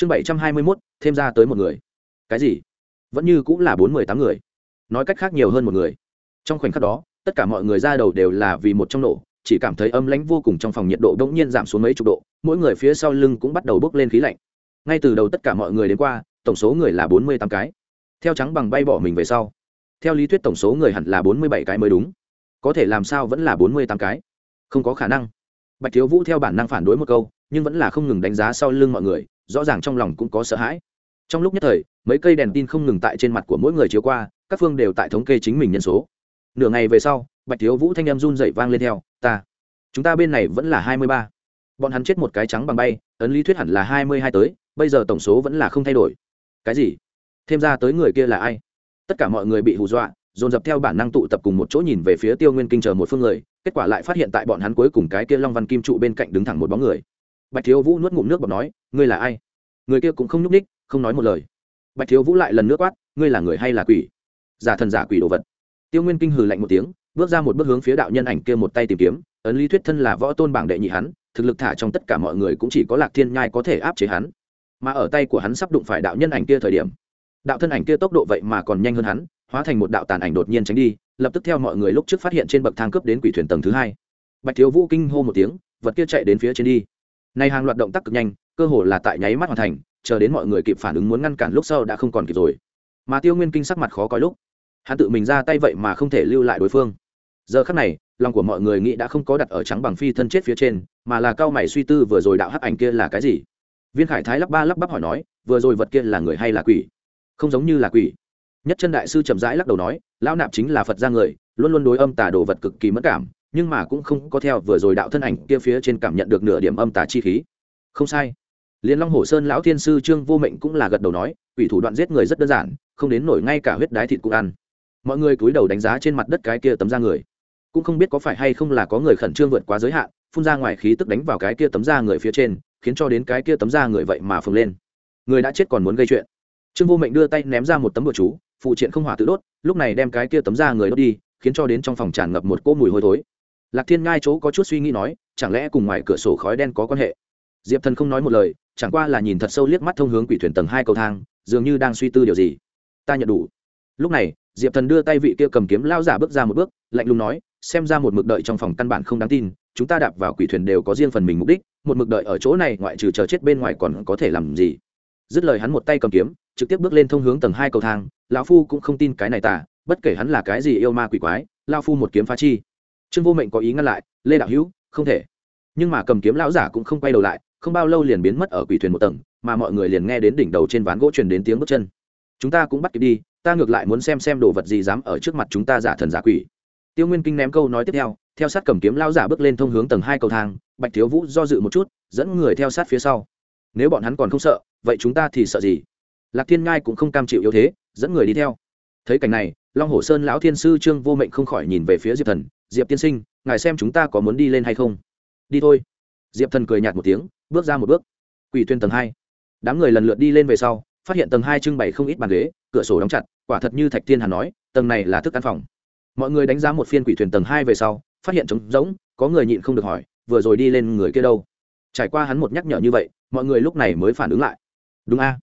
chương bảy trăm hai mươi mốt, thêm ra tới một người. Cái gì? Vẫn như cũng là bốn mươi tám người. Nói cách khác nhiều hơn một người. Trong khoảnh khắc đó, tất cả mọi người ra đầu đều là vì một trong nổ, chỉ cảm thấy âm lãnh vô cùng trong phòng nhiệt độ đ ỗ n g nhiên giảm xuống mấy chục độ, mỗi người phía sau lưng cũng bắt đầu bốc lên khí lạnh. Ngay từ đầu tất cả mọi người đến qua, tổng số người là bốn mươi tám cái. Theo trắng bằng bay bỏ mình về sau, theo lý thuyết tổng số người hẳn là bốn mươi bảy cái mới đúng. Có thể làm sao vẫn là bốn mươi tám cái? Không có khả năng. Bạch thiếu vũ theo bản năng phản đối một câu, nhưng vẫn là không ngừng đánh giá sau lưng mọi người rõ ràng trong lòng cũng có sợ hãi. Trong lúc nhất thời, mấy cây đèn tin không ngừng tại trên mặt của mỗi người chiếu qua, các phương đều tại thống kê chính mình nhân số. Nửa ngày về sau, bạch thiếu vũ thanh em run dậy vang lên theo, ta, chúng ta bên này vẫn là hai mươi ba. Bọn hắn chết một cái trắng bằng bay, ấn lý thuyết hẳn là hai mươi hai tới, bây giờ tổng số vẫn là không thay đổi. Cái gì? Thêm ra tới người kia là ai? Tất cả mọi người bị hù dọa, dồn dập theo bản năng tụ tập cùng một chỗ nhìn về phía tiêu nguyên kinh chờ một phương người, kết quả lại phát hiện tại bọn hắn cuối cùng cái kia long văn kim trụ bên cạnh đứng thẳng một bóng người bạch thiếu vũ nuốt ngụm nước bọc nói, ngươi là ai? Người kia cũng không nhúc ních không nói một lời. Bạch thiếu vũ lại lần nước quát, ngươi là người hay là quỷ? Giả thần giả quỷ đồ vật. Tiêu nguyên kinh hừ lạnh một tiếng, bước ra một bước hướng phía đạo nhân ảnh kia một tay tìm kiếm. Ấn lý thuyết thân là võ tôn bảng đệ nhị hắn, thực lực thả trong tất cả mọi người cũng chỉ có lạc thiên nhai có thể áp chế hắn. Mà ở tay của hắn sắp đụng phải đạo nhân ảnh kia thời điểm, đạo thân ảnh kia tốc độ vậy mà còn nhanh hơn hắn, hóa thành một đạo tàn ảnh đột nhiên tránh đi, lập tức theo mọi người lúc trước phát hiện trên bậc thang cướp đến quỷ thuyền tầng thứ hai. Bạch thiếu vũ kinh hô một tiếng, vật kia chạy đến phía trên đi nay hàng loạt động tác cực nhanh, cơ hồ là tại nháy mắt hoàn thành, chờ đến mọi người kịp phản ứng muốn ngăn cản lúc sau đã không còn kịp rồi. Mà tiêu nguyên kinh sắc mặt khó coi lúc, hắn tự mình ra tay vậy mà không thể lưu lại đối phương. Giờ khắc này, lòng của mọi người nghĩ đã không có đặt ở trắng bằng phi thân chết phía trên, mà là cao mày suy tư vừa rồi đạo hắc ảnh kia là cái gì? Viên khải thái lắp ba lắp bắp hỏi nói, vừa rồi vật kia là người hay là quỷ? Không giống như là quỷ. Nhất chân đại sư chậm rãi lắc đầu nói, lão nạp chính là phật gia người, luôn luôn đối âm tà đồ vật cực kỳ mất cảm nhưng mà cũng không có theo vừa rồi đạo thân ảnh kia phía trên cảm nhận được nửa điểm âm tà chi khí. Không sai. Liên long hồ sơn lão thiên sư trương vô mệnh cũng là gật đầu nói, quỷ thủ đoạn giết người rất đơn giản, không đến nổi ngay cả huyết đái thịt cũng ăn. Mọi người cúi đầu đánh giá trên mặt đất cái kia tấm da người. Cũng không biết có phải hay không là có người khẩn trương vượt quá giới hạn, phun ra ngoài khí tức đánh vào cái kia tấm da người phía trên, khiến cho đến cái kia tấm da người vậy mà phồng lên. Người đã chết còn muốn gây chuyện. Trương vô mệnh đưa tay ném ra một tấm bừa chú, phụ triện không hỏa tự đốt, lúc này đem cái kia tấm da người đốt đi, khiến cho đến trong phòng tràn ngập một cỗ mùi hôi thối lạc thiên ngai chỗ có chút suy nghĩ nói, chẳng lẽ cùng ngoài cửa sổ khói đen có quan hệ? Diệp thần không nói một lời, chẳng qua là nhìn thật sâu liếc mắt thông hướng quỷ thuyền tầng hai cầu thang, dường như đang suy tư điều gì. Ta nhận đủ. Lúc này, diệp thần đưa tay vị kia cầm kiếm lao giả bước ra một bước, lạnh lùng nói, xem ra một mực đợi trong phòng căn bản không đáng tin, chúng ta đạp vào quỷ thuyền đều có riêng phần mình mục đích, một mực đợi ở chỗ này ngoại trừ chờ chết bên ngoài còn có thể làm gì? Dứt lời hắn một tay cầm kiếm, trực tiếp bước lên thông hướng tầng hai cầu thang, lão phu cũng không tin cái này tả bất kể hắn là cái gì yêu ma quỷ quái lao phu một kiếm phá chi trương vô mệnh có ý ngăn lại, lê đạo hữu, không thể. Nhưng mà cầm kiếm lão giả cũng không quay đầu lại, không bao lâu liền biến mất ở quỷ thuyền một tầng, mà mọi người liền nghe đến đỉnh đầu trên ván gỗ truyền đến tiếng bước chân. Chúng ta cũng bắt kịp đi, ta ngược lại muốn xem xem đồ vật gì dám ở trước mặt chúng ta giả thần giả quỷ. Tiêu nguyên kinh ném câu nói tiếp theo theo sát cầm kiếm lao giả bước lên thông hướng tầng hai cầu thang, bạch thiếu vũ do dự một chút, dẫn người theo sát phía sau. Nếu bọn hắn còn không sợ, vậy chúng ta thì sợ gì? Lạc thiên ngai cũng không cam chịu yếu thế, dẫn người đi theo. Thấy cảnh này, long hồ sơn lão thiên sư trương vô mệnh không khỏi nhìn về phía diệp thần diệp tiên sinh, ngài xem chúng ta có muốn đi lên hay không? Đi thôi. Diệp thần cười nhạt một tiếng, bước ra một bước. Quỷ tuyên tầng hai. Đám người lần lượt đi lên về sau, phát hiện tầng hai trưng bày không ít bàn ghế, cửa sổ đóng chặt, quả thật như thạch thiên Hà nói, tầng này là thức ăn phòng. Mọi người đánh giá một phiên quỷ thuyền tầng hai về sau, phát hiện trống rỗng, có người nhịn không được hỏi, vừa rồi đi lên người kia đâu? Trải qua hắn một nhắc nhở như vậy, mọi người lúc này mới phản ứng lại. Đúng a.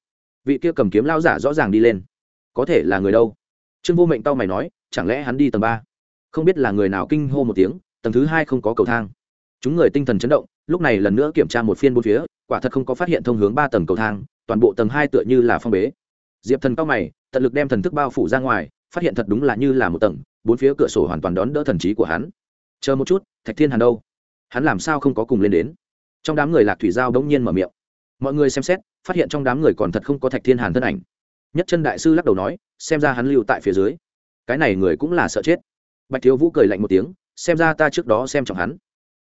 Vị kia cầm kiếm lao giả rõ ràng đi lên. Có thể là người đâu? Trương vô mệnh tao mày nói, chẳng lẽ hắn đi tầng ba? Không biết là người nào kinh hô một tiếng, tầng thứ hai không có cầu thang. Chúng người tinh thần chấn động, lúc này lần nữa kiểm tra một phiên bốn phía, quả thật không có phát hiện thông hướng ba tầng cầu thang, toàn bộ tầng hai tựa như là phong bế. Diệp thần cao mày, tận lực đem thần thức bao phủ ra ngoài, phát hiện thật đúng là như là một tầng, bốn phía cửa sổ hoàn toàn đón đỡ thần trí của hắn. Chờ một chút, thạch thiên hàn đâu? Hắn làm sao không có cùng lên đến? Trong đám người lạc thủy giao đống nhiên mở miệng. Mọi người xem xét, phát hiện trong đám người còn thật không có thạch thiên hàn thân ảnh. Nhất chân đại sư lắc đầu nói, xem ra hắn lưu tại phía dưới. Cái này người cũng là sợ chết bạch thiếu vũ cười lạnh một tiếng, xem ra ta trước đó xem trọng hắn.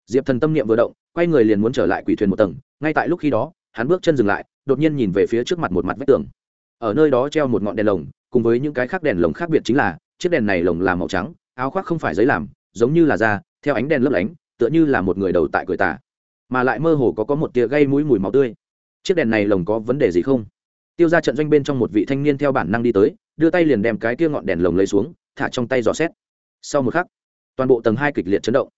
Diệp thần tâm niệm vừa động, quay người liền muốn trở lại quỷ thuyền một tầng, ngay tại lúc khi đó, hắn bước chân dừng lại, đột nhiên nhìn về phía trước mặt một mặt vách tường. Ở nơi đó treo một ngọn đèn lồng, cùng với những cái khác đèn lồng khác biệt chính là, chiếc đèn này lồng làm màu trắng, áo khoác không phải giấy làm, giống như là da, theo ánh đèn lấp lánh, tựa như là một người đầu tại cười tả mà lại mơ hồ có có một tia gây mũi mùi máu tươi. Chiếc đèn này lồng có vấn đề gì không? Tiêu ra trận doanh bên trong một vị thanh niên theo bản năng đi tới, đưa tay liền đem cái kia ngọn đèn lồng lấy xuống, thả trong tay dò xét sau một khắc, toàn bộ tầng hai kịch liệt chấn động.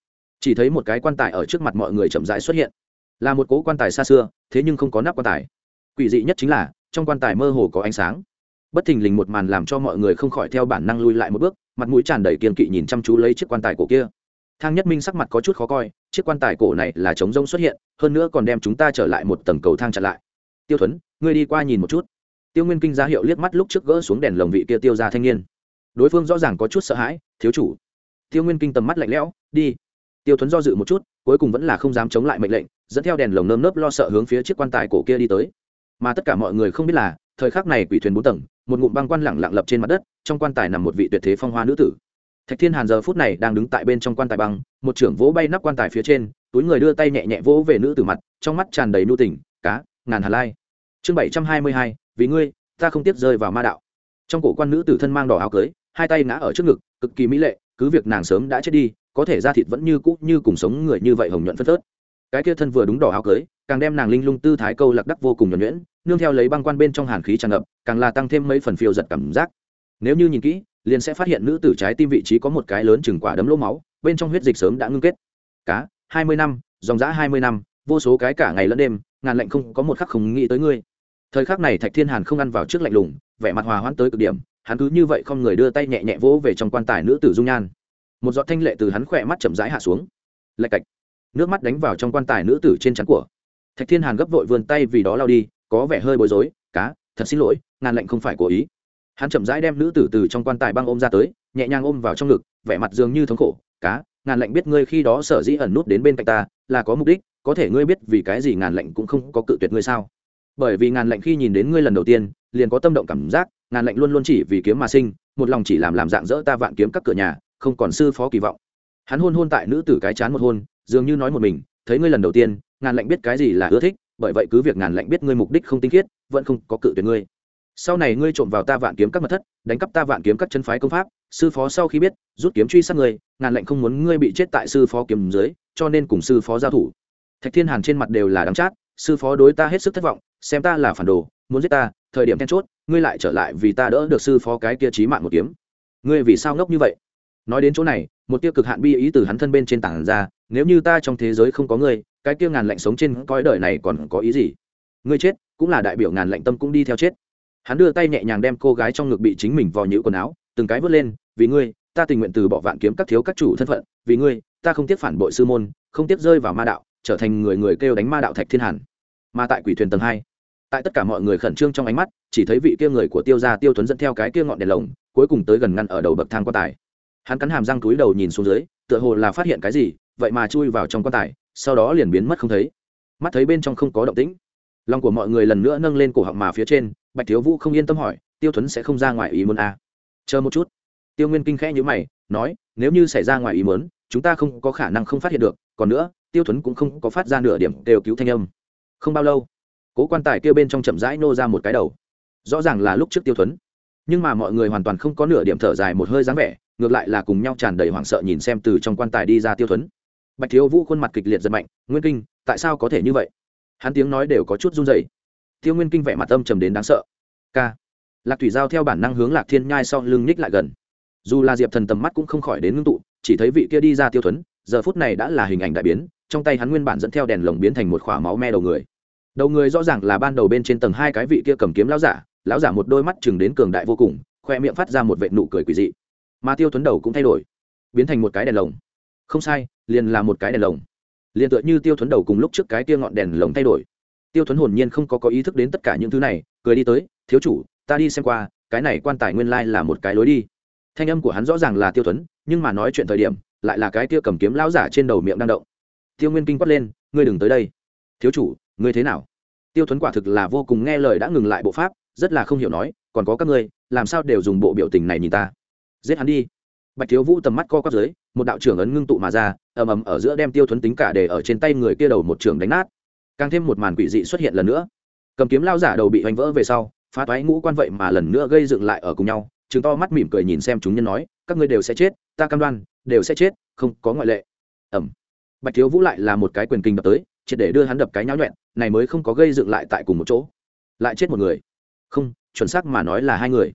Chỉ thấy một cái quan tài ở trước mặt mọi người chậm rãi xuất hiện. Là một cố quan tài xa xưa, thế nhưng không có nắp quan tài. Quỷ dị nhất chính là, trong quan tài mơ hồ có ánh sáng. Bất thình lình một màn làm cho mọi người không khỏi theo bản năng lui lại một bước, mặt mũi tràn đầy kiên kỵ nhìn chăm chú lấy chiếc quan tài cổ kia. Thang nhất minh sắc mặt có chút khó coi, chiếc quan tài cổ này là trống rông xuất hiện, hơn nữa còn đem chúng ta trở lại một tầng cầu thang chặn lại. Tiêu thuấn, ngươi đi qua nhìn một chút. Tiêu nguyên kinh ra hiệu liếc mắt lúc trước gỡ xuống đèn lồng vị kia tiêu ra thanh niên đối phương rõ ràng có chút sợ hãi, thiếu chủ. Tiêu nguyên kinh tầm mắt lạnh lẽo, đi. Tiêu thuấn do dự một chút, cuối cùng vẫn là không dám chống lại mệnh lệnh, dẫn theo đèn lồng nơm nớp lo sợ hướng phía chiếc quan tài cổ kia đi tới. Mà tất cả mọi người không biết là, thời khắc này quỷ thuyền bốn tầng, một ngụm băng quan lẳng lặng lập trên mặt đất, trong quan tài nằm một vị tuyệt thế phong hoa nữ tử. Thạch thiên hàn giờ phút này đang đứng tại bên trong quan tài băng, một trưởng vỗ bay nắp quan tài phía trên, túi người đưa tay nhẹ nhẹ vỗ về nữ tử mặt, trong mắt tràn đầy nu tỉnh cá, ngàn hà lai. Chương bảy trăm hai mươi hai, vì ngươi, ta không tiếp rơi vào ma đạo. Trong cổ quan nữ tử thân mang đỏ áo cưới hai tay ngã ở trước ngực, cực kỳ mỹ lệ, cứ việc nàng sớm đã chết đi, có thể da thịt vẫn như cũ như cùng sống người như vậy hồng nhuận phất phớt. Cái kia thân vừa đúng đỏ áo cưới, càng đem nàng linh lung tư thái câu lạc đắc vô cùng nhuẩn nhuyễn, nương theo lấy băng quan bên trong hàn khí tràn ngập, càng là tăng thêm mấy phần phiêu giật cảm giác. Nếu như nhìn kỹ, liền sẽ phát hiện nữ tử trái tim vị trí có một cái lớn chừng quả đấm lỗ máu, bên trong huyết dịch sớm đã ngưng kết. Cá, hai mươi năm, dòng dã hai mươi năm, vô số cái cả ngày lẫn đêm, ngàn lạnh không có một khắc không nghĩ tới ngươi. Thời khắc này thạch thiên hàn không ăn vào trước lạnh lùng, vẻ mặt hòa hoãn tới cực điểm hắn cứ như vậy không người đưa tay nhẹ nhẹ vỗ về trong quan tài nữ tử dung nhan. Một giọt thanh lệ từ hắn khỏe mắt chậm rãi hạ xuống. Lạch cạch. Nước mắt đánh vào trong quan tài nữ tử trên chắn của. Thạch thiên hàn gấp vội vươn tay vì đó lao đi, có vẻ hơi bối rối, cá, thật xin lỗi, ngàn lệnh không phải cố ý. Hắn chậm rãi đem nữ tử từ trong quan tài băng ôm ra tới, nhẹ nhàng ôm vào trong ngực, vẻ mặt dường như thống khổ, cá, ngàn lệnh biết ngươi khi đó sở dĩ ẩn nút đến bên cạnh ta, là có mục đích, có thể ngươi biết vì cái gì ngàn lệnh cũng không có cự tuyệt ngươi sao? Bởi vì ngàn lệnh khi nhìn đến ngươi lần đầu tiên, liền có tâm động cảm giác, ngàn lệnh luôn luôn chỉ vì kiếm mà sinh, một lòng chỉ làm làm dạng dỡ ta vạn kiếm các cửa nhà, không còn sư phó kỳ vọng. Hắn hôn hôn tại nữ tử cái chán một hôn, dường như nói một mình, thấy ngươi lần đầu tiên, ngàn lệnh biết cái gì là ưa thích, bởi vậy cứ việc ngàn lệnh biết ngươi mục đích không tinh khiết, vẫn không có cự tuyệt ngươi. Sau này ngươi trộm vào ta vạn kiếm các mật thất, đánh cắp ta vạn kiếm các chân phái công pháp, sư phó sau khi biết, rút kiếm truy sát ngươi, ngàn lệnh không muốn ngươi bị chết tại sư phó kiếm dưới, cho nên cùng sư phó giao thủ. Thạch thiên hàn trên mặt đều là đắng chát, sư phó đối ta hết sức thất vọng xem ta là phản đồ, muốn giết ta, thời điểm then chốt, ngươi lại trở lại vì ta đỡ được sư phó cái kia trí mạng một kiếm. Ngươi vì sao ngốc như vậy? Nói đến chỗ này, một tiêu cực hạn bi ý từ hắn thân bên trên tảng ra, nếu như ta trong thế giới không có ngươi, cái kia ngàn lạnh sống trên cõi đời này còn có ý gì? Ngươi chết, cũng là đại biểu ngàn lạnh tâm cũng đi theo chết. Hắn đưa tay nhẹ nhàng đem cô gái trong ngực bị chính mình vò nhữ quần áo, từng cái vớt lên, vì ngươi, ta tình nguyện từ bỏ vạn kiếm các thiếu các chủ thân phận, vì ngươi, ta không tiếc phản bội sư môn, không tiếc rơi vào ma đạo, trở thành người người kêu đánh ma đạo thạch thiên hàn. Mà tại quỷ thuyền tầng hai tại tất cả mọi người khẩn trương trong ánh mắt, chỉ thấy vị kia người của tiêu gia tiêu tuấn dẫn theo cái kia ngọn đèn lồng, cuối cùng tới gần ngăn ở đầu bậc thang quan tài. Hắn cắn hàm răng túi đầu nhìn xuống dưới, tựa hồ là phát hiện cái gì, vậy mà chui vào trong quan tài, sau đó liền biến mất không thấy. Mắt thấy bên trong không có động tĩnh. Lòng của mọi người lần nữa nâng lên cổ họng mà phía trên, bạch thiếu vũ không yên tâm hỏi, tiêu tuấn sẽ không ra ngoài ý muốn à. chờ một chút. Tiêu nguyên kinh khẽ nhữ mày, nói, nếu như xảy ra ngoài ý muốn, chúng ta không có khả năng không phát hiện được, còn nữa, tiêu tuấn cũng không có phát ra nửa điểm đều cứu thanh âm. Không bao lâu cố quan tài kia bên trong chậm rãi nô ra một cái đầu. Rõ ràng là lúc trước tiêu thuấn. Nhưng mà mọi người hoàn toàn không có nửa điểm thở dài một hơi dáng vẻ, ngược lại là cùng nhau tràn đầy hoảng sợ nhìn xem từ trong quan tài đi ra tiêu thuấn. Bạch thiếu vũ khuôn mặt kịch liệt giật mạnh, nguyên kinh, tại sao có thể như vậy? Hắn tiếng nói đều có chút run dày tiêu nguyên kinh vẻ mặt âm trầm đến đáng sợ. K lạc thủy giao theo bản năng hướng lạc thiên nhai sau lưng ních lại gần. Dù là diệp thần tầm mắt cũng không khỏi đến ngưng tụ, chỉ thấy vị kia đi ra tiêu thuấn, giờ phút này đã là hình ảnh đại biến, trong tay hắn nguyên bản dẫn theo đèn lồng biến thành một k máu me đầu người đầu người rõ ràng là ban đầu bên trên tầng hai cái vị kia cầm kiếm lão giả lão giả một đôi mắt chừng đến cường đại vô cùng, khoe miệng phát ra một vệ nụ cười quỳ dị. Mà tiêu tuấn đầu cũng thay đổi, biến thành một cái đèn lồng. Không sai, liền là một cái đèn lồng. Liền tựa như tiêu tuấn đầu cùng lúc trước cái kia ngọn đèn lồng thay đổi. Tiêu tuấn hồn nhiên không có có ý thức đến tất cả những thứ này, cười đi tới, thiếu chủ, ta đi xem qua, cái này quan tài nguyên lai là một cái lối đi. Thanh âm của hắn rõ ràng là tiêu tuấn, nhưng mà nói chuyện thời điểm, lại là cái kia cầm kiếm lão giả trên đầu miệng đang động. Tiêu nguyên kinh quát lên, ngươi đừng tới đây. Thiếu chủ ngươi thế nào? Tiêu thuấn quả thực là vô cùng nghe lời đã ngừng lại bộ pháp, rất là không hiểu nói, còn có các ngươi, làm sao đều dùng bộ biểu tình này nhìn ta? Giết hắn đi. Bạch thiếu vũ tầm mắt co quắp dưới, một đạo trưởng ấn ngưng tụ mà ra, ầm ầm ở giữa đem tiêu thuấn tính cả để ở trên tay người kia đầu một trường đánh nát. Càng thêm một màn quỷ dị xuất hiện lần nữa. Cầm kiếm lao giả đầu bị hoành vỡ về sau, phá toái ngũ quan vậy mà lần nữa gây dựng lại ở cùng nhau chứng to mắt mỉm cười nhìn xem chúng nhân nói, các ngươi đều sẽ chết, ta cam đoan, đều sẽ chết, không có ngoại lệ. Ẩm bạch thiếu vũ lại là một cái quyền kinh đập tới triệt để đưa hắn đập cái nháo nhuẹn, này mới không có gây dựng lại tại cùng một chỗ. Lại chết một người. Không, chuẩn xác mà nói là hai người.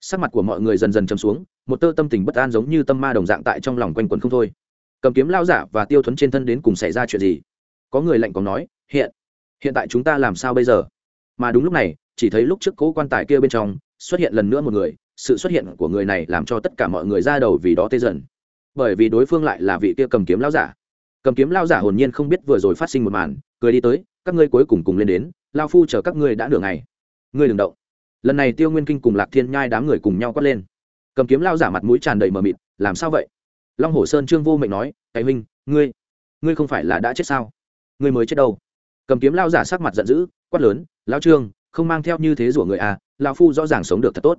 Sắc mặt của mọi người dần dần chấm xuống, một tơ tâm tình bất an giống như tâm ma đồng dạng tại trong lòng quanh quẩn không thôi. Cầm kiếm lao giả và tiêu thuấn trên thân đến cùng xảy ra chuyện gì? Có người lạnh có nói, hiện hiện tại chúng ta làm sao bây giờ? Mà đúng lúc này, chỉ thấy lúc trước cố quan tài kia bên trong, xuất hiện lần nữa một người, sự xuất hiện của người này làm cho tất cả mọi người ra đầu vì đó tê dần. Bởi vì đối phương lại là vị kia cầm kiếm lao giả cầm kiếm lao giả hồn nhiên không biết vừa rồi phát sinh một màn, cười đi tới, các ngươi cuối cùng cùng lên đến, lao phu chờ các ngươi đã nửa ngày. Ngươi đừng động. Lần này tiêu nguyên kinh cùng lạc thiên nhai đám người cùng nhau quát lên. Cầm kiếm lao giả mặt mũi tràn đầy mờ mịt, làm sao vậy? Long hồ sơn trương vô mệnh nói, cái huynh, ngươi ngươi không phải là đã chết sao? Ngươi mới chết đâu? Cầm kiếm lao giả sắc mặt giận dữ, quát lớn lao trương, không mang theo như thế rủa người à lao phu rõ ràng sống được thật tốt.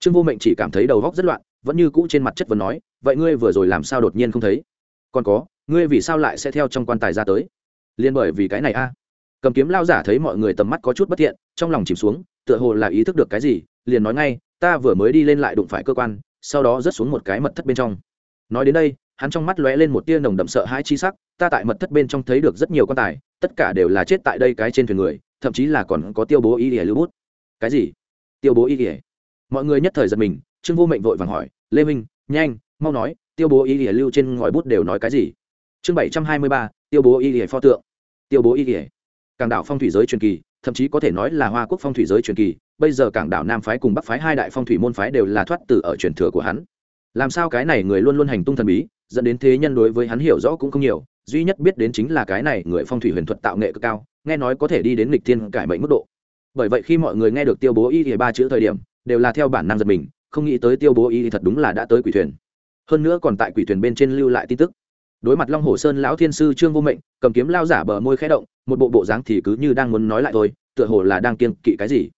Trương vô mệnh chỉ cảm thấy đầu góc rất loạn, vẫn như cũ trên mặt chất vấn nói, vậy ngươi vừa rồi làm sao đột nhiên không thấy? Còn có ngươi vì sao lại sẽ theo trong quan tài ra tới? Liên bởi vì cái này a. À. cầm kiếm lao giả thấy mọi người tầm mắt có chút bất thiện, trong lòng chìm xuống, tựa hồ là ý thức được cái gì, liền nói ngay, ta vừa mới đi lên lại đụng phải cơ quan, sau đó rớt xuống một cái mật thất bên trong. Nói đến đây, hắn trong mắt lóe lên một tia nồng đậm sợ hãi chi sắc, ta tại mật thất bên trong thấy được rất nhiều quan tài, tất cả đều là chết tại đây cái trên thuyền người, thậm chí là còn có tiêu bố y ỉa lưu bút. Cái gì? Tiêu bố y ỉa mọi người nhất thời giật mình, trương vô mệnh vội vàng hỏi, lê minh nhanh, mau nói, tiêu bố y ỉa lưu trên ngòi bút đều nói cái gì? Chương bảy trăm hai mươi ba, tiêu bố y ỉa pho tượng. Tiêu bố y ỉa cảng đảo phong thủy giới truyền kỳ, thậm chí có thể nói là hoa quốc phong thủy giới truyền kỳ. Bây giờ cảng đảo nam phái cùng bắc phái hai đại phong thủy môn phái đều là thoát từ ở truyền thừa của hắn. Làm sao cái này người luôn luôn hành tung thần bí, dẫn đến thế nhân đối với hắn hiểu rõ cũng không nhiều, duy nhất biết đến chính là cái này người phong thủy huyền thuật tạo nghệ cực cao, nghe nói có thể đi đến lịch thiên cải mệnh mức độ. Bởi vậy khi mọi người nghe được tiêu bố y thì ba chữ thời điểm, đều là theo bản năng giật mình, không nghĩ tới tiêu bố y thì thật đúng là đã tới quỷ thuyền. Hơn nữa còn tại quỷ thuyền bên trên lưu lại tin tức đối mặt long hồ sơn lão thiên sư trương vô mệnh, cầm kiếm lao giả bờ môi khẽ động, một bộ bộ dáng thì cứ như đang muốn nói lại thôi, tựa hồ là đang kiên kỵ cái gì.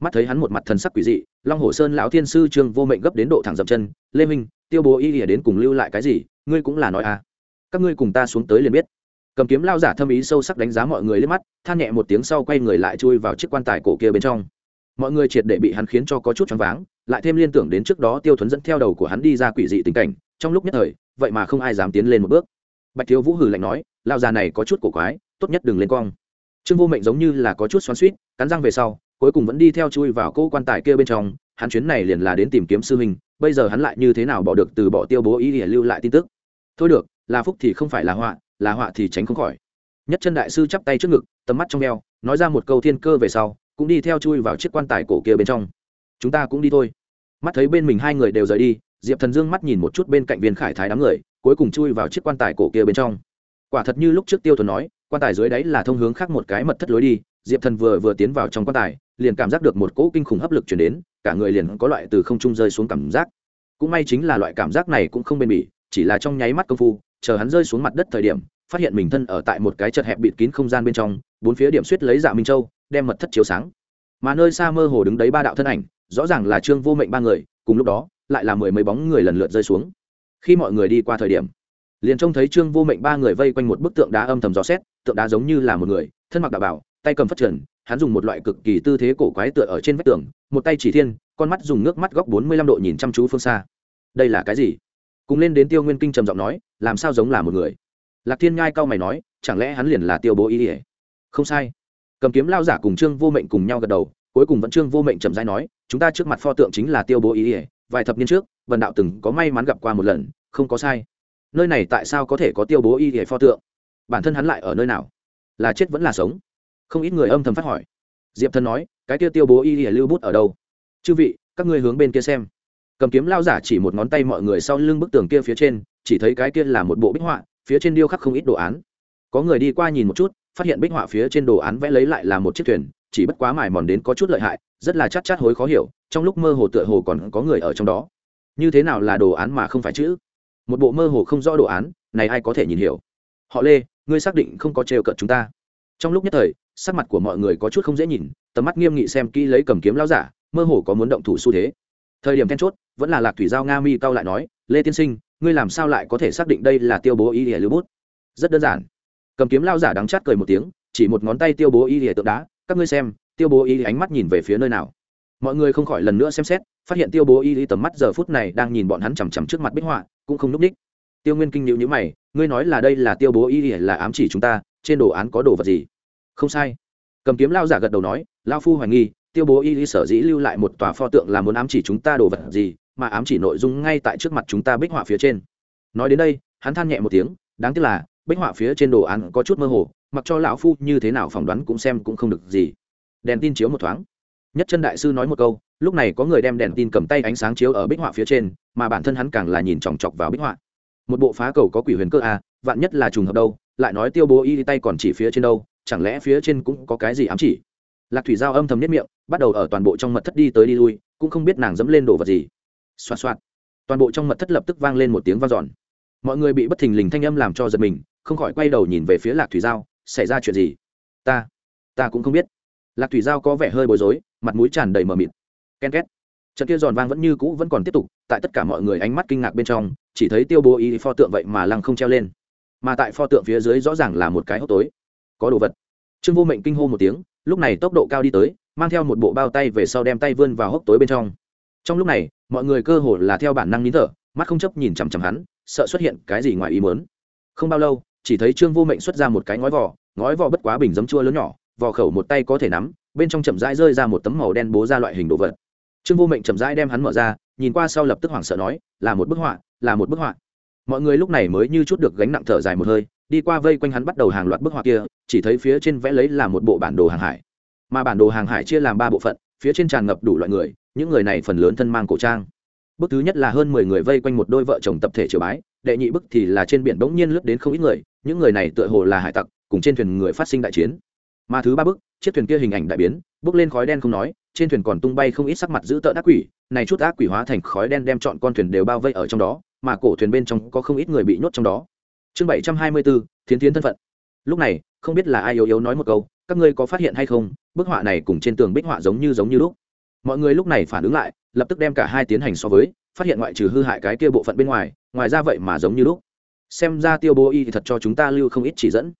Mắt thấy hắn một mặt thần sắc quỷ dị, long hồ sơn lão thiên sư trương vô mệnh gấp đến độ thẳng dậm chân, lê minh, tiêu bố y ỉa đến cùng lưu lại cái gì? Ngươi cũng là nói à? Các ngươi cùng ta xuống tới liền biết. Cầm kiếm lao giả thâm ý sâu sắc đánh giá mọi người lên mắt, than nhẹ một tiếng sau quay người lại chui vào chiếc quan tài cổ kia bên trong. Mọi người triệt để bị hắn khiến cho có chút choáng váng, lại thêm liên tưởng đến trước đó tiêu thuấn dẫn theo đầu của hắn đi ra quỷ dị tình cảnh, trong lúc nhất thời, vậy mà không ai dám tiến lên một bước bạch thiếu vũ hử lạnh nói lao già này có chút cổ quái, tốt nhất đừng lên cong. Trương vô mệnh giống như là có chút xoắn suýt cắn răng về sau, cuối cùng vẫn đi theo chui vào cỗ quan tài kia bên trong, hắn chuyến này liền là đến tìm kiếm sư huynh, bây giờ hắn lại như thế nào bỏ được từ bỏ tiêu bố ý để lưu lại tin tức? Thôi được, là phúc thì không phải là họa là họa thì tránh không khỏi. Nhất chân đại sư chắp tay trước ngực, tầm mắt trong veo nói ra một câu thiên cơ về sau, cũng đi theo chui vào chiếc quan tài cổ kia bên trong. Chúng ta cũng đi thôi. Mắt thấy bên mình hai người đều rời đi, diệp thần dương mắt nhìn một chút bên cạnh viên khải thái đám người cuối cùng chui vào chiếc quan tài cổ kia bên trong. Quả thật như lúc trước tiêu thuần nói, quan tài dưới đáy là thông hướng khác một cái mật thất lối đi, diệp thần vừa vừa tiến vào trong quan tài, liền cảm giác được một cỗ kinh khủng hấp lực chuyển đến, cả người liền có loại từ không trung rơi xuống cảm giác. Cũng may chính là loại cảm giác này cũng không bền bỉ, chỉ là trong nháy mắt công phu, chờ hắn rơi xuống mặt đất thời điểm, phát hiện mình thân ở tại một cái chật hẹp bịt kín không gian bên trong, bốn phía điểm suýt lấy dạ minh châu, đem mật thất chiếu sáng. Mà nơi xa mơ hồ đứng đấy ba đạo thân ảnh, rõ ràng là trương vô mệnh ba người, cùng lúc đó, lại là mười mấy bóng người lần lượt rơi xuống khi mọi người đi qua thời điểm, liền trông thấy trương vô mệnh ba người vây quanh một bức tượng đá âm thầm gió xét, tượng đá giống như là một người, thân mặc đạo bảo, tay cầm phát trần, hắn dùng một loại cực kỳ tư thế cổ quái tựa ở trên vách tường, một tay chỉ thiên, con mắt dùng nước mắt góc bốn mươi lăm độ nhìn chăm chú phương xa. Đây là cái gì? Cùng lên đến tiêu nguyên kinh trầm giọng nói, làm sao giống là một người? Lạc thiên ngai cau mày nói, chẳng lẽ hắn liền là tiêu bố ý ỉa không sai. Cầm kiếm lao giả cùng trương vô mệnh cùng nhau gật đầu, cuối cùng vẫn trương vô mệnh trầm dai nói, chúng ta trước mặt pho tượng chính là tiêu bố ý ỉa vài thập niên trước vần đạo từng có may mắn gặp qua một lần, không có sai. Nơi này tại sao có thể có tiêu bố y hệ pho tượng? Bản thân hắn lại ở nơi nào? Là chết vẫn là sống? Không ít người âm thầm phát hỏi. Diệp thân nói, cái kia tiêu bố y hệ lưu bút ở đâu? Chư vị, các ngươi hướng bên kia xem. Cầm kiếm lao giả chỉ một ngón tay mọi người sau lưng bức tường kia phía trên, chỉ thấy cái kia là một bộ bích họa, phía trên điêu khắc không ít đồ án. Có người đi qua nhìn một chút, phát hiện bích họa phía trên đồ án vẽ lấy lại là một chiếc thuyền, chỉ bất quá mải mòn đến có chút lợi hại, rất là chắc chắc hối khó hiểu, trong lúc mơ hồ tựa hồ còn có người ở trong đó như thế nào là đồ án mà không phải chữ? Một bộ mơ hồ không rõ đồ án, này ai có thể nhìn hiểu? Họ lê, ngươi xác định không có trêu cợt chúng ta. Trong lúc nhất thời, sắc mặt của mọi người có chút không dễ nhìn, tầm mắt nghiêm nghị xem kỹ lấy cầm kiếm lao giả, mơ hồ có muốn động thủ xu thế. Thời điểm then chốt, vẫn là lạc thủy giao nga mi cao lại nói, lê tiên sinh, ngươi làm sao lại có thể xác định đây là tiêu bố y lìa lưu bút? Rất đơn giản. Cầm kiếm lao giả đắng chát cười một tiếng, chỉ một ngón tay tiêu bố y lìa tượng đá, các ngươi xem, tiêu bố y ánh mắt nhìn về phía nơi nào? Mọi người không khỏi lần nữa xem xét phát hiện tiêu bố y tầm mắt giờ phút này đang nhìn bọn hắn chằm chằm trước mặt bích họa, cũng không núp ních. Tiêu nguyên kinh nhịu nhữ mày, ngươi nói là đây là tiêu bố y là ám chỉ chúng ta, trên đồ án có đồ vật gì? Không sai. Cầm kiếm lao giả gật đầu nói, lao phu hoài nghi, tiêu bố y sở dĩ lưu lại một tòa pho tượng là muốn ám chỉ chúng ta đồ vật gì, mà ám chỉ nội dung ngay tại trước mặt chúng ta bích họa phía trên. Nói đến đây, hắn than nhẹ một tiếng, đáng tiếc là, bích họa phía trên đồ án có chút mơ hồ, mặc cho lão phu như thế nào phỏng đoán cũng xem cũng không được gì. Đèn tin chiếu một thoáng. Nhất chân đại sư nói một câu lúc này có người đem đèn tin cầm tay ánh sáng chiếu ở bích họa phía trên mà bản thân hắn càng là nhìn chòng chọc vào bích họa. Một bộ phá cầu có quỷ huyền cơ a à, vạn nhất là trùng hợp đâu lại nói tiêu bố y tay còn chỉ phía trên đâu chẳng lẽ phía trên cũng có cái gì ám chỉ? Lạc thủy giao âm thầm nếp miệng bắt đầu ở toàn bộ trong mật thất đi tới đi lui cũng không biết nàng dẫm lên đồ vật gì. Xoa xoa toàn bộ trong mật thất lập tức vang lên một tiếng vang dọn. Mọi người bị bất thình lình thanh âm làm cho giật mình không khỏi quay đầu nhìn về phía lạc thủy giao xảy ra chuyện gì? Ta ta cũng không biết. Lạc thủy giao có vẻ hơi bối rối mặt mũi tràn đầy mờ mịt ken két. Trận kia giòn vang vẫn như cũ vẫn còn tiếp tục, tại tất cả mọi người ánh mắt kinh ngạc bên trong, chỉ thấy tiêu bố ý pho tượng vậy mà lăng không treo lên. Mà tại pho tượng phía dưới rõ ràng là một cái hốc tối. Có đồ vật. Trương vô mệnh kinh hô một tiếng, lúc này tốc độ cao đi tới, mang theo một bộ bao tay về sau đem tay vươn vào hốc tối bên trong. Trong lúc này, mọi người cơ hồ là theo bản năng nín thở, mắt không chấp nhìn chằm chằm hắn, sợ xuất hiện cái gì ngoài ý mớn không bao lâu, chỉ thấy trương vô mệnh xuất ra một cái ngói vỏ ngói vỏ bất quá bình giấm chua lớn nhỏ vỏ khẩu một tay có thể nắm, bên trong chậm rãi rơi ra một tấm màu đen bố ra loại hình đồ vật trương vô mệnh chậm rãi đem hắn mở ra, nhìn qua sau lập tức hoảng sợ nói, là một bức họa, là một bức họa. Mọi người lúc này mới như chút được gánh nặng thở dài một hơi, đi qua vây quanh hắn bắt đầu hàng loạt bức họa kia, chỉ thấy phía trên vẽ lấy là một bộ bản đồ hàng hải. Mà bản đồ hàng hải chia làm ba bộ phận, phía trên tràn ngập đủ loại người, những người này phần lớn thân mang cổ trang. Bức thứ nhất là hơn mười người vây quanh một đôi vợ chồng tập thể triều bái, đệ nhị bức thì là trên biển bỗng nhiên lướt đến không ít người, những người này tựa hồ là hải tặc, cùng trên thuyền người phát sinh đại chiến. Mà thứ ba bức, chiếc thuyền kia hình ảnh đại biến, bước lên khói đen không nói trên thuyền còn tung bay không ít sắc mặt giữ tợn ác quỷ, này chút ác quỷ hóa thành khói đen đem chọn con thuyền đều bao vây ở trong đó, mà cổ thuyền bên trong có không ít người bị nhốt trong đó. Chương bảy trăm hai mươi bốn thiến thiến thân phận. Lúc này, không biết là ai yếu yếu nói một câu, các ngươi có phát hiện hay không, bức họa này cùng trên tường bích họa giống như giống như lúc. Mọi người lúc này phản ứng lại, lập tức đem cả hai tiến hành so với, phát hiện ngoại trừ hư hại cái kia bộ phận bên ngoài ngoài ra vậy mà giống như lúc. Xem ra tiêu bố y thì thật cho chúng ta lưu không ít chỉ dẫn.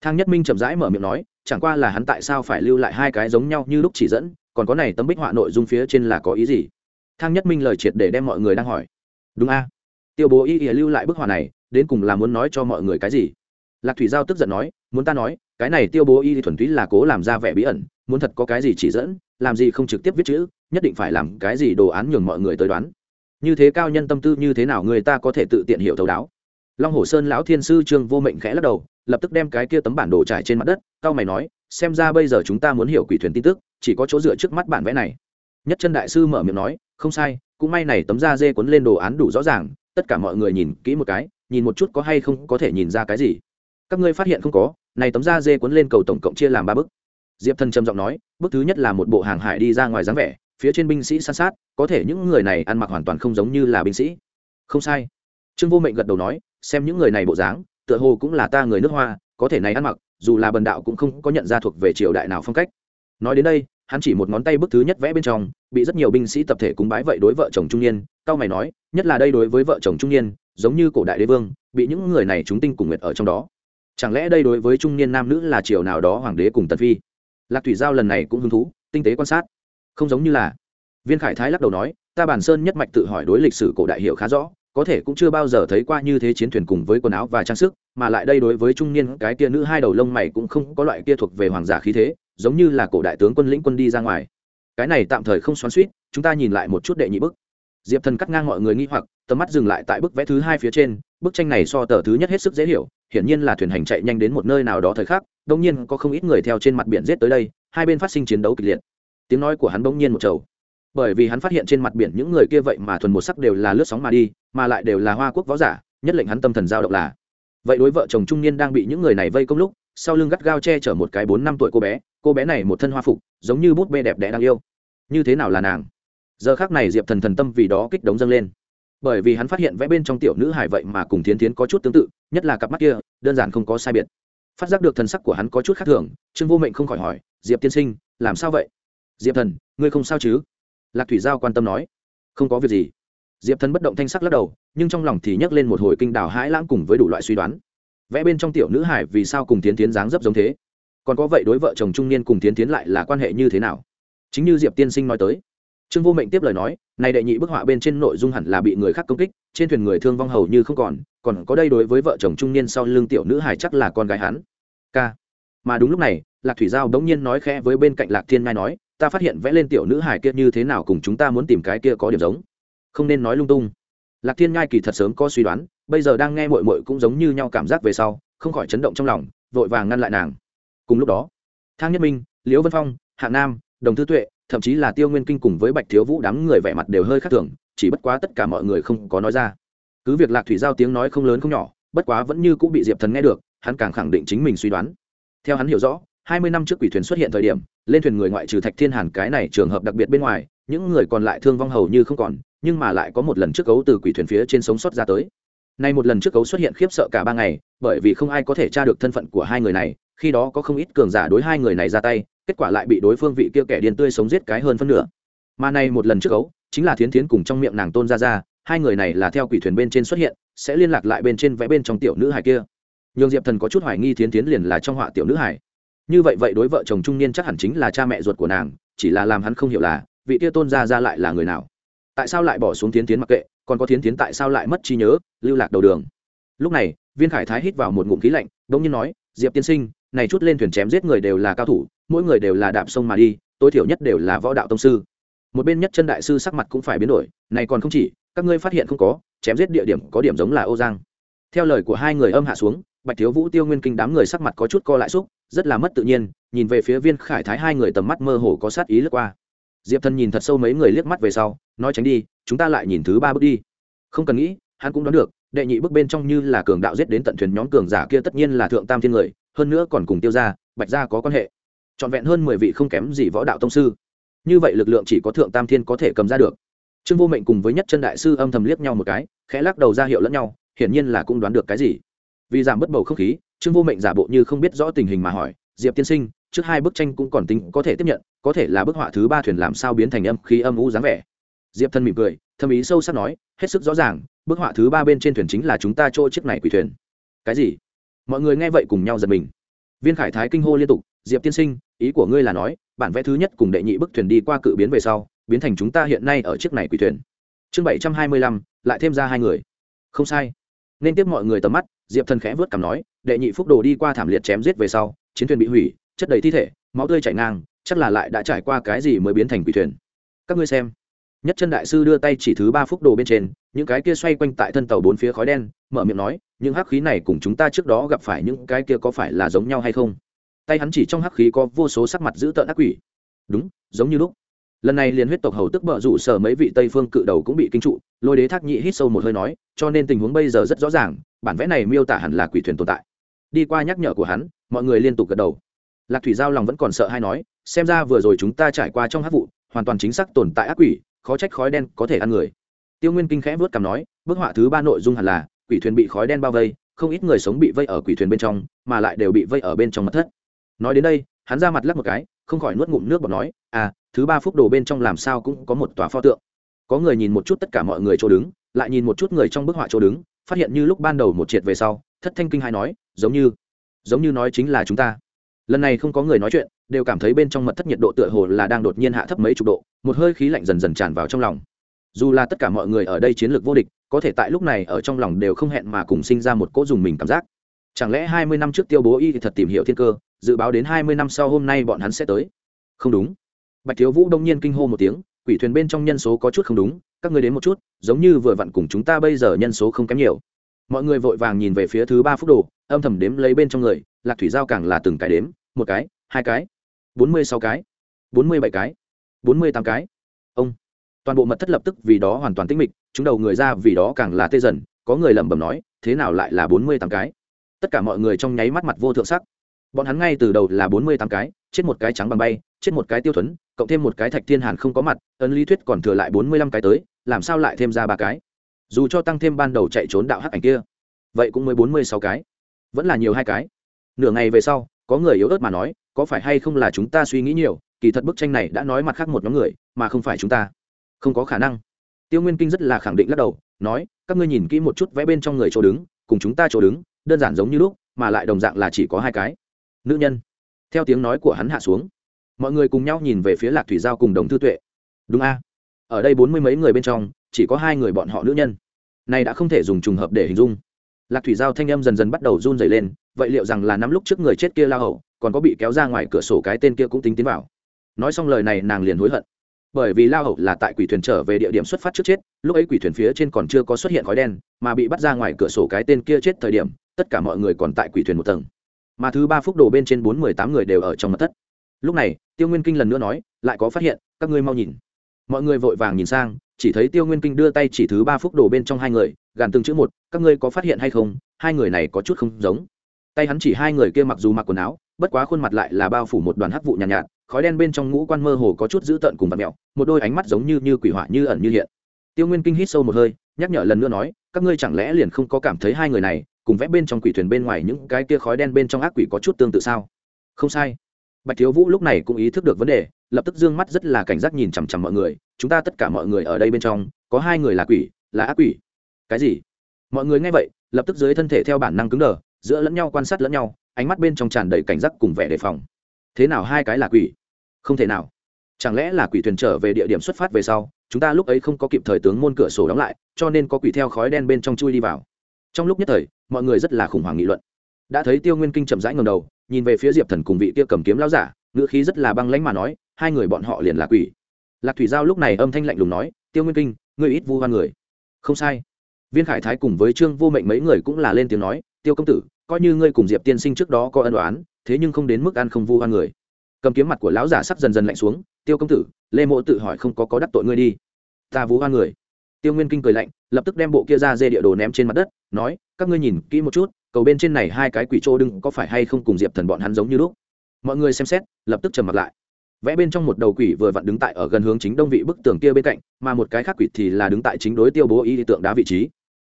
Thang nhất minh chậm rãi mở miệng nói, chẳng qua là hắn tại sao phải lưu lại hai cái giống nhau như lúc chỉ dẫn còn có này tấm bích họa nội dung phía trên là có ý gì? Thang nhất minh lời triệt để đem mọi người đang hỏi. Đúng a. Tiêu bố y ỉa lưu lại bức họa này, đến cùng là muốn nói cho mọi người cái gì? Lạc thủy giao tức giận nói, muốn ta nói, cái này tiêu bố y thì thuần túy là cố làm ra vẻ bí ẩn, muốn thật có cái gì chỉ dẫn, làm gì không trực tiếp viết chữ, nhất định phải làm cái gì đồ án nhường mọi người tới đoán. Như thế cao nhân tâm tư như thế nào người ta có thể tự tiện hiểu thấu đáo? Long hồ sơn lão thiên sư trương vô mệnh khẽ lắc đầu, lập tức đem cái kia tấm bản đồ trải trên mặt đất cao mày nói, xem ra bây giờ chúng ta muốn hiểu quỷ thuyền tin tức chỉ có chỗ dựa trước mắt bản vẽ này. Nhất chân đại sư mở miệng nói, không sai, cũng may này tấm da dê cuốn lên đồ án đủ rõ ràng, tất cả mọi người nhìn kỹ một cái, nhìn một chút có hay không có thể nhìn ra cái gì. Các ngươi phát hiện không có, này tấm da dê cuốn lên cầu tổng cộng chia làm ba bức diệp thần trầm giọng nói bức thứ nhất là một bộ hàng hải đi ra ngoài dáng vẻ, phía trên binh sĩ san sát, có thể những người này ăn mặc hoàn toàn không giống như là binh sĩ. Không sai. Trương vô mệnh gật đầu nói, xem những người này bộ dáng, tựa hồ cũng là ta người nước hoa, có thể này ăn mặc, dù là bần đạo cũng không có nhận ra thuộc về triều đại nào phong cách nói đến đây, hắn chỉ một ngón tay bức thứ nhất vẽ bên trong, bị rất nhiều binh sĩ tập thể cúng bái vậy đối vợ chồng trung niên, cao mày nói, nhất là đây đối với vợ chồng trung niên, giống như cổ đại đế vương, bị những người này chúng tinh cùng nguyệt ở trong đó. Chẳng lẽ đây đối với trung niên nam nữ là triều nào đó hoàng đế cùng tần phi? Lạc thủy giao lần này cũng hứng thú, tinh tế quan sát. Không giống như là. Viên khải thái lắc đầu nói, ta bản sơn nhất mạch tự hỏi đối lịch sử cổ đại hiệu khá rõ, có thể cũng chưa bao giờ thấy qua như thế chiến thuyền cùng với quần áo và trang sức, mà lại đây đối với trung niên cái kia nữ hai đầu lông mày cũng không có loại kia thuộc về hoàng giả khí thế giống như là cổ đại tướng quân lĩnh quân đi ra ngoài. Cái này tạm thời không xoắn suýt chúng ta nhìn lại một chút đệ nhị bức. Diệp thần cắt ngang mọi người nghi hoặc, tầm mắt dừng lại tại bức vẽ thứ hai phía trên, bức tranh này so tờ thứ nhất hết sức dễ hiểu, hiển nhiên là thuyền hành chạy nhanh đến một nơi nào đó thời khắc đông nhiên có không ít người theo trên mặt biển rết tới đây, hai bên phát sinh chiến đấu kịch liệt. Tiếng nói của hắn bỗng nhiên một trầu. Bởi vì hắn phát hiện trên mặt biển những người kia vậy mà thuần một sắc đều là lướt sóng mà đi, mà lại đều là hoa quốc võ giả, nhất lệnh hắn tâm thần giao động là. Vậy đối vợ chồng trung niên đang bị những người này vây công lúc, sau lưng gắt gao che chở một cái bốn năm tuổi cô bé cô bé này một thân hoa phục, giống như bút bê đẹp đẽ đang yêu. Như thế nào là nàng? Giờ khác này diệp thần thần tâm vì đó kích đống dâng lên. Bởi vì hắn phát hiện vẽ bên trong tiểu nữ hải vậy mà cùng thiến thiến có chút tương tự, nhất là cặp mắt kia, đơn giản không có sai biệt. Phát giác được thần sắc của hắn có chút khác thường, trương vô mệnh không khỏi hỏi, diệp tiên sinh, làm sao vậy? Diệp thần, ngươi không sao chứ? Lạc thủy giao quan tâm nói. Không có việc gì. Diệp thần bất động thanh sắc lắc đầu, nhưng trong lòng thì nhấc lên một hồi kinh đảo hãi lãng cùng với đủ loại suy đoán. Vẽ bên trong tiểu nữ hải vì sao cùng tiến tiến dáng dấp giống thế? Còn có vậy đối vợ chồng trung niên cùng tiến tiến lại là quan hệ như thế nào? Chính như diệp tiên sinh nói tới, trương vô mệnh tiếp lời nói, này đệ nhị bức họa bên trên nội dung hẳn là bị người khác công kích, trên thuyền người thương vong hầu như không còn còn có đây đối với vợ chồng trung niên sau lưng tiểu nữ hải chắc là con gái hắn. K mà đúng lúc này, lạc thủy giao đống nhiên nói khẽ với bên cạnh lạc thiên ngai nói, ta phát hiện vẽ lên tiểu nữ hải kia như thế nào cùng chúng ta muốn tìm cái kia có điểm giống. Không nên nói lung tung. Lạc thiên ngai kỳ thật sớm có suy đoán, bây giờ đang nghe mội mội cũng giống như nhau cảm giác về sau, không khỏi chấn động trong lòng, vội vàng ngăn lại nàng cùng lúc đó, thang nhất minh, liễu vân phong, hạ nam, đồng thư tuệ, thậm chí là tiêu nguyên kinh cùng với bạch thiếu vũ đám người vẻ mặt đều hơi khác thường, chỉ bất quá tất cả mọi người không có nói ra. Cứ việc lạc thủy giao tiếng nói không lớn không nhỏ, bất quá vẫn như cũng bị diệp thần nghe được, hắn càng khẳng định chính mình suy đoán. Theo hắn hiểu rõ, hai mươi năm trước quỷ thuyền xuất hiện thời điểm, lên thuyền người ngoại trừ thạch thiên hàn cái này trường hợp đặc biệt bên ngoài, những người còn lại thương vong hầu như không còn, nhưng mà lại có một lần trước cấu từ quỷ thuyền phía trên sống sót ra tới. Nay một lần trước cấu xuất hiện khiếp sợ cả ba ngày, bởi vì không ai có thể tra được thân phận của hai người này khi đó có không ít cường giả đối hai người này ra tay, kết quả lại bị đối phương vị kia kẻ điên tươi sống giết cái hơn phân nửa. Mà này một lần trước ấu, chính là thiến thiến cùng trong miệng nàng tôn ra ra hai người này là theo quỷ thuyền bên trên xuất hiện, sẽ liên lạc lại bên trên vẽ bên trong tiểu nữ hải kia. Nhường diệp thần có chút hoài nghi thiến thiến liền là trong họa tiểu nữ hải như vậy vậy đối vợ chồng trung niên chắc hẳn chính là cha mẹ ruột của nàng, chỉ là làm hắn không hiểu là, vị tia tôn ra ra lại là người nào. Tại sao lại bỏ xuống tiến tiến mặc kệ, còn có tiến tiến tại sao lại mất trí nhớ, lưu lạc đầu đường. Lúc này, viên khải thái hít vào một ngụm khí lạnh đ ỗ n g nhiên nói, diệp tiên sinh này chút lên thuyền chém giết người đều là cao thủ, mỗi người đều là đạp sông mà đi, tối thiểu nhất đều là võ đạo tông sư. Một bên nhất chân đại sư sắc mặt cũng phải biến đổi, này còn không chỉ, các ngươi phát hiện không có, chém giết địa điểm có điểm giống là ô giang. Theo lời của hai người âm hạ xuống, bạch thiếu vũ tiêu nguyên kinh đám người sắc mặt có chút co lại xúc, rất là mất tự nhiên, nhìn về phía viên khải thái hai người tầm mắt mơ hồ có sát ý lướt qua. Diệp thần nhìn thật sâu mấy người liếc mắt về sau, nói tránh đi, chúng ta lại nhìn thứ ba bước đi. Không cần nghĩ, hắn cũng đoán được, đệ nhị bước bên trong như là cường đạo giết đến tận thuyền nhóm cường giả kia tất nhiên là thượng tam thiên người hơn nữa còn cùng tiêu gia, bạch gia có quan hệ. Trọn vẹn hơn mười vị không kém gì võ đạo tông sư. Như vậy lực lượng chỉ có thượng tam thiên có thể cầm ra được. Trương vô mệnh cùng với nhất chân đại sư âm thầm liếc nhau một cái, khẽ lắc đầu ra hiệu lẫn nhau, hiển nhiên là cũng đoán được cái gì. Vì giảm bất bầu không khí, trương vô mệnh giả bộ như không biết rõ tình hình mà hỏi, diệp tiên sinh, trước hai bức tranh cũng còn tính có thể tiếp nhận, có thể là bức họa thứ ba thuyền làm sao biến thành âm khí âm u dáng vẻ? Diệp thân mỉm cười, thâm ý sâu sắc nói, hết sức rõ ràng, bức họa thứ ba bên trên thuyền chính là chúng ta trôi chiếc này quỷ thuyền. Cái gì? Mọi người nghe vậy cùng nhau giật mình. Viên khải thái kinh hô liên tục, diệp tiên sinh, ý của ngươi là nói, bản vẽ thứ nhất cùng đệ nhị bức thuyền đi qua cự biến về sau, biến thành chúng ta hiện nay ở chiếc này quỷ thuyền. Chương bảy trăm hai mươi lăm, lại thêm ra hai người. Không sai. Nên tiếp mọi người tầm mắt, diệp thần khẽ vớt cảm nói, đệ nhị phúc đồ đi qua thảm liệt chém giết về sau, chiến thuyền bị hủy, chất đầy thi thể, máu tươi chảy ngang, chắc là lại đã trải qua cái gì mới biến thành quỷ thuyền. Các ngươi xem. Nhất chân đại sư đưa tay chỉ thứ ba phúc đồ bên trên, những cái kia xoay quanh tại thân tàu bốn phía khói đen, mở miệng nói những hắc khí này cùng chúng ta trước đó gặp phải những cái kia có phải là giống nhau hay không? Tay hắn chỉ trong hắc khí có vô số sắc mặt dữ tợn ác quỷ. Đúng, giống như lúc. Lần này liền huyết tộc hầu tức bợ rủ sở mấy vị tây phương cự đầu cũng bị kinh trụ, lôi đế thác nhị hít sâu một hơi nói, cho nên tình huống bây giờ rất rõ ràng, bản vẽ này miêu tả hẳn là quỷ thuyền tồn tại. Đi qua nhắc nhở của hắn, mọi người liên tục gật đầu. Lạc thủy giao lòng vẫn còn sợ hay nói, xem ra vừa rồi chúng ta trải qua trong hát vụ, hoàn toàn chính xác tồn tại ác quỷ, khó trách khói đen có thể ăn người. Tiêu nguyên kinh khẽ vớt cằm nói, bức họa thứ ba nội dung hẳn là quỷ thuyền bị khói đen bao vây, không ít người sống bị vây ở quỷ thuyền bên trong, mà lại đều bị vây ở bên trong mật thất. Nói đến đây, hắn ra mặt lắc một cái, không khỏi nuốt ngụm nước bọt nói à thứ ba phúc đồ bên trong làm sao cũng có một tòa pho tượng. Có người nhìn một chút tất cả mọi người chỗ đứng, lại nhìn một chút người trong bức họa chỗ đứng, phát hiện như lúc ban đầu một triệt về sau, thất thanh kinh hai nói, giống như giống như nói chính là chúng ta. Lần này không có người nói chuyện, đều cảm thấy bên trong mật thất nhiệt độ tựa hồ là đang đột nhiên hạ thấp mấy chục độ, một hơi khí lạnh dần dần tràn vào trong lòng. Dù là tất cả mọi người ở đây chiến lược vô địch có thể tại lúc này ở trong lòng đều không hẹn mà cùng sinh ra một cỗ dùng mình cảm giác. Chẳng lẽ hai mươi năm trước tiêu bố y thì thật tìm hiểu thiên cơ, dự báo đến hai mươi năm sau hôm nay bọn hắn sẽ tới? Không đúng. Bạch thiếu vũ đông nhiên kinh hô một tiếng, quỷ thuyền bên trong nhân số có chút không đúng, các người đến một chút, giống như vừa vặn cùng chúng ta bây giờ nhân số không kém nhiều. Mọi người vội vàng nhìn về phía thứ ba phút đồ, âm thầm đếm lấy bên trong người, lạc thủy giao càng là từng cái đếm, một cái, hai cái, bốn mươi sáu cái, bốn mươi bảy cái, bốn mươi tám cái. Ông, toàn bộ mật thất lập tức vì đó hoàn toàn tĩnh mịch chúng đầu người ra vì đó càng là tê dần, có người lẩm bẩm nói, thế nào lại là bốn mươi tám cái? Tất cả mọi người trong nháy mắt mặt vô thượng sắc. Bọn hắn ngay từ đầu là bốn mươi tám cái, chết một cái trắng bằng bay, chết một cái tiêu thuấn, cộng thêm một cái thạch thiên hàn không có mặt, ấn lý thuyết còn thừa lại bốn mươi lăm cái tới, làm sao lại thêm ra ba cái? Dù cho tăng thêm ban đầu chạy trốn đạo hắc ảnh kia, vậy cũng mới bốn mươi sáu cái. Vẫn là nhiều hai cái. Nửa ngày về sau, có người yếu ớt mà nói, có phải hay không là chúng ta suy nghĩ nhiều, kỳ thật bức tranh này đã nói mặt khác một nhóm người, mà không phải chúng ta. Không có khả năng tiêu nguyên kinh rất là khẳng định lắc đầu, nói, các ngươi nhìn kỹ một chút vẽ bên trong người chỗ đứng, cùng chúng ta chỗ đứng, đơn giản giống như lúc, mà lại đồng dạng là chỉ có hai cái. Nữ nhân. Theo tiếng nói của hắn hạ xuống, mọi người cùng nhau nhìn về phía lạc thủy giao cùng đồng thư tuệ. Đúng a. Ở đây bốn mươi mấy người bên trong, chỉ có hai người bọn họ nữ nhân. Này đã không thể dùng trùng hợp để hình dung. Lạc thủy giao thanh âm dần dần bắt đầu run dày lên, vậy liệu rằng là năm lúc trước người chết kia la hậu còn có bị kéo ra ngoài cửa sổ cái tên kia cũng tính tiến vào. Nói xong lời này, nàng liền hối hận bởi vì lao hậu là tại quỷ thuyền trở về địa điểm xuất phát trước chết lúc ấy quỷ thuyền phía trên còn chưa có xuất hiện khói đen mà bị bắt ra ngoài cửa sổ cái tên kia chết thời điểm tất cả mọi người còn tại quỷ thuyền một tầng. Mà thứ ba phúc đồ bên trên bốn mười tám người đều ở trong mặt thất. Lúc này tiêu nguyên kinh lần nữa nói lại có phát hiện các ngươi mau nhìn. Mọi người vội vàng nhìn sang chỉ thấy tiêu nguyên kinh đưa tay chỉ thứ ba phúc đồ bên trong hai người gàn từng chữ một các ngươi có phát hiện hay không? Hai người này có chút không giống. Tay hắn chỉ hai người kia mặc dù mặc quần áo bất quá khuôn mặt lại là bao phủ một đoàn hắc vụ nhàn nhạt, nhạt khói đen bên trong ngũ quan mơ hồ có chút dữ tợn cùng vật mẹo, một đôi ánh mắt giống như như quỷ hỏa như ẩn như hiện. Tiêu nguyên kinh hít sâu một hơi, nhắc nhở lần nữa nói, các ngươi chẳng lẽ liền không có cảm thấy hai người này, cùng vẽ bên trong quỷ thuyền bên ngoài những cái kia khói đen bên trong ác quỷ có chút tương tự sao? Không sai. Bạch thiếu vũ lúc này cũng ý thức được vấn đề, lập tức d ư ơ n g mắt rất là cảnh giác nhìn chằm chằm mọi người, chúng ta tất cả mọi người ở đây bên trong, có hai người là quỷ, là ác quỷ. Cái gì? Mọi người nghe vậy, lập tức dưới thân thể theo bản năng cứng đờ, giữa lẫn nhau quan sát lẫn nhau, ánh mắt bên trong tràn đầy cảnh giác cùng vẻ đề phòng. Thế nào hai cái là quỷ? Không thể nào. Chẳng lẽ là quỷ thuyền trở về địa điểm xuất phát về sau, chúng ta lúc ấy không có kịp thời tướng môn cửa sổ đóng lại, cho nên có quỷ theo khói đen bên trong chui đi vào. Trong lúc nhất thời, mọi người rất là khủng hoảng nghị luận. Đã thấy tiêu nguyên kinh chậm rãi ngầm đầu, nhìn về phía diệp thần cùng vị kia cầm kiếm lao giả, ngữ khí rất là băng lãnh mà nói, hai người bọn họ liền là quỷ. Lạc thủy giao lúc này âm thanh lạnh lùng nói, tiêu nguyên kinh, ngươi ít vu hoan người. Không sai. Viên khải thái cùng với trương vô mệnh mấy người cũng là lên tiếng nói, tiêu công tử, coi như ngươi cùng diệp tiên sinh trước đó có ân đoán thế nhưng không đến mức ăn không vu hoan người cầm kiếm mặt của lão giả sắc dần dần lạnh xuống, tiêu công tử, lê mộ tự hỏi không có có đắc tội ngươi đi. Ta vu hoa người. Tiêu nguyên kinh cười lạnh, lập tức đem bộ kia ra dê địa đồ ném trên mặt đất, nói, các ngươi nhìn kỹ một chút, cầu bên trên này hai cái quỷ trô đừng có phải hay không cùng diệp thần bọn hắn giống như lúc. Mọi người xem xét, lập tức trầm mặt lại. Vẽ bên trong một đầu quỷ vừa vặn đứng tại ở gần hướng chính đông vị bức tường kia bên cạnh, mà một cái khác quỷ thì là đứng tại chính đối tiêu bố y tượng đá vị trí.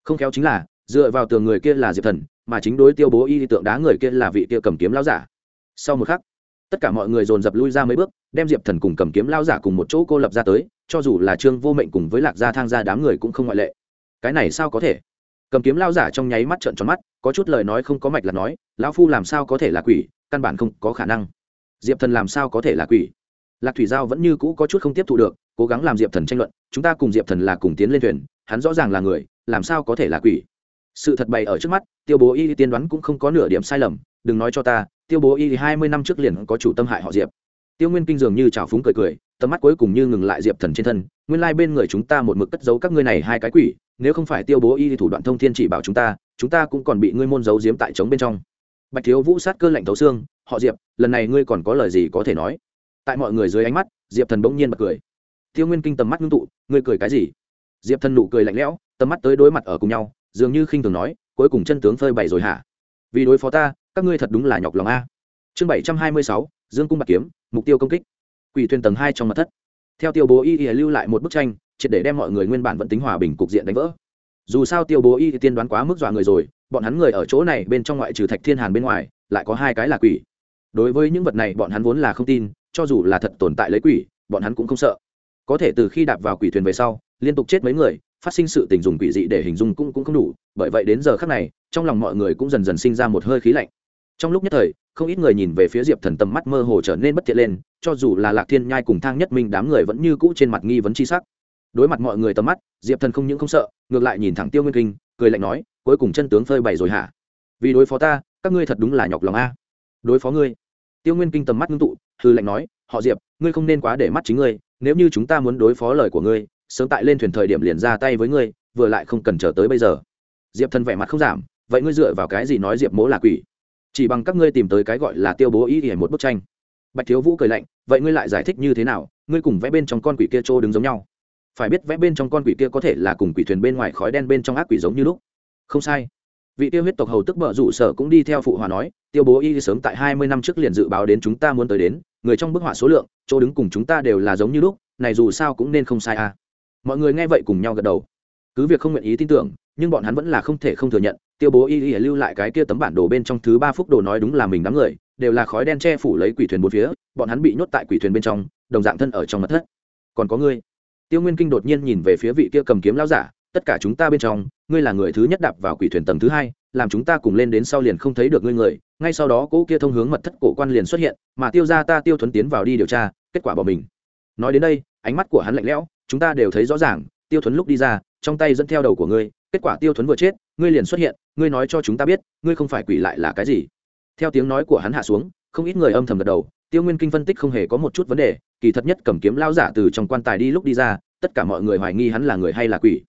Không khéo chính là, dựa vào tường người kia là diệp thần, mà chính đối tiêu bố y tượng đá người kia là vị kia cầm kiếm lao giả. Sau một khắc tất cả mọi người dồn dập lui ra mấy bước, đem diệp thần cùng cầm kiếm lao giả cùng một chỗ cô lập ra tới, cho dù là trương vô mệnh cùng với lạc gia thang gia đám người cũng không ngoại lệ. Cái này sao có thể? Cầm kiếm lao giả trong nháy mắt trợn tròn mắt, có chút lời nói không có mạch là nói, lão phu làm sao có thể là quỷ, căn bản không có khả năng. Diệp thần làm sao có thể là quỷ? Lạc thủy giao vẫn như cũ có chút không tiếp thu được, cố gắng làm diệp thần tranh luận, chúng ta cùng diệp thần là cùng tiến lên thuyền, hắn rõ ràng là người, làm sao có thể là quỷ? Sự thật bày ở trước mắt, tiêu bố y tiên đoán cũng không có nửa điểm sai lầm, đừng nói cho ta tiêu bố y hai mươi năm trước liền có chủ tâm hại họ diệp. Tiêu nguyên kinh dường như trào phúng cười cười, tầm mắt cuối cùng như ngừng lại diệp thần trên thân, nguyên lai bên người chúng ta một mực cất giấu các ngươi này hai cái quỷ, nếu không phải tiêu bố y thủ đoạn thông thiên chỉ bảo chúng ta chúng ta cũng còn bị ngươi môn giấu giếm tại trống bên trong. Bạch thiếu vũ sát cơ lạnh thấu xương, họ diệp, lần này ngươi còn có lời gì có thể nói? Tại mọi người dưới ánh mắt, diệp thần bỗng nhiên bật cười. Tiêu nguyên kinh tầm mắt ngưng tụ, ngươi cười cái gì? Diệp thần nụ cười lạnh lẽo, tầm mắt tới đối mặt ở cùng nhau, dường như khinh thường nói, cuối cùng chân tướng phơi bày rồi hả? Vì đối phó ta các ngươi thật đúng là nhọc lòng a. Chương bảy trăm hai mươi sáu, dương cung bạc kiếm, mục tiêu công kích. Quỷ thuyền tầng hai trong mặt thất. Theo tiêu bố y y lưu lại một bức tranh, triệt để đem mọi người nguyên bản vẫn tính hòa bình cục diện đánh vỡ. Dù sao tiêu bố y thì tiên đoán quá mức dọa người rồi, bọn hắn người ở chỗ này bên trong ngoại trừ thạch thiên hàn bên ngoài, lại có hai cái là quỷ. Đối với những vật này bọn hắn vốn là không tin, cho dù là thật tồn tại lấy quỷ, bọn hắn cũng không sợ. Có thể từ khi đạp vào quỷ thuyền về sau, liên tục chết mấy người, phát sinh sự tình dùng quỷ dị để hình dung cũng cũng không đủ, bởi vậy đến giờ khác này, trong lòng mọi người cũng dần dần sinh ra một hơi khí lạnh trong lúc nhất thời, không ít người nhìn về phía diệp thần tầm mắt mơ hồ trở nên bất thiện lên, cho dù là lạc thiên nhai cùng thang nhất minh đám người vẫn như cũ trên mặt nghi vấn c h i sắc. Đối mặt mọi người tầm mắt, diệp thần không những không sợ, ngược lại nhìn thẳng tiêu nguyên kinh, cười lạnh nói, cuối cùng chân tướng phơi bày rồi hả? Vì đối phó ta, các ngươi thật đúng là nhọc lòng a. Đối phó ngươi? Tiêu nguyên kinh tầm mắt ngưng tụ hư lạnh nói, họ diệp, ngươi không nên quá để mắt chính ngươi, nếu như chúng ta muốn đối phó lời của ngươi, sớm tại lên thuyền thời điểm liền ra tay với ngươi, vừa lại không cần chờ tới bây giờ. Diệp thần vẻ mặt không giảm, vậy ngươi dựa vào cái gì nói diệp mỗ là quỷ? Chỉ bằng các ngươi tìm tới cái gọi là tiêu bố ý ỉa một bức tranh. Bạch thiếu vũ cười lạnh, vậy ngươi lại giải thích như thế nào? Ngươi cùng vẽ bên trong con quỷ kia trô đứng giống nhau. Phải biết vẽ bên trong con quỷ kia có thể là cùng quỷ thuyền bên ngoài khói đen bên trong ác quỷ giống như lúc. Không sai. Vị tiêu huyết tộc hầu tức bợ rủ sở cũng đi theo phụ hòa nói, tiêu bố y sớm tại hai mươi năm trước liền dự báo đến chúng ta muốn tới đến, người trong bức họa số lượng, chỗ đứng cùng chúng ta đều là giống như lúc, này dù sao cũng nên không sai à. Mọi người nghe vậy cùng nhau gật đầu cứ việc không nguyện ý tin tưởng, nhưng bọn hắn vẫn là không thể không thừa nhận, tiêu bố y y lưu lại cái kia tấm bản đồ bên trong thứ ba phúc đồ nói đúng là mình đám người, đều là khói đen che phủ lấy quỷ thuyền bốn phía, bọn hắn bị nhốt tại quỷ thuyền bên trong, đồng dạng thân ở trong mặt thất. Còn có ngươi? Tiêu nguyên kinh đột nhiên nhìn về phía vị kia cầm kiếm lao giả, tất cả chúng ta bên trong, ngươi là người thứ nhất đạp vào quỷ thuyền tầng thứ hai, làm chúng ta cùng lên đến sau liền không thấy được ngươi người, ngay sau đó cỗ kia thông hướng mật thất cổ quan liền xuất hiện, mà tiêu ra ta tiêu thuấn tiến vào đi điều tra, kết quả bỏ mình. Nói đến đây, ánh mắt của hắn lạnh lẽo, chúng ta đều thấy rõ ràng, tiêu thuấn lúc đi ra trong tay dẫn theo đầu của ngươi, kết quả tiêu thuấn vừa chết, ngươi liền xuất hiện, ngươi nói cho chúng ta biết, ngươi không phải quỷ lại là cái gì. Theo tiếng nói của hắn hạ xuống, không ít người âm thầm gật đầu, tiêu nguyên kinh phân tích không hề có một chút vấn đề, kỳ thật nhất cầm kiếm lao giả từ trong quan tài đi lúc đi ra, tất cả mọi người hoài nghi hắn là người hay là quỷ.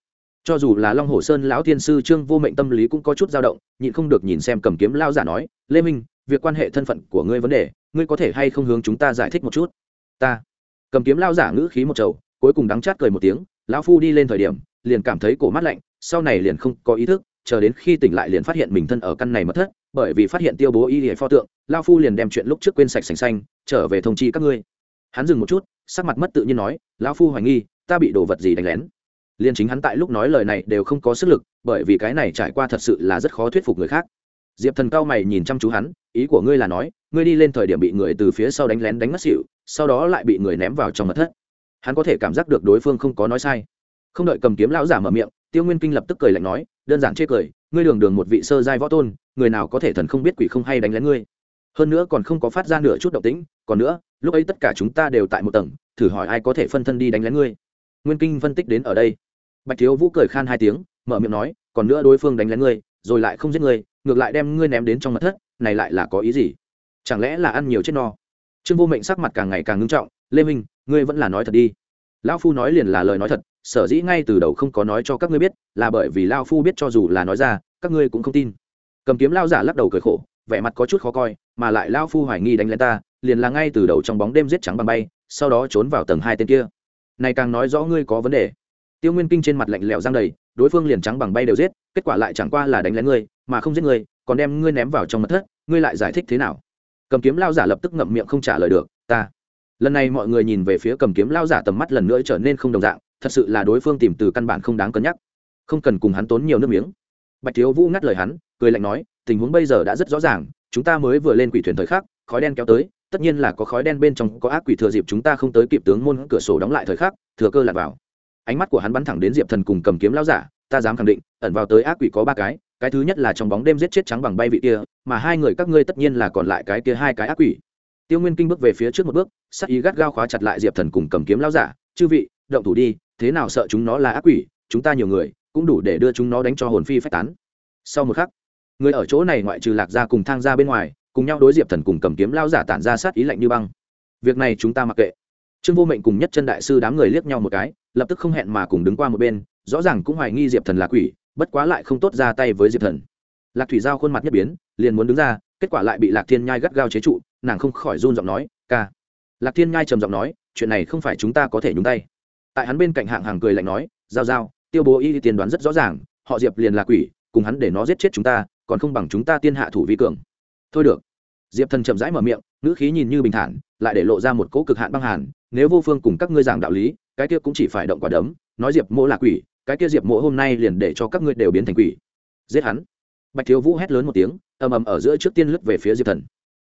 Cho dù là long hồ sơn lão thiên sư trương vô mệnh tâm lý cũng có chút dao động, nhịn không được nhìn xem cầm kiếm lao giả nói, lê minh, việc quan hệ thân phận của ngươi vấn đề, ngươi có thể hay không hướng chúng ta giải thích một chút? Ta. Cầm kiếm lao giả ngữ khí một trầu, cuối cùng đắng chát cười một tiếng, lão phu đi lên thời điểm liền cảm thấy cổ mắt lạnh, sau này liền không có ý thức, chờ đến khi tỉnh lại liền phát hiện mình thân ở căn này mất thất, bởi vì phát hiện tiêu bố y hệ pho tượng, lao phu liền đem chuyện lúc trước quên sạch sành xanh, trở về thông chi các ngươi. Hắn dừng một chút, sắc mặt mất tự nhiên nói, lão phu hoài nghi, ta bị đồ vật gì đánh lén? Liền chính hắn tại lúc nói lời này đều không có sức lực, bởi vì cái này trải qua thật sự là rất khó thuyết phục người khác. Diệp thần cao mày nhìn chăm chú hắn, ý của ngươi là nói, ngươi đi lên thời điểm bị người từ phía sau đánh lén đánh mất xịu sau đó lại bị người ném vào trong mật thất. Hắn có thể cảm giác được đối phương không có nói sai không đợi cầm kiếm lão giả mở miệng, tiêu nguyên kinh lập tức cười lạnh nói, đơn giản chê cười, ngươi đường đường một vị sơ giai võ tôn, người nào có thể thần không biết quỷ không hay đánh lén ngươi. Hơn nữa còn không có phát ra nửa chút động tĩnh, còn nữa, lúc ấy tất cả chúng ta đều tại một tầng, thử hỏi ai có thể phân thân đi đánh lén ngươi. Nguyên kinh phân tích đến ở đây. Bạch thiếu vũ cười khan hai tiếng, mở miệng nói, còn nữa đối phương đánh lén ngươi, rồi lại không giết ngươi, ngược lại đem ngươi ném đến trong mặt thất, này lại là có ý gì? Chẳng lẽ là ăn nhiều chết no? Trương vô mệnh sắc mặt càng ngày càng ngưng trọng, lê minh, ngươi vẫn là nói thật đi. Lão phu nói liền là lời nói thật sở dĩ ngay từ đầu không có nói cho các ngươi biết, là bởi vì lao phu biết cho dù là nói ra, các ngươi cũng không tin. Cầm kiếm lao giả lắc đầu cười khổ, vẻ mặt có chút khó coi, mà lại lao phu hoài nghi đánh lên ta, liền là ngay từ đầu trong bóng đêm giết trắng bằng bay, sau đó trốn vào tầng hai tên kia. Này càng nói rõ ngươi có vấn đề. Tiêu nguyên kinh trên mặt lạnh lẽo giang đầy, đối phương liền trắng bằng bay đều giết, kết quả lại chẳng qua là đánh lén ngươi, mà không giết ngươi, còn đem ngươi ném vào trong mật thất, ngươi lại giải thích thế nào? Cầm kiếm lao giả lập tức ngậm miệng không trả lời được, ta. Lần này mọi người nhìn về phía cầm kiếm lao giả tầm mắt lần nữa trở nên không đồng dạng thật sự là đối phương tìm từ căn bản không đáng cân nhắc. Không cần cùng hắn tốn nhiều nước miếng. Bạch thiếu vũ ngắt lời hắn, cười lạnh nói, tình huống bây giờ đã rất rõ ràng, chúng ta mới vừa lên quỷ thuyền thời khắc, khói đen kéo tới, tất nhiên là có khói đen bên trong có ác quỷ thừa dịp chúng ta không tới kịp tướng môn cửa sổ đóng lại thời khắc, thừa cơ lạc vào. Ánh mắt của hắn bắn thẳng đến diệp thần cùng cầm kiếm lao giả, ta dám khẳng định, ẩn vào tới ác quỷ có ba cái cái thứ nhất là trong bóng đêm giết chết trắng bằng bay vị kia, mà hai người các ngươi tất nhiên là còn lại cái kia hai cái ác quỷ. Tiêu nguyên kinh bước về phía trước một bước sắc ý gắt gao khóa chặt lại diệp thần cùng cầm kiếm lao giả, chư vị động thủ đi, thế nào sợ chúng nó là ác quỷ, chúng ta nhiều người, cũng đủ để đưa chúng nó đánh cho hồn phi phách tán. Sau một khắc, người ở chỗ này ngoại trừ lạc ra cùng thang ra bên ngoài, cùng nhau đối diệp thần cùng cầm kiếm lao giả tản ra sát ý lạnh như băng. Việc này chúng ta mặc kệ. Trương vô mệnh cùng nhất chân đại sư đám người liếc nhau một cái, lập tức không hẹn mà cùng đứng qua một bên, rõ ràng cũng hoài nghi diệp thần là quỷ, bất quá lại không tốt ra tay với diệp thần. Lạc thủy giao khuôn mặt nhất biến, liền muốn đứng ra, kết quả lại bị lạc thiên nhai gắt gao chế trụ, nàng không khỏi run giọng nói, ca. Lạc thiên nhai trầm giọng nói, chuyện này không phải chúng ta có thể nhúng tay tại hắn bên cạnh hạng hàng cười lạnh nói, giao giao, tiêu bố y tiên đoán rất rõ ràng, họ diệp liền là quỷ, cùng hắn để nó giết chết chúng ta, còn không bằng chúng ta tiên hạ thủ vi cường. Thôi được. Diệp thần chậm rãi mở miệng, ngữ khí nhìn như bình thản, lại để lộ ra một cỗ cực hạn băng hàn, nếu vô phương cùng các ngươi giảng đạo lý, cái kia cũng chỉ phải động quả đấm, nói diệp mỗ là quỷ, cái kia diệp mỗ hôm nay liền để cho các ngươi đều biến thành quỷ. Giết hắn. Bạch thiếu vũ hét lớn một tiếng, ầm ầm ở giữa trước tiên lướt về phía diệp thần.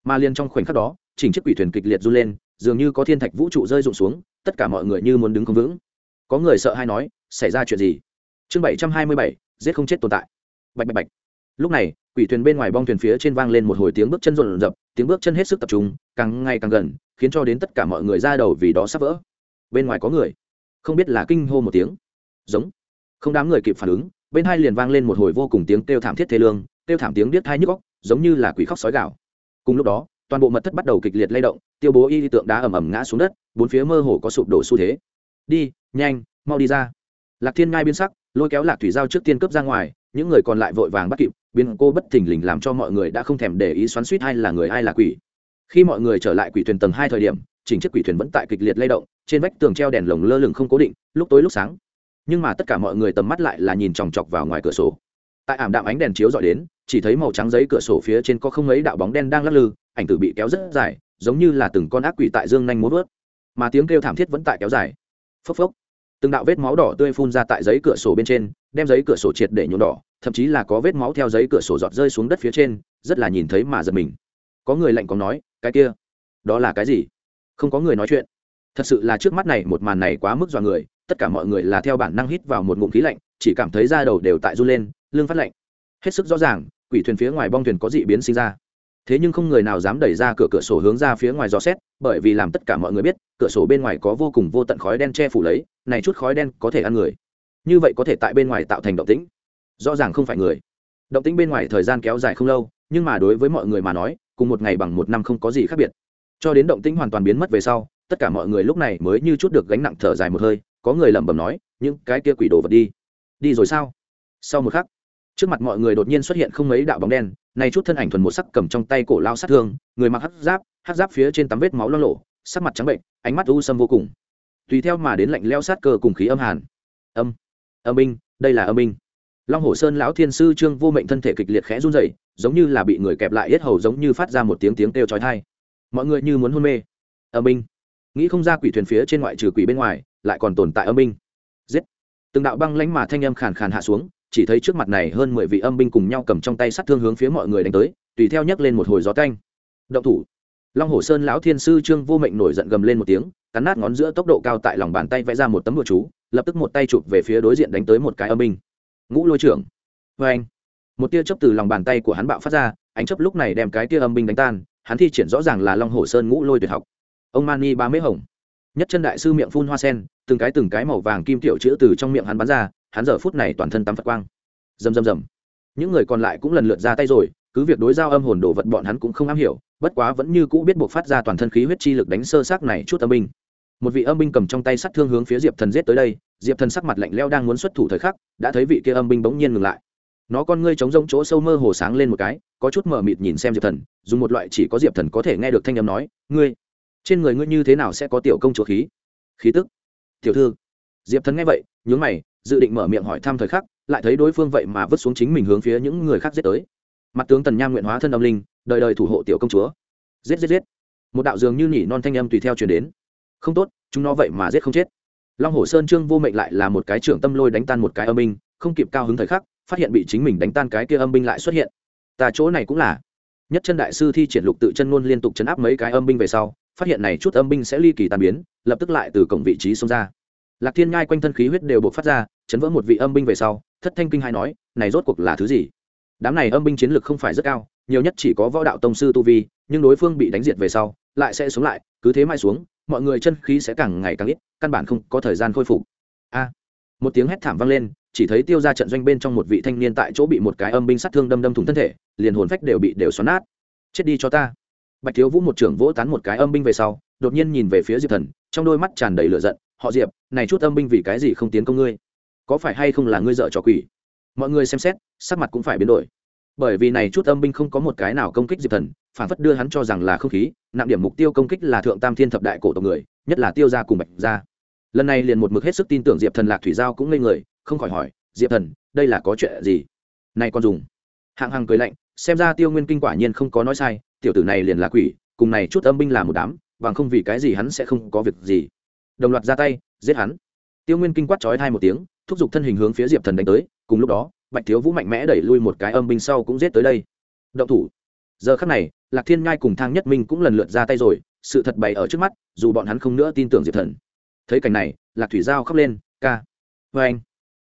Mà liền trong khoảnh khắc đó, chỉnh chiếc quỷ thuyền kịch liệt run lên dường như có thiên thạch vũ trụ rơi rụng xuống, tất cả mọi người như muốn đứng không vững. Có người sợ hay nói, xảy ra chuyện gì? Chương bảy trăm hai mươi bảy, giết không chết tồn tại. Bạch bạch bạch. Lúc này, quỷ thuyền bên ngoài bong thuyền phía trên vang lên một hồi tiếng bước chân rộn rập, tiếng bước chân hết sức tập trung, càng ngày càng gần, khiến cho đến tất cả mọi người ra đầu vì đó sắp vỡ. Bên ngoài có người. Không biết là kinh hô một tiếng. Giống. Không đám người kịp phản ứng, bên hai liền vang lên một hồi vô cùng tiếng kêu thảm thiết thế lương, kêu thảm tiếng điếc thai nhức góc giống như là quỷ khóc sói gạo cùng lúc đó toàn bộ mật thất bắt đầu kịch liệt lay động, tiêu bố y tượng đá ầm ầm ngã xuống đất, bốn phía mơ hồ có sụp đổ xu thế. Đi, nhanh, mau đi ra. Lạc thiên ngai biến sắc, lôi kéo lạc thủy giao trước tiên cướp ra ngoài, những người còn lại vội vàng bắt kịp, biến cô bất thình lình làm cho mọi người đã không thèm để ý xoắn suýt hay là người ai là quỷ. Khi mọi người trở lại quỷ thuyền tầng hai thời điểm, chỉnh chiếc quỷ thuyền vẫn tại kịch liệt lay động, trên vách tường treo đèn lồng lơ lửng không cố định, lúc tối lúc sáng. Nhưng mà tất cả mọi người tầm mắt lại là nhìn chòng chọc vào ngoài cửa sổ. Tại ảm đạm ánh đèn chiếu dọi đến chỉ thấy màu trắng giấy cửa sổ phía trên có không mấy đạo bóng đen đang lắc lư, ảnh tử bị kéo rất dài, giống như là từng con ác quỷ tại dương nhanh muốn vớt. Mà tiếng kêu thảm thiết vẫn tại kéo dài. Phốc phốc. Từng đạo vết máu đỏ tươi phun ra tại giấy cửa sổ bên trên, đem giấy cửa sổ triệt để nhuộm đỏ, thậm chí là có vết máu theo giấy cửa sổ giọt rơi xuống đất phía trên, rất là nhìn thấy mà giật mình. Có người lạnh có nói, cái kia, đó là cái gì? Không có người nói chuyện. Thật sự là trước mắt này một màn này quá mức dọa người, tất cả mọi người là theo bản năng hít vào một ngụm khí lạnh, chỉ cảm thấy da đầu đều tại run lên, lưng phát lạnh. Hết sức rõ ràng quỷ thuyền phía ngoài bong thuyền có dị biến sinh ra. Thế nhưng không người nào dám đẩy ra cửa cửa sổ hướng ra phía ngoài dò xét, bởi vì làm tất cả mọi người biết, cửa sổ bên ngoài có vô cùng vô tận khói đen che phủ lấy, này chút khói đen có thể ăn người. Như vậy có thể tại bên ngoài tạo thành động tĩnh. Rõ ràng không phải người. Động tĩnh bên ngoài thời gian kéo dài không lâu, nhưng mà đối với mọi người mà nói, cùng một ngày bằng một năm không có gì khác biệt. Cho đến động tĩnh hoàn toàn biến mất về sau, tất cả mọi người lúc này mới như chút được gánh nặng thở dài một hơi, có người lẩm bẩm nói, những cái kia quỷ đồ vật đi. Đi rồi sao? Sau một khắc trước mặt mọi người đột nhiên xuất hiện không mấy đạo bóng đen này chút thân ảnh thuần một sắc cầm trong tay cổ lao sát thương, người mặc hắc giáp hắc giáp phía trên tấm vết máu lo lộ, sắc mặt trắng bệnh, ánh mắt u sâm vô cùng. Tùy theo mà đến lạnh leo sát cơ cùng khí âm hàn. Âm âm binh, đây là âm binh. Long hồ sơn lão thiên sư trương vô mệnh thân thể kịch liệt khẽ run rẩy, giống như là bị người kẹp lại yết hầu giống như phát ra một tiếng tiếng kêu chói tai. Mọi người như muốn hôn mê. Âm binh. Nghĩ không ra quỷ thuyền phía trên ngoại trừ quỷ bên ngoài, lại còn tồn tại âm binh. Giết. Từng đạo băng lãnh mà thanh âm khàn khàn hạ xuống chỉ thấy trước mặt này hơn mười vị âm binh cùng nhau cầm trong tay sát thương hướng phía mọi người đánh tới, tùy theo nhấc lên một hồi gió canh. Động thủ. Long hồ sơn lão thiên sư trương vô mệnh nổi giận gầm lên một tiếng, cắn nát ngón giữa tốc độ cao tại lòng bàn tay vẽ ra một tấm đồ chú, lập tức một tay chụp về phía đối diện đánh tới một cái âm binh. Ngũ lôi trưởng. Vê anh. Một tia chớp từ lòng bàn tay của hắn bạo phát ra, ánh chớp lúc này đem cái tia âm binh đánh tan, hắn thi triển rõ ràng là long hồ sơn ngũ lôi tuyệt học. Ông mani ba mễ hồng. Nhất chân đại sư miệng phun hoa sen, từng cái từng cái màu vàng kim tiểu chữ từ trong miệng hắn bắn ra hắn giờ phút này toàn thân tắm phật quang. Rầm rầm rầm. Những người còn lại cũng lần lượt ra tay rồi, cứ việc đối giao âm hồn đồ vật bọn hắn cũng không am hiểu, bất quá vẫn như cũ biết buộc phát ra toàn thân khí huyết chi lực đánh sơ xác này chút âm binh. Một vị âm binh cầm trong tay sắt thương hướng phía diệp thần giết tới đây, diệp thần sắc mặt lạnh leo đang muốn xuất thủ thời khắc, đã thấy vị kia âm binh bỗng nhiên ngừng lại. Nó con ngươi chống rỗng chỗ sâu mơ hồ sáng lên một cái, có chút mờ mịt nhìn xem diệp thần, dùng một loại chỉ có diệp thần có thể nghe được thanh âm nói, ngươi, trên người ngươi như thế nào sẽ có tiểu công chúa khí? Khí tức? Tiểu thư. Diệp thần nghe vậy, nhướng mày dự định mở miệng hỏi thăm thời khắc, lại thấy đối phương vậy mà vứt xuống chính mình hướng phía những người khác giết tới. Mặt tướng tần nham nguyện hóa thân âm linh, đời đời thủ hộ tiểu công chúa. Giết giết giết. Một đạo dường như nhỉ non thanh âm tùy theo truyền đến. Không tốt, chúng nó vậy mà giết không chết. Long hồ sơn trương vô mệnh lại là một cái trưởng tâm lôi đánh tan một cái âm binh, không kịp cao hứng thời khắc, phát hiện bị chính mình đánh tan cái kia âm binh lại xuất hiện. Ta chỗ này cũng là. Nhất chân đại sư thi triển lục tự chân ngôn liên tục chấn áp mấy cái âm binh về sau, phát hiện này chút âm binh sẽ ly kỳ tàn biến, lập tức lại từ cổng vị trí xông ra lạc thiên ngai quanh thân khí huyết đều buộc phát ra, chấn vỡ một vị âm binh về sau, thất thanh kinh hai nói, này rốt cuộc là thứ gì? Đám này âm binh chiến lược không phải rất cao, nhiều nhất chỉ có võ đạo tông sư tu vi, nhưng đối phương bị đánh diệt về sau, lại sẽ xuống lại, cứ thế mai xuống, mọi người chân khí sẽ càng ngày càng ít, căn bản không có thời gian khôi phục. A! Một tiếng hét thảm vang lên, chỉ thấy tiêu ra trận doanh bên trong một vị thanh niên tại chỗ bị một cái âm binh sát thương đâm đâm thủng thân thể, liền hồn phách đều bị đều xoắn nát. Chết đi cho ta. Bạch thiếu vũ một trưởng vỗ tán một cái âm binh về sau, đột nhiên nhìn về phía diệp thần, trong đôi mắt tràn đầy lửa giận họ diệp, này chút âm binh vì cái gì không tiến công ngươi? Có phải hay không là ngươi dợ trò quỷ? Mọi người xem xét, sắc mặt cũng phải biến đổi. Bởi vì này chút âm binh không có một cái nào công kích diệp thần, phản phất đưa hắn cho rằng là không khí, nặng điểm mục tiêu công kích là thượng tam thiên thập đại cổ tộc người, nhất là tiêu gia cùng bạch gia. Lần này liền một mực hết sức tin tưởng diệp thần lạc thủy giao cũng ngây người, không khỏi hỏi, diệp thần, đây là có chuyện gì? Này con dùng. Hạng hằng cười lạnh, xem ra tiêu nguyên kinh quả nhiên không có nói sai, tiểu tử này liền là quỷ, cùng này chút âm binh là một đám, bằng không vì cái gì hắn sẽ không có việc gì đồng loạt ra tay, giết hắn. Tiêu nguyên kinh quát trói hai một tiếng, thúc giục thân hình hướng phía diệp thần đánh tới, cùng lúc đó, bạch thiếu vũ mạnh mẽ đẩy lui một cái âm binh sau cũng giết tới đây. Động thủ. Giờ khắc này, lạc thiên ngai cùng thang nhất minh cũng lần lượt ra tay rồi, sự thật bày ở trước mắt, dù bọn hắn không nữa tin tưởng diệp thần. Thấy cảnh này, lạc thủy giao khóc lên, ca vê anh.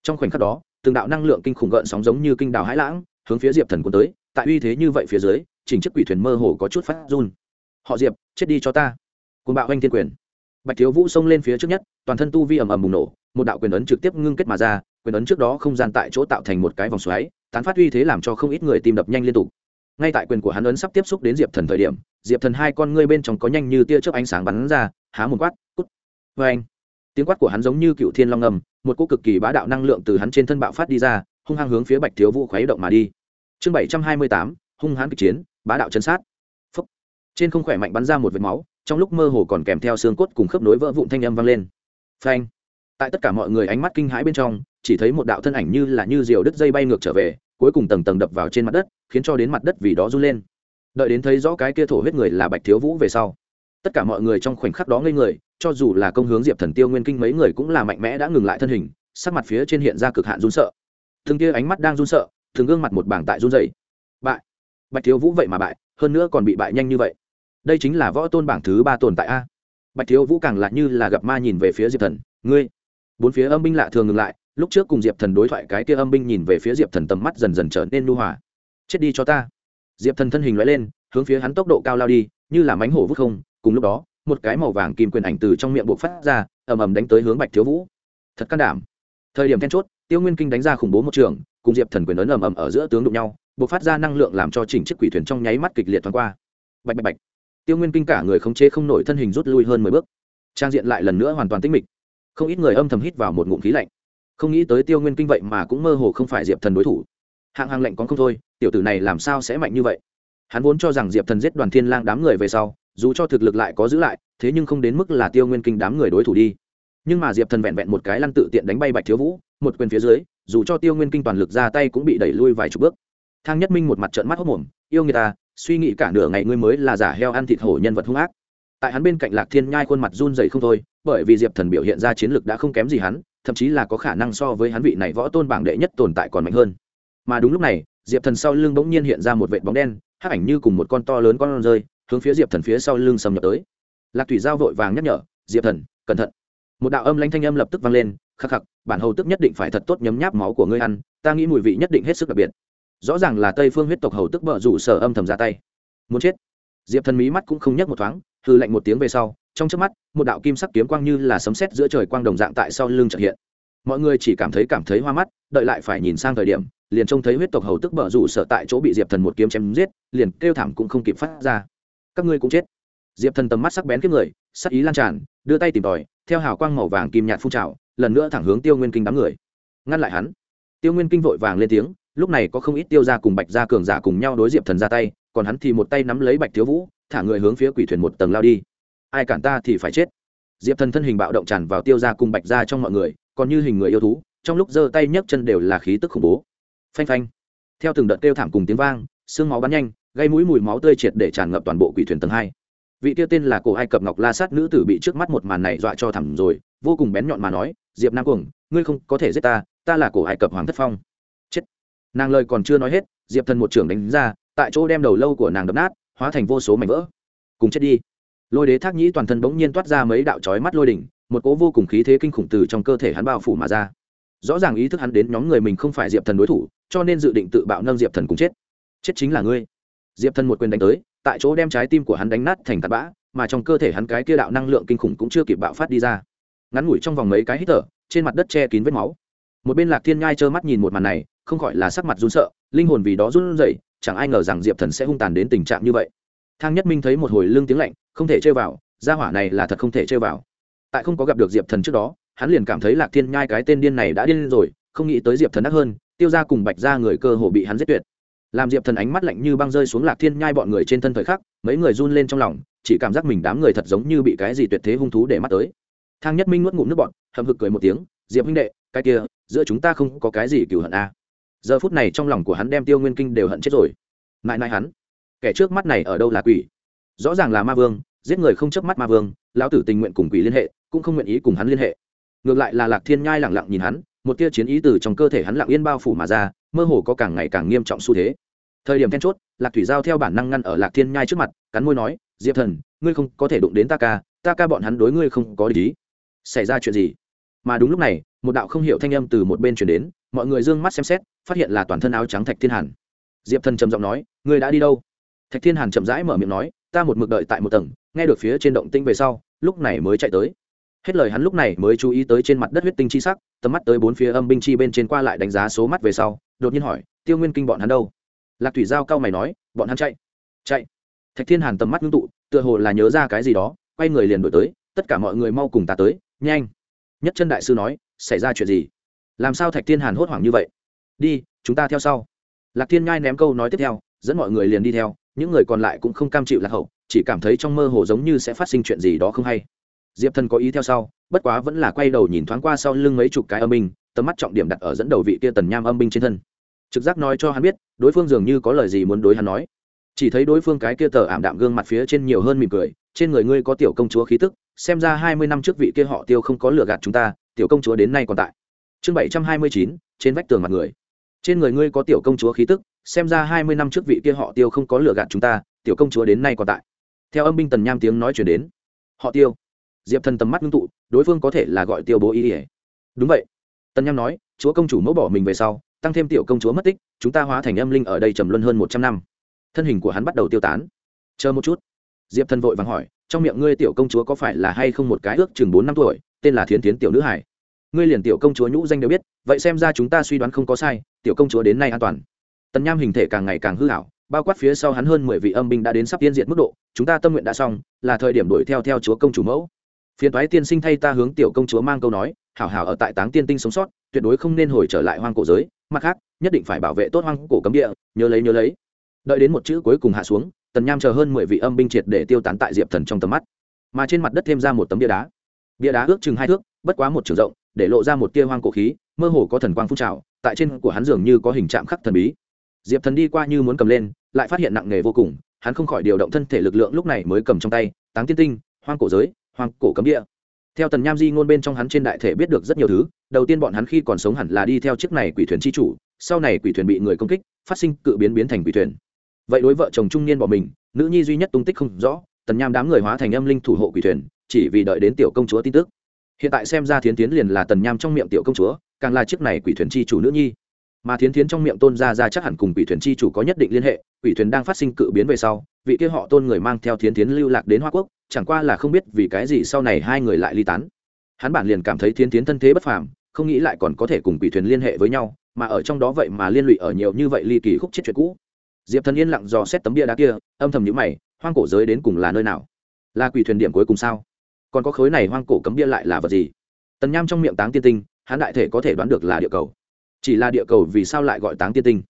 Trong khoảnh khắc đó, từng đạo năng lượng kinh khủng gợn sóng giống như kinh đào hãi lãng, hướng phía diệp thần cuốn tới, tại uy thế như vậy phía dưới, chỉnh chiếc quỷ thuyền mơ hồ có chút phát run. Họ diệp, chết đi cho ta. Côn bạo anh thiên quyền bạch thiếu vũ xông lên phía trước nhất, toàn thân tu vi ầm ầm bùng nổ, một đạo quyền ấn trực tiếp ngưng kết mà ra, quyền ấn trước đó không gian tại chỗ tạo thành một cái vòng xoáy, tán phát uy thế làm cho không ít người tìm đập nhanh liên tục. Ngay tại quyền của hắn ấn sắp tiếp xúc đến diệp thần thời điểm, diệp thần hai con ngươi bên trong có nhanh như tia chớp ánh sáng bắn ra, há một quát, cút! Vê anh tiếng quát của hắn giống như cựu thiên long ngầm, một cỗ cực kỳ bá đạo năng lượng từ hắn trên thân bạo phát đi ra, hung hăng hướng phía bạch thiếu vũ khuấy động mà đi. Chương bảy trăm hai mươi tám, hung hãn kịch chiến, bá đạo chân sát. Phúc. trên không khỏe mạnh bắn ra một vệt máu trong lúc mơ hồ còn kèm theo xương cốt cùng khớp nối vỡ vụn thanh âm vang lên. Phanh. Tại tất cả mọi người ánh mắt kinh hãi bên trong, chỉ thấy một đạo thân ảnh như là như diều đứt dây bay ngược trở về, cuối cùng tầng tầng đập vào trên mặt đất, khiến cho đến mặt đất vì đó run lên. Đợi đến thấy rõ cái kia thổ huyết người là bạch thiếu vũ về sau, tất cả mọi người trong khoảnh khắc đó ngây người, cho dù là công hướng diệp thần tiêu nguyên kinh mấy người cũng là mạnh mẽ đã ngừng lại thân hình, sắc mặt phía trên hiện ra cực hạn run sợ. Thường kia ánh mắt đang run sợ thường gương mặt một bảng tại run dày bại. Bạch thiếu vũ vậy mà bại, hơn nữa còn bị bại nhanh như vậy đây chính là võ tôn bảng thứ ba tồn tại a. Bạch thiếu vũ càng lạ như là gặp ma nhìn về phía diệp thần, ngươi. Bốn phía âm binh lạ thường ngừng lại, lúc trước cùng diệp thần đối thoại cái kia âm binh nhìn về phía diệp thần tầm mắt dần dần trở nên nu hòa. Chết đi cho ta. Diệp thần thân hình loại lên, hướng phía hắn tốc độ cao lao đi, như là mánh hổ vút không, cùng lúc đó, một cái màu vàng kim quyền ảnh từ trong miệng buộc phát ra, ầm ầm đánh tới hướng bạch thiếu vũ. Thật can đảm. Thời điểm then chốt, tiêu nguyên kinh đánh ra khủng bố một trường, cùng diệp thần quyền ấn ầm ầm ở giữa tướng đụng nhau, buộc phát ra năng lượng làm cho chỉnh chiếc quỷ thuyền trong nháy mắt kịch liệt thoáng qua. Bạch bạch bạch tiêu nguyên kinh cả người khống chế không nổi thân hình rút lui hơn mười bước. Trang diện lại lần nữa hoàn toàn tĩnh mịch. Không ít người âm thầm hít vào một ngụm khí lạnh. Không nghĩ tới tiêu nguyên kinh vậy mà cũng mơ hồ không phải diệp thần đối thủ. Hạng hàng lệnh còn không thôi, tiểu tử này làm sao sẽ mạnh như vậy? Hắn vốn cho rằng diệp thần giết đoàn thiên lang đám người về sau, dù cho thực lực lại có giữ lại, thế nhưng không đến mức là tiêu nguyên kinh đám người đối thủ đi. Nhưng mà diệp thần vẹn vẹn một cái lăn tự tiện đánh bay bạch thiếu vũ, một quyền phía dưới, dù cho tiêu nguyên kinh toàn lực ra tay cũng bị đẩy lui vài chục bước. Thang nhất minh một mặt trợn mắt hốc mồm, yêu người ta suy nghĩ cả nửa ngày ngươi mới là giả heo ăn thịt hổ nhân vật hung ác. Tại hắn bên cạnh lạc thiên nhai khuôn mặt run dày không thôi, bởi vì diệp thần biểu hiện ra chiến lược đã không kém gì hắn, thậm chí là có khả năng so với hắn vị này võ tôn bảng đệ nhất tồn tại còn mạnh hơn. Mà đúng lúc này, diệp thần sau lưng bỗng nhiên hiện ra một vệt bóng đen, hắc ảnh như cùng một con to lớn con rơi, hướng phía diệp thần phía sau lưng xâm nhập tới. Lạc thủy giao vội vàng nhắc nhở, diệp thần, cẩn thận. Một đạo âm lanh thanh âm lập tức vang lên, khắc khắc, bản hầu tức nhất định phải thật tốt nhấm nháp máu của ngươi ăn, ta nghĩ mùi vị nhất định hết sức đặc biệt rõ ràng là tây phương huyết tộc hầu tức vợ rủ sở âm thầm ra tay. Muốn chết. Diệp thần mí mắt cũng không nhấc một thoáng hư lạnh một tiếng về sau, trong trước mắt, một đạo kim sắc kiếm quang như là sấm sét giữa trời quang đồng dạng tại sau lưng trợ hiện. Mọi người chỉ cảm thấy cảm thấy hoa mắt, đợi lại phải nhìn sang thời điểm, liền trông thấy huyết tộc hầu tức bợ rủ sở tại chỗ bị diệp thần một kiếm chém giết, liền kêu thảm cũng không kịp phát ra. Các ngươi cũng chết. Diệp thần tầm mắt sắc bén kiếp người, sắc ý lan tràn, đưa tay tìm tòi, theo hào quang màu vàng kim nhạt phun trào, lần nữa thẳng hướng tiêu nguyên kinh đám người. Ngăn lại hắn. Tiêu nguyên kinh vội vàng lên tiếng lúc này có không ít tiêu gia cùng bạch gia cường giả cùng nhau đối diệp thần ra tay, còn hắn thì một tay nắm lấy bạch thiếu vũ, thả người hướng phía quỷ thuyền một tầng lao đi. Ai cản ta thì phải chết. Diệp thần thân hình bạo động tràn vào tiêu gia cùng bạch gia trong mọi người, còn như hình người yêu thú, trong lúc giơ tay nhấc chân đều là khí tức khủng bố. Phanh phanh. Theo từng đợt kêu thảm cùng tiếng vang xương máu bắn nhanh, gây mũi mùi máu tươi triệt để tràn ngập toàn bộ quỷ thuyền tầng hai. Vị tiêu tên là cổ ai cập ngọc la sát nữ tử bị trước mắt một màn này dọa cho thẳm rồi, vô cùng bén nhọn mà nói, diệp nam cuồng, ngươi không có thể giết ta ta là cổ ai cập hoàng thất phong nàng lời còn chưa nói hết, diệp thần một trưởng đánh ra, tại chỗ đem đầu lâu của nàng đập nát, hóa thành vô số mảnh vỡ. Cùng chết đi. Lôi đế thác nhĩ toàn thân bỗng nhiên toát ra mấy đạo trói mắt lôi đỉnh, một cỗ vô cùng khí thế kinh khủng từ trong cơ thể hắn bao phủ mà ra. Rõ ràng ý thức hắn đến nhóm người mình không phải diệp thần đối thủ, cho nên dự định tự bạo nâng diệp thần cùng chết. Chết chính là ngươi. Diệp thần một quyền đánh tới, tại chỗ đem trái tim của hắn đánh nát thành tạt bã, mà trong cơ thể hắn cái kia đạo năng lượng kinh khủng cũng chưa kịp bạo phát đi ra. Ngắn ngủi trong vòng mấy cái hít thở, trên mặt đất che kín vết máu. Một bên lạc thiên ngai trơ mắt nhìn một màn này không khỏi là sắc mặt run sợ, linh hồn vì đó run rẩy, chẳng ai ngờ rằng diệp thần sẽ hung tàn đến tình trạng như vậy. Thang nhất minh thấy một hồi lưng tiếng lạnh, không thể chơi vào, gia hỏa này là thật không thể chơi vào. Tại không có gặp được diệp thần trước đó, hắn liền cảm thấy lạc thiên nhai cái tên điên này đã điên rồi, không nghĩ tới diệp thần đắc hơn, tiêu ra cùng bạch ra người cơ hồ bị hắn giết tuyệt. Làm diệp thần ánh mắt lạnh như băng rơi xuống lạc thiên nhai bọn người trên thân thời khắc, mấy người run lên trong lòng, chỉ cảm giác mình đám người thật giống như bị cái gì tuyệt thế hung thú để mắt tới. Thang nhất minh nuốt ngụm nước bọn hậm hực cười một tiếng, diệp huynh đệ, cái kia, giữa chúng ta không có cái gì cừu hận a. à giờ phút này trong lòng của hắn đem tiêu nguyên kinh đều hận chết rồi. Mãi mãi hắn, kẻ trước mắt này ở đâu là quỷ? Rõ ràng là ma vương, giết người không chớp mắt ma vương, lão tử tình nguyện cùng quỷ liên hệ, cũng không nguyện ý cùng hắn liên hệ. Ngược lại là lạc thiên nhai lẳng lặng nhìn hắn, một tia chiến ý từ trong cơ thể hắn lặng yên bao phủ mà ra, mơ hồ có càng ngày càng nghiêm trọng xu thế. Thời điểm then chốt, lạc thủy giao theo bản năng ngăn ở lạc thiên nhai trước mặt, cắn môi nói, diệp thần, ngươi không có thể đụng đến ta ca ta ca bọn hắn đối ngươi không có lý xảy ra chuyện gì? Mà đúng lúc này, một đạo không hiểu thanh âm từ một bên chuyển đến mọi người d ư ơ n g mắt xem xét, phát hiện là toàn thân áo trắng thạch thiên hàn. Diệp thần trầm giọng nói, ngươi đã đi đâu? Thạch thiên hàn chậm rãi mở miệng nói, ta một mực đợi tại một tầng, nghe được phía trên động tinh về sau, lúc này mới chạy tới. Hết lời hắn lúc này mới chú ý tới trên mặt đất huyết tinh chi sắc, tầm mắt tới bốn phía âm binh chi bên trên qua lại đánh giá số mắt về sau, đột nhiên hỏi, tiêu nguyên kinh bọn hắn đâu? Lạc thủy giao cao mày nói, bọn hắn chạy chạy. Thạch thiên hàn tầm mắt ngưng tụ, tựa hồ là nhớ ra cái gì đó, quay người liền đổi tới, tất cả mọi người mau cùng ta tới, nhanh. Nhất chân đại sư nói, xảy ra chuyện gì? Làm sao thạch thiên hàn hốt hoảng như vậy? Đi, chúng ta theo sau. Lạc thiên nhai ném câu nói tiếp theo, dẫn mọi người liền đi theo, những người còn lại cũng không cam chịu lạc hậu, chỉ cảm thấy trong mơ hồ giống như sẽ phát sinh chuyện gì đó không hay. Diệp thần có ý theo sau, bất quá vẫn là quay đầu nhìn thoáng qua sau lưng mấy chục cái âm binh, tầm mắt trọng điểm đặt ở dẫn đầu vị kia tần nham âm binh trên thân. Trực giác nói cho hắn biết, đối phương dường như có lời gì muốn đối hắn nói. Chỉ thấy đối phương cái kia tờ ảm đạm gương mặt phía trên nhiều hơn mỉm cười, trên người ngươi có tiểu công chúa khí tức, xem ra hai mươi năm trước vị kia họ tiêu không có lừa gạt chúng ta, tiểu công chúa đến nay còn tại chương bảy trăm hai mươi chín, trên vách tường mặt người. Trên người ngươi có tiểu công chúa khí tức, xem ra hai mươi năm trước vị kia họ tiêu không có lừa gạt chúng ta, tiểu công chúa đến nay còn tại. Theo âm binh tần nham tiếng nói chuyển đến. Họ tiêu. Diệp thần tầm mắt ngưng tụ, đối phương có thể là gọi tiêu bố ý ỉa đúng vậy. Tần nham nói, chúa công chủ mẫu bỏ mình về sau, tăng thêm tiểu công chúa mất tích, chúng ta hóa thành âm linh ở đây trầm luân hơn một trăm năm. Thân hình của hắn bắt đầu tiêu tán. Chờ một chút. Diệp thần vội vàng hỏi, trong miệng ngươi tiểu công chúa có phải là hay không một cái ước chừng bốn năm tuổi, tên là thiến tiến tiểu nữ hải? Ngươi liền tiểu công chúa nhũ danh đều biết, vậy xem ra chúng ta suy đoán không có sai, tiểu công chúa đến nay an toàn. Tần nham hình thể càng ngày càng hư hảo bao quát phía sau hắn hơn mười vị âm binh đã đến sắp tiên diện mức độ, chúng ta tâm nguyện đã xong, là thời điểm đuổi theo theo chúa công chủ mẫu. Phiền toái tiên sinh thay ta hướng tiểu công chúa mang câu nói, hảo hảo ở tại táng tiên tinh sống sót, tuyệt đối không nên hồi trở lại hoang cổ giới, mặt khác, nhất định phải bảo vệ tốt hoang cổ cấm địa, nhớ lấy nhớ lấy. Đợi đến một chữ cuối cùng hạ xuống, tần nham chờ hơn mười vị âm binh triệt để tiêu tán tại diệp thần trong tầm mắt. Mà trên mặt đất thêm ra một tấm bia đá. Bia đá ước chừng hai thước bất quá một trường rộng, để lộ ra một tia hoang cổ khí, mơ hồ có thần quang phun trào, tại trên của hắn dường như có hình trạng khắc thần bí. Diệp thần đi qua như muốn cầm lên, lại phát hiện nặng nề vô cùng, hắn không khỏi điều động thân thể lực lượng lúc này mới cầm trong tay, táng tiên tinh, hoang cổ giới, hoang cổ cấm địa. Theo tần nham di ngôn bên trong hắn trên đại thể biết được rất nhiều thứ, đầu tiên bọn hắn khi còn sống hẳn là đi theo chiếc này quỷ thuyền chi chủ, sau này quỷ thuyền bị người công kích, phát sinh cự biến biến thành quỷ thuyền. Vậy đối vợ chồng trung niên bọn mình, nữ nhi duy nhất tung tích không rõ, tần nham đám người hóa thành âm linh thủ hộ quỷ thuyền, chỉ vì đợi đến tiểu công chúa tin tức hiện tại xem ra thiến tiến liền là tần nham trong miệng tiểu công chúa, càng là chiếc này quỷ thuyền chi chủ nữ nhi. Mà thiến tiến trong miệng tôn ra ra chắc hẳn cùng quỷ thuyền chi chủ có nhất định liên hệ, quỷ thuyền đang phát sinh cự biến về sau, vị kia họ tôn người mang theo thiến tiến lưu lạc đến hoa quốc, chẳng qua là không biết vì cái gì sau này hai người lại ly tán. Hắn bản liền cảm thấy thiến tiến thân thế bất phàm, không nghĩ lại còn có thể cùng quỷ thuyền liên hệ với nhau, mà ở trong đó vậy mà liên lụy ở nhiều như vậy ly kỳ khúc chết chuyện cũ. Diệp thần yên lặng dò xét tấm bia đá kia, âm thầm nhữ mày, hoang cổ giới đến cùng là nơi nào? Là quỷ thuyền điểm cuối cùng sao? Còn có khối này hoang cổ cấm bia lại là vật gì? Tần nham trong miệng táng tiên tinh, hắn đại thể có thể đoán được là địa cầu. Chỉ là địa cầu vì sao lại gọi táng tiên tinh?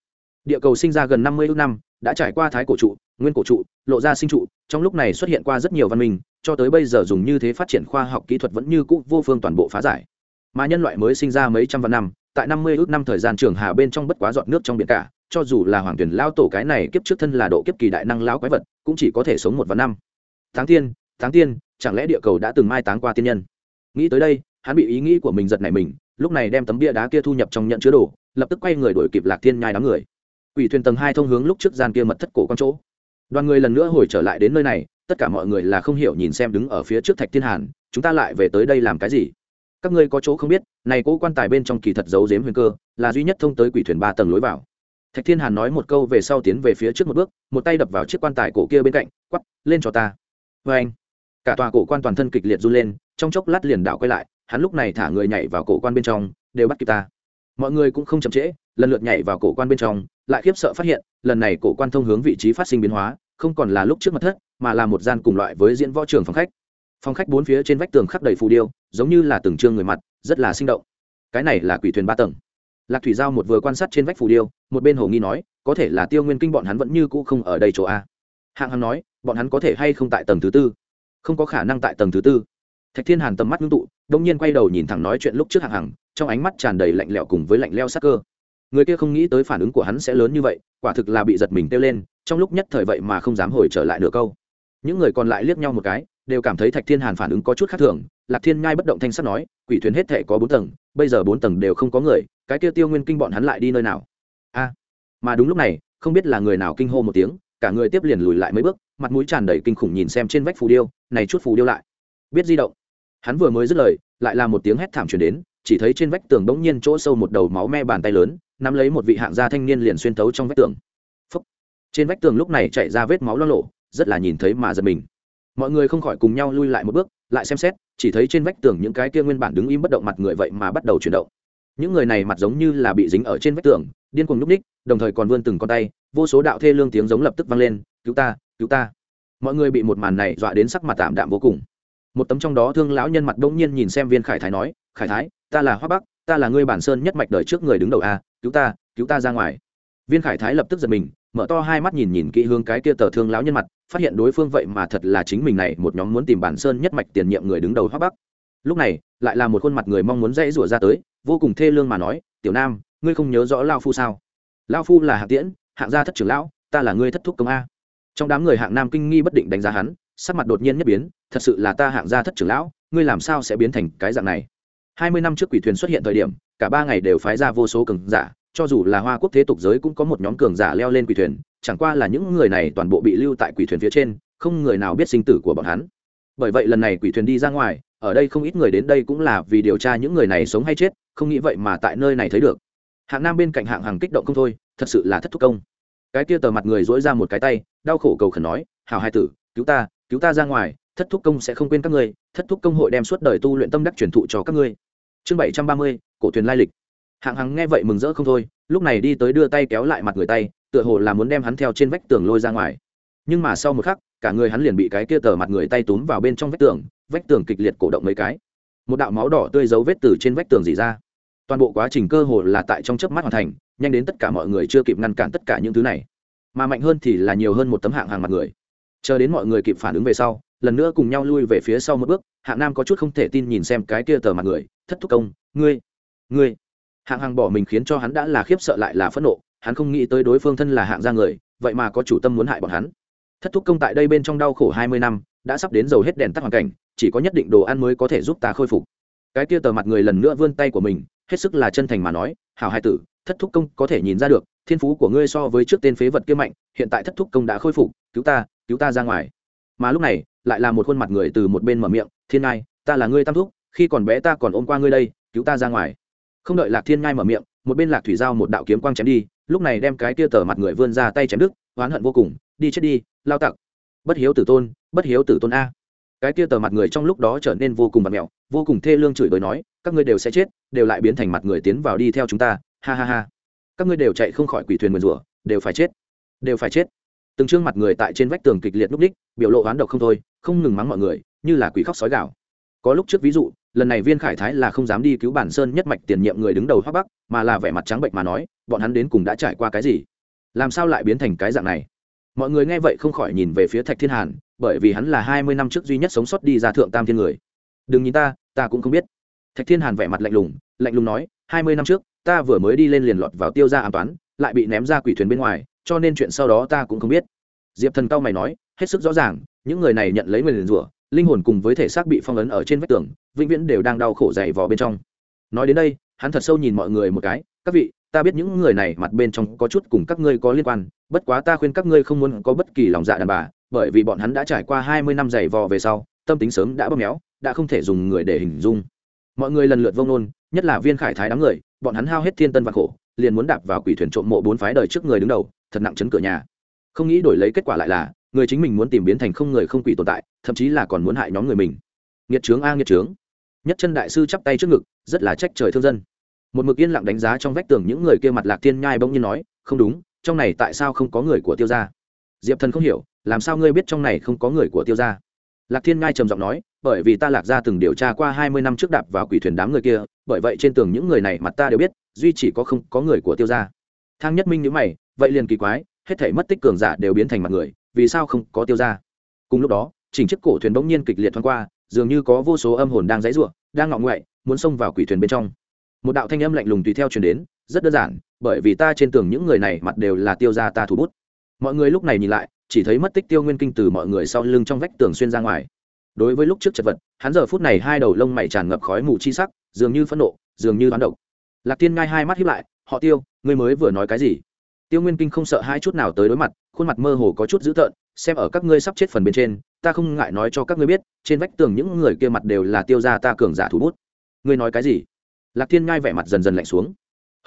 Địa cầu sinh ra gần năm mươi ước năm, đã trải qua thái cổ trụ, nguyên cổ trụ, lộ ra sinh trụ, trong lúc này xuất hiện qua rất nhiều văn minh, cho tới bây giờ dùng như thế phát triển khoa học kỹ thuật vẫn như cũ vô phương toàn bộ phá giải. Mà nhân loại mới sinh ra mấy trăm vạn năm, tại năm mươi ước năm thời gian trường hà bên trong bất quá dọn nước trong biển cả, cho dù là hoàng tuyển lao tổ cái này kiếp trước thân là độ kiếp kỳ đại năng lao quái vật, cũng chỉ có thể sống một vạn năm. Tháng tiên tháng tiên chẳng lẽ địa cầu đã từng mai táng qua tiên nhân? Nghĩ tới đây, hắn bị ý nghĩ của mình giật nảy mình, lúc này đem tấm bia đá kia thu nhập trong nhận chứa đồ, lập tức quay người đổi kịp lạc thiên nhai đám người. Ủy thuyền tầng hai thông hướng lúc trước gian kia mật thất cổ con chỗ. Đoàn người lần nữa hồi trở lại đến nơi này, tất cả mọi người là không hiểu nhìn xem đứng ở phía trước thạch thiên hàn, chúng ta lại về tới đây làm cái gì? Các ngươi có chỗ không biết, này cố quan tài bên trong kỳ thật giấu giếm huyền cơ, là duy nhất thông tới quỷ thuyền ba tầng lối vào. Thạch thiên hàn nói một câu về sau tiến về phía trước một bước, một tay đập vào chiếc quan tài cổ kia bên cạnh, quắp, lên cho ta. Vê anh cả tòa cổ quan toàn thân kịch liệt run lên, trong chốc lát liền đảo quay lại, hắn lúc này thả người nhảy vào cổ quan bên trong, đều bắt kịp ta. Mọi người cũng không chậm trễ, lần lượt nhảy vào cổ quan bên trong, lại khiếp sợ phát hiện, lần này cổ quan thông hướng vị trí phát sinh biến hóa, không còn là lúc trước mặt thất, mà là một gian cùng loại với diễn võ trường phòng khách. Phòng khách bốn phía trên vách tường khắc đầy phù điêu, giống như là từng trương người mặt, rất là sinh động. Cái này là quỷ thuyền ba tầng. Lạc thủy giao một vừa quan sát trên vách phù điêu, một bên hồ nghi nói, có thể là tiêu nguyên kinh bọn hắn vẫn như cũ không ở đây chỗ a. Hạng hắn nói, bọn hắn có thể hay không tại tầng thứ tư? Không có khả năng tại tầng thứ tư. Thạch thiên hàn tầm mắt ngưng tụ, đông nhiên quay đầu nhìn thẳng nói chuyện lúc trước hạng hằng, trong ánh mắt tràn đầy lạnh lẽo cùng với lạnh leo sắc cơ. Người kia không nghĩ tới phản ứng của hắn sẽ lớn như vậy, quả thực là bị giật mình kêu lên, trong lúc nhất thời vậy mà không dám hồi trở lại nửa câu. Những người còn lại liếc nhau một cái, đều cảm thấy thạch thiên hàn phản ứng có chút khác thường, lạc thiên ngai bất động thanh sắt nói, quỷ thuyền hết thể có bốn tầng, bây giờ bốn tầng đều không có người, cái kia tiêu nguyên kinh bọn hắn lại đi nơi nào? A, mà đúng lúc này, không biết là người nào kinh hô một tiếng, cả người tiếp liền lùi lại mấy bước mặt mũi tràn đầy kinh khủng nhìn xem trên vách phù điêu, này chút phù điêu lại. Biết di động. Hắn vừa mới dứt lời, lại là một tiếng hét thảm truyền đến, chỉ thấy trên vách tường đống nhiên chỗ sâu một đầu máu me bàn tay lớn, nắm lấy một vị hạng gia thanh niên liền xuyên thấu trong vách tường. Phúc. trên vách tường lúc này chạy ra vết máu lo lộ rất là nhìn thấy mà giật mình. Mọi người không khỏi cùng nhau lui lại một bước, lại xem xét, chỉ thấy trên vách tường những cái kia nguyên bản đứng im bất động mặt người vậy mà bắt đầu chuyển động. Những người này mặt giống như là bị dính ở trên vách tường, điên cuồng núp ních, đồng thời còn vươn từng con tay, vô số đạo thê lương tiếng giống lập tức vang lên, cứu ta cứu ta. Mọi người bị một màn này dọa đến sắc mặt tạm đạm vô cùng. Một tấm trong đó thương lão nhân mặt đông nhiên nhìn xem viên khải thái nói, khải thái, ta là hoa bắc, ta là ngươi bản sơn nhất mạch đời trước người đứng đầu a, cứu ta cứu ta ra ngoài. Viên khải thái lập tức giật mình, mở to hai mắt nhìn nhìn kỹ hướng cái kia tờ thương lão nhân mặt, phát hiện đối phương vậy mà thật là chính mình này, một nhóm muốn tìm bản sơn nhất mạch tiền nhiệm người đứng đầu hoa bắc. Lúc này, lại là một khuôn mặt người mong muốn dãy rủa ra tới, vô cùng thê lương mà nói, tiểu nam, ngươi không nhớ rõ lao phu sao? Lao phu là hạ tiễn hạng gia thất trưởng lão, ta là ngươi thất thúc công a trong đám người hạng nam kinh nghi bất định đánh giá hắn, sắc mặt đột nhiên nhất biến, thật sự là ta hạng gia thất trưởng lão, ngươi làm sao sẽ biến thành cái dạng này? Hai mươi năm trước quỷ thuyền xuất hiện thời điểm, cả ba ngày đều phái ra vô số cường giả, cho dù là hoa quốc thế tục giới cũng có một nhóm cường giả leo lên quỷ thuyền, chẳng qua là những người này toàn bộ bị lưu tại quỷ thuyền phía trên, không người nào biết sinh tử của bọn hắn. Bởi vậy lần này quỷ thuyền đi ra ngoài, ở đây không ít người đến đây cũng là vì điều tra những người này sống hay chết, không nghĩ vậy mà tại nơi này thấy được. Hạng nam bên cạnh hạng hàng kích động không thôi, thật sự là thất thúc công cái kia tờ mặt người dỗi ra một cái tay, đau khổ cầu khẩn nói hào hai tử, cứu ta cứu ta ra ngoài, thất thúc công sẽ không quên các ngươi, thất thúc công hội đem suốt đời tu luyện tâm đắc truyền thụ cho các ngươi. Chương bảy trăm ba mươi, cổ thuyền lai lịch. Hạng hằng nghe vậy mừng rỡ không thôi, lúc này đi tới đưa tay kéo lại mặt người tay, tựa hồ là muốn đem hắn theo trên vách tường lôi ra ngoài. Nhưng mà sau một khắc, cả người hắn liền bị cái kia tờ mặt người tay túm vào bên trong vách tường vách tường kịch liệt cổ động mấy cái. Một đạo máu đỏ tươi dấu vết từ trên vách tường dỉ ra. Toàn bộ quá trình cơ hồ là tại trong chớp mắt hoàn thành nhanh đến tất cả mọi người chưa kịp ngăn cản tất cả những thứ này. Mà mạnh hơn thì là nhiều hơn một tấm hạng hàng mặt người. Chờ đến mọi người kịp phản ứng về sau, lần nữa cùng nhau lui về phía sau một bước, hạng nam có chút không thể tin nhìn xem cái kia tờ mặt người, thất thúc công, ngươi ngươi. Hạng hàng bỏ mình khiến cho hắn đã là khiếp sợ lại là phẫn nộ, hắn không nghĩ tới đối phương thân là hạng gia người, vậy mà có chủ tâm muốn hại bọn hắn. Thất thúc công tại đây bên trong đau khổ hai mươi năm, đã sắp đến dầu hết đèn tắt hoàn cảnh, chỉ có nhất định đồ ăn mới có thể giúp ta khôi phục. Cái kia tờ mặt người lần nữa vươn tay của mình, hết sức là chân thành mà nói, hảo hai tử thất thúc công có thể nhìn ra được, thiên phú của ngươi so với trước tên phế vật kia mạnh, hiện tại thất thúc công đã khôi phục, cứu ta cứu ta ra ngoài. Mà lúc này, lại là một khuôn mặt người từ một bên mở miệng, thiên ngai, ta là ngươi tam thúc, khi còn bé ta còn ôm qua ngươi đây, cứu ta ra ngoài. Không đợi lạc thiên ngai mở miệng, một bên lạc thủy giao một đạo kiếm quang chém đi, lúc này đem cái kia tờ mặt người vươn ra tay chém đức oán hận vô cùng, đi chết đi, lao tặc. Bất hiếu tử tôn, bất hiếu tử tôn a. Cái kia tờ mặt người trong lúc đó trở nên vô cùng bạt mẹo, vô cùng thê lương chửi bới nói, các ngươi đều sẽ chết, đều lại biến thành mặt người tiến vào đi theo chúng ta ha ha ha. Các ngươi đều chạy không khỏi quỷ thuyền mượn rủa đều phải chết, đều phải chết. Từng trương mặt người tại trên vách tường kịch liệt núp đích, biểu lộ oán độc không thôi, không ngừng mắng mọi người, như là quỷ khóc sói gạo có lúc trước ví dụ, lần này viên khải thái là không dám đi cứu bản sơn nhất mạch tiền nhiệm người đứng đầu Hoa bắc, mà là vẻ mặt trắng bệnh mà nói, bọn hắn đến cùng đã trải qua cái gì? Làm sao lại biến thành cái dạng này? Mọi người nghe vậy không khỏi nhìn về phía thạch thiên hàn, bởi vì hắn là hai mươi năm trước duy nhất sống sót đi ra thượng tam thiên người. Đừng nhìn ta ta cũng không biết. Thạch thiên hàn vẻ mặt lạnh lùng lạnh lùng nói, hai mươi năm trước ta vừa mới đi lên liền lọt vào tiêu ra an toán, lại bị ném ra quỷ thuyền bên ngoài, cho nên chuyện sau đó ta cũng không biết. Diệp thần cao mày nói, hết sức rõ ràng, những người này nhận lấy người liền rủa, linh hồn cùng với thể xác bị phong ấn ở trên vách tường, vĩnh viễn đều đang đau khổ dày vò bên trong. Nói đến đây, hắn thật sâu nhìn mọi người một cái, các vị, ta biết những người này mặt bên trong có chút cùng các ngươi có liên quan, bất quá ta khuyên các ngươi không muốn có bất kỳ lòng dạ đàn bà, bởi vì bọn hắn đã trải qua hai mươi năm dày vò về sau, tâm tính sớm đã bóp méo, đã không thể dùng người để hình dung. Mọi người lần lượt vông nôn, nhất là viên khải thái đám người bọn hắn hao hết thiên tân và khổ, liền muốn đạp vào quỷ thuyền trộm mộ bốn phái đời trước người đứng đầu, thật nặng chấn cửa nhà. Không nghĩ đổi lấy kết quả lại là, người chính mình muốn tìm biến thành không người không quỷ tồn tại, thậm chí là còn muốn hại nhóm người mình. Nghiệt trướng a, nghiệt trướng nhất chân đại sư chắp tay trước ngực, rất là trách trời thương dân. Một mực yên lặng đánh giá trong vách tường những người kia mặt lạc thiên nhai bỗng nhiên nói, không đúng, trong này tại sao không có người của tiêu gia? Diệp thần không hiểu, làm sao ngươi biết trong này không có người của tiêu gia? Lạc thiên nhai trầm giọng nói bởi vì ta lạc gia từng điều tra qua hai mươi năm trước đạp vào quỷ thuyền đám người kia, bởi vậy trên tường những người này mặt ta đều biết, duy chỉ có không có người của tiêu gia. Thang nhất minh nhữ mày, vậy liền kỳ quái, hết thể mất tích cường giả đều biến thành mặt người, vì sao không có tiêu gia? Cùng lúc đó, chỉnh chiếc cổ thuyền bỗng nhiên kịch liệt thoáng qua, dường như có vô số âm hồn đang dãy ruộng đang ngọng ngoại muốn xông vào quỷ thuyền bên trong. Một đạo thanh âm lạnh lùng tùy theo chuyển đến, rất đơn giản, bởi vì ta trên tường những người này mặt đều là tiêu gia ta thủ bút. Mọi người lúc này nhìn lại, chỉ thấy mất tích tiêu nguyên kinh từ mọi người sau lưng trong vách tường xuyên ra ngoài đối với lúc trước chật vật, hắn giờ phút này hai đầu lông mày tràn ngập khói mù chi sắc, dường như phẫn nộ, dường như đoán độc. Lạc tiên ngai hai mắt hiếp lại, họ tiêu, ngươi mới vừa nói cái gì? Tiêu nguyên kinh không sợ hai chút nào tới đối mặt, khuôn mặt mơ hồ có chút dữ tợn, xem ở các ngươi sắp chết phần bên trên, ta không ngại nói cho các ngươi biết, trên vách tường những người kia mặt đều là tiêu gia ta cường giả thủ bút. Ngươi nói cái gì? Lạc thiên ngai vẻ mặt dần dần lạnh xuống.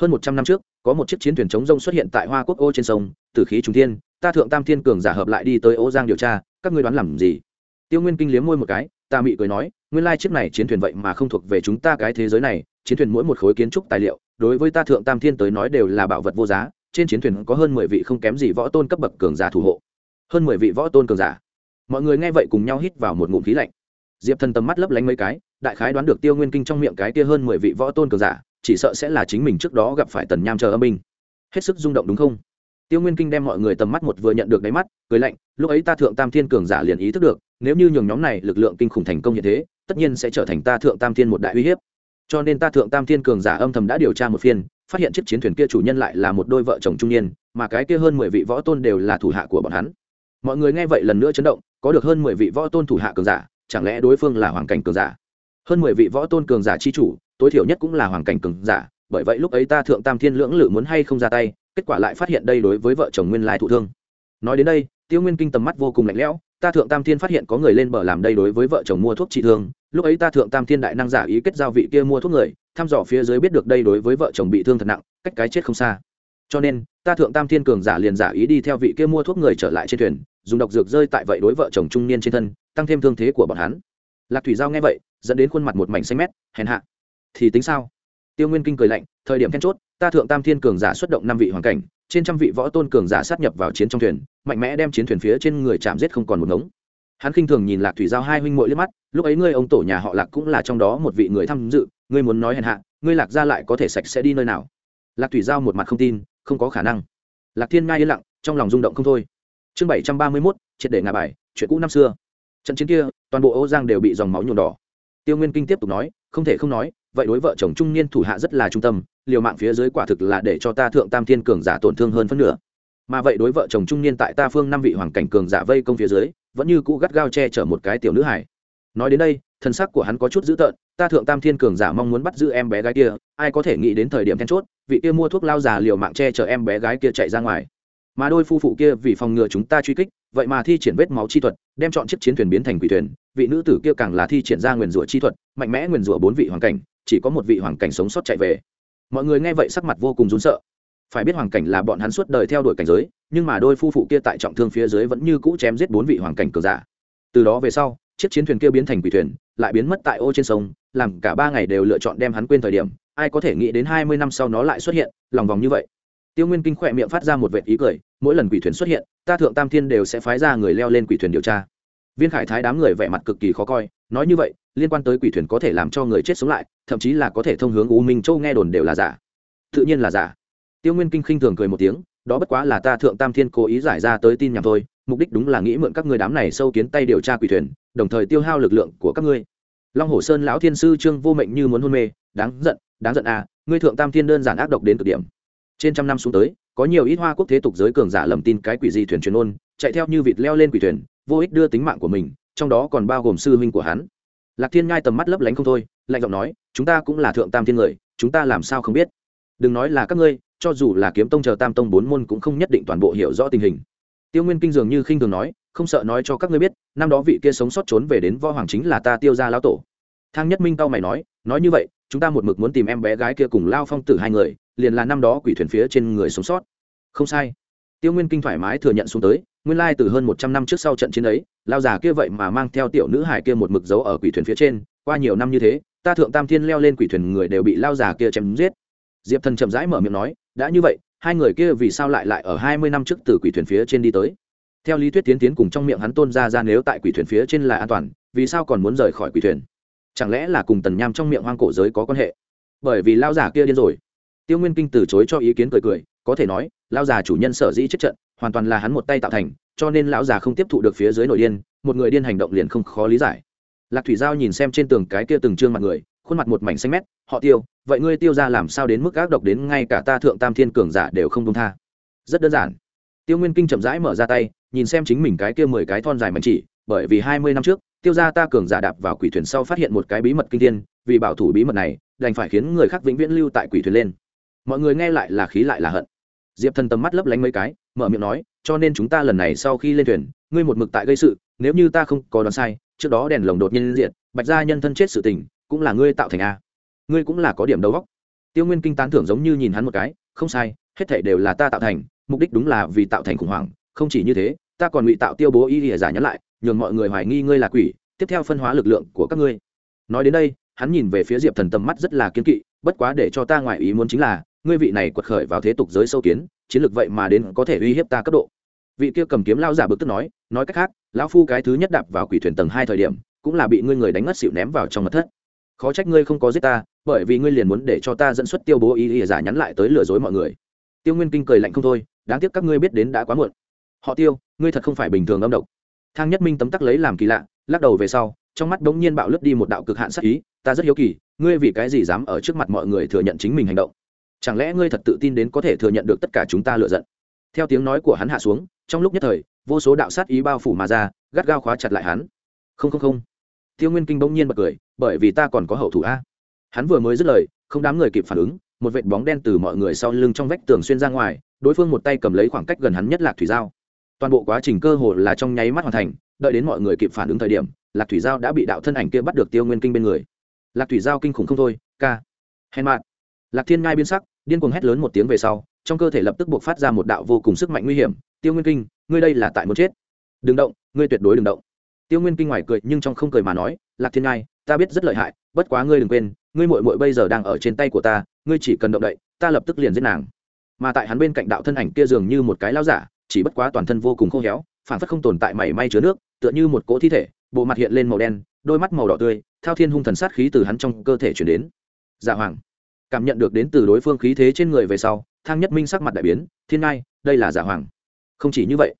Hơn một trăm năm trước, có một chiếc chiến thuyền chống rông xuất hiện tại hoa quốc ô trên sông, tử khí trung thiên, ta thượng tam thiên cường giả hợp lại đi tới ô giang điều tra, các ngươi đoán làm gì? Tiêu nguyên kinh liếm môi một cái, ta mị cười nói, nguyên lai chiếc này chiến thuyền vậy mà không thuộc về chúng ta cái thế giới này, chiến thuyền mỗi một khối kiến trúc tài liệu, đối với ta thượng tam thiên tới nói đều là bảo vật vô giá, trên chiến thuyền có hơn mười vị không kém gì võ tôn cấp bậc cường giả thủ hộ. Hơn mười vị võ tôn cường giả. Mọi người nghe vậy cùng nhau hít vào một ngụm khí lạnh. Diệp thần tầm mắt lấp lánh mấy cái, đại khái đoán được tiêu nguyên kinh trong miệng cái kia hơn mười vị võ tôn cường giả, chỉ sợ sẽ là chính mình trước đó gặp phải tần nham chờ âm binh. Hết sức rung động đúng không? Tiêu nguyên kinh đem mọi người tầm mắt một vừa nhận được đáy mắt, cười lạnh, lúc ấy ta thượng tam thiên cường giả liền ý thức được, nếu như nhường nhóm này lực lượng kinh khủng thành công như thế, tất nhiên sẽ trở thành ta thượng tam thiên một đại uy hiếp. Cho nên ta thượng tam thiên cường giả âm thầm đã điều tra một phiên, phát hiện chiếc chiến thuyền kia chủ nhân lại là một đôi vợ chồng trung niên, mà cái kia hơn mười vị võ tôn đều là thủ hạ của bọn hắn. Mọi người nghe vậy lần nữa chấn động, có được hơn mười vị võ tôn thủ hạ cường giả, chẳng lẽ đối phương là hoàng cảnh cường giả? Hơn mười vị võ tôn cường giả chi chủ, tối thiểu nhất cũng là hoàng cảnh cường giả, bởi vậy lúc ấy ta thượng tam thiên lưỡng lự muốn hay không ra tay kết quả lại phát hiện đây đối với vợ chồng nguyên lai thụ thương. Nói đến đây, tiêu nguyên kinh tầm mắt vô cùng lạnh lẽo, ta thượng tam thiên phát hiện có người lên bờ làm đây đối với vợ chồng mua thuốc trị thương, lúc ấy ta thượng tam thiên đại năng giả ý kết giao vị kia mua thuốc người, thăm dò phía dưới biết được đây đối với vợ chồng bị thương thật nặng, cách cái chết không xa. Cho nên, ta thượng tam thiên cường giả liền giả ý đi theo vị kia mua thuốc người trở lại trên thuyền, dùng độc dược rơi tại vậy đối vợ chồng trung niên trên thân, tăng thêm thương thế của bọn hắn. Lạc thủy giao nghe vậy, dẫn đến khuôn mặt một mảnh xanh mét, hèn hạ, thì tính sao? Tiêu nguyên kinh cười lạnh, thời điểm then chốt, ta thượng tam thiên cường giả xuất động năm vị hoàng cảnh, trên trăm vị võ tôn cường giả sát nhập vào chiến trong thuyền, mạnh mẽ đem chiến thuyền phía trên người chạm giết không còn một ngống. Hắn khinh thường nhìn lạc thủy giao hai huynh muội liếc mắt, lúc ấy ngươi ông tổ nhà họ lạc cũng là trong đó một vị người tham dự, ngươi muốn nói hèn hạ, ngươi lạc ra lại có thể sạch sẽ đi nơi nào? Lạc thủy giao một mặt không tin, không có khả năng. Lạc thiên ngai yên lặng, trong lòng rung động không thôi. Chương bảy trăm ba mươi mốt, triệt để ngà bài, chuyện cũ năm xưa. Trận chiến kia, toàn bộ ô giang đều bị dòng máu nhuộm đỏ. Tiêu nguyên kinh tiếp tục nói, không thể không nói vậy đối vợ chồng trung niên thủ hạ rất là trung tâm, liều mạng phía dưới quả thực là để cho ta thượng tam thiên cường giả tổn thương hơn phân nửa. Mà vậy đối vợ chồng trung niên tại ta phương năm vị hoàng cảnh cường giả vây công phía dưới, vẫn như cũ gắt gao che chở một cái tiểu nữ hải nói đến đây, thân sắc của hắn có chút dữ tợn, ta thượng tam thiên cường giả mong muốn bắt giữ em bé gái kia, ai có thể nghĩ đến thời điểm then chốt, vị kia mua thuốc lao già liều mạng che chở em bé gái kia chạy ra ngoài. Mà đôi phu phụ kia vì phòng ngừa chúng ta truy kích, vậy mà thi triển vết máu chi thuật, đem chọn chiếc chiến thuyền biến thành quỷ thuyền, vị nữ tử kia càng là thi triển ra nguyền rủa chi thuật, mạnh mẽ nguyền rủa bốn vị hoàng cảnh chỉ có một vị hoàng cảnh sống sót chạy về. Mọi người nghe vậy sắc mặt vô cùng rún sợ. Phải biết hoàng cảnh là bọn hắn suốt đời theo đuổi cảnh giới, nhưng mà đôi phu phụ kia tại trọng thương phía dưới vẫn như cũ chém giết bốn vị hoàng cảnh cường giả. Từ đó về sau, chiếc chiến thuyền kia biến thành quỷ thuyền, lại biến mất tại ô trên sông, làm cả ba ngày đều lựa chọn đem hắn quên thời điểm, ai có thể nghĩ đến hai mươi năm sau nó lại xuất hiện, lòng vòng như vậy. Tiêu nguyên kinh khỏe miệng phát ra một vệt ý cười, mỗi lần quỷ thuyền xuất hiện, ta thượng tam thiên đều sẽ phái ra người leo lên quỷ thuyền điều tra. Viên khải thái đám người vẻ mặt cực kỳ khó coi nói như vậy, liên quan tới quỷ thuyền có thể làm cho người chết sống lại, thậm chí là có thể thông hướng u minh châu nghe đồn đều là giả. Tự nhiên là giả. Tiêu nguyên kinh khinh thường cười một tiếng, đó bất quá là ta thượng tam thiên cố ý giải ra tới tin nhầm thôi, mục đích đúng là nghĩ mượn các người đám này sâu kiến tay điều tra quỷ thuyền, đồng thời tiêu hao lực lượng của các ngươi. Long hồ sơn lão thiên sư trương vô mệnh như muốn hôn mê, đáng giận đáng giận à ngươi thượng tam thiên đơn giản ác độc đến cực điểm. Trên trăm năm xuống tới, có nhiều ít hoa quốc thế tục giới cường giả lầm tin cái quỷ gì thuyền truyền ôn, chạy theo như vịt leo lên quỷ thuyền, vô ích đưa tính mạng của mình trong đó còn bao gồm sư huynh của hắn. Lạc thiên ngai tầm mắt lấp lánh không thôi, lạnh giọng nói, chúng ta cũng là thượng tam thiên người, chúng ta làm sao không biết? Đừng nói là các ngươi, cho dù là kiếm tông chờ tam tông bốn môn cũng không nhất định toàn bộ hiểu rõ tình hình. Tiêu nguyên kinh dường như khinh thường nói, không sợ nói cho các ngươi biết, năm đó vị kia sống sót trốn về đến võ hoàng chính là ta tiêu ra lão tổ. Thang nhất minh tao mày nói nói như vậy, chúng ta một mực muốn tìm em bé gái kia cùng lao phong tử hai người, liền là năm đó quỷ thuyền phía trên người sống sót. Không sai. Tiêu nguyên kinh thoải mái thừa nhận xuống tới nguyên lai từ hơn một trăm năm trước sau trận chiến ấy, lao già kia vậy mà mang theo tiểu nữ hải kia một mực dấu ở quỷ thuyền phía trên, qua nhiều năm như thế, ta thượng tam thiên leo lên quỷ thuyền người đều bị lao già kia chém giết. Diệp thần chậm rãi mở miệng nói, đã như vậy, hai người kia vì sao lại lại ở hai mươi năm trước từ quỷ thuyền phía trên đi tới? Theo lý thuyết tiến tiến cùng trong miệng hắn tôn ra ra nếu tại quỷ thuyền phía trên là an toàn, vì sao còn muốn rời khỏi quỷ thuyền? Chẳng lẽ là cùng tần nham trong miệng hoang cổ giới có quan hệ? Bởi vì lao giả kia điên rồi. Tiêu nguyên kinh từ chối cho ý kiến cười cười, có thể nói, lao già chủ nhân sở dĩ chết trận hoàn toàn là hắn một tay tạo thành, cho nên lão già không tiếp thụ được phía dưới nội điên, một người điên hành động liền không khó lý giải. Lạc thủy giao nhìn xem trên tường cái kia từng trương mặt người, khuôn mặt một mảnh xanh mét, họ tiêu, vậy ngươi tiêu ra làm sao đến mức ác độc đến ngay cả ta thượng tam thiên cường giả đều không công tha? Rất đơn giản. Tiêu nguyên kinh chậm rãi mở ra tay, nhìn xem chính mình cái kia mười cái thon dài mảnh chỉ, bởi vì hai mươi năm trước, tiêu ra ta cường giả đạp vào quỷ thuyền sau phát hiện một cái bí mật kinh thiên, vì bảo thủ bí mật này, đành phải khiến người khác vĩnh viễn lưu tại quỷ thuyền lên. Mọi người nghe lại là khí lại là hận. Diệp thần tầm mắt lấp lánh mấy cái mở miệng nói, cho nên chúng ta lần này sau khi lên thuyền, ngươi một mực tại gây sự, nếu như ta không có đoán sai, trước đó đèn lồng đột nhiên diện bạch gia nhân thân chết sự tình, cũng là ngươi tạo thành a. Ngươi cũng là có điểm đầu góc tiêu nguyên kinh tán thưởng giống như nhìn hắn một cái, không sai, hết thể đều là ta tạo thành, mục đích đúng là vì tạo thành khủng hoảng, không chỉ như thế, ta còn ngụy tạo tiêu bố y lìa giả nhắn lại, nhường mọi người hoài nghi ngươi là quỷ, tiếp theo phân hóa lực lượng của các ngươi. Nói đến đây, hắn nhìn về phía diệp thần tầm mắt rất là kiên kỵ, bất quá để cho ta ngoài ý muốn chính là, ngươi vị này quật khởi vào thế tục giới sâu kiến chiến lược vậy mà đến có thể uy hiếp ta cấp độ. Vị kia cầm kiếm lao giả bực tức nói nói cách khác, lão phu cái thứ nhất đạp vào quỷ thuyền tầng hai thời điểm, cũng là bị ngươi người đánh ngất xịu ném vào trong mật thất. Khó trách ngươi không có giết ta, bởi vì ngươi liền muốn để cho ta dẫn xuất tiêu bố ý ý giả nhắn lại tới lừa dối mọi người. Tiêu nguyên kinh cười lạnh không thôi, đáng tiếc các ngươi biết đến đã quá muộn. Họ tiêu, ngươi thật không phải bình thường âm độc. Thang nhất minh tấm tắc lấy làm kỳ lạ, lắc đầu về sau, trong mắt bỗng nhiên bạo lướt đi một đạo cực hạn sắc ý, ta rất hiếu kỳ, ngươi vì cái gì dám ở trước mặt mọi người thừa nhận chính mình hành động? Chẳng lẽ ngươi thật tự tin đến có thể thừa nhận được tất cả chúng ta lựa giận? Theo tiếng nói của hắn hạ xuống, trong lúc nhất thời, vô số đạo sát ý bao phủ mà ra, gắt gao khóa chặt lại hắn. Không không không. Tiêu nguyên kinh bỗng nhiên bật cười, bởi vì ta còn có hậu thủ a. Hắn vừa mới dứt lời, không đám người kịp phản ứng, một vệt bóng đen từ mọi người sau lưng trong vách tường xuyên ra ngoài, đối phương một tay cầm lấy khoảng cách gần hắn nhất lạc thủy giao. Toàn bộ quá trình cơ hồ là trong nháy mắt hoàn thành, đợi đến mọi người kịp phản ứng thời điểm, lạc thủy giao đã bị đạo thân ảnh kia bắt được tiêu nguyên kinh bên người. Lạc thủy giao kinh khủng không thôi, ca. Hèn mạn lạc thiên ngai biến sắc điên cuồng hét lớn một tiếng về sau, trong cơ thể lập tức buộc phát ra một đạo vô cùng sức mạnh nguy hiểm. Tiêu nguyên kinh, ngươi đây là tại muốn chết. Đừng động, ngươi tuyệt đối đừng động. Tiêu nguyên kinh ngoài cười, nhưng trong không cười mà nói, lạc thiên ngai, ta biết rất lợi hại, bất quá ngươi đừng quên, ngươi mội mội bây giờ đang ở trên tay của ta, ngươi chỉ cần động đậy, ta lập tức liền giết nàng. Mà tại hắn bên cạnh đạo thân ảnh kia dường như một cái lao giả, chỉ bất quá toàn thân vô cùng khô héo, phản phất không tồn tại mảy may chứa nước, tựa như một cỗ thi thể, bộ mặt hiện lên màu đen, đôi mắt màu đỏ tươi, thao thiên hung thần sát khí từ hắn trong cơ thể chuyển đến. Dạ hoàng cảm nhận được đến từ đối phương khí thế trên người về sau, thang nhất minh sắc mặt đại biến, thiên ngai, đây là giả hoàng. Không chỉ như vậy.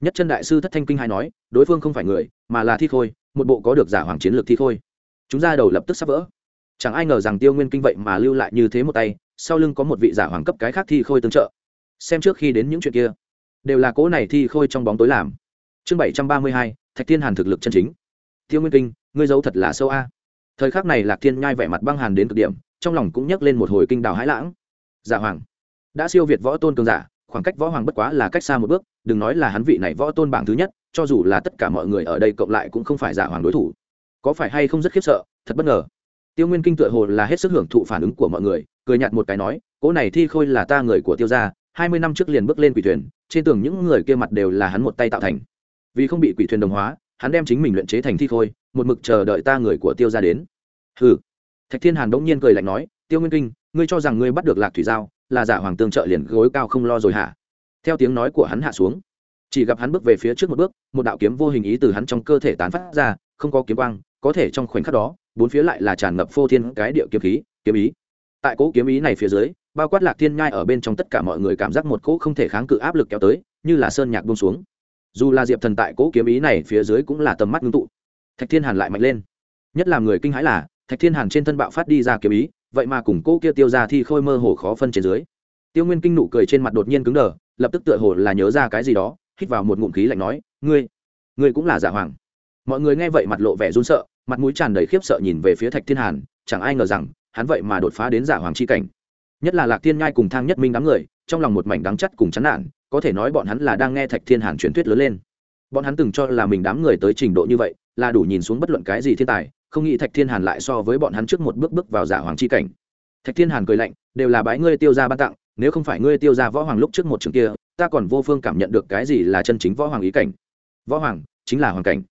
Nhất chân đại sư thất thanh kinh hai nói, đối phương không phải người, mà là thi khôi, một bộ có được giả hoàng chiến lược thi khôi. Chúng ra đầu lập tức sắp vỡ. Chẳng ai ngờ rằng tiêu nguyên kinh vậy mà lưu lại như thế một tay, sau lưng có một vị giả hoàng cấp cái khác thi khôi tương trợ. Xem trước khi đến những chuyện kia, đều là cỗ này thi khôi trong bóng tối làm. Chương bảy trăm ba mươi hai, thạch thiên hàn thực lực chân chính. Tiêu nguyên kinh, ngươi giấu thật là sâu a. Thời khắc này lạc thiên nhai vẻ mặt băng hàn đến cực điểm trong lòng cũng nhấc lên một hồi kinh đào hãi lãng. Giả hoàng, đã siêu việt võ tôn cường giả, khoảng cách võ hoàng bất quá là cách xa một bước, đừng nói là hắn vị này võ tôn bảng thứ nhất, cho dù là tất cả mọi người ở đây cộng lại cũng không phải giả hoàng đối thủ. Có phải hay không rất khiếp sợ, thật bất ngờ. Tiêu nguyên kinh tựa hồ là hết sức hưởng thụ phản ứng của mọi người, cười nhạt một cái nói cỗ này thi khôi là ta người của tiêu gia, hai mươi năm trước liền bước lên quỷ thuyền, trên tường những người kia mặt đều là hắn một tay tạo thành. Vì không bị quỷ thuyền đồng hóa, hắn đem chính mình luyện chế thành thi khôi, một mực chờ đợi ta người của tiêu gia đến. Hừ thạch thiên hàn đ nhiên cười lạnh nói, tiêu nguyên kinh, ngươi cho rằng ngươi bắt được lạc thủy giao, là giả hoàng tương trợ liền gối cao không lo rồi hả? Theo tiếng nói của hắn hạ xuống, chỉ gặp hắn bước về phía trước một bước, một đạo kiếm vô hình ý từ hắn trong cơ thể tán phát ra, không có kiếm quang, có thể trong khoảnh khắc đó, bốn phía lại là tràn ngập phô thiên cái địa kiếm khí, kiếm ý. Tại cỗ kiếm ý này phía dưới, bao quát lạc thiên nhai ở bên trong tất cả mọi người cảm giác một cỗ không thể kháng cự áp lực kéo tới, như là sơn nhạc bông xuống. Dù là diệp thần tại cỗ kiếm ý này phía dưới cũng là tầm mắt ngưng tụ. Thạch thiên hàn lại mạnh lên. Nhất là người kinh hãi là thạch thiên hàn trên thân bạo phát đi ra kiếm ý, vậy mà cùng cô kia tiêu ra thi khôi mơ hồ khó phân trên dưới. Tiêu nguyên kinh nụ cười trên mặt đột nhiên cứng đờ, lập tức tựa hồ là nhớ ra cái gì đó, hít vào một ngụm khí lạnh nói, ngươi ngươi cũng là giả hoàng. Mọi người nghe vậy mặt lộ vẻ run sợ, mặt mũi tràn đầy khiếp sợ nhìn về phía thạch thiên hàn, chẳng ai ngờ rằng, hắn vậy mà đột phá đến giả hoàng c h i cảnh. Nhất là lạc thiên nhai cùng thang nhất minh đám người, trong lòng một mảnh đắng chắt cùng chán nản, có thể nói bọn hắn là đang nghe thạch thiên hàn truyền thuyết lớn lên. Bọn hắn từng cho là mình đám người tới trình độ như vậy, là đủ nhìn xuống bất luận cái gì thiên tài không nghĩ thạch thiên hàn lại so với bọn hắn trước một bước bước vào giả hoàng c h i cảnh. Thạch thiên hàn cười lạnh, đều là bái ngươi tiêu ra ban tặng, nếu không phải ngươi tiêu ra võ hoàng lúc trước một trường kia, ta còn vô phương cảm nhận được cái gì là chân chính võ hoàng ý cảnh. Võ hoàng chính là hoàng cảnh.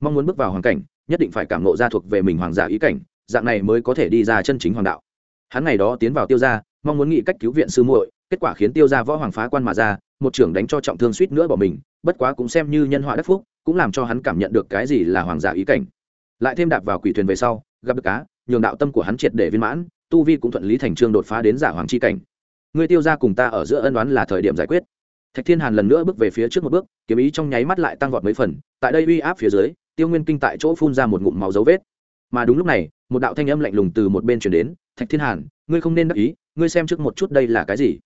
Mong muốn bước vào hoàng cảnh, nhất định phải cảm nộ ra thuộc về mình hoàng giả ý cảnh, dạng này mới có thể đi ra chân chính hoàng đạo. Hắn ngày đó tiến vào tiêu gia, mong muốn nghĩ cách cứu viện sư muội, kết quả khiến tiêu gia võ hoàng phá quan mà ra, một trưởng đánh cho trọng thương suýt nữa bỏ mình, bất quá cũng xem như nhân họa đất phúc, cũng làm cho hắn cảm nhận được cái gì là hoàng giả ý cảnh lại thêm đạp vào quỷ thuyền về sau, gặp được cá, nhường đạo tâm của hắn triệt để viên mãn, tu vi cũng thuận lý thành trương đột phá đến giả hoàng chi cảnh. Ngươi tiêu gia cùng ta ở giữa ân đoán là thời điểm giải quyết. Thạch thiên hàn lần nữa bước về phía trước một bước, kiếm ý trong nháy mắt lại tăng vọt mấy phần, tại đây uy áp phía dưới, tiêu nguyên kinh tại chỗ phun ra một ngụm máu dấu vết. Mà đúng lúc này, một đạo thanh âm lạnh lùng từ một bên chuyển đến, thạch thiên hàn, ngươi không nên đắc ý, ngươi xem trước một chút đây là cái gì?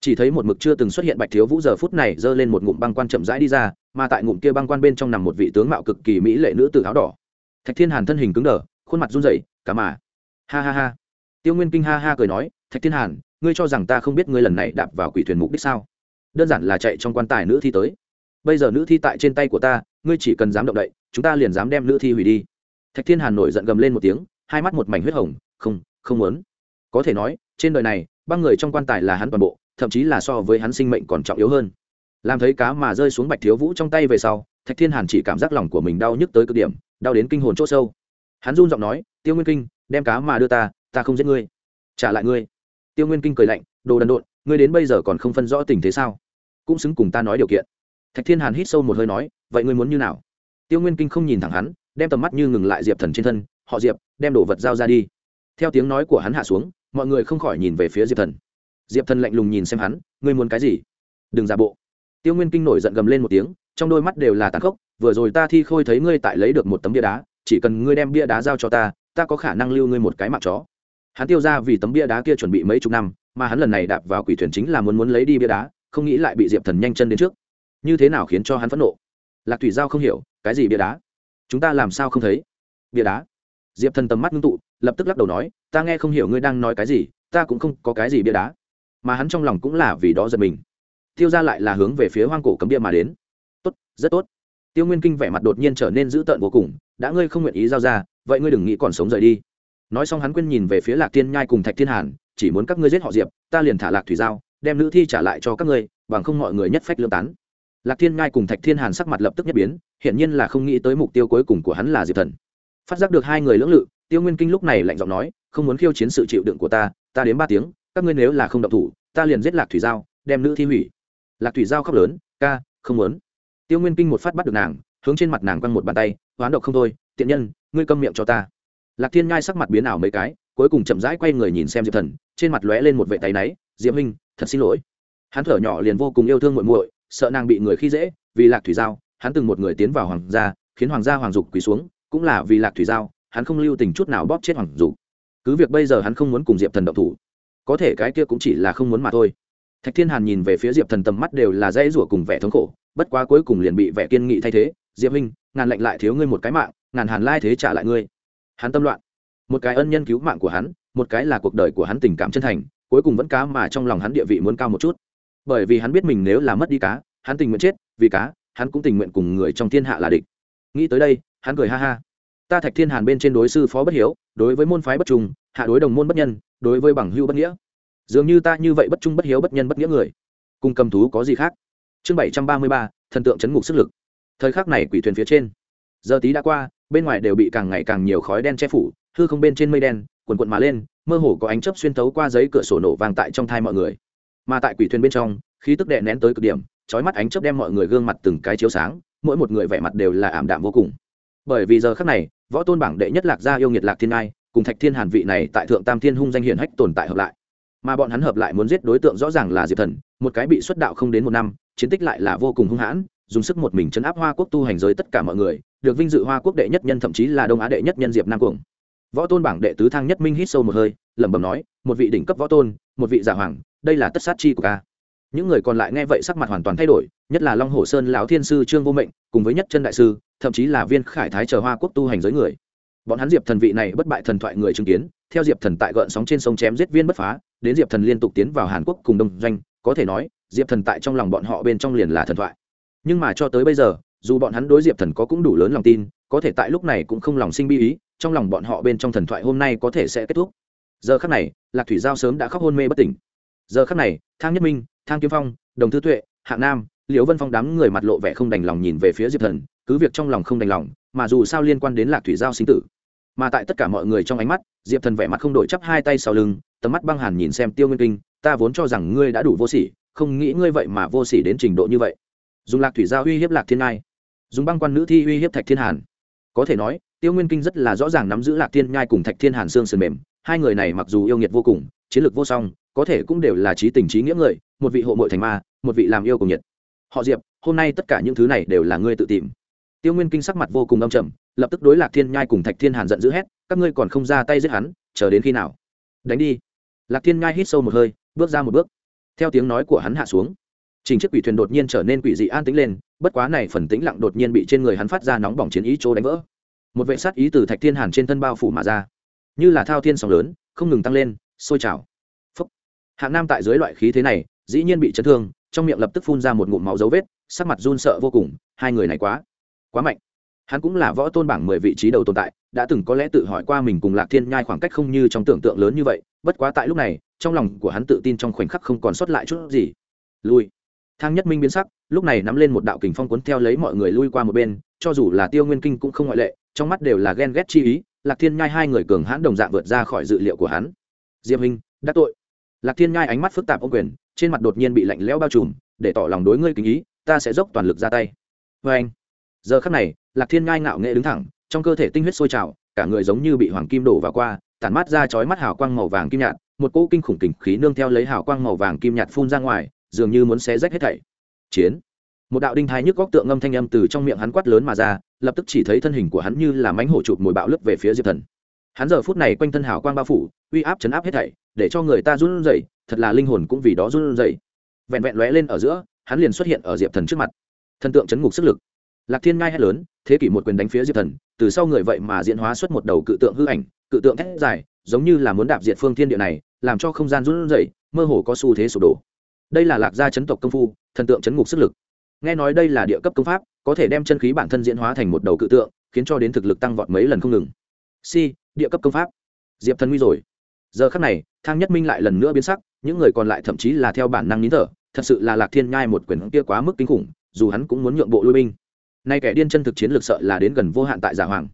Chỉ thấy một mực chưa từng xuất hiện bạch thiếu vũ giờ phút này giơ lên một ngụm băng quan chậm rãi đi ra, mà tại ngụm kia băng quan bên trong nằm một vị tướng mạo cực kỳ mỹ lệ nữ tử áo đỏ thạch thiên hàn thân hình cứng đờ, khuôn mặt run rẩy, cả mà. Ha ha ha. Tiêu nguyên kinh ha ha cười nói, thạch thiên hàn, ngươi cho rằng ta không biết ngươi lần này đạp vào quỷ thuyền mục đích sao? Đơn giản là chạy trong quan tài nữ thi tới. Bây giờ nữ thi tại trên tay của ta, ngươi chỉ cần dám động đậy, chúng ta liền dám đem nữ thi hủy đi. Thạch thiên hàn nổi giận gầm lên một tiếng, hai mắt một mảnh huyết hồng, không không muốn. Có thể nói, trên đời này, băng người trong quan tài là hắn toàn bộ, thậm chí là so với hắn sinh mệnh còn trọng yếu hơn. Làm thấy cá mà rơi xuống bạch thiếu vũ trong tay về sau, thạch thiên hàn chỉ cảm giác lòng của mình đau nhức tới cực điểm đau đến kinh hồn chỗ sâu. Hắn run giọng nói, tiêu nguyên kinh, đem cá mà đưa ta ta không giết ngươi. Trả lại ngươi. Tiêu nguyên kinh cười lạnh, đồ đần độn, ngươi đến bây giờ còn không phân rõ tình thế sao? Cũng xứng cùng ta nói điều kiện. Thạch thiên hàn hít sâu một hơi nói, vậy ngươi muốn như nào? Tiêu nguyên kinh không nhìn thẳng hắn, đem tầm mắt như ngừng lại diệp thần trên thân, họ diệp, đem đồ vật giao ra đi. Theo tiếng nói của hắn hạ xuống, mọi người không khỏi nhìn về phía diệp thần. Diệp thần lạnh lùng nhìn xem hắn, ngươi muốn cái gì? Đừng giả bộ. Tiêu nguyên kinh nổi giận gầm lên một tiếng, trong đôi mắt đều là tàn khốc vừa rồi ta thi khôi thấy ngươi tại lấy được một tấm bia đá, chỉ cần ngươi đem bia đá giao cho ta ta có khả năng lưu ngươi một cái mạng chó. Hắn tiêu ra vì tấm bia đá kia chuẩn bị mấy chục năm, mà hắn lần này đạp vào quỷ thuyền chính là muốn muốn lấy đi bia đá, không nghĩ lại bị diệp thần nhanh chân đến trước. Như thế nào khiến cho hắn phẫn nộ? Lạc thủy giao không hiểu, cái gì bia đá? Chúng ta làm sao không thấy? Bia đá? Diệp thần tầm mắt ngưng tụ, lập tức lắc đầu nói, ta nghe không hiểu ngươi đang nói cái gì, ta cũng không có cái gì bia đá. Mà hắn trong lòng cũng là vì đó giật mình. Tiêu ra lại là hướng về phía hoang cổ cấm bia mà đến. Tốt, rất tốt tiêu nguyên kinh vẻ mặt đột nhiên trở nên dữ tợn vô cùng, đã ngươi không nguyện ý giao ra, vậy ngươi đừng nghĩ còn sống rời đi. Nói xong hắn quên nhìn về phía lạc tiên nhai cùng thạch thiên hàn, chỉ muốn các ngươi giết họ diệp, ta liền thả lạc thủy giao, đem nữ thi trả lại cho các ngươi, bằng không mọi người nhất phách lương tán. Lạc thiên nhai cùng thạch thiên hàn sắc mặt lập tức nhất biến hiện nhiên là không nghĩ tới mục tiêu cuối cùng của hắn là diệp thần. Phát giác được hai người lưỡng lự, tiêu nguyên kinh lúc này lạnh giọng nói, không muốn khiêu chiến sự chịu đựng của ta ta đến ba tiếng, các ngươi nếu là không động thủ, ta liền giết lạc thủy giao, đem nữ thi hủy. Lạc thủy giao khóc lớn, ca, không muốn tiêu nguyên kinh một phát bắt được nàng, hướng trên mặt nàng quăng một bàn tay, hoán độc không thôi, tiện nhân, ngươi câm miệng cho ta. Lạc thiên nhai sắc mặt biến ảo mấy cái, cuối cùng chậm rãi quay người nhìn xem diệp thần, trên mặt lóe lên một vệ tay náy, diệp minh thật xin lỗi. Hắn thở nhỏ liền vô cùng yêu thương muội muội, sợ nàng bị người khi dễ, vì lạc thủy giao, hắn từng một người tiến vào hoàng gia, khiến hoàng gia hoàng dục quỳ xuống, cũng là vì lạc thủy giao, hắn không lưu tình chút nào bóp chết hoàng dục. Cứ việc bây giờ hắn không muốn cùng diệp thần động thủ, có thể cái kia cũng chỉ là không muốn mà thôi. Thạch thiên hàn nhìn về phía diệp thần tầm mắt đều là dãy rủa cùng vẻ thống khổ bất quá cuối cùng liền bị vẻ kiên nghị thay thế, diệp minh ngàn lệnh lại thiếu ngươi một cái mạng, ngàn hàn lai thế trả lại ngươi. Hắn tâm loạn. Một cái ân nhân cứu mạng của hắn, một cái là cuộc đời của hắn tình cảm chân thành, cuối cùng vẫn cá mà trong lòng hắn địa vị muốn cao một chút. Bởi vì hắn biết mình nếu là mất đi cá, hắn tình nguyện chết, vì cá, hắn cũng tình nguyện cùng người trong thiên hạ là địch. Nghĩ tới đây, hắn cười ha ha. Ta thạch thiên hàn bên trên đối sư phó bất hiếu, đối với môn phái bất trung, hạ đối đồng môn bất nhân, đối với bằng hưu bất nghĩa. Dường như ta như vậy bất trung bất hiếu bất nhân bất nghĩa người. Cùng cầm thú có gì khác? Chương bảy trăm ba mươi ba, thần tượng chấn ngục sức lực. Thời khắc này quỷ thuyền phía trên. Giờ tí đã qua, bên ngoài đều bị càng ngày càng nhiều khói đen che phủ, hư không bên trên mây đen, quần quận mà lên, mơ hồ có ánh chớp xuyên tấu qua giấy cửa sổ nổ vang tại trong thai mọi người. Mà tại quỷ thuyền bên trong, khí tức đệ nén tới cực điểm trói mắt ánh chớp đem mọi người gương mặt từng cái chiếu sáng, mỗi một người vẻ mặt đều là ảm đạm vô cùng. Bởi vì giờ khắc này, võ tôn bảng đệ nhất lạc gia yêu nghiệt lạc thiên ai cùng thạch thiên hàn vị này tại thượng tam thiên hung danh hiển hách tồn tại hợp lại mà bọn hắn hợp lại muốn giết đối tượng rõ ràng là diệp thần, một cái bị xuất đạo không đến một năm, chiến tích lại là vô cùng hung hãn, dùng sức một mình chấn áp hoa quốc tu hành giới tất cả mọi người, được vinh dự hoa quốc đệ nhất nhân thậm chí là đông á đệ nhất nhân diệp nam cuồng. Võ tôn bảng đệ tứ thang nhất minh hít sâu một hơi, lẩm bẩm nói, một vị đỉnh cấp võ tôn, một vị giả hoàng, đây là tất sát chi của ca những người còn lại nghe vậy sắc mặt hoàn toàn thay đổi, nhất là long hồ sơn lão thiên sư trương vô mệnh, cùng với nhất chân đại sư, thậm chí là viên khải thái chờ hoa quốc tu hành giới người. Bọn hắn diệp thần vị này bất bại thần thoại người chứng kiến theo diệp thần tại gợn sóng trên sông chém giết viên bất phá, đến diệp thần liên tục tiến vào hàn quốc cùng đông doanh, có thể nói, diệp thần tại trong lòng bọn họ bên trong liền là thần thoại. Nhưng mà cho tới bây giờ, dù bọn hắn đối diệp thần có cũng đủ lớn lòng tin, có thể tại lúc này cũng không lòng sinh bi ý, trong lòng bọn họ bên trong thần thoại hôm nay có thể sẽ kết thúc. Giờ khắc này, lạc thủy giao sớm đã khóc hôn mê bất tỉnh. Giờ khắc này, thang nhất minh, thang kiếm phong, đồng thư tuệ, hạng nam, liễu vân phong đám người mặt lộ vẻ không đành lòng nhìn về phía diệp thần, cứ việc trong lòng không đành lòng, mà dù sao liên quan đến lạc thủy giao sinh tử mà tại tất cả mọi người trong ánh mắt, diệp thần vẻ mặt không đổi chắp hai tay sau lưng, tầm mắt băng hàn nhìn xem tiêu nguyên kinh, ta vốn cho rằng ngươi đã đủ vô sỉ, không nghĩ ngươi vậy mà vô sỉ đến trình độ như vậy. Dùng lạc thủy giao uy hiếp lạc thiên nai dùng băng quan nữ thi uy hiếp thạch thiên hàn. Có thể nói, tiêu nguyên kinh rất là rõ ràng nắm giữ lạc thiên nhai cùng thạch thiên hàn xương sườn mềm, hai người này mặc dù yêu nghiệt vô cùng, chiến lược vô song, có thể cũng đều là trí tình trí nghĩa người, một vị hộ mội thành ma, một vị làm yêu cùng nhiệt. Họ diệp, hôm nay tất cả những thứ này đều là ngươi tự tìm tiêu nguyên kinh sắc mặt vô cùng âm trầm, lập tức đối lạc thiên nhai cùng thạch thiên hàn giận dữ hét, các ngươi còn không ra tay giết hắn, chờ đến khi nào? Đánh đi. Lạc thiên nhai hít sâu một hơi, bước ra một bước. Theo tiếng nói của hắn hạ xuống, trình chiếc quỷ thuyền đột nhiên trở nên quỷ dị an tĩnh lên, bất quá này phần tĩnh lặng đột nhiên bị trên người hắn phát ra nóng bỏng chiến ý chỗ đánh vỡ. Một vệ sát ý từ thạch thiên hàn trên thân bao phủ mà ra. Như là thao thiên sóng lớn, không ngừng tăng lên, sôi trào. Phúc. Hạng nam tại dưới loại khí thế này, dĩ nhiên bị chấn thương, trong miệng lập tức phun ra một ngụm máu dấu vết, sắc mặt run sợ vô cùng, hai người này quá quá mạnh. Hắn cũng là võ tôn bảng mười vị trí đầu tồn tại, đã từng có lẽ tự hỏi qua mình cùng lạc thiên nhai khoảng cách không như trong tưởng tượng lớn như vậy, bất quá tại lúc này, trong lòng của hắn tự tin trong khoảnh khắc không còn sót lại chút gì. Lui. Thang nhất minh biến sắc, lúc này nắm lên một đạo kình phong cuốn theo lấy mọi người lui qua một bên, cho dù là tiêu nguyên kinh cũng không ngoại lệ, trong mắt đều là ghen ghét chi ý, lạc thiên nhai hai người cường hãn đồng dạng vượt ra khỏi dự liệu của hắn. Diệp minh đắc tội. Lạc thiên nhai ánh mắt phức tạp ô quyền, trên mặt đột nhiên bị lạnh lẽo bao trùm, để tỏ lòng đối ngươi kính ý, ta sẽ dốc toàn lực ra tay. Vê anh giờ khắc này, lạc thiên ngai ngạo nghệ đứng thẳng, trong cơ thể tinh huyết sôi trào, cả người giống như bị hoàng kim đổ vào qua, tản mát ra chói mắt hào quang màu vàng kim nhạt, một cỗ kinh khủng kình khí nương theo lấy hào quang màu vàng kim nhạt phun ra ngoài, dường như muốn xé rách hết thảy. Chiến. Một đạo đinh thái nhức góc tượng ngâm thanh âm từ trong miệng hắn quát lớn mà ra, lập tức chỉ thấy thân hình của hắn như là mánh hổ chụp mồi bạo lướt về phía diệp thần. Hắn giờ phút này quanh thân hào quang bao phủ, uy áp chấn áp hết thảy, để cho người ta run rẩy, thật là linh hồn cũng vì đó run rẩy. Vẹn vẹn lóe lên ở giữa, hắn liền xuất hiện ở diệp thần trước mặt. Thần tượng chấn ngục sức lực lạc thiên ngai hét lớn, thế kỷ một quyền đánh phía diệp thần, từ sau người vậy mà diễn hóa xuất một đầu cự tượng hư ảnh, cự tượng thét dài, giống như là muốn đạp diệt phương thiên địa này, làm cho không gian run rẩy, mơ hồ có xu thế sụp đổ. Đây là lạc gia chấn tộc công phu, thần tượng chấn ngục sức lực. Nghe nói đây là địa cấp công pháp, có thể đem chân khí bản thân diễn hóa thành một đầu cự tượng, khiến cho đến thực lực tăng vọt mấy lần không ngừng. Si, địa cấp công pháp. Diệp thần nguy rồi. Giờ khắc này, thang nhất minh lại lần nữa biến sắc, những người còn lại thậm chí là theo bản năng nín thở, thật sự là lạc thiên nhai một quyền kia quá mức kinh khủng, dù hắn cũng muốn nhượng bộ lui binh nay kẻ điên chân thực chiến lược sợ là đến gần vô hạn tại giả hoàng.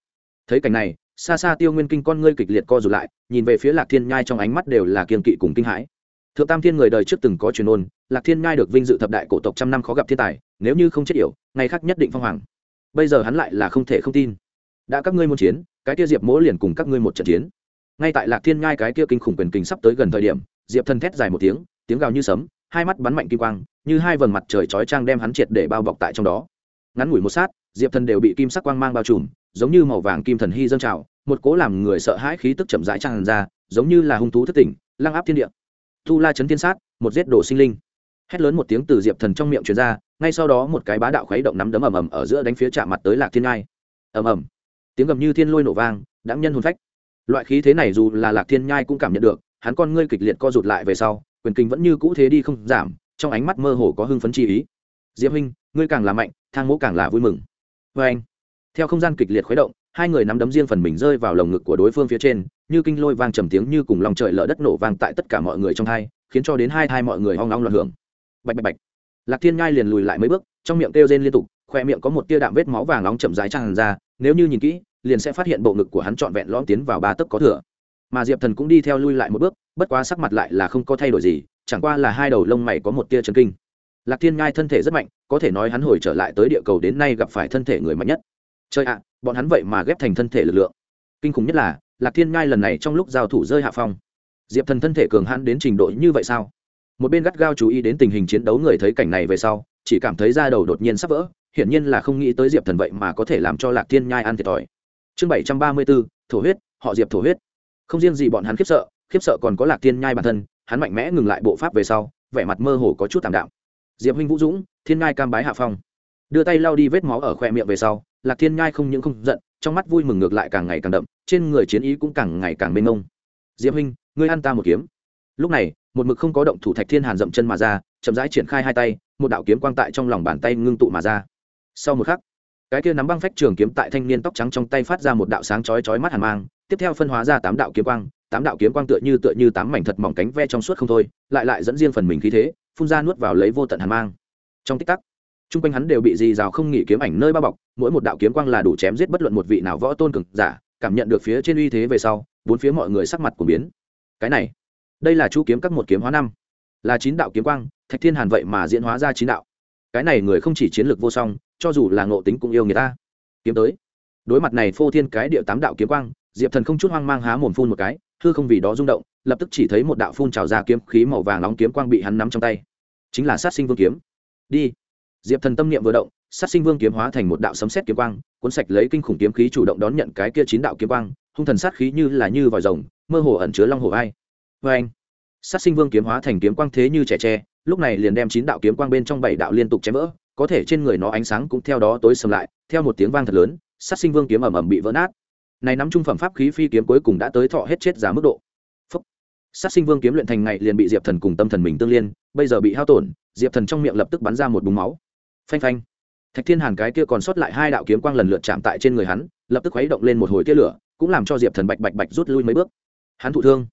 Thấy cảnh này xa xa tiêu nguyên kinh con ngươi kịch liệt co rụt lại, nhìn về phía lạc thiên nhai trong ánh mắt đều là kiên kỵ cùng kinh hãi. Thượng tam thiên người đời trước từng có truyền ôn, lạc thiên nhai được vinh dự thập đại cổ tộc trăm năm khó gặp thiên tài, nếu như không chết yểu, ngày khác nhất định phong hoàng. Bây giờ hắn lại là không thể không tin. Đã các ngươi muốn chiến, cái kia diệp mỗ liền cùng các ngươi một trận chiến. Ngay tại lạc thiên nhai cái kia kinh khủng quyền kình sắp tới gần thời điểm, diệp thân thét dài một tiếng tiếng gào như sấm, hai mắt bắn mạnh kim quang, như hai vầng mặt trời chói trang đem hắn triệt để bao bọc tại trong đó ngắn ngủi một sát, diệp thần đều bị kim sắc quang mang bao trùm, giống như màu vàng kim thần hy dâng trào, một cố làm người sợ hãi khí tức chậm rãi tràn ra, giống như là hung thú thất tỉnh, lăng áp thiên địa. Tu la chấn thiên sát, một giết đổ sinh linh. Hét lớn một tiếng từ diệp thần trong miệng truyền ra, ngay sau đó một cái bá đạo khuấy động nắm đấm ầm ầm ở giữa đánh phía chạm mặt tới lạc thiên ngai ầm ầm. Tiếng gầm như thiên lôi nổ vang đáng nhân hồn phách. Loại khí thế này dù là lạc thiên nhai cũng cảm nhận được, hắn con ngươi kịch liệt co rụt lại về sau, quyền kinh vẫn như cũ thế đi không giảm, trong ánh mắt mơ hồ có hưng phấn chi ý diệp huynh, ngươi càng là mạnh, thang mỗ càng là vui mừng. Vê anh, theo không gian kịch liệt khuấy động, hai người nắm đấm riêng phần mình rơi vào lồng ngực của đối phương phía trên, như kinh lôi vang trầm tiếng như cùng lòng trời lở đất nổ vang tại tất cả mọi người trong hai khiến cho đến hai thai mọi người hoang long loạn hưởng. Bạch bạch bạch. Lạc thiên nhai liền lùi lại mấy bước, trong miệng kêu rên liên tục, khoe miệng có một tia đạm vết máu vàng nóng chậm rãi tràn ra, nếu như nhìn kỹ, liền sẽ phát hiện bộ ngực của hắn trọn vẹn lõm tiến vào ba tấc có thừa. Mà diệp thần cũng đi theo lui lại một bước, bất quá sắc mặt lại là không có thay đổi gì, chẳng qua là hai đầu lông mày có một tia chấn kinh lạc thiên ngai thân thể rất mạnh, có thể nói hắn hồi trở lại tới địa cầu đến nay gặp phải thân thể người mạnh nhất. Chơi ạ, bọn hắn vậy mà ghép thành thân thể lực lượng. Kinh khủng nhất là, lạc thiên ngai lần này trong lúc giao thủ rơi hạ phong. Diệp thần thân thể cường hãn đến trình độ như vậy sao? Một bên gắt gao chú ý đến tình hình chiến đấu người thấy cảnh này về sau, chỉ cảm thấy da đầu đột nhiên sắp vỡ, hiển nhiên là không nghĩ tới diệp thần vậy mà có thể làm cho lạc thiên nhai ăn thiệt thòi. Chương bảy trăm ba mươi bốn thổ huyết, họ diệp thổ huyết. Không riêng gì bọn hắn khiếp sợ khiếp sợ còn có lạc thiên nhai bản thân, hắn mạnh mẽ ngừng lại bộ pháp về sau, vẻ mặt mơ hồ có chút tảm đạm diệp huynh vũ dũng, thiên nhai cam bái hạ phong. Đưa tay lau đi vết máu ở khoe miệng về sau, lạc thiên nhai không những không giận, trong mắt vui mừng ngược lại càng ngày càng đậm, trên người chiến ý cũng càng ngày càng mênh mông. Diệp huynh, ngươi ăn ta một kiếm. Lúc này, một mực không có động thủ thạch thiên hàn dậm chân mà ra, chậm rãi triển khai hai tay, một đạo kiếm quang tại trong lòng bàn tay ngưng tụ mà ra. Sau một khắc, cái kia nắm băng phách trường kiếm tại thanh niên tóc trắng trong tay phát ra một đạo sáng chói chói mắt hàn mang, tiếp theo phân hóa ra tám đạo kiếm quang, tám đạo kiếm quang tựa như tựa như tám mảnh thật mỏng cánh ve trong suốt không thôi, lại lại dẫn riêng phần mình khí thế phun ra nuốt vào lấy vô tận hàn mang. Trong tích tắc trung quanh hắn đều bị dì rào không nghỉ kiếm ảnh nơi bao bọc, mỗi một đạo kiếm quang là đủ chém giết bất luận một vị nào võ tôn cực giả, cảm nhận được phía trên uy thế về sau, bốn phía mọi người sắc mặt của biến. Cái này, đây là chu kiếm các một kiếm hóa năm. Là chín đạo kiếm quang, thạch thiên hàn vậy mà diễn hóa ra chín đạo. Cái này người không chỉ chiến lược vô song, cho dù là ngộ tính cũng yêu người ta. Kiếm tới. Đối mặt này phô thiên cái điệu tám đạo kiếm quang, diệp thần không chút hoang mang há mồm phun một cái, hư không vì đó rung động, lập tức chỉ thấy một đạo phun trào ra kiếm khí màu vàng nóng kiếm quang bị hắn nắm trong tay chính là sát sinh vương kiếm. Đi. Diệp thần tâm niệm vừa động, sát sinh vương kiếm hóa thành một đạo sấm xét kiếm quang, cuốn sạch lấy kinh khủng kiếm khí chủ động đón nhận cái kia chín đạo kiếm quang, hung thần sát khí như là như vòi rồng, mơ hồ ẩn chứa long hồ ai vê anh sát sinh vương kiếm hóa thành kiếm quang thế như trẻ tre, lúc này liền đem chín đạo kiếm quang bên trong bảy đạo liên tục chém vỡ, có thể trên người nó ánh sáng cũng theo đó tối sầm lại, theo một tiếng vang thật lớn, sát sinh vương kiếm ẩm ẩm bị vỡ nát. Này nắm trung phẩm pháp khí phi kiếm cuối cùng đã tới thọ hết chết giá mức độ sát sinh vương kiếm luyện thành ngày liền bị diệp thần cùng tâm thần mình tương liên, bây giờ bị hao tổn, diệp thần trong miệng lập tức bắn ra một búng máu. Phanh phanh. Thạch thiên hàn cái kia còn sót lại hai đạo kiếm quang lần lượt chạm tại trên người hắn, lập tức khuấy động lên một hồi tia lửa, cũng làm cho diệp thần bạch bạch bạch rút lui mấy bước. Hắn thụ thương.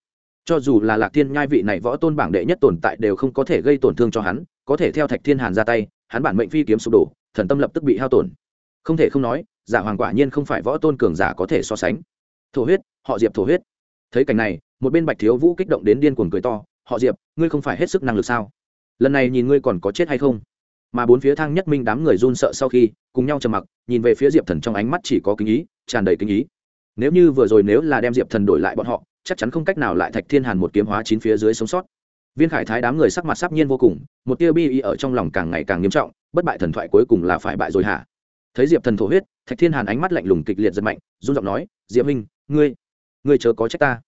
Cho dù là lạc thiên nhai vị này võ tôn bảng đệ nhất tồn tại đều không có thể gây tổn thương cho hắn, có thể theo thạch thiên hàn ra tay, hắn bản mệnh phi kiếm sụp đổ, thần tâm lập tức bị hao tổn. Không thể không nói, giả hoàng quả nhiên không phải võ tôn cường giả có thể so sánh. Thổ huyết, họ diệp thổ huyết thấy cảnh này, một bên bạch thiếu vũ kích động đến điên cuồng cười to, họ diệp, ngươi không phải hết sức năng lực sao? Lần này nhìn ngươi còn có chết hay không? Mà bốn phía thang nhất minh đám người run sợ sau khi, cùng nhau trầm mặc, nhìn về phía diệp thần trong ánh mắt chỉ có kính ý, tràn đầy kính ý. Nếu như vừa rồi nếu là đem diệp thần đổi lại bọn họ, chắc chắn không cách nào lại thạch thiên hàn một kiếm hóa chín phía dưới sống sót. Viên khải thái đám người sắc mặt sắp nhiên vô cùng, một tia bi ý ở trong lòng càng ngày càng nghiêm trọng, bất bại thần thoại cuối cùng là phải bại rồi hả? Thấy diệp thần thổ huyết, thạch thiên hàn ánh mắt lạnh lùng kịch liệt giật mạnh, run giọng nói, diệp minh ngươi ngươi chớ có trách ta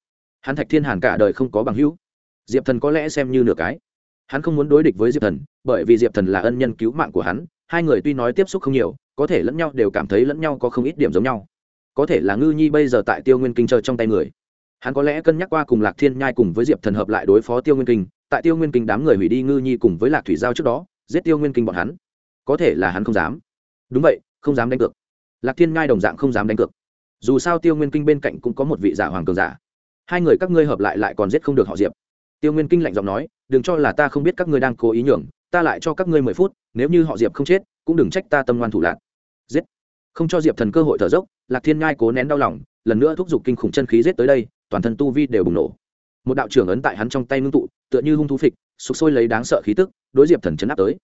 hắn thạch thiên hàn cả đời không có bằng hữu. Diệp thần có lẽ xem như nửa cái. Hắn không muốn đối địch với diệp thần, bởi vì diệp thần là ân nhân cứu mạng của hắn, hai người tuy nói tiếp xúc không nhiều, có thể lẫn nhau đều cảm thấy lẫn nhau có không ít điểm giống nhau. Có thể là ngư nhi bây giờ tại tiêu nguyên kinh chờ trong tay người. Hắn có lẽ cân nhắc qua cùng lạc thiên nhai cùng với diệp thần hợp lại đối phó tiêu nguyên kinh, tại tiêu nguyên kinh đám người hủy đi ngư nhi cùng với lạc thủy giao trước đó, giết tiêu nguyên kinh bọn hắn. Có thể là hắn không dám. Đúng vậy, không dám đánh cược. Lạc thiên nhai đồng dạng không dám đánh cược. Dù sao tiêu nguyên kinh bên cạnh cũng có một vị giả hoàng cường giả hai người các ngươi hợp lại lại còn giết không được họ diệp tiêu nguyên kinh lạnh giọng nói đừng cho là ta không biết các ngươi đang cố ý nhường ta lại cho các ngươi mười phút nếu như họ diệp không chết cũng đừng trách ta tâm ngoan thủ lạc giết không cho diệp thần cơ hội thở dốc lạc thiên ngai cố nén đau lòng lần nữa thúc giục kinh khủng chân khí giết tới đây toàn thân tu vi đều bùng nổ một đạo trưởng ấn tại hắn trong tay ngưng tụ tựa như hung thú phịch sụp sôi lấy đáng sợ khí tức đối diệp thần chấn áp tới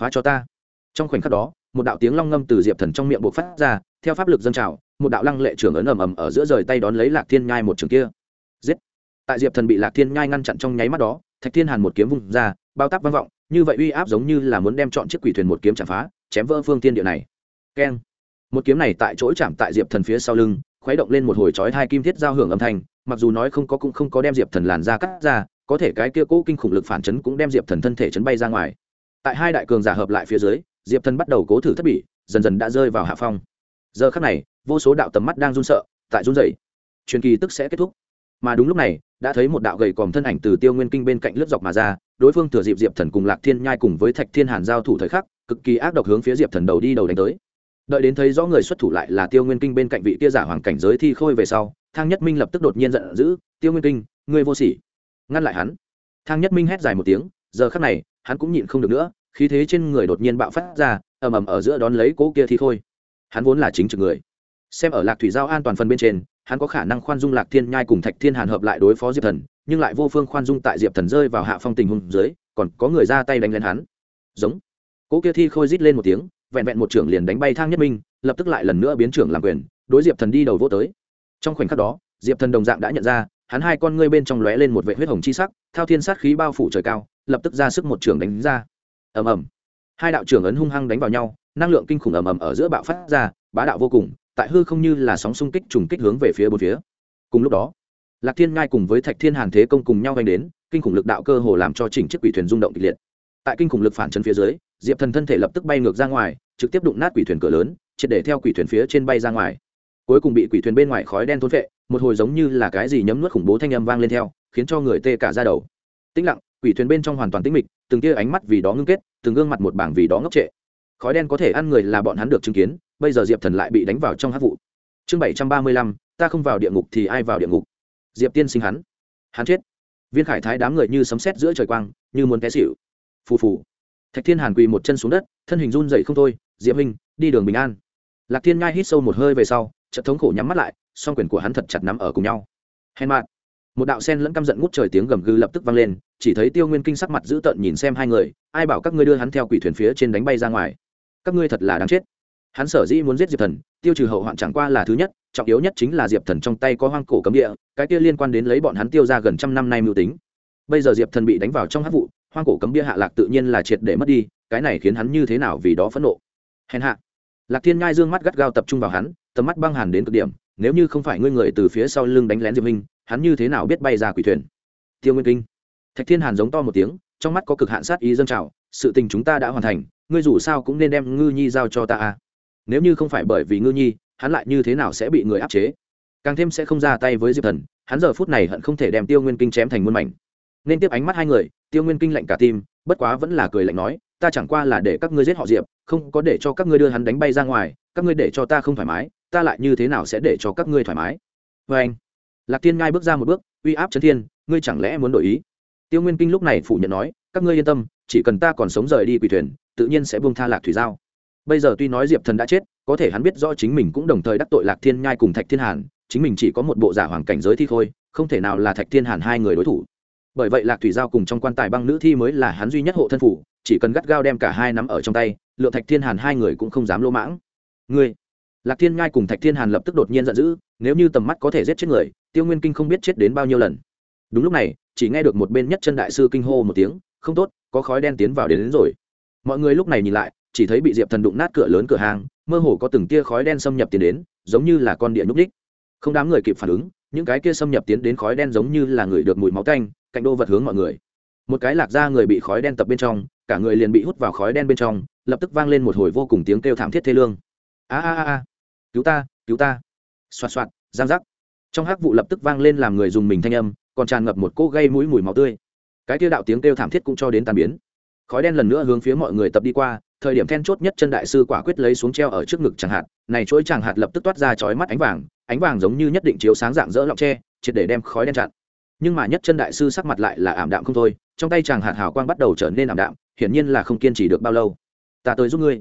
phá cho ta trong khoảnh khắc đó một đạo tiếng long ngâm từ diệp thần trong miệng buộc phát ra theo pháp lực dân trào một đạo lăng lệ trưởng ấn ầm ầm ở giữa rời tay đón lấy lạc thiên nhai một trường kia giết. Tại diệp thần bị lạc thiên nhai ngăn chặn trong nháy mắt đó, thạch thiên hàn một kiếm vung ra, bao táp vang vọng, như vậy uy áp giống như là muốn đem chọn chiếc quỷ thuyền một kiếm chạm phá, chém vỡ phương tiên địa này. Keng. Một kiếm này tại chỗ chạm tại diệp thần phía sau lưng, khuấy động lên một hồi chói hai kim thiết giao hưởng âm thanh, mặc dù nói không có cũng không có đem diệp thần làn ra cắt ra, có thể cái kia cố kinh khủng lực phản chấn cũng đem diệp thần thân thể chấn bay ra ngoài. Tại hai đại cường giả hợp lại phía dưới, diệp thần bắt đầu cố thử thất bỉ, dần dần đã rơi vào hạ phong. Giờ khắc này, vô số đạo tầm mắt đang run sợ, tại run dày truyền kỳ tức sẽ kết thúc mà đúng lúc này, đã thấy một đạo gầy còm thân ảnh từ tiêu nguyên kinh bên cạnh lướt dọc mà ra, đối phương thừa dịp diệp thần cùng lạc thiên nhai cùng với thạch thiên hàn giao thủ thời khắc, cực kỳ ác độc hướng phía diệp thần đầu đi đầu đánh tới. Đợi đến thấy rõ người xuất thủ lại là tiêu nguyên kinh bên cạnh vị kia giả hoàng cảnh giới thi khôi về sau, thang nhất minh lập tức đột nhiên giận dữ, tiêu nguyên kinh, ngươi vô sỉ. Ngăn lại hắn. Thang nhất minh hét dài một tiếng, giờ khắc này, hắn cũng nhịn không được nữa, khí thế trên người đột nhiên bạo phát ra, ầm ầm ở giữa đón lấy cố kia thi khôi. Hắn vốn là chính trực người. Xem ở lạc thủy giao an toàn phần bên trên hắn có khả năng khoan dung lạc thiên nhai cùng thạch thiên hàn hợp lại đối phó diệp thần, nhưng lại vô phương khoan dung tại diệp thần rơi vào hạ phong tình hùng dưới, còn có người ra tay đánh lên hắn. Giống. Cỗ kia thi khôi rít lên một tiếng, vẹn vẹn một trưởng liền đánh bay thang nhất minh, lập tức lại lần nữa biến trưởng làm quyền, đối diệp thần đi đầu vô tới. Trong khoảnh khắc đó, diệp thần đồng dạng đã nhận ra, hắn hai con ngươi bên trong lóe lên một vệ huyết hồng chi sắc, thao thiên sát khí bao phủ trời cao, lập tức ra sức một trưởng đánh ra. Ầm ầm. Hai đạo trưởng ấn hung hăng đánh vào nhau, năng lượng kinh khủng ầm ầm ở giữa bạo phát ra, bá đạo vô cùng tại hư không như là sóng xung kích trùng kích hướng về phía bốn phía. Cùng lúc đó, lạc thiên ngai cùng với thạch thiên hàn thế công cùng nhau hành đến, kinh khủng lực đạo cơ hồ làm cho chỉnh chiếc quỷ thuyền rung động kịch liệt. Tại kinh khủng lực phản chân phía dưới, diệp thần thân thể lập tức bay ngược ra ngoài, trực tiếp đụng nát quỷ thuyền cửa lớn, triệt để theo quỷ thuyền phía trên bay ra ngoài. Cuối cùng bị quỷ thuyền bên ngoài khói đen thôn vệ một hồi giống như là cái gì nhấm nuốt khủng bố thanh âm vang lên theo, khiến cho người tê cả ra đầu. Tĩnh lặng, quỷ thuyền bên trong hoàn toàn tĩnh mịch, từng tia ánh mắt vì đó ngưng kết, từng gương mặt một bảng vì đó ngốc trệ. Khói đen có thể ăn người là bọn hắn được chứng kiến bây giờ diệp thần lại bị đánh vào trong hát vụ. Chương bảy trăm ba mươi lăm, ta không vào địa ngục thì ai vào địa ngục? Diệp tiên sinh hắn. Hắn chết. Viên khải thái đám người như sấm sét giữa trời quang, như muốn té xịu phù phù. Thạch thiên hàn quỳ một chân xuống đất, thân hình run dậy không thôi, diệp minh đi đường bình an. Lạc thiên ngai hít sâu một hơi về sau trận thống khổ nhắm mắt lại, song quyền của hắn thật chặt nắm ở cùng nhau. Hèn mạn một đạo sen lẫn căm giận ngút trời tiếng gầm gừ lập tức vang lên, chỉ thấy tiêu nguyên kinh sắc mặt dữ tợn nhìn xem hai người, ai bảo các ngươi đưa hắn theo quỷ thuyền phía trên đánh bay ra ngoài? Các ngươi thật là đáng chết hắn sở dĩ muốn giết diệp thần, tiêu trừ hậu hoạn chẳng qua là thứ nhất, trọng yếu nhất chính là diệp thần trong tay có hoang cổ cấm địa, cái kia liên quan đến lấy bọn hắn tiêu ra gần trăm năm nay mưu tính. Bây giờ diệp thần bị đánh vào trong hát vụ, hoang cổ cấm bia hạ lạc tự nhiên là triệt để mất đi, cái này khiến hắn như thế nào vì đó phẫn nộ? Hèn hạ. Lạc thiên ngai dương mắt gắt gao tập trung vào hắn, tầm mắt băng hàn đến cực điểm, nếu như không phải ngươi người từ phía sau lưng đánh lén diệp minh, hắn như thế nào biết bay ra quỷ thuyền? Tiêu nguyên kinh. Thạch thiên hàn giống to một tiếng, trong mắt có cực hạn sát ý dâng trào, sự tình chúng ta đã hoàn thành, ngươi dù sao cũng nên đem ngư nhi giao cho ta a nếu như không phải bởi vì ngư nhi, hắn lại như thế nào sẽ bị người áp chế? Càng thêm sẽ không ra tay với diệp thần, hắn giờ phút này hận không thể đem tiêu nguyên kinh chém thành muôn mảnh. Nên tiếp ánh mắt hai người, tiêu nguyên kinh lạnh cả tim, bất quá vẫn là cười lạnh nói, ta chẳng qua là để các ngươi giết họ diệp, không có để cho các ngươi đưa hắn đánh bay ra ngoài, các ngươi để cho ta không thoải mái, ta lại như thế nào sẽ để cho các ngươi thoải mái? Vê anh, lạc tiên ngai bước ra một bước, uy áp chân thiên, ngươi chẳng lẽ muốn đổi ý? Tiêu nguyên kinh lúc này phủ nhận nói, các ngươi yên tâm, chỉ cần ta còn sống rời đi quỷ thuyền, tự nhiên sẽ buông tha lạc thủy giao bây giờ tuy nói diệp thần đã chết có thể hắn biết rõ chính mình cũng đồng thời đắc tội lạc thiên nhai cùng thạch thiên hàn chính mình chỉ có một bộ giả hoàng cảnh giới thi thôi không thể nào là thạch thiên hàn hai người đối thủ. Bởi vậy lạc thủy giao cùng trong quan tài băng nữ thi mới là hắn duy nhất hộ thân phủ chỉ cần gắt gao đem cả hai nắm ở trong tay lượng thạch thiên hàn hai người cũng không dám lô mãng. Người, lạc thiên nhai cùng thạch thiên hàn lập tức đột nhiên giận dữ nếu như tầm mắt có thể giết chết người tiêu nguyên kinh không biết chết đến bao nhiêu lần. Đúng lúc này chỉ nghe được một bên nhất chân đại sư kinh hô một tiếng không tốt có khói đen tiến vào đến, đến rồi. Mọi người lúc này nhìn lại chỉ thấy bị diệp thần đụng nát cửa lớn cửa hàng mơ hồ có từng tia khói đen xâm nhập tiến đến giống như là con địa nhúc ních không đám người kịp phản ứng những cái kia xâm nhập tiến đến khói đen giống như là người được mùi máu tanh cạnh đô vật hướng mọi người một cái lạc ra người bị khói đen tập bên trong cả người liền bị hút vào khói đen bên trong lập tức vang lên một hồi vô cùng tiếng kêu thảm thiết thê lương a a a a cứu ta cứu ta xoạt xoạt giang giác trong hắc vụ lập tức vang lên làm người dùng mình thanh âm còn tràn ngập một cô gây mũi mùi máu tươi cái kia đạo tiếng kêu thảm thiết cũng cho đến tàn biến khói đen lần nữa hướng phía mọi người tập đi qua thời điểm then chốt nhất chân đại sư quả quyết lấy xuống treo ở trước ngực chẳng hạt, này chuỗi chẳng hạt lập tức toát ra chói mắt ánh vàng ánh vàng giống như nhất định chiếu sáng dạng dỡ lọng tre, triệt để đem khói đen chặn. Nhưng mà nhất chân đại sư sắc mặt lại là ảm đạm không thôi, trong tay chàng hạt hào quang bắt đầu trở nên ảm đạm, hiển nhiên là không kiên trì được bao lâu. Ta tới giúp ngươi.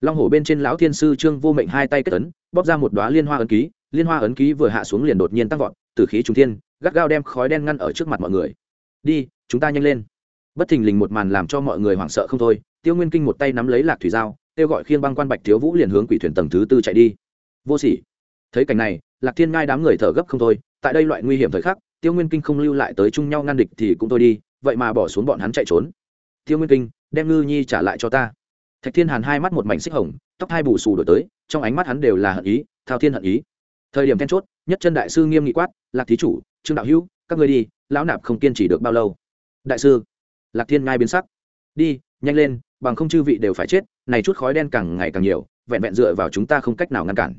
Long hổ bên trên lão thiên sư trương vô mệnh hai tay kết ấn, bóp ra một đoá liên hoa ấn ký, liên hoa ấn ký vừa hạ xuống liền đột nhiên tăng vọt, từ khí trung thiên, gắt gao đem khói đen ngăn ở trước mặt mọi người. Đi, chúng ta nhanh lên. Bất thình lình một màn làm cho mọi người hoảng sợ không thôi tiêu nguyên kinh một tay nắm lấy lạc thủy dao kêu gọi khiên băng quan bạch thiếu vũ liền hướng quỷ thuyền tầng thứ tư chạy đi. Vô sỉ. Thấy cảnh này, lạc thiên ngai đám người thở gấp không thôi, tại đây loại nguy hiểm thời khắc, tiêu nguyên kinh không lưu lại tới chung nhau ngăn địch thì cũng thôi đi, vậy mà bỏ xuống bọn hắn chạy trốn. Tiêu nguyên kinh, đem ngư nhi trả lại cho ta. Thạch thiên hàn hai mắt một mảnh xích hồng, tóc hai bù xù đổi tới, trong ánh mắt hắn đều là hận ý, thao thiên hận ý. Thời điểm then chốt, nhất chân đại sư nghiêm nghị quát, lạc thí chủ, trương đạo hữu, các người đi, lão nạp không kiên trì được bao lâu. Đại sư. Lạc thiên ngai biến sắc. Đi, nhanh lên bằng không chư vị đều phải chết, này chút khói đen càng ngày càng nhiều, vẹn vẹn dựa vào chúng ta không cách nào ngăn cản.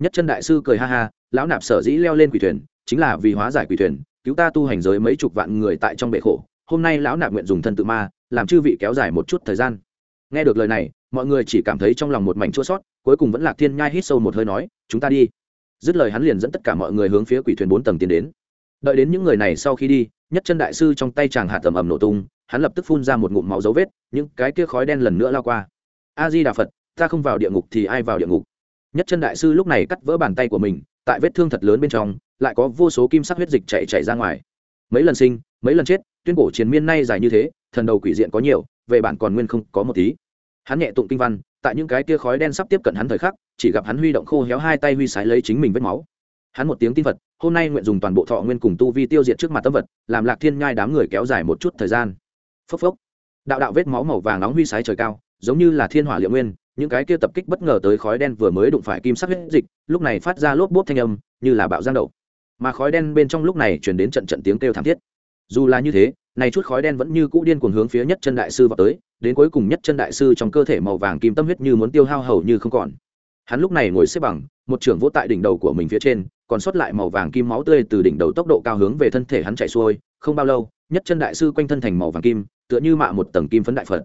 Nhất chân đại sư cười ha ha, lão nạp sở dĩ leo lên quỷ thuyền, chính là vì hóa giải quỷ thuyền, cứu ta tu hành giới mấy chục vạn người tại trong bể khổ, hôm nay lão nạp nguyện dùng thân tự ma, làm chư vị kéo dài một chút thời gian. Nghe được lời này, mọi người chỉ cảm thấy trong lòng một mảnh chua sót, cuối cùng vẫn lạc thiên nhai hít sâu một hơi nói, chúng ta đi. Dứt lời hắn liền dẫn tất cả mọi người hướng phía quỷ thuyền bốn tầng tiến đến. Đợi đến những người này sau khi đi, nhất chân đại sư trong tay chàng hạ tầm ầm nổ tung hắn lập tức phun ra một ngụm máu dấu vết, những cái kia khói đen lần nữa lao qua. A di đà phật, ta không vào địa ngục thì ai vào địa ngục? Nhất chân đại sư lúc này cắt vỡ bàn tay của mình, tại vết thương thật lớn bên trong, lại có vô số kim sắc huyết dịch chạy chạy ra ngoài. Mấy lần sinh, mấy lần chết, tuyên cổ chiến miên nay dài như thế, thần đầu quỷ diện có nhiều, về bản còn nguyên không có một tí. Hắn nhẹ tụng kinh văn, tại những cái kia khói đen sắp tiếp cận hắn thời khắc, chỉ gặp hắn huy động khô héo hai tay huy sái lấy chính mình vết máu. Hắn một tiếng tin vật hôm nay nguyện dùng toàn bộ thọ nguyên cùng tu vi tiêu diệt trước mặt tâm vật, làm lạc thiên nhai đám người kéo dài một chút thời gian phốc phốc. Đạo đạo vết máu màu vàng nóng huy sái trời cao, giống như là thiên hỏa liệu nguyên, những cái kia tập kích bất ngờ tới khói đen vừa mới đụng phải kim sắc huyết dịch, lúc này phát ra lốp bốp thanh âm, như là bạo giang đậu. Mà khói đen bên trong lúc này chuyển đến trận trận tiếng kêu thảm thiết. Dù là như thế, này chút khói đen vẫn như cũ điên cuồng hướng phía nhất chân đại sư vào tới, đến cuối cùng nhất chân đại sư trong cơ thể màu vàng kim tâm huyết như muốn tiêu hao hầu như không còn. Hắn lúc này ngồi xếp bằng, một trưởng vỗ tại đỉnh đầu của mình phía trên, còn sót lại màu vàng kim máu tươi từ đỉnh đầu tốc độ cao hướng về thân thể hắn chạy xuôi, không bao lâu, nhất chân đại sư quanh thân thành màu vàng kim tựa như mạ một tầng kim phấn đại phật.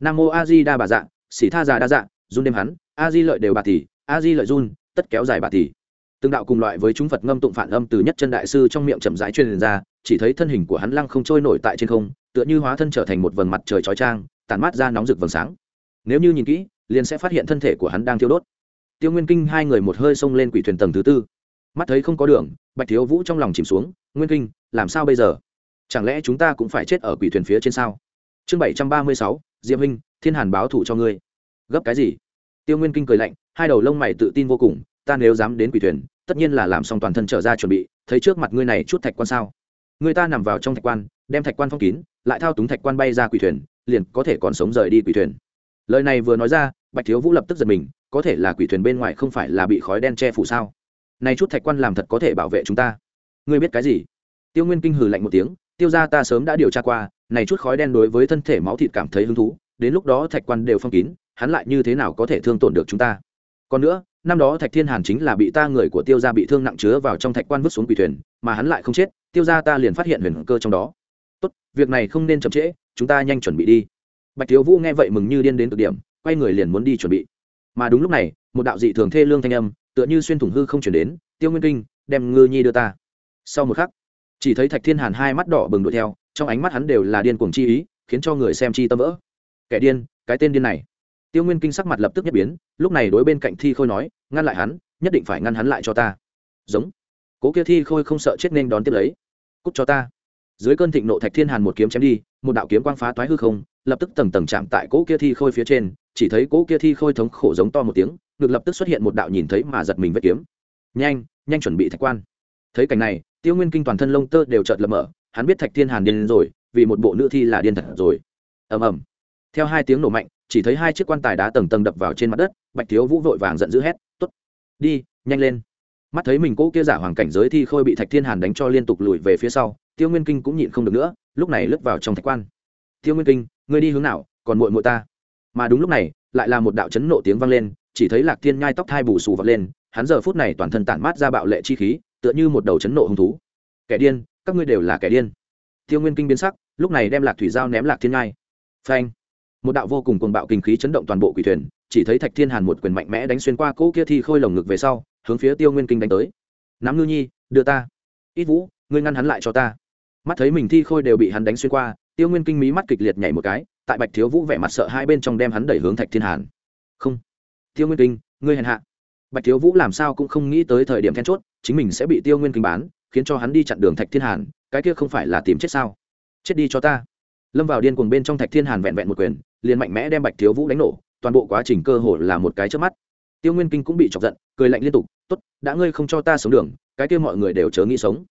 Nam mô a di đa bà dạ xỉ tha già đa dạ run đêm hắn, a di lợi đều bà tỷ, a di lợi run, tất kéo dài bà tỷ. Tương đạo cùng loại với chúng phật ngâm tụng phản âm từ nhất chân đại sư trong miệng chậm rãi truyền ra, chỉ thấy thân hình của hắn lăng không trôi nổi tại trên không, tựa như hóa thân trở thành một vầng mặt trời chói trang tàn mát ra nóng rực vầng sáng. Nếu như nhìn kỹ, liền sẽ phát hiện thân thể của hắn đang thiêu đốt. Tiêu nguyên kinh hai người một hơi xông lên quỷ thuyền tầng thứ tư. Mắt thấy không có đường, bạch thiếu vũ trong lòng chìm xuống, nguyên kinh, làm sao bây giờ? Chẳng lẽ chúng ta cũng phải chết ở quỷ thuyền phía trên sao? Chương bảy trăm ba mươi sáu diệm huynh, thiên hàn báo thủ cho ngươi. Gấp cái gì? Tiêu nguyên kinh cười lạnh, hai đầu lông mày tự tin vô cùng, ta nếu dám đến quỷ thuyền, tất nhiên là làm xong toàn thân trở ra chuẩn bị, thấy trước mặt ngươi này chút thạch quan sao? Người ta nằm vào trong thạch quan, đem thạch quan phong kín, lại thao túng thạch quan bay ra quỷ thuyền, liền có thể còn sống rời đi quỷ thuyền. Lời này vừa nói ra, bạch thiếu vũ lập tức giật mình, có thể là quỷ thuyền bên ngoài không phải là bị khói đen che phủ sao? Này chút thạch quan làm thật có thể bảo vệ chúng ta. Ngươi biết cái gì? Tiêu nguyên kinh hừ lạnh một tiếng tiêu ra ta sớm đã điều tra qua, này chút khói đen đối với thân thể máu thịt cảm thấy hứng thú, đến lúc đó thạch quan đều phong kín, hắn lại như thế nào có thể thương tổn được chúng ta? Còn nữa, năm đó thạch thiên hàn chính là bị ta người của tiêu gia bị thương nặng chứa vào trong thạch quan vứt xuống quỷ thuyền, mà hắn lại không chết, tiêu gia ta liền phát hiện huyền cơ trong đó. Tốt, việc này không nên chậm trễ, chúng ta nhanh chuẩn bị đi. Bạch thiếu vũ nghe vậy mừng như điên đến cực điểm, quay người liền muốn đi chuẩn bị. Mà đúng lúc này, một đạo dị thường thê lương thanh âm, tựa như xuyên thủng hư không chuyển đến, tiêu nguyên kinh, đem ngư nhi đưa ta. Sau một khắc chỉ thấy thạch thiên hàn hai mắt đỏ bừng đuổi theo, trong ánh mắt hắn đều là điên cuồng chi ý, khiến cho người xem chi tâm vỡ. Kẻ điên, cái tên điên này. Tiêu nguyên kinh sắc mặt lập tức nhất biến, lúc này đối bên cạnh thi khôi nói, ngăn lại hắn, nhất định phải ngăn hắn lại cho ta. Giống. Cố kia thi khôi không sợ chết nên đón tiếp lấy. Cúc cho ta. Dưới cơn thịnh nộ thạch thiên hàn một kiếm chém đi, một đạo kiếm quang phá toái hư không, lập tức tầng tầng chạm tại cố kia thi khôi phía trên, chỉ thấy cố kia thi khôi thống khổ giống to một tiếng, ngực lập tức xuất hiện một đạo nhìn thấy mà giật mình vết kiếm. Nhanh nhanh chuẩn bị thạch quan. Thấy cảnh này tiêu nguyên kinh toàn thân lông tơ đều chợt lờ mở, hắn biết thạch thiên hàn điên rồi, vì một bộ nữ thi là điên thật rồi. Ầm ầm. Theo hai tiếng nổ mạnh, chỉ thấy hai chiếc quan tài đá tầng tầng đập vào trên mặt đất, bạch thiếu vũ vội vàng giận dữ hét t ố t đi, nhanh lên. Mắt thấy mình cỗ kia giả hoàng cảnh giới thi khôi bị thạch thiên hàn đánh cho liên tục lùi về phía sau, tiêu nguyên kinh cũng nhịn không được nữa, lúc này lướt vào trong thạch quan. Tiêu nguyên kinh, ngươi đi hướng nào, còn muội muội ta? Mà đúng lúc này, lại là một đạo chấn nộ tiếng vang lên, chỉ thấy lạc thiên nhai tóc thai bù xù vọt lên, hắn giờ phút này toàn thân tản mát ra bạo lệ chi khí tựa như một đầu chấn nộ hung thú. Kẻ điên, các ngươi đều là kẻ điên. Tiêu nguyên kinh biến sắc, lúc này đem lạc thủy giao ném lạc thiên ngai. Phanh! Một đạo vô cùng cuồng bạo kinh khí chấn động toàn bộ quỷ thuyền, chỉ thấy thạch thiên hàn một quyền mạnh mẽ đánh xuyên qua cỗ kia thi khôi lồng ngực về sau, hướng phía tiêu nguyên kinh đánh tới. Nắm ngư nhi, đưa ta. Ít vũ, ngươi ngăn hắn lại cho ta. Mắt thấy mình thi khôi đều bị hắn đánh xuyên qua, tiêu nguyên kinh mí mắt kịch liệt nhảy một cái, tại bạch thiếu vũ vẻ mặt sợ hai bên trong đem hắn đẩy hướng thạch thiên hàn. Không. Tiêu nguyên kinh, ngươi hèn hạ bạch thiếu vũ làm sao cũng không nghĩ tới thời điểm then chốt, chính mình sẽ bị tiêu nguyên kinh bán, khiến cho hắn đi chặn đường thạch thiên hàn, cái kia không phải là tìm chết sao? Chết đi cho ta. Lâm vào điên cuồng bên trong thạch thiên hàn vẹn vẹn một quyền, liền mạnh mẽ đem bạch thiếu vũ đánh nổ, toàn bộ quá trình cơ hồ là một cái trước mắt. Tiêu nguyên kinh cũng bị chọc giận, cười lạnh liên tục, tốt, đã ngươi không cho ta sống đường, cái kia mọi người đều chớ nghĩ sống.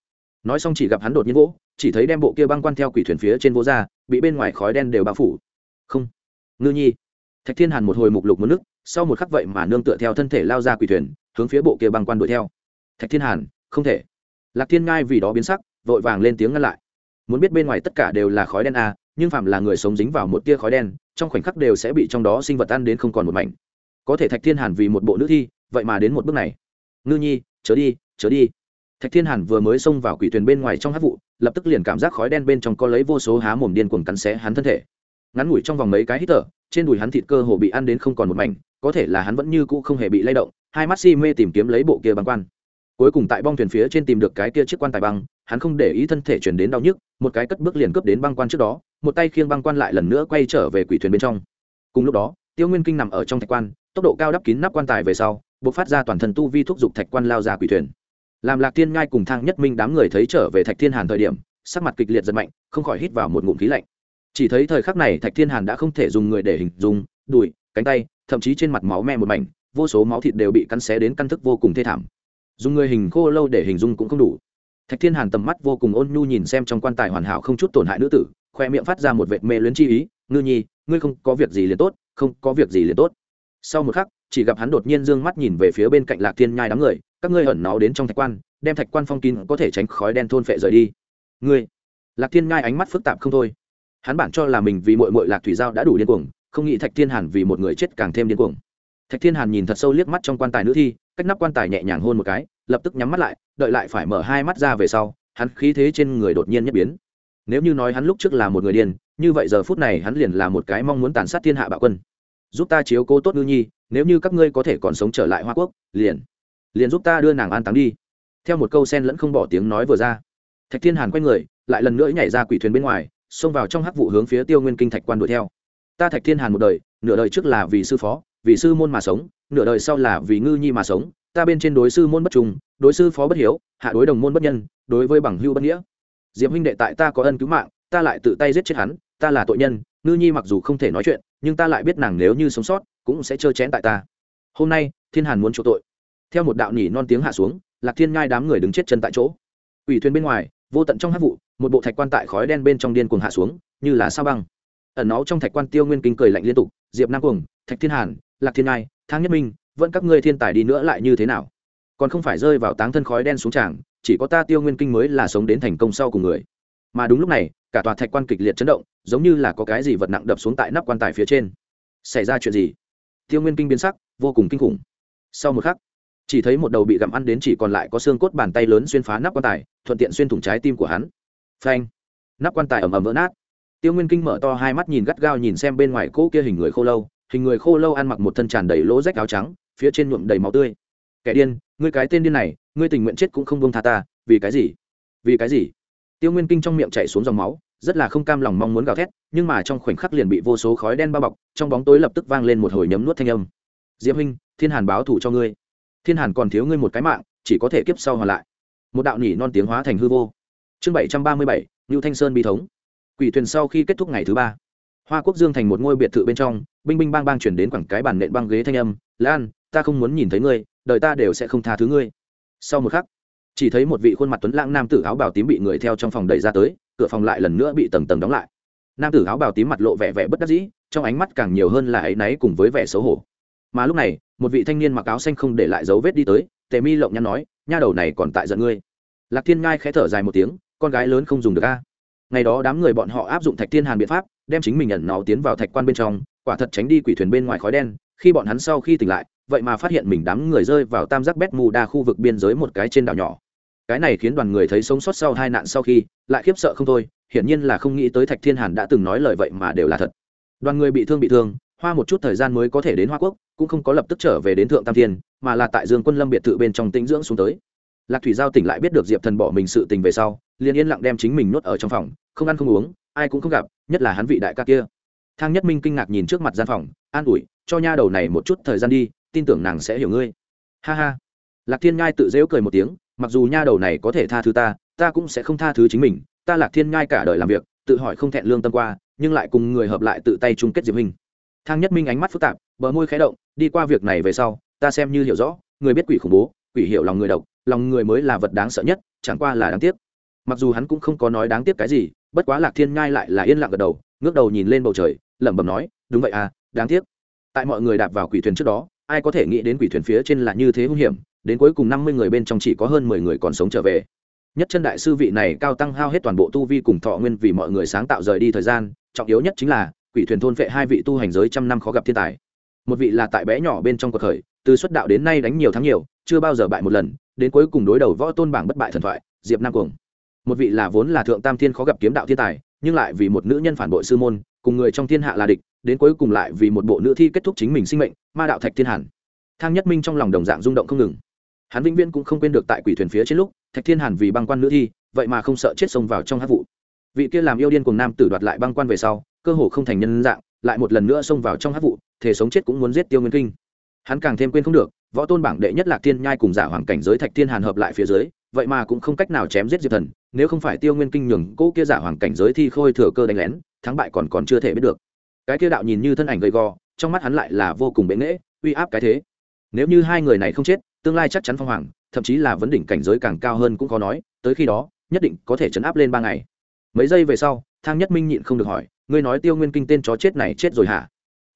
Nói xong chỉ gặp hắn đột nhiên vỗ, chỉ thấy đem bộ kia băng quan theo quỷ thuyền phía trên vô ra, bị bên ngoài khói đen đều bao phủ. Không, ngư nhi. Thạch thiên hàn một hồi mục lục muốn nước sau một khắc vậy mà nương tựa theo thân thể lao ra quỷ thuyền hướng phía bộ kia băng quan đuổi theo. Thạch thiên hàn không thể. Lạc thiên ngai vì đó biến sắc vội vàng lên tiếng ngăn lại. Muốn biết bên ngoài tất cả đều là khói đen à, nhưng phạm là người sống dính vào một tia khói đen trong khoảnh khắc đều sẽ bị trong đó sinh vật ăn đến không còn một mảnh. Có thể thạch thiên hàn vì một bộ nữ thi vậy mà đến một bước này. Ngư nhi chớ đi chớ đi. Thạch thiên hàn vừa mới xông vào quỷ thuyền bên ngoài trong hát vụ lập tức liền cảm giác khói đen bên trong có lấy vô số há mồm điên cuồng cắn xé hắn thân thể. Ngắn ngủi trong vòng mấy cái hít thở trên đùi hắn thịt cơ hồ bị ăn đến không còn một mảnh có thể là hắn vẫn như cũ không hề bị lay động, hai mắt si mê tìm kiếm lấy bộ kia băng quan. Cuối cùng tại bong thuyền phía trên tìm được cái kia chiếc quan tài băng, hắn không để ý thân thể chuyển đến đau nhức, một cái cất bước liền cướp đến băng quan trước đó, một tay khiêng băng quan lại lần nữa quay trở về quỷ thuyền bên trong. Cùng lúc đó, tiêu nguyên kinh nằm ở trong thạch quan, tốc độ cao đắp kín nắp quan tài về sau buộc phát ra toàn thân tu vi thúc giục thạch quan lao ra quỷ thuyền. Làm lạc thiên ngai cùng thang nhất minh đám người thấy trở về thạch thiên hàn thời điểm, sắc mặt kịch liệt giật mạnh, không khỏi hít vào một ngụm khí lạnh. Chỉ thấy thời khắc này thạch thiên hàn đã không thể dùng người để hình dung, đùi, cánh tay thậm chí trên mặt máu me một mảnh, vô số máu thịt đều bị cắn xé đến căn thức vô cùng thê thảm. Dùng người hình khô lâu để hình dung cũng không đủ. Thạch thiên hàn tầm mắt vô cùng ôn nhu nhìn xem trong quan tài hoàn hảo không chút tổn hại nữ tử, khoe miệng phát ra một vệt mê luyến chi ý, ngư nhi, ngươi không có việc gì liền tốt, không có việc gì liền tốt. Sau một khắc, chỉ gặp hắn đột nhiên d ư ơ n g mắt nhìn về phía bên cạnh lạc thiên nhai đám người, các ngươi ẩn nó đến trong thạch quan, đem thạch quan phong kín có thể tránh khói đen thôn phệ rời đi. Ngươi? Lạc thiên nhai ánh mắt phức tạp không thôi. Hắn bản cho là mình vì mội mội lạc thủy giao đã đủ điên cuồng không nghĩ thạch thiên hàn vì một người chết càng thêm điên cuồng. Thạch thiên hàn nhìn thật sâu liếc mắt trong quan tài nữ thi, cách nắp quan tài nhẹ nhàng hôn một cái, lập tức nhắm mắt lại, đợi lại phải mở hai mắt ra về sau, hắn khí thế trên người đột nhiên nhất biến. Nếu như nói hắn lúc trước là một người điên, như vậy giờ phút này hắn liền là một cái mong muốn tàn sát thiên hạ bạo quân. Giúp ta chiếu cố tốt ngư nhi, nếu như các ngươi có thể còn sống trở lại hoa quốc, liền liền giúp ta đưa nàng an táng đi. Theo một câu sen lẫn không bỏ tiếng nói vừa ra, thạch thiên hàn quay người, lại lần nữa nhảy ra quỷ thuyền bên ngoài, xông vào trong hắc vụ hướng phía tiêu nguyên kinh thạch quan đuổi theo ta thạch thiên hàn một đời, nửa đời trước là vì sư phó, vì sư môn mà sống, nửa đời sau là vì ngư nhi mà sống. Ta bên trên đối sư môn bất trung, đối sư phó bất hiếu, hạ đối đồng môn bất nhân, đối với bằng hưu bất nghĩa. Diệp huynh đệ tại ta có ân cứu mạng, ta lại tự tay giết chết hắn, ta là tội nhân, ngư nhi mặc dù không thể nói chuyện, nhưng ta lại biết nàng nếu như sống sót, cũng sẽ trơ chén tại ta. Hôm nay, thiên hàn muốn chỗ tội. Theo một đạo nhỉ non tiếng hạ xuống, lạc thiên ngai đám người đứng chết chân tại chỗ. Ủy thuyền bên ngoài, vô tận trong hát vụ, một bộ thạch quan tại khói đen bên trong điên cuồng hạ xuống, như là sao băng ẩn náu trong thạch quan tiêu nguyên kinh cười lạnh liên tục, diệp nam cuồng, thạch thiên hàn, lạc thiên ngai, thang nhất minh, vẫn các ngươi thiên tài đi nữa lại như thế nào? Còn không phải rơi vào táng thân khói đen xuống tràng, chỉ có ta tiêu nguyên kinh mới là sống đến thành công sau cùng người. Mà đúng lúc này, cả tòa thạch quan kịch liệt chấn động, giống như là có cái gì vật nặng đập xuống tại nắp quan tài phía trên. Xảy ra chuyện gì? Tiêu nguyên kinh biến sắc, vô cùng kinh khủng. Sau một khắc, chỉ thấy một đầu bị gặm ăn đến chỉ còn lại có xương cốt bàn tay lớn xuyên phá nắp quan tài, thuận tiện xuyên thủng trái tim của hắn. Phanh! Nắp quan tài ầm ầm vỡ nát tiêu nguyên kinh mở to hai mắt nhìn gắt gao nhìn xem bên ngoài cỗ kia hình người khô lâu, hình người khô lâu ăn mặc một thân tràn đầy lỗ rách áo trắng, phía trên nhuộm đầy máu tươi. Kẻ điên, ngươi cái tên điên này, ngươi tình nguyện chết cũng không buông tha ta, vì cái gì? Vì cái gì? Tiêu nguyên kinh trong miệng chạy xuống dòng máu, rất là không cam lòng mong muốn gào thét, nhưng mà trong khoảnh khắc liền bị vô số khói đen bao bọc, trong bóng tối lập tức vang lên một hồi nhấm nuốt thanh âm. Diễm huynh, thiên hàn báo thủ cho ngươi. Thiên hàn còn thiếu ngươi một cái mạng, chỉ có thể kiếp sau hoàn lại. Một đạo nỉ non tiếng hóa thành hư vô. Chương bảy trăm ba mươi bảy, ngưu thanh sơn bi thống quỷ thuyền sau khi kết thúc ngày thứ ba, hoa quốc dương thành một ngôi biệt thự bên trong, binh binh bang bang chuyển đến quảng cái bàn nện băng ghế thanh âm, lan, ta không muốn nhìn thấy ngươi, đời ta đều sẽ không tha thứ ngươi. Sau một khắc, chỉ thấy một vị khuôn mặt tuấn lãng nam tử áo bào tím bị người theo trong phòng đẩy ra tới, cửa phòng lại lần nữa bị tầng tầng đóng lại. Nam tử áo bào tím mặt lộ vẻ vẻ bất đắc dĩ, trong ánh mắt càng nhiều hơn là áy náy cùng với vẻ xấu hổ. Mà lúc này, một vị thanh niên mặc áo xanh không để lại dấu vết đi tới, tề mi lộng nhăn nói, nha đầu này còn tại giận ngươi. Lạc thiên ngai khẽ thở dài một tiếng, con gái lớn không dùng được a ngày đó đám người bọn họ áp dụng thạch thiên hàn biện pháp, đem chính mình ẩn nó tiến vào thạch quan bên trong, quả thật tránh đi quỷ thuyền bên ngoài khói đen. Khi bọn hắn sau khi tỉnh lại, vậy mà phát hiện mình đám người rơi vào tam giác bét mù đa khu vực biên giới một cái trên đảo nhỏ. Cái này khiến đoàn người thấy sống sót sau hai nạn sau khi, lại khiếp sợ không thôi, hiển nhiên là không nghĩ tới thạch thiên hàn đã từng nói lời vậy mà đều là thật. Đoàn người bị thương bị thương, hoa một chút thời gian mới có thể đến hoa quốc, cũng không có lập tức trở về đến thượng tam thiên, mà là tại dương quân lâm biệt thự bên trong tĩnh dưỡng xuống tới. Lạc thủy giao tỉnh lại biết được diệp thần bỏ mình sự tình về sau liền yên lặng đem chính mình nuốt ở trong phòng, không ăn không uống, ai cũng không gặp, nhất là hắn vị đại ca kia. Thang nhất minh kinh ngạc nhìn trước mặt gian phòng, an ủi, cho nha đầu này một chút thời gian đi, tin tưởng nàng sẽ hiểu ngươi. Ha ha. Lạc thiên ngai tự dễu cười một tiếng, mặc dù nha đầu này có thể tha thứ ta ta cũng sẽ không tha thứ chính mình, ta lạc thiên ngai cả đời làm việc, tự hỏi không thẹn lương tâm qua, nhưng lại cùng người hợp lại tự tay chung kết diệp hình thang nhất minh ánh mắt phức tạp, bờ môi khé động, đi qua việc này về sau, ta xem như hiểu rõ, người biết quỷ khủng bố, quỷ hiểu lòng người độc, lòng người mới là vật đáng sợ nhất, chẳng qua là đáng tiếc mặc dù hắn cũng không có nói đáng tiếc cái gì, bất quá lạc thiên nhai lại là yên lặng gật đầu, ngước đầu nhìn lên bầu trời, lẩm bẩm nói, đúng vậy à đáng tiếc. Tại mọi người đạp vào quỷ thuyền trước đó, ai có thể nghĩ đến quỷ thuyền phía trên là như thế hung hiểm, đến cuối cùng năm mươi người bên trong chỉ có hơn mười người còn sống trở về. Nhất chân đại sư vị này cao tăng hao hết toàn bộ tu vi cùng thọ nguyên vì mọi người sáng tạo rời đi thời gian, trọng yếu nhất chính là, quỷ thuyền thôn vệ hai vị tu hành giới trăm năm khó gặp thiên tài. Một vị là tại bé nhỏ bên trong cuộc khởi, từ xuất đạo đến nay đánh nhiều thắng nhiều, chưa bao giờ bại một lần, đến cuối cùng đối đầu võ tôn bảng bất bại thần thoại, diệp nam cuồng một vị là vốn là thượng tam thiên khó gặp kiếm đạo thiên tài, nhưng lại vì một nữ nhân phản bội sư môn, cùng người trong thiên hạ là địch, đến cuối cùng lại vì một bộ nữ thi kết thúc chính mình sinh mệnh, ma đạo thạch thiên hàn. Thang nhất minh trong lòng đồng dạng rung động không ngừng. Hắn vĩnh viễn cũng không quên được tại quỷ thuyền phía trên lúc, thạch thiên hàn vì băng quan nữ thi, vậy mà không sợ chết xông vào trong hát vụ. Vị kia làm yêu điên cùng nam tử đoạt lại băng quan về sau, cơ hồ không thành nhân dạng, lại một lần nữa xông vào trong hát vụ thể sống chết cũng muốn giết tiêu nguyên kinh. Hắn càng thêm quên không được, võ tôn bảng đệ nhất lạc thiên nhai cùng giả hoàng cảnh giới thạch thiên hàn hợp lại phía dưới vậy mà cũng không cách nào chém giết diệp thần, nếu không phải tiêu nguyên kinh nhường cỗ kia giả hoàng cảnh giới thi khôi thừa cơ đánh lén, thắng bại còn còn chưa thể biết được. Cái kia đạo nhìn như thân ảnh gầy gò, trong mắt hắn lại là vô cùng bệ nghễ uy áp cái thế. Nếu như hai người này không chết, tương lai chắc chắn phong hoàng, thậm chí là vấn đỉnh cảnh giới càng cao hơn cũng có nói, tới khi đó, nhất định có thể chấn áp lên ba ngày. Mấy giây về sau, thang nhất minh nhịn không được hỏi, ngươi nói tiêu nguyên kinh tên chó chết này chết rồi hả?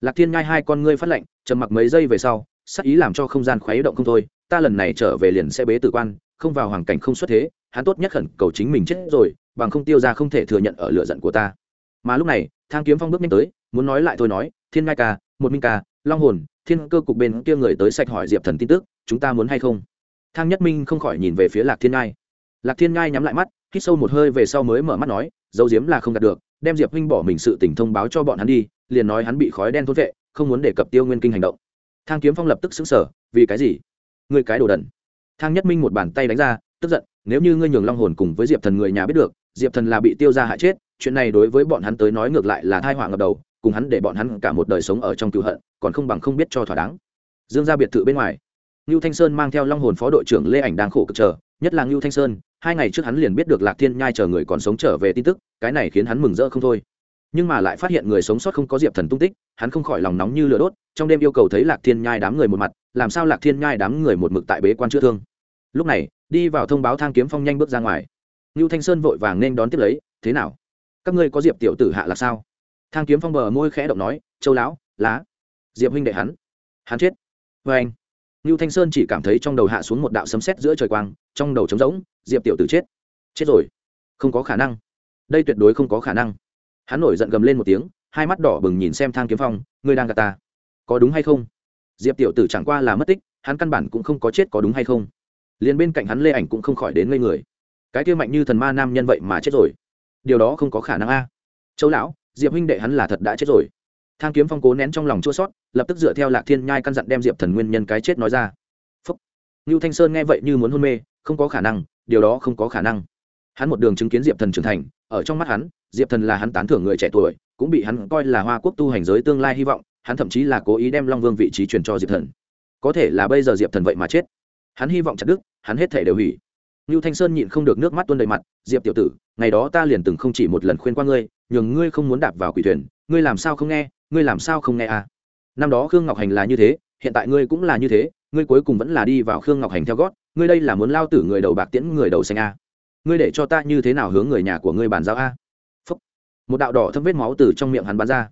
Lạc thiên ngai hai con ngươi phát lệnh, trầm mặc mấy giây về sau, sắc ý làm cho không gian khuấy động không thôi, ta lần này trở về liền sẽ bế tử quan không vào hoàng cảnh không xuất thế, hắn tốt nhất khẩn cầu chính mình chết rồi, bằng không tiêu ra không thể thừa nhận ở lựa giận của ta. Mà lúc này, thang kiếm phong bước nhanh tới, muốn nói lại thôi nói, thiên ngai ca, một minh ca, long hồn, thiên cơ cục bên kia người tới sạch hỏi diệp thần tin tức, chúng ta muốn hay không? Thang nhất minh không khỏi nhìn về phía lạc thiên ngai. Lạc thiên ngai nhắm lại mắt, hít sâu một hơi về sau mới mở mắt nói, dấu diếm là không đạt được, đem diệp huynh bỏ mình sự tỉnh thông báo cho bọn hắn đi, liền nói hắn bị khói đen thốt vệ, không muốn đề cập tiêu nguyên kinh hành động. Thang kiếm phong lập tức xứng sở vì cái gì? Ngươi cái đồ đần thang nhất minh một bàn tay đánh ra, tức giận, nếu như ngươi nhường long hồn cùng với diệp thần người nhà biết được, diệp thần là bị tiêu ra hại chết, chuyện này đối với bọn hắn tới nói ngược lại là thai họa ngập đầu, cùng hắn để bọn hắn cả một đời sống ở trong cựu hận, còn không bằng không biết cho thỏa đáng. Dương ra biệt thự bên ngoài, ngưu thanh sơn mang theo long hồn phó đội trưởng lê ảnh đang khổ cực chờ, nhất là ngưu thanh sơn, hai ngày trước hắn liền biết được lạc thiên nhai chờ người còn sống trở về tin tức, cái này khiến hắn mừng rỡ không thôi nhưng mà lại phát hiện người sống sót không có diệp thần tung tích, hắn không khỏi lòng nóng như lửa đốt, trong đêm yêu cầu thấy lạc thiên nhai đám người một mặt, làm sao lạc thiên nhai đám người một mực tại bế quan chữa thương. Lúc này, đi vào thông báo thang kiếm phong nhanh bước ra ngoài. Ngưu thanh sơn vội vàng nên đón tiếp lấy, thế nào? Các ngươi có diệp tiểu tử hạ là sao? Thang kiếm phong bờ môi khẽ động nói, châu lão, lá, diệp huynh đệ hắn hắn chết. Vê anh, ngưu thanh sơn chỉ cảm thấy trong đầu hạ xuống một đạo sấm sét giữa trời quang, trong đầu trống rỗng, diệp tiểu tử chết chết rồi, không có khả năng, đây tuyệt đối không có khả năng hắn nổi giận gầm lên một tiếng, hai mắt đỏ bừng nhìn xem thang kiếm phong, ngươi đang gạt ta? Có đúng hay không? Diệp tiểu tử chẳng qua là mất tích, hắn căn bản cũng không có chết có đúng hay không. Liền bên cạnh hắn lê ảnh cũng không khỏi đến ngây người. Cái kia mạnh như thần ma nam nhân vậy mà chết rồi. Điều đó không có khả năng a. Châu lão, diệp huynh đệ hắn là thật đã chết rồi. Thang kiếm phong cố nén trong lòng chua sót lập tức dựa theo lạc thiên nhai căn dặn đem diệp thần nguyên nhân cái chết nói ra. Phúc. Ngưu thanh sơn nghe vậy như muốn hôn mê, không có khả năng, điều đó không có khả năng. Hắn một đường chứng kiến diệp thần trưởng thành, ở trong mắt hắn diệp thần là hắn tán thưởng người trẻ tuổi cũng bị hắn coi là hoa quốc tu hành giới tương lai hy vọng hắn thậm chí là cố ý đem long vương vị trí truyền cho diệp thần có thể là bây giờ diệp thần vậy mà chết hắn hy vọng chặt đức hắn hết thể đều hủy Nưu Thanh Sơn nhịn không được nước mắt tuôn đầy mặt, "Diệp tiểu tử, ngày đó ta liền từng không chỉ một lần khuyên qua ngươi, nhường ngươi không muốn đạp vào quỷ thuyền, ngươi làm sao không nghe, ngươi làm sao không nghe à? Năm đó Khương Ngọc Hành là như thế, hiện tại ngươi cũng là như thế, ngươi cuối cùng vẫn là đi vào Khương Ngọc Hành theo gót, ngươi đây là muốn lao tử người đầu bạc tiễn người đầu xanh. À? Ngươi để cho ta như thế nào hướng người nhà của ngươi bàn giao a?" À? Một đạo đỏ thấm vết máu từ trong miệng hắn bắn ra.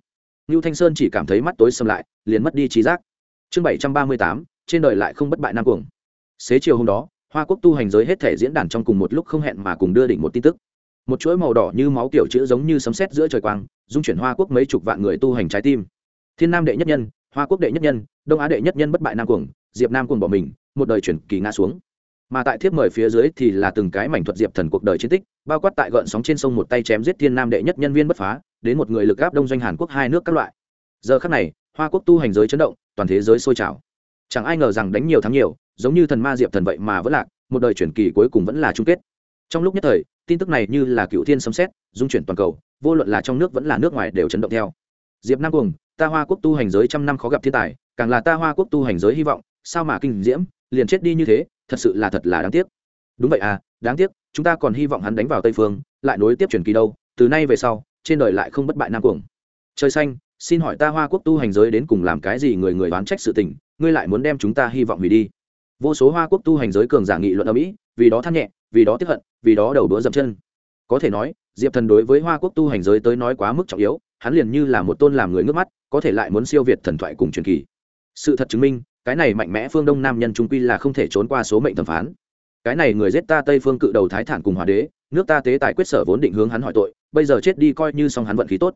ngưu Thanh Sơn chỉ cảm thấy mắt tối sầm lại, liền mất đi trí giác. Chương bảy trăm ba mươi tám, trên đời lại không bất bại nam cuồng. Xế chiều hôm đó, hoa quốc tu hành giới hết thể diễn đàn trong cùng một lúc không hẹn mà cùng đưa đỉnh một tin tức một chuỗi màu đỏ như máu kiểu chữ giống như sấm sét giữa trời quang dung chuyển hoa quốc mấy chục vạn người tu hành trái tim thiên nam đệ nhất nhân hoa quốc đệ nhất nhân đông á đệ nhất nhân bất bại nam cuồng diệp nam cuồng bỏ mình một đời chuyển kỳ ngã xuống mà tại thiếp mời phía dưới thì là từng cái mảnh thuật diệp thần cuộc đời chiến tích, bao quát tại gợn sóng trên sông một tay chém giết thiên nam đệ nhất nhân viên bất phá, đến một người lực gáp đông doanh hàn quốc hai nước các loại. Giờ khắc này, hoa quốc tu hành giới chấn động, toàn thế giới sôi trào. Chẳng ai ngờ rằng đánh nhiều thắng nhiều, giống như thần ma diệp thần vậy mà vẫn lạc, một đời chuyển kỳ cuối cùng vẫn là chung kết. Trong lúc nhất thời, tin tức này như là cựu thiên sấm xét dung chuyển toàn cầu, vô luận là trong nước vẫn là nước ngoài đều chấn động theo. Diệp nam cùng ta hoa quốc tu hành giới trăm năm khó gặp thiên tài, càng là ta hoa quốc tu hành giới hy vọng, sao mà kinh diễm? Liền chết đi như thế, thật sự là thật là đáng tiếc. Đúng vậy à đáng tiếc, chúng ta còn hy vọng hắn đánh vào tây phương, lại nối tiếp truyền kỳ đâu, từ nay về sau, trên đời lại không bất bại nam cuồng. Trời xanh, xin hỏi ta hoa quốc tu hành giới đến cùng làm cái gì người người đoán trách sự tình, ngươi lại muốn đem chúng ta hy vọng hủy đi. Vô số hoa quốc tu hành giới cường giả nghị luận ở mỹ vì đó than nhẹ, vì đó tiếp hận, vì đó đầu đũa dậm chân. Có thể nói, diệp thần đối với hoa quốc tu hành giới tới nói quá mức trọng yếu, hắn liền như là một tôn làm người ngước mắt, có thể lại muốn siêu việt thần thoại cùng truyền kỳ. Sự thật chứng minh cái này mạnh mẽ phương đông nam nhân trung quy là không thể trốn qua số mệnh thẩm phán. Cái này người giết ta tây phương cự đầu thái thản cùng hòa đế, nước ta tế tài quyết sở vốn định hướng hắn hỏi tội, bây giờ chết đi coi như xong hắn vận khí tốt.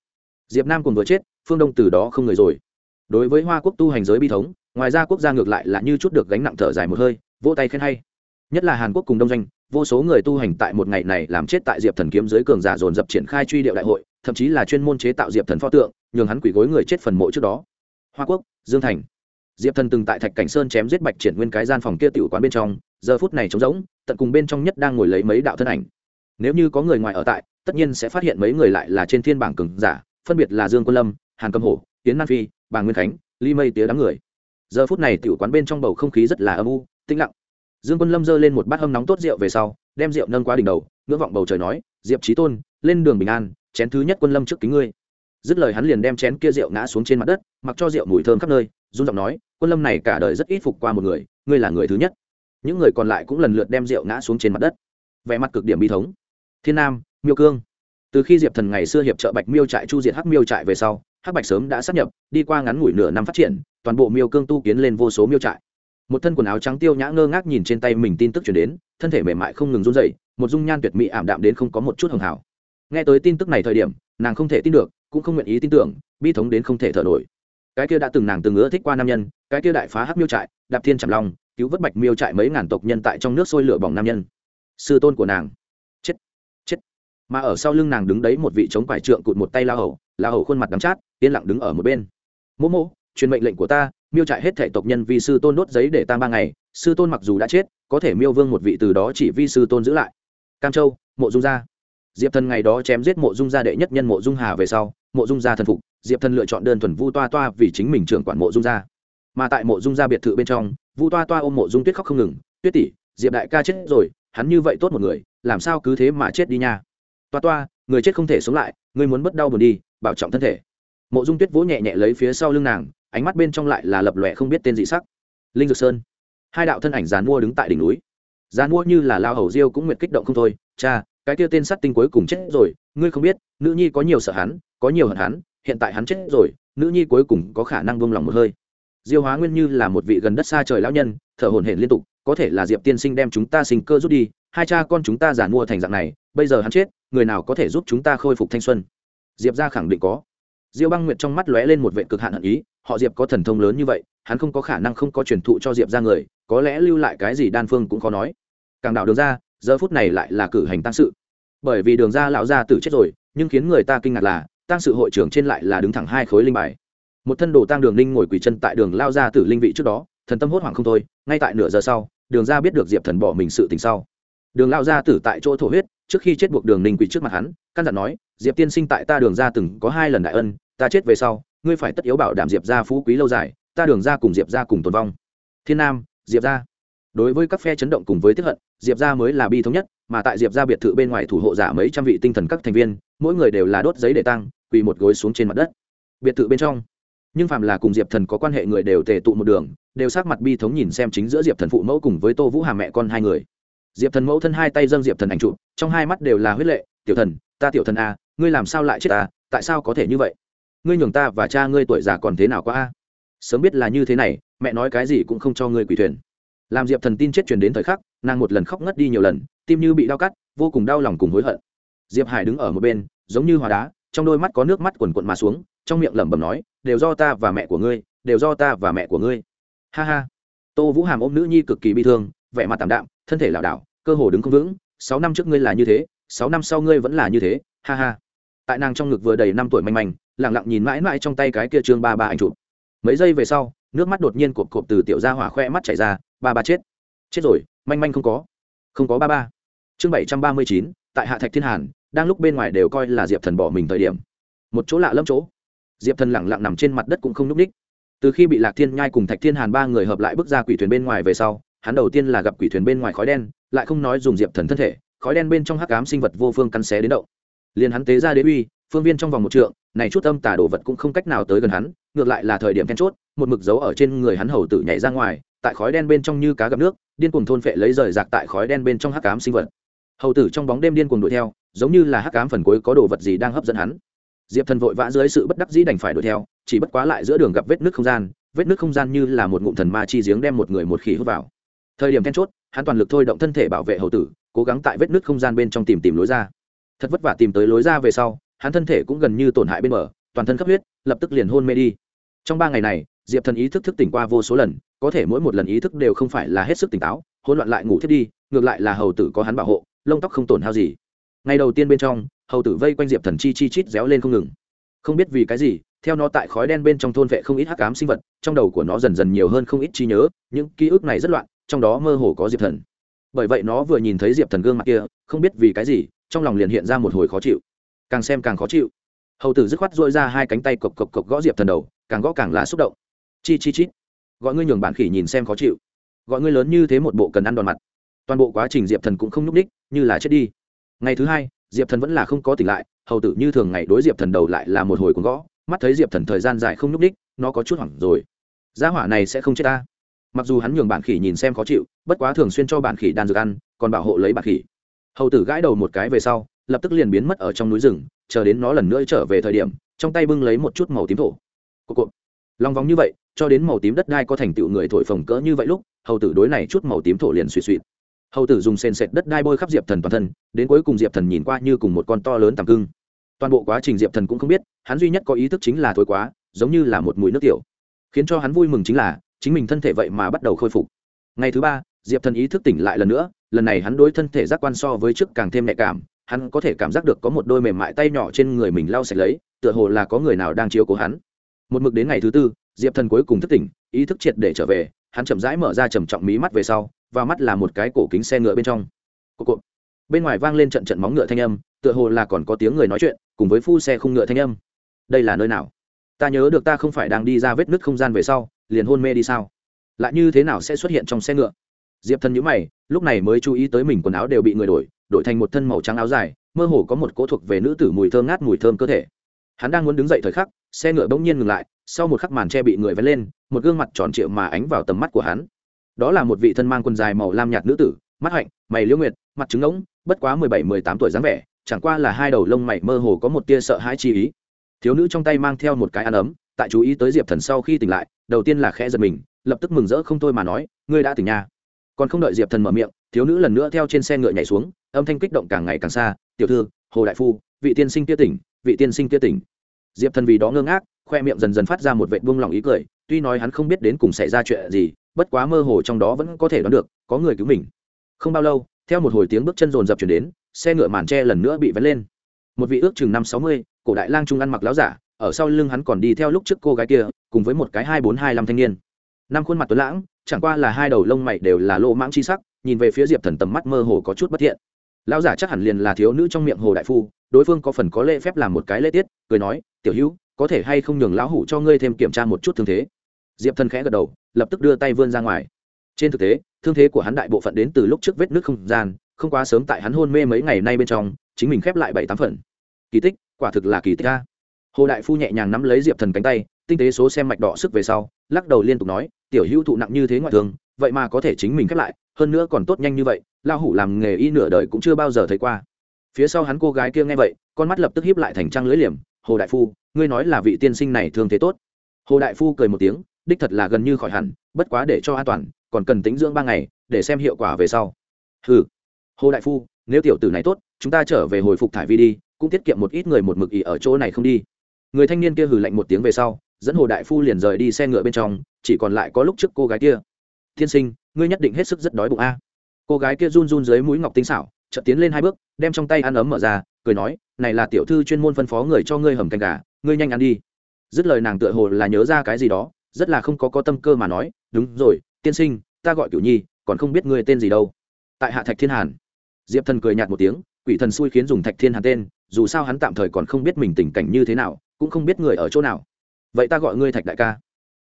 Diệp nam cùng vừa chết, phương đông từ đó không người rồi. Đối với hoa quốc tu hành giới bi thống, ngoài ra quốc gia ngược lại là như chút được gánh nặng thở dài một hơi, vỗ tay khen hay. Nhất là hàn quốc cùng đông doanh, vô số người tu hành tại một ngày này làm chết tại diệp thần kiếm giới cường giả dồn dập triển khai truy điệu đại hội, thậm chí là chuyên môn chế tạo diệp thần pho tượng, nhường hắn quỷ gối người chết phần mộ trước đó. Hoa quốc, dương thành diệp thần từng tại thạch cảnh sơn chém giết bạch triển nguyên cái gian phòng kia tiểu quán bên trong, giờ phút này trống rỗng, tận cùng bên trong nhất đang ngồi lấy mấy đạo thân ảnh. Nếu như có người ngoài ở tại, tất nhiên sẽ phát hiện mấy người lại là trên thiên bảng cường giả, phân biệt là dương quân lâm, hàn cầm hổ tiến nam phi, bà nguyên khánh, ly mây tía đám người. Giờ phút này tiểu quán bên trong bầu không khí rất là âm u, tĩnh lặng. Dương quân lâm giơ lên một bát hâm nóng tốt rượu về sau, đem rượu nâng qua đỉnh đầu, ngưỡng vọng bầu trời nói, diệp trí tôn, lên đường bình an, chén thứ nhất quân lâm trước kính ngươi. Dứt lời hắn liền đem chén kia rượu ngã xuống trên mặt đất, mặc cho rượu mùi thơm khắp nơi run giọng nói, quân lâm này cả đời rất ít phục qua một người, ngươi là người thứ nhất. Những người còn lại cũng lần lượt đem rượu ngã xuống trên mặt đất. Vẻ mặt cực điểm bi thống. Thiên nam, miêu cương. Từ khi diệp thần ngày xưa hiệp trợ bạch miêu trại chu diệt hắc miêu trại về sau, hắc bạch sớm đã sát nhập, đi qua ngắn ngủi nửa năm phát triển, toàn bộ miêu cương tu kiến lên vô số miêu trại. Một thân quần áo trắng tiêu nhã ngơ ngác nhìn trên tay mình tin tức chuyển đến, thân thể mềm mại không ngừng run dậy một dung nhan tuyệt mỹ ảm đạm đến không có một chút hưởng hảo. Nghe tới tin tức này thời điểm, nàng không thể tin được, cũng không nguyện ý tin tưởng, bi thống đến không thể thở nổi cái kia đã từng nàng từng ưa thích qua nam nhân, cái kia đại phá hắc miêu trại, đạp thiên trầm long, cứu vớt bạch miêu trại mấy ngàn tộc nhân tại trong nước sôi lửa bỏng nam nhân. Sư tôn của nàng. Chết chết. Mà ở sau lưng nàng đứng đấy một vị chống quải trượng cụt một tay la hầu la hầu khuôn mặt đắm chát, yên lặng đứng ở một bên. Mỗ mỗ, truyền mệnh lệnh của ta, miêu trại hết thể tộc nhân vì sư tôn đốt giấy để tang ba ngày, sư tôn mặc dù đã chết, có thể miêu vương một vị từ đó chỉ vi sư tôn giữ lại. Cam châu, mộ dung gia diệp thần ngày đó chém giết mộ dung gia đệ nhất nhân mộ dung hà về sau, mộ dung gia thần phục, diệp thần lựa chọn đơn thuần vu toa toa vì chính mình trưởng quản mộ dung gia. Mà tại mộ dung gia biệt thự bên trong, vu toa toa ôm mộ dung tuyết khóc không ngừng, tuyết tỷ, diệp đại ca chết rồi, hắn như vậy tốt một người, làm sao cứ thế mà chết đi nha? Toa toa, người chết không thể sống lại người muốn bất đau buồn đi, bảo trọng thân thể. Mộ dung tuyết vỗ nhẹ nhẹ lấy phía sau lưng nàng, ánh mắt bên trong lại là lập lòe không biết tên dị sắc. Linh dược sơn. Hai đạo thân ảnh dàn mua đứng tại đỉnh núi. Dàn mua như là lao hầu diêu cũng nguyệt kích động không thôi, cha cái kia tên sát tinh cuối cùng chết rồi, ngươi không biết, nữ nhi có nhiều sợ hắn, có nhiều hận hắn, hiện tại hắn chết rồi, nữ nhi cuối cùng có khả năng vung lòng một hơi. Diêu hóa nguyên như là một vị gần đất xa trời lão nhân, thở hổn hển liên tục, có thể là diệp tiên sinh đem chúng ta sinh cơ rút đi, hai cha con chúng ta giả mua thành dạng này, bây giờ hắn chết, người nào có thể giúp chúng ta khôi phục thanh xuân? Diệp ra khẳng định có. Diêu băng nguyệt trong mắt lóe lên một vệ cực hạn hận ý, họ diệp có thần thông lớn như vậy, hắn không có khả năng không có truyền thụ cho diệp ra người, có lẽ lưu lại cái gì đan phương cũng khó nói. Càng đạo đường ra giờ phút này lại là cử hành tăng sự. Bởi vì đường ra lão gia tử chết rồi, nhưng khiến người ta kinh ngạc là tăng sự hội trưởng trên lại là đứng thẳng hai khối linh bài. Một thân đồ tăng đường linh ngồi quỳ chân tại đường lao ra tử linh vị trước đó, thần tâm hốt hoảng không thôi, ngay tại nửa giờ sau, đường ra biết được diệp thần bỏ mình sự tình sau. Đường lao ra tử tại chỗ thổ huyết, trước khi chết buộc đường ninh quỳ trước mặt hắn, căn dặn nói, diệp tiên sinh tại ta đường ra từng có hai lần đại ân, ta chết về sau, ngươi phải tất yếu bảo đảm diệp ra phú quý lâu dài, ta đường ra cùng diệp ra cùng tồn vong. Thiên nam, diệp ra đối với các phe chấn động cùng với tiếp hận, diệp ra mới là bi thống nhất, mà tại diệp ra biệt thự bên ngoài thủ hộ giả mấy trăm vị tinh thần các thành viên, mỗi người đều là đốt giấy để tăng quỳ một gối xuống trên mặt đất. Biệt thự bên trong, nhưng phạm là cùng diệp thần có quan hệ người đều tề tụ một đường, đều sát mặt bi thống nhìn xem chính giữa diệp thần phụ mẫu cùng với tô vũ hà mẹ con hai người. Diệp thần mẫu thân hai tay dâng diệp thần ảnh trụ trong hai mắt đều là huyết lệ, tiểu thần, ta tiểu thần a ngươi làm sao lại chết ta tại sao có thể như vậy? Ngươi nhường ta và cha ngươi tuổi già còn thế nào quá a sớm biết là như thế này, mẹ nói cái gì cũng không cho ngươi quỷ thuyền làm diệp thần tin chết truyền đến thời khắc, nàng một lần khóc ngất đi nhiều lần, tim như bị đau cắt, vô cùng đau lòng cùng hối hận. Diệp hải đứng ở một bên, giống như hòa đá, trong đôi mắt có nước mắt quần quận mà xuống, trong miệng lẩm bẩm nói, đều do ta và mẹ của ngươi, đều do ta và mẹ của ngươi. Ha ha. Tô vũ hàm ôm nữ nhi cực kỳ bi thương, vẻ mặt tảm đạm, thân thể lảo đảo, cơ hồ đứng không vững, sáu năm trước ngươi là như thế, sáu năm sau ngươi vẫn là như thế. Ha ha. Tại nàng trong ngực vừa đầy năm tuổi manh manh lẳng lặng nhìn mãi mãi trong tay cái kia trương ba ba anh chụp. Mấy giây về sau nước mắt đột nhiên cộp cộp từ tiểu gia hỏa khoe mắt chảy ra, ba ba chết. Chết rồi, manh manh không có. Không có ba ba. Chương bảy trăm ba mươi chín, tại hạ thạch thiên hàn, đang lúc bên ngoài đều coi là diệp thần bỏ mình thời điểm. Một chỗ lạ lâm chỗ. Diệp thần lẳng lặng nằm trên mặt đất cũng không n ú c ních. Từ khi bị lạc thiên nhai cùng thạch thiên hàn ba người hợp lại bước ra quỷ thuyền bên ngoài về sau, hắn đầu tiên là gặp quỷ thuyền bên ngoài khói đen, lại không nói dùng diệp thần thân thể, khói đen bên trong hắc ám sinh vật vô phương cắn xé đến động. Liền hắn tế ra đế uy, phương viên trong vòng một trượng, này chút âm tả đồ vật cũng không cách nào tới gần hắn, ngược lại là thời điểm then chốt một mực dấu ở trên người hắn hầu tử nhảy ra ngoài tại khói đen bên trong như cá gặp nước điên cuồng thôn phệ lấy rời rạc tại khói đen bên trong hắc ám sinh vật. Hầu tử trong bóng đêm điên cuồng đuổi theo giống như là hắc cám phần cuối có đồ vật gì đang hấp dẫn hắn. Diệp thần vội vã dưới sự bất đắc dĩ đành phải đuổi theo chỉ bất quá lại giữa đường gặp vết nước không gian vết nước không gian như là một ngụm thần ma chi giếng đem một người một khí hút vào. Thời điểm then chốt hắn toàn lực thôi động thân thể bảo vệ hầu tử cố gắng tại vết nước không gian bên trong tìm tìm lối ra. Thật vất vả tìm tới lối ra về sau hắn thân thể cũng gần như tổn hại bên mở, toàn thân cấp huyết lập tức liền hôn mê đi. Trong ba ngày này diệp thần ý thức thức tỉnh qua vô số lần, có thể mỗi một lần ý thức đều không phải là hết sức tỉnh táo, hỗn loạn lại ngủ thiết đi, ngược lại là hầu tử có hắn bảo hộ, lông tóc không tổn hao gì. Ngày đầu tiên bên trong, hầu tử vây quanh diệp thần chi chi chít réo lên không ngừng. Không biết vì cái gì, theo nó tại khói đen bên trong thôn vệ không ít hắc ám sinh vật, trong đầu của nó dần dần nhiều hơn không ít trí nhớ, những ký ức này rất loạn, trong đó mơ hồ có diệp thần. Bởi vậy nó vừa nhìn thấy diệp thần gương mặt kia, không biết vì cái gì, trong lòng liền hiện ra một hồi khó chịu. Càng xem càng khó chịu. Hầu tử dứt khoát dội ra hai cánh tay cộc cộc cộc gõ diệp thần đầu, càng gõ càng là xúc động chi chi chít gọi ngươi nhường bản khỉ nhìn xem khó chịu. Gọi ngươi lớn như thế một bộ cần ăn đòn mặt. Toàn bộ quá trình diệp thần cũng không nhúc ních như là chết đi. Ngày thứ hai, diệp thần vẫn là không có tỉnh lại, hầu tử như thường ngày đối diệp thần đầu lại là một hồi cuốn gõ, mắt thấy diệp thần thời gian dài không nhúc ních nó có chút hoảng rồi. Gia hỏa này sẽ không chết ta. Mặc dù hắn nhường bản khỉ nhìn xem khó chịu, bất quá thường xuyên cho bản khỉ đan dược ăn, còn bảo hộ lấy bản khỉ. Hầu tử gãi đầu một cái về sau, lập tức liền biến mất ở trong núi rừng, chờ đến nó lần nữa trở về thời điểm, trong tay bưng lấy một chút màu tím thổ. Cộp cộp lòng vòng như vậy cho đến màu tím đất đai có thành tựu người thổi phồng cỡ như vậy lúc, hầu tử đối này chút màu tím thổ liền suy suy hầu tử dùng sền sệt đất đai bôi khắp diệp thần toàn thân, đến cuối cùng diệp thần nhìn qua như cùng một con to lớn tầm cưng. Toàn bộ quá trình diệp thần cũng không biết, hắn duy nhất có ý thức chính là thối quá, giống như là một mùi nước tiểu. Khiến cho hắn vui mừng chính là, chính mình thân thể vậy mà bắt đầu khôi phục. Ngày thứ ba, diệp thần ý thức tỉnh lại lần nữa, lần này hắn đối thân thể giác quan so với trước càng thêm nhạy cảm, hắn có thể cảm giác được có một đôi mềm mại tay nhỏ trên người mình lau sạch lấy, tựa hồ là có người nào đang chiếu cố hắn. Một mực đến ngày thứ tư diệp thần cuối cùng thức tỉnh, ý thức triệt để trở về, hắn chậm rãi mở ra trầm trọng mí mắt về sau, và mắt là một cái cổ kính xe ngựa bên trong. Cộp cộp. bên ngoài vang lên trận trận móng ngựa thanh âm, tựa hồ là còn có tiếng người nói chuyện, cùng với phu xe khung ngựa thanh âm. Đây là nơi nào? Ta nhớ được ta không phải đang đi ra vết nứt không gian về sau, liền hôn mê đi sao? Lại như thế nào sẽ xuất hiện trong xe ngựa? Diệp thần nhữ mày, lúc này mới chú ý tới mình quần áo đều bị người đổi đổi thành một thân màu trắng áo dài, mơ hồ có một cỗ thuộc về nữ tử mùi thơm ngát mùi thơm cơ thể. Hắn đang muốn đứng dậy thời khắc, xe ngựa bỗng nhiên ngừng lại sau một khắc màn che bị người vén lên, một gương mặt tròn trịa mà ánh vào tầm mắt của hắn. Đó là một vị thân mang quần dài màu lam nhạt nữ tử, mắt hạnh, mày liễu nguyệt, mặt trứng ngỗng, bất quá mười bảy, mười tám tuổi dáng vẻ, chẳng qua là hai đầu lông mày mơ hồ có một tia sợ hãi chi ý. Thiếu nữ trong tay mang theo một cái ăn ấm, tại chú ý tới diệp thần sau khi tỉnh lại, đầu tiên là khẽ giật mình, lập tức mừng rỡ không thôi mà nói, ngươi đã tỉnh nha. Còn không đợi diệp thần mở miệng, thiếu nữ lần nữa theo trên xe ngựa nhảy xuống, âm thanh kích động càng ngày càng xa, tiểu thư, hồ đại phu, vị tiên sinh kia tỉnh, vị tiên sinh kia tỉnh. Diệp thần vì đó ngơ ngác khoe miệng dần dần phát ra một vệ buông lỏng ý cười, tuy nói hắn không biết đến cùng xảy ra chuyện gì, bất quá mơ hồ trong đó vẫn có thể đoán được, có người cứu mình. Không bao lâu, theo một hồi tiếng bước chân rồn rập chuyển đến, xe ngựa màn tre lần nữa bị vén lên. Một vị ước chừng năm sáu mươi, cổ đại lang trung ăn mặc láo giả, ở sau lưng hắn còn đi theo lúc trước cô gái kia, cùng với một cái hai bốn hai năm thanh niên. Năm khuôn mặt tuấn lãng, chẳng qua là hai đầu lông mày đều là lỗ mãng chi sắc, nhìn về phía diệp thần tầm mắt mơ hồ có chút bất thiện. Lão giả chắc hẳn liền là thiếu nữ trong miệng hồ đại phu, đối phương có phần có lễ phép làm một cái lễ tiết, cười nói, tiểu hữu có thể hay không nhường lão hủ cho ngươi thêm kiểm tra một chút thương thế. Diệp thần khẽ gật đầu, lập tức đưa tay vươn ra ngoài. Trên thực tế, thương thế của hắn đại bộ phận đến từ lúc trước vết nước không gian, không quá sớm tại hắn hôn mê mấy ngày nay bên trong, chính mình khép lại bảy tám phần. Kỳ tích, quả thực là kỳ tích ca hồ đại phu nhẹ nhàng nắm lấy diệp thần cánh tay, tinh tế số xem mạch đỏ sức về sau, lắc đầu liên tục nói, tiểu hữu thụ nặng như thế ngoại thường vậy mà có thể chính mình khép lại, hơn nữa còn tốt nhanh như vậy lao hủ làm nghề y nửa đời cũng chưa bao giờ thấy qua. Phía sau hắn cô gái kia nghe vậy, con mắt lập tức hiếp lại thành trăng lưỡi liềm, hồ đại phu ngươi nói là vị tiên sinh này thương thế tốt. Hồ đại phu cười một tiếng, đích thật là gần như khỏi hẳn, bất quá để cho an toàn, còn cần tính dưỡng ba ngày, để xem hiệu quả về sau. Ừ hồ đại phu, nếu tiểu tử này tốt, chúng ta trở về hồi phục thải vi đi, cũng tiết kiệm một ít người một mực ỉ ở chỗ này không đi. Người thanh niên kia hừ lạnh một tiếng về sau, dẫn hồ đại phu liền rời đi xe ngựa bên trong, chỉ còn lại có lúc trước cô gái kia. Tiên sinh, ngươi nhất định hết sức rất đói bụng a. Cô gái kia run run dưới mũi ngọc tinh xảo, chợt tiến lên hai bước, đem trong tay ăn ấm mở ra, cười nói, này là tiểu thư chuyên môn phân phó người cho ngươi hầm canh gà ngươi nhanh ăn đi. Dứt lời nàng tựa hồ là nhớ ra cái gì đó, rất là không có có tâm cơ mà nói, đúng rồi, tiên sinh, ta gọi cửu nhi, còn không biết ngươi tên gì đâu. Tại hạ thạch thiên hàn, diệp thần cười nhạt một tiếng, quỷ thần xui khiến dùng thạch thiên hàn tên, dù sao hắn tạm thời còn không biết mình tình cảnh như thế nào, cũng không biết người ở chỗ nào. Vậy ta gọi ngươi thạch đại ca.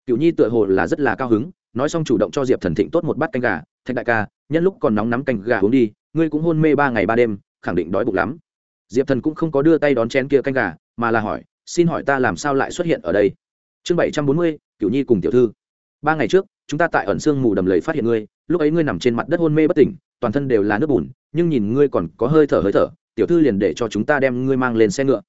Cựu nhi tựa hồ là rất là cao hứng, nói xong chủ động cho diệp thần thịnh tốt một bát canh gà, thạch đại ca, nhân lúc còn nóng nắm canh gà uống đi, ngươi cũng hôn mê ba ngày ba đêm, khẳng định đói bụng lắm. Diệp thần cũng không có đưa tay đón chén kia canh gà, mà là hỏi xin hỏi ta làm sao lại xuất hiện ở đây? Chương bảy trăm bốn mươi cựu nhi cùng tiểu thư. Ba ngày trước, chúng ta tại ẩn sương mù đầm lầy phát hiện ngươi, lúc ấy ngươi nằm trên mặt đất hôn mê bất tỉnh, toàn thân đều là nước bùn, nhưng nhìn ngươi còn có hơi thở hơi thở, tiểu thư liền để cho chúng ta đem ngươi mang lên xe ngựa.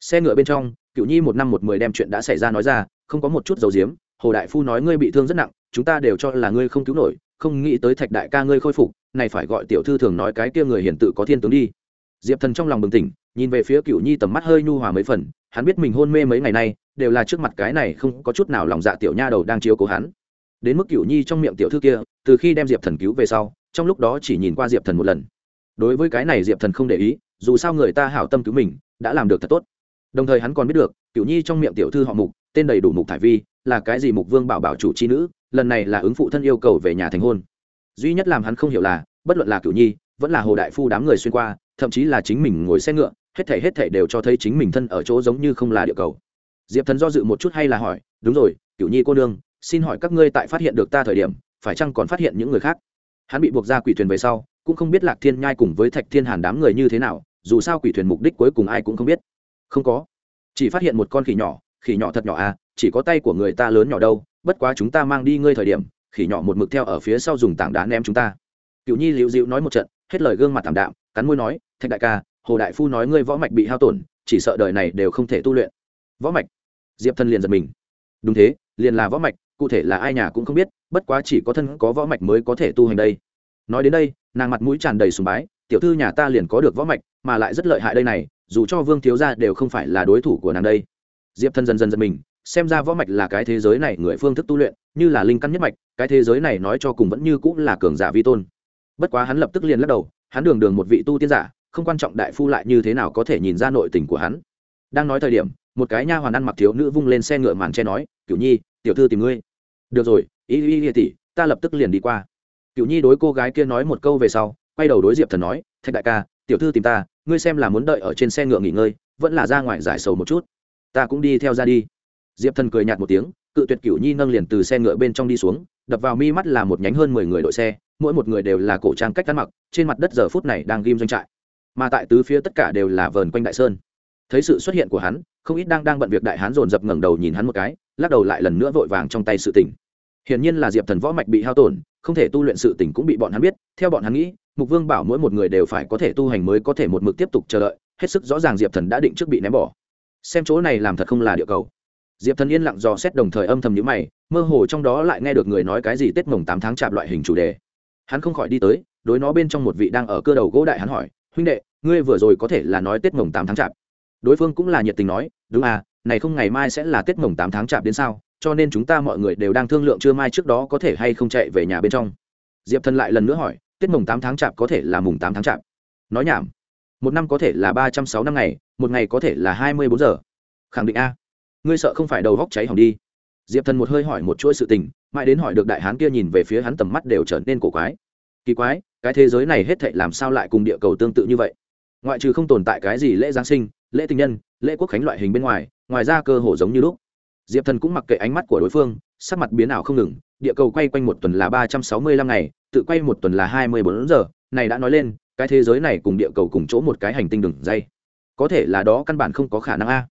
Xe ngựa bên trong cựu nhi một năm một mười đem chuyện đã xảy ra nói ra, không có một chút dầu diếm hồ đại phu nói ngươi bị thương rất nặng, chúng ta đều cho là ngươi không cứu nổi, không nghĩ tới thạch đại ca ngươi khôi phục, này phải gọi tiểu thư thường nói cái kia người hiển tự có thiên tướng đi. Diệp thần trong lòng bừng tỉnh, nhìn về phía cựu nhi tầm mắt hơi nhu hòa mấy phần hắn biết mình hôn mê mấy ngày nay, đều là trước mặt cái này không có chút nào lòng dạ tiểu nha đầu đang chiếu cố hắn. Đến mức Cửu nhi trong miệng tiểu thư kia, từ khi đem diệp thần cứu về sau, trong lúc đó chỉ nhìn qua diệp thần một lần. Đối với cái này diệp thần không để ý, dù sao người ta hảo tâm cứu mình, đã làm được thật tốt. Đồng thời hắn còn biết được, Cửu nhi trong miệng tiểu thư họ mục, tên đầy đủ mục thải vi, là cái gì mục vương bảo bảo chủ c h i nữ, lần này là ứng phụ thân yêu cầu về nhà thành hôn. Duy nhất làm hắn không hiểu là, bất luận là Cửu nhi, vẫn là hồ đại phu đám người xuyên qua, thậm chí là chính mình ngồi xe ngựa hết thể hết thể đều cho thấy chính mình thân ở chỗ giống như không là địa cầu. Diệp thần do dự một chút hay là hỏi, đúng rồi cựu nhi cô nương, xin hỏi các ngươi tại phát hiện được ta thời điểm, phải chăng còn phát hiện những người khác? Hắn bị buộc ra quỷ thuyền về sau, cũng không biết lạc thiên nhai cùng với thạch thiên hàn đám người như thế nào, dù sao quỷ thuyền mục đích cuối cùng ai cũng không biết. Không có. Chỉ phát hiện một con khỉ nhỏ khỉ nhỏ thật nhỏ à chỉ có tay của người ta lớn nhỏ đâu, bất quá chúng ta mang đi ngươi thời điểm, khỉ nhỏ một mực theo ở phía sau dùng tảng đá ném chúng ta. Cựu nhi liễu dịu nói một trận, hết lời gương mặt thảm đạm, cắn môi nói, thạch đại ca hồ đại phu nói ngươi võ mạch bị hao tổn, chỉ sợ đời này đều không thể tu luyện. Võ mạch? Diệp thân liền giật mình. Đúng thế, liền là võ mạch, cụ thể là ai nhà cũng không biết, bất quá chỉ có thân có võ mạch mới có thể tu hành đây. Nói đến đây, nàng mặt mũi tràn đầy sùng bái, tiểu thư nhà ta liền có được võ mạch, mà lại rất lợi hại đây này, dù cho vương thiếu gia đều không phải là đối thủ của nàng đây. Diệp thân dần dần giật mình, xem ra võ mạch là cái thế giới này người phương thức tu luyện, như là linh căn nhất mạch, cái thế giới này nói cho cùng vẫn như cũng là cường giả vi tôn. Bất quá hắn lập tức liền lắc đầu, hắn đường đường một vị tu tiên giả không quan trọng đại phu lại như thế nào có thể nhìn ra nội tình của hắn. Đang nói thời điểm, một cái nha hoàn ăn mặc thiếu nữ vung lên xe ngựa màn che nói, cửu nhi, tiểu thư tìm ngươi. Được rồi ý ý ý tỷ, ta lập tức liền đi qua. Cửu nhi đối cô gái kia nói một câu về sau, quay đầu đối diệp thần nói, thạch đại ca, tiểu thư tìm ta, ngươi xem là muốn đợi ở trên xe ngựa nghỉ ngơi, vẫn là ra ngoài giải sầu một chút. Ta cũng đi theo ra đi. Diệp thần cười nhạt một tiếng, cự tuyệt cửu nhi nâng liền từ xe ngựa bên trong đi xuống, đập vào mi mắt là một nhánh hơn mười người đội xe, mỗi một người đều là cổ trang cách ăn mặc, trên mặt đất giờ phút này đang ghim doanh trại mà tại tứ phía tất cả đều là vờn quanh đại sơn. Thấy sự xuất hiện của hắn, không ít đang đang bận việc đại hán dồn dập ngẩng đầu nhìn hắn một cái, lắc đầu lại lần nữa vội vàng trong tay sự tỉnh hiển nhiên là diệp thần võ mạch bị hao tổn, không thể tu luyện sự tỉnh cũng bị bọn hắn biết, theo bọn hắn nghĩ, mục vương bảo mỗi một người đều phải có thể tu hành mới có thể một mực tiếp tục chờ đợi, hết sức rõ ràng diệp thần đã định trước bị ném bỏ. Xem chỗ này làm thật không là địa cầu. Diệp thần yên lặng dò xét đồng thời âm thầm nhữ mày, mơ hồ trong đó lại nghe được người nói cái gì tết mồng tám tháng chạp loại hình chủ đề. Hắn không khỏi đi tới, đối nó bên trong một vị đang ở cơ đầu gỗ đại hắn hỏi huynh đệ, ngươi vừa rồi có thể là nói tết mồng tám tháng chạp. Đối phương cũng là nhiệt tình nói, đúng à này không ngày mai sẽ là tết mồng tám tháng chạp đến sao, cho nên chúng ta mọi người đều đang thương lượng chưa mai trước đó có thể hay không chạy về nhà bên trong. Diệp thần lại lần nữa hỏi, tết mồng tám tháng chạp có thể là mùng tám tháng chạp? Nói nhảm, một năm có thể là ba trăm sáu năm ngày, một ngày có thể là hai mươi bốn giờ. Khẳng định a. Ngươi sợ không phải đầu góc cháy hỏng đi. Diệp thần một hơi hỏi một chuỗi sự tình, mãi đến hỏi được đại hán kia nhìn về phía hắn tầm mắt đều trở nên cổ quái. Kỳ quái cái thế giới này hết thệ làm sao lại cùng địa cầu tương tự như vậy? Ngoại trừ không tồn tại cái gì lễ giáng sinh, lễ tình nhân, lễ quốc khánh loại hình bên ngoài ngoài ra cơ hồ giống như lúc. Diệp thần cũng mặc kệ ánh mắt của đối phương, sắc mặt biến ảo không ngừng, địa cầu quay quanh một tuần là ba trăm sáu mươi lăm ngày, tự quay một tuần là hai mươi bốn giờ, này đã nói lên, cái thế giới này cùng địa cầu cùng chỗ một cái hành tinh đường dây. Có thể là đó căn bản không có khả năng a.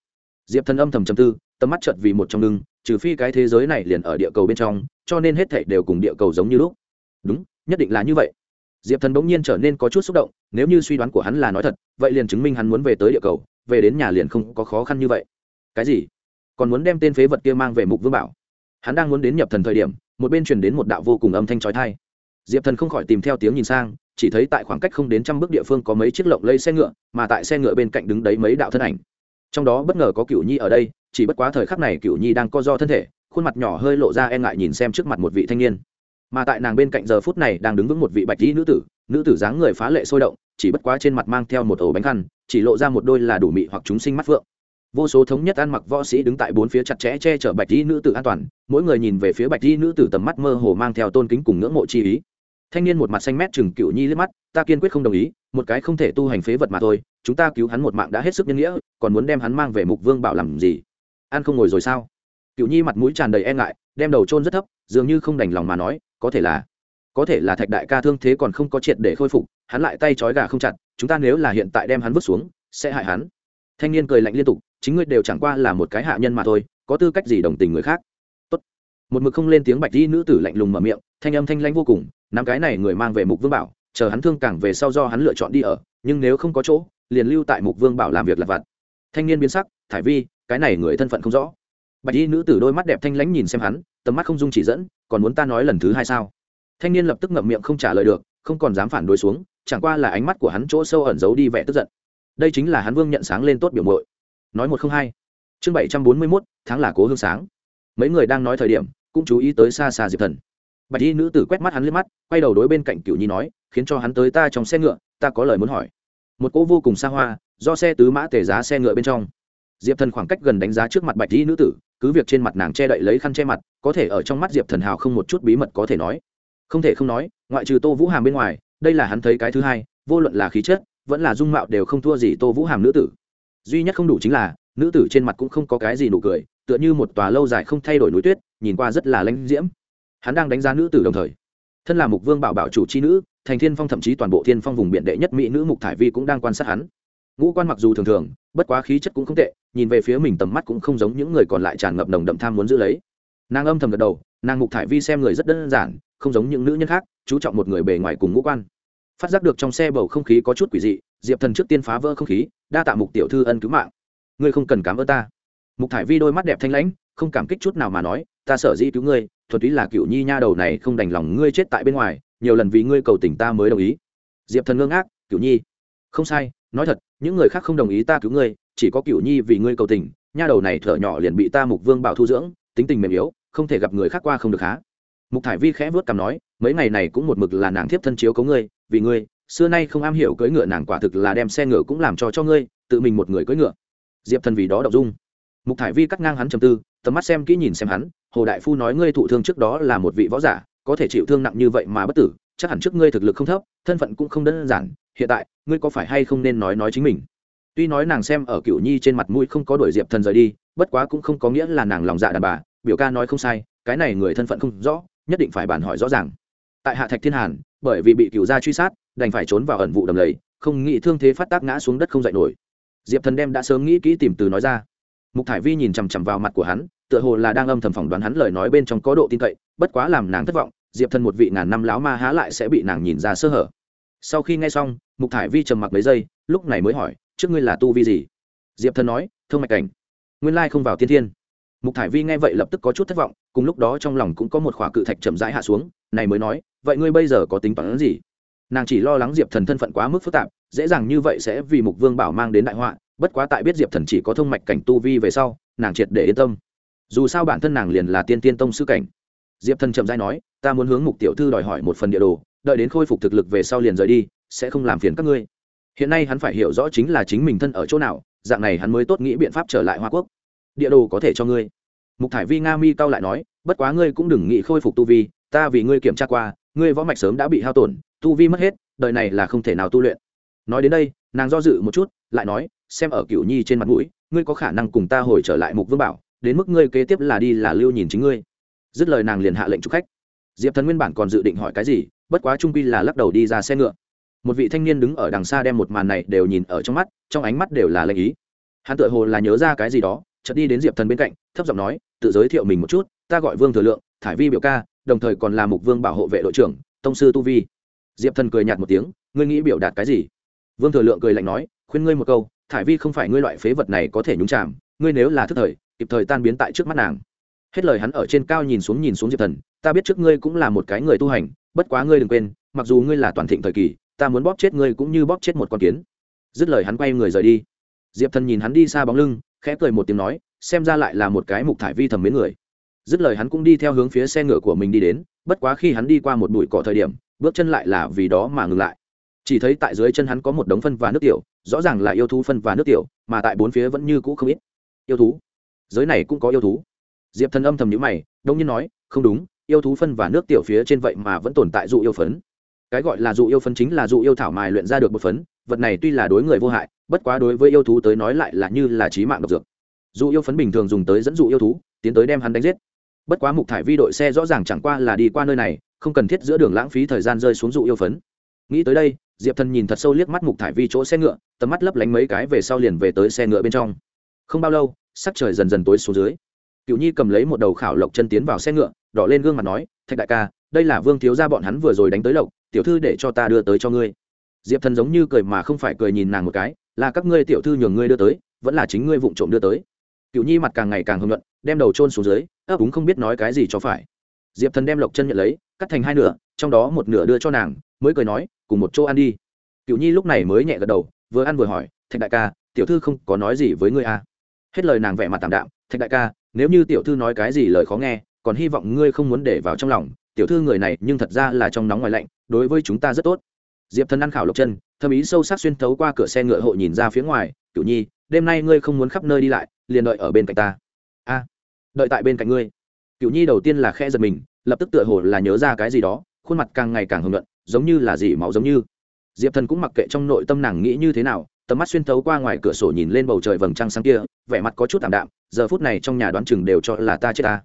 Diệp thần âm thầm chầm tư, tầm mắt chợt vì một trong ngưng, trừ phi cái thế giới này liền ở địa cầu bên trong, cho nên hết thảy đều cùng địa cầu giống như lúc. Đúng, nhất định là như vậy diệp thần bỗng nhiên trở nên có chút xúc động, nếu như suy đoán của hắn là nói thật, vậy liền chứng minh hắn muốn về tới địa cầu, về đến nhà liền không có khó khăn như vậy. Cái gì? Còn muốn đem tên phế vật kia mang về mục vương bảo? Hắn đang muốn đến nhập thần thời điểm, một bên truyền đến một đạo vô cùng âm thanh trói thai diệp thần không khỏi tìm theo tiếng nhìn sang, chỉ thấy tại khoảng cách không đến trăm bước địa phương có mấy chiếc lộng lây xe ngựa, mà tại xe ngựa bên cạnh đứng đấy mấy đạo thân ảnh. Trong đó bất ngờ có cựu nhi ở đây, chỉ bất quá thời khắc này cựu nhi đang co do thân thể, khuôn mặt nhỏ hơi lộ ra e ngại nhìn xem trước mặt một vị thanh niên mà tại nàng bên cạnh giờ phút này đang đứng vững một vị bạch dĩ nữ tử nữ tử dáng người phá lệ sôi động, chỉ bất quá trên mặt mang theo một ổ bánh khăn, chỉ lộ ra một đôi là đủ mị hoặc chúng sinh mắt phượng. Vô số thống nhất ăn mặc võ sĩ đứng tại bốn phía chặt chẽ che chở bạch dĩ nữ tử an toàn, mỗi người nhìn về phía bạch dĩ nữ tử tầm mắt mơ hồ mang theo tôn kính cùng ngưỡng mộ chi ý. Thanh niên một mặt xanh mét chừng cựu nhi liếc mắt, ta kiên quyết không đồng ý, một cái không thể tu hành phế vật mà thôi, chúng ta cứu hắn một mạng đã hết sức nhân nghĩa, còn muốn đem hắn mang về mục vương bảo làm gì? An không ngồi rồi sao? Cựu nhi mặt mũi tràn đầy e ngại, đem đầu trôn rất thấp, dường như không đành lòng mà nói có thể là, có thể là thạch đại ca thương thế còn không có triệt để khôi phục, hắn lại tay trói gà không chặt, chúng ta nếu là hiện tại đem hắn vứt xuống, sẽ hại hắn. Thanh niên cười lạnh liên tục, chính ngươi đều chẳng qua là một cái hạ nhân mà thôi, có tư cách gì đồng tình người khác? Tốt. một mực không lên tiếng bạch di nữ tử lạnh lùng mở miệng, thanh âm thanh lãnh vô cùng năm cái này người mang về mục vương bảo, chờ hắn thương càng về sau do hắn lựa chọn đi ở, nhưng nếu không có chỗ, liền lưu tại mục vương bảo làm việc lặt vặt. Thanh niên biến sắc, thải vi, cái này người thân phận không rõ. Bạch y nữ tử đôi mắt đẹp thanh lãnh nhìn xem hắn, tầm mắt không dung chỉ dẫn còn muốn ta nói lần thứ hai sao? Thanh niên lập tức ngậm miệng không trả lời được, không còn dám phản đối xuống, chẳng qua là ánh mắt của hắn chỗ sâu ẩn giấu đi vẻ tức giận. Đây chính là hắn vương nhận sáng lên tốt biểu mội nói một không hai. Chương bảy trăm bốn mươi mốt, tháng là cố hương sáng. Mấy người đang nói thời điểm, cũng chú ý tới xa xa diệp thần. Bạch y nữ tử quét mắt hắn lên mắt, quay đầu đối bên cạnh cựu nhi nói, khiến cho hắn tới ta trong xe ngựa, ta có lời muốn hỏi. Một cỗ vô cùng xa hoa, do xe tứ mã tề giá xe ngựa bên trong. Diệp thần khoảng cách gần đánh giá trước mặt bạch y nữ tử cứ việc trên mặt nàng che đậy lấy khăn che mặt, có thể ở trong mắt diệp thần hào không một chút bí mật có thể nói. Không thể không nói, ngoại trừ tô vũ hàm bên ngoài, đây là hắn thấy cái thứ hai, vô luận là khí chất, vẫn là dung mạo đều không thua gì tô vũ hàm nữ tử. Duy nhất không đủ chính là, nữ tử trên mặt cũng không có cái gì nụ cười, tựa như một tòa lâu dài không thay đổi núi tuyết, nhìn qua rất là lãnh diễm. Hắn đang đánh giá nữ tử đồng thời, thân là mục vương bảo bảo chủ c h i nữ, thành thiên phong thậm chí toàn bộ thiên phong vùng biển đệ nhất mỹ nữ mục thải vi cũng đang quan sát hắn ngũ quan mặc dù thường thường, bất quá khí chất cũng không tệ, nhìn về phía mình tầm mắt cũng không giống những người còn lại tràn ngập nồng đậm tham muốn giữ lấy. Nàng âm thầm gật đầu, nàng mục thải vi xem người rất đơn giản, không giống những nữ nhân khác, chú trọng một người bề ngoài cùng ngũ quan. Phát giác được trong xe bầu không khí có chút quỷ dị, diệp thần trước tiên phá vỡ không khí, đa tạ mục tiểu thư ân cứu mạng. Ngươi không cần cảm ơn ta. Mục thải vi đôi mắt đẹp thanh lãnh, không cảm kích chút nào mà nói, ta sợ dĩ cứu ngươi, thuần túy là cựu nhi nha đầu này không đành lòng ngươi chết tại bên ngoài, nhiều lần vì ngươi cầu tình ta mới đồng ý. Diệp thần ngơ ngác, cựu nhi, không sai nói thật, những người khác không đồng ý ta cứu ngươi, chỉ có cựu nhi vì ngươi cầu tình, nha đầu này thở nhỏ liền bị ta mục vương bảo thu dưỡng, tính tình mềm yếu, không thể gặp người khác qua không được há. Mục thải vi khẽ vớt cằm nói, mấy ngày này cũng một mực là nàng thiếp thân chiếu cấu ngươi, vì ngươi, xưa nay không am hiểu cưỡi ngựa nàng quả thực là đem xe ngựa cũng làm cho cho ngươi, tự mình một người cưỡi ngựa. Diệp thần vì đó đọc dung. Mục thải vi cắt ngang hắn trầm tư, tầm mắt xem kỹ nhìn xem hắn, hồ đại phu nói ngươi thụ thương trước đó là một vị võ giả, có thể chịu thương nặng như vậy mà bất tử, chắc hẳn trước ngươi thực lực không thấp, thân phận cũng không đơn giản hiện tại, ngươi có phải hay không nên nói nói chính mình? Tuy nói nàng xem ở cựu nhi trên mặt mũi không có đuổi diệp thần rời đi, bất quá cũng không có nghĩa là nàng lòng dạ đàn bà, biểu ca nói không sai, cái này người thân phận không rõ, nhất định phải bàn hỏi rõ ràng. Tại hạ thạch thiên hàn, bởi vì bị cựu gia truy sát, đành phải trốn vào ẩn vụ đầm lầy, không nghĩ thương thế phát tác ngã xuống đất không dậy nổi. Diệp thần đem đã sớm nghĩ kỹ tìm từ nói ra. Mục thải vi nhìn chằm chằm vào mặt của hắn, tựa hồ là đang âm thầm phỏng đoán hắn lời nói bên trong có độ tin cậy, bất quá làm nàng thất vọng, diệp thần một vị ngàn năm láo ma há lại sẽ bị nàng nhìn ra sơ hở sau khi nghe xong, mục thải vi trầm mặc mấy giây, lúc này mới hỏi, trước ngươi là tu vi gì? Diệp thần nói thương mạch cảnh. Nguyên lai không vào tiên thiên. Mục thải vi nghe vậy lập tức có chút thất vọng, cùng lúc đó trong lòng cũng có một khỏa cự thạch chậm rãi hạ xuống, này mới nói, vậy ngươi bây giờ có tính toán gì? Nàng chỉ lo lắng diệp thần thân phận quá mức phức tạp, dễ dàng như vậy sẽ vì mục vương bảo mang đến đại họa, bất quá tại biết diệp thần chỉ có thông mạch cảnh tu vi về sau, nàng triệt để yên tâm. Dù sao bản thân nàng liền là tiên tiên tông sư cảnh. Diệp thần chậm dai nói, ta muốn hướng mục tiểu thư đòi hỏi một phần địa đồ đợi đến khôi phục thực lực về sau liền rời đi, sẽ không làm phiền các ngươi. Hiện nay hắn phải hiểu rõ chính là chính mình thân ở chỗ nào, dạng này hắn mới tốt nghĩ biện pháp trở lại hoa quốc. Địa đồ có thể cho ngươi. Mục thải vi nga mi cao lại nói, bất quá ngươi cũng đừng nghĩ khôi phục tu vi, ta vì ngươi kiểm tra qua, ngươi võ mạch sớm đã bị hao tổn, tu vi mất hết, đời này là không thể nào tu luyện. Nói đến đây, nàng do dự một chút, lại nói, xem ở cửu nhi trên mặt mũi, ngươi có khả năng cùng ta hồi trở lại mục vương bảo, đến mức ngươi kế tiếp là đi là lưu nhìn chính ngươi. Dứt lời nàng liền hạ lệnh chụp khách diệp thần nguyên bản còn dự định hỏi cái gì, bất quá trung pi là lắc đầu đi ra xe ngựa. Một vị thanh niên đứng ở đằng xa đem một màn này đều nhìn ở trong mắt, trong ánh mắt đều là lệnh ý. Hắn tự hồ là nhớ ra cái gì đó, chợt đi đến diệp thần bên cạnh, thấp giọng nói, tự giới thiệu mình một chút, ta gọi vương thừa lượng, thải vi biểu ca, đồng thời còn là mục vương bảo hộ vệ đội trưởng, tông sư tu vi. Diệp thần cười nhạt một tiếng, ngươi nghĩ biểu đạt cái gì? Vương thừa lượng cười lạnh nói, khuyên ngươi một câu, thải vi không phải ngươi loại phế vật này có thể nhúng chạm ngươi nếu là thức thời, kịp thời tan biến tại trước mắt nàng. Hết lời hắn ở trên cao nhìn xuống nhìn xuống diệp thần ta biết trước ngươi cũng là một cái người tu hành, bất quá ngươi đừng quên, mặc dù ngươi là toàn thịnh thời kỳ, ta muốn bóp chết ngươi cũng như bóp chết một con kiến. Dứt lời hắn quay người rời đi. Diệp thần nhìn hắn đi xa bóng lưng, khẽ cười một tiếng nói, xem ra lại là một cái mục thải vi thầm mến người. Dứt lời hắn cũng đi theo hướng phía xe ngựa của mình đi đến, bất quá khi hắn đi qua một bụi cỏ thời điểm, bước chân lại là vì đó mà ngừng lại. Chỉ thấy tại dưới chân hắn có một đống phân và nước tiểu, rõ ràng là yêu thú phân và nước tiểu, mà tại bốn phía vẫn như cũ không ít. Yêu thú? Giới này cũng có yêu thú. Diệp thần âm thầm nhữ mày, đông nhiên nói, không đúng yêu thú phân và nước tiểu phía trên vậy mà vẫn tồn tại dụ yêu phấn. Cái gọi là dụ yêu phấn chính là dụ yêu thảo mài luyện ra được một phấn, vật này tuy là đối người vô hại, bất quá đối với yêu thú tới nói lại là như là trí mạng độc dược. Dụ yêu phấn bình thường dùng tới dẫn dụ yêu thú, tiến tới đem hắn đánh giết. Bất quá mục thải vi đội xe rõ ràng chẳng qua là đi qua nơi này, không cần thiết giữa đường lãng phí thời gian rơi xuống dụ yêu phấn. Nghĩ tới đây, diệp thần nhìn thật sâu liếc mắt mục thải vi chỗ xe ngựa, tầm mắt lấp lánh mấy cái về sau liền về tới xe ngựa bên trong. Không bao lâu, sắc trời dần dần tối xuống dưới cựu nhi cầm lấy một đầu khảo lộc chân tiến vào xe ngựa, đỏ lên gương mặt nói, thạch đại ca, đây là vương thiếu gia bọn hắn vừa rồi đánh tới lộc, tiểu thư để cho ta đưa tới cho ngươi. Diệp thần giống như cười mà không phải cười nhìn nàng một cái, là các ngươi tiểu thư nhường ngươi đưa tới, vẫn là chính ngươi vụng trộm đưa tới. Cựu nhi mặt càng ngày càng hưng luận đem đầu trôn xuống dưới, ấp úng không biết nói cái gì cho phải. Diệp thần đem lộc chân nhận lấy, cắt thành hai nửa, trong đó một nửa đưa cho nàng, mới cười nói, cùng một chỗ ăn đi. Cựu nhi lúc này mới nhẹ gật đầu, vừa ăn vừa hỏi, thạch đại ca, tiểu thư không có nói gì với ngươi à. hết lời nàng vẻ mặt tạm đạm, thạch đại ca nếu như tiểu thư nói cái gì lời khó nghe, còn hy vọng ngươi không muốn để vào trong lòng, tiểu thư người này nhưng thật ra là trong nóng ngoài lạnh, đối với chúng ta rất tốt. Diệp thần ăn khảo lộc chân thâm ý sâu sắc xuyên thấu qua cửa xe ngựa hộ nhìn ra phía ngoài cựu nhi, đêm nay ngươi không muốn khắp nơi đi lại, liền đợi ở bên cạnh ta. A, đợi tại bên cạnh ngươi. Cựu nhi đầu tiên là khe giật mình, lập tức tựa hồ là nhớ ra cái gì đó, khuôn mặt càng ngày càng hưng luận giống như là gì máu giống như. Diệp thần cũng mặc kệ trong nội tâm nàng nghĩ như thế nào, tầm mắt xuyên thấu qua ngoài cửa sổ nhìn lên bầu trời vầng trăng sáng kia, vẻ mặt có chút t ạ m đạm giờ phút này trong nhà đoán chừng đều cho là ta chết ta.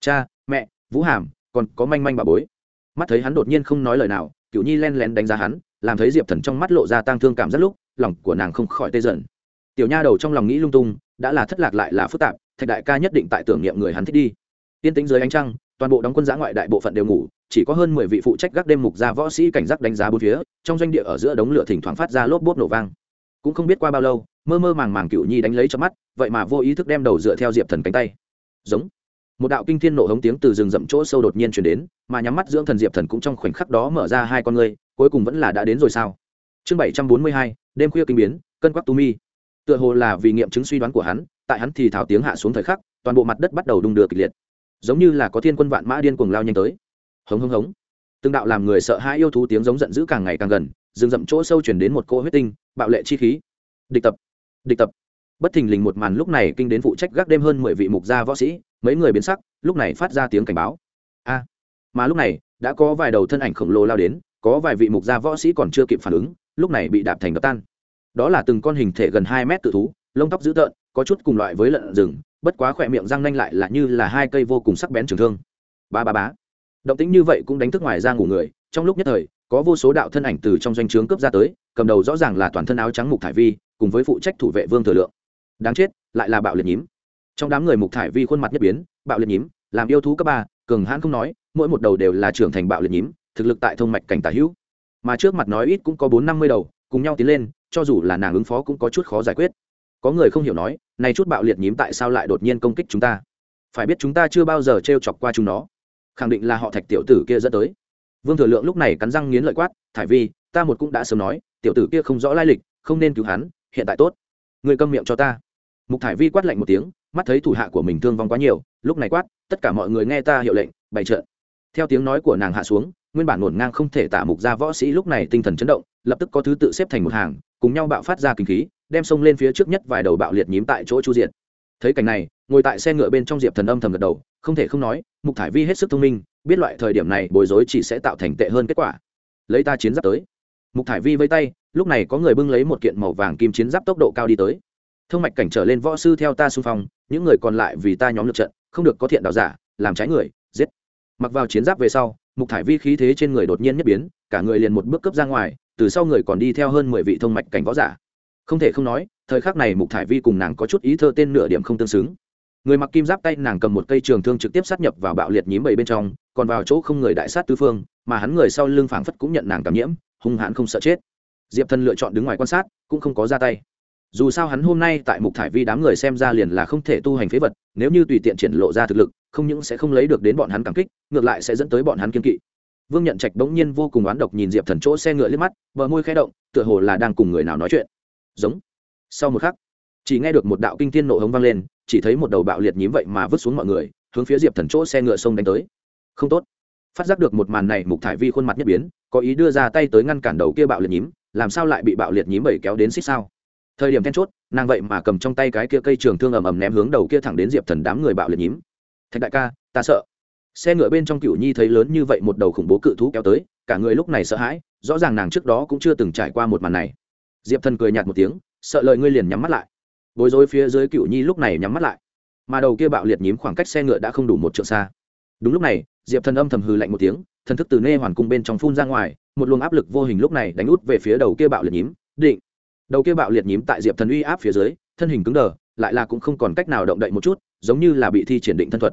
Cha, mẹ, vũ hàm, còn có manh manh bà bối. Mắt thấy hắn đột nhiên không nói lời nào cựu nhi len lén đánh giá hắn, làm thấy diệp thần trong mắt lộ ra tang thương cảm rất lúc, lòng của nàng không khỏi tê dần. Tiểu nha đầu trong lòng nghĩ lung tung, đã là thất lạc lại là phức tạp, thạch đại ca nhất định tại tưởng niệm người hắn thích đi. Tiên tính dưới ánh trăng, toàn bộ đóng quân giã ngoại đại bộ phận đều ngủ, chỉ có hơn mười vị phụ trách gác đêm mục gia võ sĩ cảnh giác đánh giá bốn phía, trong doanh địa ở giữa đống lửa thỉnh thoảng phát ra lốp bốt nổ vang. Cũng không biết qua bao lâu mơ mơ màng màng cựu nhi đánh lấy cho mắt, vậy mà vô ý thức đem đầu dựa theo diệp thần cánh tay. Giống. Một đạo kinh thiên nổ hống tiếng từ rừng rậm chỗ sâu đột nhiên chuyển đến, mà nhắm mắt dưỡng thần diệp thần cũng trong khoảnh khắc đó mở ra hai con ngươi, cuối cùng vẫn là đã đến rồi sao? Chương bảy trăm bốn mươi hai, đêm khuya kinh biến, cân quắc tu mi. Tựa hồ là vì nghiệm chứng suy đoán của hắn, tại hắn thì thảo tiếng hạ xuống thời khắc, toàn bộ mặt đất bắt đầu đung đưa kịch liệt. Giống như là có thiên quân vạn mã điên cuồng lao nhanh tới. Hống hống hống. Từng đạo làm người sợ hãi yêu thú tiếng giống giận dữ càng ngày càng gần, rừng rậm chỗ sâu chuyển đến một cỗ huyết tinh, bạo lệ chi khí. Địch tập địch tập. Bất thình lình một màn lúc này kinh đến phụ trách gác đêm hơn mười vị mục gia võ sĩ, mấy người biến sắc, lúc này phát ra tiếng cảnh báo. A! Mà lúc này, đã có vài đầu thân ảnh khổng lồ lao đến, có vài vị mục gia võ sĩ còn chưa kịp phản ứng, lúc này bị đạp thành đập tan. Đó là từng con hình thể gần hai mét tự thú, lông tóc dữ tợn, có chút cùng loại với lợn rừng, bất quá khỏe miệng răng nanh lại là như là hai cây vô cùng sắc bén trường thương. Ba ba bá động tính như vậy cũng đánh thức ngoài ra ngủ người, trong lúc nhất thời, có vô số đạo thân ảnh từ trong doanh trướng cướp ra tới, cầm đầu rõ ràng là toàn thân áo trắng mục thải vi cùng với phụ trách thủ vệ vương thừa lượng. Đáng chết, lại là bạo liệt nhím. Trong đám người mục thải vi khuôn mặt nhất biến, bạo liệt nhím, làm yêu thú cấp ba, cường hãn không nói, mỗi một đầu đều là trưởng thành bạo liệt nhím, thực lực tại thông mạch cảnh tả hữu. Mà trước mặt nói ít cũng có bốn năm mươi đầu, cùng nhau tiến lên, cho dù là nàng ứng phó cũng có chút khó giải quyết. Có người không hiểu nói, này chút bạo liệt nhím tại sao lại đột nhiên công kích chúng ta? Phải biết chúng ta chưa bao giờ t r e o chọc qua chúng nó. Khẳng định là họ thạch tiểu tử kia dẫn tới. Vương thừa lượng lúc này cắn răng nghiến lợi quát, thải vi, ta một cũng đã sớm nói, tiểu tử kia không rõ lai lịch, không nên cứu hắn hiện tại tốt. Người câm miệng cho ta. Mục thải vi quát lạnh một tiếng, mắt thấy thủ hạ của mình thương vong quá nhiều, lúc này quát, tất cả mọi người nghe ta hiệu lệnh, bày trợn theo tiếng nói của nàng hạ xuống, nguyên bản ngổn ngang không thể tả mục ra võ sĩ lúc này tinh thần chấn động, lập tức có thứ tự xếp thành một hàng, cùng nhau bạo phát ra kinh khí, đem sông lên phía trước nhất vài đầu bạo liệt nhím tại chỗ chu diện thấy cảnh này, ngồi tại xe ngựa bên trong diệp thần âm thầm gật đầu, không thể không nói, mục thải vi hết sức thông minh, biết loại thời điểm này bối rối chỉ sẽ tạo thành tệ hơn kết quả. Lấy ta chiến giáp tới. Mục thải vi vây tay lúc này có người bưng lấy một kiện màu vàng kim chiến giáp tốc độ cao đi tới. Thương mạch cảnh trở lên võ sư theo ta xung phong, những người còn lại vì ta nhóm lực trận, không được có thiện đạo giả, làm trái người, giết. Mặc vào chiến giáp về sau, mục thải vi khí thế trên người đột nhiên nhất biến, cả người liền một bước cấp ra ngoài, từ sau người còn đi theo hơn mười vị thông mạch cảnh võ giả. Không thể không nói, thời khắc này mục thải vi cùng nàng có chút ý thơ tên nửa điểm không tương xứng. Người mặc kim giáp tay nàng cầm một cây trường thương trực tiếp sát nhập vào bạo liệt nhím bầy bên trong, còn vào chỗ không người đại sát tư phương, mà hắn người sau lưng phảng phất cũng nhận nàng cảm nhiễm, hung hãn không sợ chết diệp thần lựa chọn đứng ngoài quan sát, cũng không có ra tay. Dù sao hắn hôm nay tại mục thải vi đám người xem ra liền là không thể tu hành phế vật, nếu như tùy tiện triển lộ ra thực lực, không những sẽ không lấy được đến bọn hắn cảm kích, ngược lại sẽ dẫn tới bọn hắn kiên kỵ. Vương nhận trạch bỗng nhiên vô cùng oán độc nhìn diệp thần chỗ xe ngựa liếc mắt, bờ môi khẽ động, tựa hồ là đang cùng người nào nói chuyện. Giống. Sau một khắc, chỉ nghe được một đạo kinh thiên nộ hống vang lên, chỉ thấy một đầu bạo liệt nhím vậy mà vứt xuống mọi người, hướng phía diệp thần chỗ xe ngựa sông đánh tới. Không tốt. Phát giác được một màn này, mục thải vi khuôn mặt nhất biến, có ý đưa ra tay tới ngăn cản đầu kia bạo liệt nhím làm sao lại bị bạo liệt nhím bẩy kéo đến xích sao? Thời điểm then chốt, nàng vậy mà cầm trong tay cái kia cây trường thương ầm ầm ném hướng đầu kia thẳng đến diệp thần đám người bạo liệt nhím. Thạch đại ca, ta sợ. Xe ngựa bên trong cựu nhi thấy lớn như vậy một đầu khủng bố cự thú kéo tới, cả người lúc này sợ hãi, rõ ràng nàng trước đó cũng chưa từng trải qua một màn này. Diệp thần cười nhạt một tiếng, sợ lời ngươi liền nhắm mắt lại. Bối rối phía dưới cựu nhi lúc này nhắm mắt lại. Mà đầu kia bạo liệt nhím khoảng cách xe ngựa đã không đủ một trượng xa. Đúng lúc này, diệp thần âm thầm hừ lạnh một tiếng, thần thức từ nê hoàn cung bên trong phun ra ngoài một luồng áp lực vô hình lúc này đánh út về phía đầu kia bạo liệt nhím, định. Đầu kia bạo liệt nhím tại diệp thần uy áp phía dưới, thân hình cứng đờ, lại là cũng không còn cách nào động đậy một chút, giống như là bị thi triển định thân thuật.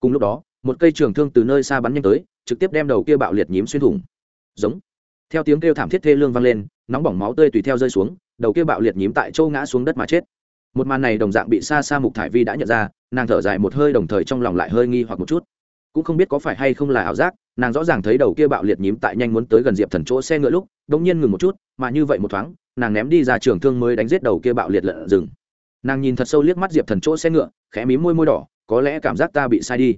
Cùng lúc đó, một cây trường thương từ nơi xa bắn nhanh tới, trực tiếp đem đầu kia bạo liệt nhím xuyên thủng. Giống. Theo tiếng kêu thảm thiết thê lương vang lên, nóng bỏng máu tươi tùy theo rơi xuống, đầu kia bạo liệt nhím tại châu ngã xuống đất mà chết. Một màn này đồng dạng bị xa xa mục thải vi đã nhận ra, nàng thở dài một hơi đồng thời trong lòng lại hơi nghi hoặc một chút cũng không biết có phải hay không là ảo giác, nàng rõ ràng thấy đầu kia bạo liệt nhím tại nhanh muốn tới gần diệp thần chỗ xe ngựa lúc đ ỗ n g nhiên ngừng một chút, mà như vậy một thoáng, nàng ném đi ra trường thương mới đánh giết đầu kia bạo liệt lợn rừng. Nàng nhìn thật sâu liếc mắt diệp thần chỗ xe ngựa, khẽ mí môi môi đỏ, có lẽ cảm giác ta bị sai đi.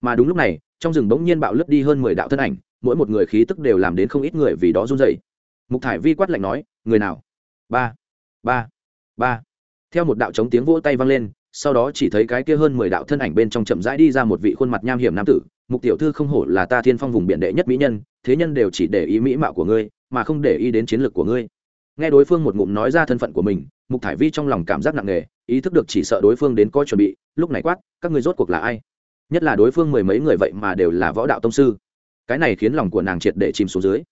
Mà đúng lúc này, trong rừng bỗng nhiên bạo lướt đi hơn mười đạo thân ảnh, mỗi một người khí tức đều làm đến không ít người vì đó run dậy mục thải vi quát lạnh nói, người nào? Ba ba ba. Theo một đạo chống tiếng vỗ tay vang lên sau đó chỉ thấy cái kia hơn mười đạo thân ảnh bên trong chậm rãi đi ra một vị khuôn mặt nham hiểm nam tử, mục tiểu thư không hổ là ta thiên phong vùng biển đệ nhất mỹ nhân, thế nhân đều chỉ để ý mỹ mạo của ngươi, mà không để ý đến chiến lược của ngươi. Nghe đối phương một ngụm nói ra thân phận của mình, mục thải vi trong lòng cảm giác nặng nề, ý thức được chỉ sợ đối phương đến coi chuẩn bị, lúc này quát, các ngươi rốt cuộc là ai? Nhất là đối phương mười mấy người vậy mà đều là võ đạo tông sư. Cái này khiến lòng của nàng triệt để chìm xuống dưới.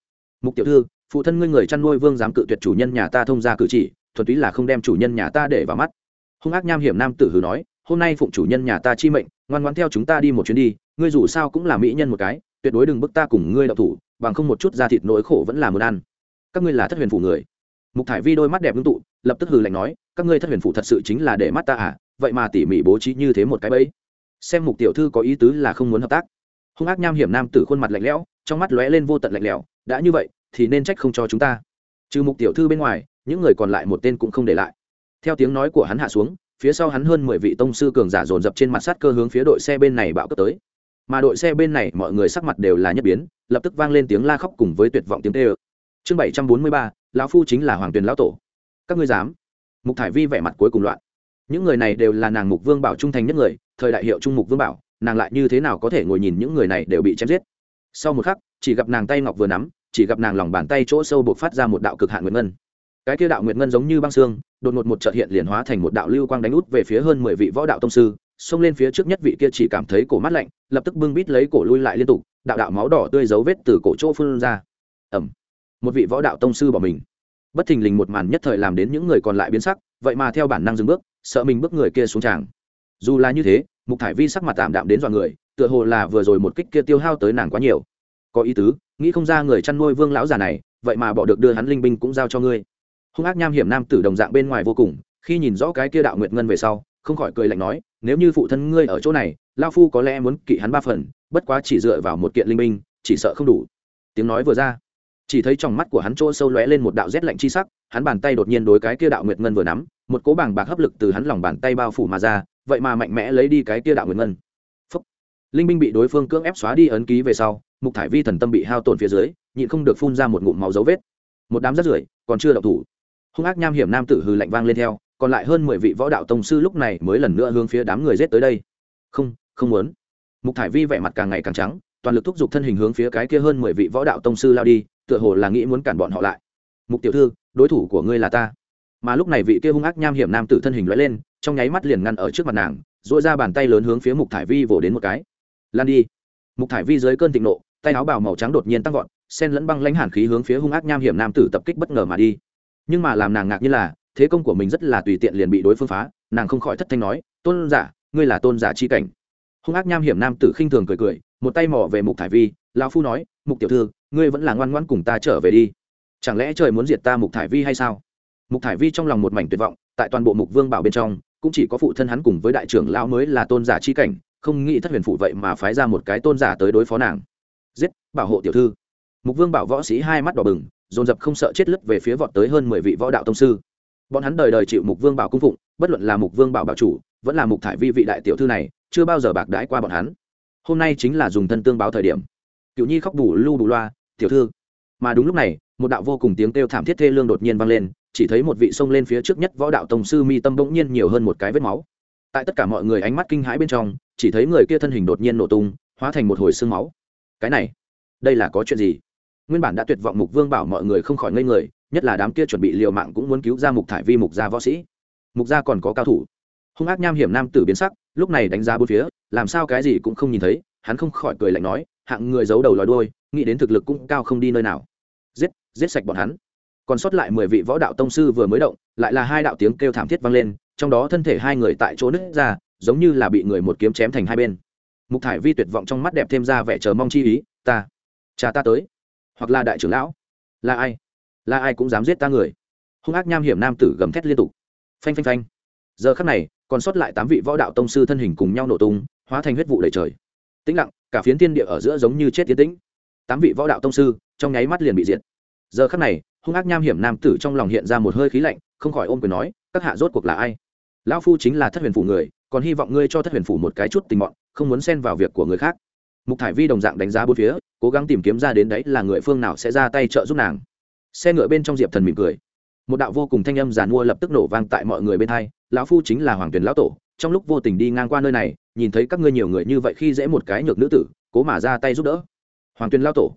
Mục tiểu thư, phụ thân ngươi người chăn nuôi vương dám cự tuyệt chủ nhân nhà ta thông ra cử chỉ, thuần túy là không đem chủ nhân nhà ta để vào mắt hung ác nham hiểm nam tử hừ nói, hôm nay phụng chủ nhân nhà ta chi mệnh, ngoan ngoan theo chúng ta đi một chuyến đi, ngươi dù sao cũng là mỹ nhân một cái, tuyệt đối đừng bức ta cùng ngươi đậu thủ, bằng không một chút da thịt nỗi khổ vẫn là muốn ăn. Các ngươi là thất huyền phủ người. Mục thải vi đôi mắt đẹp ngưng tụ, lập tức hừ lạnh nói, các ngươi thất huyền phủ thật sự chính là để mắt ta à? Vậy mà tỉ mỉ bố trí như thế một cái bẫy. Xem mục tiểu thư có ý tứ là không muốn hợp tác. Hung ác nham hiểm nam tử khuôn mặt lạnh lẽo, trong mắt lóe lên vô tận lạnh lẽo, đã như vậy, thì nên trách không cho chúng ta. Trừ mục tiểu thư bên ngoài, những người còn lại một tên cũng không để lại theo tiếng nói của hắn hạ xuống, phía sau hắn hơn mười vị tông sư cường giả dồn dập trên mặt sát cơ hướng phía đội xe bên này bạo cấp tới. Mà đội xe bên này, mọi người sắc mặt đều là nhất biến, lập tức vang lên tiếng la khóc cùng với tuyệt vọng tiếng tê ơ. Chương bảy trăm bốn mươi ba, lão phu chính là hoàng tuyền lão tổ. Các ngươi dám? Mục thải vi vẻ mặt cuối cùng loạn. Những người này đều là nàng mục vương bảo trung thành nhất người, thời đại hiệu trung mục vương bảo, nàng lại như thế nào có thể ngồi nhìn những người này đều bị chém giết? Sau một khắc, chỉ gặp nàng tay ngọc vừa nắm, chỉ gặp nàng lòng bàn tay chỗ sâu buộc phát ra một đạo cực hạn nguyệt ngân cái kia đạo nguyệt ngân giống như băng xương, đột ngột một trợt hiện liền hóa thành một đạo lưu quang đánh út về phía hơn mười vị võ đạo tông sư, xông lên phía trước nhất vị kia chỉ cảm thấy cổ mắt lạnh, lập tức bưng bít lấy cổ lui lại liên tục, đạo đạo máu đỏ tươi dấu vết từ cổ chỗ phun ra. Ẩm một vị võ đạo tông sư bỏ mình. Bất thình lình một màn nhất thời làm đến những người còn lại biến sắc, vậy mà theo bản năng dừng bước, sợ mình bước người kia xuống tràng. Dù là như thế, mục thải vi sắc mặt tạm đạm đến dọa người, tựa hồ là vừa rồi một kích kia tiêu hao tới nàng quá nhiều. Có ý tứ, nghĩ không ra người chăn nuôi vương lão già này, vậy mà bỏ được đưa hắn linh binh cũng giao cho ngươi hung ác nham hiểm nam tử đồng dạng bên ngoài vô cùng khi nhìn rõ cái kia đạo nguyệt ngân về sau không khỏi cười lạnh nói nếu như phụ thân ngươi ở chỗ này lao phu có lẽ muốn kỵ hắn ba phần bất quá chỉ dựa vào một kiện linh minh, chỉ sợ không đủ. Tiếng nói vừa ra chỉ thấy trong mắt của hắn chỗ sâu lóe lên một đạo rét lạnh chi sắc hắn bàn tay đột nhiên đối cái kia đạo nguyệt ngân vừa nắm một cỗ bảng bạc hấp lực từ hắn lòng bàn tay bao phủ mà ra vậy mà mạnh mẽ lấy đi cái kia đạo nguyệt ngân. Phúc. linh binh bị đối phương cưỡng ép xóa đi ấn ký về sau mục thải vi thần tâm bị hao tổn phía dưới nhịn không được phun ra một ngụm máu dấu vết. Một đám rất rưởi còn chưa đậu thủ hung ác nham hiểm nam tử hư lạnh vang lên theo, còn lại hơn mười vị võ đạo tông sư lúc này mới lần nữa hướng phía đám người rết tới đây. Không không muốn. Mục thải vi vẻ mặt càng ngày càng trắng, toàn lực thúc giục thân hình hướng phía cái kia hơn mười vị võ đạo tông sư lao đi, tựa hồ là nghĩ muốn cản bọn họ lại. Mục tiểu thư, đối thủ của ngươi là ta. Mà lúc này vị kia hung ác nham hiểm nam tử thân hình lóe lên, trong nháy mắt liền ngăn ở trước mặt nàng dội ra bàn tay lớn hướng phía mục thải vi vỗ đến một cái. Lan đi. Mục thải vi dưới cơn thịnh nộ, tay áo bào màu trắng đột nhiên tăng vọt, sen lẫn băng lãnh hàn khí hướng phía hung ác nham hiểm nam tử tập kích bất ngờ mà đi nhưng mà làm nàng ngạc như là, thế công của mình rất là tùy tiện liền bị đối phương phá, nàng không khỏi thất thanh nói, tôn giả, ngươi là tôn giả chi cảnh. Hung ác nham hiểm nam tử khinh thường cười cười, một tay mò về mục thải vi, lão phu nói, mục tiểu thư, ngươi vẫn là ngoan ngoan cùng ta trở về đi. Chẳng lẽ trời muốn diệt ta mục thải vi hay sao? Mục thải vi trong lòng một mảnh tuyệt vọng, tại toàn bộ mục vương bảo bên trong, cũng chỉ có phụ thân hắn cùng với đại trưởng lão mới là tôn giả chi cảnh, không nghĩ thất huyền phụ vậy mà phái ra một cái tôn giả tới đối phó nàng. Giết, bảo hộ tiểu thư. Mục vương bảo võ sĩ hai mắt đỏ bừng dồn dập không sợ chết lướt về phía vọt tới hơn mười vị võ đạo tông sư. Bọn hắn đời đời chịu mục vương bảo cung phụng, bất luận là mục vương bảo bảo chủ, vẫn là mục thải vi vị đại tiểu thư này, chưa bao giờ bạc đãi qua bọn hắn. Hôm nay chính là dùng thân tương báo thời điểm. Cựu nhi khóc bù lu bù loa, tiểu thư. Mà đúng lúc này, một đạo vô cùng tiếng kêu thảm thiết thê lương đột nhiên vang lên, chỉ thấy một vị xông lên phía trước nhất võ đạo tông sư mi tâm bỗng nhiên nhiều hơn một cái vết máu. Tại tất cả mọi người ánh mắt kinh hãi bên trong, chỉ thấy người kia thân hình đột nhiên nổ tung, hóa thành một hồi xương máu. Cái này, đây là có chuyện gì? Nguyên bản đã tuyệt vọng mục vương bảo mọi người không khỏi ngây người, nhất là đám kia chuẩn bị liều mạng cũng muốn cứu ra mục thải vi mục gia võ sĩ. Mục gia còn có cao thủ. Hung ác nham hiểm nam tử biến sắc, lúc này đánh giá bốn phía, làm sao cái gì cũng không nhìn thấy, hắn không khỏi cười lạnh nói, hạng người giấu đầu lòi đôi nghĩ đến thực lực cũng cao không đi nơi nào. Giết giết sạch bọn hắn. Còn sót lại mười vị võ đạo tông sư vừa mới động, lại là hai đạo tiếng kêu thảm thiết vang lên, trong đó thân thể hai người tại chỗ nứt ra, giống như là bị người một kiếm chém thành hai bên. Mục thải vi tuyệt vọng trong mắt đẹp thêm ra vẻ chờ mong chi ý, ta, cha ta tới hoặc là đại trưởng lão. Là ai? Là ai cũng dám giết ta người. Hung ác nham hiểm nam tử gầm thét liên tục. Phanh phanh phanh. Giờ khắc này, còn sót lại tám vị võ đạo tông sư thân hình cùng nhau nổ tung, hóa thành huyết vụ đầy trời. Tĩnh lặng, cả phiến thiên địa ở giữa giống như chết tiến tĩnh. Tám vị võ đạo tông sư, trong nháy mắt liền bị diệt. Giờ khắc này, hung ác nham hiểm nam tử trong lòng hiện ra một hơi khí lạnh, không khỏi ôm quyền nói, các hạ rốt cuộc là ai? Lão phu chính là thất huyền phủ người, còn hy vọng ngươi cho thất huyền phủ một cái chút tình mọn, không muốn xen vào việc của người khác mục thải vi đồng dạng đánh giá bốn phía, cố gắng tìm kiếm ra đến đấy là người phương nào sẽ ra tay trợ giúp nàng. Xe ngựa bên trong diệp thần mỉm cười. Một đạo vô cùng thanh âm giàn mua lập tức nổ vang tại mọi người bên hai, lão phu chính là hoàng tuyền lão tổ, trong lúc vô tình đi ngang qua nơi này, nhìn thấy các ngươi nhiều người như vậy khi dễ một cái nhược nữ tử, cố mà ra tay giúp đỡ. Hoàng tuyền lão tổ.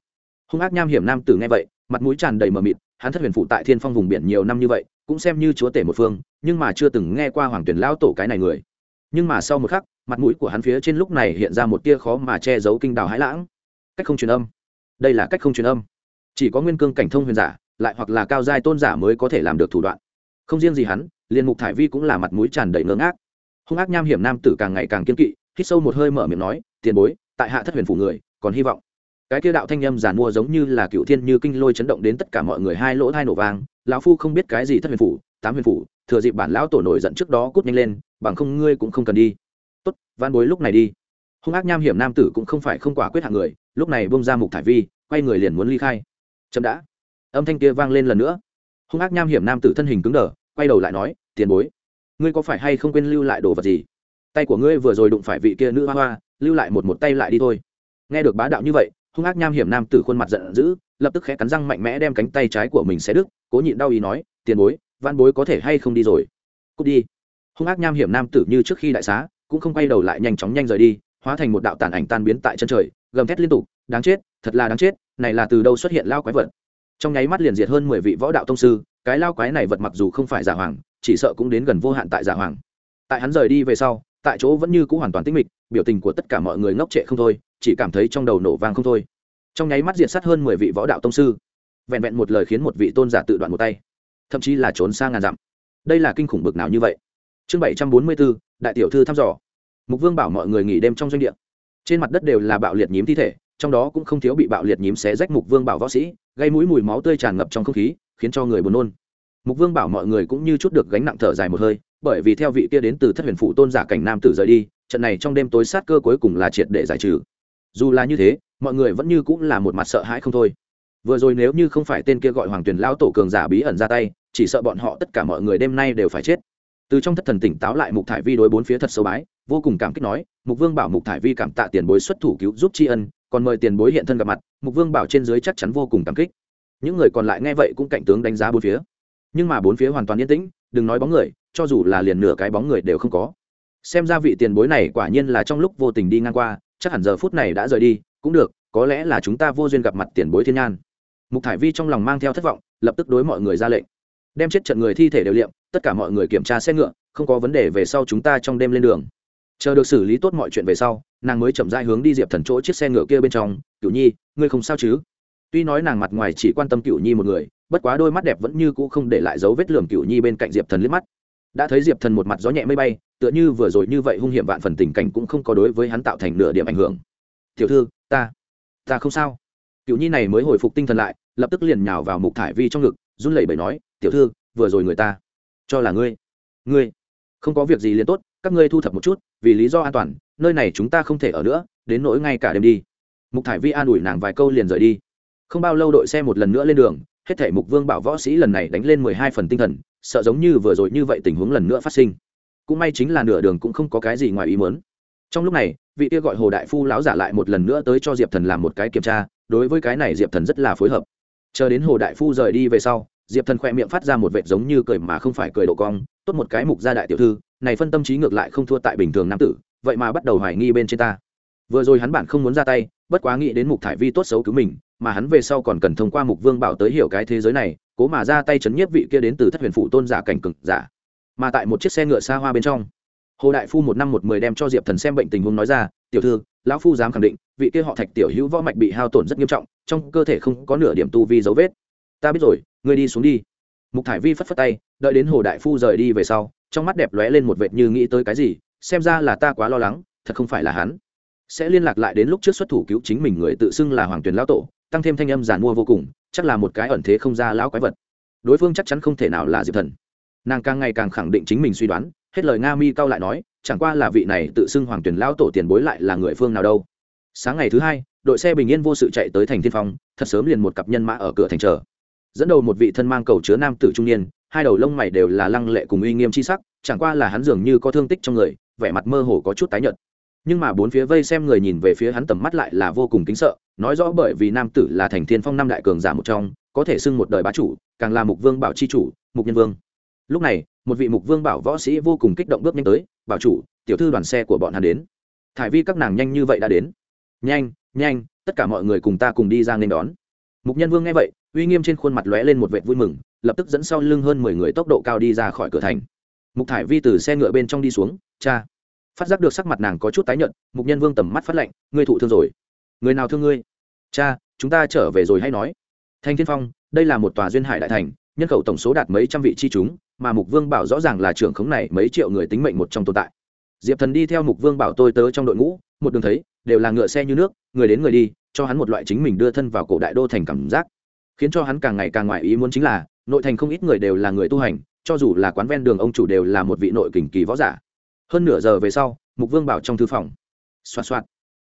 Hung ác nham hiểm nam tử nghe vậy, mặt mũi tràn đầy mờ mịt, hắn thất huyền phụ tại thiên phong vùng biển nhiều năm như vậy, cũng xem như chúa tể một phương, nhưng mà chưa từng nghe qua hoàng Tuyền lão tổ cái này người. Nhưng mà sau một khắc mặt mũi của hắn phía trên lúc này hiện ra một tia khó mà che giấu kinh đào hãi lãng. Cách không truyền âm. Đây là cách không truyền âm. Chỉ có nguyên cương cảnh thông huyền giả, lại hoặc là cao giai tôn giả mới có thể làm được thủ đoạn. Không riêng gì hắn, liền mục thải vi cũng là mặt mũi tràn đầy ngưỡng ác hung ác nham hiểm nam tử càng ngày càng kiên kỵ, hít sâu một hơi mở miệng nói, tiền bối, tại hạ thất huyền phủ người, còn hy vọng. Cái kia đạo thanh âm giàn mua giống như là cựu thiên như kinh lôi chấn động đến tất cả mọi người hai lỗ thai nổ vang, lão phu không biết cái gì thất huyền phủ, tám huyền phủ, thừa dịp bản lão tổ nổi giận trước đó cút nhanh lên, bằng không ngươi cũng không cần đi tốt van bối lúc này đi. Hung ác nham hiểm nam tử cũng không phải không quả quyết hạng người, lúc này bông ra mục thải vi, quay người liền muốn ly khai. Chậm đã. Âm thanh kia vang lên lần nữa. Hung ác nham hiểm nam tử thân hình cứng đờ, quay đầu lại nói, tiền bối, ngươi có phải hay không quên lưu lại đồ vật gì? Tay của ngươi vừa rồi đụng phải vị kia nữ hoa hoa, lưu lại một một tay lại đi thôi. Nghe được bá đạo như vậy, hung ác nham hiểm nam tử khuôn mặt giận dữ, lập tức khẽ cắn răng mạnh mẽ đem cánh tay trái của mình xé đứt, cố nhịn đau ý nói, tiền bối, văn bối có thể hay không đi rồi? Cút đi. Hung ác nham hiểm nam tử như trước khi đại xá cũng không quay đầu lại nhanh chóng nhanh rời đi, hóa thành một đạo tàn ảnh tan biến tại chân trời, gầm thét liên tục, đáng chết, thật là đáng chết, này là từ đâu xuất hiện lao quái vật? Trong nháy mắt liền diệt hơn mười vị võ đạo tông sư, cái lao quái này vật mặc dù không phải giả hoàng, chỉ sợ cũng đến gần vô hạn tại giả hoàng. Tại hắn rời đi về sau, tại chỗ vẫn như c ũ hoàn toàn tĩnh mịch, biểu tình của tất cả mọi người ngốc trệ không thôi, chỉ cảm thấy trong đầu nổ vang không thôi. Trong nháy mắt diệt sát hơn mười vị võ đạo tông sư. Vẹn vẹn một lời khiến một vị tôn giả tự đoạn một tay. Thậm chí là trốn sang ngàn dặm. Đây là kinh khủng bực nào như vậy? Chương bảy trăm bốn mươi bốn đại tiểu thư thăm dò mục vương bảo mọi người nghỉ đêm trong doanh địa. Trên mặt đất đều là bạo liệt nhím thi thể, trong đó cũng không thiếu bị bạo liệt nhím xé rách mục vương bảo võ sĩ, gây mũi mùi máu tươi tràn ngập trong không khí, khiến cho người buồn nôn. Mục vương bảo mọi người cũng như chút được gánh nặng thở dài một hơi, bởi vì theo vị kia đến từ thất huyền phụ tôn giả cảnh nam tử rời đi, trận này trong đêm tối sát cơ cuối cùng là triệt để giải trừ. Dù là như thế, mọi người vẫn như cũng là một mặt sợ hãi không thôi. Vừa rồi nếu như không phải tên kia gọi hoàng tuyền lao tổ cường giả bí ẩn ra tay, chỉ sợ bọn họ tất cả mọi người đêm nay đều phải chết từ trong thất thần tỉnh táo lại mục thải vi đối bốn phía thật sâu bái, vô cùng cảm kích nói, mục vương bảo mục thải vi cảm tạ tiền bối xuất thủ cứu giúp tri ân, còn mời tiền bối hiện thân gặp mặt, mục vương bảo trên dưới chắc chắn vô cùng cảm kích. Những người còn lại nghe vậy cũng cảnh tướng đánh giá bốn phía. Nhưng mà bốn phía hoàn toàn yên tĩnh, đừng nói bóng người, cho dù là liền nửa cái bóng người đều không có. Xem ra vị tiền bối này quả nhiên là trong lúc vô tình đi ngang qua, chắc hẳn giờ phút này đã rời đi, cũng được, có lẽ là chúng ta vô duyên gặp mặt tiền bối thiên nhan. Mục thải vi trong lòng mang theo thất vọng, lập tức đối mọi người ra lệnh đem chết trận người thi thể đều liệm, tất cả mọi người kiểm tra xe ngựa, không có vấn đề về sau chúng ta trong đêm lên đường. Chờ được xử lý tốt mọi chuyện về sau, nàng mới chậm dai hướng đi diệp thần chỗ chiếc xe ngựa kia bên trong cựu nhi, ngươi không sao chứ? Tuy nói nàng mặt ngoài chỉ quan tâm cựu nhi một người, bất quá đôi mắt đẹp vẫn như cũ không để lại dấu vết lườm cựu nhi bên cạnh diệp thần liếc mắt. Đã thấy diệp thần một mặt gió nhẹ mây bay, tựa như vừa rồi như vậy hung hiểm vạn phần tình cảnh cũng không có đối với hắn tạo thành nửa điểm ảnh hưởng. Tiểu thư, ta ta không sao. Cựu nhi này mới hồi phục tinh thần lại, lập tức liền nhào vào mục thải vi trong ngực, run lẩy bẩy nói tiểu thư, vừa rồi người ta cho là ngươi ngươi không có việc gì liền tốt, các ngươi thu thập một chút, vì lý do an toàn, nơi này chúng ta không thể ở nữa, đến nỗi ngay cả đêm đi. Mục thải vi an ủi nàng vài câu liền rời đi. Không bao lâu đội xe một lần nữa lên đường, hết thể mục vương bảo võ sĩ lần này đánh lên mười hai phần tinh thần, sợ giống như vừa rồi như vậy tình huống lần nữa phát sinh. Cũng may chính là nửa đường cũng không có cái gì ngoài ý muốn. Trong lúc này, vị kia gọi hồ đại phu lão giả lại một lần nữa tới cho diệp thần làm một cái kiểm tra, đối với cái này diệp thần rất là phối hợp. Chờ đến hồ đại phu rời đi về sau diệp thần khỏe miệng phát ra một vệt giống như cười mà không phải cười độ cong, tốt một cái mục gia đại tiểu thư, này phân tâm trí ngược lại không thua tại bình thường nam tử, vậy mà bắt đầu hoài nghi bên trên ta. Vừa rồi hắn bản không muốn ra tay, bất quá nghĩ đến mục thải vi tốt xấu cứu mình, mà hắn về sau còn cần thông qua mục vương bảo tới hiểu cái thế giới này, cố mà ra tay chấn nhiếp vị kia đến từ thất huyền phủ tôn giả cảnh cực giả. Mà tại một chiếc xe ngựa xa hoa bên trong, hồ đại phu một năm một mười đem cho diệp thần xem bệnh tình huống nói ra, tiểu thư, lão phu dám khẳng định, vị kia họ thạch tiểu hữu võ mạch bị hao tổn rất nghiêm trọng, trong cơ thể không có nửa điểm tu vi dấu vết ta biết rồi, ngươi đi xuống đi. Mục thải vi phất phất tay, đợi đến hồ đại phu rời đi về sau, trong mắt đẹp lóe lên một vệt như nghĩ tới cái gì, xem ra là ta quá lo lắng, thật không phải là hắn. Sẽ liên lạc lại đến lúc trước xuất thủ cứu chính mình người tự xưng là hoàng tuyền lão tổ, tăng thêm thanh âm giản mua vô cùng, chắc là một cái ẩn thế không ra lão quái vật. Đối phương chắc chắn không thể nào là diệp thần. Nàng càng ngày càng khẳng định chính mình suy đoán, hết lời nga mi cao lại nói, chẳng qua là vị này tự xưng hoàng Tuyền lão tổ tiền bối lại là người phương nào đâu. Sáng ngày thứ hai, đội xe bình yên vô sự chạy tới thành thiên phong, thật sớm liền một cặp nhân mã ở cửa thành chờ dẫn đầu một vị thân mang cầu chứa nam tử trung niên, hai đầu lông mày đều là lăng lệ cùng uy nghiêm c h i sắc, chẳng qua là hắn dường như có thương tích trong người, vẻ mặt mơ hồ có chút tái nhợt. Nhưng mà bốn phía vây xem người nhìn về phía hắn tầm mắt lại là vô cùng kính sợ, nói rõ bởi vì nam tử là thành thiên phong năm đại cường giả một trong, có thể xưng một đời bá chủ, càng là mục vương bảo chi chủ, mục nhân vương. Lúc này, một vị mục vương bảo võ sĩ vô cùng kích động bước nhanh tới, bảo chủ, tiểu thư đoàn xe của bọn hắn đến. Thải vi các nàng nhanh như vậy đã đến. Nhanh nhanh, tất cả mọi người cùng ta cùng đi ra nên đón. Mục nhân vương nghe vậy uy nghiêm trên khuôn mặt lóe lên một vệt vui mừng, lập tức dẫn sau lưng hơn mười người tốc độ cao đi ra khỏi cửa thành. Mục thải vi từ xe ngựa bên trong đi xuống, cha. Phát giác được sắc mặt nàng có chút tái nhợt, mục nhân vương tầm mắt phát lạnh, ngươi thụ thương rồi. Người nào thương ngươi? Cha, chúng ta trở về rồi hay nói. Thanh thiên phong, đây là một tòa duyên hải đại thành, nhân khẩu tổng số đạt mấy trăm vị chi chúng, mà mục vương bảo rõ ràng là trưởng khống này mấy triệu người tính mệnh một trong tồn tại. Diệp thần đi theo mục vương bảo tôi tớ trong đội ngũ, một đường thấy, đều là ngựa xe như nước, người đến người đi, cho hắn một loại chính mình đưa thân vào cổ đại đô thành cảm giác khiến cho hắn càng ngày càng ngoại ý muốn chính là, nội thành không ít người đều là người tu hành, cho dù là quán ven đường ông chủ đều là một vị nội kình kỳ võ giả. Hơn nửa giờ về sau, mục vương bảo trong thư phòng. Xoa xoa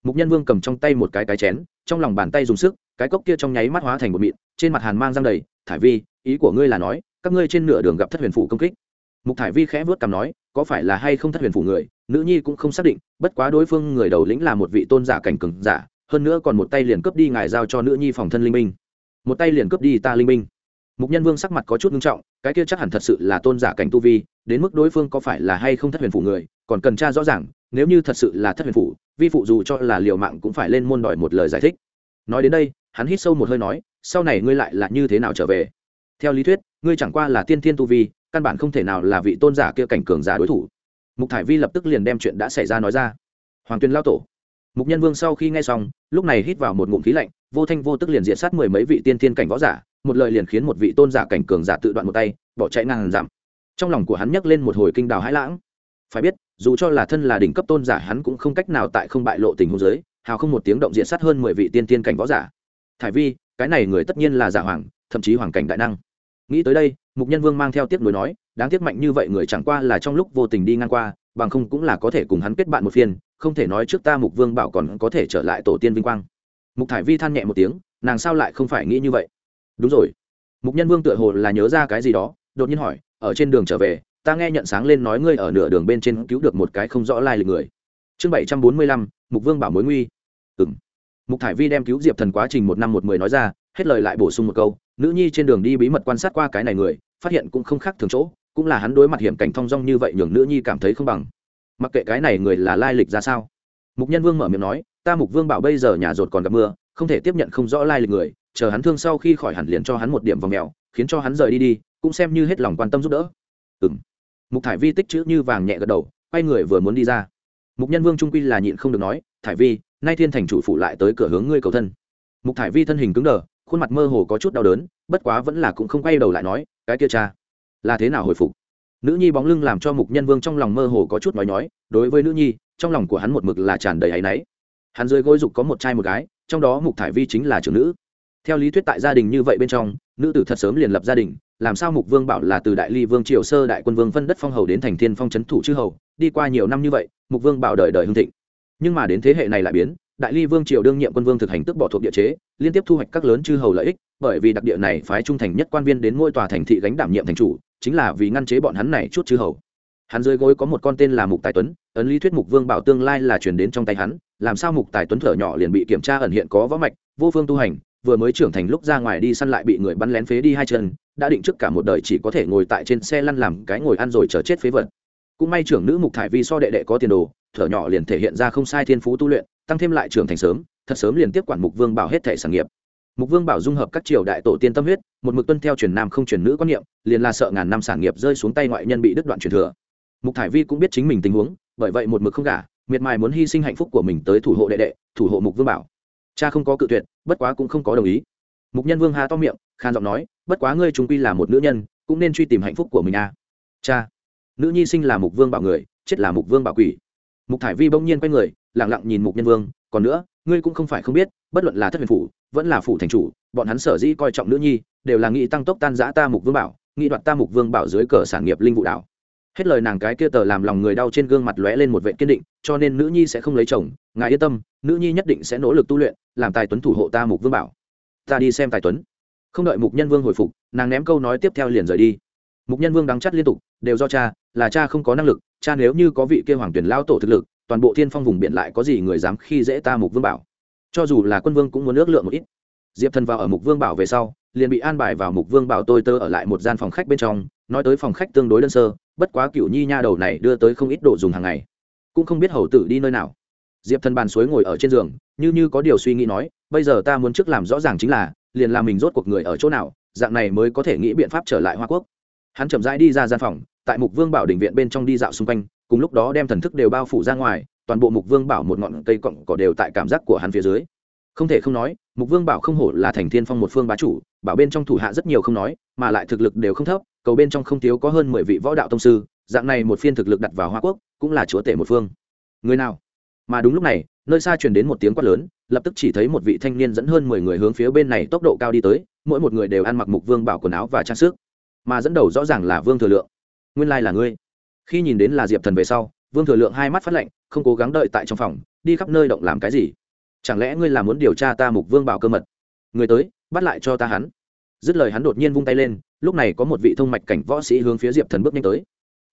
mục nhân vương cầm trong tay một cái cái chén, trong lòng bàn tay dùng sức, cái cốc kia trong nháy mắt hóa thành một mịn, trên mặt hàn mang răng đầy, thải vi, ý của ngươi là nói, các ngươi trên nửa đường gặp thất huyền phủ công kích. Mục thải vi khẽ vớt cằm nói, có phải là hay không thất huyền phủ người, nữ nhi cũng không xác định, bất quá đối phương người đầu lĩnh là một vị tôn giả cảnh cường giả, hơn nữa còn một tay liền cướp đi ngài giao cho nữ nhi phòng thân linh minh một tay liền cướp đi ta linh minh. Mục nhân vương sắc mặt có chút nghiêm trọng, cái kia chắc hẳn thật sự là tôn giả cảnh tu vi, đến mức đối phương có phải là hay không thất huyền phủ người, còn cần tra rõ ràng, nếu như thật sự là thất huyền phủ, vi phụ dù cho là liều mạng cũng phải lên môn đòi một lời giải thích. Nói đến đây, hắn hít sâu một hơi nói, sau này ngươi lại là như thế nào trở về? Theo lý thuyết, ngươi chẳng qua là tiên thiên tu vi, căn bản không thể nào là vị tôn giả kia cảnh cường giả đối thủ. Mục thải vi lập tức liền đem chuyện đã xảy ra nói ra. Hoàng tuyên lao tổ. Mục nhân vương sau khi nghe xong, lúc này hít vào một ngụm khí lạnh vô thanh vô tức liền diện sát mười mấy vị tiên thiên cảnh võ giả, một lời liền khiến một vị tôn giả cảnh cường giả tự đoạn một tay, bỏ chạy ngang giảm. Trong lòng của hắn nhấc lên một hồi kinh đào hãi lãng. Phải biết, dù cho là thân là đỉnh cấp tôn giả, hắn cũng không cách nào tại không bại lộ tình huống giới hào không một tiếng động diện sát hơn mười vị tiên tiên cảnh võ giả. Thải vi, cái này người tất nhiên là giả hoàng, thậm chí hoàng cảnh đại năng. Nghĩ tới đây, mục nhân vương mang theo tiếc nuối nói, đáng tiếc mạnh như vậy người chẳng qua là trong lúc vô tình đi ngang qua, bằng không cũng là có thể cùng hắn kết bạn một phiên, không thể nói trước ta mục vương bảo còn có thể trở lại tổ tiên vinh quang mục thải vi than nhẹ một tiếng, nàng sao lại không phải nghĩ như vậy? Đúng rồi. Mục nhân vương tựa hồ là nhớ ra cái gì đó, đột nhiên hỏi, ở trên đường trở về, ta nghe nhận sáng lên nói ngươi ở nửa đường bên trên cứu được một cái không rõ lai lịch người. Chương bảy trăm bốn mươi lăm, mục vương bảo mối nguy. Ừ m mục thải vi đem cứu diệp thần quá trình một năm một mười nói ra, hết lời lại bổ sung một câu, nữ nhi trên đường đi bí mật quan sát qua cái này người, phát hiện cũng không khác thường chỗ, cũng là hắn đối mặt hiểm cảnh thong dong như vậy nhường nữ nhi cảm thấy không bằng. Mặc kệ cái này người là lai lịch ra sao. Mục nhân vương mở miệng nói ta mục vương bảo bây giờ nhà rột còn gặp mưa, không thể tiếp nhận không rõ lai lịch người, chờ hắn thương sau khi khỏi hẳn liền cho hắn một điểm vòng mèo, khiến cho hắn rời đi đi, cũng xem như hết lòng quan tâm giúp đỡ. Ừ m mục thải vi tích chữ như vàng nhẹ gật đầu, quay người vừa muốn đi ra. Mục nhân vương trung quy là nhịn không được nói, thải vi, nay thiên thành chủ phụ lại tới cửa hướng ngươi cầu thân. Mục thải vi thân hình cứng đờ, khuôn mặt mơ hồ có chút đau đớn, bất quá vẫn là cũng không quay đầu lại nói, cái kia cha, là thế nào hồi phục? Nữ nhi bóng lưng làm cho mục nhân vương trong lòng mơ hồ có chút nói nhói, đối với nữ nhi, trong lòng của hắn một mực là tràn đầy áy náy hắn dưới gối dục có một trai một gái, trong đó mục thải vi chính là trưởng nữ. Theo lý thuyết tại gia đình như vậy bên trong, nữ tử thật sớm liền lập gia đình, làm sao mục vương bảo là từ đại ly vương triều sơ đại quân vương phân đất phong hầu đến thành thiên phong trấn thủ chư hầu, đi qua nhiều năm như vậy, mục vương bảo đời đời hưng thịnh. Nhưng mà đến thế hệ này lại biến, đại ly vương triều đương nhiệm quân vương thực hành tức bỏ thuộc địa chế, liên tiếp thu hoạch các lớn chư hầu lợi ích, bởi vì đặc địa này phái trung thành nhất quan viên đến ngôi tòa thành thị gánh đảm nhiệm thành chủ, chính là vì ngăn chế bọn hắn này chút chư hầu. Hắn dưới gối có một con tên là mục tài tuấn, ấn lý thuyết mục vương bảo tương lai là chuyển đến trong tay hắn làm sao mục tài tuấn thở nhỏ liền bị kiểm tra ẩn hiện có võ mạch, vô phương tu hành, vừa mới trưởng thành lúc ra ngoài đi săn lại bị người bắn lén phế đi hai chân, đã định trước cả một đời chỉ có thể ngồi tại trên xe lăn làm cái ngồi ăn rồi chờ chết phế vật. Cũng may trưởng nữ mục thải vi so đệ đệ có tiền đồ, thở nhỏ liền thể hiện ra không sai thiên phú tu luyện, tăng thêm lại trưởng thành sớm, thật sớm liền tiếp quản mục vương bảo hết thể sản nghiệp. Mục vương bảo dung hợp các triều đại tổ tiên tâm huyết, một mực tuân theo truyền nam không truyền nữ quan niệm, liền là sợ ngàn năm sản nghiệp rơi xuống tay ngoại nhân bị đứt đoạn truyền thừa. Mục thải vi cũng biết chính mình tình huống, bởi vậy một mực không gả miệt mài muốn hy sinh hạnh phúc của mình tới thủ hộ đệ đệ, thủ hộ mục vương bảo. Cha không có cự tuyệt, bất quá cũng không có đồng ý. Mục nhân vương hà to miệng, khan giọng nói, bất quá ngươi chúng quy là một nữ nhân, cũng nên truy tìm hạnh phúc của mình à. cha. Nữ nhi sinh là mục vương bảo người, chết là mục vương bảo quỷ. Mục thải vi bỗng nhiên quay người lẳng lặng nhìn mục nhân vương, còn nữa, ngươi cũng không phải không biết, bất luận là thất huyền phủ, vẫn là phủ thành chủ, bọn hắn sở dĩ coi trọng nữ nhi, đều là nghĩ tăng tốc tan giã ta mục vương bảo, nghĩ đoạt ta mục vương bảo dưới cờ sản nghiệp linh vụ đảo hết lời nàng cái kia tờ làm lòng người đau trên gương mặt lóe lên một vệ kiên định, cho nên nữ nhi sẽ không lấy chồng, ngài yên tâm, nữ nhi nhất định sẽ nỗ lực tu luyện, làm tài tuấn thủ hộ ta mục vương bảo. Ta đi xem tài tuấn. Không đợi mục nhân vương hồi phục, nàng ném câu nói tiếp theo liền rời đi. Mục nhân vương đắng chắt liên tục, đều do cha, là cha không có năng lực, cha nếu như có vị kia hoàng tuyển lao tổ thực lực, toàn bộ thiên phong vùng biển lại có gì người dám khi dễ ta mục vương bảo? Cho dù là quân vương cũng muốn ước lượng một ít. Diệp thần vào ở mục vương bảo về sau, liền bị an bài vào mục vương bảo tôi tơ ở lại một gian phòng khách bên trong, nói tới phòng khách tương đối đơn sơ bất quá cựu nhi nha đầu này đưa tới không ít đồ dùng hàng ngày. Cũng không biết hầu tử đi nơi nào. Diệp thần bàn suối ngồi ở trên giường, như như có điều suy nghĩ nói, bây giờ ta muốn trước làm rõ ràng chính là, liền làm mình rốt cuộc người ở chỗ nào, dạng này mới có thể nghĩ biện pháp trở lại hoa quốc. Hắn chậm rãi đi ra gian phòng, tại mục vương bảo đình viện bên trong đi dạo xung quanh, cùng lúc đó đem thần thức đều bao phủ ra ngoài, toàn bộ mục vương bảo một ngọn cây cọng cỏ đều tại cảm giác của hắn phía dưới. Không thể không nói, mục vương bảo không hổ là thành thiên phong một phương bá chủ, bảo bên trong thủ hạ rất nhiều không nói, mà lại thực lực đều không thấp cầu bên trong không thiếu có hơn mười vị võ đạo tông sư, dạng này một phiên thực lực đặt vào hoa quốc, cũng là chúa tể một phương. Người nào? Mà đúng lúc này, nơi xa truyền đến một tiếng quát lớn, lập tức chỉ thấy một vị thanh niên dẫn hơn mười người hướng phía bên này tốc độ cao đi tới, mỗi một người đều ăn mặc mục vương bảo quần áo và trang sức, mà dẫn đầu rõ ràng là vương thừa lượng. Nguyên lai là ngươi. Khi nhìn đến là diệp thần về sau, vương thừa lượng hai mắt phát lạnh, không cố gắng đợi tại trong phòng, đi khắp nơi động làm cái gì? Chẳng lẽ ngươi là muốn điều tra ta mục vương bảo cơ mật? Người tới, bắt lại cho ta hắn dứt lời hắn đột nhiên vung tay lên, lúc này có một vị thông mạch cảnh võ sĩ hướng phía diệp thần bước nhanh tới.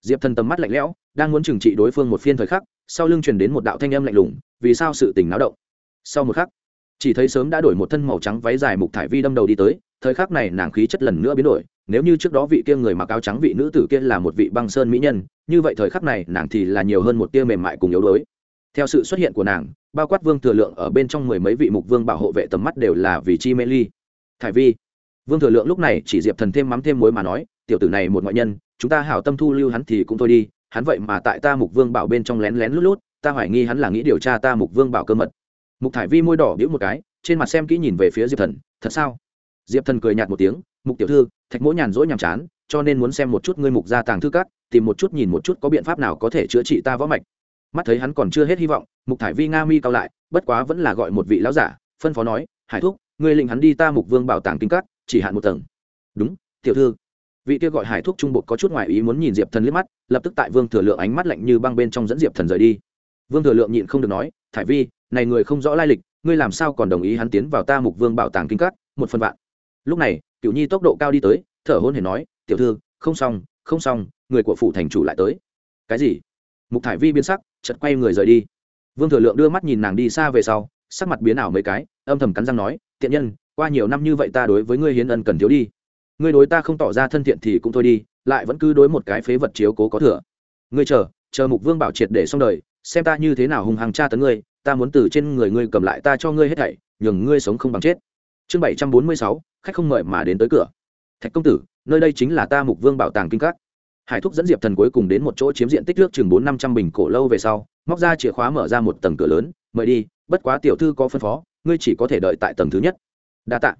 Diệp thần tầm mắt lạnh lẽo, đang muốn trừng trị đối phương một phiên thời khắc, sau lưng truyền đến một đạo thanh âm lạnh lùng, vì sao sự tình náo động? Sau một khắc, chỉ thấy sớm đã đổi một thân màu trắng váy dài mục thải vi đâm đầu đi tới, thời khắc này nàng khí chất lần nữa biến đổi, nếu như trước đó vị kia người mặc áo trắng vị nữ tử kia là một vị băng sơn mỹ nhân, như vậy thời khắc này nàng thì là nhiều hơn một tia mềm mại cùng yếu đuối. Theo sự xuất hiện của nàng, bao quát vương thừa lượng ở bên trong mười mấy vị mục vương bảo hộ vệ tầm mắt đều là vì chi mê ly. Thải vi vương thừa lượng lúc này chỉ diệp thần thêm mắm thêm muối mà nói, tiểu tử này một ngoại nhân, chúng ta hảo tâm thu lưu hắn thì cũng thôi đi, hắn vậy mà tại ta mục vương bảo bên trong lén lén lút lút, ta hoài nghi hắn là nghĩ điều tra ta mục vương bảo cơ mật. Mục thải vi môi đỏ biễu một cái, trên mặt xem kỹ nhìn về phía diệp thần, thật sao? Diệp thần cười nhạt một tiếng, mục tiểu thư, thạch mỗi nhàn rỗi nhàm chán, cho nên muốn xem một chút ngươi mục gia tàng thư cát tìm một chút nhìn một chút có biện pháp nào có thể chữa trị ta võ mạch. Mắt thấy hắn còn chưa hết hy vọng, mục thải vi nga mi cao lại, bất quá vẫn là gọi một vị lão giả, phân phó nói, hải thúc, ngươi lệnh hắn đi ta mục vương bảo tàng kinh cát chỉ hạn một tầng. Đúng, tiểu thư. Vị kia gọi hải thúc trung bộ có chút ngoại ý muốn nhìn diệp thần liếc mắt, lập tức tại vương thừa lượng ánh mắt lạnh như băng bên trong dẫn diệp thần rời đi. Vương thừa lượng nhịn không được nói, thải vi, này người không rõ lai lịch, ngươi làm sao còn đồng ý hắn tiến vào ta mục vương bảo tàng kinh cát một phần vạn? Lúc này cựu nhi tốc độ cao đi tới, thở hôn hề nói, tiểu thư, không xong không xong, người của phủ thành chủ lại tới. Cái gì? Mục thải vi biến sắc chật quay người rời đi. Vương thừa lượng đưa mắt nhìn nàng đi xa về sau, sắc mặt biến ảo mấy cái, âm thầm cắn răng nói, tiện nhân qua nhiều năm như vậy ta đối với ngươi hiến ân cần thiếu đi. Ngươi đối ta không tỏ ra thân thiện thì cũng thôi đi, lại vẫn cứ đối một cái phế vật chiếu cố có thừa. Ngươi chờ chờ mục vương bảo triệt để xong đời, xem ta như thế nào hùng hàng tra tấn ngươi, ta muốn từ trên người ngươi cầm lại ta cho ngươi hết thảy, nhường ngươi sống không bằng chết. Chương bảy trăm bốn mươi sáu, khách không mời mà đến tới cửa. Thạch công tử, nơi đây chính là ta mục vương bảo tàng kinh các. Hải thúc dẫn diệp thần cuối cùng đến một chỗ chiếm diện tích nước chừng bốn năm trăm bình cổ lâu về sau, móc ra chìa khóa mở ra một tầng cửa lớn, mời đi, bất quá tiểu thư có phân phó, ngươi chỉ có thể đợi tại tầng thứ nhất đa tạ.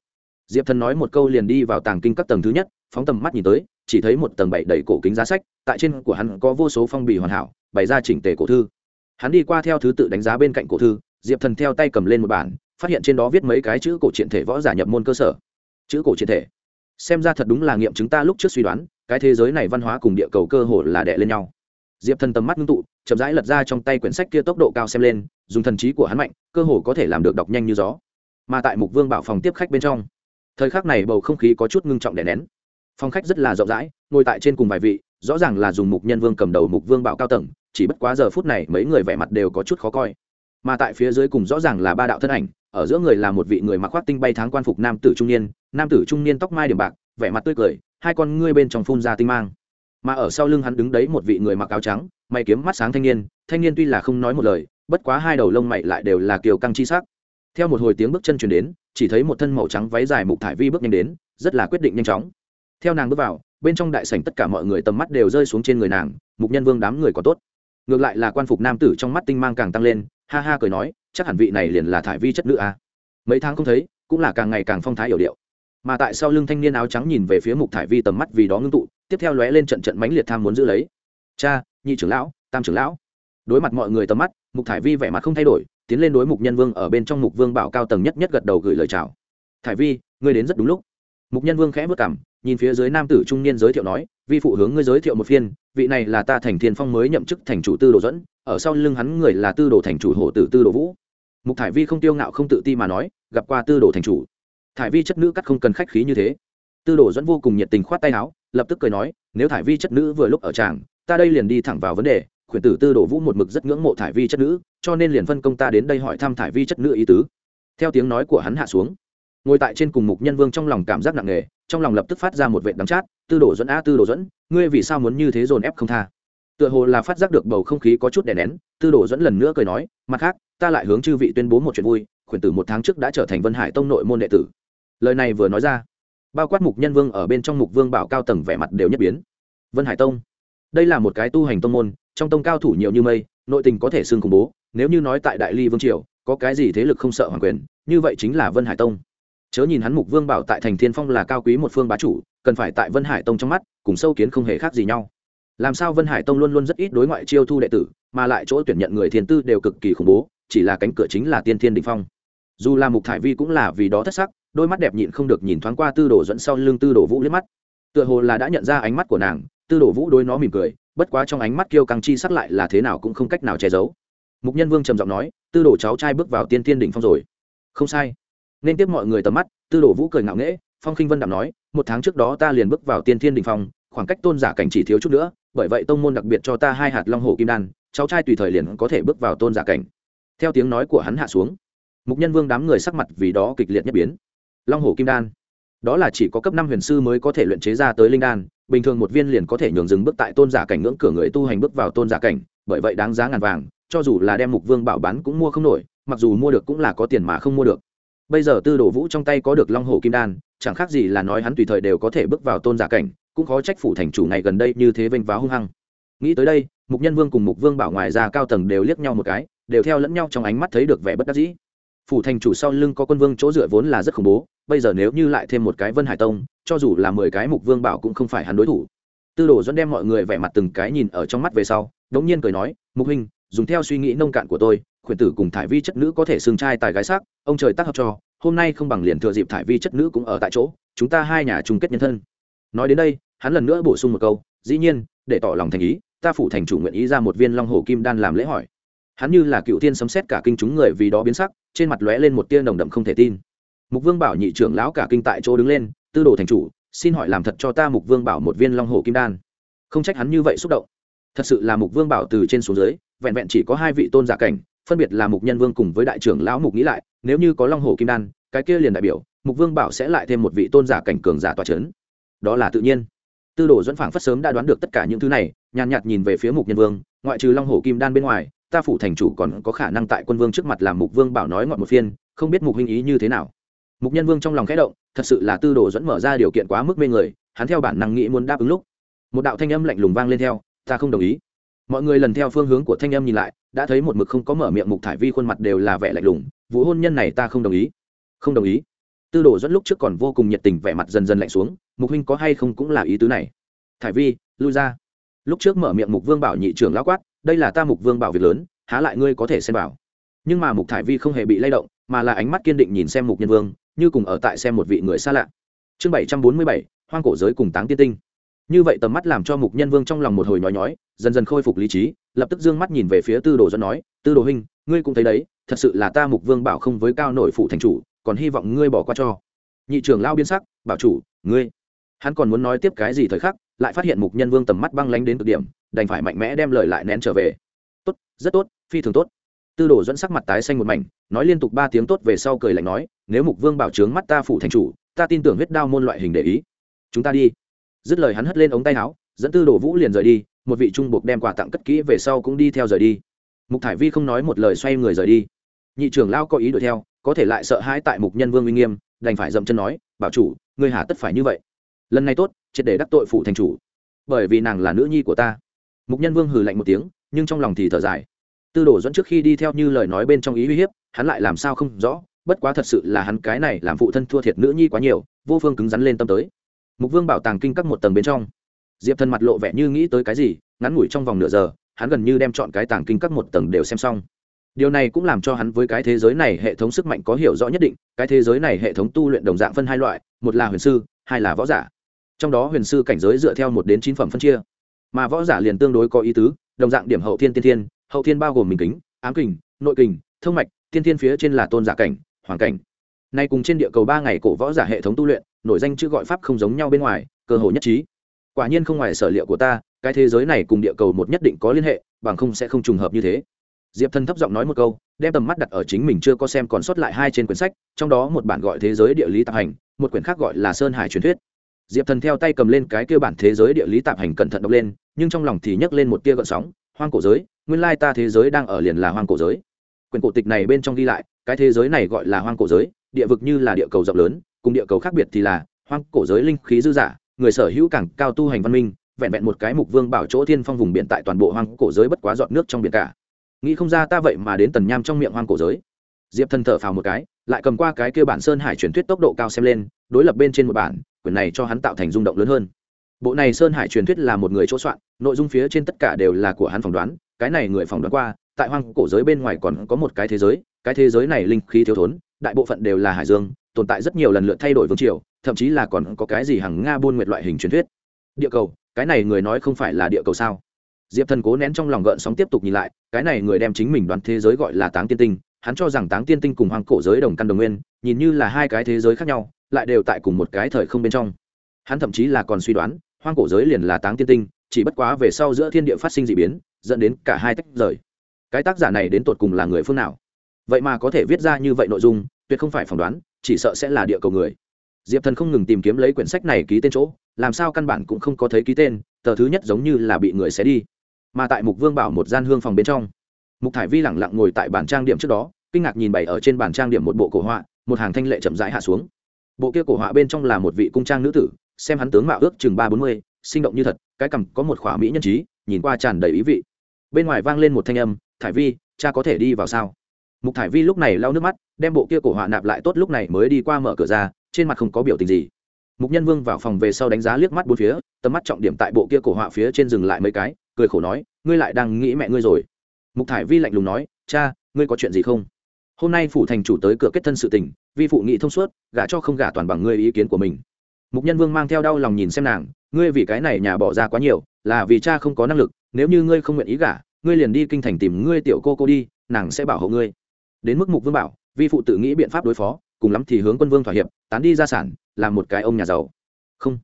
diệp thần nói một câu liền đi vào tàng kinh các tầng thứ nhất, phóng tầm mắt nhìn tới, chỉ thấy một tầng bảy đầy cổ kính giá sách, tại trên của hắn có vô số phong bì hoàn hảo, bày ra chỉnh tề cổ thư. Hắn đi qua theo thứ tự đánh giá bên cạnh cổ thư, diệp thần theo tay cầm lên một bản, phát hiện trên đó viết mấy cái chữ cổ triện thể võ giả nhập môn cơ sở. Chữ cổ triện thể. Xem ra thật đúng là nghiệm chúng ta lúc trước suy đoán, cái thế giới này văn hóa cùng địa cầu cơ hồ là đè lên nhau. Diệp thần tầm mắt ngưng tụ, chậm rãi lật ra trong tay quyển sách kia tốc độ cao xem lên, dùng thần trí của hắn mạnh, cơ hồ có thể làm được đọc nhanh như gió mà tại mục vương bảo phòng tiếp khách bên trong. Thời khắc này bầu không khí có chút ngưng trọng đè nén. Phòng khách rất là rộng rãi, ngồi tại trên cùng vài vị, rõ ràng là dùng mục nhân vương cầm đầu mục vương bảo cao tầng, chỉ bất quá giờ phút này mấy người vẻ mặt đều có chút khó coi. Mà tại phía dưới cùng rõ ràng là ba đạo thân ảnh, ở giữa người là một vị người mặc khoác tinh bay tháng quan phục nam tử trung niên, nam tử trung niên tóc mai điểm bạc, vẻ mặt tươi cười, hai con ngươi bên trong phun ra tinh mang. Mà ở sau lưng hắn đứng đấy một vị người mặc áo trắng, mày kiếm mắt sáng thanh niên thanh niên tuy là không nói một lời, bất quá hai đầu lông mày lại đều là kiều căng chi sắc theo một hồi tiếng bước chân chuyển đến, chỉ thấy một thân màu trắng váy dài mục thải vi bước nhanh đến, rất là quyết định nhanh chóng. Theo nàng bước vào, bên trong đại sảnh tất cả mọi người tầm mắt đều rơi xuống trên người nàng, mục nhân vương đám người có tốt. Ngược lại là quan phục nam tử trong mắt tinh mang càng tăng lên, ha ha cười nói, chắc hẳn vị này liền là thải vi chất nữ a. À. mấy tháng không thấy, cũng là càng ngày càng phong thái hiểu điệu. Mà tại sau lưng thanh niên áo trắng nhìn về phía mục thải vi tầm mắt vì đó ngưng tụ, tiếp theo lóe lên trận trận mãnh liệt tham muốn giữ lấy. Cha, nhị trưởng lão, tam trưởng lão. Đối mặt mọi người tầm mắt, mục thải vi vẻ mặt không thay đổi tiến lên đối mục nhân vương ở bên trong mục vương bảo cao tầng nhất nhất gật đầu gửi lời chào. Thải vi, ngươi đến rất đúng lúc. Mục nhân vương khẽ vất cảm nhìn phía dưới nam tử trung niên giới thiệu nói, vi phụ hướng ngươi giới thiệu một phiên, vị này là ta thành thiên phong mới nhậm chức thành chủ tư đồ dẫn, ở sau lưng hắn người là tư đồ thành chủ hổ tử tư đồ vũ. Mục thải vi không tiêu ngạo không tự ti mà nói, gặp qua tư đồ thành chủ. Thải vi chất nữ cắt không cần khách khí như thế. Tư đồ dẫn vô cùng nhiệt tình khoát tay áo, lập tức cười nói, nếu thải vi chất nữ vừa lúc ở tràng, ta đây liền đi thẳng vào vấn đề khuyển tử tư đồ vũ một mực rất ngưỡng mộ thải vi chất nữ, cho nên liền phân công ta đến đây hỏi thăm thải vi chất nữ ý tứ. Theo tiếng nói của hắn hạ xuống, ngồi tại trên cùng mục nhân vương trong lòng cảm giác nặng nề, trong lòng lập tức phát ra một vệ đắng chát, tư đồ dẫn a tư đồ dẫn, ngươi vì sao muốn như thế dồn ép không tha? Tựa hồ là phát giác được bầu không khí có chút đè nén, tư đồ dẫn lần nữa cười nói, mặt khác, ta lại hướng chư vị tuyên bố một chuyện vui, khuyển tử một tháng trước đã trở thành vân hải tông nội môn đệ tử. Lời này vừa nói ra, bao quát mục nhân vương ở bên trong mục vương bảo cao tầng vẻ mặt đều nhất biến. Vân hải tông, đây là một cái tu hành tông môn trong tông cao thủ nhiều như mây, nội tình có thể xưng khủng bố, nếu như nói tại đại ly vương triều, có cái gì thế lực không sợ hoàng quyền, như vậy chính là vân hải tông. Chớ nhìn hắn mục vương bảo tại thành thiên phong là cao quý một phương bá chủ, cần phải tại vân hải tông trong mắt, cùng sâu kiến không hề khác gì nhau. Làm sao vân hải tông luôn luôn rất ít đối ngoại chiêu thu đệ tử, mà lại chỗ tuyển nhận người thiên tư đều cực kỳ khủng bố, chỉ là cánh cửa chính là tiên thiên đình phong. Dù là mục thải vi cũng là vì đó thất sắc, đôi mắt đẹp nhịn không được nhìn thoáng qua tư đồ dẫn sau lưng tư đồ vũ liếc mắt. Tựa hồ là đã nhận ra ánh mắt của nàng tư đồ vũ đối nó mỉm cười, bất quá trong ánh mắt kiêu căng chi sắc lại là thế nào cũng không cách nào che giấu. Mục nhân vương trầm giọng nói, tư đồ cháu trai bước vào tiên thiên đỉnh phong rồi. Không sai. Nên tiếp mọi người tầm mắt, tư đồ vũ cười ngạo nghễ, phong khinh vân đạm nói, một tháng trước đó ta liền bước vào tiên thiên đỉnh phong, khoảng cách tôn giả cảnh chỉ thiếu chút nữa, bởi vậy tông môn đặc biệt cho ta hai hạt long hồ kim đan, cháu trai tùy thời liền có thể bước vào tôn giả cảnh. Theo tiếng nói của hắn hạ xuống, mục nhân vương đám người sắc mặt vì đó kịch liệt nhất biến. Long hồ kim đan, đó là chỉ có cấp năm huyền sư mới có thể luyện chế ra tới linh đan bình thường một viên liền có thể nhường dừng bước tại tôn giả cảnh ngưỡng cửa người tu hành bước vào tôn giả cảnh, bởi vậy đáng giá ngàn vàng, cho dù là đem mục vương bảo bán cũng mua không nổi, mặc dù mua được cũng là có tiền mà không mua được. Bây giờ tư đồ vũ trong tay có được long hồ kim đan, chẳng khác gì là nói hắn tùy thời đều có thể bước vào tôn giả cảnh, cũng khó trách phủ thành chủ này gần đây như thế vênh váo hung hăng. Nghĩ tới đây, mục nhân vương cùng mục vương bảo ngoài ra cao tầng đều liếc nhau một cái, đều theo lẫn nhau trong ánh mắt thấy được vẻ bất đắc dĩ. Phủ thành chủ sau lưng có quân vương chỗ dựa vốn là rất khủng bố, bây giờ nếu như lại thêm một cái vân hải tông cho dù là mười cái mục vương bảo cũng không phải hắn đối thủ. Tư đồ dẫn đem mọi người vẻ mặt từng cái nhìn ở trong mắt về sau, đống nhiên cười nói, mục huynh, dùng theo suy nghĩ nông cạn của tôi, khuyển tử cùng thải vi chất nữ có thể xương trai tài gái sắc, ông trời tác hợp cho, hôm nay không bằng liền thừa dịp thải vi chất nữ cũng ở tại chỗ, chúng ta hai nhà chung kết nhân thân. Nói đến đây, hắn lần nữa bổ sung một câu, dĩ nhiên, để tỏ lòng thành ý, ta phủ thành chủ nguyện ý ra một viên long hồ kim đan làm lễ hỏi. Hắn như là cựu tiên sấm xét cả kinh chúng người vì đó biến sắc, trên mặt lóe lên một tia nồng đậm không thể tin. Mục vương bảo nhị trưởng lão cả kinh tại chỗ đứng lên tư đồ thành chủ, xin hỏi làm thật cho ta mục vương bảo một viên long hồ kim đan. Không trách hắn như vậy xúc động. Thật sự là mục vương bảo từ trên xuống dưới, vẹn vẹn chỉ có hai vị tôn giả cảnh, phân biệt là mục nhân vương cùng với đại trưởng lão mục nghĩ lại, nếu như có long hồ kim đan, cái kia liền đại biểu, mục vương bảo sẽ lại thêm một vị tôn giả cảnh cường giả tòa c h ấ n đó là tự nhiên. Tư đồ dẫn phảng phất sớm đã đoán được tất cả những thứ này, nhàn nhạt nhìn về phía mục nhân vương, ngoại trừ long hồ kim đan bên ngoài, ta phủ thành chủ còn có khả năng tại quân vương trước mặt làm mục vương bảo nói ngọn một phiên, không biết mục huynh ý như thế nào mục nhân vương trong lòng khẽ động, thật sự là tư đồ dẫn mở ra điều kiện quá mức mê người, hắn theo bản năng nghĩ muốn đáp ứng lúc, một đạo thanh âm lạnh lùng vang lên theo, ta không đồng ý. Mọi người lần theo phương hướng của thanh âm nhìn lại, đã thấy một mực không có mở miệng mục thải vi khuôn mặt đều là vẻ lạnh lùng vụ hôn nhân này ta không đồng ý. Không đồng ý? Tư đồ dẫn lúc trước còn vô cùng nhiệt tình, vẻ mặt dần dần lạnh xuống, mục huynh có hay không cũng là ý tứ này. Thải vi, lui ra. Lúc trước mở miệng mục vương bảo nhị trưởng lão quát, đây là ta mục vương bảo việc lớn, há lại ngươi có thể xem bảo nhưng mà mục thải vi không hề bị lay động, mà là ánh mắt kiên định nhìn xem mục nhân vương như cùng ở tại xem một vị người xa lạ. Chương bảy trăm bốn mươi bảy, hoang cổ giới cùng táng tiên tinh. Như vậy tầm mắt làm cho mục nhân vương trong lòng một hồi nhói nhói, dần dần khôi phục lý trí, lập tức d ư ơ n g mắt nhìn về phía tư đồ dẫn nói, tư đồ huynh, ngươi cũng thấy đấy, thật sự là ta mục vương bảo không với cao nội phụ thành chủ, còn hy vọng ngươi bỏ qua cho. Nhị trưởng lao biên sắc, bảo chủ, ngươi. Hắn còn muốn nói tiếp cái gì thời khắc, lại phát hiện mục nhân vương tầm mắt băng lánh đến cực điểm, đành phải mạnh mẽ đem lời lại nén trở về. Tốt, rất tốt, phi thường tốt tư đồ dẫn sắc mặt tái xanh một mảnh, nói liên tục ba tiếng tốt về sau cười lạnh nói, nếu mục vương bảo trướng mắt ta phủ thành chủ, ta tin tưởng huyết đao môn loại hình để ý. Chúng ta đi. Dứt lời hắn hất lên ống tay áo, dẫn tư đồ vũ liền rời đi, một vị trung buộc đem quà tặng cất kỹ về sau cũng đi theo rời đi. Mục thải vi không nói một lời xoay người rời đi. Nhị trưởng lao có ý đuổi theo, có thể lại sợ hãi tại mục nhân vương uy nghiêm, đành phải dậm chân nói, bảo chủ, ngươi hà tất phải như vậy. Lần này tốt, triệt để đắc tội phụ thành chủ. Bởi vì nàng là nữ nhi của ta. Mục nhân vương hừ lạnh một tiếng, nhưng trong lòng thì thở dài tư đồ dẫn trước khi đi theo như lời nói bên trong ý uy hiếp, hắn lại làm sao không rõ, bất quá thật sự là hắn cái này làm phụ thân thua thiệt nữ nhi quá nhiều, vô phương cứng rắn lên tâm tới. Mục vương bảo tàng kinh các một tầng bên trong. Diệp thần mặt lộ vẻ như nghĩ tới cái gì, ngắn ngủi trong vòng nửa giờ, hắn gần như đem chọn cái tàng kinh các một tầng đều xem xong. Điều này cũng làm cho hắn với cái thế giới này hệ thống sức mạnh có hiểu rõ nhất định, cái thế giới này hệ thống tu luyện đồng dạng phân hai loại, một là huyền sư, hai là võ giả. Trong đó huyền sư cảnh giới dựa theo một đến chín phẩm phân chia. Mà võ giả liền tương đối có ý tứ, đồng dạng điểm hậu thiên tiên thiên hậu thiên bao gồm mình kính, ám kình, nội kình, thông mạch, tiên thiên phía trên là tôn giả cảnh, hoàng cảnh. Nay cùng trên địa cầu ba ngày cổ võ giả hệ thống tu luyện, nổi danh chữ gọi pháp không giống nhau bên ngoài, cơ hội nhất trí. Quả nhiên không ngoài sở liệu của ta, cái thế giới này cùng địa cầu một nhất định có liên hệ, bằng không sẽ không trùng hợp như thế. Diệp thần thấp giọng nói một câu, đem tầm mắt đặt ở chính mình chưa có xem còn sót lại hai trên quyển sách, trong đó một bản gọi thế giới địa lý tạp hành, một quyển khác gọi là sơn hải truyền thuyết. Diệp thần theo tay cầm lên cái kia bản thế giới địa lý tạp hành cẩn thận đọc lên, nhưng trong lòng thì nhấc lên một tia gợn sóng hoang cổ giới, nguyên lai ta thế giới đang ở liền là hoang cổ giới. Quyển cổ tịch này bên trong ghi lại, cái thế giới này gọi là hoang cổ giới, địa vực như là địa cầu rộng lớn, cùng địa cầu khác biệt thì là, hoang cổ giới linh khí dư giả người sở hữu càng cao tu hành văn minh, vẹn vẹn một cái mục vương bảo chỗ thiên phong vùng biển tại toàn bộ hoang cổ giới bất quá dọn nước trong biển cả. Nghĩ không ra ta vậy mà đến tần nham trong miệng hoang cổ giới. Diệp thần thở phào một cái, lại cầm qua cái kia bản sơn hải truyền thuyết tốc độ cao xem lên, đối lập bên trên một bản, quyển này cho hắn tạo thành rung động lớn hơn bộ này sơn hải truyền thuyết là một người chỗ soạn, nội dung phía trên tất cả đều là của hắn phỏng đoán, cái này người phỏng đoán qua, tại hoang cổ giới bên ngoài còn có một cái thế giới, cái thế giới này linh khí thiếu thốn, đại bộ phận đều là hải dương, tồn tại rất nhiều lần lượt thay đổi vương triều, thậm chí là còn có cái gì hằng nga buôn nguyệt loại hình truyền thuyết. Địa cầu, cái này người nói không phải là địa cầu sao? Diệp thần cố nén trong lòng gợn sóng tiếp tục nhìn lại, cái này người đem chính mình đoán thế giới gọi là táng tiên tinh, hắn cho rằng táng tiên tinh cùng hoang cổ giới đồng căn đồng nguyên, nhìn như là hai cái thế giới khác nhau, lại đều tại cùng một cái thời không bên trong. Hắn thậm chí là còn suy đoán hoang cổ giới liền là táng tiên tinh, chỉ bất quá về sau giữa thiên địa phát sinh d ị biến, dẫn đến cả hai tách rời. Cái tác giả này đến tột cùng là người phương nào? Vậy mà có thể viết ra như vậy nội dung, tuyệt không phải phỏng đoán, chỉ sợ sẽ là địa cầu người. Diệp thần không ngừng tìm kiếm lấy quyển sách này ký tên chỗ, làm sao căn bản cũng không có thấy ký tên, tờ thứ nhất giống như là bị người xé đi. Mà tại mục vương bảo một gian hương phòng bên trong, mục thải vi lẳng lặng ngồi tại bàn trang điểm trước đó, kinh ngạc nhìn bày ở trên bàn trang điểm một bộ cổ họa, một hàng thanh lệ chậm rãi hạ xuống. Bộ kia cổ họa bên trong là một vị cung trang nữ tử xem hắn tướng mạo ước chừng ba bốn mươi, sinh động như thật, cái cằm có một khỏa mỹ nhân trí, nhìn qua tràn đầy ý vị. Bên ngoài vang lên một thanh âm, thải vi, cha có thể đi vào sao? Mục thải vi lúc này lau nước mắt, đem bộ kia cổ họa nạp lại tốt lúc này mới đi qua mở cửa ra, trên mặt không có biểu tình gì. Mục nhân vương vào phòng về sau đánh giá liếc mắt bốn phía, tầm mắt trọng điểm tại bộ kia cổ họa phía trên dừng lại mấy cái, cười khổ nói, ngươi lại đang nghĩ mẹ ngươi rồi. Mục thải vi lạnh lùng nói, cha, ngươi có chuyện gì không? Hôm nay phủ thành chủ tới cửa kết thân sự tình, vi phụ nghị thông suốt, gả cho không gả toàn bằng ngươi ý kiến của mình mục nhân vương mang theo đau lòng nhìn xem nàng, ngươi vì cái này nhà bỏ ra quá nhiều, là vì cha không có năng lực, nếu như ngươi không nguyện ý gả, ngươi liền đi kinh thành tìm ngươi tiểu cô cô đi, nàng sẽ bảo hộ ngươi. Đến mức mục vương bảo, vi phụ tự nghĩ biện pháp đối phó, cùng lắm thì hướng quân vương thỏa hiệp, tán đi gia sản, làm một cái ông nhà giàu. Không.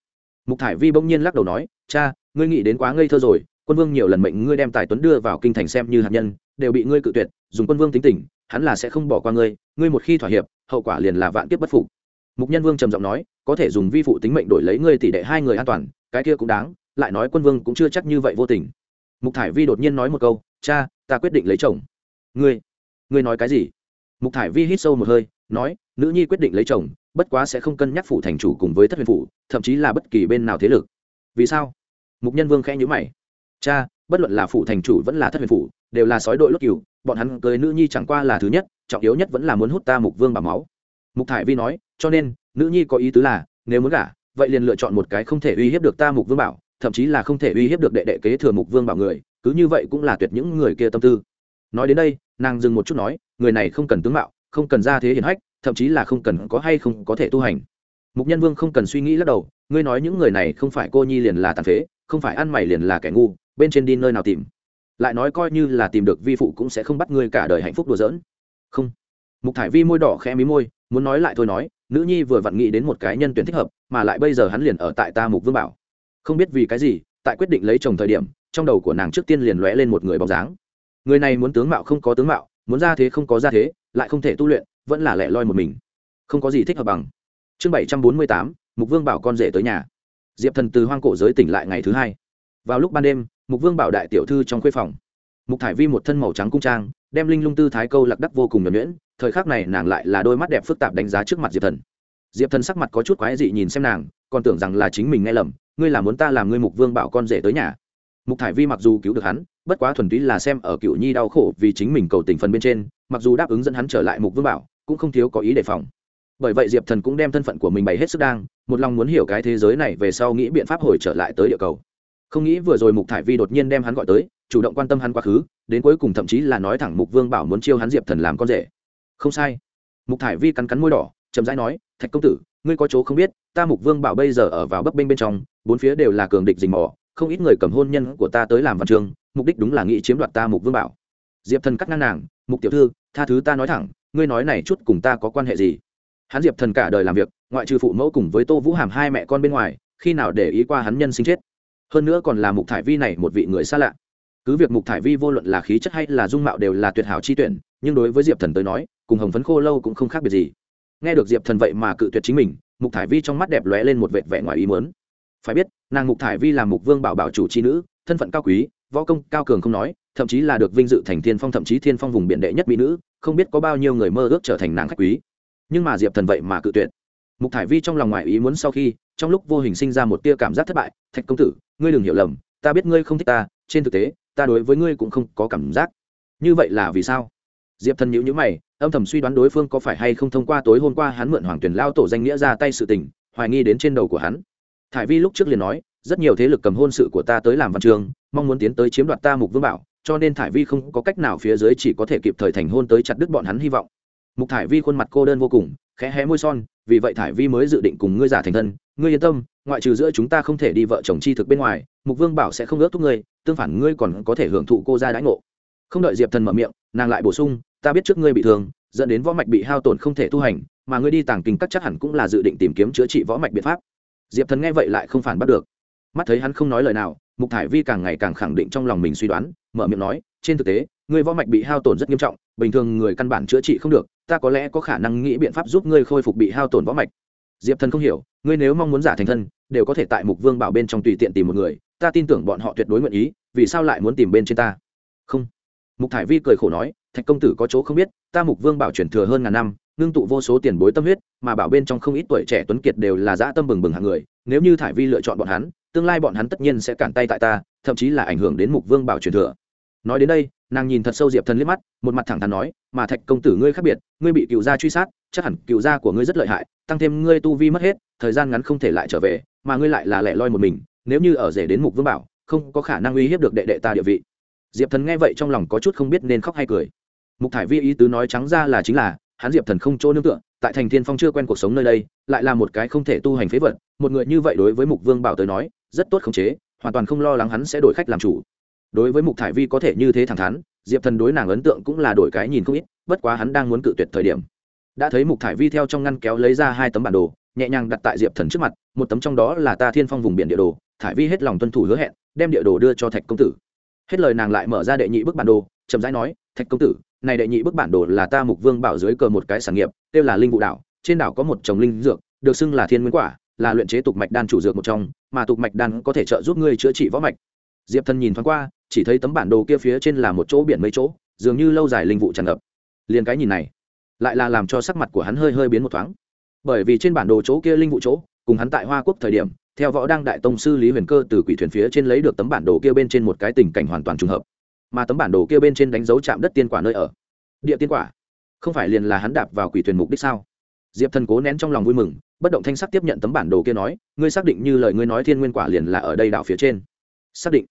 Mục thải vi bỗng nhiên lắc đầu nói, cha, ngươi nghĩ đến quá ngây thơ rồi, quân vương nhiều lần mệnh ngươi đem tài tuấn đưa vào kinh thành xem như hạt nhân, đều bị ngươi cự tuyệt, dùng quân vương tính tình, hắn là sẽ không bỏ qua ngươi ngươi một khi thỏa hiệp, hậu quả liền là vạn kiếp bất phục mục nhân vương trầm giọng nói, có thể dùng vi phụ tính mệnh đổi lấy ngươi tỷ đệ hai người an toàn, cái kia cũng đáng, lại nói quân vương cũng chưa chắc như vậy vô tình. Mục thải vi đột nhiên nói một câu, cha, ta quyết định lấy chồng. Ngươi ngươi nói cái gì? Mục thải vi hít sâu một hơi, nói, nữ nhi quyết định lấy chồng, bất quá sẽ không cân nhắc phủ thành chủ cùng với thất huyền phủ, thậm chí là bất kỳ bên nào thế lực. Vì sao? Mục nhân vương khẽ nhữ mày. Cha, bất luận là phủ thành chủ vẫn là thất huyền phủ, đều là sói đội lốt cừu, bọn hắn cưới nữ nhi chẳng qua là thứ nhất, trọng yếu nhất vẫn là muốn hút ta mục vương bằng máu mục thải vi nói, cho nên, nữ nhi có ý tứ là, nếu muốn gả, vậy liền lựa chọn một cái không thể uy hiếp được ta mục vương bảo, thậm chí là không thể uy hiếp được đệ đệ kế thừa mục vương bảo người, cứ như vậy cũng là tuyệt những người kia tâm tư. Nói đến đây, nàng dừng một chút nói, người này không cần tướng mạo, không cần ra thế hiển hách, thậm chí là không cần có hay không có thể tu hành. Mục nhân vương không cần suy nghĩ lắc đầu, ngươi nói những người này không phải cô nhi liền là tàn phế, không phải ăn mày liền là kẻ ngu, bên trên đi nơi nào tìm. Lại nói coi như là tìm được vi phụ cũng sẽ không bắt ngươi cả đời hạnh phúc đùa giỡn. Không. Mục thải vi môi đỏ khẽ mí môi muốn nói lại thôi nói, nữ nhi vừa vặn nghĩ đến một cái nhân tuyển thích hợp, mà lại bây giờ hắn liền ở tại ta mục vương bảo. Không biết vì cái gì, tại quyết định lấy chồng thời điểm, trong đầu của nàng trước tiên liền lóe lên một người bóng dáng. Người này muốn tướng mạo không có tướng mạo, muốn ra thế không có ra thế, lại không thể tu luyện, vẫn là lẻ loi một mình. Không có gì thích hợp bằng. Chương bảy trăm bốn mươi tám, mục vương bảo con rể tới nhà. Diệp thần từ hoang cổ giới tỉnh lại ngày thứ hai. Vào lúc ban đêm, mục vương bảo đại tiểu thư trong khuê phòng. Mục thải vi một thân màu trắng cung trang, đem linh lung tư thái câu lạc đắc vô cùng nhuẩn nhuyễn thời khắc này nàng lại là đôi mắt đẹp phức tạp đánh giá trước mặt diệp thần. Diệp thần sắc mặt có chút quái dị nhìn xem nàng, còn tưởng rằng là chính mình nghe lầm, ngươi là muốn ta làm ngươi mục vương bảo con rể tới nhà. Mục thải vi mặc dù cứu được hắn, bất quá thuần túy là xem ở cựu nhi đau khổ vì chính mình cầu tình phần bên trên, mặc dù đáp ứng dẫn hắn trở lại mục vương bảo, cũng không thiếu có ý đề phòng. Bởi vậy diệp thần cũng đem thân phận của mình bày hết sức đang, một lòng muốn hiểu cái thế giới này về sau nghĩ biện pháp hồi trở lại tới địa cầu. Không nghĩ vừa rồi mục thải vi đột nhiên đem hắn gọi tới, chủ động quan tâm hắn quá khứ, đến cuối cùng thậm chí là nói thẳng mục vương bảo muốn chiêu hắn diệp thần làm con rể không sai. Mục thải vi cắn cắn môi đỏ, chậm rãi nói, thạch công tử, ngươi có chỗ không biết, ta mục vương bảo bây giờ ở vào bấp bênh bên trong, bốn phía đều là cường địch dình mò, không ít người cầm hôn nhân của ta tới làm văn trường mục đích đúng là nghĩ chiếm đoạt ta mục vương bảo. Diệp thần cắt ngang nàng, mục tiểu thư, tha thứ ta nói thẳng, ngươi nói này chút cùng ta có quan hệ gì? Hắn diệp thần cả đời làm việc, ngoại trừ phụ mẫu cùng với tô vũ hàm hai mẹ con bên ngoài, khi nào để ý qua hắn nhân sinh chết? Hơn nữa còn là mục thải vi này một vị người xa lạ. Cứ việc mục thải vi vô luận là khí chất hay là dung mạo đều là tuyệt hảo chi tuyển nhưng đối với diệp thần tới nói, cùng hồng phấn khô lâu cũng không khác biệt gì. Nghe được diệp thần vậy mà cự tuyệt chính mình, mục thải vi trong mắt đẹp lóe lên một vệt vẻ ngoài ý mớn phải biết, nàng mục thải vi là mục vương bảo bảo chủ c nữ, thân phận cao quý, võ công cao cường không nói, thậm chí là được vinh dự thành thiên phong thậm chí thiên phong vùng biển đệ nhất mỹ nữ, không biết có bao nhiêu người mơ ước trở thành nàng khách quý. Nhưng mà diệp thần vậy mà cự tuyệt. Mục thải vi trong lòng ngoài ý muốn sau khi, trong lúc vô hình sinh ra một tia cảm giác thất bại, thạch công tử, ngươi đừng hiểu lầm, ta biết ngươi không thích ta, trên thực tế, ta đối với ngươi cũng không có cảm giác. Như vậy là vì sao? Diệp thần nhữ nhữ mày, âm thầm suy đoán đối phương có phải hay không thông qua tối hôm qua hắn mượn hoàng tuyển lao tổ danh nghĩa ra tay sự tình, hoài nghi đến trên đầu của hắn. Thải vi lúc trước liền nói, rất nhiều thế lực cầm hôn sự của ta tới làm văn trường, mong muốn tiến tới chiếm đoạt ta mục vương bảo, cho nên thải vi không có cách nào phía dưới chỉ có thể kịp thời thành hôn tới chặt đứt bọn hắn hy vọng. Mục thải vi khuôn mặt cô đơn vô cùng, khẽ hé môi son, vì vậy thải vi mới dự định cùng ngươi giả thành thân, ngươi yên tâm, ngoại trừ giữa chúng ta không thể đi vợ chồng chi thực bên ngoài, mục vương bảo sẽ không ước thúc ngươi, tương phản ngươi còn có thể hưởng thụ cô ra đãi ngộ. Không đợi diệp thần mở miệng, nàng lại bổ sung ta biết trước ngươi bị thương, dẫn đến võ mạch bị hao tổn không thể tu hành, mà ngươi đi tàng kinh các chắc hẳn cũng là dự định tìm kiếm chữa trị võ mạch biện pháp. Diệp thần nghe vậy lại không phản bắt được. Mắt thấy hắn không nói lời nào, mục thải vi càng ngày càng khẳng định trong lòng mình suy đoán, mở miệng nói, trên thực tế, ngươi võ mạch bị hao tổn rất nghiêm trọng, bình thường người căn bản chữa trị không được, ta có lẽ có khả năng nghĩ biện pháp giúp ngươi khôi phục bị hao tổn võ mạch. Diệp thần không hiểu, ngươi nếu mong muốn giả thành thân, đều có thể tại mục vương bảo bên trong tùy tiện tìm một người, ta tin tưởng bọn họ tuyệt đối nguyện ý, vì sao lại muốn tìm bên trên ta? Không. Mục thải vi cười khổ nói thạch công tử có chỗ không biết, ta mục vương bảo chuyển thừa hơn ngàn năm, ngưng tụ vô số tiền bối tâm huyết, mà bảo bên trong không ít tuổi trẻ tuấn kiệt đều là dã tâm bừng bừng hạng người, nếu như thải vi lựa chọn bọn hắn, tương lai bọn hắn tất nhiên sẽ cản tay tại ta, thậm chí là ảnh hưởng đến mục vương bảo truyền thừa. Nói đến đây, nàng nhìn thật sâu diệp thần liếc mắt, một mặt thẳng thắn nói, mà thạch công tử ngươi khác biệt, ngươi bị cựu gia truy sát, chắc hẳn cựu gia của ngươi rất lợi hại, tăng thêm ngươi tu vi mất hết, thời gian ngắn không thể lại trở về, mà ngươi lại là lẻ loi một mình, nếu như ở rể đến mục vương bảo, không có khả năng uy hiếp được đệ đệ ta địa vị. Diệp thần nghe vậy trong lòng có chút không biết nên khóc hay cười mục thải vi ý tứ nói trắng ra là chính là, hắn diệp thần không chỗ nương tựa, tại thành thiên phong chưa quen cuộc sống nơi đây, lại là một cái không thể tu hành phế vật, một người như vậy đối với mục vương bảo tới nói, rất tốt khống chế, hoàn toàn không lo lắng hắn sẽ đổi khách làm chủ. Đối với mục thải vi có thể như thế thẳng thắn, diệp thần đối nàng ấn tượng cũng là đổi cái nhìn không ít, bất quá hắn đang muốn cự tuyệt thời điểm. Đã thấy mục thải vi theo trong ngăn kéo lấy ra hai tấm bản đồ, nhẹ nhàng đặt tại diệp thần trước mặt, một tấm trong đó là ta thiên phong vùng biển địa đồ, thải vi hết lòng tuân thủ hứa hẹn, đem địa đồ đưa cho thạch công tử. Hết lời nàng lại mở ra đệ nhị bức bản đồ, chậm rãi nói, thạch công tử này đệ nhị bức bản đồ là ta mục vương bảo dưới cờ một cái sản nghiệp tên là linh vụ đảo, trên đảo có một trồng linh dược, được xưng là thiên nguyên quả, là luyện chế tục mạch đan chủ dược một trong, mà tục mạch đan có thể trợ giúp ngươi chữa trị võ mạch. Diệp thân nhìn thoáng qua, chỉ thấy tấm bản đồ kia phía trên là một chỗ biển mấy chỗ, dường như lâu dài linh vụ tràn ngập. Liền cái nhìn này, lại là làm cho sắc mặt của hắn hơi hơi biến một thoáng. Bởi vì trên bản đồ chỗ kia linh vụ chỗ, cùng hắn tại hoa quốc thời điểm, theo võ đăng đại tông sư lý huyền cơ từ quỷ thuyền phía trên lấy được tấm bản đồ kia bên trên một cái tình cảnh hoàn toàn trùng hợp mà tấm bản đồ kia bên trên đánh dấu chạm đất tiên quả nơi ở. Địa tiên quả. Không phải liền là hắn đạp vào quỷ thuyền mục đích sao? Diệp thần cố nén trong lòng vui mừng, bất động thanh sắc tiếp nhận tấm bản đồ kia nói, ngươi xác định như lời ngươi nói thiên nguyên quả liền là ở đây đảo phía trên. Xác định.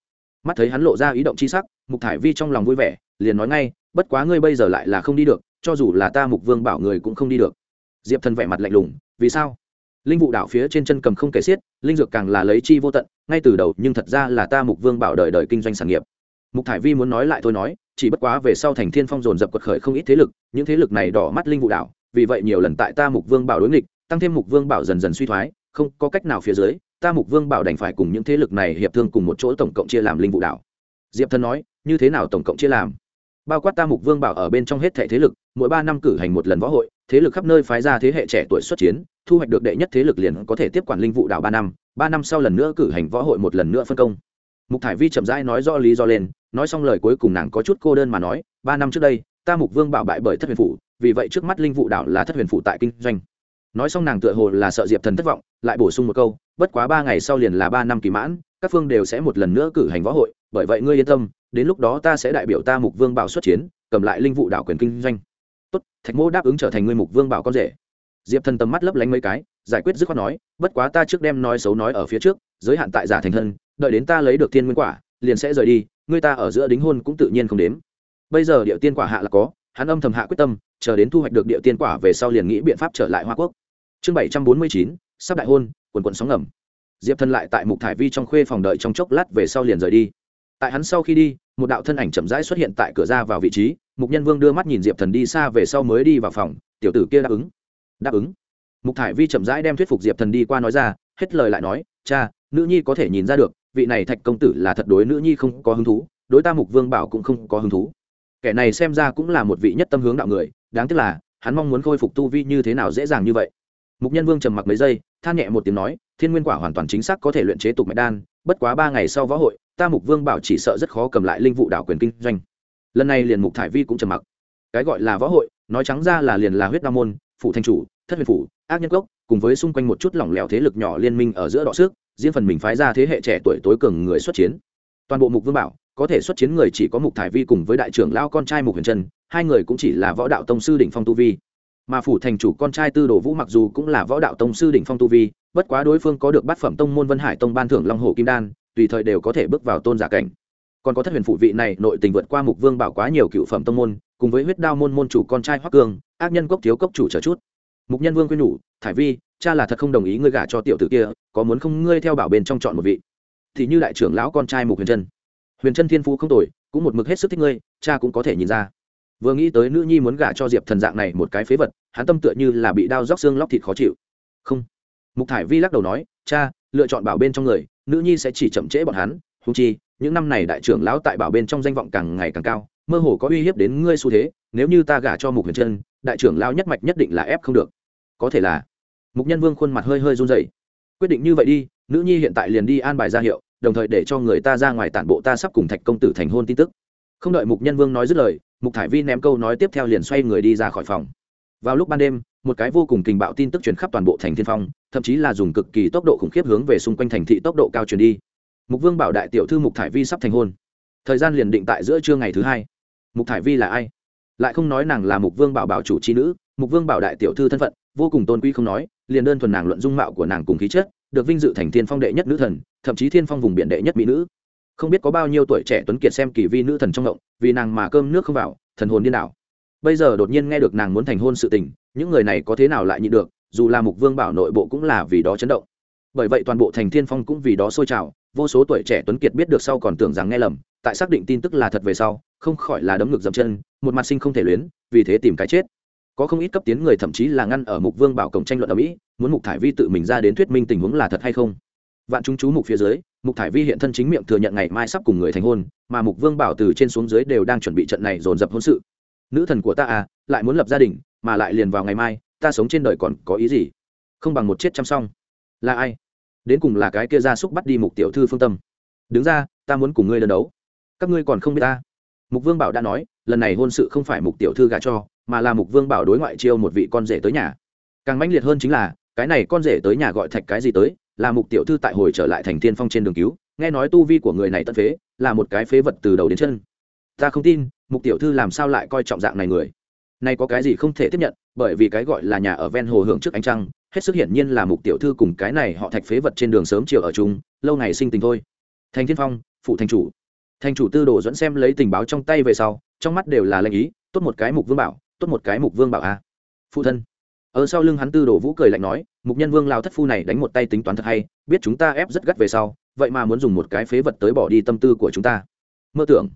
Mắt thấy hắn lộ ra ý động c h i sắc, mục thải vi trong lòng vui vẻ, liền nói ngay, bất quá ngươi bây giờ lại là không đi được, cho dù là ta mục vương bảo người cũng không đi được. Diệp thần vẻ mặt lạnh lùng, vì sao? Linh vụ đảo phía trên chân cầm không kể xiết, linh dược càng là lấy chi vô tận, ngay từ đầu nhưng thật ra là ta mục vương bảo đời đời kinh doanh sản nghiệp mục thải vi muốn nói lại thôi nói, chỉ bất quá về sau thành thiên phong dồn dập quật khởi không ít thế lực, những thế lực này đỏ mắt linh vụ đảo, vì vậy nhiều lần tại ta mục vương bảo đối nghịch, tăng thêm mục vương bảo dần dần suy thoái, không có cách nào phía dưới, ta mục vương bảo đành phải cùng những thế lực này hiệp thương cùng một chỗ tổng cộng chia làm linh vụ đảo. Diệp thân nói, như thế nào tổng cộng chia làm? Bao quát ta mục vương bảo ở bên trong hết thệ thế lực, mỗi ba năm cử hành một lần võ hội, thế lực khắp nơi phái ra thế hệ trẻ tuổi xuất chiến, thu hoạch được đệ nhất thế lực liền có thể tiếp quản linh vụ đảo ba năm ba năm sau lần nữa cử hành võ hội một lần nữa phân công. Mục thải vi chậm rãi nói do lý do lên nói xong lời cuối cùng nàng có chút cô đơn mà nói, ba năm trước đây, ta mục vương bảo bại bởi thất huyền phủ, vì vậy trước mắt linh vụ đảo là thất huyền phủ tại kinh doanh. Nói xong nàng tựa hồ là sợ diệp thần thất vọng, lại bổ sung một câu, bất quá ba ngày sau liền là ba năm kỳ mãn, các phương đều sẽ một lần nữa cử hành võ hội, bởi vậy ngươi yên tâm, đến lúc đó ta sẽ đại biểu ta mục vương bảo xuất chiến, cầm lại linh vụ đảo quyền kinh doanh. Tốt, thạch mô đáp ứng trở thành ngươi mục vương bảo con rể. Diệp thần tầm mắt lấp lánh mấy cái, giải quyết dứt khoát nói, bất quá ta trước đem nói xấu nói ở phía trước, giới hạn tại giả thành thân, đợi đến ta lấy được thiên nguyên quả liền sẽ rời đi, người ta ở giữa đính hôn cũng tự nhiên không đếm. Bây giờ địa tiên quả hạ là có, hắn âm thầm hạ quyết tâm, chờ đến thu hoạch được địa tiên quả về sau liền nghĩ biện pháp trở lại hoa quốc. Chương bảy trăm bốn mươi chín, sắp đại hôn, quần quần sóng ngầm. Diệp thần lại tại mục thải vi trong khuê phòng đợi trong chốc lát về sau liền rời đi. Tại hắn sau khi đi, một đạo thân ảnh chậm rãi xuất hiện tại cửa ra vào vị trí, mục nhân vương đưa mắt nhìn diệp thần đi xa về sau mới đi vào phòng, tiểu tử kia đáp ứng. Đáp ứng. Mục thải vi chậm rãi đem thuyết phục diệp thần đi qua nói ra, hết lời lại nói, cha, nữ nhi có thể nhìn ra được vị này thạch công tử là thật đối nữ nhi không có hứng thú, đối ta mục vương bảo cũng không có hứng thú. Kẻ này xem ra cũng là một vị nhất tâm hướng đạo người, đáng tiếc là, hắn mong muốn khôi phục tu vi như thế nào dễ dàng như vậy. Mục nhân vương trầm mặc mấy giây, than nhẹ một tiếng nói, thiên nguyên quả hoàn toàn chính xác có thể luyện chế tục mạch đan, bất quá ba ngày sau võ hội, ta mục vương bảo chỉ sợ rất khó cầm lại linh vụ đảo quyền kinh doanh. Lần này liền mục thải vi cũng trầm mặc. Cái gọi là võ hội, nói trắng ra là liền là huyết đa môn phụ thanh chủ, thất huyền phủ, ác nhân cốc, cùng với xung quanh một chút lỏng lẻo thế lực nhỏ liên minh ở giữa đọ sức riêng phần mình phái ra thế hệ trẻ tuổi tối cường người xuất chiến. Toàn bộ mục vương bảo, có thể xuất chiến người chỉ có mục thải vi cùng với đại trưởng lao con trai mục huyền trân, hai người cũng chỉ là võ đạo tông sư đỉnh phong tu vi. Mà phủ thành chủ con trai tư đồ vũ mặc dù cũng là võ đạo tông sư đỉnh phong tu vi, bất quá đối phương có được bát phẩm tông môn vân hải tông ban thưởng long hồ kim đan, tùy thời đều có thể bước vào tôn giả cảnh. Còn có thất huyền phụ vị này, nội tình vượt qua mục vương bảo quá nhiều cựu phẩm tông môn, cùng với huyết đao môn môn chủ con trai hoắc cương, ác nhân cốc thiếu cốc chủ trở chút. Mục nhân vương quyên nhủ thải vi, cha là thật không đồng ý ngươi gả cho tiểu tử kia, có muốn không ngươi theo bảo bên trong chọn một vị? Thì như đại trưởng lão con trai mục huyền trân. Huyền trân thiên phú không tồi, cũng một mực hết sức thích ngươi, cha cũng có thể nhìn ra. Vừa nghĩ tới nữ nhi muốn gả cho diệp thần dạng này một cái phế vật, hắn tâm tựa như là bị đau róc xương lóc thịt khó chịu. Không. Mục thải vi lắc đầu nói, cha, lựa chọn bảo bên trong người, nữ nhi sẽ chỉ chậm trễ bọn hắn húng chi, những năm này đại trưởng lão tại bảo bên trong danh vọng càng ngày càng cao, mơ hồ có uy hiếp đến ngươi xu thế, nếu như ta gả cho mục huyền trân, đại trưởng lão nhất mạch nhất định là ép không được có thể là mục nhân vương khuôn mặt hơi hơi run rẩy. Quyết định như vậy đi, nữ nhi hiện tại liền đi an bài ra hiệu, đồng thời để cho người ta ra ngoài tản bộ ta sắp cùng thạch công tử thành hôn tin tức. Không đợi mục nhân vương nói dứt lời, mục thải vi ném câu nói tiếp theo liền xoay người đi ra khỏi phòng. Vào lúc ban đêm, một cái vô cùng kình bạo tin tức truyền khắp toàn bộ thành thiên phong, thậm chí là dùng cực kỳ tốc độ khủng khiếp hướng về xung quanh thành thị tốc độ cao truyền đi. Mục vương bảo đại tiểu thư mục thải vi sắp thành hôn. Thời gian liền định tại giữa trưa ngày thứ hai. Mục thải vi là ai? Lại không nói nàng là mục vương bảo bảo chủ c h i nữ, mục vương bảo đại tiểu thư thân phận vô cùng tôn quý không nói, liền đơn thuần nàng luận dung mạo của nàng cùng khí chất, được vinh dự thành thiên phong đệ nhất nữ thần, thậm chí thiên phong vùng biển đệ nhất mỹ nữ. Không biết có bao nhiêu tuổi trẻ tuấn kiệt xem kỳ vi nữ thần trong động vì nàng mà cơm nước không vào, thần hồn điên đảo. Bây giờ đột nhiên nghe được nàng muốn thành hôn sự tình, những người này có thế nào lại nhịn được, dù là mục vương bảo nội bộ cũng là vì đó chấn động. Bởi vậy toàn bộ thành thiên phong cũng vì đó sôi trào, vô số tuổi trẻ tuấn kiệt biết được sau còn tưởng rằng nghe lầm, tại xác định tin tức là thật về sau, không khỏi là đấm ngực dậm chân, một mặt sinh không thể luyến, vì thế tìm cái chết có không ít cấp tiến người thậm chí là ngăn ở mục vương bảo cổng tranh luận ở mỹ, muốn mục thải vi tự mình ra đến thuyết minh tình huống là thật hay không. Vạn chúng chú mục phía dưới, mục thải vi hiện thân chính miệng thừa nhận ngày mai sắp cùng người thành hôn, mà mục vương bảo từ trên xuống dưới đều đang chuẩn bị trận này dồn dập hôn sự. Nữ thần của ta à lại muốn lập gia đình, mà lại liền vào ngày mai, ta sống trên đời còn có ý gì? Không bằng một chết chăm xong là ai? Đến cùng là cái kia gia súc bắt đi mục tiểu thư phương tâm. Đứng ra, ta muốn cùng ngươi lần đấu. Các ngươi còn không biết ta. Mục vương bảo đã nói, lần này hôn sự không phải mục tiểu thư gả cho mà là mục vương bảo đối ngoại chiêu một vị con rể tới nhà. Càng mãnh liệt hơn chính là, cái này con rể tới nhà gọi thạch cái gì tới, là mục tiểu thư tại hồi trở lại thành tiên phong trên đường cứu, nghe nói tu vi của người này tận phế, là một cái phế vật từ đầu đến chân. Ta không tin, mục tiểu thư làm sao lại coi trọng dạng này người. Nay có cái gì không thể tiếp nhận, bởi vì cái gọi là nhà ở ven hồ hưởng trước ánh trăng, hết sức hiển nhiên là mục tiểu thư cùng cái này họ thạch phế vật trên đường sớm chiều ở chung, lâu ngày sinh tình thôi. Thành thiên phong, phụ thành chủ. Thành chủ tư đồ dẫn xem lấy tình báo trong tay về sau, trong mắt đều là lệnh ý, tốt một cái mục vương bảo tốt một cái mục vương bảo a. Phụ thân. Ở sau lưng hắn tư đồ vũ cười lạnh nói, mục nhân vương lao thất phu này đánh một tay tính toán thật hay, biết chúng ta ép rất gắt về sau, vậy mà muốn dùng một cái phế vật tới bỏ đi tâm tư của chúng ta. Mơ tưởng.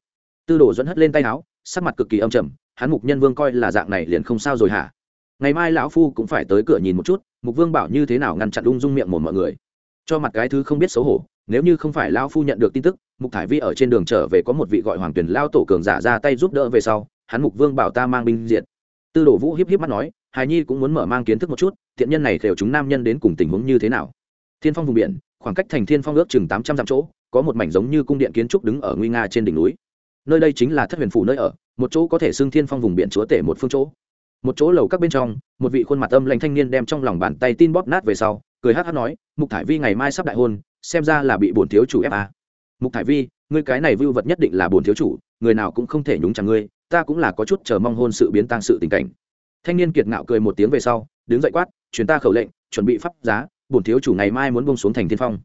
Tư đồ dẫn hất lên tay áo, sắc mặt cực kỳ âm trầm, hắn mục nhân vương coi là dạng này liền không sao rồi hả? Ngày mai lão phu cũng phải tới cửa nhìn một chút, mục vương bảo như thế nào ngăn chặn ung dung miệng một mọi người. Cho mặt cái thứ không biết xấu hổ, nếu như không phải lão phu nhận được tin tức, mục thải vi ở trên đường trở về có một vị gọi hoàng tuyển lao tổ cường giả ra tay giúp đỡ về sau, hắn mục vương bảo ta mang binh diện tư đồ vũ hiếp hiếp mắt nói hài nhi cũng muốn mở mang kiến thức một chút, thiện nhân này đều chúng nam nhân đến cùng tình huống như thế nào? Thiên phong vùng biển, khoảng cách thành thiên phong ước chừng tám trăm dặm chỗ, có một mảnh giống như cung điện kiến trúc đứng ở nguy nga trên đỉnh núi. Nơi đây chính là thất huyền phủ nơi ở, một chỗ có thể xưng thiên phong vùng biển chúa tể một phương chỗ. Một chỗ lầu các bên trong, một vị khuôn mặt âm lạnh thanh niên đem trong lòng bàn tay tin bóp nát về sau, cười hát hát nói, mục thải vi ngày mai sắp đại hôn, xem ra là bị bổn thiếu chủ ép à. mục thải vi, ngươi cái này vưu vật nhất định là bổn thiếu chủ, người nào cũng không thể nhúng chẳng ngươi ta cũng là có chút chờ mong hôn sự biến tăng sự tình cảnh. Thanh niên kiệt ngạo cười một tiếng về sau, đứng dậy quát, truyền ta khẩu lệnh, chuẩn bị pháp giá, bổn thiếu chủ ngày mai muốn bông xuống thành thiên phong.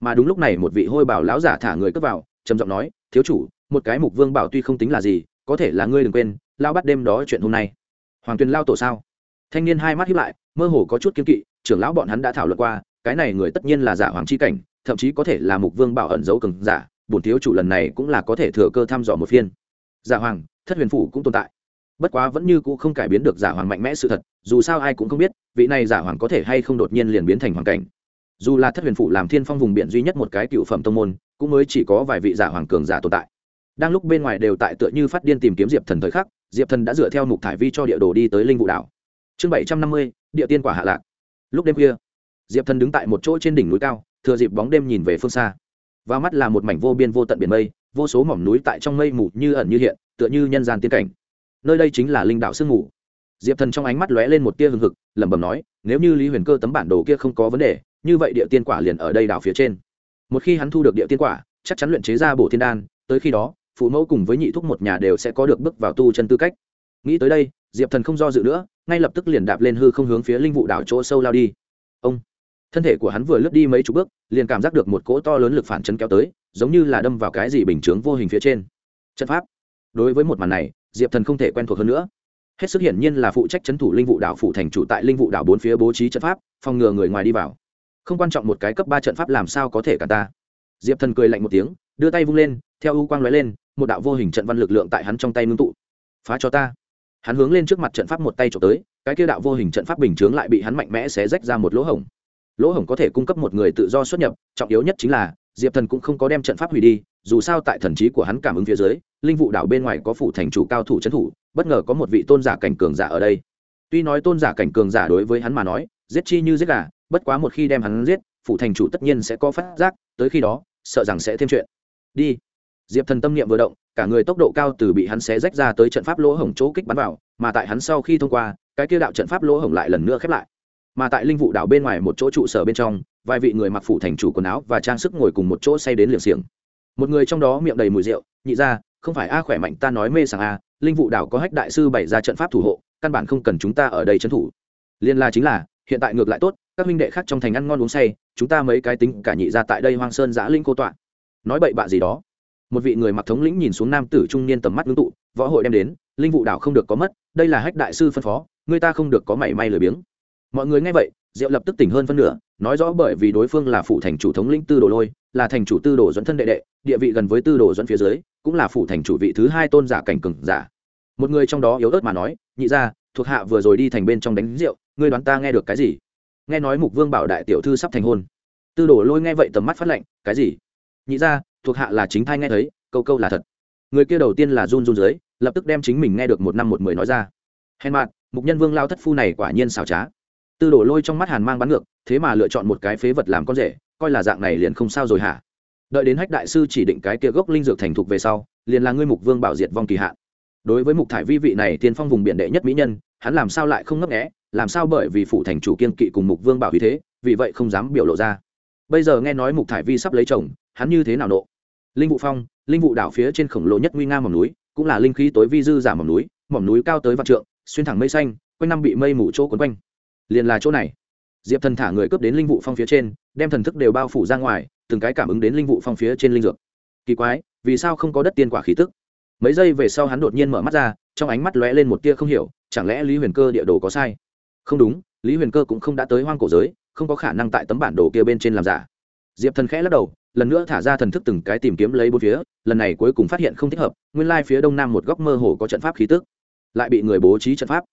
Mà đúng lúc này một vị hôi bảo lão giả thả người cất vào, trầm giọng nói, thiếu chủ, một cái mục vương bảo tuy không tính là gì, có thể là ngươi đừng quên lao bắt đêm đó chuyện hôm nay. Hoàng tuyền lao tổ sao? Thanh niên hai mắt hiếp lại, mơ hồ có chút kiên kỵ, trưởng lão bọn hắn đã thảo luận qua, cái này người tất nhiên là giả hoàng c h i cảnh, thậm chí có thể là mục vương bảo ẩn giấu cừng giả, bổn thiếu chủ lần này cũng là có thể thừa cơ thăm dò một phiên. Giả hoàng thất huyền phủ cũng tồn tại. Bất quá vẫn như c ũ không cải biến được giả hoàng mạnh mẽ sự thật, dù sao ai cũng không biết, vị này giả hoàng có thể hay không đột nhiên liền biến thành hoàng cảnh. Dù là thất huyền phủ làm thiên phong vùng biển duy nhất một cái cựu phẩm tông môn, cũng mới chỉ có vài vị giả hoàng cường giả tồn tại. Đang lúc bên ngoài đều tại tựa như phát điên tìm kiếm diệp thần thời khắc, diệp thần đã dựa theo mục thải vi cho địa đồ đi tới linh vụ đảo. Chương bảy trăm năm mươi, địa tiên quả hạ lạc. Lúc đêm khuya, diệp thần đứng tại một chỗ trên đỉnh núi cao, thừa dịp bóng đêm nhìn về phương xa. Và mắt là một mảnh vô biên vô tận biển mây, vô số mỏm núi tại trong mây mù như ẩn như hiện tựa như nhân gian tiên cảnh. Nơi đây chính là linh đạo sương ngủ. diệp thần trong ánh mắt lóe lên một tia hừng hực, lẩm bẩm nói, nếu như lý huyền cơ tấm bản đồ kia không có vấn đề, như vậy địa tiên quả liền ở đây đảo phía trên. Một khi hắn thu được địa tiên quả, chắc chắn luyện chế ra bổ thiên đan, tới khi đó, phụ mẫu cùng với nhị thúc một nhà đều sẽ có được bước vào tu chân tư cách. Nghĩ tới đây, diệp thần không do dự nữa, ngay lập tức liền đạp lên hư không hướng phía linh vụ đảo chỗ sâu lao đi. Ông, thân thể của hắn vừa lướt đi mấy chục bước, liền cảm giác được một cỗ to lớn lực phản chấn kéo tới, giống như là đâm vào cái gì bình chướng vô hình phía trên. Trận pháp đối với một màn này, diệp thần không thể quen thuộc hơn nữa. Hết sức hiển nhiên là phụ trách c h ấ n thủ linh vụ đảo phụ thành chủ tại linh vụ đảo bốn phía bố trí trận pháp, phòng ngừa người ngoài đi vào. Không quan trọng một cái cấp ba trận pháp làm sao có thể cả ta. Diệp thần cười lạnh một tiếng, đưa tay vung lên, theo u quang lóe lên, một đạo vô hình trận văn lực lượng tại hắn trong tay ngưng tụ. Phá cho ta. Hắn hướng lên trước mặt trận pháp một tay trộm tới, cái kia đạo vô hình trận pháp bình chướng lại bị hắn mạnh mẽ xé rách ra một lỗ hổng. Lỗ hổng có thể cung cấp một người tự do xuất nhập, trọng yếu nhất chính là diệp thần cũng không có đem trận pháp hủy đi, dù sao tại thần trí của hắn cảm ứng phía dưới, linh vụ đảo bên ngoài có phủ thành chủ cao thủ trấn thủ, bất ngờ có một vị tôn giả cảnh cường giả ở đây. Tuy nói tôn giả cảnh cường giả đối với hắn mà nói, giết chi như giết gà, bất quá một khi đem hắn giết, phủ thành chủ tất nhiên sẽ có phát giác, tới khi đó, sợ rằng sẽ thêm chuyện. Đi. Diệp thần tâm niệm vừa động, cả người tốc độ cao từ bị hắn xé rách ra tới trận pháp lỗ hổng chỗ kích bắn vào, mà tại hắn sau khi thông qua, cái kia đạo trận pháp lỗ hổng lại lần nữa khép lại mà tại linh vụ đảo bên ngoài một chỗ trụ sở bên trong, vài vị người mặc phủ thành chủ quần áo và trang sức ngồi cùng một chỗ say đến liều xiềng. Một người trong đó miệng đầy mùi rượu, nhị ra, không phải a à, khỏe mạnh, ta nói mê sảng a, linh vụ đảo có hách đại sư bày ra trận pháp thủ hộ, căn bản không cần chúng ta ở đây trấn thủ. Liên la chính là, hiện tại ngược lại tốt, các huynh đệ khác trong thành ăn ngon uống say, chúng ta mấy cái tính cả nhị ra tại đây hoang sơn giã linh cô tọa. Nói bậy bạ gì đó. Một vị người mặc thống lĩnh nhìn xuống nam tử trung niên tầm mắt ngưng tụ, võ hội đem đến, linh vụ đảo không được có mất, đây là hách đại sư phân phó, người ta không được có mảy may lười biếng mọi người nghe vậy, diệu lập tức tỉnh hơn phân nửa, nói rõ bởi vì đối phương là phụ thành chủ thống lĩnh tư đồ lôi, là thành chủ tư đồ dẫn thân đệ đệ, địa vị gần với tư đồ dẫn phía dưới, cũng là phụ thành chủ vị thứ hai tôn giả cảnh cừng giả. Một người trong đó yếu ớt mà nói, nhị ra thuộc hạ vừa rồi đi thành bên trong đánh rượu, ngươi đoán ta nghe được cái gì? Nghe nói mục vương bảo đại tiểu thư sắp thành hôn. Tư đồ lôi nghe vậy tầm mắt phát lệnh cái gì? Nhị ra thuộc hạ là chính thai nghe thấy, câu câu là thật. Người kia đầu tiên là run run dưới, lập tức đem chính mình nghe được một năm một mười nói ra. Hèn mạn mục nhân vương lao thất phu này quả nhiên xảo trá tư đổ lôi trong mắt hàn mang bắn ngược, thế mà lựa chọn một cái phế vật làm con rể, coi là dạng này liền không sao rồi hả? Đợi đến hách đại sư chỉ định cái kia gốc linh dược thành thục về sau, liền là ngươi mục vương bảo diệt vong kỳ hạn. Đối với mục thải vi vị này tiên phong vùng biển đệ nhất mỹ nhân, hắn làm sao lại không ngấp nghẽ làm sao bởi vì phủ thành chủ kiên kỵ cùng mục vương bảo vì thế, vì vậy không dám biểu lộ ra. Bây giờ nghe nói mục thải vi sắp lấy chồng, hắn như thế nào nộ? Linh vụ phong, linh vụ đảo phía trên khổng lồ nhất nguy nga mỏm núi, cũng là linh khí tối vi dư giả mỏm núi mỏm núi cao tới vạn trượng, xuyên thẳng mây xanh, quanh năm bị mây mù chỗ quấn quanh liền là chỗ này. Diệp thần thả người cướp đến linh vụ phong phía trên, đem thần thức đều bao phủ ra ngoài, từng cái cảm ứng đến linh vụ phong phía trên linh dược. Kỳ quái, vì sao không có đất tiên quả khí tức? Mấy giây về sau hắn đột nhiên mở mắt ra, trong ánh mắt lóe lên một tia không hiểu, chẳng lẽ lý huyền cơ địa đồ có sai? Không đúng, lý huyền cơ cũng không đã tới hoang cổ giới, không có khả năng tại tấm bản đồ kia bên trên làm giả. Diệp thần khẽ lắc đầu, lần nữa thả ra thần thức từng cái tìm kiếm lấy bốn phía, lần này cuối cùng phát hiện không thích hợp, nguyên lai phía đông nam một góc mơ hồ có trận pháp khí tức, lại bị người bố trí trận pháp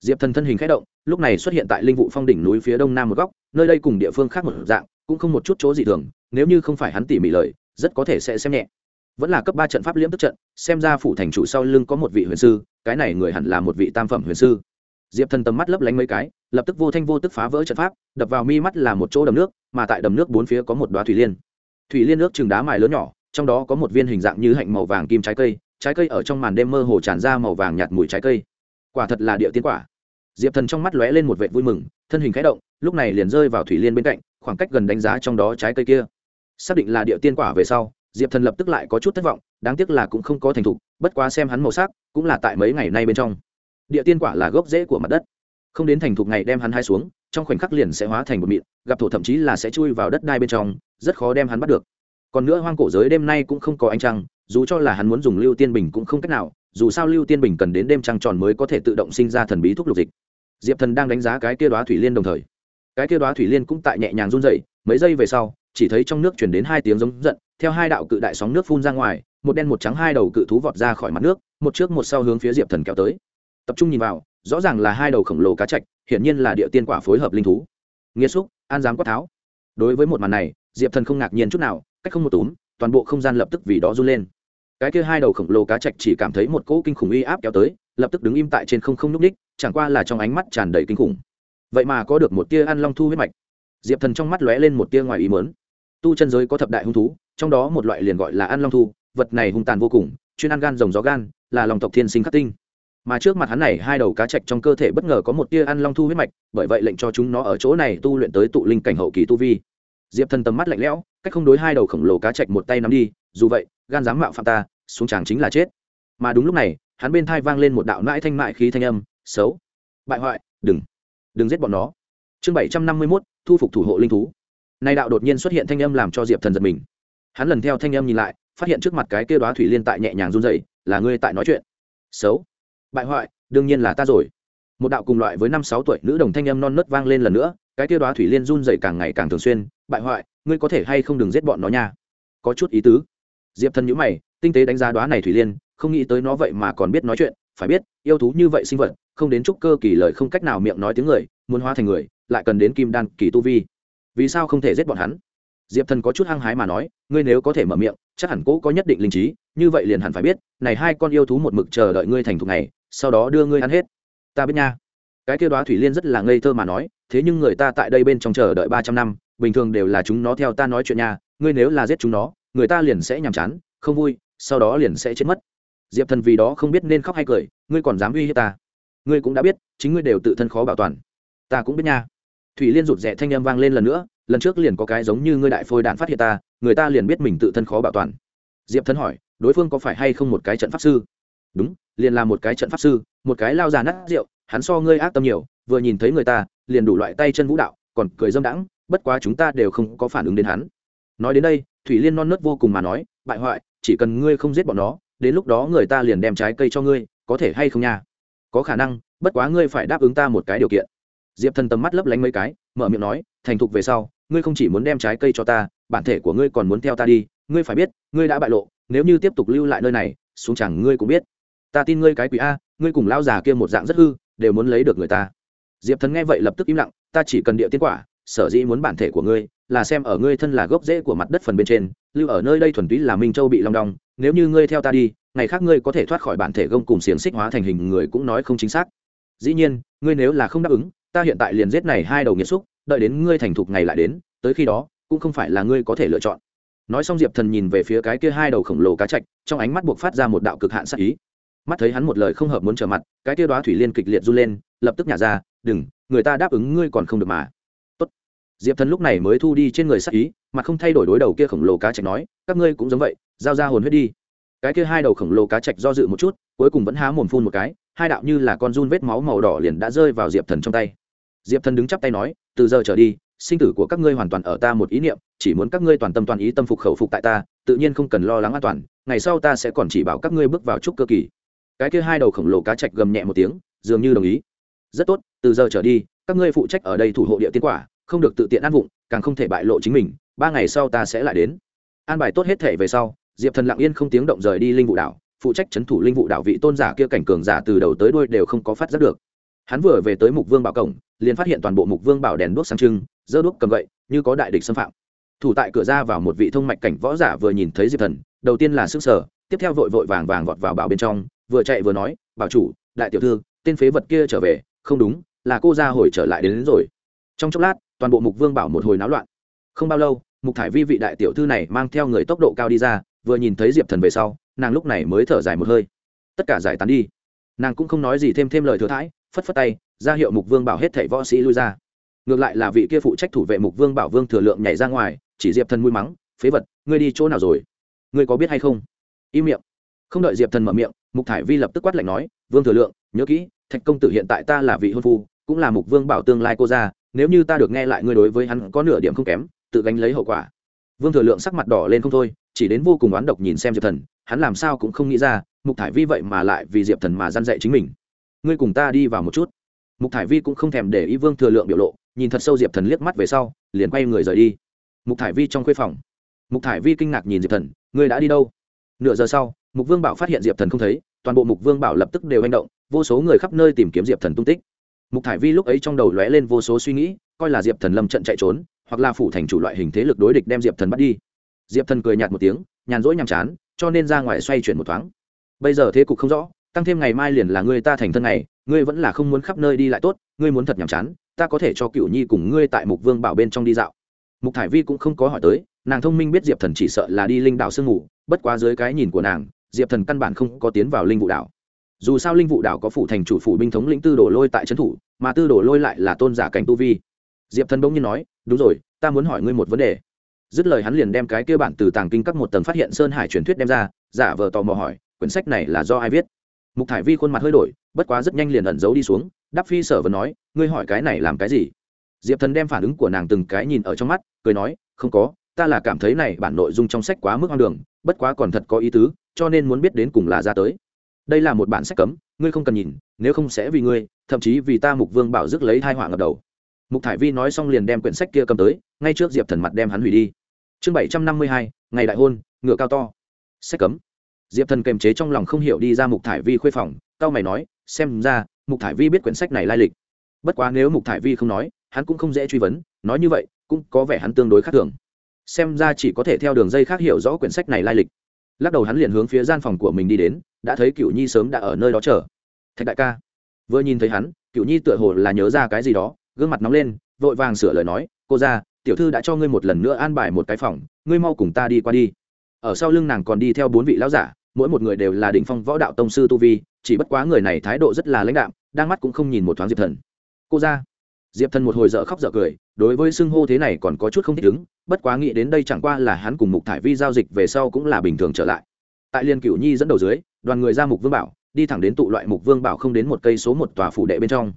diệp thần thân hình k h ẽ động, lúc này xuất hiện tại linh vụ phong đỉnh núi phía đông nam một góc, nơi đây cùng địa phương khác một dạng, cũng không một chút chỗ gì thường, nếu như không phải hắn tỉ mỉ lời, rất có thể sẽ xem nhẹ. Vẫn là cấp ba trận pháp liễm tức trận, xem ra phủ thành chủ sau lưng có một vị huyền sư, cái này người hẳn là một vị tam phẩm huyền sư. Diệp thần tầm mắt lấp lánh mấy cái, lập tức vô thanh vô tức phá vỡ trận pháp, đập vào mi mắt là một chỗ đầm nước, mà tại đầm nước bốn phía có một đoá thủy liên. Thủy liên nước chừng đá mài lớn nhỏ, trong đó có một viên hình dạng như hạnh màu vàng kim trái cây trái cây ở trong màn đêm mơ hồ tràn ra màu vàng nhạt mùi trái cây quả thật là địa tiên quả. Diệp thần trong mắt lóe lên một vệ vui mừng, thân hình khẽ động, lúc này liền rơi vào thủy liên bên cạnh, khoảng cách gần đánh giá trong đó trái cây kia. Xác định là địa tiên quả về sau, diệp thần lập tức lại có chút thất vọng, đáng tiếc là cũng không có thành thục, bất quá xem hắn màu sắc, cũng là tại mấy ngày nay bên trong. Địa tiên quả là gốc rễ của mặt đất. Không đến thành thục ngày đem hắn hai xuống, trong khoảnh khắc liền sẽ hóa thành một mịn, gặp thổ thậm chí là sẽ chui vào đất đai bên trong, rất khó đem hắn bắt được. Còn nữa hoang cổ giới đêm nay cũng không có ánh trăng, dù cho là hắn muốn dùng lưu tiên bình cũng không cách nào dù sao lưu tiên bình cần đến đêm trăng tròn mới có thể tự động sinh ra thần bí thuốc lục dịch. Diệp thần đang đánh giá cái kia đoá thủy liên đồng thời, cái kia đoá thủy liên cũng tại nhẹ nhàng run dậy mấy giây về sau, chỉ thấy trong nước chuyển đến hai tiếng giống giận, theo hai đạo cự đại sóng nước phun ra ngoài, một đen một trắng hai đầu cự thú vọt ra khỏi mặt nước, một trước một sau hướng phía diệp thần kéo tới. Tập trung nhìn vào, rõ ràng là hai đầu khổng lồ cá chạch, hiển nhiên là địa tiên quả phối hợp linh thú. Nghĩa xúc, an dám quát tháo. Đối với một màn này, diệp thần không ngạc nhiên chút nào, cách không một túm, toàn bộ không gian lập tức vì đó run lên cái kia hai đầu khổng lồ cá chạch chỉ cảm thấy một cỗ kinh khủng uy áp kéo tới, lập tức đứng im tại trên không không n ú c ních chẳng qua là trong ánh mắt tràn đầy kinh khủng. Vậy mà có được một tia ăn long thu huyết mạch. Diệp thần trong mắt lóe lên một tia ngoài ý mớn tu chân giới có thập đại hung thú, trong đó một loại liền gọi là ăn long thu, vật này hung tàn vô cùng, chuyên ăn gan rồng gió gan, là lòng tộc thiên sinh khắc tinh. Mà trước mặt hắn này, hai đầu cá chạch trong cơ thể bất ngờ có một tia ăn long thu huyết mạch, bởi vậy lệnh cho chúng nó ở chỗ này tu luyện tới tụ linh cảnh hậu kỳ tu vi. Diệp thần tầm mắt lạnh lẽo, cách không đối hai đầu khổng lồ cá chạch một tay nắm đi, dù vậy gan dám mạo phạm ta, xuống chàng chính là chết. Mà đúng lúc này, hắn bên thai vang lên một đạo nãi thanh mại khí thanh âm, xấu, bại hoại, đừng đừng giết bọn nó. Chương bảy trăm năm mươi mốt, thu phục thủ hộ linh thú. Nay đạo đột nhiên xuất hiện thanh âm làm cho diệp thần giật mình. Hắn lần theo thanh âm nhìn lại, phát hiện trước mặt cái kia đoá thủy liên tại nhẹ nhàng run dậy là ngươi tại nói chuyện. Xấu, bại hoại, đương nhiên là ta rồi. Một đạo cùng loại với năm sáu tuổi nữ đồng thanh âm non nớt vang lên lần nữa, cái kia đoá thủy liên run dậy càng ngày càng thường xuyên, bại hoại, ngươi có thể hay không đừng giết bọn nó nha? Có chút ý tứ diệp thần nhữ mày, tinh tế đánh giá đoá này thủy liên, không nghĩ tới nó vậy mà còn biết nói chuyện, phải biết, yêu thú như vậy sinh vật, không đến chúc cơ kỳ lời không cách nào miệng nói tiếng người, muốn hóa thành người, lại cần đến kim đan kỳ tu vi. Vì sao không thể giết bọn hắn? Diệp thần có chút hăng hái mà nói, ngươi nếu có thể mở miệng, chắc hẳn cỗ có nhất định linh trí, như vậy liền hẳn phải biết, này hai con yêu thú một mực chờ đợi ngươi thành thục này, sau đó đưa ngươi ăn hết. Ta biết nha. Cái kêu đoá thủy liên rất là ngây thơ mà nói, thế nhưng người ta tại đây bên trong chờ đợi ba trăm năm, bình thường đều là chúng nó theo ta nói chuyện nha, ngươi nếu là giết chúng nó người ta liền sẽ nhàm chán, không vui, sau đó liền sẽ chết mất. Diệp thần vì đó không biết nên khóc hay cười, ngươi còn dám uy hiếp ta. Ngươi cũng đã biết, chính ngươi đều tự thân khó bảo toàn. Ta cũng biết nha. Thủy liên rụt rẽ thanh â m vang lên lần nữa, lần trước liền có cái giống như ngươi đại phôi đạn phát hiện ta, người ta liền biết mình tự thân khó bảo toàn. Diệp thần hỏi, đối phương có phải hay không một cái trận pháp sư? Đúng, liền là một cái trận pháp sư, một cái lao già nát rượu, hắn so ngươi ác tâm nhiều, vừa nhìn thấy người ta, liền đủ loại tay chân vũ đạo, còn cười dâm đãng, bất quá chúng ta đều không có phản ứng đến hắn. Nói đến đây thủy liên non nớt vô cùng mà nói, bại hoại, chỉ cần ngươi không giết bọn nó, đến lúc đó người ta liền đem trái cây cho ngươi, có thể hay không nha? Có khả năng, bất quá ngươi phải đáp ứng ta một cái điều kiện. Diệp thần tầm mắt lấp lánh mấy cái, mở miệng nói, thành thục về sau, ngươi không chỉ muốn đem trái cây cho ta, bản thể của ngươi còn muốn theo ta đi, ngươi phải biết, ngươi đã bại lộ, nếu như tiếp tục lưu lại nơi này, xuống chẳng ngươi cũng biết. Ta tin ngươi cái quỷ a, ngươi cùng lao già kia một dạng rất hư, đều muốn lấy được người ta. Diệp thần nghe vậy lập tức im lặng, ta chỉ cần địa tiên quả, sở dĩ muốn bản thể của ngươi là xem ở ngươi thân là gốc rễ của mặt đất phần bên trên, lưu ở nơi đây thuần túy là minh châu bị long đong, nếu như ngươi theo ta đi, ngày khác ngươi có thể thoát khỏi bản thể gông cùng xiềng xích hóa thành hình người cũng nói không chính xác. Dĩ nhiên, ngươi nếu là không đáp ứng, ta hiện tại liền giết này hai đầu nghiệt xúc, đợi đến ngươi thành thục ngày lại đến, tới khi đó, cũng không phải là ngươi có thể lựa chọn. Nói xong diệp thần nhìn về phía cái kia hai đầu khổng lồ cá chạch, trong ánh mắt buộc phát ra một đạo cực hạn sắc ý. Mắt thấy hắn một lời không hợp muốn trở mặt, cái kia đoá thủy liên kịch liệt run lên, lập tức nhả ra, đừng, người ta đáp ứng ngươi còn không được mà diệp thần lúc này mới thu đi trên người sắc ý, mà không thay đổi đối đầu kia khổng lồ cá chạch nói, các ngươi cũng giống vậy, giao ra hồn huyết đi. Cái kia hai đầu khổng lồ cá chạch do dự một chút, cuối cùng vẫn há mồm phun một cái, hai đạo như là con run vết máu màu đỏ liền đã rơi vào diệp thần trong tay. Diệp thần đứng chắp tay nói, từ giờ trở đi, sinh tử của các ngươi hoàn toàn ở ta một ý niệm, chỉ muốn các ngươi toàn tâm toàn ý tâm phục khẩu phục tại ta, tự nhiên không cần lo lắng an toàn, ngày sau ta sẽ còn chỉ bảo các ngươi bước vào trúc cơ kỳ. Cái kia hai đầu khổng lồ cá chạch gầm nhẹ một tiếng, dường như đồng ý. Rất tốt, từ giờ trở đi, các ngươi phụ trách ở đây thủ hộ địa tiên quả không được tự tiện ăn vụng càng không thể bại lộ chính mình ba ngày sau ta sẽ lại đến. An bài tốt hết thể về sau diệp thần lặng yên không tiếng động rời đi linh vụ đảo phụ trách c h ấ n thủ linh vụ đảo vị tôn giả kia cảnh cường giả từ đầu tới đuôi đều không có phát giác được. Hắn vừa về tới mục vương bảo cổng liền phát hiện toàn bộ mục vương bảo đèn đuốc sang trưng dơ đuốc cầm gậy như có đại địch xâm phạm. Thủ tại cửa ra vào một vị thông mạch cảnh võ giả vừa nhìn thấy diệp thần đầu tiên là s ư n g sở tiếp theo vội vội vàng vàng vọt vào bảo bên trong vừa chạy vừa nói bảo chủ đại tiểu thư tên phế vật kia trở về không đúng là cô ra hồi trở lại đến, đến rồi. Trong chốc lát toàn bộ mục vương bảo một hồi náo loạn. Không bao lâu, mục thải vi vị đại tiểu thư này mang theo người tốc độ cao đi ra, vừa nhìn thấy diệp thần về sau, nàng lúc này mới thở dài một hơi. Tất cả giải tán đi. Nàng cũng không nói gì thêm thêm lời thừa thãi, phất phất tay, ra hiệu mục vương bảo hết thảy võ sĩ lui ra. Ngược lại là vị kia phụ trách thủ vệ mục vương bảo vương thừa lượng nhảy ra ngoài, chỉ diệp thần mũi mắng, phế vật, ngươi đi chỗ nào rồi? Ngươi có biết hay không? Im miệng. Không đợi diệp thần mở miệng, mục thải vi lập tức quát lạnh nói, vương thừa lượng, nhớ kỹ, thạch công tử hiện tại ta là vị hôn phu, cũng là mục vương bảo tương lai cô ra nếu như ta được nghe lại ngươi đối với hắn có nửa điểm không kém, tự gánh lấy hậu quả. Vương thừa lượng sắc mặt đỏ lên không thôi, chỉ đến vô cùng oán độc nhìn xem diệp thần, hắn làm sao cũng không nghĩ ra, mục thải vi vậy mà lại vì diệp thần mà g i dạy chính mình. Ngươi cùng ta đi vào một chút. Mục thải vi cũng không thèm để ý vương thừa lượng biểu lộ, nhìn thật sâu diệp thần liếc mắt về sau, liền quay người rời đi. Mục thải vi trong khuê phòng. Mục thải vi kinh ngạc nhìn diệp thần, ngươi đã đi đâu? Nửa giờ sau, mục vương bảo phát hiện diệp thần không thấy, toàn bộ mục vương bảo lập tức đều hành động, vô số người khắp nơi tìm kiếm diệp thần tung tích mục thải vi lúc ấy trong đầu lóe lên vô số suy nghĩ, coi là diệp thần lâm trận chạy trốn, hoặc là phủ thành chủ loại hình thế lực đối địch đem diệp thần bắt đi. Diệp thần cười nhạt một tiếng, nhàn rỗi nhàm chán, cho nên ra ngoài xoay chuyển một thoáng. Bây giờ thế cục không rõ, tăng thêm ngày mai liền là ngươi ta thành thân này ngươi vẫn là không muốn khắp nơi đi lại tốt, ngươi muốn thật nhàm chán, ta có thể cho cựu nhi cùng ngươi tại mục vương bảo bên trong đi dạo. Mục thải vi cũng không có hỏi tới, nàng thông minh biết diệp thần chỉ sợ là đi linh đạo sương ngủ bất quá dưới cái nhìn của nàng, diệp thần căn bản không có tiến vào linh vụ đảo dù sao linh vụ đảo có phủ thành chủ phủ binh thống lĩnh tư đồ lôi tại trấn thủ, mà tư đồ lôi lại là tôn giả cảnh tu vi. Diệp thần bỗng nhiên nói, đúng rồi, ta muốn hỏi ngươi một vấn đề. Dứt lời hắn liền đem cái kia bản từ tàng kinh các một tầng phát hiện sơn hải truyền thuyết đem ra, giả vờ tò mò hỏi, quyển sách này là do ai viết? Mục thải vi khuôn mặt hơi đổi, bất quá rất nhanh liền ẩn giấu đi xuống đắp phi sở vừa nói, ngươi hỏi cái này làm cái gì? Diệp thần đem phản ứng của nàng từng cái nhìn ở trong mắt, cười nói, không có, ta là cảm thấy này bản nội dung trong sách quá mức hoang đường, bất quá còn thật có ý tứ, cho nên muốn biết đến cùng là ra tới đây là một bản sách cấm, ngươi không cần nhìn, nếu không sẽ vì ngươi, thậm chí vì ta mục vương bảo dứt lấy thai họa ngập đầu. Mục thải vi nói xong liền đem quyển sách kia cầm tới, ngay trước diệp thần mặt đem hắn hủy đi. Chương bảy trăm năm mươi hai, ngày đại hôn, ngựa cao to. Sách cấm. Diệp thần kềm chế trong lòng không hiểu đi ra mục thải vi khuê phòng cao mày nói, xem ra, mục thải vi biết quyển sách này lai lịch. Bất quá nếu mục thải vi không nói, hắn cũng không dễ truy vấn, nói như vậy, cũng có vẻ hắn tương đối khác thường. Xem ra chỉ có thể theo đường dây khác hiểu rõ quyển sách này lai lịch lắc đầu hắn liền hướng phía gian phòng của mình đi đến, đã thấy cựu nhi sớm đã ở nơi đó chờ. Thạch đại ca. Vừa nhìn thấy hắn cựu nhi tựa hồ là nhớ ra cái gì đó, gương mặt nóng lên, vội vàng sửa lời nói, cô ra tiểu thư đã cho ngươi một lần nữa an bài một cái phòng, ngươi mau cùng ta đi qua đi. Ở sau lưng nàng còn đi theo bốn vị lão giả, mỗi một người đều là đỉnh phong võ đạo tông sư tu vi, chỉ bất quá người này thái độ rất là lãnh đạm, đang mắt cũng không nhìn một thoáng diệp thần. Cô ra diệp thần một hồi dở khóc dở cười, đối với xưng hô thế này còn có chút không thích ứng, bất quá nghĩ đến đây chẳng qua là hắn cùng mục thải vi giao dịch về sau cũng là bình thường trở lại. Tại liên cửu nhi dẫn đầu dưới, đoàn người ra mục vương bảo, đi thẳng đến tụ loại mục vương bảo không đến một cây số một tòa phủ đệ bên trong.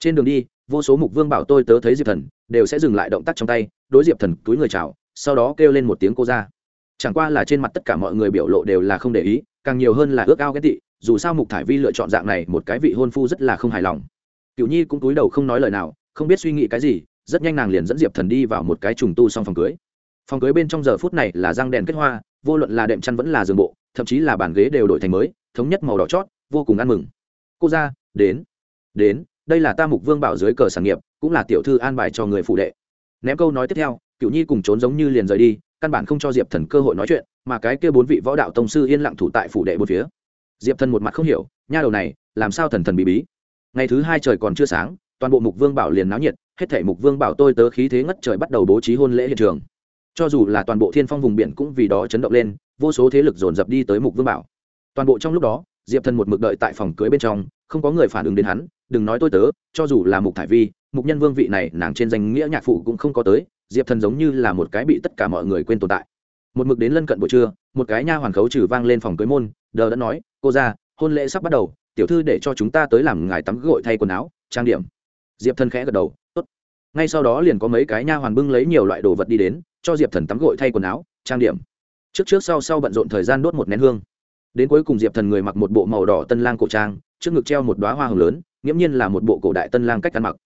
Trên đường đi, vô số mục vương bảo tôi tớ thấy diệp thần, đều sẽ dừng lại động tác trong tay, đối diệp thần túi người chào, sau đó kêu lên một tiếng cô ra chẳng qua là trên mặt tất cả mọi người biểu lộ đều là không để ý, càng nhiều hơn là ước ao ghét tị, dù sao mục thải vi lựa chọn dạng này một cái vị hôn phu rất là không hài lòng. Cựu nhi cũng túi đầu không nói lời nào không biết suy nghĩ cái gì, rất nhanh nàng liền dẫn diệp thần đi vào một cái trùng tu xong phòng cưới. Phòng cưới bên trong giờ phút này là răng đèn kết hoa, vô luận là đệm chăn vẫn là giường bộ, thậm chí là bàn ghế đều đổi thành mới, thống nhất màu đỏ chót, vô cùng ăn mừng. Cô ra, đến đến, đây là ta mục vương bảo dưới cờ sản nghiệp, cũng là tiểu thư an bài cho người phụ đệ. Ném câu nói tiếp theo cựu nhi cùng trốn giống như liền rời đi, căn bản không cho diệp thần cơ hội nói chuyện, mà cái kia bốn vị võ đạo tông sư yên lặng thủ tại phủ đệ bốn phía. Diệp thần một mặt không hiểu, nha đầu này, làm sao thần thần bí bí? Ngày thứ hai trời còn chưa sáng toàn bộ mục vương bảo liền náo nhiệt, hết thể mục vương bảo tôi tớ khí thế ngất trời bắt đầu bố trí hôn lễ hiện trường. Cho dù là toàn bộ thiên phong vùng biển cũng vì đó chấn động lên, vô số thế lực dồn dập đi tới mục vương bảo. Toàn bộ trong lúc đó, diệp thần một mực đợi tại phòng cưới bên trong, không có người phản ứng đến hắn, đừng nói tôi tớ, cho dù là mục thải vi, mục nhân vương vị này nàng trên danh nghĩa nhạc phụ cũng không có tới, diệp thần giống như là một cái bị tất cả mọi người quên tồn tại. Một mực đến lân cận buổi trưa, một cái nha hoàn khấu trừ vang lên phòng cưới môn, đờ đã nói, cô ra hôn lễ sắp bắt đầu, tiểu thư để cho chúng ta tới làm ngài tắm gội thay quần áo, trang điểm diệp thần khẽ gật đầu, tốt. Ngay sau đó liền có mấy cái nha hoàn bưng lấy nhiều loại đồ vật đi đến, cho diệp thần tắm gội thay quần áo, trang điểm. Trước trước sau sau bận rộn thời gian đốt một nén hương. Đến cuối cùng diệp thần người mặc một bộ màu đỏ tân lang cổ trang, trước ngực treo một đoá hoa hồng lớn, nghiễm nhiên là một bộ cổ đại tân lang cách ăn mặc.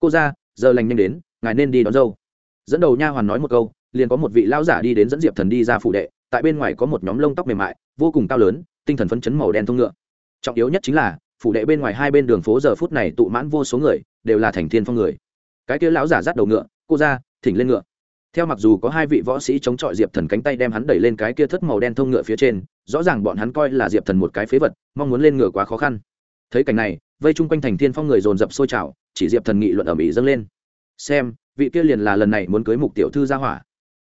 Cô ra, giờ lành nhanh đến, ngài nên đi đón dâu. Dẫn đầu nha hoàn nói một câu, liền có một vị lão giả đi đến dẫn diệp thần đi ra phủ đệ, tại bên ngoài có một nhóm lông tóc mềm mại, vô cùng cao lớn, tinh thần phấn chấn màu đen thông ngựa. Trọng yếu nhất chính là, phủ đệ bên ngoài hai bên đường phố giờ phút này tụ mãn vô số người đều là thành thiên phong người. Cái kia lão giả dắt đầu ngựa, cô ra, thỉnh lên ngựa. Theo mặc dù có hai vị võ sĩ chống chọi diệp thần cánh tay đem hắn đẩy lên cái kia thất màu đen thông ngựa phía trên, rõ ràng bọn hắn coi là diệp thần một cái phế vật, mong muốn lên ngựa quá khó khăn. Thấy cảnh này, vây chung quanh thành thiên phong người dồn dập sôi trào chỉ diệp thần nghị luận ở mỹ dâng lên. Xem, vị kia liền là lần này muốn cưới mục tiểu thư ra hỏa.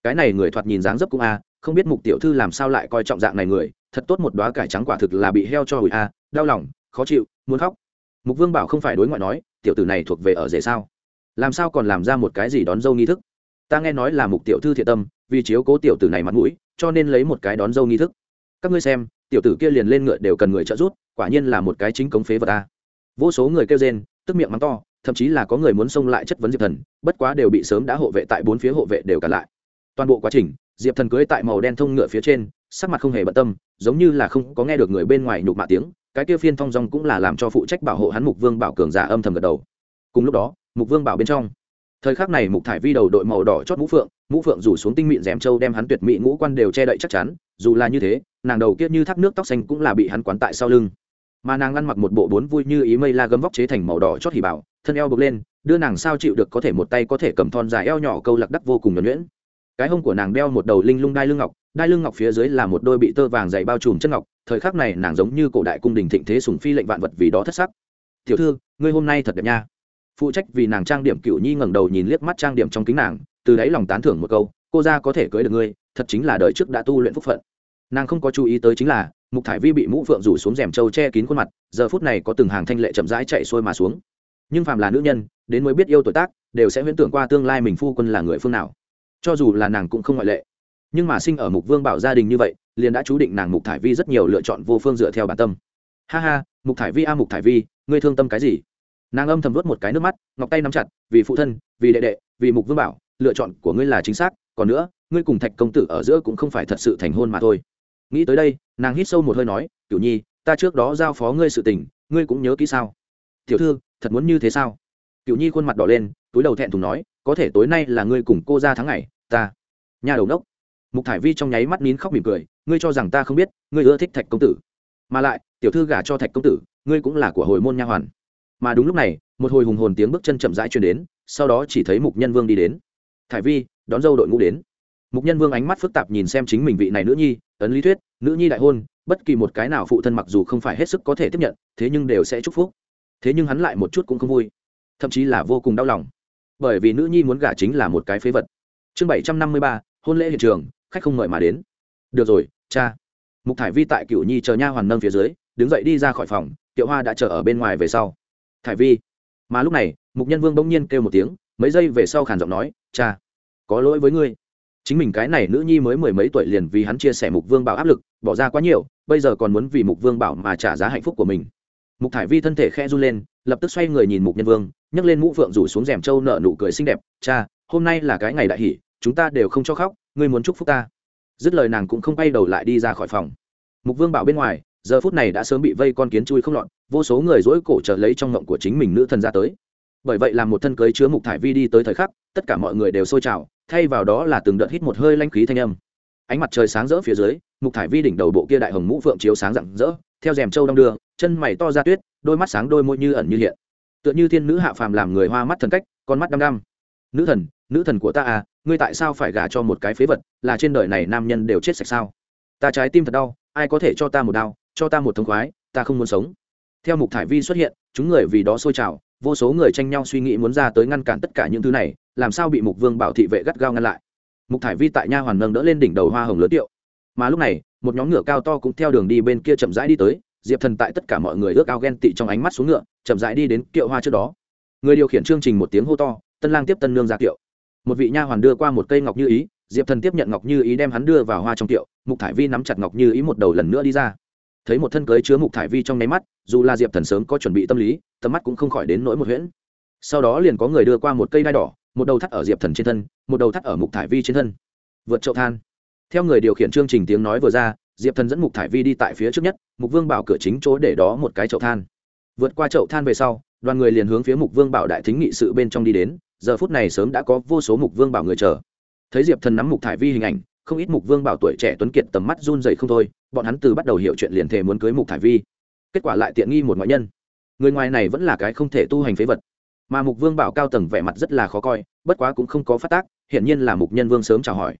Cái này người thoạt nhìn dáng dấp cũng a, không biết mục tiểu thư làm sao lại coi trọng dạng này người, thật tốt một đoá cải trắng quả thực là bị heo cho hủi a, đau lòng, khó chịu, muốn khóc mục vương bảo không phải đối ngoại nói, tiểu tử này thuộc về ở rể sao? Làm sao còn làm ra một cái gì đón dâu nghi thức? Ta nghe nói là mục tiểu thư thiện tâm, vì chiếu cố tiểu tử này mặt mũi, cho nên lấy một cái đón dâu nghi thức. Các ngươi xem, tiểu tử kia liền lên ngựa đều cần người trợ giúp, quả nhiên là một cái chính cống phế vật ta. Vô số người kêu rên, tức miệng mắng to, thậm chí là có người muốn xông lại chất vấn diệp thần, bất quá đều bị sớm đã hộ vệ tại bốn phía hộ vệ đều cả lại. Toàn bộ quá trình, diệp thần cưới tại màu đen thông ngựa phía trên, sắc mặt không hề bận tâm, giống như là không có nghe được người bên ngoài nhục mạ tiếng cái kia phiên thong dong cũng là làm cho phụ trách bảo hộ hắn mục vương bảo cường giả âm thầm gật đầu. Cùng lúc đó, mục vương bảo bên trong, thời khắc này mục thải vi đầu đội màu đỏ chót mũ phượng mũ phượng rủ xuống tinh mịn rèm trâu đem hắn tuyệt mỹ ngũ quan đều che đậy chắc chắn, dù là như thế, nàng đầu kia như thác nước tóc xanh cũng là bị hắn quán tại sau lưng. Mà nàng ăn mặc một bộ bốn vui như ý mây la gấm vóc chế thành màu đỏ chót hỉ bảo, thân eo bực lên, đưa nàng sao chịu được có thể một tay có thể cầm thon dài eo nhỏ câu lạc đắc vô cùng nhuẩn nhuyễn cái hông của nàng đeo một đầu linh lung đai lưng ngọc, đai lưng ngọc phía dưới là một đôi bị tơ vàng dày bao trùm chân ngọc, thời khắc này nàng giống như cổ đại cung đình thịnh thế sùng phi lệnh vạn vật vì đó thất sắc. Tiểu thư, ngươi hôm nay thật đẹp nha. Phụ trách vì nàng trang điểm cựu nhi ngẩng đầu nhìn liếc mắt trang điểm trong kính nàng, từ đáy lòng tán thưởng một câu, cô ra có thể cưới được ngươi, thật chính là đời trước đã tu luyện phúc phận. Nàng không có chú ý tới chính là, mục thải vi bị mũ phượng rủ xuống rèm trâu che kín khuôn mặt, giờ phút này có từng hàng thanh lệ chậm rãi chạy xuôi mà xuống. Nhưng phàm là nữ nhân, đến mới biết yêu tuổi tác, đều sẽ huyễn tưởng qua tương lai mình phu quân là người phương nào cho dù là nàng cũng không ngoại lệ. Nhưng mà sinh ở mục vương bảo gia đình như vậy, liền đã chú định nàng mục thải vi rất nhiều lựa chọn vô phương dựa theo bản tâm. Ha ha, mục thải vi a, mục thải vi, ngươi thương tâm cái gì? Nàng âm thầm vớt một cái nước mắt, ngọc tay nắm chặt, vì phụ thân, vì đệ đệ, vì mục vương bảo, lựa chọn của ngươi là chính xác, còn nữa, ngươi cùng thạch công tử ở giữa cũng không phải thật sự thành hôn mà thôi. Nghĩ tới đây, nàng hít sâu một hơi nói, cửu nhi, ta trước đó giao phó ngươi sự tình, ngươi cũng nhớ kỹ sao? Tiểu thư, thật muốn như thế sao? Cửu nhi khuôn mặt đỏ lên, túi đầu thẹn thùng nói, có thể tối nay là ngươi cùng cô ra tháng ngày ta. Nhà đầu nốc mục thải vi trong nháy mắt nín khóc mỉm cười, ngươi cho rằng ta không biết, ngươi ưa thích thạch công tử. Mà lại, tiểu thư gả cho thạch công tử, ngươi cũng là của hồi môn nha hoàn. Mà đúng lúc này, một hồi hùng hồn tiếng bước chân chậm rãi truyền đến, sau đó chỉ thấy mục nhân vương đi đến. Thải vi, đón dâu đội ngũ đến. Mục nhân vương ánh mắt phức tạp nhìn xem chính mình vị này nữ nhi, ấn lý thuyết, nữ nhi đại hôn, bất kỳ một cái nào phụ thân mặc dù không phải hết sức có thể tiếp nhận, thế nhưng đều sẽ chúc phúc. Thế nhưng hắn lại một chút cũng không vui. Thậm chí là vô cùng đau lòng. Bởi vì nữ nhi muốn gả chính là một cái phế vật chương bảy trăm năm mươi ba, hôn lễ hiện trường, khách không mời mà đến. Được rồi, cha. Mục thải vi tại cựu nhi chờ nha hoàn nâng phía dưới, đứng dậy đi ra khỏi phòng tiệu hoa đã chờ ở bên ngoài về sau. Thải vi. Mà lúc này, mục nhân vương bỗng nhiên kêu một tiếng, mấy giây về sau khàn giọng nói, cha, có lỗi với ngươi. Chính mình cái này nữ nhi mới mười mấy tuổi liền vì hắn chia sẻ mục vương bảo áp lực, bỏ ra quá nhiều, bây giờ còn muốn vì mục vương bảo mà trả giá hạnh phúc của mình. Mục thải vi thân thể khe run lên, lập tức xoay người nhìn mục nhân vương, nhấc lên mũ phượng rủ xuống rèm trâu nợ nụ cười xinh đẹp, cha hôm nay là cái ngày đại hỷ, chúng ta đều không cho khóc, ngươi muốn chúc phúc ta. Dứt lời nàng cũng không bay đầu lại đi ra khỏi phòng. Mục vương bảo bên ngoài, giờ phút này đã sớm bị vây con kiến chui không lọt, vô số người dỗi cổ trở lấy trong ngộng của chính mình nữ thần ra tới. Bởi vậy làm một thân cưới chứa mục thải vi đi tới thời khắc, tất cả mọi người đều sôi trào, thay vào đó là từng đợt hít một hơi lanh khí thanh âm. Ánh mặt trời sáng rỡ phía dưới, mục thải vi đỉnh đầu bộ kia đại hồng mũ phượng chiếu sáng rạng rỡ, theo rèm trâu đong đưa, chân mày to ra tuyết, đôi mắt sáng đôi môi như ẩn như hiện. Tựa như thiên nữ hạ phàm làm người hoa mắt thần cách, con mắt đăm đăm nữ thần nữ thần của ta à ngươi tại sao phải gả cho một cái phế vật, là trên đời này nam nhân đều chết sạch sao? Ta trái tim thật đau, ai có thể cho ta một đau, cho ta một thống khoái, ta không muốn sống. Theo mục thải vi xuất hiện, chúng người vì đó sôi trào, vô số người tranh nhau suy nghĩ muốn ra tới ngăn cản tất cả những thứ này, làm sao bị mục vương bảo thị vệ gắt gao ngăn lại? Mục thải vi tại nha hoàn nâng đỡ lên đỉnh đầu hoa hồng lớn tiệu mà lúc này, một nhóm ngựa cao to cũng theo đường đi bên kia chậm rãi đi tới, diệp thần tại tất cả mọi người ước ao ghen tị trong ánh mắt xuống ngựa, chậm rãi đi đến kiệu hoa trước đó. Người điều khiển chương trình một tiếng hô to tân lang tiếp tân nương ra kiệu. Một vị nha hoàn đưa qua một cây ngọc như ý, diệp thần tiếp nhận ngọc như ý đem hắn đưa vào hoa trong kiệu, mục thải vi nắm chặt ngọc như ý một đầu lần nữa đi ra. Thấy một thân cưới chứa mục thải vi trong nháy mắt, dù là diệp thần sớm có chuẩn bị tâm lý, tầm mắt cũng không khỏi đến nỗi một huyễn. Sau đó liền có người đưa qua một cây đai đỏ, một đầu thắt ở diệp thần trên thân, một đầu thắt ở mục thải vi trên thân. Vượt chậu than. Theo người điều khiển chương trình tiếng nói vừa ra, diệp thần dẫn mục thải vi đi tại phía trước nhất, mục vương bảo cửa chính chỗ để đó một cái chậu than. Vượt qua chậu than về sau, đoàn người liền hướng phía mục vương bảo đại thính nghị sự bên trong đi đến giờ phút này sớm đã có vô số mục vương bảo người chờ. Thấy diệp thần nắm mục thải vi hình ảnh, không ít mục vương bảo tuổi trẻ tuấn kiệt tầm mắt run dày không thôi, bọn hắn từ bắt đầu hiểu chuyện liền thề muốn cưới mục thải vi. Kết quả lại tiện nghi một ngoại nhân. Người ngoài này vẫn là cái không thể tu hành phế vật. Mà mục vương bảo cao tầng vẻ mặt rất là khó coi, bất quá cũng không có phát tác, hiển nhiên là mục nhân vương sớm chào hỏi.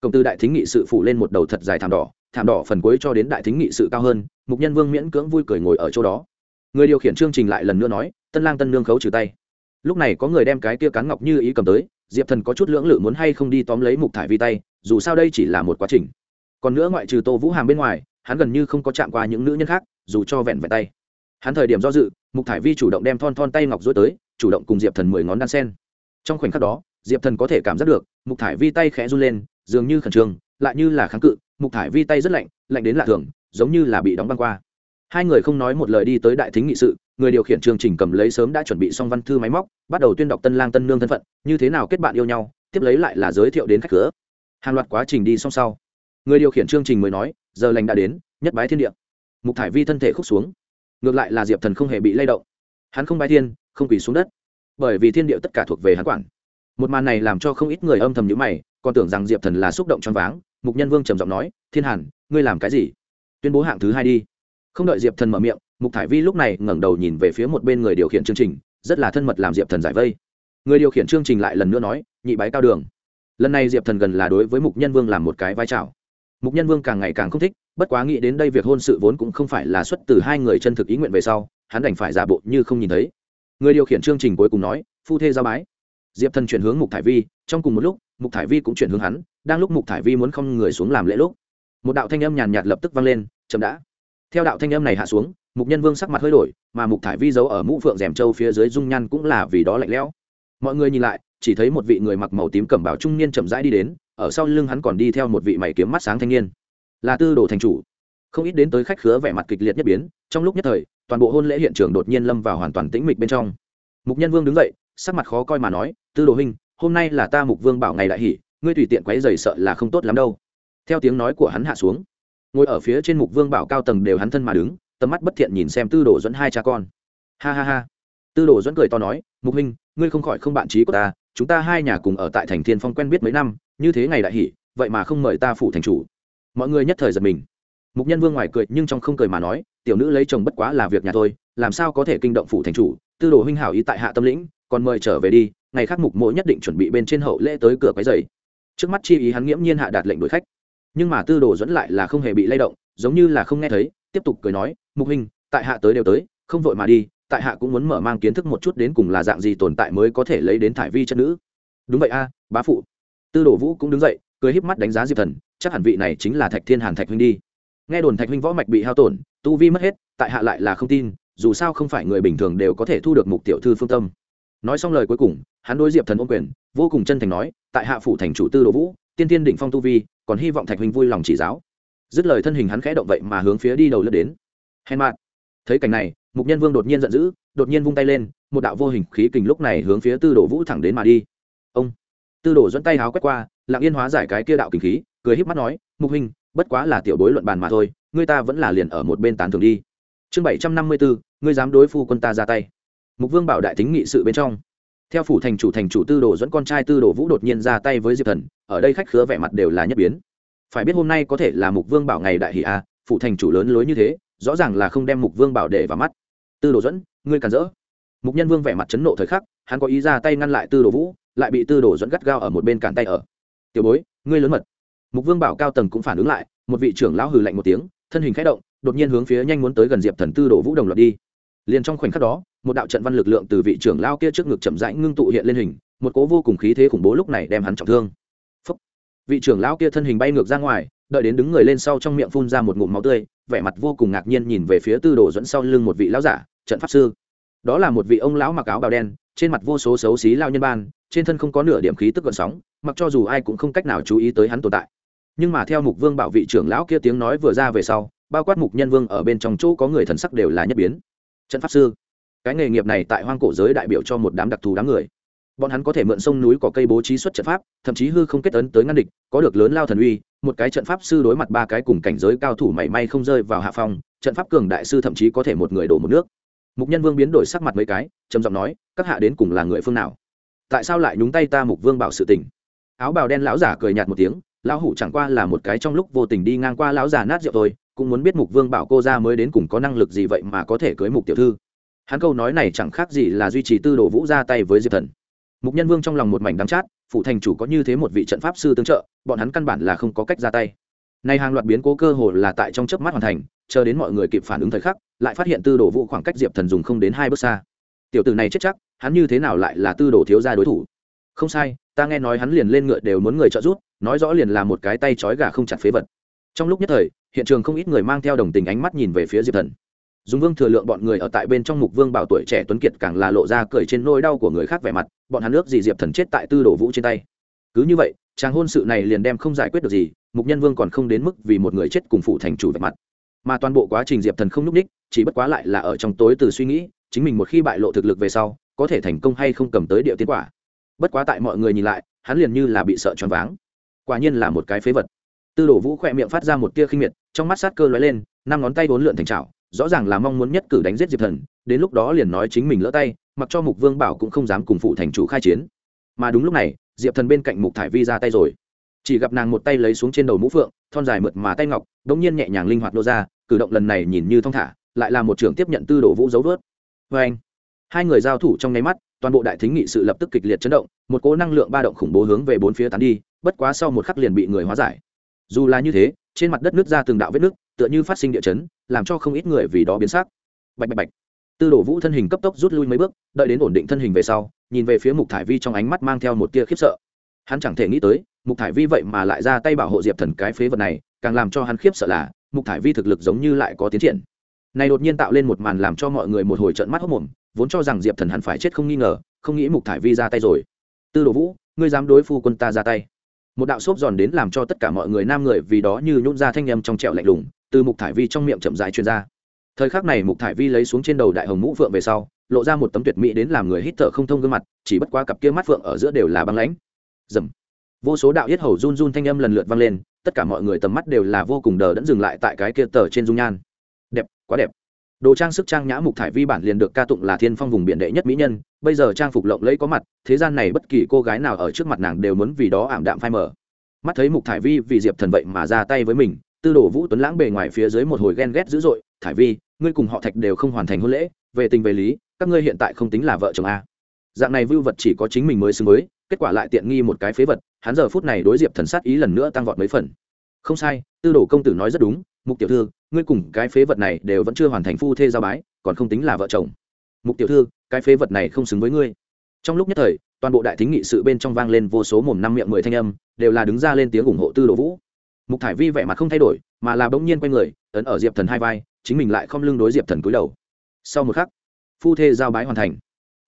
Công tư đại thính nghị sự phủ lên một đầu thật dài thảm đỏ thảm đỏ phần cuối cho đến đại thính nghị sự cao hơn, mục nhân vương miễn cưỡng vui cười ngồi ở chỗ đó. Người điều khiển chương trình lại lần nữa nói, tân lang tân nương khấu trừ tay lúc này có người đem cái kia cán ngọc như ý cầm tới, diệp thần có chút lưỡng lự muốn hay không đi tóm lấy mục thải vi tay, dù sao đây chỉ là một quá trình. Còn nữa ngoại trừ tô vũ hàm bên ngoài, hắn gần như không có chạm qua những nữ nhân khác, dù cho vẹn vẹn tay. Hắn thời điểm do dự, mục thải vi chủ động đem thon thon tay ngọc dối tới, chủ động cùng diệp thần mười ngón đan sen. Trong khoảnh khắc đó, diệp thần có thể cảm giác được, mục thải vi tay khẽ run lên, dường như khẩn trương, lại như là kháng cự, mục thải vi tay rất lạnh lạnh đến lạ thường, giống như là bị đóng băng qua hai người không nói một lời đi tới đại thính nghị sự, người điều khiển chương trình cầm lấy sớm đã chuẩn bị xong văn thư máy móc, bắt đầu tuyên đọc tân lang tân nương thân phận, như thế nào kết bạn yêu nhau, tiếp lấy lại là giới thiệu đến khách cửa. Hàng loạt quá trình đi xong sau, người điều khiển chương trình mới nói, giờ lành đã đến, nhất bái thiên địa. Mục thải vi thân thể khúc xuống, ngược lại là diệp thần không hề bị lay động. Hắn không bái thiên, không quỳ xuống đất, bởi vì thiên địa tất cả thuộc về hắn quản. Một màn này làm cho không ít người âm thầm nhữ mày, còn tưởng rằng diệp thần là xúc động choáng váng, mục nhân vương trầm giọng nói, thiên hàn, ngươi làm cái gì? Tuyên bố hạng thứ hai đi không đợi diệp thần mở miệng, mục thải vi lúc này ngẩng đầu nhìn về phía một bên người điều khiển chương trình, rất là thân mật làm diệp thần giải vây. Người điều khiển chương trình lại lần nữa nói, nhị bái cao đường. Lần này diệp thần gần là đối với mục nhân vương làm một cái vai trò mục nhân vương càng ngày càng không thích, bất quá nghĩ đến đây việc hôn sự vốn cũng không phải là xuất từ hai người chân thực ý nguyện về sau, hắn đành phải giả bộ như không nhìn thấy. Người điều khiển chương trình cuối cùng nói, phu thê giao bái. Diệp thần chuyển hướng mục thải vi, trong cùng một lúc, mục thải vi cũng chuyển hướng hắn, đang lúc mục thải vi muốn không người xuống làm lễ lúc, một đạo thanh âm nhàn nhạt lập tức vang lên, chậm đã theo đạo thanh âm này hạ xuống, mục nhân vương sắc mặt hơi đổi, mà mục thải vi giấu ở mũ phượng rèm châu phía dưới dung nhan cũng là vì đó lạnh lẽo. Mọi người nhìn lại, chỉ thấy một vị người mặc màu tím cẩm bào trung niên chậm rãi đi đến, ở sau lưng hắn còn đi theo một vị mày kiếm mắt sáng thanh niên. Là tư đồ thành chủ. Không ít đến tới khách khứa vẻ mặt kịch liệt nhất biến, trong lúc nhất thời, toàn bộ hôn lễ hiện trường đột nhiên lâm vào hoàn toàn tĩnh mịch bên trong. Mục nhân vương đứng dậy, sắc mặt khó coi mà nói, tư đồ huynh, hôm nay là ta mục vương bảo ngày đại hỷ, ngươi tùy tiện quấy dày sợ là không tốt lắm đâu. Theo tiếng nói của hắn hạ xuống ngồi ở phía trên mục vương bảo cao tầng đều hắn thân mà đứng, tầm mắt bất thiện nhìn xem tư đồ dẫn hai cha con. Ha ha ha. Tư đồ dẫn cười to nói, mục huynh, ngươi không khỏi không bạn trí của ta, chúng ta hai nhà cùng ở tại thành thiên phong quen biết mấy năm, như thế ngày đại hỷ, vậy mà không mời ta phủ thành chủ. Mọi người nhất thời giật mình. Mục nhân vương ngoài cười, nhưng trong không cười mà nói, tiểu nữ lấy chồng bất quá là việc nhà thôi, làm sao có thể kinh động phủ thành chủ? Tư đồ huynh hảo ý tại hạ tâm lĩnh, còn mời trở về đi, ngày khác mục mỗi nhất định chuẩn bị bên trên hậu lễ tới cửa quấy dày trước mắt chi ý hắn nghiễm nhiên hạ đạt lệnh đuổi khách nhưng mà tư đồ dẫn lại là không hề bị lay động, giống như là không nghe thấy, tiếp tục cười nói, mục hình tại hạ tới đều tới, không vội mà đi, tại hạ cũng muốn mở mang kiến thức một chút đến cùng là dạng gì tồn tại mới có thể lấy đến thải vi chất nữ. Đúng vậy a, bá phụ. Tư đồ vũ cũng đứng dậy, cười híp mắt đánh giá diệp thần, chắc hẳn vị này chính là thạch thiên hàn thạch huynh đi. Nghe đồn thạch huynh võ mạch bị hao tổn, tu vi mất hết, tại hạ lại là không tin, dù sao không phải người bình thường đều có thể thu được mục tiểu thư phương tâm. Nói xong lời cuối cùng, hắn đối diệp thần ôm quyền, vô cùng chân thành nói, tại hạ phủ thành chủ tư đồ vũ, tiên tiên đỉnh phong tu vi còn hy vọng thạch huynh vui lòng chỉ giáo. Dứt lời thân hình hắn khẽ động vậy mà hướng phía đi đầu lướt đến. Hèn mạn thấy cảnh này, mục nhân vương đột nhiên giận dữ, đột nhiên vung tay lên, một đạo vô hình khí kình lúc này hướng phía tư đồ vũ thẳng đến mà đi. Ông. Tư đồ dẫn tay háo quét qua, lặng yên hóa giải cái kia đạo kình khí, cười híp mắt nói, mục huynh, bất quá là tiểu bối luận bàn mà thôi, ngươi ta vẫn là liền ở một bên tán thường đi. Chương bảy trăm năm mươi bốn, ngươi dám đối phu quân ta ra tay. Mục vương bảo đại tính nghị sự bên trong theo phủ thành chủ thành chủ tư đồ dẫn con trai tư đồ vũ đột nhiên ra tay với diệp thần, ở đây khách khứa vẻ mặt đều là nhất biến. Phải biết hôm nay có thể là mục vương bảo ngày đại hỷ a, phủ thành chủ lớn lối như thế, rõ ràng là không đem mục vương bảo để vào mắt. Tư đồ dẫn, ngươi càn rỡ. Mục nhân vương vẻ mặt chấn nộ thời khắc, hắn có ý ra tay ngăn lại tư đồ vũ, lại bị tư đồ dẫn gắt gao ở một bên cản tay ở. Tiểu bối, ngươi lớn mật. Mục vương bảo cao tầng cũng phản ứng lại, một vị trưởng lão hừ lạnh một tiếng, thân hình khẽ động, đột nhiên hướng phía nhanh muốn tới gần diệp thần tư đồ vũ đồng loạt đi liền trong khoảnh khắc đó, một đạo trận văn lực lượng từ vị trưởng lao kia trước ngực chậm rãi ngưng tụ hiện lên hình, một cố vô cùng khí thế khủng bố lúc này đem hắn trọng thương. Phúc. vị trưởng lao kia thân hình bay ngược ra ngoài, đợi đến đứng người lên sau trong miệng phun ra một ngụm máu tươi, vẻ mặt vô cùng ngạc nhiên nhìn về phía tư đồ dẫn sau lưng một vị lão giả, trận pháp sư. Đó là một vị ông lão mặc áo bào đen, trên mặt vô số xấu xí lao nhân ban, trên thân không có nửa điểm khí tức gợn sóng, mặc cho dù ai cũng không cách nào chú ý tới hắn tồn tại. Nhưng mà theo mục vương bảo vị trưởng lão kia tiếng nói vừa ra về sau, bao quát mục nhân vương ở bên trong chỗ có người thần sắc đều là nhất biến trận pháp sư. Cái nghề nghiệp này tại hoang cổ giới đại biểu cho một đám đặc thù đám người. Bọn hắn có thể mượn sông núi có cây bố trí xuất trận pháp, thậm chí hư không kết ấn tới ngăn địch, có được lớn lao thần uy, một cái trận pháp sư đối mặt ba cái cùng cảnh giới cao thủ mảy may không rơi vào hạ phong, trận pháp cường đại sư thậm chí có thể một người đổ một nước. Mục nhân vương biến đổi sắc mặt mấy cái, trầm giọng nói, các hạ đến cùng là người phương nào? Tại sao lại nhúng tay ta mục vương bảo sự tình? Áo bào đen lão giả cười nhạt một tiếng lão hủ chẳng qua là một cái trong lúc vô tình đi ngang qua lão già nát rượu thôi, cũng muốn biết mục vương bảo cô ra mới đến cùng có năng lực gì vậy mà có thể cưới mục tiểu thư. Hắn câu nói này chẳng khác gì là duy trì tư đồ vũ ra tay với diệp thần. Mục nhân vương trong lòng một mảnh đắng chát phụ thành chủ có như thế một vị trận pháp sư tương trợ, bọn hắn căn bản là không có cách ra tay. Nay hàng loạt biến cố cơ hồ là tại trong chớp mắt hoàn thành, chờ đến mọi người kịp phản ứng thời khắc, lại phát hiện tư đồ vũ khoảng cách diệp thần dùng không đến hai bước xa. Tiểu tử này chết chắc, hắn như thế nào lại là tư đồ thiếu gia đối thủ? Không sai, ta nghe nói hắn liền lên ngựa đều muốn người trợ giúp nói rõ liền là một cái tay trói gà không chặt phế vật. Trong lúc nhất thời, hiện trường không ít người mang theo đồng tình ánh mắt nhìn về phía diệp thần. Dùng vương thừa lượng bọn người ở tại bên trong mục vương bảo tuổi trẻ tuấn kiệt càng là lộ ra cười trên nôi đau của người khác vẻ mặt, bọn hắn nước gì diệp thần chết tại tư đồ vũ trên tay. Cứ như vậy, chàng hôn sự này liền đem không giải quyết được gì, mục nhân vương còn không đến mức vì một người chết cùng phụ thành chủ vẻ mặt. Mà toàn bộ quá trình diệp thần không n ú c ních chỉ bất quá lại là ở trong tối từ suy nghĩ, chính mình một khi bại lộ thực lực về sau, có thể thành công hay không cầm tới địa tiến quả. Bất quá tại mọi người nhìn lại, hắn liền như là bị sợ choáng váng quả nhiên là một cái phế vật. Tư đồ vũ khỏe miệng phát ra một tia khinh miệt, trong mắt sát cơ lóe lên, năm ngón tay bốn lượn thành trào rõ ràng là mong muốn nhất cử đánh giết diệp thần, đến lúc đó liền nói chính mình lỡ tay, mặc cho mục vương bảo cũng không dám cùng phụ thành chủ khai chiến. Mà đúng lúc này, diệp thần bên cạnh mục thải vi ra tay rồi. Chỉ gặp nàng một tay lấy xuống trên đầu mũ phượng, thon dài mượt mà tay ngọc đ ỗ n g nhiên nhẹ nhàng linh hoạt nô ra, cử động lần này nhìn như thong thả, lại là một trưởng tiếp nhận tư đồ vũ dấu vớt. Vê anh hai người giao thủ trong nháy mắt, toàn bộ đại thính nghị sự lập tức kịch liệt chấn động, một cố năng lượng ba động khủng bố hướng về bốn phía tán đi bất quá sau một khắc liền bị người hóa giải. Dù là như thế, trên mặt đất nước ra từng đạo vết nước tựa như phát sinh địa chấn, làm cho không ít người vì đó biến sắc. Bạch bạch bạch. Tư đồ vũ thân hình cấp tốc rút lui mấy bước, đợi đến ổn định thân hình về sau, nhìn về phía mục thải vi trong ánh mắt mang theo một tia khiếp sợ. Hắn chẳng thể nghĩ tới, mục thải vi vậy mà lại ra tay bảo hộ diệp thần cái phế vật này, càng làm cho hắn khiếp sợ là, mục thải vi thực lực giống như lại có tiến triển. Này đột nhiên tạo lên một màn làm cho mọi người một hồi trận mắt hốc mồm vốn cho rằng diệp thần hẳn phải chết không nghi ngờ, không nghĩ mục thải vi ra tay rồi. Tư đồ vũ, ngươi dám đối phu quân ta ra tay một đạo xốp giòn đến làm cho tất cả mọi người nam người vì đó như nhún ra thanh â m trong trẹo lạnh lùng, từ mục thải vi trong miệng chậm dài chuyên r a thời khắc này mục thải vi lấy xuống trên đầu đại hồng mũ phượng về sau, lộ ra một tấm tuyệt mỹ đến làm người hít thở không thông gương mặt, chỉ bất quá cặp kia mắt phượng ở giữa đều là băng lãnh. Dầm vô số đạo yết hầu run run thanh âm lần lượt vang lên, tất cả mọi người tầm mắt đều là vô cùng đờ đẫn dừng lại tại cái kia tờ trên dung nhan. Đẹp, quá đẹp đồ trang sức trang nhã mục thải vi bản liền được ca tụng là thiên phong vùng biển đệ nhất mỹ nhân, bây giờ trang phục lộng lẫy có mặt, thế gian này bất kỳ cô gái nào ở trước mặt nàng đều muốn vì đó ảm đạm phai mờ. Mắt thấy mục thải vi vì diệp thần vậy mà ra tay với mình, tư đồ vũ tuấn lãng bề ngoài phía dưới một hồi ghen ghét dữ dội, thải vi, ngươi cùng họ thạch đều không hoàn thành hôn lễ, về tình về lý, các ngươi hiện tại không tính là vợ chồng a. Dạng này vưu vật chỉ có chính mình mới xứng với, kết quả lại tiện nghi một cái phế vật, hắn giờ phút này đối diệp thần sát ý lần nữa tăng vọt mấy phần không sai, tư đồ công tử nói rất đúng, mục tiểu thư, ngươi cùng cái phế vật này đều vẫn chưa hoàn thành phu thê giao bái, còn không tính là vợ chồng. Mục tiểu thư, cái phế vật này không xứng với ngươi. Trong lúc nhất thời, toàn bộ đại thính nghị sự bên trong vang lên vô số mồm năm miệng mười thanh âm, đều là đứng ra lên tiếng ủng hộ tư đồ vũ. Mục thải vi vẻ mặt không thay đổi, mà là bỗng nhiên quay người, ấn ở diệp thần hai vai, chính mình lại không lưng đối diệp thần cúi đầu. Sau một khắc, phu thê giao bái hoàn thành.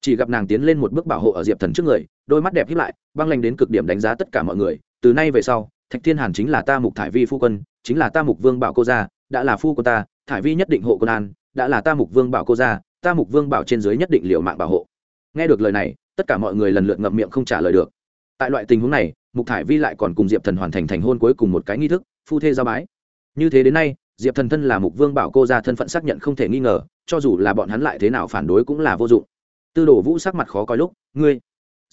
Chỉ gặp nàng tiến lên một bước bảo hộ ở diệp thần trước người, đôi mắt đẹp hiếp lại, băng lanh đến cực điểm đánh giá tất cả mọi người, từ nay về sau thạch thiên hàn chính là ta mục thải vi phu quân, chính là ta mục vương bảo cô gia, đã là phu của ta, thải vi nhất định hộ quân an, đã là ta mục vương bảo cô gia, ta mục vương bảo trên dưới nhất định liệu mạng bảo hộ. Nghe được lời này, tất cả mọi người lần lượt ngậm miệng không trả lời được. Tại loại tình huống này, mục thải vi lại còn cùng diệp thần hoàn thành thành hôn cuối cùng một cái nghi thức, phu thê giao bái. Như thế đến nay, diệp thần thân là mục vương bảo cô ra thân phận xác nhận không thể nghi ngờ, cho dù là bọn hắn lại thế nào phản đối cũng là vô dụng. Tư đồ vũ sắc mặt khó coi lúc, ngươi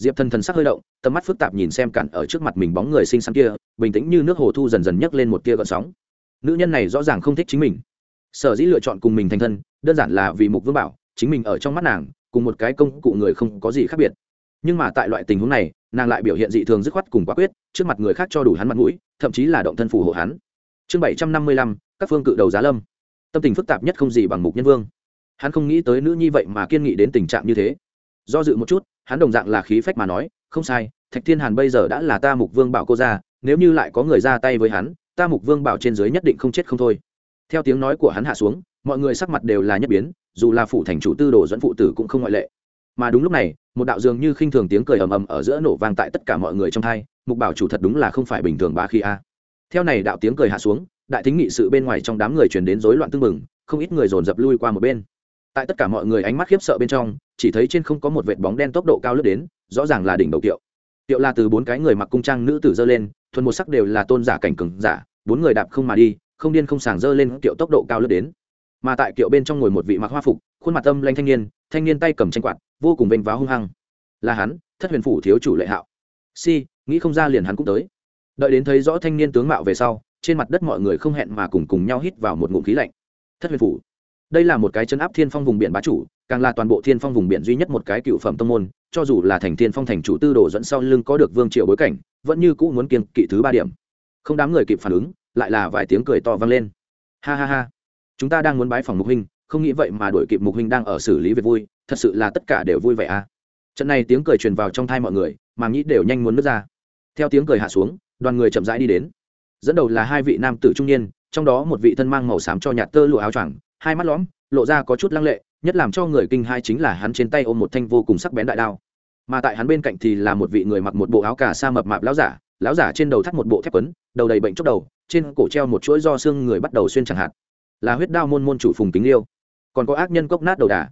diệp thần thần sắc hơi động, tầm mắt phức tạp nhìn xem cản ở trước mặt mình bóng người xinh xắn kia, bình tĩnh như nước hồ thu dần dần nhấc lên một tia gợn sóng. Nữ nhân này rõ ràng không thích chính mình. Sở dĩ lựa chọn cùng mình thành thân, đơn giản là vì mục vương bảo, chính mình ở trong mắt nàng, cùng một cái công cụ người không có gì khác biệt. Nhưng mà tại loại tình huống này, nàng lại biểu hiện dị thường dứt khoát cùng quả quyết, trước mặt người khác cho đủ hắn mặt mũi, thậm chí là động thân phù hộ hắn. Chương bảy trăm năm mươi lăm, các phương cự đầu giá lâm. Tâm tình phức tạp nhất không gì bằng mục nhân vương. Hắn không nghĩ tới nữ nhi vậy mà kiên nghị đến tình trạng như thế. Do dự một chút hắn đồng dạng là khí phách mà nói, không sai, thạch thiên hàn bây giờ đã là ta mục vương bảo cô ra nếu như lại có người ra tay với hắn, ta mục vương bảo trên dưới nhất định không chết không thôi. Theo tiếng nói của hắn hạ xuống, mọi người sắc mặt đều là nhất biến, dù là phụ thành chủ tư đồ dẫn phụ tử cũng không ngoại lệ. Mà đúng lúc này, một đạo dường như khinh thường tiếng cười ầm ầm ở giữa nổ vang tại tất cả mọi người trong thai mục bảo chủ thật đúng là không phải bình thường ba khi a. Theo này đạo tiếng cười hạ xuống, đại thính nghị sự bên ngoài trong đám người truyền đến rối loạn tưng mừng không ít người dồn dập lui qua một bên. Tại tất cả mọi người ánh mắt khiếp sợ bên trong chỉ thấy trên không có một vệt bóng đen tốc độ cao lướt đến, rõ ràng là đỉnh đầu kiệu. Kiệu là từ bốn cái người mặc cung trang nữ tử dơ lên, thuần một sắc đều là tôn giả cảnh cừng giả, bốn người đạp không mà đi, không điên không sàng dơ lên kiệu tốc độ cao lướt đến. Mà tại kiệu bên trong ngồi một vị mặc hoa phục, khuôn mặt tâm lanh thanh niên thanh niên tay cầm tranh quạt, vô cùng vênh váo hung hăng. Là hắn, thất huyền phủ thiếu chủ lệ hạo. Si, nghĩ không ra liền hắn cũng tới. Đợi đến thấy rõ thanh niên tướng mạo về sau, trên mặt đất mọi người không hẹn mà cùng cùng nhau hít vào một ngụm khí lạnh. Thất huyền phủ. Đây là một cái chân áp thiên phong vùng biển bá chủ càng là toàn bộ thiên phong vùng biển duy nhất một cái cựu phẩm tông môn, cho dù là thành thiên phong thành chủ tư đồ dẫn sau lưng có được vương triệu bối cảnh, vẫn như cũ muốn kiên kỵ thứ ba điểm. Không đám người kịp phản ứng, lại là vài tiếng cười to vang lên. Ha ha ha. Chúng ta đang muốn bái phòng mục huynh, không nghĩ vậy mà đuổi kịp mục huynh đang ở xử lý việc vui, thật sự là tất cả đều vui vẻ à. Trận này tiếng cười truyền vào trong thai mọi người mà nghĩ đều nhanh muốn nước ra. Theo tiếng cười hạ xuống, đoàn người chậm rãi đi đến. Dẫn đầu là hai vị nam tử trung niên, trong đó một vị thân mang màu xám cho nhạt tơ lụa áo choàng, hai mắt lõm, lộ ra có chút lăng lệ nhất làm cho người kinh hai chính là hắn trên tay ôm một thanh vô cùng sắc bén đại đao. Mà tại hắn bên cạnh thì là một vị người mặc một bộ áo cà sa mập mạp lão giả lão giả trên đầu thắt một bộ thép quấn, đầu đầy bệnh chốc đầu, trên cổ treo một chuỗi do xương người bắt đầu xuyên chẳng hạn. Là huyết đao môn môn chủ phùng kính liêu. Còn có ác nhân cốc nát đầu đà.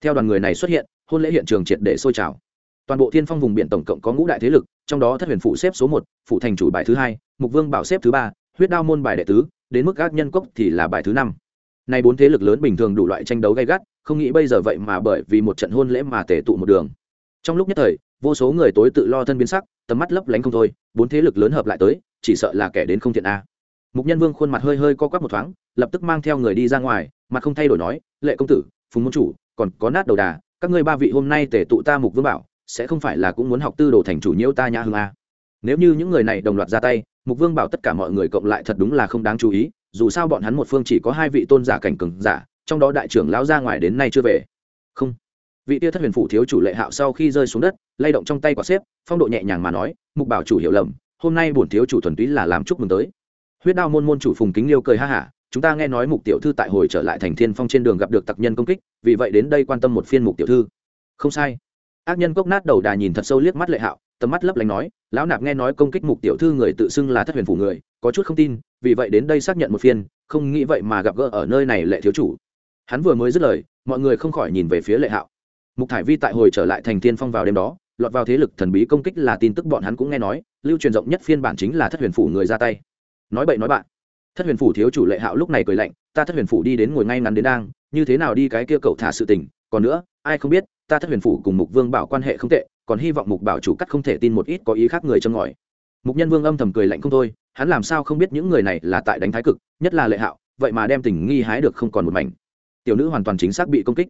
Theo đoàn người này xuất hiện, hôn lễ hiện trường triệt để sôi trào. Toàn bộ thiên phong vùng biển tổng cộng có ngũ đại thế lực, trong đó thất huyền phụ xếp số một phụ thành chủ bài thứ hai, mục vương bảo xếp thứ ba, huyết đao môn bài đệ tứ, đến mức ác nhân cốc thì là bài thứ năm. Nay bốn thế lực lớn bình thường đủ loại tranh đấu gay gắt không nghĩ bây giờ vậy mà bởi vì một trận hôn lễ mà tể tụ một đường. Trong lúc nhất thời, vô số người tối tự lo thân biến sắc, tầm mắt lấp lánh không thôi, bốn thế lực lớn hợp lại tới, chỉ sợ là kẻ đến không thiện a. Mục nhân vương khuôn mặt hơi hơi co quắp một thoáng, lập tức mang theo người đi ra ngoài, mặt không thay đổi nói, lệ công tử, phùng môn chủ, còn có nát đầu đà, các ngươi ba vị hôm nay tể tụ ta mục vương bảo, sẽ không phải là cũng muốn học tư đồ thành chủ nhiễu ta nhã hương a? Nếu như những người này đồng loạt ra tay, mục vương bảo tất cả mọi người cộng lại thật đúng là không đáng chú ý, dù sao bọn hắn một phương chỉ có hai vị tôn giả cảnh cường giả trong đó đại trưởng lão ra ngoài đến nay chưa về. Không. Vị tia thất huyền phủ thiếu chủ lệ hạo sau khi rơi xuống đất, lay động trong tay quả xếp, phong độ nhẹ nhàng mà nói, mục bảo chủ hiểu lầm, hôm nay bổn thiếu chủ thuần túy là làm chúc mừng tới. Huyết đao môn môn chủ phùng kính liêu cười ha hả, chúng ta nghe nói mục tiểu thư tại hồi trở lại thành thiên phong trên đường gặp được tặc nhân công kích, vì vậy đến đây quan tâm một phiên mục tiểu thư. Không sai. Ác nhân cốc nát đầu đà nhìn thật sâu liếc mắt lệ hạo, tầm mắt lấp lánh nói, lão nạp nghe nói công kích mục tiểu thư người tự xưng là thất huyền phủ người, có chút không tin, vì vậy đến đây xác nhận một phiên, không nghĩ vậy mà gặp gỡ ở nơi này lệ thiếu chủ hắn vừa mới dứt lời, mọi người không khỏi nhìn về phía lệ hạo. Mục thải vi tại hồi trở lại thành tiên phong vào đêm đó, lọt vào thế lực thần bí công kích là tin tức bọn hắn cũng nghe nói, lưu truyền rộng nhất phiên bản chính là thất huyền phủ người ra tay. Nói bậy nói bạn. Thất huyền phủ thiếu chủ lệ hạo lúc này cười lạnh, ta thất huyền phủ đi đến ngồi ngay ngắn đến đang, như thế nào đi cái kia cậu thả sự tình, còn nữa, ai không biết, ta thất huyền phủ cùng mục vương bảo quan hệ không tệ, còn hy vọng mục bảo chủ cắt không thể tin một ít có ý khác người châm ngòi. Mục nhân vương âm thầm cười lạnh không thôi, hắn làm sao không biết những người này là tại đánh thái cực, nhất là lệ hạo, vậy mà đem tình nghi hái được không còn một mảnh tiểu nữ hoàn toàn chính xác bị công kích.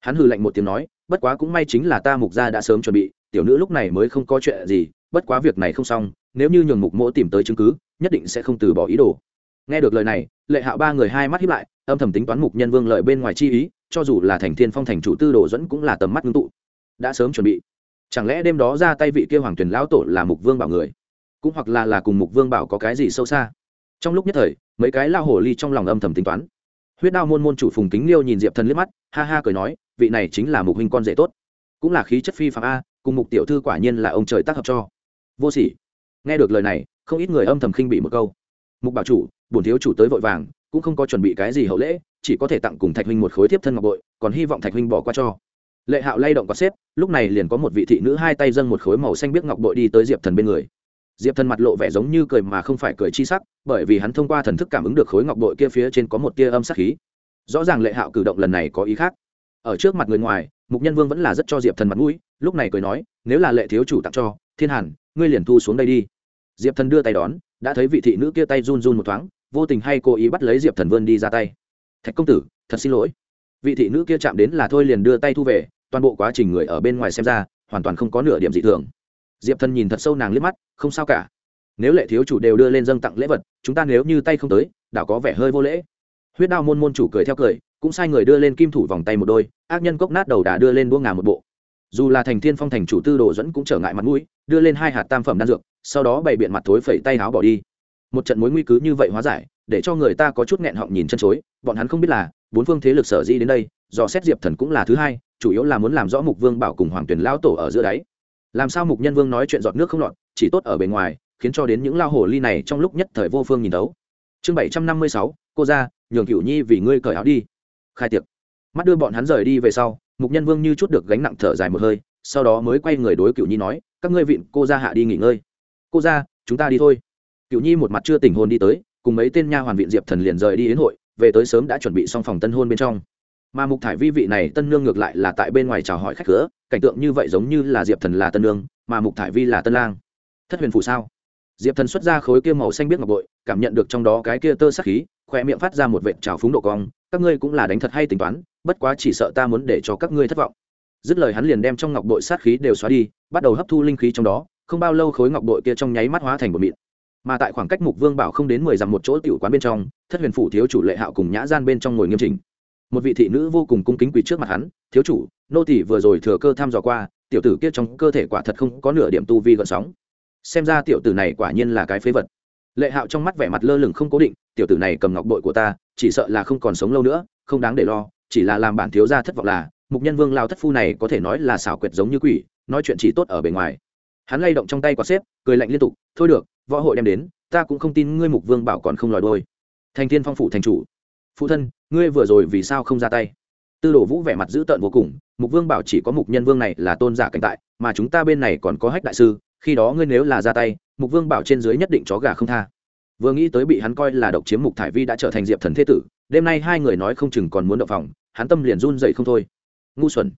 Hắn hừ lạnh một tiếng nói, bất quá cũng may chính là ta mục gia đã sớm chuẩn bị, tiểu nữ lúc này mới không có chuyện gì, bất quá việc này không xong, nếu như nhường mục mỗ tìm tới chứng cứ, nhất định sẽ không từ bỏ ý đồ. Nghe được lời này, lệ hạo ba người hai mắt hiếp lại, âm thầm tính toán mục nhân vương lợi bên ngoài chi ý, cho dù là thành thiên phong thành chủ tư đồ dẫn cũng là tầm mắt ngưng tụ. Đã sớm chuẩn bị. Chẳng lẽ đêm đó ra tay vị kia hoàng tuyển lão tổ là mục vương bảo người? Cũng hoặc là là cùng mục vương bảo có cái gì sâu xa? Trong lúc nhất thời, mấy cái lao hổ ly trong lòng âm thầm tính toán huyết đao môn môn chủ phùng kính liêu nhìn diệp thần liếc mắt, ha ha cười nói, vị này chính là mục huynh con rể tốt. Cũng là khí chất phi phạm a, cùng mục tiểu thư quả nhiên là ông trời tác hợp cho. Vô sỉ. Nghe được lời này, không ít người âm thầm khinh bị một câu. Mục bảo chủ, bổn thiếu chủ tới vội vàng, cũng không có chuẩn bị cái gì hậu lễ, chỉ có thể tặng cùng thạch huynh một khối tiếp thân ngọc bội, còn hy vọng thạch huynh bỏ qua cho. Lệ hạo lay động có xếp, lúc này liền có một vị thị nữ hai tay dâng một khối màu xanh biếc ngọc bội đi tới diệp thần bên người diệp thần mặt lộ vẻ giống như cười mà không phải cười chi sắc, bởi vì hắn thông qua thần thức cảm ứng được khối ngọc bội kia phía trên có một tia âm sắc khí. Rõ ràng lệ hạo cử động lần này có ý khác. Ở trước mặt người ngoài, mục nhân vương vẫn là rất cho diệp thần mặt mũi, lúc này cười nói, nếu là lệ thiếu chủ tặng cho, thiên hàn, ngươi liền thu xuống đây đi. Diệp thần đưa tay đón, đã thấy vị thị nữ kia tay run run một thoáng, vô tình hay cố ý bắt lấy diệp thần vươn đi ra tay. Thạch công tử, thật xin lỗi. Vị thị nữ kia chạm đến là thôi liền đưa tay thu về, toàn bộ quá trình người ở bên ngoài xem ra, hoàn toàn không có nửa điểm dị thường diệp thần nhìn thật sâu nàng liếc mắt, không sao cả. Nếu lệ thiếu chủ đều đưa lên dâng tặng lễ vật, chúng ta nếu như tay không tới, đảo có vẻ hơi vô lễ. Huyết đao môn môn chủ cười theo cười, cũng sai người đưa lên kim thủ vòng tay một đôi, ác nhân cốc nát đầu đà đưa lên đua ngà một bộ. Dù là thành thiên phong thành chủ tư đồ dẫn cũng trở ngại mặt mũi, đưa lên hai hạt tam phẩm đan dược, sau đó bày biện mặt thối phẩy tay áo bỏ đi. Một trận mối nguy cứ như vậy hóa giải, để cho người ta có chút nghẹn họng nhìn chân chối, bọn hắn không biết là, bốn phương thế lực sở di đến đây do xét diệp thần cũng là thứ hai, chủ yếu là muốn làm rõ mục vương bảo cùng hoàng tuyển lao tổ ở giữa đáy làm sao mục nhân vương nói chuyện giọt nước không lọt, chỉ tốt ở bề ngoài, khiến cho đến những lao hồ ly này trong lúc nhất thời vô phương nhìn thấu. Chương bảy trăm năm mươi sáu, cô ra, nhường cửu nhi vì ngươi cởi áo đi. Khai tiệc. Mắt đưa bọn hắn rời đi về sau, mục nhân vương như chút được gánh nặng thở dài một hơi, sau đó mới quay người đối cửu nhi nói, các ngươi vịn, cô ra hạ đi nghỉ ngơi. Cô ra, chúng ta đi thôi. Cửu nhi một mặt chưa tình hôn đi tới, cùng mấy tên nha hoàn viện diệp thần liền rời đi đến hội, về tới sớm đã chuẩn bị xong phòng tân hôn bên trong mà mục thải vi vị này tân nương ngược lại là tại bên ngoài chào hỏi khách cửa, cảnh tượng như vậy giống như là diệp thần là tân nương, mà mục thải vi là tân lang. Thất huyền phủ sao? Diệp thần xuất ra khối kia màu xanh biết ngọc bội, cảm nhận được trong đó cái kia tơ sắc khí khoe miệng phát ra một vệt trào phúng độ cong, các ngươi cũng là đánh thật hay tính toán, bất quá chỉ sợ ta muốn để cho các ngươi thất vọng. Dứt lời hắn liền đem trong ngọc bội sát khí đều xóa đi, bắt đầu hấp thu linh khí trong đó, không bao lâu khối ngọc bội kia trong nháy mắt hóa thành một mịn. Mà tại khoảng cách mục vương bảo không đến mười dặm một chỗ tiểu quán bên trong, thất huyền phủ thiếu chủ lệ hạo cùng nhã gian bên trong ngồi nghiêm chỉnh một vị thị nữ vô cùng cung kính quỳ trước mặt hắn, thiếu chủ, nô tỷ vừa rồi thừa cơ thăm dò qua, tiểu tử kia trong cơ thể quả thật không có nửa điểm tu vi gợn sóng. Xem ra tiểu tử này quả nhiên là cái phế vật. Lệ hạo trong mắt vẻ mặt lơ lửng không cố định, tiểu tử này cầm ngọc bội của ta, chỉ sợ là không còn sống lâu nữa, không đáng để lo, chỉ là làm bản thiếu gia thất vọng là, mục nhân vương lao thất phu này có thể nói là xảo quyệt giống như quỷ, nói chuyện chỉ tốt ở bề ngoài. Hắn lay động trong tay quả xếp, cười lạnh liên tục, thôi được, võ hội đem đến, ta cũng không tin ngươi mục vương bảo còn không lòi đôi thành thiên phong phụ thành chủ. Phụ thân ngươi vừa rồi vì sao không ra tay? Tư đồ vũ vẻ mặt dữ tợn vô cùng, mục vương bảo chỉ có mục nhân vương này là tôn giả cảnh tại, mà chúng ta bên này còn có hách đại sư, khi đó ngươi nếu là ra tay, mục vương bảo trên dưới nhất định chó gà không tha. Vừa nghĩ tới bị hắn coi là độc chiếm mục thải vi đã trở thành diệp thần thế tử, đêm nay hai người nói không chừng còn muốn động phòng, hắn tâm liền run dậy không thôi. Ngu xuẩn.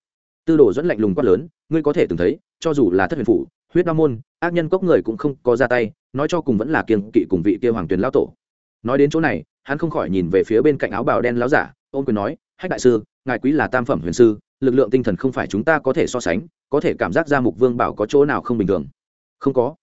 Tư đồ dẫn lạnh lùng quát lớn, ngươi có thể từng thấy, cho dù là thất huyền phủ, huyết đa môn, ác nhân cốc người cũng không có ra tay, nói cho cùng vẫn là kiêng kỵ cùng vị kia hoàng tuyền lao tổ. Nói đến chỗ này hắn không khỏi nhìn về phía bên cạnh áo bào đen láo giả, ôm quyền nói, hách đại sư, ngài quý là tam phẩm huyền sư, lực lượng tinh thần không phải chúng ta có thể so sánh, có thể cảm giác ra mục vương bảo có chỗ nào không bình thường. Không có.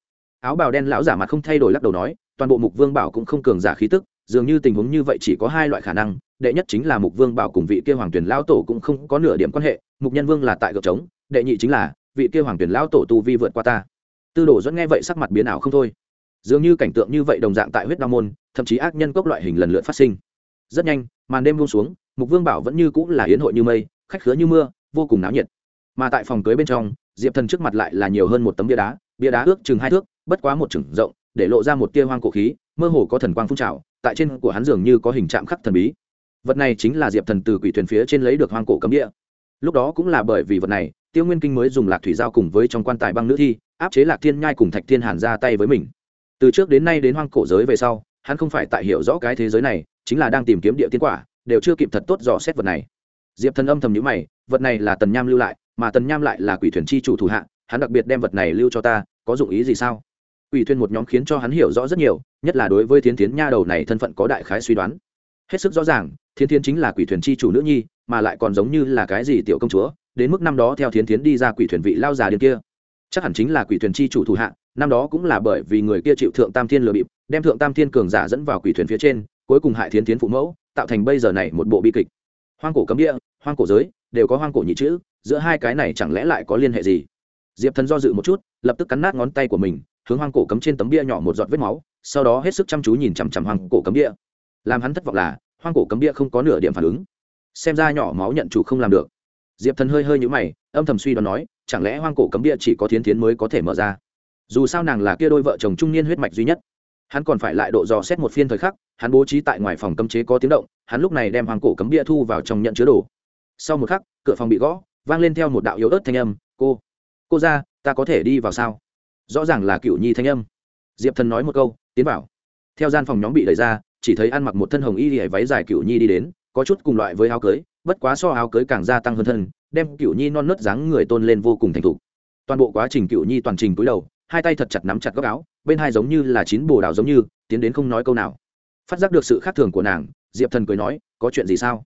Áo bào đen lão giả mặt không thay đổi lắc đầu nói, toàn bộ mục vương bảo cũng không cường giả khí tức, dường như tình huống như vậy chỉ có hai loại khả năng, đệ nhất chính là mục vương bảo cùng vị kia hoàng tuyển lão tổ cũng không có nửa điểm quan hệ, mục nhân vương là tại gợp trống, đệ nhị chính là, vị kia hoàng tuyển lão tổ tu vi vượt qua ta. Tư đồ dẫn nghe vậy sắc mặt biến ảo không thôi dường như cảnh tượng như vậy đồng dạng tại huyết đao môn, thậm chí ác nhân cốc loại hình lần lượt phát sinh. Rất nhanh, màn đêm buông xuống, mục vương bảo vẫn như cũng là yến hội như mây, khách khứa như mưa, vô cùng náo nhiệt. Mà tại phòng cưới bên trong, diệp thần trước mặt lại là nhiều hơn một tấm bia đá bia đá ước chừng hai thước, bất quá một chừng rộng, để lộ ra một tia hoang cổ khí, mơ hồ có thần quang phun trào, tại trên của hắn dường như có hình trạm khắc thần bí. Vật này chính là diệp thần từ quỷ thuyền phía trên lấy được hoang cổ cấm địa. Lúc đó cũng là bởi vì vật này, tiêu nguyên kinh mới dùng lạc thủy giao cùng với trong quan tài băng nữ thi, áp chế lạc thiên nhai cùng thạch thiên hàn ra tay với mình từ trước đến nay đến hoang cổ giới về sau, hắn không phải tại hiểu rõ cái thế giới này, chính là đang tìm kiếm địa tiên quả, đều chưa kịp thật tốt dò xét vật này. Diệp thần âm thầm nhữ mày, vật này là tần nham lưu lại, mà tần nham lại là quỷ thuyền chi chủ thủ hạ, hắn đặc biệt đem vật này lưu cho ta, có dụng ý gì sao? Quỷ thuyền một nhóm khiến cho hắn hiểu rõ rất nhiều, nhất là đối với thiến tiến nha đầu này thân phận có đại khái suy đoán. Hết sức rõ ràng, thiến tiến chính là quỷ thuyền chi chủ nữ nhi, mà lại còn giống như là cái gì tiểu công chúa, đến mức năm đó theo thiến tiến đi ra quỷ thuyền vị lao già điên kia. Chắc hẳn chính là quỷ thuyền chi chủ thủ hạ năm đó cũng là bởi vì người kia chịu thượng tam thiên lừa bịp, đem thượng tam thiên cường giả dẫn vào quỷ thuyền phía trên, cuối cùng hại thiến tiến phụ mẫu, tạo thành bây giờ này một bộ bi kịch. Hoang cổ cấm địa, hoang cổ giới, đều có hoang cổ nhị chữ, giữa hai cái này chẳng lẽ lại có liên hệ gì? Diệp thần do dự một chút, lập tức cắn nát ngón tay của mình, hướng hoang cổ cấm trên tấm bia nhỏ một giọt vết máu, sau đó hết sức chăm chú nhìn chằm chằm hoang cổ cấm bia làm hắn thất vọng là, hoang cổ cấm bia không có nửa điểm phản ứng. Xem ra nhỏ máu nhận chủ không làm được. Diệp thần hơi hơi nhũ mày, âm thầm suy đoán nói, chẳng lẽ hoang cổ cấm bia chỉ có thiến thiến mới có thể mở ra? Dù sao nàng là kia đôi vợ chồng trung niên huyết mạch duy nhất. Hắn còn phải lại độ dò xét một phiên thời khắc, hắn bố trí tại ngoài phòng cấm chế có tiếng động, hắn lúc này đem hoàng cổ cấm bia thu vào trong nhận chứa đồ. Sau một khắc, cửa phòng bị gõ, vang lên theo một đạo yếu ớt thanh âm, cô cô ra, ta có thể đi vào sao? Rõ ràng là cựu nhi thanh âm. Diệp thần nói một câu, tiến vào. Theo gian phòng nhóm bị đẩy ra, chỉ thấy ăn mặc một thân hồng y hề váy dài cựu nhi đi đến, có chút cùng loại với áo cưới, bất quá so áo cưới càng gia tăng hơn thân, đem cựu nhi non nớt dáng người tôn lên vô cùng thành thục. Toàn bộ quá trình cựu nhi toàn trình cúi đầu hai tay thật chặt nắm chặt góc áo, bên hai giống như là chín bồ đào giống như, tiến đến không nói câu nào. Phát giác được sự khác thường của nàng, diệp thần cười nói, có chuyện gì sao?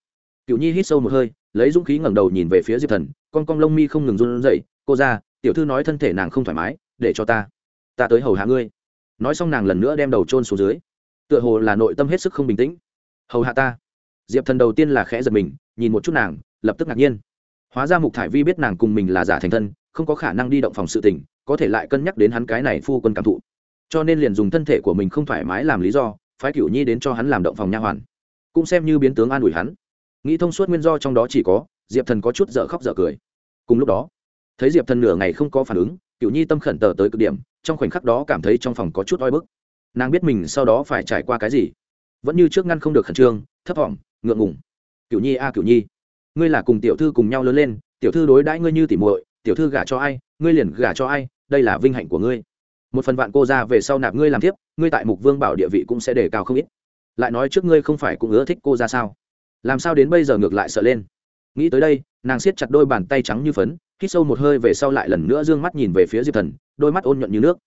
Cựu nhi hít sâu một hơi, lấy dũng khí ngẩng đầu nhìn về phía diệp thần, con cong lông mi không ngừng run rẩy, cô ra tiểu thư nói thân thể nàng không thoải mái, để cho ta ta tới hầu hạ ngươi. Nói xong nàng lần nữa đem đầu trôn xuống dưới. Tựa hồ là nội tâm hết sức không bình tĩnh. Hầu hạ ta? Diệp thần đầu tiên là khẽ giật mình, nhìn một chút nàng, lập tức ngạc nhiên. Hóa ra mục thải vi biết nàng cùng mình là giả thành thân, không có khả năng đi động phòng sự tình có thể lại cân nhắc đến hắn cái này phu quân cảm thụ. Cho nên liền dùng thân thể của mình không thoải mái làm lý do, phái cửu nhi đến cho hắn làm động phòng nha hoàn. Cũng xem như biến tướng an ủi hắn. Nghĩ thông suốt nguyên do trong đó chỉ có, diệp thần có chút dở khóc dở cười. Cùng lúc đó, thấy diệp thần nửa ngày không có phản ứng cựu nhi tâm khẩn tờ tới cực điểm, trong khoảnh khắc đó cảm thấy trong phòng có chút oi bức. Nàng biết mình sau đó phải trải qua cái gì. Vẫn như trước ngăn không được khẩn trương, thấp thỏm, ngượng ngùng. Cựu nhi a cựu nhi, ngươi là cùng tiểu thư cùng nhau lớn lên, tiểu thư đối đãi ngươi như tỉ muội, tiểu thư gả cho ai ngươi liền gả cho ai, đây là vinh hạnh của ngươi. Một phần vạn cô ra về sau nạp ngươi làm tiếp ngươi tại mục vương bảo địa vị cũng sẽ đề cao không ít. Lại nói trước ngươi không phải cũng ưa thích cô ra sao? Làm sao đến bây giờ ngược lại sợ lên? Nghĩ tới đây, nàng siết chặt đôi bàn tay trắng như phấn, hít sâu một hơi về sau lại lần nữa d ư ơ n g mắt nhìn về phía diệp thần, đôi mắt ôn nhuận như nước.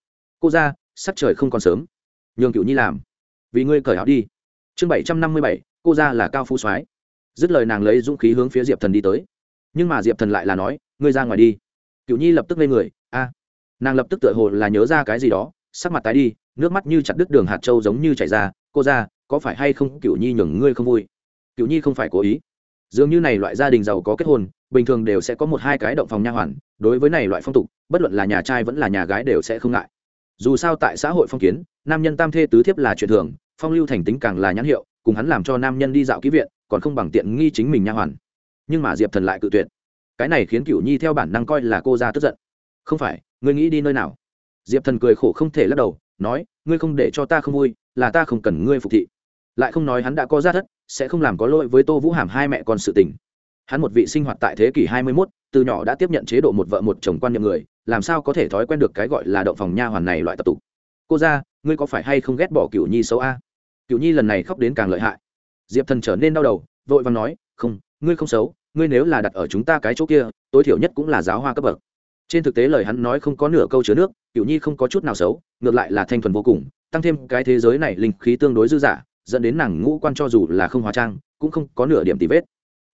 Cô ra, sắc trời không còn sớm. Nhường cựu nhi làm. Vì ngươi cởi áo đi. Chương bảy trăm năm mươi bảy, cô ra là cao phú soái. Dứt lời nàng lấy dũng khí hướng phía diệp thần đi tới. Nhưng mà diệp thần lại là nói, ngươi ra ngoài đi cựu nhi lập tức lên người, a, nàng lập tức tựa hồ là nhớ ra cái gì đó, sắc mặt tái đi, nước mắt như chặt đứt đường hạt trâu giống như chảy ra, cô ra có phải hay không cựu nhi nhường ngươi không vui? Cựu nhi không phải cố ý. Dường như này loại gia đình giàu có kết hôn, bình thường đều sẽ có một hai cái động phòng nha hoàn, đối với này loại phong tục, bất luận là nhà trai vẫn là nhà gái đều sẽ không ngại. Dù sao tại xã hội phong kiến, nam nhân tam thê tứ thiếp là chuyện thường, phong lưu thành tính càng là nhãn hiệu, cùng hắn làm cho nam nhân đi dạo ký viện, còn không bằng tiện nghi chính mình nha hoàn. Nhưng mà diệp thần lại cự tuyệt cái này khiến cửu nhi theo bản năng coi là cô ra tức giận. Không phải ngươi nghĩ đi nơi nào? Diệp thần cười khổ không thể lắc đầu nói ngươi không để cho ta không vui là ta không cần ngươi phục thị. Lại không nói hắn đã có ra thất sẽ không làm có lỗi với tô vũ hàm hai mẹ con sự tình. Hắn một vị sinh hoạt tại thế kỷ hai mươi 21, từ nhỏ đã tiếp nhận chế độ một vợ một chồng quan niệm người làm sao có thể thói quen được cái gọi là động phòng nha hoàn này loại tập tục? Cô ra ngươi có phải hay không ghét bỏ cựu nhi xấu a? Cựu nhi lần này khóc đến càng lợi hại. Diệp thần trở nên đau đầu vội vàng nói không ngươi không xấu ngươi nếu là đặt ở chúng ta cái chỗ kia, tối thiểu nhất cũng là giáo hoa cấp bậc. Trên thực tế lời hắn nói không có nửa câu chứa nước cựu nhi không có chút nào xấu, ngược lại là thanh thuần vô cùng, tăng thêm cái thế giới này linh khí tương đối dư dả, dẫn đến nàng ngũ quan cho dù là không hóa trang, cũng không có nửa điểm tì vết.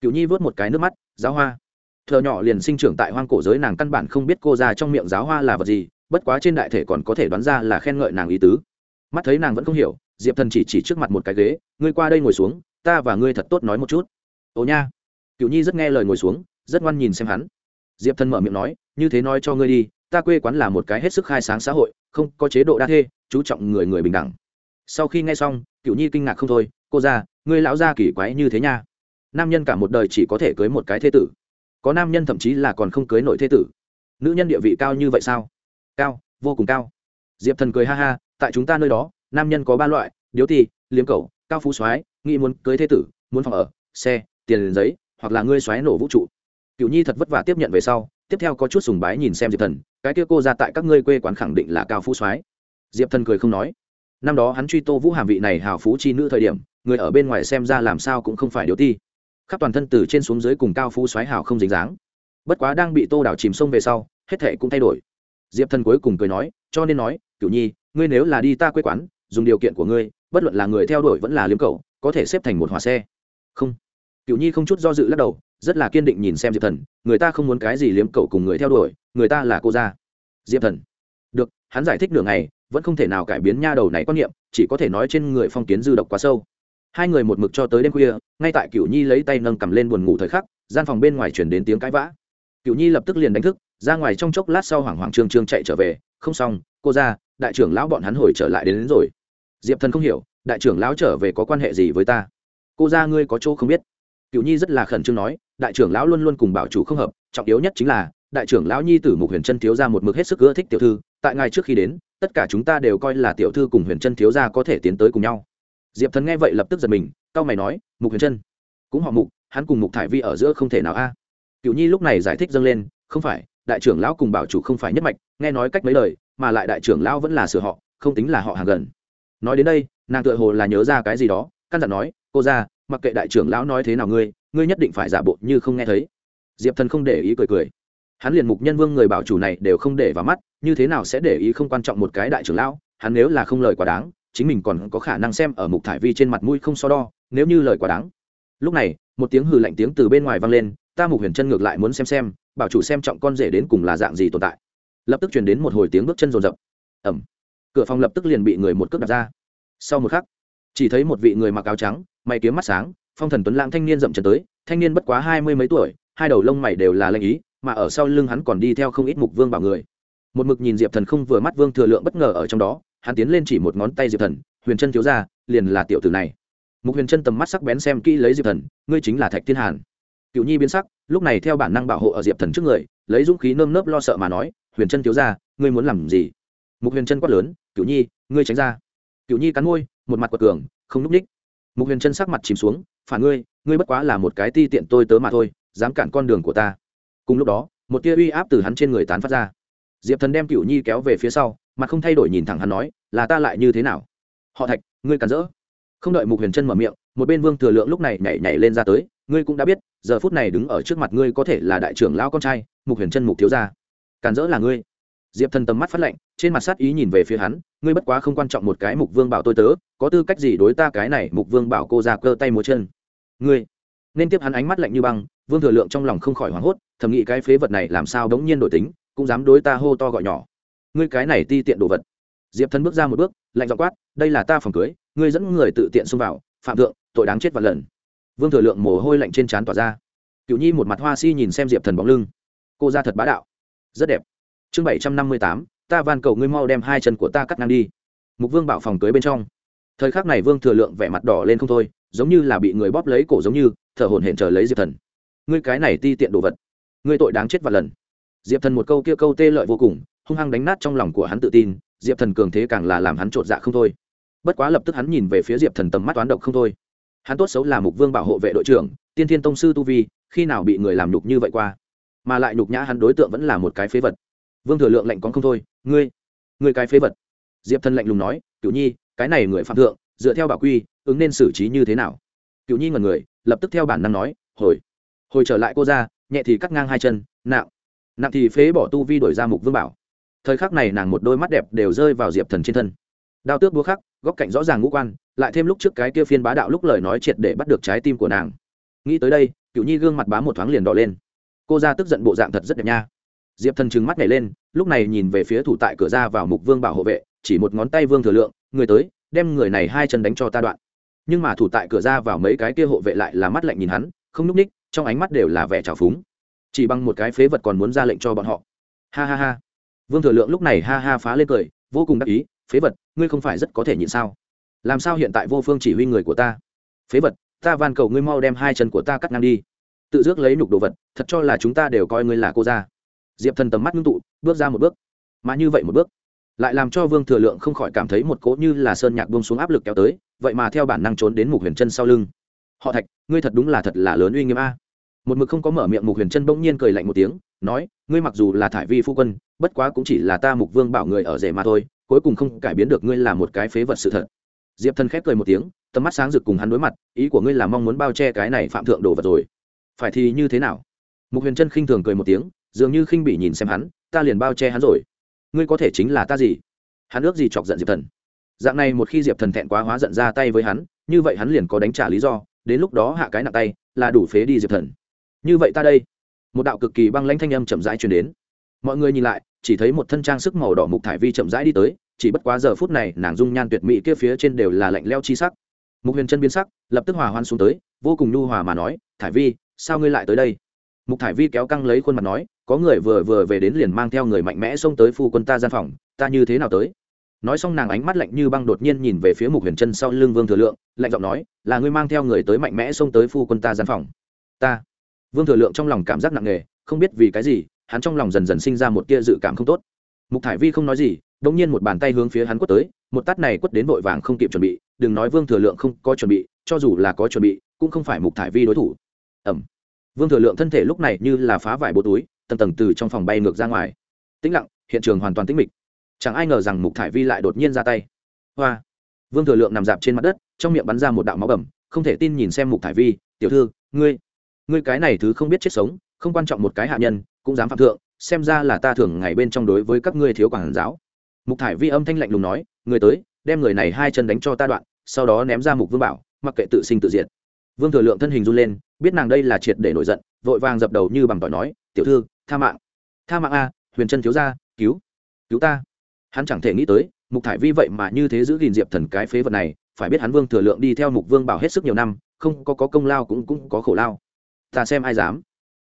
Cựu nhi vớt một cái nước mắt, giáo hoa. Thợ nhỏ liền sinh trưởng tại hoang cổ giới nàng căn bản không biết cô ra trong miệng giáo hoa là vật gì, bất quá trên đại thể còn có thể đoán ra là khen ngợi nàng ý tứ. Mắt thấy nàng vẫn không hiểu, diệp thần chỉ chỉ trước mặt một cái ghế, ngươi qua đây ngồi xuống, ta và ngươi thật tốt nói một chút. Ồ nha cựu nhi rất nghe lời ngồi xuống, rất ngoan nhìn xem hắn. Diệp thần mở miệng nói, như thế nói cho ngươi đi, ta quê quán là một cái hết sức khai sáng xã hội, không có chế độ đa thê, chú trọng người người bình đẳng. Sau khi nghe xong cựu nhi kinh ngạc không thôi, cô ra ngươi lão gia kỳ quái như thế nha. Nam nhân cả một đời chỉ có thể cưới một cái thế tử. Có nam nhân thậm chí là còn không cưới nội thế tử. Nữ nhân địa vị cao như vậy sao? Cao, vô cùng cao. Diệp thần cười ha ha, tại chúng ta nơi đó, nam nhân có ba loại, điếu ti liếm cầu cao phú soái, nghĩ muốn cưới thế tử, muốn phòng ở, xe, tiền giấy hoặc là ngươi xoáy nổ vũ trụ. Cựu nhi thật vất vả tiếp nhận về sau, tiếp theo có chút sùng bái nhìn xem diệp thần, cái kia cô ra tại các ngươi quê quán khẳng định là cao phú soái diệp thần cười không nói. Năm đó hắn truy tô vũ hàm vị này hào phú chi nữ thời điểm, người ở bên ngoài xem ra làm sao cũng không phải điều ti. Khắp toàn thân từ trên xuống dưới cùng cao phú soái hào không dính dáng. Bất quá đang bị tô đảo chìm sông về sau, hết thệ cũng thay đổi. Diệp thần cuối cùng cười nói, cho nên nói cựu nhi, ngươi nếu là đi ta quê quán, dùng điều kiện của ngươi, bất luận là người theo đuổi vẫn là liếm cầu có thể xếp thành một hòa xe. Không cựu nhi không chút do dự lắc đầu rất là kiên định nhìn xem diệp thần người ta không muốn cái gì liếm cậu cùng người theo đuổi người ta là cô gia. Diệp thần. Được hắn giải thích nửa ngày vẫn không thể nào cải biến nha đầu này quan niệm chỉ có thể nói trên người phong kiến dư độc quá sâu. Hai người một mực cho tới đêm khuya ngay tại cựu nhi lấy tay nâng cầm lên buồn ngủ thời khắc gian phòng bên ngoài chuyển đến tiếng cãi vã. Cựu nhi lập tức liền đánh thức ra ngoài trong chốc lát sau hoảng hoảng trương trương chạy trở về không xong cô ra đại trưởng lão bọn hắn hồi trở lại đến, đến rồi. Diệp thần không hiểu đại trưởng lão trở về có quan hệ gì với ta? Cô ra ngươi có chỗ không biết cựu nhi rất là khẩn trương nói, đại trưởng lão luôn luôn cùng bảo chủ không hợp, trọng yếu nhất chính là, đại trưởng lão nhi tử mục huyền trân thiếu ra một mực hết sức ưa thích tiểu thư, tại ngày trước khi đến, tất cả chúng ta đều coi là tiểu thư cùng huyền trân thiếu ra có thể tiến tới cùng nhau. Diệp thần nghe vậy lập tức giật mình c mày nói, mục huyền trân cũng họ mục, hắn cùng mục thải vi ở giữa không thể nào a. Cựu nhi lúc này giải thích dâng lên, không phải, đại trưởng lão cùng bảo chủ không phải nhất mạch, nghe nói cách mấy lời, mà lại đại trưởng lão vẫn là sửa họ, không tính là họ hàng gần. Nói đến đây, nàng tựa hồ là nhớ ra cái gì đó, căn dặn nói, cô ra mặc kệ đại trưởng lão nói thế nào ngươi ngươi nhất định phải giả bộ như không nghe thấy. Diệp thần không để ý cười cười. Hắn liền mục nhân vương người bảo chủ này đều không để vào mắt, như thế nào sẽ để ý không quan trọng một cái đại trưởng lão? Hắn nếu là không lời quá đáng, chính mình còn có khả năng xem ở mục thải vi trên mặt mũi không so đo, nếu như lời quá đáng. Lúc này, một tiếng hừ lạnh tiếng từ bên ngoài vang lên, ta mục huyền chân ngược lại muốn xem xem, bảo chủ xem trọng con rể đến cùng là dạng gì tồn tại. Lập tức truyền đến một hồi tiếng bước chân rồn rập. Ẩm cửa phòng lập tức liền bị người một cước đặt ra. Sau một khắc, chỉ thấy một vị người mặc áo trắng mày kiếm mắt sáng, phong thần tuấn lãng thanh niên dậm chân tới, thanh niên bất quá hai mươi mấy tuổi, hai đầu lông mày đều là lanh ý, mà ở sau lưng hắn còn đi theo không ít mục vương bảo người. Một mực nhìn diệp thần không vừa mắt vương thừa lượng bất ngờ ở trong đó, hắn tiến lên chỉ một ngón tay diệp thần, huyền chân thiếu ra liền là tiểu tử này. Mục huyền chân tầm mắt sắc bén xem kỹ lấy diệp thần, ngươi chính là thạch thiên hàn. Cựu nhi biến sắc, lúc này theo bản năng bảo hộ ở diệp thần trước người, lấy dũng khí nơm nớp lo sợ mà nói, huyền chân thiếu ra ngươi muốn làm gì? Mục huyền chân quát lớn cựu nhi, ngươi tránh ra. Cựu nhi cắn môi, một mặt quật cường, không núp ních mục huyền chân sắc mặt chìm xuống, phản ngươi ngươi bất quá là một cái ti tiện tôi tớ mà thôi, dám cản con đường của ta. Cùng lúc đó, một tia uy áp từ hắn trên người tán phát ra. Diệp thần đem cựu nhi kéo về phía sau, mặt không thay đổi nhìn thẳng hắn nói, là ta lại như thế nào? Họ thạch, ngươi cản rỡ. Không đợi mục huyền chân mở miệng, một bên vương thừa lượng lúc này nhảy nhảy lên ra tới, ngươi cũng đã biết, giờ phút này đứng ở trước mặt ngươi có thể là đại trưởng lão con trai. Mục huyền chân mục thiếu gia cản rỡ là ngươi diệp thần tầm mắt phát lạnh, trên mặt sát ý nhìn về phía hắn, ngươi bất quá không quan trọng một cái mục vương bảo tôi tớ, có tư cách gì đối ta cái này mục vương bảo cô ra cơ tay múa chân? Ngươi? Nên tiếp hắn ánh mắt lạnh như băng, vương thừa lượng trong lòng không khỏi hoảng hốt, thầm nghĩ cái phế vật này làm sao đống nhiên đổi tính, cũng dám đối ta hô to gọi nhỏ. Ngươi cái này ti tiện đồ vật. Diệp thần bước ra một bước, lạnh dọ quát, đây là ta phòng cưới, ngươi dẫn người tự tiện xông vào, phạm thượng, tội đáng chết vạn lần. Vương thừa lượng mồ hôi lạnh trên trán tỏa ra. Cựu nhi một mặt hoa si nhìn xem diệp thần bóng lưng. Cô ra thật bá đạo. Rất đẹp chương bảy trăm năm mươi tám, ta van cầu ngươi mau đem hai chân của ta cắt ngang đi. Mục vương bảo phòng cưới bên trong. Thời khắc này vương thừa lượng vẻ mặt đỏ lên không thôi, giống như là bị người bóp lấy cổ giống như, thở hổn hển chờ lấy diệp thần. Ngươi cái này ti tiện đồ vật, ngươi tội đáng chết và lần. Diệp thần một câu kia câu tê lợi vô cùng, hung hăng đánh nát trong lòng của hắn tự tin, diệp thần cường thế càng là làm hắn trột dạ không thôi. Bất quá lập tức hắn nhìn về phía diệp thần tầm mắt toán độc không thôi. Hắn tốt xấu là mục vương bảo hộ vệ đội trưởng, tiên thiên tông sư tu vi, khi nào bị người làm nhục như vậy qua? Mà lại nhục nhã hắn đối tượng vẫn là một cái phế vật vương thừa lượng lạnh con không thôi, ngươi ngươi cái phế vật. Diệp thần lạnh lùng nói cựu nhi, cái này người phạm thượng, dựa theo bảo quy, ứng nên xử trí như thế nào? Cựu nhi ngần người, lập tức theo bản năng nói, hồi hồi trở lại cô ra, nhẹ thì cắt ngang hai chân, nặng nặng thì phế bỏ tu vi đổi ra mục vương bảo. Thời khắc này nàng một đôi mắt đẹp đều rơi vào diệp thần trên thân. Đao tước búa khắc, góc cạnh rõ ràng ngũ quan, lại thêm lúc trước cái kia phiên bá đạo lúc lời nói triệt để bắt được trái tim của nàng. Nghĩ tới đây cựu nhi gương mặt bá một thoáng liền đỏ lên. Cô ra tức giận bộ dạng thật rất đẹp nha diệp thần trừng mắt nhảy lên, lúc này nhìn về phía thủ tại cửa ra vào mục vương bảo hộ vệ, chỉ một ngón tay vương thừa lượng, người tới, đem người này hai chân đánh cho ta đoạn. Nhưng mà thủ tại cửa ra vào mấy cái kia hộ vệ lại là mắt lạnh nhìn hắn, không núp ních, trong ánh mắt đều là vẻ trào phúng. Chỉ bằng một cái phế vật còn muốn ra lệnh cho bọn họ. Ha ha ha. Vương thừa lượng lúc này ha ha phá lên cười, vô cùng đắc ý, phế vật, ngươi không phải rất có thể nhịn sao? Làm sao hiện tại vô phương chỉ huy người của ta? Phế vật, ta van cầu ngươi mau đem hai chân của ta cắt ngang đi. Tự dước lấy nục đồ vật, thật cho là chúng ta đều coi ngươi là cô ra diệp thần tầm mắt ngưng tụ bước ra một bước mà như vậy một bước lại làm cho vương thừa lượng không khỏi cảm thấy một cỗ như là sơn nhạc buông xuống áp lực kéo tới vậy mà theo bản năng trốn đến mục huyền chân sau lưng họ thạch ngươi thật đúng là thật là lớn uy nghiêm a một mực không có mở miệng mục huyền chân bỗng nhiên cười lạnh một tiếng nói ngươi mặc dù là thải vi phu quân bất quá cũng chỉ là ta mục vương bảo người ở rể mà thôi cuối cùng không cải biến được ngươi là một cái phế vật sự thật diệp thần khép cười một tiếng tầm mắt sáng rực cùng hắn đối mặt ý của ngươi là mong muốn bao che cái này phạm thượng đồ vật rồi phải thì như thế nào mục huyền chân khinh thường cười một tiếng dường như khinh bị nhìn xem hắn, ta liền bao che hắn rồi. Ngươi có thể chính là ta gì? Hắn ước gì chọc giận diệp thần. Dạng này một khi diệp thần thẹn quá hóa giận ra tay với hắn, như vậy hắn liền có đánh trả lý do, đến lúc đó hạ cái nặng tay, là đủ phế đi diệp thần. Như vậy ta đây. Một đạo cực kỳ băng lãnh thanh âm chậm rãi truyền đến. Mọi người nhìn lại, chỉ thấy một thân trang sức màu đỏ mục thải vi chậm rãi đi tới, chỉ bất quá giờ phút này, nàng dung nhan tuyệt mỹ kia phía trên đều là lạnh leo chi sắc. Mục huyền chân biến sắc, lập tức hòa hoan xuống tới, vô cùng nhu hòa mà nói, thải vi, sao ngươi lại tới đây? Mục thải vi kéo căng lấy khuôn mặt nói, có người vừa vừa về đến liền mang theo người mạnh mẽ xông tới phu quân ta gian phòng, ta như thế nào tới? Nói xong nàng ánh mắt lạnh như băng đột nhiên nhìn về phía mục huyền chân sau lưng vương thừa lượng, lạnh giọng nói, là ngươi mang theo người tới mạnh mẽ xông tới phu quân ta gian phòng? Ta. Vương thừa lượng trong lòng cảm giác nặng nề, không biết vì cái gì, hắn trong lòng dần dần sinh ra một tia dự cảm không tốt. Mục thải vi không nói gì đ ỗ n g nhiên một bàn tay hướng phía hắn quất tới, một tát này quất đến vội vàng không kịp chuẩn bị, đừng nói vương thừa lượng không có chuẩn bị, cho dù là có chuẩn bị, cũng không phải mục thải vi đối thủ. Ẩm vương thừa lượng thân thể lúc này như là phá vải bố túi, tầng tầng từ trong phòng bay ngược ra ngoài. Tĩnh lặng, hiện trường hoàn toàn tĩnh mịch. Chẳng ai ngờ rằng mục thải vi lại đột nhiên ra tay. Hoa! Vương thừa lượng nằm dạp trên mặt đất, trong miệng bắn ra một đạo máu bầm, không thể tin nhìn xem mục thải vi, tiểu thư, ngươi ngươi cái này thứ không biết chết sống, không quan trọng một cái hạ nhân, cũng dám phạm thượng, xem ra là ta thường ngày bên trong đối với các ngươi thiếu quản giáo. Mục thải vi âm thanh lạnh lùng nói, người tới, đem người này hai chân đánh cho ta đoạn, sau đó ném ra mục vương bảo, mặc kệ tự sinh tự diệt. Vương thừa lượng thân hình run lên biết nàng đây là triệt để nổi giận vội vàng dập đầu như bằng tỏi nói tiểu thư tha mạng. Tha mạng a huyền Trân thiếu ra cứu cứu ta. Hắn chẳng thể nghĩ tới mục thải vi vậy mà như thế giữ gìn diệp thần cái phế vật này phải biết hắn vương thừa lượng đi theo mục vương bảo hết sức nhiều năm không có, có công lao cũng cũng có khổ lao. Ta xem ai dám.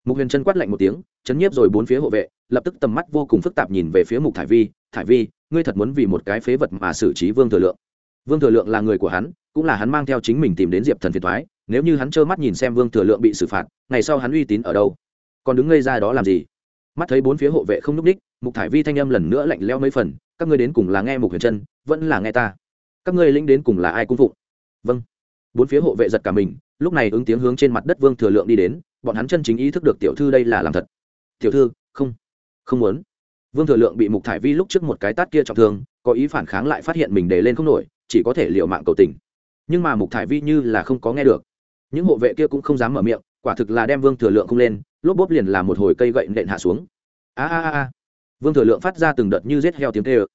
Mục huyền Trân quát lạnh một tiếng chấn nhiếp rồi bốn phía hộ vệ lập tức tầm mắt vô cùng phức tạp nhìn về phía mục thải vi thải vi ngươi thật muốn vì một cái phế vật mà xử trí vương thừa lượng? Vương thừa lượng là người của hắn cũng là hắn mang theo chính mình tìm đến diệp thần phiền thoái nếu như hắn trơ mắt nhìn xem vương thừa lượng bị xử phạt, ngày sau hắn uy tín ở đâu? Còn đứng ngây ra đó làm gì? Mắt thấy bốn phía hộ vệ không n ú c ních, mục thải vi thanh âm lần nữa lạnh leo mấy phần, các ngươi đến cùng là nghe mục huyền chân vẫn là nghe ta? Các ngươi lĩnh đến cùng là ai cung phụng? Vâng. Bốn phía hộ vệ giật cả mình, lúc này ứng tiếng hướng trên mặt đất vương thừa lượng đi đến, bọn hắn chân chính ý thức được tiểu thư đây là làm thật. Tiểu thư, không không muốn. Vương thừa lượng bị mục thải vi lúc trước một cái tát kia trọng thương, có ý phản kháng lại phát hiện mình để lên không nổi, chỉ có thể liệu mạng cầu tình. Nhưng mà mục thải vi như là không có nghe được những hộ vệ kia cũng không dám mở miệng, quả thực là đem vương thừa lượng không lên, lốp bốp liền làm một hồi cây gậy nện hạ xuống. A a a vương thừa lượng phát ra từng đợt như rết heo tiếng tê ơ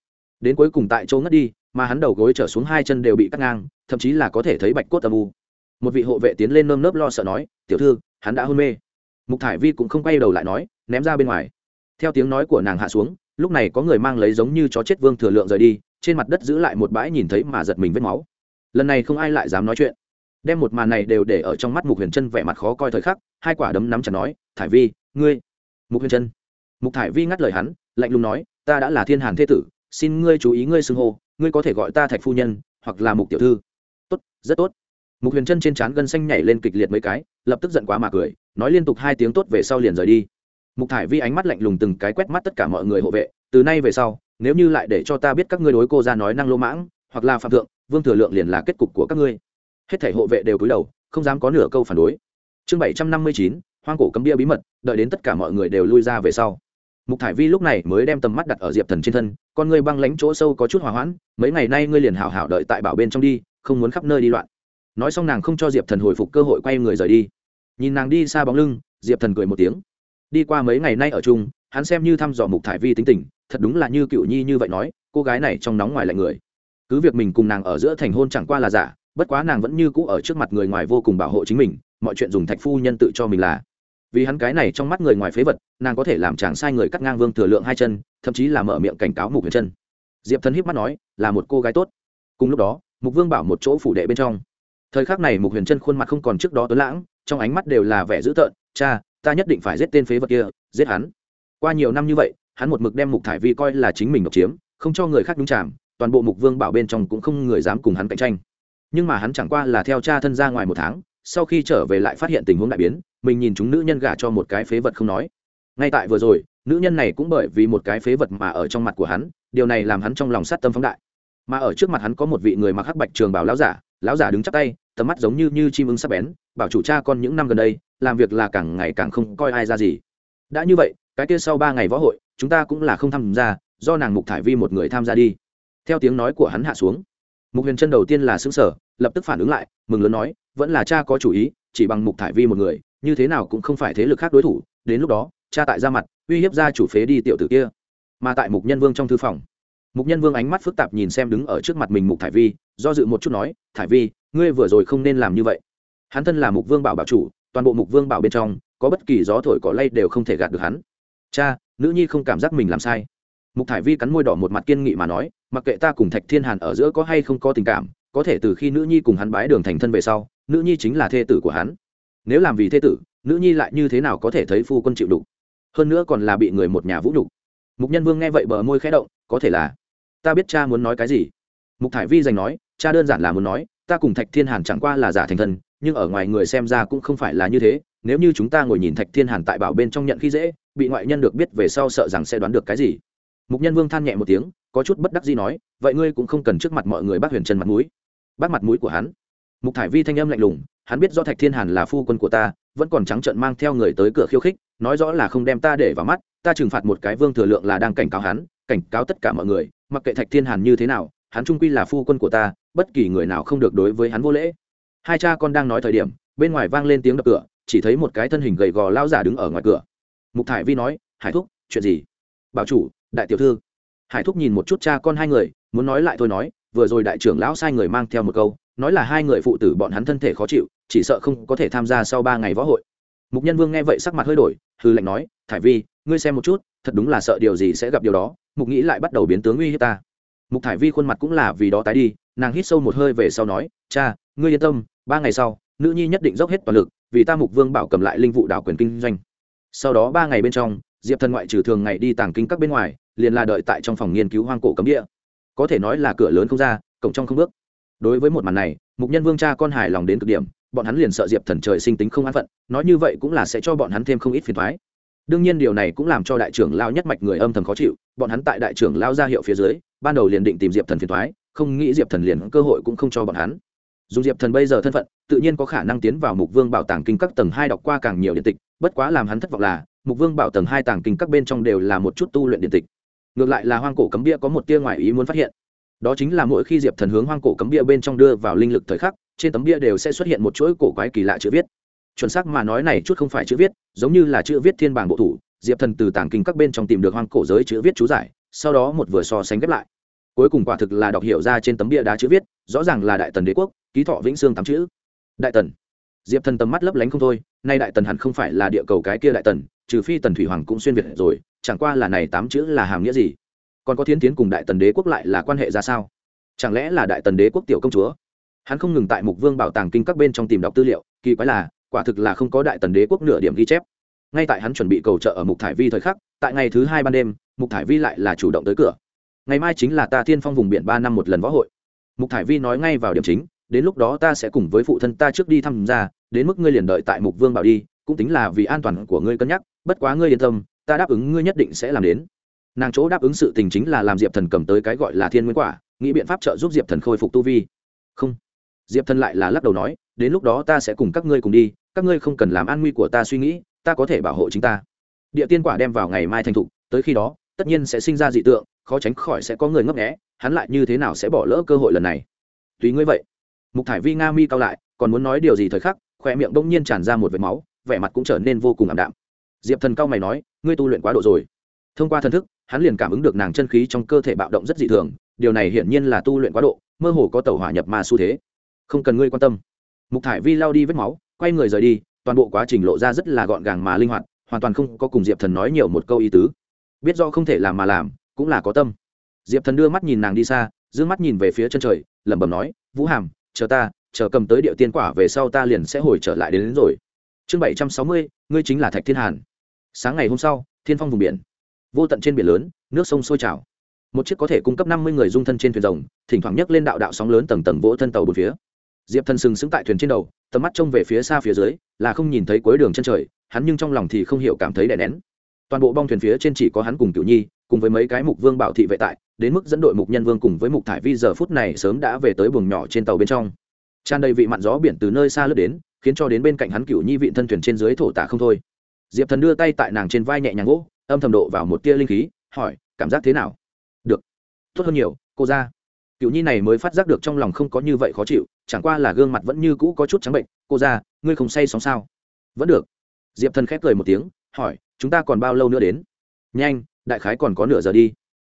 đến cuối cùng tại chỗ ngất đi, mà hắn đầu gối trở xuống hai chân đều bị cắt ngang, thậm chí là có thể thấy bạch cốt âm u. Một vị hộ vệ tiến lên nơm nớp lo sợ nói, tiểu thư, hắn đã hôn mê. Mục thải vi cũng không quay đầu lại nói, ném ra bên ngoài. Theo tiếng nói của nàng hạ xuống, lúc này có người mang lấy giống như chó chết vương thừa lượng rời đi, trên mặt đất giữ lại một bãi nhìn thấy mà giật mình vết máu. Lần này không ai lại dám nói chuyện đem một màn này đều để ở trong mắt mục huyền chân vẻ mặt khó coi thời khắc, hai quả đấm nắm chặt nói, thải vi, ngươi. Mục huyền chân mục thải vi ngắt lời hắn, lạnh lùng nói, ta đã là thiên hàn thế tử, xin ngươi chú ý ngươi xưng hô, ngươi có thể gọi ta thạch phu nhân, hoặc là mục tiểu thư. Tốt, rất tốt. Mục huyền chân trên trán gân xanh nhảy lên kịch liệt mấy cái, lập tức giận quá mà cười, nói liên tục hai tiếng tốt về sau liền rời đi. Mục thải vi ánh mắt lạnh lùng từng cái quét mắt tất cả mọi người hộ vệ, từ nay về sau, nếu như lại để cho ta biết các ngươi đối cô ra nói năng lô mãng, hoặc là phạm thượng, vương thừa lượng liền là kết cục của các ngươi hết thể hộ vệ đều cúi đầu, không dám có nửa câu phản đối. Chương bảy trăm năm mươi chín, hoang cổ cấm bia bí mật, đợi đến tất cả mọi người đều lui ra về sau. Mục thải vi lúc này mới đem tầm mắt đặt ở diệp thần trên thân, con ngươi băng lánh chỗ sâu có chút hòa hoãn, mấy ngày nay ngươi liền hảo hảo đợi tại bảo bên trong đi, không muốn khắp nơi đi loạn. Nói xong nàng không cho diệp thần hồi phục cơ hội quay người rời đi. Nhìn nàng đi xa bóng lưng, diệp thần cười một tiếng. Đi qua mấy ngày nay ở chung, hắn xem như thăm dò mục thải vi tính tình, thật đúng là như cựu nhi như vậy nói, cô gái này trong nóng ngoài lạnh người. Cứ việc mình cùng nàng ở giữa thành hôn chẳng qua là giả bất quá nàng vẫn như cũ ở trước mặt người ngoài vô cùng bảo hộ chính mình, mọi chuyện dùng thạch phu nhân tự cho mình là. Vì hắn cái này trong mắt người ngoài phế vật, nàng có thể làm chàng sai người cắt ngang vương thừa lượng hai chân, thậm chí là mở miệng cảnh cáo mục huyền chân. Diệp thần hiếp mắt nói, là một cô gái tốt. Cùng lúc đó, mục vương bảo một chỗ phủ đệ bên trong. Thời khắc này mục huyền chân khuôn mặt không còn trước đó tuấn lãng, trong ánh mắt đều là vẻ dữ tợn, cha, ta nhất định phải giết tên phế vật kia, giết hắn. Qua nhiều năm như vậy, hắn một mực đem mục thải vi coi là chính mình độc chiếm, không cho người khác đúng chạm toàn bộ mục vương bảo bên trong cũng không người dám cùng hắn cạnh tranh nhưng mà hắn chẳng qua là theo cha thân ra ngoài một tháng, sau khi trở về lại phát hiện tình huống đại biến, mình nhìn chúng nữ nhân gả cho một cái phế vật không nói. Ngay tại vừa rồi, nữ nhân này cũng bởi vì một cái phế vật mà ở trong mặt của hắn, điều này làm hắn trong lòng sát tâm phóng đại. Mà ở trước mặt hắn có một vị người mặc hắc bạch trường bảo lão giả lão giả đứng chắp tay, tầm mắt giống như như chim ưng sắp bén, bảo chủ cha con những năm gần đây, làm việc là càng ngày càng không coi ai ra gì. Đã như vậy, cái kia sau ba ngày võ hội, chúng ta cũng là không tham gia, do nàng mục thải vi một người tham gia đi. Theo tiếng nói của hắn hạ xuống mục huyền chân đầu tiên là xứng sở lập tức phản ứng lại, mừng lớn nói, vẫn là cha có chủ ý, chỉ bằng mục thải vi một người, như thế nào cũng không phải thế lực khác đối thủ, đến lúc đó, cha tại ra mặt, uy hiếp ra chủ phế đi tiểu tử kia. Mà tại mục nhân vương trong thư phòng, mục nhân vương ánh mắt phức tạp nhìn xem đứng ở trước mặt mình mục thải vi, do dự một chút nói, thải vi, ngươi vừa rồi không nên làm như vậy. Hắn thân là mục vương bảo bảo chủ, toàn bộ mục vương bảo bên trong, có bất kỳ gió thổi cỏ lay đều không thể gạt được hắn. Cha, nữ nhi không cảm giác mình làm sai. Mục thải vi cắn môi đỏ một mặt kiên nghị mà nói mặc kệ ta cùng thạch thiên hàn ở giữa có hay không có tình cảm, có thể từ khi nữ nhi cùng hắn bái đường thành thân về sau, nữ nhi chính là thê tử của hắn. Nếu làm vì thê tử, nữ nhi lại như thế nào có thể thấy phu quân chịu đục? Hơn nữa còn là bị người một nhà vũ đục. Mục nhân vương nghe vậy bờ môi khẽ động, có thể là, ta biết cha muốn nói cái gì. Mục thải vi dành nói, cha đơn giản là muốn nói, ta cùng thạch thiên hàn chẳng qua là giả thành thân, nhưng ở ngoài người xem ra cũng không phải là như thế. Nếu như chúng ta ngồi nhìn thạch thiên hàn tại bảo bên trong nhận khi dễ, bị ngoại nhân được biết về sau sợ rằng sẽ đoán được cái gì. Mục nhân vương than nhẹ một tiếng có chút bất đắc gì nói, vậy ngươi cũng không cần trước mặt mọi người bác huyền trần mặt mũi. Bác mặt mũi của hắn. Mục thải vi thanh âm lạnh lùng, hắn biết do thạch thiên hàn là phu quân của ta, vẫn còn trắng trợn mang theo người tới cửa khiêu khích, nói rõ là không đem ta để vào mắt, ta trừng phạt một cái vương thừa lượng là đang cảnh cáo hắn, cảnh cáo tất cả mọi người, mặc kệ thạch thiên hàn như thế nào, hắn trung quy là phu quân của ta, bất kỳ người nào không được đối với hắn vô lễ. Hai cha con đang nói thời điểm, bên ngoài vang lên tiếng đập cửa, chỉ thấy một cái thân hình gầy gò lao giả đứng ở ngoài cửa. Mục thải vi nói, hải thúc, chuyện gì? Bảo chủ, đại tiểu thư hải thúc nhìn một chút cha con hai người, muốn nói lại thôi nói, vừa rồi đại trưởng lão sai người mang theo một câu, nói là hai người phụ tử bọn hắn thân thể khó chịu, chỉ sợ không có thể tham gia sau ba ngày võ hội. Mục nhân vương nghe vậy sắc mặt hơi đổi hư lệnh nói, thải vi, ngươi xem một chút, thật đúng là sợ điều gì sẽ gặp điều đó, mục nghĩ lại bắt đầu biến tướng uy hiếp ta. Mục thải vi khuôn mặt cũng là vì đó tái đi, nàng hít sâu một hơi về sau nói, cha, ngươi yên tâm, ba ngày sau, nữ nhi nhất định dốc hết toàn lực, vì ta mục vương bảo cầm lại linh vụ đảo quyền kinh doanh. Sau đó ba ngày bên trong, diệp thần ngoại trừ thường ngày đi tàng kinh các bên ngoài liền là đợi tại trong phòng nghiên cứu hoang cổ cấm địa. Có thể nói là cửa lớn không ra, cổng trong không bước. Đối với một màn này, mục nhân vương cha con hài lòng đến cực điểm, bọn hắn liền sợ diệp thần trời sinh tính không an phận, nói như vậy cũng là sẽ cho bọn hắn thêm không ít phiền thoái đương nhiên điều này cũng làm cho đại trưởng lao nhất mạch người âm thầm khó chịu, bọn hắn tại đại trưởng lao ra hiệu phía dưới, ban đầu liền định tìm diệp thần phiền thoái không nghĩ diệp thần liền cơ hội cũng không cho bọn hắn. Dùng diệp thần bây giờ thân phận, tự nhiên có khả năng tiến vào mục vương bảo tàng kinh các tầng hai đọc qua càng nhiều điện tịch, bất quá làm hắn thất vọng là, mục vương bảo tầng hai tàng kinh các bên trong đều là một chút tu luyện điện tịch ngược lại là hoang cổ cấm bia có một tia ngoài ý muốn phát hiện. Đó chính là mỗi khi diệp thần hướng hoang cổ cấm bia bên trong đưa vào linh lực thời khắc, trên tấm bia đều sẽ xuất hiện một chuỗi cổ quái kỳ lạ chữ viết. Chuẩn xác mà nói này chút không phải chữ viết, giống như là chữ viết thiên bảng bộ thủ, diệp thần từ tàng kinh các bên trong tìm được hoang cổ giới chữ viết chú giải, sau đó một vừa so sánh ghép lại. Cuối cùng quả thực là đọc hiểu ra trên tấm bia đá chữ viết, rõ ràng là đại tần đế quốc, ký thọ vĩnh sương tám chữ. Đại tần. Diệp thần tầm mắt lấp lánh không thôi, nay đại tần hẳn không phải là địa cầu cái kia đại tần, trừ phi tần thủy hoàng cũng xuyên việt rồi chẳng qua là này tám chữ là hàm nghĩa gì? Còn có thiến tiến cùng đại tần đế quốc lại là quan hệ ra sao? Chẳng lẽ là đại tần đế quốc tiểu công chúa? Hắn không ngừng tại mục vương bảo tàng kinh các bên trong tìm đọc tư liệu, kỳ quái là, quả thực là không có đại tần đế quốc nửa điểm ghi chép. Ngay tại hắn chuẩn bị cầu trợ ở mục thải vi thời khắc, tại ngày thứ hai ban đêm, mục thải vi lại là chủ động tới cửa. Ngày mai chính là ta thiên phong vùng biển ba năm một lần võ hội. Mục thải vi nói ngay vào điểm chính, đến lúc đó ta sẽ cùng với phụ thân ta trước đi thăm ra, đến mức ngươi liền đợi tại mục vương bảo đi, cũng tính là vì an toàn của ngươi cân nhắc, bất quá ngươi yên tâm ta đáp ứng ngươi nhất định sẽ làm đến. Nàng chỗ đáp ứng sự tình chính là làm diệp thần cầm tới cái gọi là thiên nguyên quả, nghĩ biện pháp trợ giúp diệp thần khôi phục tu vi. Không. Diệp thần lại là lắc đầu nói, đến lúc đó ta sẽ cùng các ngươi cùng đi, các ngươi không cần làm an nguy của ta suy nghĩ, ta có thể bảo hộ chính ta. Địa tiên quả đem vào ngày mai thành thục, tới khi đó, tất nhiên sẽ sinh ra dị tượng, khó tránh khỏi sẽ có người ngấp nghẽ hắn lại như thế nào sẽ bỏ lỡ cơ hội lần này? Tùy ngươi vậy. Mục thải vi nga mi cao lại, còn muốn nói điều gì thời khắc khoe miệng bỗng nhiên tràn ra một vệt máu, vẻ mặt cũng trở nên vô cùng ảm đạm diệp thần cao mày nói ngươi tu luyện quá độ rồi. Thông qua thần thức hắn liền cảm ứng được nàng chân khí trong cơ thể bạo động rất dị thường điều này hiển nhiên là tu luyện quá độ mơ hồ có tàu hỏa nhập ma xu thế. Không cần ngươi quan tâm. Mục thải vi lao đi vết máu quay người rời đi toàn bộ quá trình lộ ra rất là gọn gàng mà linh hoạt hoàn toàn không có cùng diệp thần nói nhiều một câu ý tứ. Biết do không thể làm mà làm cũng là có tâm. Diệp thần đưa mắt nhìn nàng đi xa d ư ơ n g mắt nhìn về phía chân trời lẩm bẩm nói vũ hàm chờ ta chờ cầm tới địa tiên quả về sau ta liền sẽ hồi trở lại đến, đến rồi. Chương bảy trăm sáu mươi ngươi chính là thạch thiên hàn sáng ngày hôm sau, thiên phong vùng biển. Vô tận trên biển lớn, nước sông sôi trào. Một chiếc có thể cung cấp năm mươi người dung thân trên thuyền rồng, thỉnh thoảng nhấc lên đạo đạo sóng lớn tầng tầng vỗ thân tàu bốn phía. Diệp thần sừng sững tại thuyền trên đầu, tầm mắt trông về phía xa phía dưới, là không nhìn thấy cuối đường chân trời, hắn nhưng trong lòng thì không hiểu cảm thấy đè nén. Toàn bộ bong thuyền phía trên chỉ có hắn cùng cửu nhi, cùng với mấy cái mục vương bảo thị vệ tại, đến mức dẫn đội mục nhân vương cùng với mục thải vi giờ phút này sớm đã về tới buồng nhỏ trên tàu bên trong. Tràn đầy vị mặn gió biển từ nơi xa lướt đến, khiến cho đến bên cạnh hắn cửu nhi vị thân thuyền trên dưới thổ tả không thôi diệp thần đưa tay tại nàng trên vai nhẹ nhàng gỗ, âm thầm độ vào một tia linh khí, hỏi, cảm giác thế nào? Được, tốt hơn nhiều, cô ra cựu nhi này mới phát giác được trong lòng không có như vậy khó chịu, chẳng qua là gương mặt vẫn như cũ có chút trắng bệnh, cô ra ngươi không say sóng sao? Vẫn được. Diệp thần khép cười một tiếng, hỏi, chúng ta còn bao lâu nữa đến? Nhanh, đại khái còn có nửa giờ đi.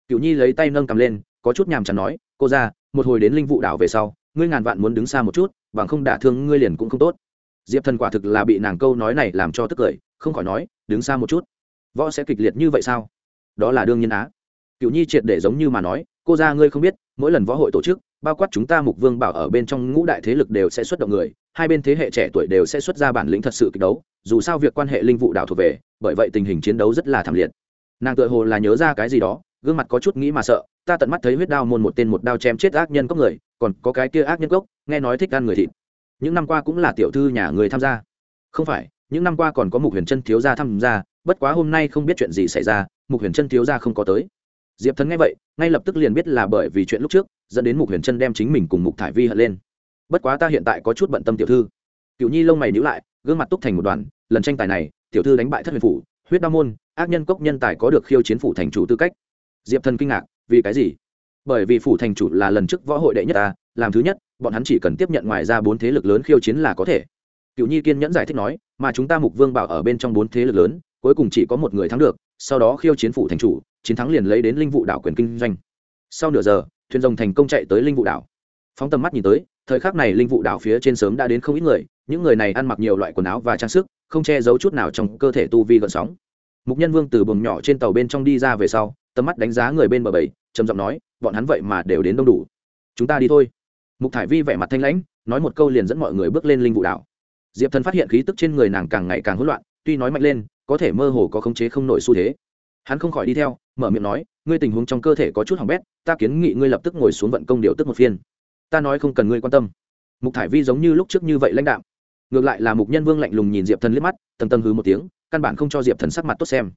Cựu nhi lấy tay nâng cầm lên, có chút nhàm chán nói, cô ra một hồi đến linh vụ đảo về sau, ngươi ngàn vạn muốn đứng xa một chút, bằng không đả thương ngươi liền cũng không tốt. Diệp thần quả thực là bị nàng câu nói này làm cho tức cười không khỏi nói, đứng xa một chút. Võ sẽ kịch liệt như vậy sao? Đó là đương nhiên á. Cựu nhi triệt để giống như mà nói, cô ra ngươi không biết, mỗi lần võ hội tổ chức, bao quát chúng ta mục vương bảo ở bên trong ngũ đại thế lực đều sẽ xuất động người, hai bên thế hệ trẻ tuổi đều sẽ xuất ra bản lĩnh thật sự kịch đấu, dù sao việc quan hệ linh vụ đảo thuộc về, bởi vậy tình hình chiến đấu rất là thảm liệt. Nàng tự hồ là nhớ ra cái gì đó, gương mặt có chút nghĩ mà sợ, ta tận mắt thấy huyết đao môn một tên một đao chém chết ác nhân cốc người, còn có cái kia ác nhân cốc, nghe nói thích ăn người thịt. Những năm qua cũng là tiểu thư nhà người tham gia. Không phải những năm qua còn có mục huyền chân thiếu gia tham gia, bất quá hôm nay không biết chuyện gì xảy ra, mục huyền chân thiếu gia không có tới. Diệp thần nghe vậy, ngay lập tức liền biết là bởi vì chuyện lúc trước, dẫn đến mục huyền chân đem chính mình cùng mục thải vi hận lên. Bất quá ta hiện tại có chút bận tâm tiểu thư. Cựu nhi lông mày nhữ lại, gương mặt túc thành một đoàn, lần tranh tài này, tiểu thư đánh bại thất huyền phủ, huyết đa môn, ác nhân cốc nhân tài có được khiêu chiến phủ thành chủ tư cách. Diệp thần kinh ngạc, vì cái gì? Bởi vì phủ thành chủ là lần trước võ hội đệ nhất ta, làm thứ nhất, bọn hắn chỉ cần tiếp nhận ngoài ra bốn thế lực lớn khiêu chiến là có thể cựu nhi kiên nhẫn giải thích nói, mà chúng ta mục vương bảo ở bên trong bốn thế lực lớn, cuối cùng chỉ có một người thắng được, sau đó khiêu chiến phủ thành chủ, chiến thắng liền lấy đến linh vụ đảo quyền kinh doanh. Sau nửa giờ, thuyền rồng thành công chạy tới linh vụ đảo. Phóng tầm mắt nhìn tới, thời khắc này linh vụ đảo phía trên sớm đã đến không ít người, những người này ăn mặc nhiều loại quần áo và trang sức, không che giấu chút nào trong cơ thể tu vi gợn sóng. Mục nhân vương từ buồng nhỏ trên tàu bên trong đi ra về sau, tầm mắt đánh giá người bên bờ bảy trầm giọng nói, bọn hắn vậy mà đều đến đông đủ. Chúng ta đi thôi. Mục thải vi vẻ mặt thanh lãnh, nói một câu liền dẫn mọi người bước lên linh vụ đảo diệp thần phát hiện khí tức trên người nàng càng ngày càng hỗn loạn, tuy nói mạnh lên, có thể mơ hồ có khống chế không nổi xu thế. Hắn không khỏi đi theo, mở miệng nói, ngươi tình huống trong cơ thể có chút hỏng bét, ta kiến nghị ngươi lập tức ngồi xuống vận công điều tức một phiên. Ta nói không cần ngươi quan tâm. Mục thải vi giống như lúc trước như vậy lãnh đạo ngược lại là mục nhân vương lạnh lùng nhìn diệp thần liếc mắt, tầng tầng hư một tiếng, căn bản không cho diệp thần sắc mặt tốt xem.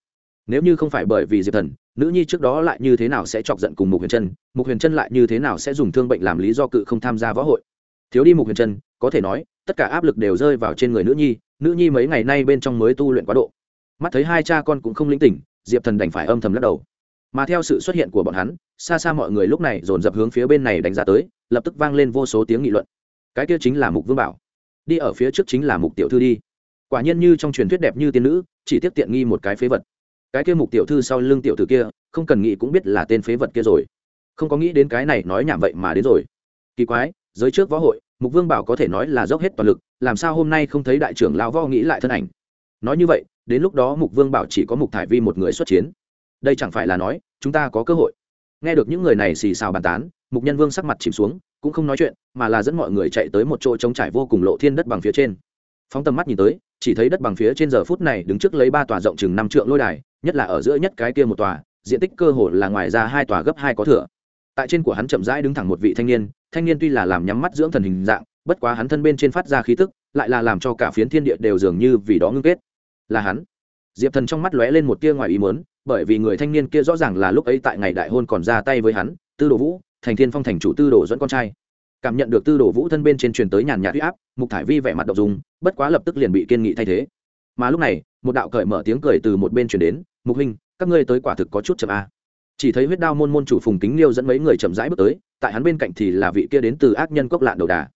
Nếu như không phải bởi vì diệp thần, nữ nhi trước đó lại như thế nào sẽ chọc giận cùng mục huyền trân, mục huyền trân lại như thế nào sẽ dùng thương bệnh làm lý do cự không tham gia võ hội? Thiếu đi mục huyền trân có thể nói, tất cả áp lực đều rơi vào trên người nữ nhi nữ nhi mấy ngày nay bên trong mới tu luyện quá độ. Mắt thấy hai cha con cũng không linh tỉnh, diệp thần đành phải âm thầm lắc đầu. Mà theo sự xuất hiện của bọn hắn, xa xa mọi người lúc này dồn dập hướng phía bên này đánh giá tới, lập tức vang lên vô số tiếng nghị luận. Cái kia chính là mục vương bảo. Đi ở phía trước chính là mục tiểu thư đi. Quả nhiên như trong truyền thuyết đẹp như tiên nữ, chỉ tiếp tiện nghi một cái phế vật. Cái kia mục tiểu thư sau lưng tiểu thư kia, không cần nghĩ cũng biết là tên phế vật kia rồi. Không có nghĩ đến cái này nói nhảm vậy mà đến rồi. Kỳ quái, giới trước võ hội mục vương bảo có thể nói là dốc hết toàn lực, làm sao hôm nay không thấy đại trưởng lão võ nghĩ lại thân ảnh? Nói như vậy, đến lúc đó mục vương bảo chỉ có mục thải vi một người xuất chiến. Đây chẳng phải là nói, chúng ta có cơ hội. Nghe được những người này xì xào bàn tán, mục nhân vương sắc mặt chìm xuống, cũng không nói chuyện, mà là dẫn mọi người chạy tới một chỗ trống trải vô cùng lộ thiên đất bằng phía trên. Phóng tầm mắt nhìn tới, chỉ thấy đất bằng phía trên giờ phút này đứng trước lấy ba tòa rộng chừng năm trượng lôi đài, nhất là ở giữa nhất cái kia một tòa, diện tích cơ hồ là ngoài ra hai tòa gấp hai có thừa. Tại trên của hắn chậm rãi đứng thẳng một vị thanh niên thanh niên tuy là làm nhắm mắt dưỡng thần hình dạng, bất quá hắn thân bên trên phát ra khí tức, lại là làm cho cả phiến thiên địa đều dường như vì đó ngưng kết. Là hắn. Diệp thần trong mắt lóe lên một tia ngoài ý muốn, bởi vì người thanh niên kia rõ ràng là lúc ấy tại ngày đại hôn còn ra tay với hắn, tư đồ vũ, thành thiên phong thành chủ tư đồ dẫn con trai. Cảm nhận được tư đồ vũ thân bên trên truyền tới nhàn nhạt huy áp, mục thải vi vẻ mặt đậu dùng bất quá lập tức liền bị kiên nghị thay thế. Mà lúc này, một đạo cởi mở tiếng cười từ một bên chuyển đến, mục huynh, các ngươi tới quả thực có chút chậm a chỉ thấy huyết đao môn môn chủ phùng kính liêu dẫn mấy người chậm rãi bước tới tại hắn bên cạnh thì là vị kia đến từ ác nhân cốc lạn đầu đà.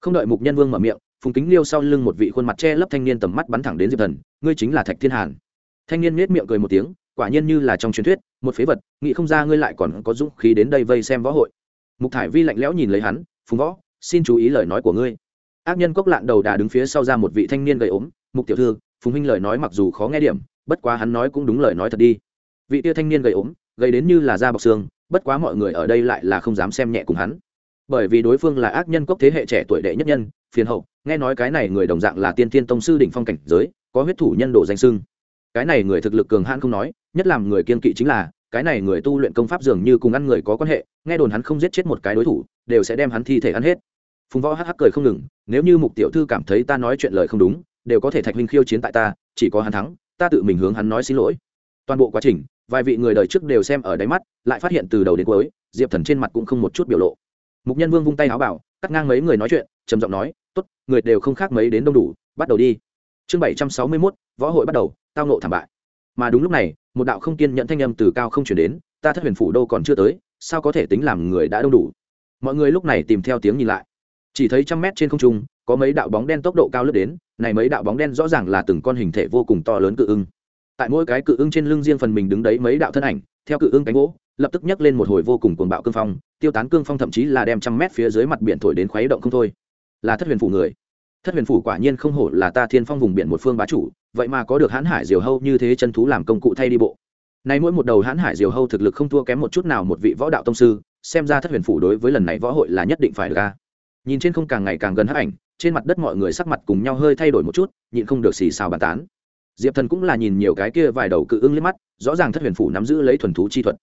Không đợi mục nhân vương mở miệng, phùng kính liêu sau lưng một vị khuôn mặt che lấp thanh niên tầm mắt bắn thẳng đến diệp thần, ngươi chính là thạch thiên hàn. Thanh niên nết miệng cười một tiếng, quả nhiên như là trong truyền thuyết, một phế vật, nghĩ không ra ngươi lại còn có dũng khí đến đây vây xem võ hội. Mục thải vi lạnh lẽo nhìn lấy hắn, phùng võ, xin chú ý lời nói của ngươi. Ác nhân cốc lạn đầu đà đứng phía sau ra một vị thanh niên gầy ốm, mục tiểu thư, phùng huynh lời nói mặc dù khó nghe điểm, bất quá hắn nói cũng đúng lời nói thật đi. Vị tia thanh niên gầy ốm, gầy đến như là da bọc xương bất quá mọi người ở đây lại là không dám xem nhẹ cùng hắn. Bởi vì đối phương là ác nhân cốc thế hệ trẻ tuổi đệ nhất nhân, phiền hậu, nghe nói cái này người đồng dạng là tiên thiên tông sư đỉnh phong cảnh giới, có huyết thủ nhân độ danh sưng cái này người thực lực cường hãn không nói, nhất làm người kiên kỵ chính là, cái này người tu luyện công pháp dường như cùng ăn người có quan hệ, nghe đồn hắn không giết chết một cái đối thủ, đều sẽ đem hắn thi thể ăn hết. Phùng võ hắc hắc cười không ngừng, nếu như mục tiểu thư cảm thấy ta nói chuyện lời không đúng, đều có thể thạch huynh khiêu chiến tại ta, chỉ có hắn thắng, ta tự mình hướng hắn nói xin lỗi. Toàn bộ quá trình vài vị người đời trước đều xem ở đáy mắt, lại phát hiện từ đầu đến cuối, diệp thần trên mặt cũng không một chút biểu lộ. Mục nhân vương vung tay áo bảo, cắt ngang mấy người nói chuyện, trầm giọng nói, tốt, người đều không khác mấy đến đông đủ, bắt đầu đi. Chương bảy trăm sáu mươi mốt, võ hội bắt đầu, tao nộ thảm bại. Mà đúng lúc này, một đạo không kiên nhận thanh âm từ cao không chuyển đến, ta thất huyền phủ đâu còn chưa tới, sao có thể tính làm người đã đông đủ? Mọi người lúc này tìm theo tiếng nhìn lại. Chỉ thấy trăm mét trên không trung, có mấy đạo bóng đen tốc độ cao lướt đến, này mấy đạo bóng đen rõ ràng là từng con hình thể vô cùng to lớn cự ưng tại mỗi cái cự ưng trên lưng riêng phần mình đứng đấy mấy đạo thân ảnh, theo cự ưng cánh gỗ, lập tức nhấc lên một hồi vô cùng cuồng bạo cương phong, tiêu tán cương phong thậm chí là đem trăm mét phía dưới mặt biển thổi đến khuấy động không thôi. Là thất huyền phủ người. Thất huyền phủ quả nhiên không hổ là ta thiên phong vùng biển một phương bá chủ, vậy mà có được hãn hải diều hâu như thế chân thú làm công cụ thay đi bộ. Nay mỗi một đầu hãn hải diều hâu thực lực không thua kém một chút nào một vị võ đạo tông sư, xem ra thất huyền phủ đối với lần này võ hội là nhất định phải được ra nhìn trên không càng ngày càng gần hấp ảnh, trên mặt đất mọi người sắc mặt cùng nhau hơi thay đổi một chút, nhịn không được xì xào bàn tán diệp thần cũng là nhìn nhiều cái kia vài đầu cự ưng liếc mắt, rõ ràng thất huyền phủ nắm giữ lấy thuần thú chi thuật.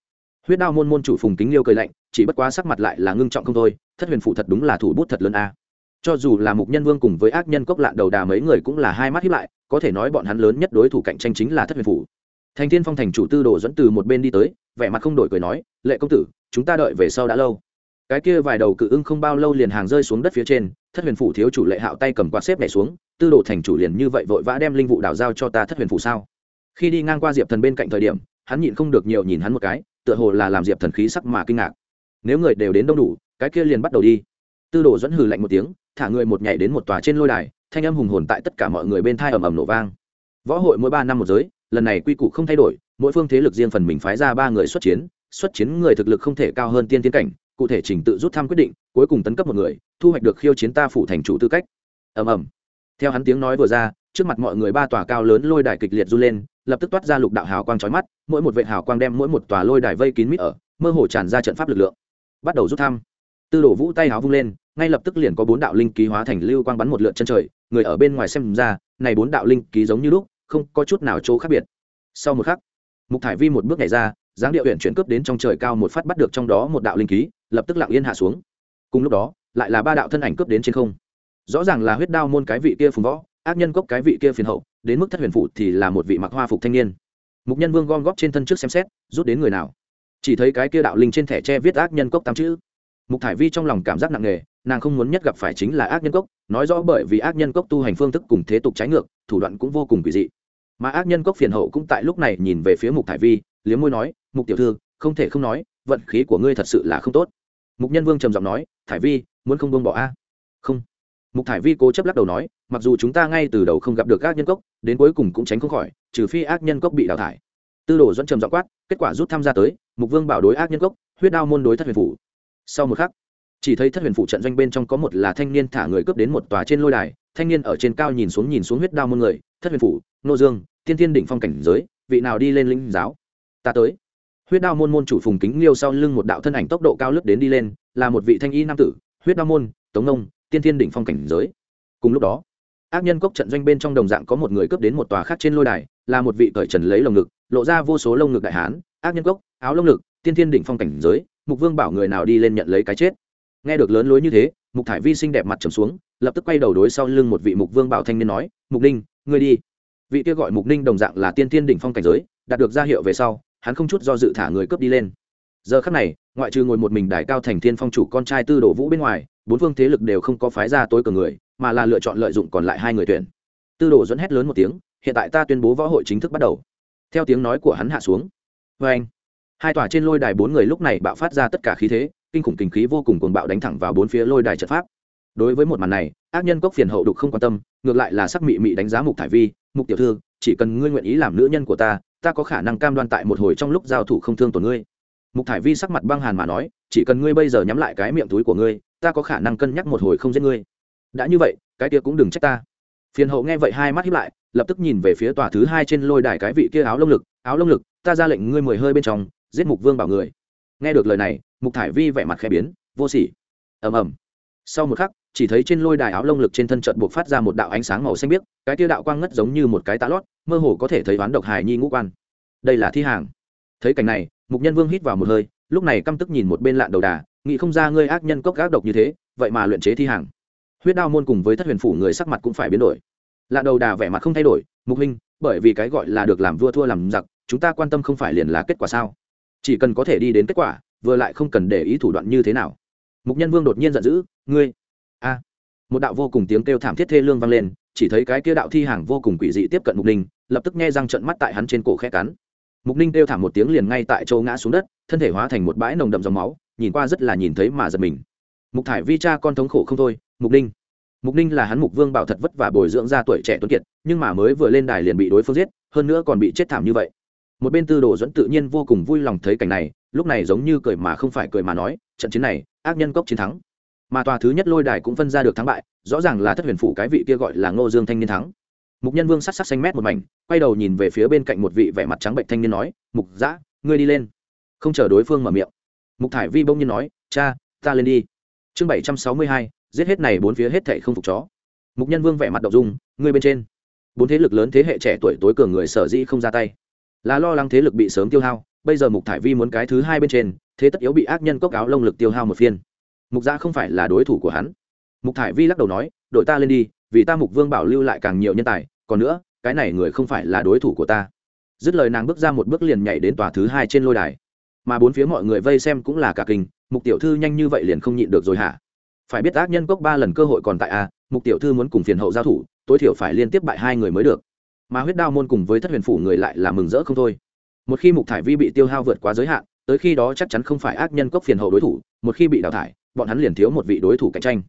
Huyết đao môn môn chủ phùng kính liêu cười lạnh, chỉ bất quá sắc mặt lại là ngưng trọng không thôi, thất huyền phủ thật đúng là thủ bút thật lớn a. Cho dù là mục nhân vương cùng với ác nhân cốc lạ đầu đà mấy người cũng là hai mắt hiếp lại, có thể nói bọn hắn lớn nhất đối thủ cạnh tranh chính là thất huyền phủ. Thành thiên phong thành chủ tư đồ dẫn từ một bên đi tới, vẻ mặt không đổi cười nói, lệ công tử, chúng ta đợi về sau đã lâu. Cái kia vài đầu cự ưng không bao lâu liền hàng rơi xuống đất phía trên, thất huyền phủ thiếu chủ lệ hạo tay cầm quạt xếp nhảy xuống tư đồ thành chủ liền như vậy vội vã đem linh vụ Đảo giao cho ta thất huyền phủ sao? Khi đi ngang qua diệp thần bên cạnh thời điểm, hắn nhịn không được nhiều nhìn hắn một cái, tựa hồ là làm diệp thần khí sắc mà kinh ngạc. Nếu người đều đến đông đủ, cái kia liền bắt đầu đi. Tư đồ dẫn hừ lạnh một tiếng, thả người một nhảy đến một tòa trên lôi đài, thanh âm hùng hồn tại tất cả mọi người bên thai ầm ầm nổ vang. Võ hội mỗi ba năm một giới, lần này quy củ không thay đổi, mỗi phương thế lực riêng phần mình phái ra ba người xuất chiến xuất chiến người thực lực không thể cao hơn tiên tiến cảnh, cụ thể trình tự rút thăm quyết định, cuối cùng tấn cấp một người, thu hoạch được khiêu chiến ta phủ thành chủ tư cách. Ầm ầm theo hắn tiếng nói vừa ra, trước mặt mọi người ba tòa cao lớn lôi đài kịch liệt du lên, lập tức toát ra lục đạo hào quang chói mắt, mỗi một vệ hào quang đem mỗi một tòa lôi đài vây kín mít ở, mơ hồ tràn ra trận pháp lực lượng. Bắt đầu rút thăm. Tư đổ vũ tay háo vung lên, ngay lập tức liền có bốn đạo linh ký hóa thành lưu quang bắn một lượt chân trời, người ở bên ngoài xem ra, này bốn đạo linh ký giống như lúc, không có chút nào chỗ khác biệt. Sau một khắc, mục thải vi một bước nhảy ra, dáng địa huyện chuyển cướp đến trong trời cao một phát bắt được trong đó một đạo linh ký, lập tức lặng yên hạ xuống. Cùng lúc đó, lại là ba đạo thân ảnh cướp đến trên không rõ ràng là huyết đao môn cái vị kia phùng võ, ác nhân cốc cái vị kia phiền hậu, đến mức thất huyền phụ thì là một vị mặc hoa phục thanh niên. Mục nhân vương gom góp trên thân trước xem xét, rút đến người nào. Chỉ thấy cái kia đạo linh trên thẻ tre viết ác nhân cốc tám chữ. Mục thải vi trong lòng cảm giác nặng nề, nàng không muốn nhất gặp phải chính là ác nhân cốc, nói rõ bởi vì ác nhân cốc tu hành phương thức cùng thế tục trái ngược, thủ đoạn cũng vô cùng kỳ dị. Mà ác nhân cốc phiền hậu cũng tại lúc này nhìn về phía mục thải vi, liếm môi nói, mục tiểu thư, không thể không nói, vận khí của ngươi thật sự là không tốt. Mục nhân vương trầm giọng nói, thải vi, muốn không buông bỏ a? Không mục thải vi cố chấp lắc đầu nói, mặc dù chúng ta ngay từ đầu không gặp được ác nhân cốc, đến cuối cùng cũng tránh không khỏi, trừ phi ác nhân cốc bị đào thải. Tư đồ dẫn trầm giọng quát, kết quả rút tham gia tới, mục vương bảo đối ác nhân cốc, huyết đao môn đối thất huyền phủ. Sau một khắc, chỉ thấy thất huyền phủ trận doanh bên trong có một là thanh niên thả người cướp đến một tòa trên lôi đài, thanh niên ở trên cao nhìn xuống nhìn xuống huyết đao môn người, thất huyền phủ, nô dương, tiên thiên đỉnh phong cảnh giới, vị nào đi lên linh giáo? Ta tới. Huyết đao môn môn chủ phùng kính liêu sau lưng một đạo thân ảnh tốc độ cao lướt đến đi lên, là một vị thanh y nam tử, huyết đao môn, tống nông tiên thiên đỉnh phong cảnh giới. Cùng lúc đó, ác nhân cốc trận doanh bên trong đồng dạng có một người cướp đến một tòa khác trên lôi đài, là một vị cởi trần lấy lồng ngực, lộ ra vô số lông ngực đại hán, ác nhân cốc, áo lông ngực, tiên thiên đỉnh phong cảnh giới, mục vương bảo người nào đi lên nhận lấy cái chết. Nghe được lớn lối như thế, mục thải vi xinh đẹp mặt trầm xuống, lập tức quay đầu đối sau lưng một vị mục vương bảo thanh niên nói, mục ninh, ngươi đi. Vị kia gọi mục ninh đồng dạng là tiên thiên đỉnh phong cảnh giới, đạt được gia hiệu về sau, hắn không chút do dự thả người cướp đi lên. Giờ khắc này, ngoại trừ ngồi một mình đài cao thành thiên phong chủ con trai tư đồ vũ bên ngoài bốn phương thế lực đều không có phái ra tối cường người, mà là lựa chọn lợi dụng còn lại hai người tuyển. Tư đồ dẫn hét lớn một tiếng, hiện tại ta tuyên bố võ hội chính thức bắt đầu. Theo tiếng nói của hắn hạ xuống. Vê anh. Hai tòa trên lôi đài bốn người lúc này bạo phát ra tất cả khí thế, kinh khủng kinh khí vô cùng cuồng bạo đánh thẳng vào bốn phía lôi đài trận pháp. Đối với một màn này, ác nhân cốc phiền hậu đục không quan tâm, ngược lại là sắc mị mị đánh giá mục thải vi, mục tiểu thư, chỉ cần ngươi nguyện ý làm nữ nhân của ta ta có khả năng cam đoan tại một hồi trong lúc giao thủ không thương tổn ngươi. Mục thải vi sắc mặt băng hàn mà nói, chỉ cần ngươi bây giờ nhắm lại cái miệng túi của ngươi ta có khả năng cân nhắc một hồi không giết ngươi. Đã như vậy, cái kia cũng đừng trách ta. Phiền hậu nghe vậy hai mắt hiếp lại, lập tức nhìn về phía tòa thứ hai trên lôi đài cái vị kia áo lông lực. Áo lông lực, ta ra lệnh ngươi mười hơi bên trong, giết mục vương bảo người. Nghe được lời này, mục thải vi vẻ mặt khẽ biến, vô sỉ. Ầm ầm. Sau một khắc, chỉ thấy trên lôi đài áo lông lực trên thân trận buộc phát ra một đạo ánh sáng màu xanh biếc, cái tia đạo quang ngất giống như một cái tạ lót, mơ hồ có thể thấy oán độc hài nhi ngũ quan. Đây là thi hàng. Thấy cảnh này, mục nhân vương hít vào một hơi, lúc này căm tức nhìn một bên lạn đầu đà nghĩ không ra ngươi ác nhân cốc gác độc như thế, vậy mà luyện chế thi hàng. Huyết đao môn cùng với thất huyền phủ người sắc mặt cũng phải biến đổi. Lạ đầu đà vẻ mặt không thay đổi, mục minh bởi vì cái gọi là được làm vua thua làm giặc, chúng ta quan tâm không phải liền là kết quả sao? Chỉ cần có thể đi đến kết quả, vừa lại không cần để ý thủ đoạn như thế nào. Mục nhân vương đột nhiên giận dữ, ngươi, a! Một đạo vô cùng tiếng kêu thảm thiết thê lương vang lên, chỉ thấy cái kia đạo thi hàng vô cùng quỷ dị tiếp cận mục ninh, lập tức nghe răng trận mắt tại hắn trên cổ khe cắn. Mục ninh kêu thảm một tiếng liền ngay tại châu ngã xuống đất, thân thể hóa thành một bãi nồng đậm dòng máu nhìn qua rất là nhìn thấy mà giật mình. Mục thải vi cha con thống khổ không thôi, mục ninh. Mục ninh là hắn mục vương bảo thật vất vả bồi dưỡng ra tuổi trẻ tuấn kiệt, nhưng mà mới vừa lên đài liền bị đối phương giết, hơn nữa còn bị chết thảm như vậy. Một bên tư đồ dẫn tự nhiên vô cùng vui lòng thấy cảnh này, lúc này giống như cười mà không phải cười mà nói, trận chiến này, ác nhân cốc chiến thắng. Mà tòa thứ nhất lôi đài cũng phân ra được thắng bại, rõ ràng là thất huyền phủ cái vị kia gọi là ngô dương thanh niên thắng. Mục nhân vương sắc sắc xanh mét một mảnh, quay đầu nhìn về phía bên cạnh một vị vẻ mặt trắng bệnh thanh niên nói, mục giã ngươi đi lên. Không chờ đối phương mở miệng mục thải vi bông nhiên nói, cha, ta lên đi. Chương bảy trăm sáu mươi hai, giết hết này bốn phía hết thệ không phục chó. Mục nhân vương vẻ mặt đậu dung, ngươi bên trên. Bốn thế lực lớn thế hệ trẻ tuổi tối cường người sở dĩ không ra tay. Là lo lắng thế lực bị sớm tiêu hao, bây giờ mục thải vi muốn cái thứ hai bên trên, thế tất yếu bị ác nhân cốc áo lông lực tiêu hao một phiên. Mục gia không phải là đối thủ của hắn. Mục thải vi lắc đầu nói, đội ta lên đi, vì ta mục vương bảo lưu lại càng nhiều nhân tài, còn nữa, cái này người không phải là đối thủ của ta. Dứt lời nàng bước ra một bước liền nhảy đến tòa thứ hai trên lôi đài mà bốn phía mọi người vây xem cũng là cả kinh, mục tiểu thư nhanh như vậy liền không nhịn được rồi hả? Phải biết ác nhân cốc ba lần cơ hội còn tại a, mục tiểu thư muốn cùng phiền hậu giao thủ, tối thiểu phải liên tiếp bại hai người mới được. Mà huyết đao môn cùng với thất huyền phủ người lại là mừng rỡ không thôi. Một khi mục thải vi bị tiêu hao vượt quá giới hạn, tới khi đó chắc chắn không phải ác nhân cốc phiền hậu đối thủ, một khi bị đào thải, bọn hắn liền thiếu một vị đối thủ cạnh tranh.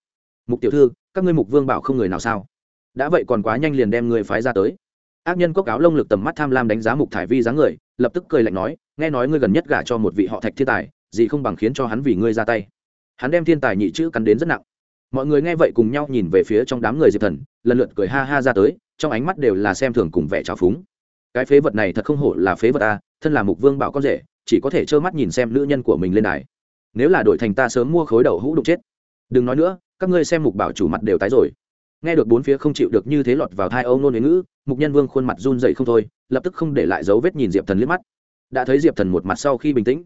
Mục tiểu thư, các ngươi mục vương bảo không người nào sao? Đã vậy còn quá nhanh liền đem người phái ra tới. Ác nhân cốc áo lông lực tầm mắt tham lam đánh giá mục thải vi dáng người, lập tức cười lạnh nói nghe nói ngươi gần nhất gả cho một vị họ thạch thiên tài, gì không bằng khiến cho hắn vì ngươi ra tay. Hắn đem thiên tài nhị chữ cắn đến rất nặng. Mọi người nghe vậy cùng nhau nhìn về phía trong đám người diệp thần, lần lượt cười ha ha ra tới, trong ánh mắt đều là xem thường cùng vẻ trào phúng. Cái phế vật này thật không hổ là phế vật ta thân là mục vương bảo con rể, chỉ có thể trơ mắt nhìn xem nữ nhân của mình lên đài. Nếu là đội thành ta sớm mua khối đầu hũ đục chết. Đừng nói nữa, các ngươi xem mục bảo chủ mặt đều tái rồi. Nghe được bốn phía không chịu được như thế lọt vào hai âu nôn huế ngữ, mục nhân vương khuôn mặt run dậy không thôi, lập tức không để lại dấu vết nhìn diệp thần liếc mắt đã thấy diệp thần một mặt sau khi bình tĩnh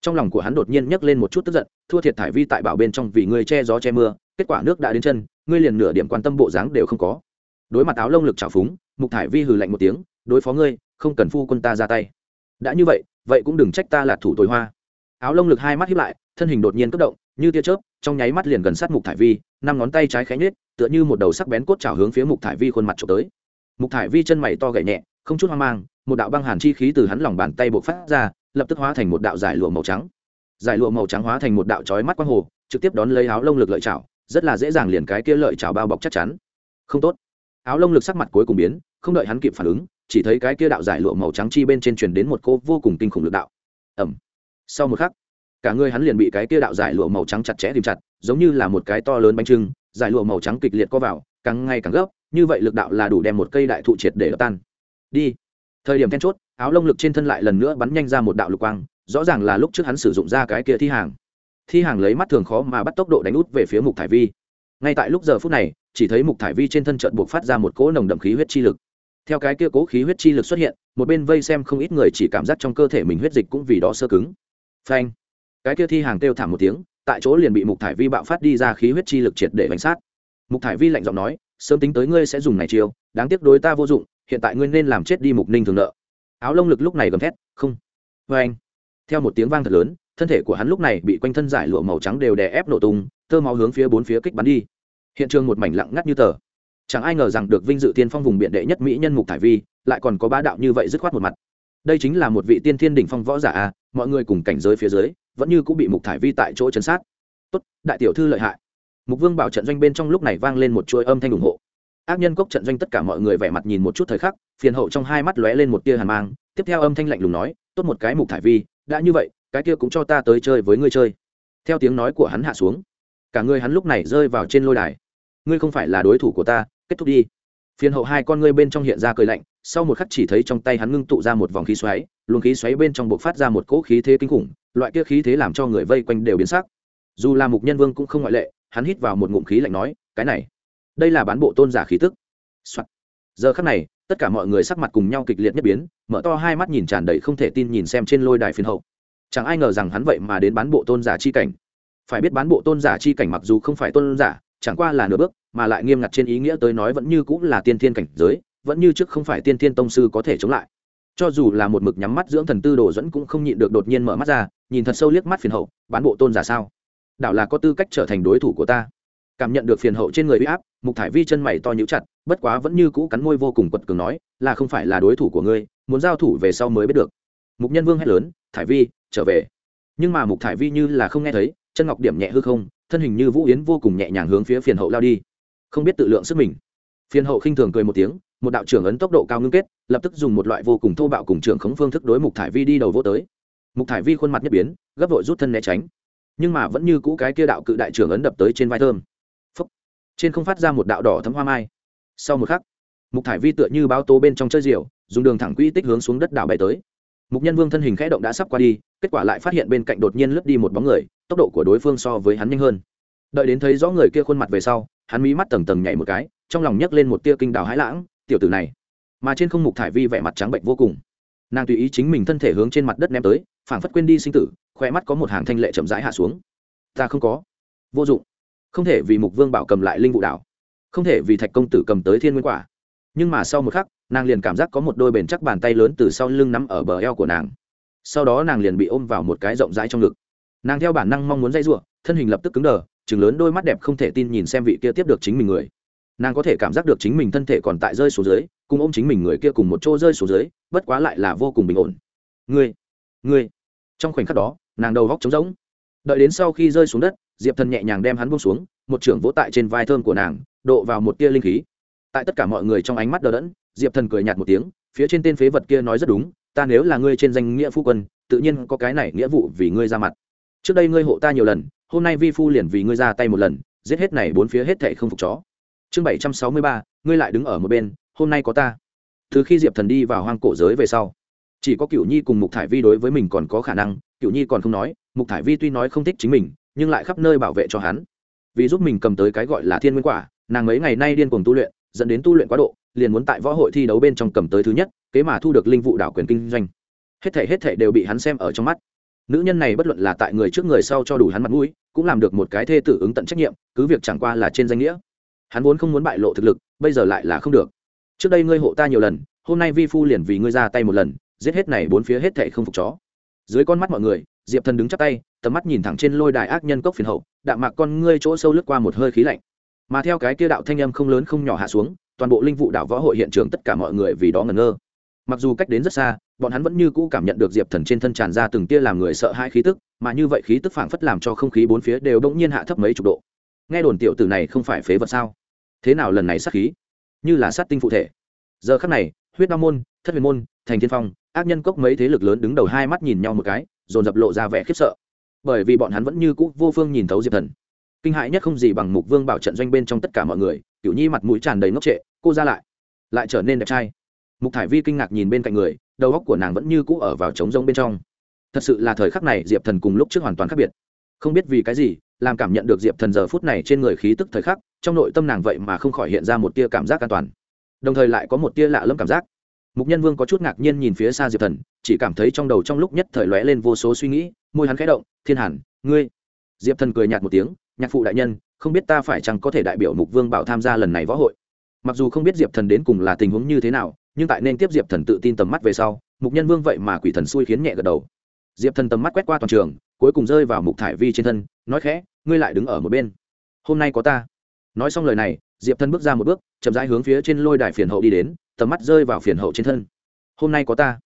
trong lòng của hắn đột nhiên nhấc lên một chút tức giận thua thiệt thải vi tại bảo bên trong vì ngươi che gió che mưa kết quả nước đã đến chân ngươi liền nửa điểm quan tâm bộ dáng đều không có đối mặt áo lông lực trào phúng mục thải vi hừ lạnh một tiếng đối phó ngươi không cần phu quân ta ra tay đã như vậy vậy cũng đừng trách ta là thủ tối hoa áo lông lực hai mắt hiếp lại thân hình đột nhiên cấp động như tia chớp trong nháy mắt liền gần sát mục thải vi năm ngón tay trái khẽ nết, tựa như một đầu sắc bén cốt trào hướng phía mục thải vi khuôn mặt trộm tới mục thải vi chân mày to gậy nhẹ không chút hoang mang một đạo băng hàn chi khí từ hắn lòng bàn tay bộc phát ra, lập tức hóa thành một đạo giải lụa màu trắng. Giải lụa màu trắng hóa thành một đạo chói mắt quang hồ, trực tiếp đón lấy áo lông lực lợi chảo rất là dễ dàng liền cái kia lợi chảo bao bọc chắc chắn. Không tốt. Áo lông lực sắc mặt cuối cùng biến, không đợi hắn kịp phản ứng, chỉ thấy cái kia đạo giải lụa màu trắng chi bên trên truyền đến một cô vô cùng kinh khủng lực đạo. Ẩm sau một khắc, cả người hắn liền bị cái kia đạo giải lụa màu trắng chặt chẽ tìm chặt, giống như là một cái to lớn bánh trưng, giải lụa màu trắng kịch liệt co vào, càng ngày càng gấp, như vậy lực đạo là đủ đem một cây đại thụ triệt để đập tan. Đi thời điểm then chốt, áo lông lực trên thân lại lần nữa bắn nhanh ra một đạo lục quang, rõ ràng là lúc trước hắn sử dụng ra cái kia thi hàng. Thi hàng lấy mắt thường khó mà bắt tốc độ đánh út về phía mục thải vi. Ngay tại lúc giờ phút này, chỉ thấy mục thải vi trên thân trận buộc phát ra một cỗ nồng đậm khí huyết chi lực. Theo cái kia cố khí huyết chi lực xuất hiện, một bên vây xem không ít người chỉ cảm giác trong cơ thể mình huyết dịch cũng vì đó sơ cứng. Phanh! Cái kia thi hàng kêu thảm một tiếng, tại chỗ liền bị mục thải vi bạo phát đi ra khí huyết chi lực triệt để bánh sát. Mục thải vi lạnh giọng nói, sớm tính tới ngươi sẽ dùng này chiêu, đáng tiếc đối ta vô dụng hiện tại ngươi nên làm chết đi mục ninh thường nợ. Áo lông lực lúc này gầm thét, không. Vê anh, theo một tiếng vang thật lớn, thân thể của hắn lúc này bị quanh thân giải lụa màu trắng đều đè ép nổ tung, tơ máu hướng phía bốn phía kích bắn đi. Hiện trường một mảnh lặng ngắt như tờ. Chẳng ai ngờ rằng được vinh dự tiên phong vùng biện đệ nhất mỹ nhân mục thải vi, lại còn có bá đạo như vậy dứt khoát một mặt. Đây chính là một vị tiên thiên đỉnh phong võ giả a, mọi người cùng cảnh giới phía dưới, vẫn như cũng bị mục thải vi tại chỗ chấn sát. Tốt, đại tiểu thư lợi hại. Mục vương bảo trận doanh bên trong lúc này vang lên một chuỗi âm thanh ủng hộ ác nhân cốc trận doanh tất cả mọi người vẻ mặt nhìn một chút thời khắc, phiền hậu trong hai mắt lóe lên một tia hàn mang, tiếp theo âm thanh lạnh lùng nói, tốt một cái mục thải vi, đã như vậy, cái kia cũng cho ta tới chơi với ngươi chơi. Theo tiếng nói của hắn hạ xuống, cả người hắn lúc này rơi vào trên lôi đài. Ngươi không phải là đối thủ của ta, kết thúc đi. Phiền hậu hai con ngươi bên trong hiện ra cười lạnh, sau một khắc chỉ thấy trong tay hắn ngưng tụ ra một vòng khí xoáy, luồng khí xoáy bên trong buộc phát ra một cỗ khí thế kinh khủng, loại kia khí thế làm cho người vây quanh đều biến sắc. Dù là mục nhân vương cũng không ngoại lệ, hắn hít vào một ngụm khí lạnh nói, cái này đây là bán bộ tôn giả khí tức、Soạn. giờ khắc này, tất cả mọi người sắc mặt cùng nhau kịch liệt nhất biến, mở to hai mắt nhìn tràn đầy không thể tin nhìn xem trên lôi đài phiền hậu. Chẳng ai ngờ rằng hắn vậy mà đến bán bộ tôn giả chi cảnh. Phải biết bán bộ tôn giả chi cảnh mặc dù không phải tôn giả, chẳng qua là nửa bước, mà lại nghiêm ngặt trên ý nghĩa tới nói vẫn như cũng là tiên thiên cảnh giới, vẫn như trước không phải tiên thiên tông sư có thể chống lại. Cho dù là một mực nhắm mắt dưỡng thần tư đồ dẫn cũng không nhịn được đột nhiên mở mắt ra, nhìn thật sâu liếc mắt phiền hậu, bán bộ tôn giả sao? Đảo là có tư cách trở thành đối thủ của ta cảm nhận được phiền hậu trên người uy áp, mục thải vi chân mày to nhũ chặt, bất quá vẫn như cũ cắn môi vô cùng quật cường nói, là không phải là đối thủ của ngươi, muốn giao thủ về sau mới biết được. Mục nhân vương hét lớn, thải vi, trở về. Nhưng mà mục thải vi như là không nghe thấy, chân ngọc điểm nhẹ hư không, thân hình như vũ yến vô cùng nhẹ nhàng hướng phía phiền hậu lao đi. Không biết tự lượng sức mình. Phiền hậu khinh thường cười một tiếng, một đạo trưởng ấn tốc độ cao ngưng kết, lập tức dùng một loại vô cùng thô bạo cùng trưởng khống phương thức đối mục thải vi đi đầu vô tới. Mục thải vi khuôn mặt nhất biến, gấp vội rút thân né tránh. Nhưng mà vẫn như cũ cái kia đạo cự đại trưởng ấn đập tới trên vai thơm trên không phát ra một đạo đỏ thấm hoa mai. Sau một khắc, mục thải vi tựa như báo tố bên trong chơi diều, dùng đường thẳng quỹ tích hướng xuống đất đảo bay tới. Mục nhân vương thân hình khẽ động đã sắp qua đi, kết quả lại phát hiện bên cạnh đột nhiên lướt đi một bóng người, tốc độ của đối phương so với hắn nhanh hơn. Đợi đến thấy rõ người kia khuôn mặt về sau, hắn mí mắt tầng tầng nhảy một cái, trong lòng nhấc lên một tia kinh đào hãi lãng, tiểu tử này. Mà trên không mục thải vi vẻ mặt trắng bệnh vô cùng. Nàng tùy ý chính mình thân thể hướng trên mặt đất ném tới, phảng phất quên đi sinh tử khoe mắt có một hàng thanh lệ chậm rãi hạ xuống. Ta không có. Vô dụng không thể vì mục vương bảo cầm lại linh vụ đảo, không thể vì thạch công tử cầm tới thiên nguyên quả. Nhưng mà sau một khắc, nàng liền cảm giác có một đôi bền chắc bàn tay lớn từ sau lưng nắm ở bờ eo của nàng. Sau đó nàng liền bị ôm vào một cái rộng rãi trong ngực. Nàng theo bản năng mong muốn dây r u ộ thân hình lập tức cứng đờ chừng lớn đôi mắt đẹp không thể tin nhìn xem vị kia tiếp được chính mình người. Nàng có thể cảm giác được chính mình thân thể còn tại rơi xuống dưới, cùng ôm chính mình người kia cùng một chỗ rơi xuống dưới, bất quá lại là vô cùng bình ổn. Ngươi ngươi. Trong khoảnh khắc đó, nàng đầu góc trống rỗng. Đợi đến sau khi rơi xuống đất diệp thần nhẹ nhàng đem hắn buông xuống, một trưởng vỗ tại trên vai thơm của nàng, độ vào một tia linh khí. Tại tất cả mọi người trong ánh mắt đờ đẫn, diệp thần cười nhạt một tiếng, phía trên tên phế vật kia nói rất đúng, ta nếu là ngươi trên danh nghĩa phu quân, tự nhiên có cái này nghĩa vụ vì ngươi ra mặt. Trước đây ngươi hộ ta nhiều lần, hôm nay vi phu liền vì ngươi ra tay một lần, giết hết này bốn phía hết thệ không phục chó. Chương bảy trăm sáu mươi ba, ngươi lại đứng ở một bên, hôm nay có ta. Từ khi diệp thần đi vào hoang cổ giới về sau, chỉ có cựu nhi cùng mục thải vi đối với mình còn có khả năng cựu nhi còn không nói, mục thải vi tuy nói không thích chính mình nhưng lại khắp nơi bảo vệ cho hắn. Vì giúp mình cầm tới cái gọi là thiên nguyên quả, nàng mấy ngày nay điên cuồng tu luyện, dẫn đến tu luyện quá độ, liền muốn tại võ hội thi đấu bên trong cầm tới thứ nhất, kế mà thu được linh vụ đảo quyền kinh doanh. Hết thể hết thể đều bị hắn xem ở trong mắt. Nữ nhân này bất luận là tại người trước người sau cho đủ hắn mặt mũi, cũng làm được một cái thê tử ứng tận trách nhiệm, cứ việc chẳng qua là trên danh nghĩa. Hắn vốn không muốn bại lộ thực lực, bây giờ lại là không được. Trước đây ngươi hộ ta nhiều lần, hôm nay vi phu liền vì ngươi ra tay một lần, giết hết này bốn phía hết thệ không phục chó. Dưới con mắt mọi người, diệp thần đứng chắp tay tầm mắt nhìn thẳng trên lôi đài ác nhân cốc phiền hậu, đạm mạc con ngươi chỗ sâu lướt qua một hơi khí lạnh. Mà theo cái kia đạo thanh âm không lớn không nhỏ hạ xuống, toàn bộ linh vụ đảo võ hội hiện trường tất cả mọi người vì đó ngẩn ngơ. Mặc dù cách đến rất xa, bọn hắn vẫn như cũ cảm nhận được diệp thần trên thân tràn ra từng tia làm người sợ hai khí tức, mà như vậy khí tức phảng phất làm cho không khí bốn phía đều đông nhiên hạ thấp mấy chục độ. Nghe đồn tiểu tử này không phải phế vật sao? Thế nào lần này sát khí? Như là sát tinh phụ thể. Giờ khắc này, huyết đao môn, thất huyền môn, thành thiên phong, ác nhân cốc mấy thế lực lớn đứng đầu hai mắt nhìn nhau một cái, dồn dập lộ ra vẻ khiếp sợ bởi vì bọn hắn vẫn như cũ vô phương nhìn thấu diệp thần. Kinh hại nhất không gì bằng mục vương bảo trận doanh bên trong tất cả mọi người, kiểu nhi mặt mũi tràn đầy ngốc trệ, cô ra lại. Lại trở nên đẹp trai. Mục thải vi kinh ngạc nhìn bên cạnh người, đầu óc của nàng vẫn như cũ ở vào trống rông bên trong. Thật sự là thời khắc này diệp thần cùng lúc trước hoàn toàn khác biệt. Không biết vì cái gì, làm cảm nhận được diệp thần giờ phút này trên người khí tức thời khắc, trong nội tâm nàng vậy mà không khỏi hiện ra một tia cảm giác an toàn. Đồng thời lại có một tia lạ lẫm cảm giác. Mục nhân vương có chút ngạc nhiên nhìn phía xa diệp thần chỉ cảm thấy trong đầu trong lúc nhất thời lóe lên vô số suy nghĩ, môi hắn khẽ động, thiên hàn, ngươi? Diệp thần cười nhạt một tiếng, nhạc phụ đại nhân, không biết ta phải chăng có thể đại biểu mục vương bảo tham gia lần này võ hội? Mặc dù không biết diệp thần đến cùng là tình huống như thế nào, nhưng tại nên tiếp diệp thần tự tin tầm mắt về sau, mục nhân vương vậy mà quỷ thần xui khiến nhẹ gật đầu. Diệp thần tầm mắt quét qua toàn trường, cuối cùng rơi vào mục thải vi trên thân, nói khẽ, ngươi lại đứng ở một bên. Hôm nay có ta. Nói xong lời này, diệp thần bước ra một bước, chậm rãi hướng phía trên lôi đài phiền hậu đi đến, tầm mắt rơi vào phiền hậu trên thân. Hôm nay có ta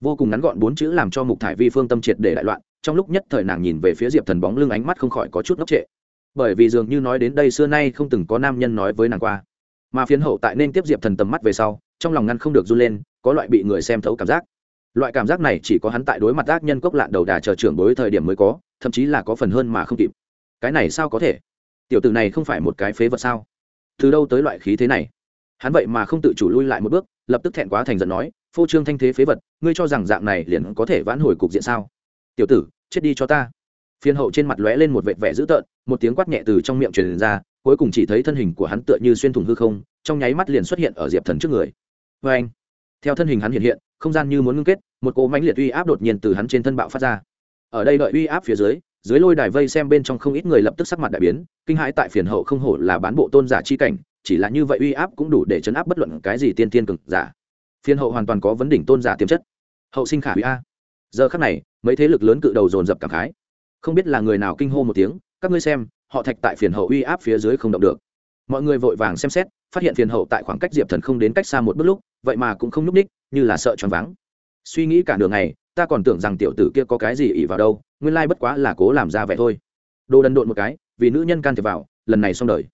vô cùng ngắn gọn bốn chữ làm cho mục thải vi phương tâm triệt để đại loạn, trong lúc nhất thời nàng nhìn về phía diệp thần bóng lưng ánh mắt không khỏi có chút ngốc trệ. Bởi vì dường như nói đến đây xưa nay không từng có nam nhân nói với nàng qua. Mà phiến hậu tại nên tiếp diệp thần tầm mắt về sau, trong lòng ngăn không được run lên, có loại bị người xem thấu cảm giác. Loại cảm giác này chỉ có hắn tại đối mặt ác nhân cốc lạn đầu đà chờ trưởng bối thời điểm mới có, thậm chí là có phần hơn mà không kịp. Cái này sao có thể? Tiểu tử này không phải một cái phế vật sao? Từ đâu tới loại khí thế này? Hắn vậy mà không tự chủ lui lại một bước, lập tức thẹn quá thành giận nói phô trương thanh thế phế vật, ngươi cho rằng dạng này liền có thể vãn hồi cục diện sao? Tiểu tử, chết đi cho ta. Phiên hậu trên mặt lóe lên một vệt vẻ dữ tợn, một tiếng quát nhẹ từ trong miệng truyền ra, cuối cùng chỉ thấy thân hình của hắn tựa như xuyên thủng hư không, trong nháy mắt liền xuất hiện ở diệp thần trước người. Vê anh, theo thân hình hắn hiện hiện, không gian như muốn ngưng kết, một cỗ mãnh liệt uy áp đột nhiên từ hắn trên thân bạo phát ra. Ở đây đợi uy áp phía dưới dưới lôi đài vây xem bên trong không ít người lập tức sắc mặt đại biến, kinh hãi tại phiền hậu không hổ là bán bộ tôn giả chi cảnh, chỉ là như vậy uy áp cũng đủ để chấn áp bất luận cái gì tiên tiên cực giả phiên hậu hoàn toàn có vấn đỉnh tôn giả tiềm chất. Hậu sinh khả hủy a. Giờ khắc này, mấy thế lực lớn cự đầu dồn dập cảm khái. Không biết là người nào kinh hô một tiếng, các ngươi xem, họ thạch tại phiền hậu uy áp phía dưới không động được. Mọi người vội vàng xem xét, phát hiện phiền hậu tại khoảng cách diệp thần không đến cách xa một bước lúc, vậy mà cũng không n ú c ních như là sợ choáng váng. Suy nghĩ cả đường này ta còn tưởng rằng tiểu tử kia có cái gì ỉ vào đâu, nguyên lai bất quá là cố làm ra vẻ thôi. Đồ đần độn một cái, vì nữ nhân can thiệp vào, lần này xong đời.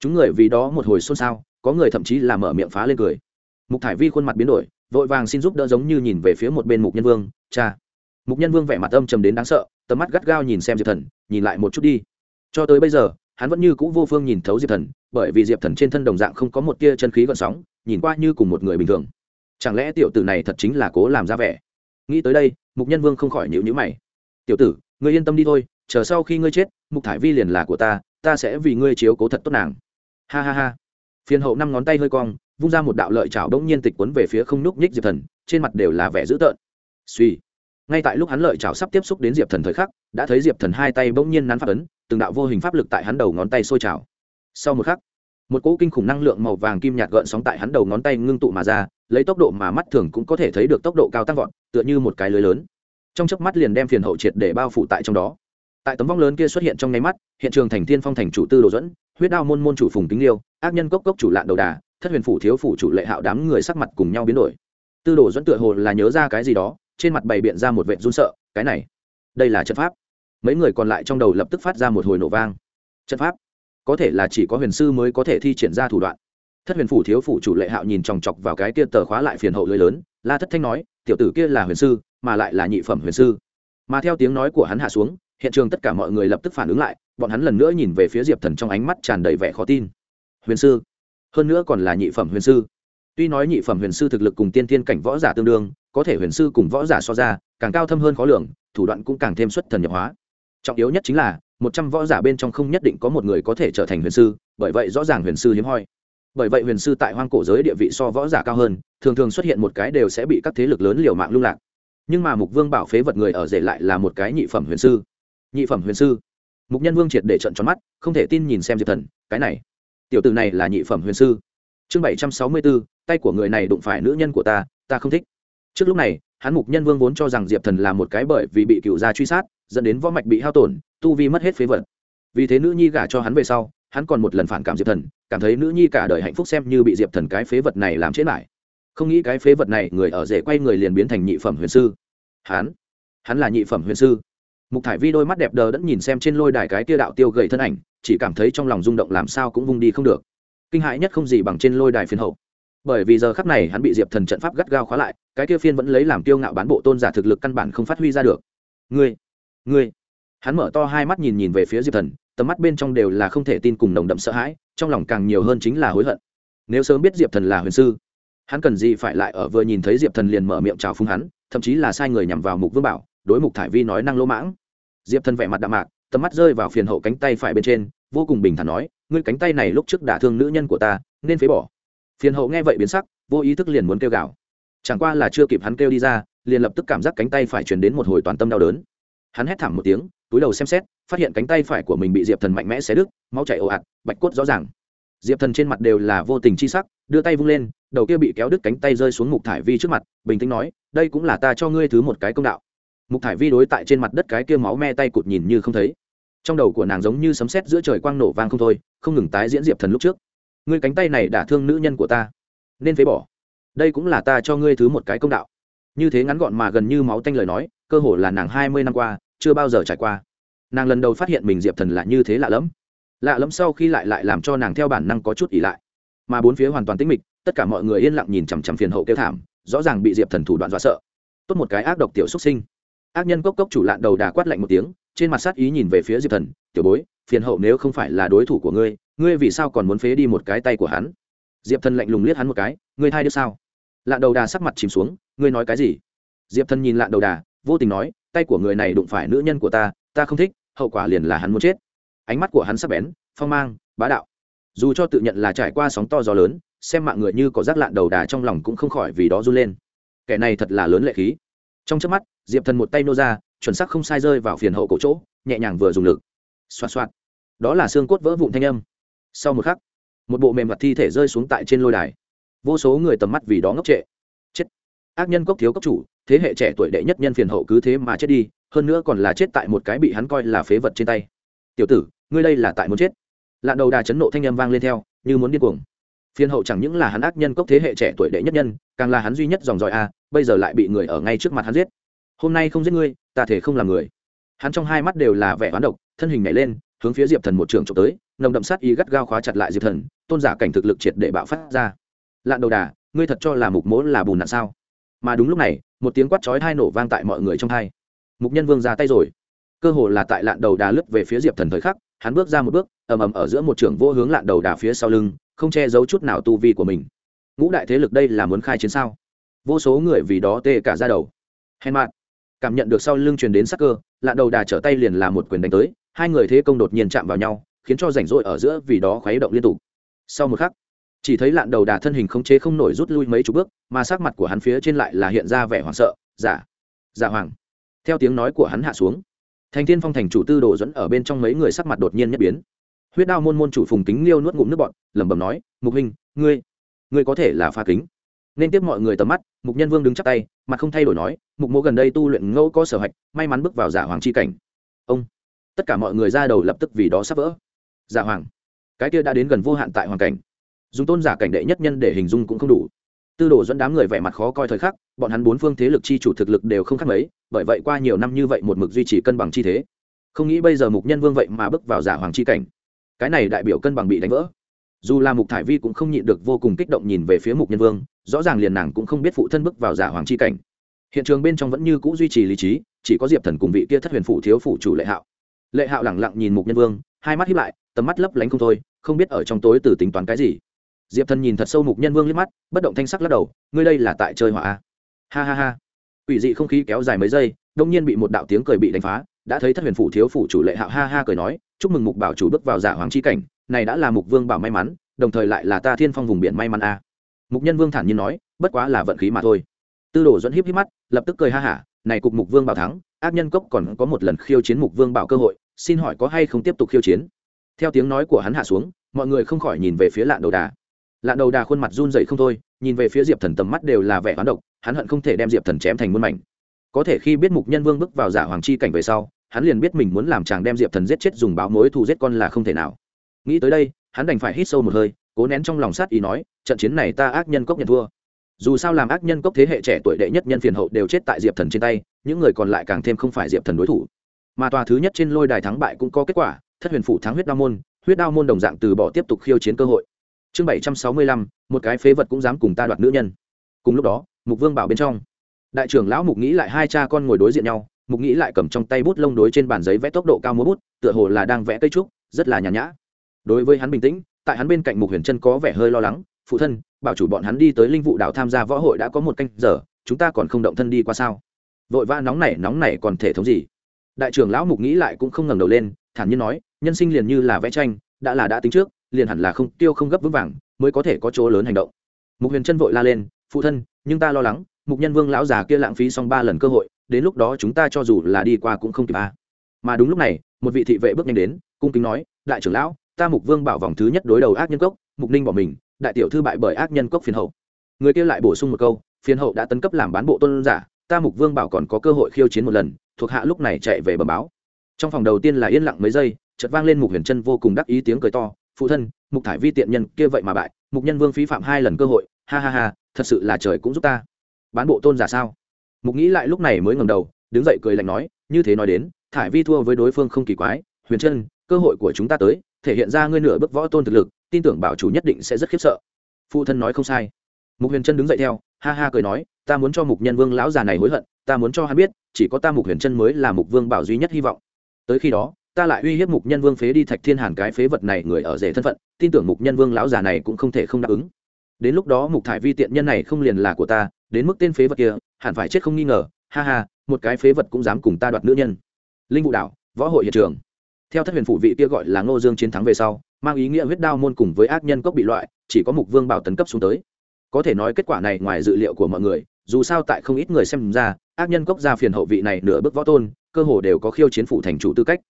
Chúng người vì đó một hồi xôn xao, có người thậm chí là mở miệng phá lên cười mục thải vi khuôn mặt biến đổi, vội vàng xin giúp đỡ giống như nhìn về phía một bên mục nhân vương, cha. Mục nhân vương vẻ mặt âm trầm đến đáng sợ, tầm mắt gắt gao nhìn xem diệp thần, nhìn lại một chút đi. Cho tới bây giờ, hắn vẫn như c ũ vô phương nhìn thấu diệp thần, bởi vì diệp thần trên thân đồng dạng không có một tia chân khí gợn sóng, nhìn qua như cùng một người bình thường. Chẳng lẽ tiểu tử này thật chính là cố làm ra vẻ? Nghĩ tới đây, mục nhân vương không khỏi nhịu nhữ mày. Tiểu tử, ngươi yên tâm đi thôi, chờ sau khi ngươi chết, mục thải vi liền là của ta ta sẽ vì ngươi chiếu cố thật tốt nàng. Ha ha ha. Phiền hậu năm ngón tay hơi cong vung ra một đạo lợi chảo đống nhiên tịch quấn về phía không núc nhích diệp thần, trên mặt đều là vẻ dữ tợn. Suy, ngay tại lúc hắn lợi chảo sắp tiếp xúc đến diệp thần thời khắc, đã thấy diệp thần hai tay bỗng nhiên nắn phát ấn, từng đạo vô hình pháp lực tại hắn đầu ngón tay sôi trào. Sau một khắc, một cỗ kinh khủng năng lượng màu vàng kim nhạt gợn sóng tại hắn đầu ngón tay ngưng tụ mà ra, lấy tốc độ mà mắt thường cũng có thể thấy được tốc độ cao tăng vọt, tựa như một cái lưới lớn. Trong chớp mắt liền đem phiền hậu triệt để bao phủ tại trong đó. Tại tấm vong lớn kia xuất hiện trong nháy mắt, hiện trường thành thiên phong thành chủ tư đồ dẫn, huyết đao môn môn chủ phùng kính liêu, ác nhân cốc cốc chủ lạn đầu đà thất huyền phủ thiếu phủ chủ lệ hạo đám người sắc mặt cùng nhau biến đổi. Tư đồ dẫn tựa hồ là nhớ ra cái gì đó, trên mặt bày biện ra một vệ run sợ, cái này, đây là trận pháp. Mấy người còn lại trong đầu lập tức phát ra một hồi nổ vang. Trận pháp? Có thể là chỉ có huyền sư mới có thể thi triển ra thủ đoạn. Thất huyền phủ thiếu phủ chủ lệ hạo nhìn chòng chọc vào cái kia tờ khóa lại phiền hậu lưới lớn, la thất thanh nói, tiểu tử kia là huyền sư, mà lại là nhị phẩm huyền sư. Mà theo tiếng nói của hắn hạ xuống, hiện trường tất cả mọi người lập tức phản ứng lại, bọn hắn lần nữa nhìn về phía diệp thần trong ánh mắt tràn đầy vẻ khó tin. Huyền sư hơn nữa còn là nhị phẩm huyền sư. Tuy nói nhị phẩm huyền sư thực lực cùng tiên tiên cảnh võ giả tương đương, có thể huyền sư cùng võ giả so ra, càng cao thâm hơn khó lường, thủ đoạn cũng càng thêm xuất thần nhập hóa. Trọng yếu nhất chính là, một trăm võ giả bên trong không nhất định có một người có thể trở thành huyền sư, bởi vậy rõ ràng huyền sư hiếm hoi. Bởi vậy huyền sư tại hoang cổ giới địa vị so võ giả cao hơn, thường thường xuất hiện một cái đều sẽ bị các thế lực lớn liều mạng lung lạc. Nhưng mà mục vương bảo phế vật người ở rể lại là một cái nhị phẩm huyền sư. Nhị phẩm huyền sư. Mục nhân vương triệt để trận tròn mắt, không thể tin nhìn xem diệp thần, cái này tiểu tử này là nhị phẩm huyền sư. Chương bảy trăm sáu mươi bốn tay của người này đụng phải nữ nhân của ta ta không thích. Trước lúc này, hắn mục nhân vương vốn cho rằng diệp thần là một cái bởi vì bị cựu gia truy sát, dẫn đến võ mạch bị hao tổn, tu vi mất hết phế vật. Vì thế nữ nhi gả cho hắn về sau, hắn còn một lần phản cảm diệp thần, cảm thấy nữ nhi cả đời hạnh phúc xem như bị diệp thần cái phế vật này làm chết lại. Không nghĩ cái phế vật này, người ở rể quay người liền biến thành nhị phẩm huyền sư. Hắn hắn là nhị phẩm huyền sư mục thải vi đôi mắt đẹp đờ đẫn nhìn xem trên lôi đài cái tia đạo tiêu gầy thân ảnh, chỉ cảm thấy trong lòng rung động làm sao cũng vung đi không được. Kinh hãi nhất không gì bằng trên lôi đài phiên hậu. Bởi vì giờ khắc này hắn bị diệp thần trận pháp gắt gao khóa lại, cái kia phiên vẫn lấy làm tiêu ngạo bán bộ tôn giả thực lực căn bản không phát huy ra được. Ngươi ngươi. Hắn mở to hai mắt nhìn nhìn về phía diệp thần, tầm mắt bên trong đều là không thể tin cùng nồng đậm sợ hãi, trong lòng càng nhiều hơn chính là hối hận. Nếu sớm biết diệp thần là huyền sư, hắn cần gì phải lại ở vừa nhìn thấy diệp thần liền mở miệng chào phúng hắn, thậm chí là sai người nhằm vào mục vương bảo đối mục thải vi nói năng lỗ mãng. Diệp thần vẻ mặt đạm mạc, tầm mắt rơi vào phiền hậu cánh tay phải bên trên, vô cùng bình thản nói, ngươi cánh tay này lúc trước đả thương nữ nhân của ta, nên phế bỏ. Phiền hậu nghe vậy biến sắc, vô ý thức liền muốn kêu gào. Chẳng qua là chưa kịp hắn kêu đi ra, liền lập tức cảm giác cánh tay phải truyền đến một hồi toàn tâm đau đớn. Hắn hét thảm một tiếng, túi đầu xem xét, phát hiện cánh tay phải của mình bị diệp thần mạnh mẽ xé đứt, máu chảy ồ ạt, bạch cốt rõ ràng. Diệp thần trên mặt đều là vô tình chi sắc, đưa tay vung lên, đầu kia bị kéo đứt cánh tay rơi xuống mục thải vi trước mặt, bình tĩnh nói, đây cũng là ta cho ngươi thứ một cái công đạo mục thải vi đối tại trên mặt đất cái kia máu me tay cụt nhìn như không thấy. Trong đầu của nàng giống như sấm sét giữa trời quang nổ vang không thôi, không ngừng tái diễn diệp thần lúc trước. Ngươi cánh tay này đả thương nữ nhân của ta, nên phế bỏ. Đây cũng là ta cho ngươi thứ một cái công đạo. Như thế ngắn gọn mà gần như máu tanh lời nói, cơ hồ là nàng hai mươi năm qua, chưa bao giờ trải qua. Nàng lần đầu phát hiện mình diệp thần là như thế lạ lẫm. Lạ lẫm sau khi lại lại làm cho nàng theo bản năng có chút ỉ lại. Mà bốn phía hoàn toàn tĩnh mịch, tất cả mọi người yên lặng nhìn chằm chằm phiền hậu kêu thảm, rõ ràng bị diệp thần thủ đoạn dọa sợ. Tốt một cái ác độc tiểu xuất sinh ác nhân cốc cốc chủ lạn đầu đà quát lạnh một tiếng, trên mặt sát ý nhìn về phía diệp thần, tiểu bối, phiền hậu nếu không phải là đối thủ của ngươi ngươi vì sao còn muốn phế đi một cái tay của hắn? Diệp thần lạnh lùng liếc hắn một cái, ngươi thay đứa sao? Lạn đầu đà sắc mặt chìm xuống, ngươi nói cái gì? Diệp thần nhìn lạn đầu đà, vô tình nói, tay của người này đụng phải nữ nhân của ta ta không thích, hậu quả liền là hắn muốn chết. Ánh mắt của hắn sắc bén, phong mang, bá đạo. Dù cho tự nhận là trải qua sóng to gió lớn, xem mạng người như có rác lạn đầu đà trong lòng cũng không khỏi vì đó run lên. Kẻ này thật là lớn lệ khí. Trong trước mắt diệp thần một tay nô ra, chuẩn sắc không sai rơi vào phiền hậu cổ chỗ, nhẹ nhàng vừa dùng lực. Xoa xoa. đó là xương cốt vỡ vụn thanh âm. Sau một khắc, một bộ mềm mặt thi thể rơi xuống tại trên lôi đài. Vô số người tầm mắt vì đó ngốc trệ. Chết. Ác nhân cốc thiếu cốc chủ, thế hệ trẻ tuổi đệ nhất nhân phiền hậu cứ thế mà chết đi, hơn nữa còn là chết tại một cái bị hắn coi là phế vật trên tay. Tiểu tử, ngươi đây là tại muốn chết. Lạn đầu đà chấn nộ thanh âm vang lên theo, như muốn điên cuồng. Phiền hậu chẳng những là hắn ác nhân cốc thế hệ trẻ tuổi đệ nhất nhân, càng là hắn duy nhất dòng dòi a, bây giờ lại bị người ở ngay trước mặt hắn giết hôm nay không giết ngươi, ta thể không làm người. Hắn trong hai mắt đều là vẻ hoán độc, thân hình nhảy lên, hướng phía diệp thần một trường trộm tới, nồng đậm sát ý gắt gao khóa chặt lại diệp thần, tôn giả cảnh thực lực triệt để bạo phát ra. Lạn đầu đà, ngươi thật cho là mục mỗ là bùn nạn sao? Mà đúng lúc này, một tiếng quát chói hai nổ vang tại mọi người trong hai. Mục nhân vương ra tay rồi. Cơ hồ là tại lạn đầu đà lướt về phía diệp thần thời khắc, hắn bước ra một bước, ầm ầm ở giữa một trường vô hướng lạn đầu đà phía sau lưng, không che giấu chút nào tu vi của mình. Ngũ đại thế lực đây là muốn khai chiến sao? Vô số người vì đó tê cả ra đầu. Hèn mạn cảm nhận được sau lưng truyền đến sắc cơ, lạn đầu đà trở tay liền là một quyền đánh tới, hai người thế công đột nhiên chạm vào nhau, khiến cho rảnh rỗi ở giữa vì đó khuấy động liên tục. Sau một khắc, chỉ thấy lạn đầu đà thân hình không chế không nổi rút lui mấy chục bước, mà sắc mặt của hắn phía trên lại là hiện ra vẻ hoảng sợ giả giả hoàng. Theo tiếng nói của hắn hạ xuống, thành thiên phong thành chủ tư đồ dẫn ở bên trong mấy người sắc mặt đột nhiên nhất biến. Huyết đao môn môn chủ phùng kính liêu nuốt ngụm nước bọn lẩm bẩm nói, mục hình ngươi ngươi có thể là pha kính nên tiếp mọi người tầm mắt, mục nhân vương đứng chắc tay, mà không thay đổi nói, mục mô gần đây tu luyện ngẫu có sở hạch, may mắn bước vào giả hoàng c h i cảnh. Ông, tất cả mọi người ra đầu lập tức vì đó sắp vỡ. Giả hoàng, cái kia đã đến gần vô hạn tại hoàn cảnh. Dùng tôn giả cảnh đệ nhất nhân để hình dung cũng không đủ. Tư đồ dẫn đám người vẻ mặt khó coi thời khắc, bọn hắn bốn phương thế lực chi chủ thực lực đều không khác mấy, bởi vậy qua nhiều năm như vậy một mực duy trì cân bằng chi thế. Không nghĩ bây giờ mục nhân vương vậy mà bước vào giả hoàng chi cảnh. Cái này đại biểu cân bằng bị đánh vỡ dù là mục thải vi cũng không nhịn được vô cùng kích động nhìn về phía mục nhân vương, rõ ràng liền nàng cũng không biết phụ thân bước vào giả hoàng chi cảnh. Hiện trường bên trong vẫn như c ũ duy trì lý trí, chỉ có diệp thần cùng vị kia thất huyền phụ thiếu phụ chủ lệ hạo. Lệ hạo lẳng lặng nhìn mục nhân vương, hai mắt hiếp lại, tầm mắt lấp lánh không thôi, không biết ở trong tối từ tính toán cái gì. Diệp thần nhìn thật sâu mục nhân vương liếc mắt, bất động thanh sắc lắc đầu, ngươi đây là tại chơi hỏa ha ha ha. Ủy dị không khí kéo dài mấy giây, đông nhiên bị một đạo tiếng cười bị đánh phá, đã thấy thất huyền phủ thiếu phủ chủ lệ hạo ha ha cười nói, chúc mừng mục bảo chủ bước vào giả hoàng chi cảnh này đã là mục vương bảo may mắn, đồng thời lại là ta thiên phong vùng biển may mắn a. Mục nhân vương thản nhiên nói, bất quá là vận khí mà thôi. Tư đồ dẫn híp híp mắt, lập tức cười ha hả, này cục mục vương bảo thắng, ác nhân cốc còn có một lần khiêu chiến mục vương bảo cơ hội, xin hỏi có hay không tiếp tục khiêu chiến? Theo tiếng nói của hắn hạ xuống, mọi người không khỏi nhìn về phía lạn đầu đà. Lạn đầu đà khuôn mặt run dậy không thôi, nhìn về phía diệp thần tầm mắt đều là vẻ hoán độc, hắn hận không thể đem diệp thần chém thành muôn mảnh. Có thể khi biết mục nhân vương bước vào giả hoàng chi cảnh về sau, hắn liền biết mình muốn làm chàng đem diệp thần giết chết dùng báo mối thù giết con là không thể nào nghĩ tới đây, hắn đành phải hít sâu một hơi, cố nén trong lòng sát ý nói, trận chiến này ta ác nhân cốc nhận thua. Dù sao làm ác nhân cốc thế hệ trẻ tuổi đệ nhất nhân phiền hậu đều chết tại diệp thần trên tay, những người còn lại càng thêm không phải diệp thần đối thủ. Mà tòa thứ nhất trên lôi đài thắng bại cũng có kết quả, thất huyền phủ thắng huyết đao môn, huyết đao môn đồng dạng từ bỏ tiếp tục khiêu chiến cơ hội. Chương bảy trăm sáu mươi lăm, một cái phế vật cũng dám cùng ta đoạt nữ nhân. Cùng lúc đó, mục vương bảo bên trong, đại trưởng lão mục nghĩ lại hai cha con ngồi đối diện nhau, mục nghĩ lại cầm trong tay bút lông đối trên bàn giấy vẽ tốc độ cao múa bút, tựa hồ là đang vẽ cây trúc, rất là nhàn nhã đối với hắn bình tĩnh, tại hắn bên cạnh mục huyền chân có vẻ hơi lo lắng, phụ thân, bảo chủ bọn hắn đi tới linh vụ đảo tham gia võ hội đã có một canh giờ, chúng ta còn không động thân đi qua sao? Vội vã nóng này nóng này còn thể thống gì? Đại trưởng lão mục nghĩ lại cũng không ngẩng đầu lên, thản nhiên nói, nhân sinh liền như là vẽ tranh, đã là đã tính trước, liền hẳn là không tiêu không gấp vững vàng, mới có thể có chỗ lớn hành động. Mục huyền chân vội la lên, phụ thân, nhưng ta lo lắng, mục nhân vương lão già kia lãng phí xong ba lần cơ hội, đến lúc đó chúng ta cho dù là đi qua cũng không kịp a mà đúng lúc này, một vị thị vệ bước nhanh đến, cung kính nói, đại trưởng lão ta mục vương bảo vòng thứ nhất đối đầu ác nhân cốc, mục ninh bỏ mình, đại tiểu thư bại bởi ác nhân cốc phiền hậu. Người kia lại bổ sung một câu, phiền hậu đã tấn cấp làm bán bộ tôn giả, ta mục vương bảo còn có cơ hội khiêu chiến một lần, thuộc hạ lúc này chạy về bờ báo. Trong phòng đầu tiên là yên lặng mấy giây, chợt vang lên mục huyền chân vô cùng đắc ý tiếng cười to, phụ thân, mục thải vi tiện nhân kia vậy mà bại, mục nhân vương phí phạm hai lần cơ hội, ha ha ha, thật sự là trời cũng giúp ta. Bán bộ tôn giả sao? Mục nghĩ lại lúc này mới ngầm đầu, đứng dậy cười lạnh nói, như thế nói đến, thải vi thua với đối phương không kỳ quái, huyền chân, cơ hội của chúng ta tới thể hiện ra ngươi nửa bước võ tôn thực lực, tin tưởng bảo chủ nhất định sẽ rất khiếp sợ. Phụ thân nói không sai. Mục huyền chân đứng dậy theo, ha ha cười nói, ta muốn cho mục nhân vương lão già này hối hận, ta muốn cho hắn biết, chỉ có ta mục huyền chân mới là mục vương bảo duy nhất hy vọng. Tới khi đó, ta lại uy hiếp mục nhân vương phế đi thạch thiên hàn cái phế vật này người ở rể thân phận, tin tưởng mục nhân vương lão già này cũng không thể không đáp ứng. Đến lúc đó mục thải vi tiện nhân này không liền là của ta, đến mức tên phế vật kia, hẳn phải chết không nghi ngờ, ha ha, một cái phế vật cũng dám cùng ta đoạt nữ nhân. Linh vụ đảo, võ hội hiện trường theo thất huyền phụ vị kia gọi là ngô dương chiến thắng về sau, mang ý nghĩa huyết đao môn cùng với ác nhân cốc bị loại, chỉ có mục vương bảo tấn cấp xuống tới. Có thể nói kết quả này ngoài dự liệu của mọi người, dù sao tại không ít người xem ra, ác nhân cốc ra phiền hậu vị này nửa bước võ tôn, cơ hồ đều có khiêu chiến phủ thành chủ tư cách.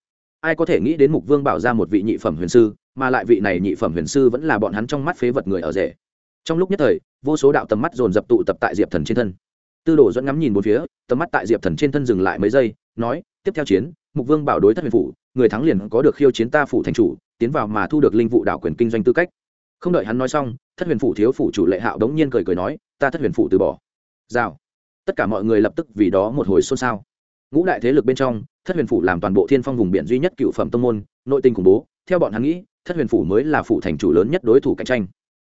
Ai có thể nghĩ đến mục vương bảo ra một vị nhị phẩm huyền sư, mà lại vị này nhị phẩm huyền sư vẫn là bọn hắn trong mắt phế vật người ở rể. Trong lúc nhất thời, vô số đạo tầm mắt dồn dập tụ tập tại diệp thần trên thân. Tư đồ dẫn ngắm nhìn một phía, tầm mắt tại diệp thần trên thân dừng lại mấy giây, nói, tiếp theo chiến mục vương bảo đối thất huyền phủ, người thắng liền có được khiêu chiến ta phủ thành chủ, tiến vào mà thu được linh vụ đảo quyền kinh doanh tư cách. Không đợi hắn nói xong, thất huyền phủ thiếu phủ chủ lệ hạo đống nhiên cười cười nói, ta thất huyền phủ từ bỏ. Rào. Tất cả mọi người lập tức vì đó một hồi xôn xao. Ngũ đại thế lực bên trong, thất huyền phủ làm toàn bộ thiên phong vùng biển duy nhất cựu phẩm tông môn, nội tình khủng bố. Theo bọn hắn nghĩ, thất huyền phủ mới là phủ thành chủ lớn nhất đối thủ cạnh tranh.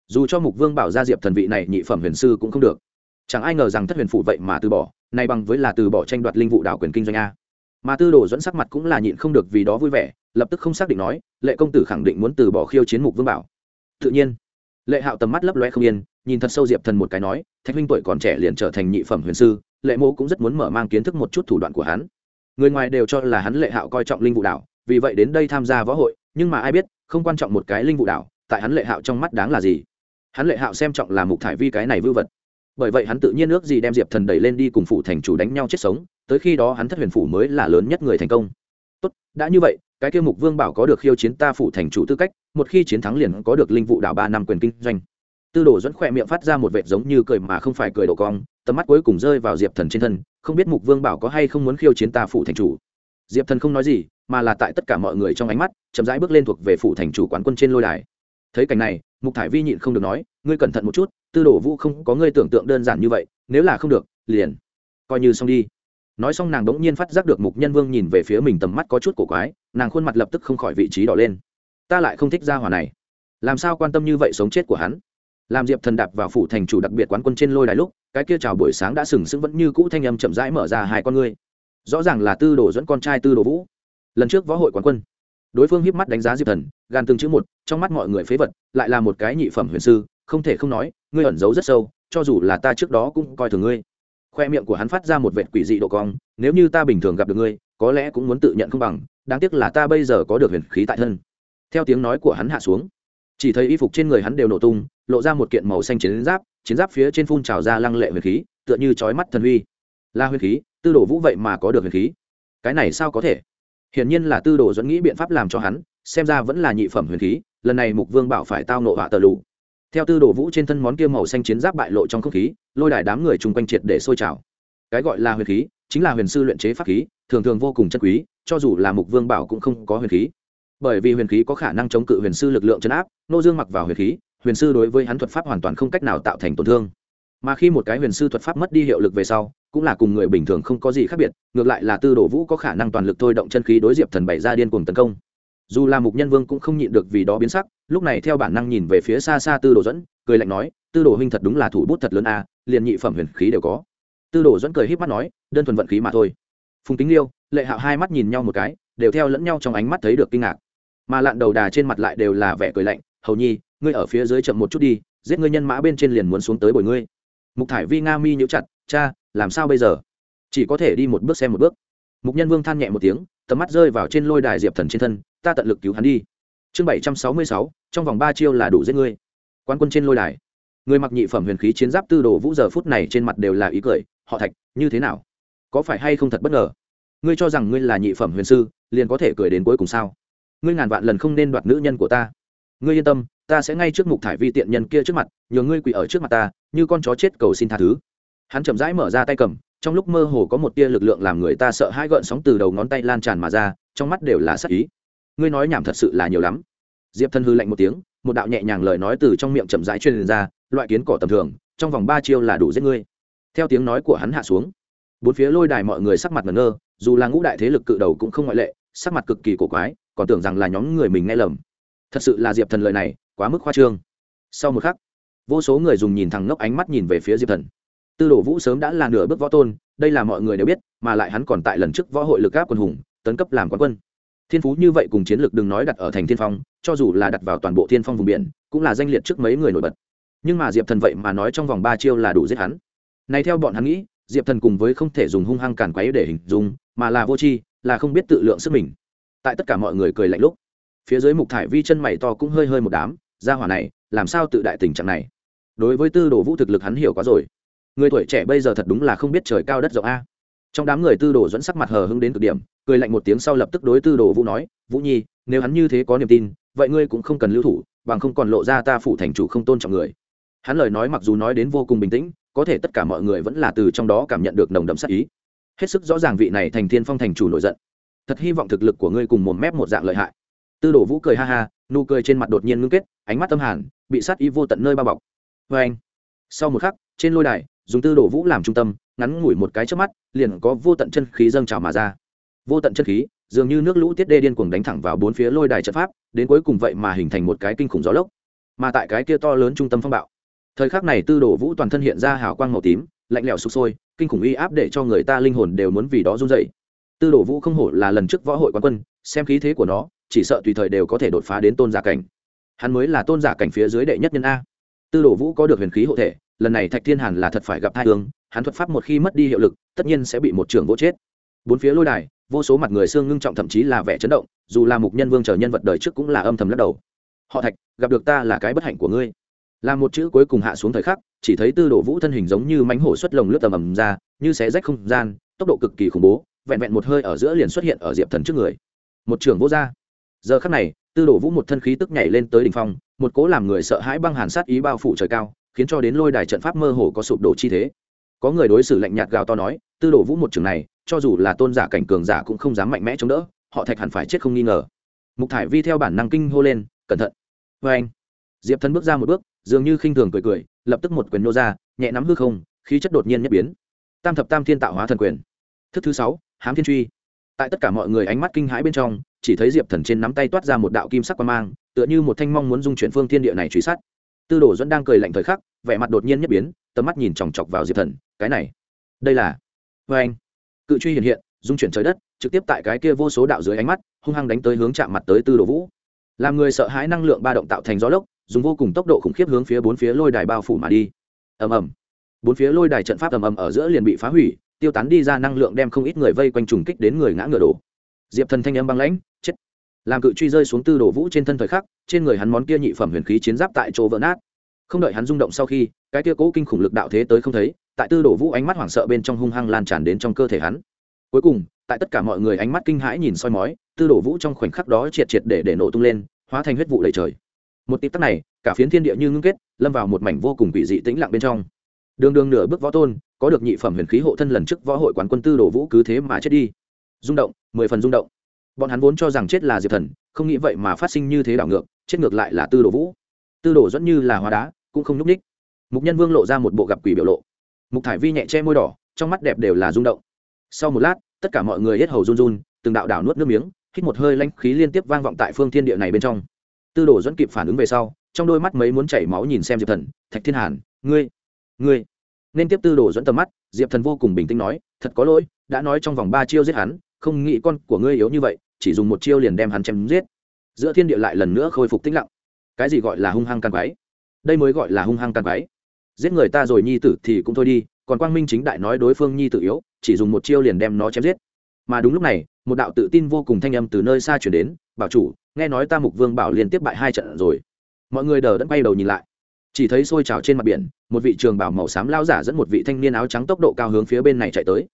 Dù cho mục vương bảo gia diệp thần vị này nhị phẩm huyền sư cũng không được. Chẳng ai ngờ rằng thất huyền phủ vậy mà từ bỏ, nay bằng với là từ bỏ tranh đoạt linh vụ đảo quyền kinh doanh a mà tư đồ dẫn sắc mặt cũng là nhịn không được vì đó vui vẻ, lập tức không xác định nói, lệ công tử khẳng định muốn từ bỏ khiêu chiến mục vương bảo. Tự nhiên, lệ hạo tầm mắt lấp loe không yên, nhìn thật sâu diệp thần một cái nói, thạch huynh tuổi còn trẻ liền trở thành nhị phẩm huyền sư, lệ mô cũng rất muốn mở mang kiến thức một chút thủ đoạn của hắn. Người ngoài đều cho là hắn lệ hạo coi trọng linh vụ đảo, vì vậy đến đây tham gia võ hội, nhưng mà ai biết, không quan trọng một cái linh vụ đảo, tại hắn lệ hạo trong mắt đáng là gì? Hắn lệ hạo xem trọng là mục thải vi cái này vư vật. Bởi vậy hắn tự nhiên ước gì đem diệp thần đẩy lên đi cùng phụ thành chủ đánh nhau chết sống tới khi đó hắn thất huyền phủ mới là lớn nhất người thành công. Tốt, đã như vậy, cái kia mục vương bảo có được khiêu chiến ta phủ thành chủ tư cách, một khi chiến thắng liền có được linh vụ đảo ba năm quyền kinh doanh. Tư đồ dẫn khỏe miệng phát ra một vệt giống như cười mà không phải cười đổ cong, tầm mắt cuối cùng rơi vào diệp thần trên thân, không biết mục vương bảo có hay không muốn khiêu chiến ta phủ thành chủ. Diệp thần không nói gì, mà là tại tất cả mọi người trong ánh mắt, chậm rãi bước lên thuộc về phủ thành chủ quán quân trên lôi đài. Thấy cảnh này, mục thải vi nhịn không được nói, ngươi cẩn thận một chút, tư đồ vũ không có ngươi tưởng tượng đơn giản như vậy, nếu là không được, liền coi như xong đi nói xong nàng bỗng nhiên phát giác được mục nhân vương nhìn về phía mình tầm mắt có chút cổ quái, nàng khuôn mặt lập tức không khỏi vị trí đỏ lên. Ta lại không thích ra hỏa này. Làm sao quan tâm như vậy sống chết của hắn? Làm diệp thần đạp vào phủ thành chủ đặc biệt quán quân trên lôi đài lúc, cái kia chào buổi sáng đã sừng sững vẫn như cũ thanh âm chậm rãi mở ra hai con ngươi. Rõ ràng là tư đồ dẫn con trai tư đồ vũ. Lần trước võ hội quán quân, đối phương hiếp mắt đánh giá diệp thần, gan tương chữ một, trong mắt mọi người phế vật, lại là một cái nhị phẩm huyền sư, không thể không nói, ngươi ẩn giấu rất sâu, cho dù là ta trước đó cũng coi thường ngươi khoe miệng của hắn phát ra một vệt quỷ dị độ cong, nếu như ta bình thường gặp được ngươi, có lẽ cũng muốn tự nhận không bằng, đáng tiếc là ta bây giờ có được huyền khí tại thân. Theo tiếng nói của hắn hạ xuống, chỉ thấy y phục trên người hắn đều nổ tung, lộ ra một kiện màu xanh chiến giáp chiến giáp phía trên phun trào ra lăng lệ huyền khí, tựa như trói mắt thần huy là huyền khí, tư đồ vũ vậy mà có được huyền khí? Cái này sao có thể? Hiển nhiên là tư đồ dẫn nghĩ biện pháp làm cho hắn, xem ra vẫn là nhị phẩm huyền khí, lần này mục vương bảo phải tao nộ họa tờ lù theo tư đồ vũ trên thân món kia màu xanh chiến giáp bại lộ trong không khí, lôi đài đám người chung quanh triệt để sôi trào. Cái gọi là huyền khí, chính là huyền sư luyện chế pháp khí, thường thường vô cùng chân quý, cho dù là mục vương bảo cũng không có huyền khí. Bởi vì huyền khí có khả năng chống cự huyền sư lực lượng chấn áp, nô dương mặc vào huyền khí, huyền sư đối với hắn thuật pháp hoàn toàn không cách nào tạo thành tổn thương. Mà khi một cái huyền sư thuật pháp mất đi hiệu lực về sau, cũng là cùng người bình thường không có gì khác biệt, ngược lại là tư đồ vũ có khả năng toàn lực thôi động chân khí đối diệp thần bày ra điên cuồng tấn công dù là mục nhân vương cũng không nhịn được vì đó biến sắc, lúc này theo bản năng nhìn về phía xa xa tư đồ dẫn, cười lạnh nói, tư đồ huynh thật đúng là thủ bút thật lớn a liền nhị phẩm huyền khí đều có. Tư đồ dẫn cười h í p mắt nói, đơn thuần vận khí mà thôi. Phùng tính liêu, lệ hạo hai mắt nhìn nhau một cái, đều theo lẫn nhau trong ánh mắt thấy được kinh ngạc. Mà lạn đầu đà trên mặt lại đều là vẻ cười lạnh, hầu nhi, ngươi ở phía dưới chậm một chút đi, giết ngươi nhân mã bên trên liền muốn xuống tới bồi ngươi. Mục thải vi nga mi nhũ chặt, cha, làm sao bây giờ? Chỉ có thể đi một bước xem một bước. Mục nhân vương than nhẹ một tiếng tầm mắt rơi vào trên lôi đài diệp thần trên thân, ta tận lực cứu hắn đi. Chương bảy trăm sáu mươi sáu, trong vòng ba chiêu là đủ giết ngươi. Quan quân trên lôi đài. Người mặc nhị phẩm huyền khí chiến giáp tư đồ vũ giờ phút này trên mặt đều là ý cười, họ thạch, như thế nào? Có phải hay không thật bất ngờ? Ngươi cho rằng ngươi là nhị phẩm huyền sư, liền có thể cười đến cuối cùng sao? Ngươi ngàn vạn lần không nên đoạt nữ nhân của ta. Ngươi yên tâm, ta sẽ ngay trước mục thải vi tiện nhân kia trước mặt, nhờ ngươi quỳ ở trước mặt ta, như con chó chết cầu xin tha thứ. Hắn chậm rãi mở ra tay cầm trong lúc mơ hồ có một tia lực lượng làm người ta sợ hãi gợn sóng từ đầu ngón tay lan tràn mà ra, trong mắt đều là sắc ý. Ngươi nói nhảm thật sự là nhiều lắm. Diệp thần hư lạnh một tiếng, một đạo nhẹ nhàng lời nói từ trong miệng chậm rãi truyền ra, loại kiến cỏ tầm thường, trong vòng ba chiêu là đủ giết ngươi. Theo tiếng nói của hắn hạ xuống, bốn phía lôi đài mọi người sắc mặt ngẩn ngơ, dù là ngũ đại thế lực cự đầu cũng không ngoại lệ, sắc mặt cực kỳ cổ quái, còn tưởng rằng là nhóm người mình nghe lầm. Thật sự là diệp thần lời này quá mức khoa trương. Sau một khắc, vô số người dùng nhìn thẳng ngốc ánh mắt nhìn về phía diệp thần tư đồ vũ sớm đã là nửa bước võ tôn, đây là mọi người đều biết, mà lại hắn còn tại lần trước võ hội lực gáp quân hùng, tấn cấp làm quán quân. Thiên phú như vậy cùng chiến lược đừng nói đặt ở thành thiên phong, cho dù là đặt vào toàn bộ thiên phong vùng biển, cũng là danh liệt trước mấy người nổi bật. Nhưng mà diệp thần vậy mà nói trong vòng ba chiêu là đủ giết hắn. Này theo bọn hắn nghĩ, diệp thần cùng với không thể dùng hung hăng càn quấy để hình dung, mà là vô tri, là không biết tự lượng sức mình. Tại tất cả mọi người cười lạnh lúc, phía dưới mục thải vi chân mày to cũng hơi hơi một đám, ra hỏa này, làm sao tự đại tình trạng này? Đối với tư đồ vũ thực lực hắn hiểu quá rồi người tuổi trẻ bây giờ thật đúng là không biết trời cao đất rộng a. Trong đám người tư đồ dẫn sắc mặt hờ hững đến cực điểm, cười lạnh một tiếng sau lập tức đối tư đồ vũ nói, vũ nhi, nếu hắn như thế có niềm tin, vậy ngươi cũng không cần lưu thủ, bằng không còn lộ ra ta phụ thành chủ không tôn trọng người. Hắn lời nói mặc dù nói đến vô cùng bình tĩnh, có thể tất cả mọi người vẫn là từ trong đó cảm nhận được nồng đậm sắc ý. Hết sức rõ ràng vị này thành thiên phong thành chủ nổi giận. Thật hy vọng thực lực của ngươi cùng một mép một dạng lợi hại. Tư đồ vũ cười ha ha, nụ cười trên mặt đột nhiên ngưng kết, ánh mắt tâm hàn, bị sát ý vô tận nơi bao bọc. Vê anh sau một khắc, trên lôi đài dùng tư đồ vũ làm trung tâm, ngắn ngủi một cái trước mắt, liền có vô tận chân khí dâng trào mà ra. Vô tận chân khí, dường như nước lũ tiết đê điên cuồng đánh thẳng vào bốn phía lôi đài trận pháp, đến cuối cùng vậy mà hình thành một cái kinh khủng gió lốc. Mà tại cái kia to lớn trung tâm phong bạo, thời khắc này tư đồ vũ toàn thân hiện ra hào quang màu tím, lạnh lẽo sụp sôi, kinh khủng uy áp để cho người ta linh hồn đều muốn vì đó run dậy tư đồ vũ không hổ là lần trước võ hội quán quân, xem khí thế của nó, chỉ sợ tùy thời đều có thể đột phá đến tôn giả cảnh. Hắn mới là tôn giả cảnh phía dưới đệ nhất nhân a tư đồ vũ có được huyền khí hộ thể, lần này thạch thiên hàn là thật phải gặp thai hương hắn thuật pháp một khi mất đi hiệu lực, tất nhiên sẽ bị một trường vỗ chết. Bốn phía lôi đài, vô số mặt người xương ngưng trọng thậm chí là vẻ chấn động, dù là mục nhân vương chờ nhân vật đời trước cũng là âm thầm lắc đầu. Họ thạch, gặp được ta là cái bất hạnh của ngươi. Là một chữ cuối cùng hạ xuống thời khắc, chỉ thấy tư đồ vũ thân hình giống như mánh hổ xuất lồng lướt tầm ầm ra, như xé rách không gian, tốc độ cực kỳ khủng bố, vẹn vẹn một hơi ở giữa liền xuất hiện ở diệp thần trước người. Một trường vô r giờ khắc này, tư đồ vũ một thân khí tức nhảy lên tới đ ỉ n h phong một cố làm người sợ hãi băng hàn sát ý bao phủ trời cao, khiến cho đến lôi đài trận pháp mơ hồ có sụp đổ chi thế. Có người đối xử lạnh nhạt gào to nói, tư đồ vũ một trường này, cho dù là tôn giả cảnh cường giả cũng không dám mạnh mẽ chống đỡ, họ thạch hẳn phải chết không nghi ngờ. Mục thải vi theo bản năng kinh hô lên, cẩn thận. Vê anh, diệp thân bước ra một bước, dường như khinh thường cười cười, lập tức một quyền nô ra, nhẹ nắm hư không, khí chất đột nhiên nhất biến. Tam thập tam thiên tạo hóa thần quyền. Thức thứ sáu, hám thiên truy. Tại tất cả mọi người ánh mắt kinh hãi bên trong, chỉ thấy diệp thần trên nắm tay toát ra một đạo kim sắc quan mang tựa như một thanh mong muốn dung chuyển phương thiên địa này truy sát. Tư đồ dẫn đang cười lạnh thời khắc, vẻ mặt đột nhiên nhất biến, tầm mắt nhìn chòng chọc vào diệp thần, cái này, đây là vê anh. Cự truy hiện hiện, dung chuyển trời đất, trực tiếp tại cái kia vô số đạo dưới ánh mắt, hung hăng đánh tới hướng chạm mặt tới tư đồ vũ. Làm người sợ hãi năng lượng ba động tạo thành gió lốc, dùng vô cùng tốc độ khủng khiếp hướng phía bốn phía lôi đài bao phủ mà đi. Ầm ầm. Bốn phía lôi đài trận pháp ầm ầm ở giữa liền bị phá hủy, tiêu tán đi ra năng lượng đem không ít người vây quanh trùng kích đến người ngã ngựa đổ. Diệp thần thanh âm băng lãnh, chết làm cự truy rơi xuống tư đồ vũ trên thân thời khắc, trên người hắn món kia nhị phẩm huyền khí chiến giáp tại chỗ vỡ nát. Không đợi hắn rung động sau khi, cái kia cố kinh khủng lực đạo thế tới không thấy, tại tư đồ vũ ánh mắt hoảng sợ bên trong hung hăng lan tràn đến trong cơ thể hắn. Cuối cùng, tại tất cả mọi người ánh mắt kinh hãi nhìn soi mói, tư đồ vũ trong khoảnh khắc đó triệt triệt để để nổ tung lên, hóa thành huyết vụ đầy trời. Một tịp tắc này, cả phiến thiên địa như ngưng kết, lâm vào một mảnh vô cùng quỷ dị tĩnh lặng bên trong. Đường đường nửa bước võ tôn, có được nhị phẩm huyền khí hộ thân lần trước võ hội quán quân tư đồ vũ cứ thế mà chết đi. Rung động, mười phần rung động bọn hắn vốn cho rằng chết là diệp thần, không nghĩ vậy mà phát sinh như thế đảo ngược, chết ngược lại là tư đồ vũ. Tư đồ dẫn như là hóa đá, cũng không nhúc ních mục nhân vương lộ ra một bộ gặp quỷ biểu lộ. Mục thải vi nhẹ che môi đỏ, trong mắt đẹp đều là rung động. Sau một lát, tất cả mọi người hết hầu run run, từng đạo đảo nuốt nước miếng, hít một hơi lanh khí liên tiếp vang vọng tại phương thiên địa này bên trong. Tư đồ dẫn kịp phản ứng về sau, trong đôi mắt mấy muốn chảy máu nhìn xem diệp thần, thạch thiên hàn, ngươi ngươi. Nên tiếp tư đồ dẫn tầm mắt, diệp thần vô cùng bình tĩnh nói, thật có lỗi, đã nói trong vòng ba chiêu giết hắn, không nghĩ con của ngươi yếu như vậy chỉ dùng một chiêu liền đem hắn chém giết. Giữa thiên địa lại lần nữa khôi phục tĩnh lặng. Cái gì gọi là hung hăng can quái đây mới gọi là hung hăng can quái giết người ta rồi nhi tử thì cũng thôi đi, còn quang minh chính đại nói đối phương nhi tử yếu, chỉ dùng một chiêu liền đem nó chém giết. Mà đúng lúc này, một đạo tự tin vô cùng thanh âm từ nơi xa chuyển đến, bảo chủ, nghe nói ta mục vương bảo liên tiếp bại hai trận rồi. Mọi người đờ đẫn bay đầu nhìn lại. Chỉ thấy sôi trào trên mặt biển, một vị trường bảo màu xám lao giả dẫn một vị thanh niên áo trắng tốc độ cao hướng phía bên này chạy tới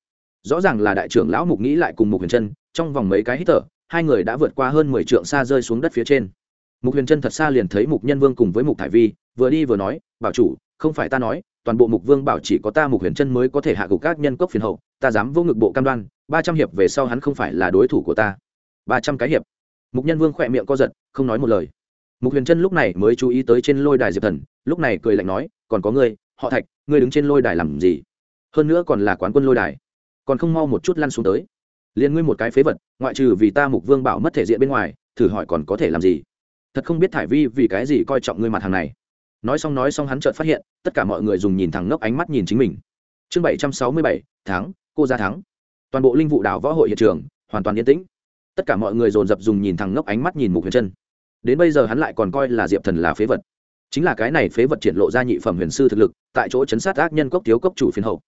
rõ ràng là đại trưởng lão mục nghĩ lại cùng mục huyền chân trong vòng mấy cái hít thở, hai người đã vượt qua hơn mười trượng xa rơi xuống đất phía trên. Mục huyền chân thật xa liền thấy mục nhân vương cùng với mục thải vi, vừa đi vừa nói, bảo chủ, không phải ta nói, toàn bộ mục vương bảo chỉ có ta mục huyền chân mới có thể hạ gục các nhân cốc phiền hậu, ta dám vô ngực bộ cam đoan, ba trăm hiệp về sau hắn không phải là đối thủ của ta. Ba trăm cái hiệp. Mục nhân vương khỏe miệng co giật, không nói một lời. Mục huyền trân lúc này mới chú ý tới trên lôi đài diệp thần, lúc này cười lạnh nói, còn có ngươi, họ thạch, ngươi đứng trên lôi đài làm gì? Hơn nữa còn là quán quân lôi đài còn không mau một chút lăn xuống tới. Liền ngươi một cái phế vật, ngoại trừ vì ta mục vương bảo mất thể diện bên ngoài, thử hỏi còn có thể làm gì? Thật không biết thải vi vì cái gì coi trọng ngươi mặt hàng này. Nói xong nói xong hắn chợt phát hiện, tất cả mọi người dùng nhìn thẳng ngốc ánh mắt nhìn chính mình. Chương bảy trăm sáu mươi bảy tháng cô ra thắng. Toàn bộ linh vụ đảo võ hội hiện trường, hoàn toàn yên tĩnh. Tất cả mọi người dồn dập dùng nhìn thẳng ngốc ánh mắt nhìn mục huyền chân đến bây giờ hắn lại còn coi là diệp thần là phế vật. Chính là cái này phế vật triển lộ ra nhị phẩm huyền sư thực lực, tại chỗ chấn sát ác nhân cốc thiếu cốc chủ phiên hậu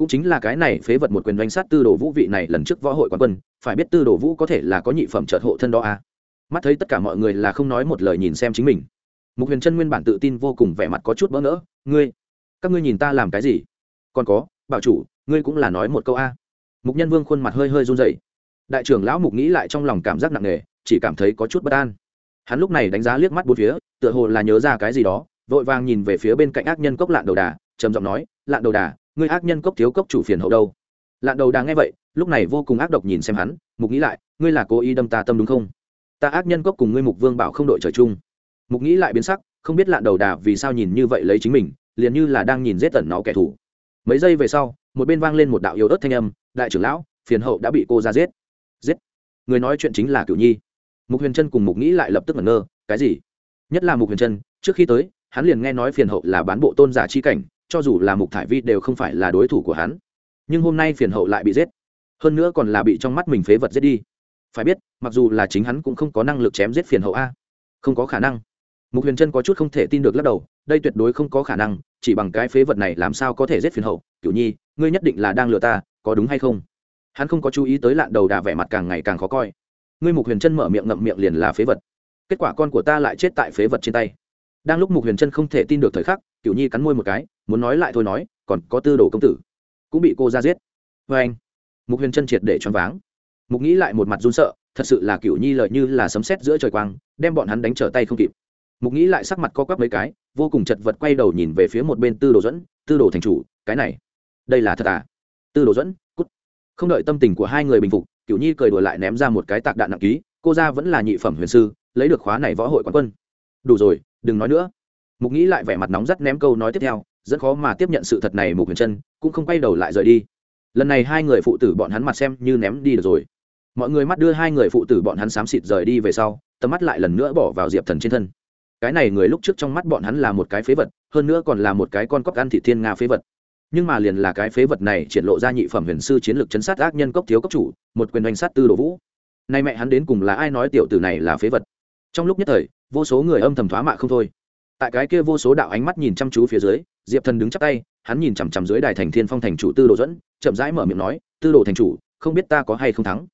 cũng chính là cái này phế vật một quyền doanh sát tư đồ vũ vị này lần trước võ hội quán quân, phải biết tư đồ vũ có thể là có nhị phẩm trợt hộ thân đó à. mắt thấy tất cả mọi người là không nói một lời nhìn xem chính mình. Mục huyền chân nguyên bản tự tin vô cùng vẻ mặt có chút bỡ ngỡ, ngươi, các ngươi nhìn ta làm cái gì? Còn có, bảo chủ, ngươi cũng là nói một câu a. Mục nhân vương khuôn mặt hơi hơi run rẩy. Đại trưởng lão mục nghĩ lại trong lòng cảm giác nặng nề, chỉ cảm thấy có chút bất an. Hắn lúc này đánh giá liếc mắt bốn phía, tựa hồ là nhớ ra cái gì đó, vội vàng nhìn về phía bên cạnh ác nhân cốc lạn đầu đà, trầm giọng nói, lạn đầu đà ngươi ác nhân cốc thiếu cốc chủ phiền hậu đâu? Lạn đầu đà nghe vậy, lúc này vô cùng ác độc nhìn xem hắn, mục nghĩ lại, ngươi là cố ý đâm ta tâm đúng không? Ta ác nhân cốc cùng ngươi mục vương bảo không đội trời chung. Mục nghĩ lại biến sắc, không biết lạn đầu đà vì sao nhìn như vậy lấy chính mình, liền như là đang nhìn giết tẩn nó kẻ thù. Mấy giây về sau, một bên vang lên một đạo yếu ớt thanh âm, đại trưởng lão, phiền hậu đã bị cô ra giết. Giết. Người nói chuyện chính là cửu nhi. Mục huyền trân cùng mục nghĩ lại lập tức ngẩn ngơ, cái gì? Nhất là mục huyền trân, trước khi tới, hắn liền nghe nói phiền hậu là bán bộ tôn giả chi cảnh cho dù là mục thải vi đều không phải là đối thủ của hắn. Nhưng hôm nay phiền hậu lại bị giết. Hơn nữa còn là bị trong mắt mình phế vật giết đi. Phải biết, mặc dù là chính hắn cũng không có năng lực chém giết phiền hậu a. Không có khả năng. Mục huyền trân có chút không thể tin được lắc đầu, đây tuyệt đối không có khả năng, chỉ bằng cái phế vật này làm sao có thể giết phiền hậu. Kiểu nhi, ngươi nhất định là đang lừa ta, có đúng hay không? Hắn không có chú ý tới lạn đầu đà vẻ mặt càng ngày càng khó coi. Ngươi mục huyền trân mở miệng ngậm miệng liền là phế vật. Kết quả con của ta lại chết tại phế vật trên tay đang lúc mục huyền chân không thể tin được thời khắc cựu nhi cắn môi một cái, muốn nói lại thôi nói, còn có tư đồ công tử. Cũng bị cô ra giết. Vê anh, mục huyền chân triệt để choáng váng. Mục nghĩ lại một mặt run sợ, thật sự là cựu nhi lợi như là sấm sét giữa trời quang, đem bọn hắn đánh trở tay không kịp. Mục nghĩ lại sắc mặt co quắp mấy cái, vô cùng chật vật quay đầu nhìn về phía một bên tư đồ dẫn tư đồ thành chủ, cái này, đây là thật à? Tư đồ dẫn cút. Không đợi tâm tình của hai người bình phục cựu nhi cười đùa lại ném ra một cái tạc đạn nặng ký, cô ra vẫn là nhị phẩm huyền sư, lấy được khóa này võ hội quán quân. Đủ rồi đừng nói nữa. Mục nghĩ lại vẻ mặt nóng rắt ném câu nói tiếp theo, rất khó mà tiếp nhận sự thật này mục huyền chân cũng không quay đầu lại rời đi. Lần này hai người phụ tử bọn hắn mặt xem như ném đi được rồi. Mọi người mắt đưa hai người phụ tử bọn hắn xám xịt rời đi về sau, tầm mắt lại lần nữa bỏ vào diệp thần trên thân. Cái này người lúc trước trong mắt bọn hắn là một cái phế vật, hơn nữa còn là một cái con cóc ăn thị thiên nga phế vật. Nhưng mà liền là cái phế vật này triển lộ ra nhị phẩm huyền sư chiến lược chấn sát ác nhân cốc thiếu cốc chủ, một quyền oanh sát tư đồ vũ. Nay mẹ hắn đến cùng là ai nói tiểu tử này là phế vật? Trong lúc nhất thời, vô số người âm thầm thoá mạ không thôi. Tại cái kia vô số đạo ánh mắt nhìn chăm chú phía dưới, diệp thần đứng chắc tay, hắn nhìn chằm chằm dưới đài thành thiên phong thành chủ tư đồ dẫn chậm rãi mở miệng nói, tư đồ thành chủ, không biết ta có hay không thắng?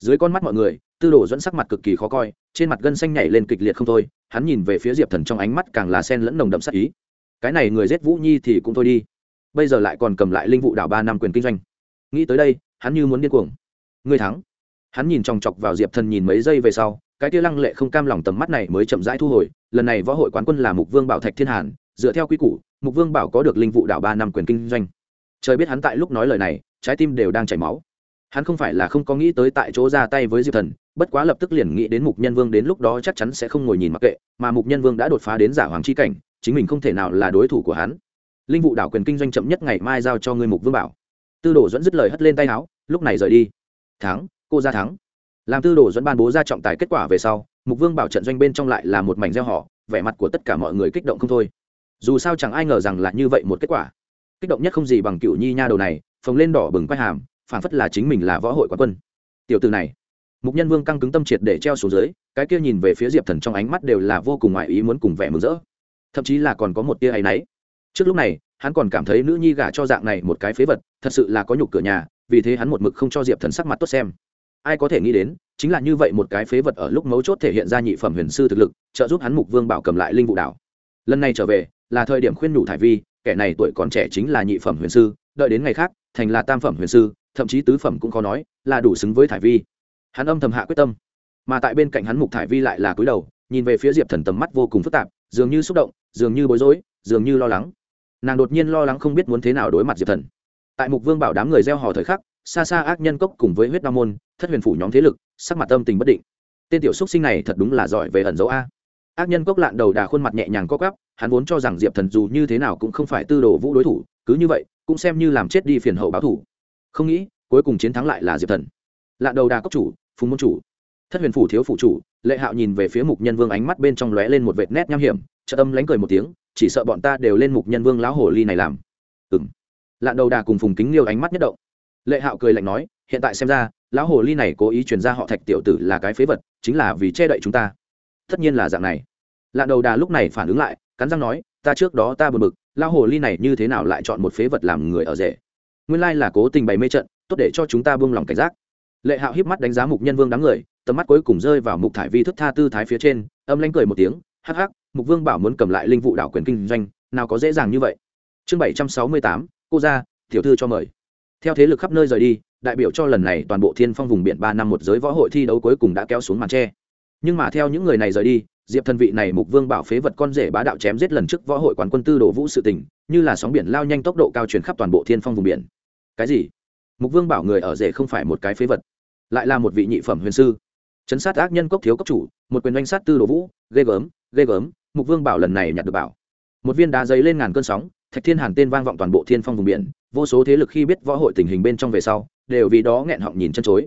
Dưới con mắt mọi người, tư đồ dẫn sắc mặt cực kỳ khó coi, trên mặt gân xanh nhảy lên kịch liệt không thôi, hắn nhìn về phía diệp thần trong ánh mắt càng là sen lẫn nồng đậm sắc ý. Cái này người giết vũ nhi thì cũng thôi đi, bây giờ lại còn cầm lại linh vụ đảo ba năm quyền kinh doanh. Nghĩ tới đây, hắn như muốn điên cuồng. Người thắng. Hắn nhìn chòng chọc vào diệp thần nhìn mấy giây về sau cái tia lăng lệ không cam lòng tầm mắt này mới chậm rãi thu hồi, lần này võ hội quán quân là mục vương bảo thạch thiên hàn, dựa theo quy củ, mục vương bảo có được linh vụ đảo ba năm quyền kinh doanh. Trời biết hắn tại lúc nói lời này, trái tim đều đang chảy máu. Hắn không phải là không có nghĩ tới tại chỗ ra tay với diệp thần, bất quá lập tức liền nghĩ đến mục nhân vương đến lúc đó chắc chắn sẽ không ngồi nhìn mặc kệ, mà mục nhân vương đã đột phá đến giả hoàng c h i cảnh, chính mình không thể nào là đối thủ của hắn. Linh vụ đảo quyền kinh doanh chậm nhất ngày mai giao cho ngươi mục vương bảo. Tư đồ dẫn dứt lời hất lên tay áo, lúc này rời đi. Thắng, cô ra thắng làm tư đồ dẫn ban bố ra trọng tài kết quả về sau, mục vương bảo trận doanh bên trong lại là một mảnh gieo họ, vẻ mặt của tất cả mọi người kích động không thôi. Dù sao chẳng ai ngờ rằng là như vậy một kết quả. Kích động nhất không gì bằng cựu nhi nha đầu này, phồng lên đỏ bừng quay hàm phản phất là chính mình là võ hội quán quân. Tiểu từ này. Mục nhân vương căng cứng tâm triệt để treo xuống dưới, cái kia nhìn về phía diệp thần trong ánh mắt đều là vô cùng ngoại ý muốn cùng vẻ mừng rỡ. Thậm chí là còn có một tia áy náy. Trước lúc này, hắn còn cảm thấy nữ nhi gả cho dạng này một cái phế vật, thật sự là có nhục cửa nhà, vì thế hắn một mực không cho diệp thần sắc mặt tốt xem ai có thể nghĩ đến, chính là như vậy một cái phế vật ở lúc mấu chốt thể hiện ra nhị phẩm huyền sư thực lực, trợ giúp hắn mục vương bảo cầm lại linh vụ đảo. Lần này trở về, là thời điểm khuyên nhủ thải vi, kẻ này tuổi còn trẻ chính là nhị phẩm huyền sư, đợi đến ngày khác, thành là tam phẩm huyền sư, thậm chí tứ phẩm cũng khó nói, là đủ xứng với thải vi. Hắn âm thầm hạ quyết tâm. Mà tại bên cạnh hắn mục thải vi lại là cúi đầu, nhìn về phía diệp thần tầm mắt vô cùng phức tạp, dường như xúc động, dường như bối rối, dường như lo lắng. Nàng đột nhiên lo lắng không biết muốn thế nào đối mặt diệp thần. Tại mục vương bảo đám người gieo hò thời khắc xa xa ác nhân cốc cùng với huyết đa môn, thất huyền phủ nhóm thế lực, sắc mặt tâm tình bất định. Tên tiểu xúc sinh này thật đúng là giỏi về ẩn dấu a. Ác nhân cốc lạn đầu đà khuôn mặt nhẹ nhàng co cắp hắn vốn cho rằng diệp thần dù như thế nào cũng không phải tư đồ vũ đối thủ, cứ như vậy, cũng xem như làm chết đi phiền hậu báo thủ. Không nghĩ, cuối cùng chiến thắng lại là diệp thần. Lạn đầu đà cốc chủ, phùng môn chủ. Thất huyền phủ thiếu phủ chủ, lệ hạo nhìn về phía mục nhân vương ánh mắt bên trong lóe lên một vệt nét nham hiểm trợ tâm lánh cười một tiếng, chỉ sợ bọn ta đều lên mục nhân vương lão hồ ly này làm. Ừng lạn đầu đà cùng phùng kính liêu ánh mắt nhất động lệ hạo cười lạnh nói, hiện tại xem ra, lão hồ ly này cố ý truyền ra họ thạch tiểu tử là cái phế vật, chính là vì che đậy chúng ta. Tất nhiên là dạng này. Lạ đầu đà lúc này phản ứng lại, cắn răng nói, ta trước đó ta bật mực lão hồ ly này như thế nào lại chọn một phế vật làm người ở rể. Nguyên lai là cố tình bày mê trận, tốt để cho chúng ta buông lòng cảnh giác. Lệ hạo híp mắt đánh giá mục nhân vương đám người, tầm mắt cuối cùng rơi vào mục thải vi thức tha tư thái phía trên, âm lanh cười một tiếng, hắc hắc, mục vương bảo muốn cầm lại linh vụ đảo quyền kinh doanh, nào có dễ dàng như vậy. Chương bảy trăm sáu mươi tám, cô ra tiểu thư cho mời theo thế lực khắp nơi rời đi, đại biểu cho lần này toàn bộ thiên phong vùng biển ba năm một giới võ hội thi đấu cuối cùng đã kéo xuống màn tre. Nhưng mà theo những người này rời đi, diệp thần vị này mục vương bảo phế vật con rể bá đạo chém giết lần trước võ hội quán quân tư đồ vũ sự tình, như là sóng biển lao nhanh tốc độ cao truyền khắp toàn bộ thiên phong vùng biển. Cái gì? Mục vương bảo người ở rể không phải một cái phế vật, lại là một vị nhị phẩm huyền sư. Chấn sát ác nhân cốc thiếu cốc chủ, một quyền oanh sát tư đồ vũ, ghê gớm ghê gớm, mục vương bảo lần này nhặt được bảo. Một viên đá giấy lên ngàn cơn sóng, thạch thiên hàn tên vang vọng toàn bộ thiên phong vùng biển vô số thế lực khi biết võ hội tình hình bên trong về sau, đều vì đó nghẹn họng nhìn chân chối.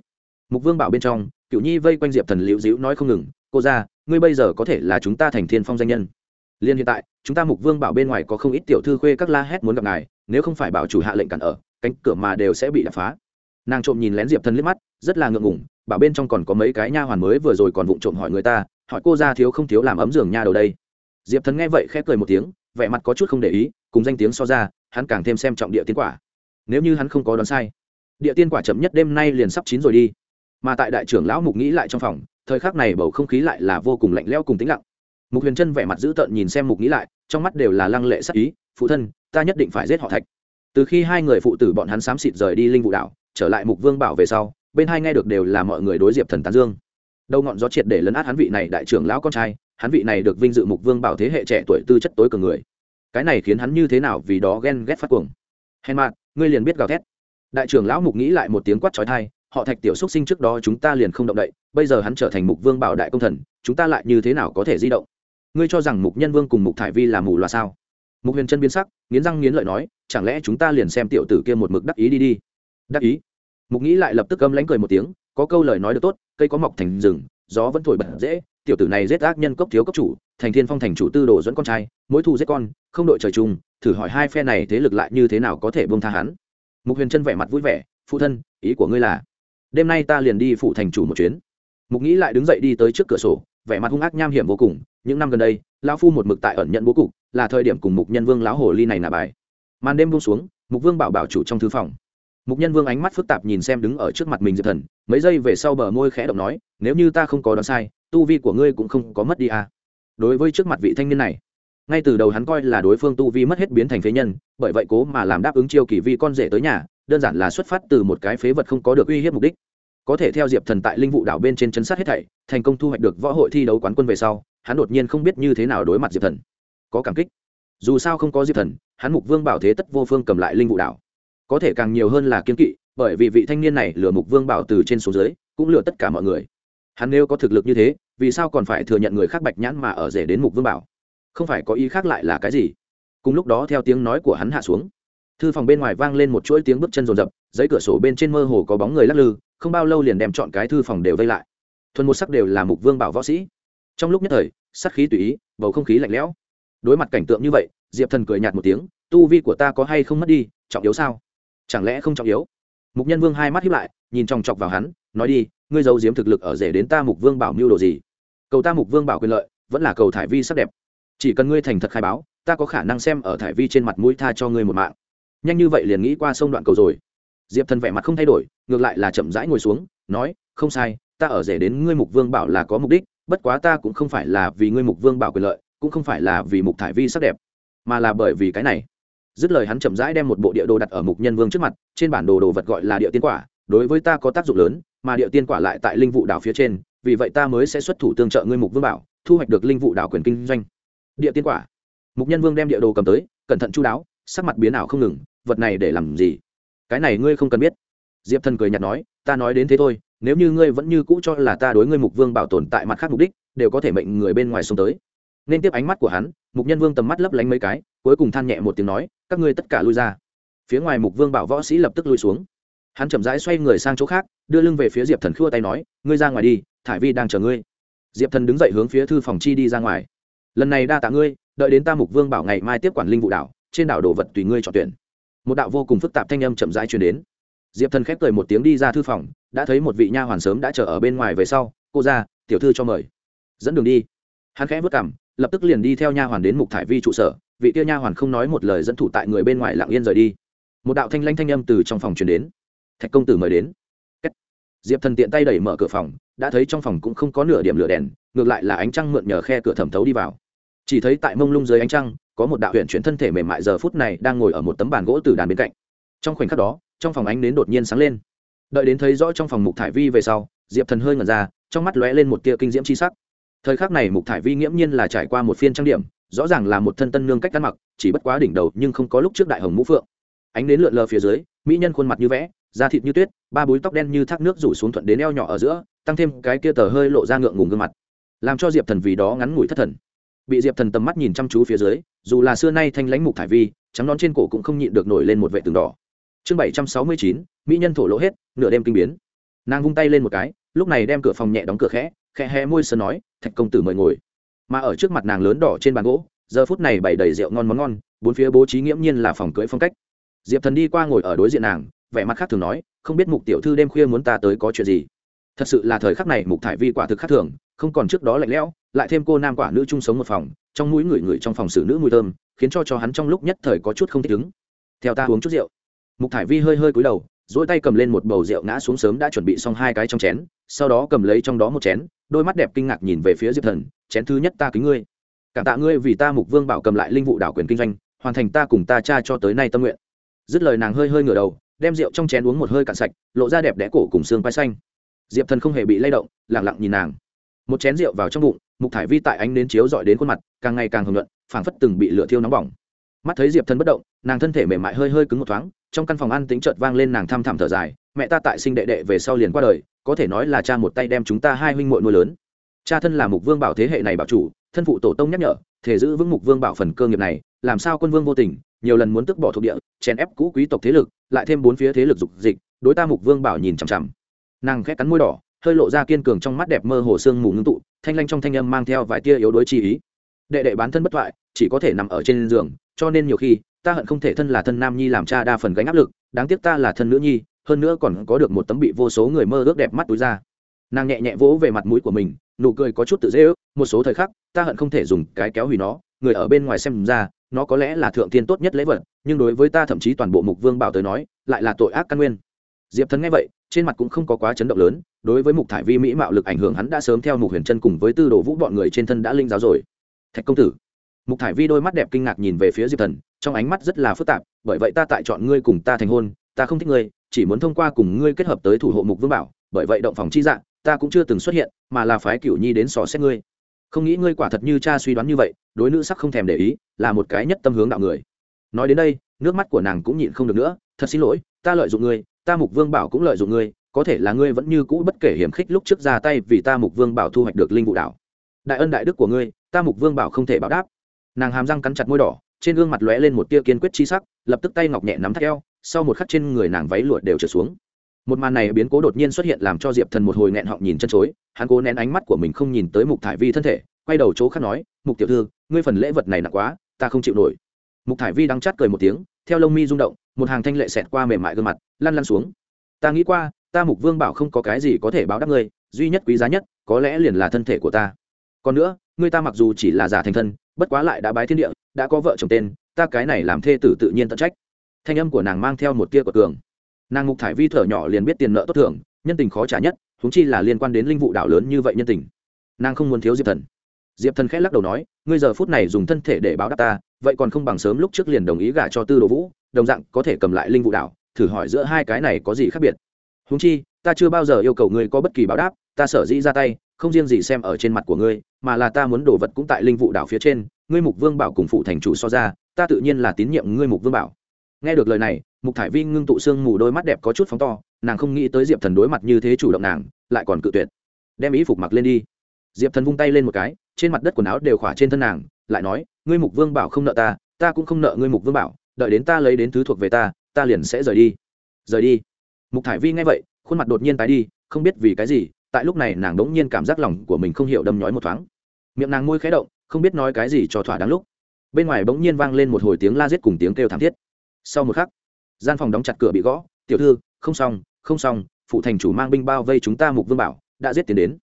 Mục vương bảo bên trong cựu nhi vây quanh diệp thần liễu dĩu nói không ngừng, cô ra ngươi bây giờ có thể là chúng ta thành thiên phong danh nhân. Liên hiện tại, chúng ta mục vương bảo bên ngoài có không ít tiểu thư khuê các la hét muốn gặp ngài, nếu không phải bảo chủ hạ lệnh cản ở, cánh cửa mà đều sẽ bị đập phá. Nàng trộm nhìn lén diệp thần liếc mắt, rất là ngượng ngủng bảo bên trong còn có mấy cái nha hoàn mới vừa rồi còn vụng trộm hỏi người ta, hỏi cô ra thiếu không thiếu làm ấm giường nha đầu đây? Diệp thần nghe vậy khép cười một tiếng vẻ mặt có chút không để ý, cùng danh tiếng so ra, hắn càng thêm xem trọng địa tiên quả. Nếu như hắn không có đoán sai, địa tiên quả chậm nhất đêm nay liền sắp chín rồi đi. Mà tại đại trưởng lão mục nghĩ lại trong phòng, thời khắc này bầu không khí lại là vô cùng lạnh lẽo cùng tĩnh lặng. Mục huyền chân vẻ mặt dữ tợn nhìn xem mục nghĩ lại, trong mắt đều là lăng lệ sắc ý, phụ thân, ta nhất định phải giết họ thạch. Từ khi hai người phụ tử bọn hắn xám xịt rời đi linh vụ đảo, trở lại mục vương bảo về sau, bên hai nghe được đều là mọi người đối diệp thần tán dương. Đầu ngọn gió triệt để lấn át hắn vị này đại trưởng lão con trai hắn vị này được vinh dự mục vương bảo thế hệ trẻ tuổi tư chất tối cường người. Cái này khiến hắn như thế nào vì đó ghen ghét phát cuồng. Hèn mạn ngươi liền biết gào thét. Đại trưởng lão mục nghĩ lại một tiếng quát trói thai họ thạch tiểu xúc sinh trước đó chúng ta liền không động đậy, bây giờ hắn trở thành mục vương bảo đại công thần, chúng ta lại như thế nào có thể di động? Ngươi cho rằng mục nhân vương cùng mục thải vi là mù loà sao? Mục huyền chân biến sắc, nghiến răng nghiến lợi nói, chẳng lẽ chúng ta liền xem tiểu tử kia một mực đắc ý đi đi? Đắc ý? Mục nghĩ lại lập tức câm lánh cười một tiếng, có câu lời nói được tốt, cây có mọc thành rừng, gió vẫn thổi bật dễ tiểu tử này giết ác nhân cốc thiếu cốc chủ, thành thiên phong thành chủ tư đồ dẫn con trai mỗi thu giết con, không đội trời chung, thử hỏi hai phe này thế lực lại như thế nào có thể buông tha hắn. Mục huyền chân vẻ mặt vui vẻ, phụ thân, ý của ngươi là, đêm nay ta liền đi phụ thành chủ một chuyến. Mục nghĩ lại đứng dậy đi tới trước cửa sổ, vẻ mặt hung ác nham hiểm vô cùng, những năm gần đây, lão phu một mực tại ẩn nhận bố cục, là thời điểm cùng mục nhân vương lão hồ ly này nà bài. Màn đêm buông xuống, mục vương bảo bảo chủ trong thư phòng. Mục nhân vương ánh mắt phức tạp nhìn xem đứng ở trước mặt mình diệp thần, mấy giây về sau bờ môi khẽ động nói, nếu như ta không có đoán sai tu vi của ngươi cũng không có mất đi à. đối với trước mặt vị thanh niên này, ngay từ đầu hắn coi là đối phương tu vi mất hết biến thành phế nhân, bởi vậy cố mà làm đáp ứng chiêu kỳ vi con rể tới nhà, đơn giản là xuất phát từ một cái phế vật không có được uy hiếp mục đích. Có thể theo diệp thần tại linh vụ đảo bên trên chấn sát hết thảy, thành công thu hoạch được võ hội thi đấu quán quân về sau, hắn đột nhiên không biết như thế nào đối mặt diệp thần. Có cảm kích. Dù sao không có diệp thần, hắn mục vương bảo thế tất vô phương cầm lại linh vụ đảo. Có thể càng nhiều hơn là kiên kỵ, bởi vì vị thanh niên này lừa mục vương bảo từ trên xuống dưới, cũng lừa tất cả mọi người hắn nếu có thực lực như thế, vì sao còn phải thừa nhận người khác bạch nhãn mà ở rể đến mục vương bảo? Không phải có ý khác lại là cái gì? Cùng lúc đó theo tiếng nói của hắn hạ xuống, thư phòng bên ngoài vang lên một chuỗi tiếng bước chân rồn rập, giấy cửa sổ bên trên mơ hồ có bóng người lắc lư, không bao lâu liền đem chọn cái thư phòng đều vây lại. Thuần một sắc đều là mục vương bảo võ sĩ. Trong lúc nhất thời, sắc khí tùy ý, bầu không khí lạnh lẽo. Đối mặt cảnh tượng như vậy, diệp thần cười nhạt một tiếng, tu vi của ta có hay không mất đi, trọng yếu sao? Chẳng lẽ không trọng yếu? Mục nhân vương hai mắt hiếp lại, nhìn chòng chọc vào hắn, nói đi ngươi giấu giếm thực lực ở rể đến ta mục vương bảo mưu đồ gì? Cầu ta mục vương bảo quyền lợi, vẫn là cầu thải vi sắc đẹp. Chỉ cần ngươi thành thật khai báo, ta có khả năng xem ở thải vi trên mặt mũi tha cho ngươi một mạng. Nhanh như vậy liền nghĩ qua sông đoạn cầu rồi. Diệp thần vẻ mặt không thay đổi, ngược lại là chậm rãi ngồi xuống, nói, không sai, ta ở rể đến ngươi mục vương bảo là có mục đích, bất quá ta cũng không phải là vì ngươi mục vương bảo quyền lợi, cũng không phải là vì mục thải vi sắc đẹp, mà là bởi vì cái này. Dứt lời hắn chậm rãi đem một bộ địa đồ đặt ở mục nhân vương trước mặt, trên bản đồ đồ vật gọi là địa tiên quả đối với ta có tác dụng lớn, mà địa tiên quả lại tại linh vụ đảo phía trên, vì vậy ta mới sẽ xuất thủ tương trợ ngươi mục vương bảo, thu hoạch được linh vụ đảo quyền kinh doanh. Địa tiên quả. Mục nhân vương đem địa đồ cầm tới, cẩn thận chú đáo, sắc mặt biến ảo không ngừng, vật này để làm gì? Cái này ngươi không cần biết. Diệp thần cười nhạt nói, ta nói đến thế thôi, nếu như ngươi vẫn như cũ cho là ta đối ngươi mục vương bảo tồn tại mặt khác mục đích, đều có thể mệnh người bên ngoài xuống tới. Nên tiếp ánh mắt của hắn, mục nhân vương tầm mắt lấp lánh mấy cái, cuối cùng than nhẹ một tiếng nói, các ngươi tất cả lui ra. Phía ngoài mục vương bảo võ sĩ lập tức lui xuống hắn chậm rãi xoay người sang chỗ khác, đưa lưng về phía diệp thần khua tay nói, ngươi ra ngoài đi, thải vi đang chờ ngươi. Diệp thần đứng dậy hướng phía thư phòng chi đi ra ngoài. Lần này đa tạ ngươi, đợi đến ta mục vương bảo ngày mai tiếp quản linh vụ đảo, trên đảo đồ vật tùy ngươi chọn tuyển. Một đạo vô cùng phức tạp thanh âm chậm rãi truyền đến. Diệp thần khép cười một tiếng đi ra thư phòng, đã thấy một vị nha hoàn sớm đã chờ ở bên ngoài về sau, cô ra, tiểu thư cho mời. Dẫn đường đi. Hắn khẽ vất cảm lập tức liền đi theo nha hoàn đến mục thải vi trụ sở, vị tiêu nha hoàn không nói một lời dẫn thủ tại người bên ngoài lặng yên rời đi. Một đạo thanh lanh thanh âm từ trong phòng truyền đến thạch công tử mời đến. Diệp thần tiện tay đẩy mở cửa phòng, đã thấy trong phòng cũng không có nửa điểm lửa đèn, ngược lại là ánh trăng mượn nhờ khe cửa thẩm thấu đi vào. Chỉ thấy tại mông lung dưới ánh trăng, có một đạo huyện chuyển thân thể mềm mại giờ phút này đang ngồi ở một tấm bàn gỗ từ đàn bên cạnh. Trong khoảnh khắc đó, trong phòng ánh đến đột nhiên sáng lên. Đợi đến thấy rõ trong phòng mục thải vi về sau, diệp thần hơi ngẩn ra, trong mắt lóe lên một tia kinh diễm c h i sắc. Thời khắc này mục thải vi nghiễm nhiên là trải qua một phiên trang điểm, rõ ràng là một thân tân nương cách ăn mặc, chỉ bất quá đỉnh đầu nhưng không có lúc trước đại hồng mũ phượng. Ánh đến lượn lờ phía dưới, mỹ nhân khuôn mặt như vẽ da thịt như tuyết, ba búi tóc đen như thác nước rủ xuống thuận đến eo nhỏ ở giữa, tăng thêm cái kia tờ hơi lộ ra ngượng ngùng gương mặt. Làm cho diệp thần vì đó ngắn ngủi thất thần. Bị diệp thần tầm mắt nhìn chăm chú phía dưới, dù là xưa nay thanh lãnh mục thải vi, trắng nón trên cổ cũng không nhịn được nổi lên một vệ tường đỏ. Chương bảy trăm sáu mươi chín, mỹ nhân thổ lỗ hết, nửa đêm kinh biến. Nàng vung tay lên một cái, lúc này đem cửa phòng nhẹ đóng cửa khẽ khẽ hé môi sơn nói, thạch công tử mời ngồi. Mà ở trước mặt nàng lớn đỏ trên bàn gỗ, giờ phút này bày đầy rượu ngon món ngon, bốn phía bố trí nghiễm nhiên là phòng cưới phong cách. Diệp thần đi qua ngồi ở đối diện nàng vẻ mặt khác thường nói, không biết mục tiểu thư đêm khuya muốn ta tới có chuyện gì. Thật sự là thời khắc này mục thải vi quả thực khác thường, không còn trước đó lạnh lẽo, lại thêm cô nam quả nữ chung sống một phòng, trong mũi người người trong phòng xử nữ mùi thơm, khiến cho cho hắn trong lúc nhất thời có chút không thích ứng. Theo ta uống chút rượu. Mục thải vi hơi hơi cúi đầu dỗi tay cầm lên một bầu rượu ngã xuống sớm đã chuẩn bị xong hai cái trong chén, sau đó cầm lấy trong đó một chén, đôi mắt đẹp kinh ngạc nhìn về phía diệp thần, chén thứ nhất ta kính ngươi. Cảm tạ ngươi vì ta mục vương bảo cầm lại linh vụ đảo quyền kinh doanh, hoàn thành ta cùng ta cha cho tới nay tâm nguyện. Dứt lời nàng hơi hơi ngửa đầu đem rượu trong chén uống một hơi cạn sạch, lộ ra đẹp đẽ cổ cùng xương quai xanh. Diệp thần không hề bị lay động lẳng lặng nhìn nàng. Một chén rượu vào trong bụng, mục thải vi tại ánh nến chiếu dọi đến khuôn mặt, càng ngày càng hưởng luận phảng phất từng bị lửa thiêu nóng bỏng. Mắt thấy diệp thần bất động, nàng thân thể mềm mại hơi hơi cứng một thoáng, trong căn phòng ăn tính chợt vang lên nàng thăm thẳm thở dài, mẹ ta tại sinh đệ đệ về sau liền qua đời, có thể nói là cha một tay đem chúng ta hai huynh muội nuôi lớn. Cha thân là mục vương bảo thế hệ này bảo chủ, thân phụ tổ tông nhắc nhở thể giữ vững mục vương bảo phần cơ nghiệp này, làm sao quân vương vô tình nhiều lần muốn tức bỏ thuộc địa, chèn ép cũ quý tộc thế lực, lại thêm bốn phía thế lực dục dịch, đối ta mục vương bảo nhìn chằm chằm. Nàng khét cắn môi đỏ, hơi lộ ra kiên cường trong mắt đẹp mơ hồ sương mù ngưng tụ, thanh lanh trong thanh âm mang theo vài tia yếu đuối chi ý. Đệ đệ bán thân bất thoại, chỉ có thể nằm ở trên giường, cho nên nhiều khi, ta hận không thể thân là thân nam nhi làm cha đa phần gánh áp lực, đáng tiếc ta là thân nữ nhi, hơn nữa còn có được một tấm bị vô số người mơ ước đẹp mắt túi ra. Nàng nhẹ nhẹ vỗ về mặt mũi của mình, nụ cười có chút tự dễ ước, một số thời khắc, ta hận không thể dùng cái kéo hủy nó, người ở bên ngoài xem ra nó có lẽ là thượng tiên tốt nhất lễ vật, nhưng đối với ta thậm chí toàn bộ mục vương bảo tới nói, lại là tội ác căn nguyên. Diệp thần nghe vậy, trên mặt cũng không có quá chấn động lớn, đối với mục thải vi mỹ mạo lực ảnh hưởng hắn đã sớm theo mục huyền chân cùng với tư đồ vũ bọn người trên thân đã linh giáo rồi. Thạch công tử. Mục thải vi đôi mắt đẹp kinh ngạc nhìn về phía diệp thần, trong ánh mắt rất là phức tạp, bởi vậy ta tại chọn ngươi cùng ta thành hôn, ta không thích ngươi, chỉ muốn thông qua cùng ngươi kết hợp tới thủ hộ mục vương bảo, bởi vậy động phòng chi dạng ta cũng chưa từng xuất hiện, mà là phái cửu nhi đến sò xét ngươi không nghĩ ngươi quả thật như cha suy đoán như vậy, đối nữ sắc không thèm để ý, là một cái nhất tâm hướng đạo người. Nói đến đây, nước mắt của nàng cũng nhịn không được nữa, thật xin lỗi, ta lợi dụng ngươi, ta mục vương bảo cũng lợi dụng ngươi, có thể là ngươi vẫn như cũ bất kể hiểm khích lúc trước ra tay vì ta mục vương bảo thu hoạch được linh vụ đảo đại ân đại đức của ngươi, ta mục vương bảo không thể báo đáp. Nàng hàm răng cắn chặt môi đỏ, trên gương mặt lóe lên một tia kiên quyết chi sắc, lập tức tay ngọc nhẹ nắm thắt eo, sau một khắc trên người nàng váy lụa đều trở xuống một màn này biến cố đột nhiên xuất hiện làm cho diệp thần một hồi nghẹn họng nhìn chân chối, hắn cố nén ánh mắt của mình không nhìn tới mục thải vi thân thể, quay đầu chỗ khác nói, mục tiểu thư, ngươi phần lễ vật này nặng quá, ta không chịu nổi. Mục thải vi đang chát cười một tiếng, theo lông mi rung động, một hàng thanh lệ xẹt qua mềm mại gương mặt, lăn lăn xuống. Ta nghĩ qua, ta mục vương bảo không có cái gì có thể báo đáp ngươi, duy nhất quý giá nhất, có lẽ liền là thân thể của ta. Còn nữa, ngươi ta mặc dù chỉ là giả thành thân, bất quá lại đã bái thiên địa, đã có vợ chồng tên, ta cái này làm thê tử tự nhiên tận trách. Thanh âm của nàng mang theo một tia của cường nàng mục thải vi thở nhỏ liền biết tiền nợ tốt thưởng, nhân tình khó trả nhất thúng chi là liên quan đến linh vụ đảo lớn như vậy nhân tình. Nàng không muốn thiếu diệp thần. Diệp thần khẽ lắc đầu nói, ngươi giờ phút này dùng thân thể để báo đáp ta, vậy còn không bằng sớm lúc trước liền đồng ý gả cho tư đồ vũ, đồng dạng có thể cầm lại linh vụ đảo, thử hỏi giữa hai cái này có gì khác biệt. Húng chi, ta chưa bao giờ yêu cầu ngươi có bất kỳ báo đáp, ta sở dĩ ra tay, không riêng gì xem ở trên mặt của ngươi, mà là ta muốn đồ vật cũng tại linh vụ đảo phía trên, ngươi mục vương bảo cùng phụ thành chủ so ra, ta tự nhiên là tín nhiệm ngươi mục vương bảo nghe được lời này, mục thải vi ngưng tụ xương mù đôi mắt đẹp có chút phóng to, nàng không nghĩ tới diệp thần đối mặt như thế chủ động nàng, lại còn cự tuyệt. Đem ý phục mặc lên đi. Diệp thần vung tay lên một cái, trên mặt đất quần áo đều khỏa trên thân nàng, lại nói, ngươi mục vương bảo không nợ ta ta cũng không nợ ngươi mục vương bảo, đợi đến ta lấy đến thứ thuộc về ta ta liền sẽ rời đi. Rời đi? Mục thải vi nghe vậy, khuôn mặt đột nhiên tái đi, không biết vì cái gì, tại lúc này nàng đ ỗ n g nhiên cảm giác lòng của mình không hiểu đâm nhói một thoáng. Miệng nàng môi khé động, không biết nói cái gì cho thỏa đáng lúc. Bên ngoài bỗng nhiên vang lên một hồi tiếng la giết cùng tiếng kêu thảm thiết sau một khắc, gian phòng đóng chặt cửa bị gõ, tiểu thư, không xong không xong, phụ thành chủ mang binh bao vây chúng ta mục vương bảo, đã giết tiền đến.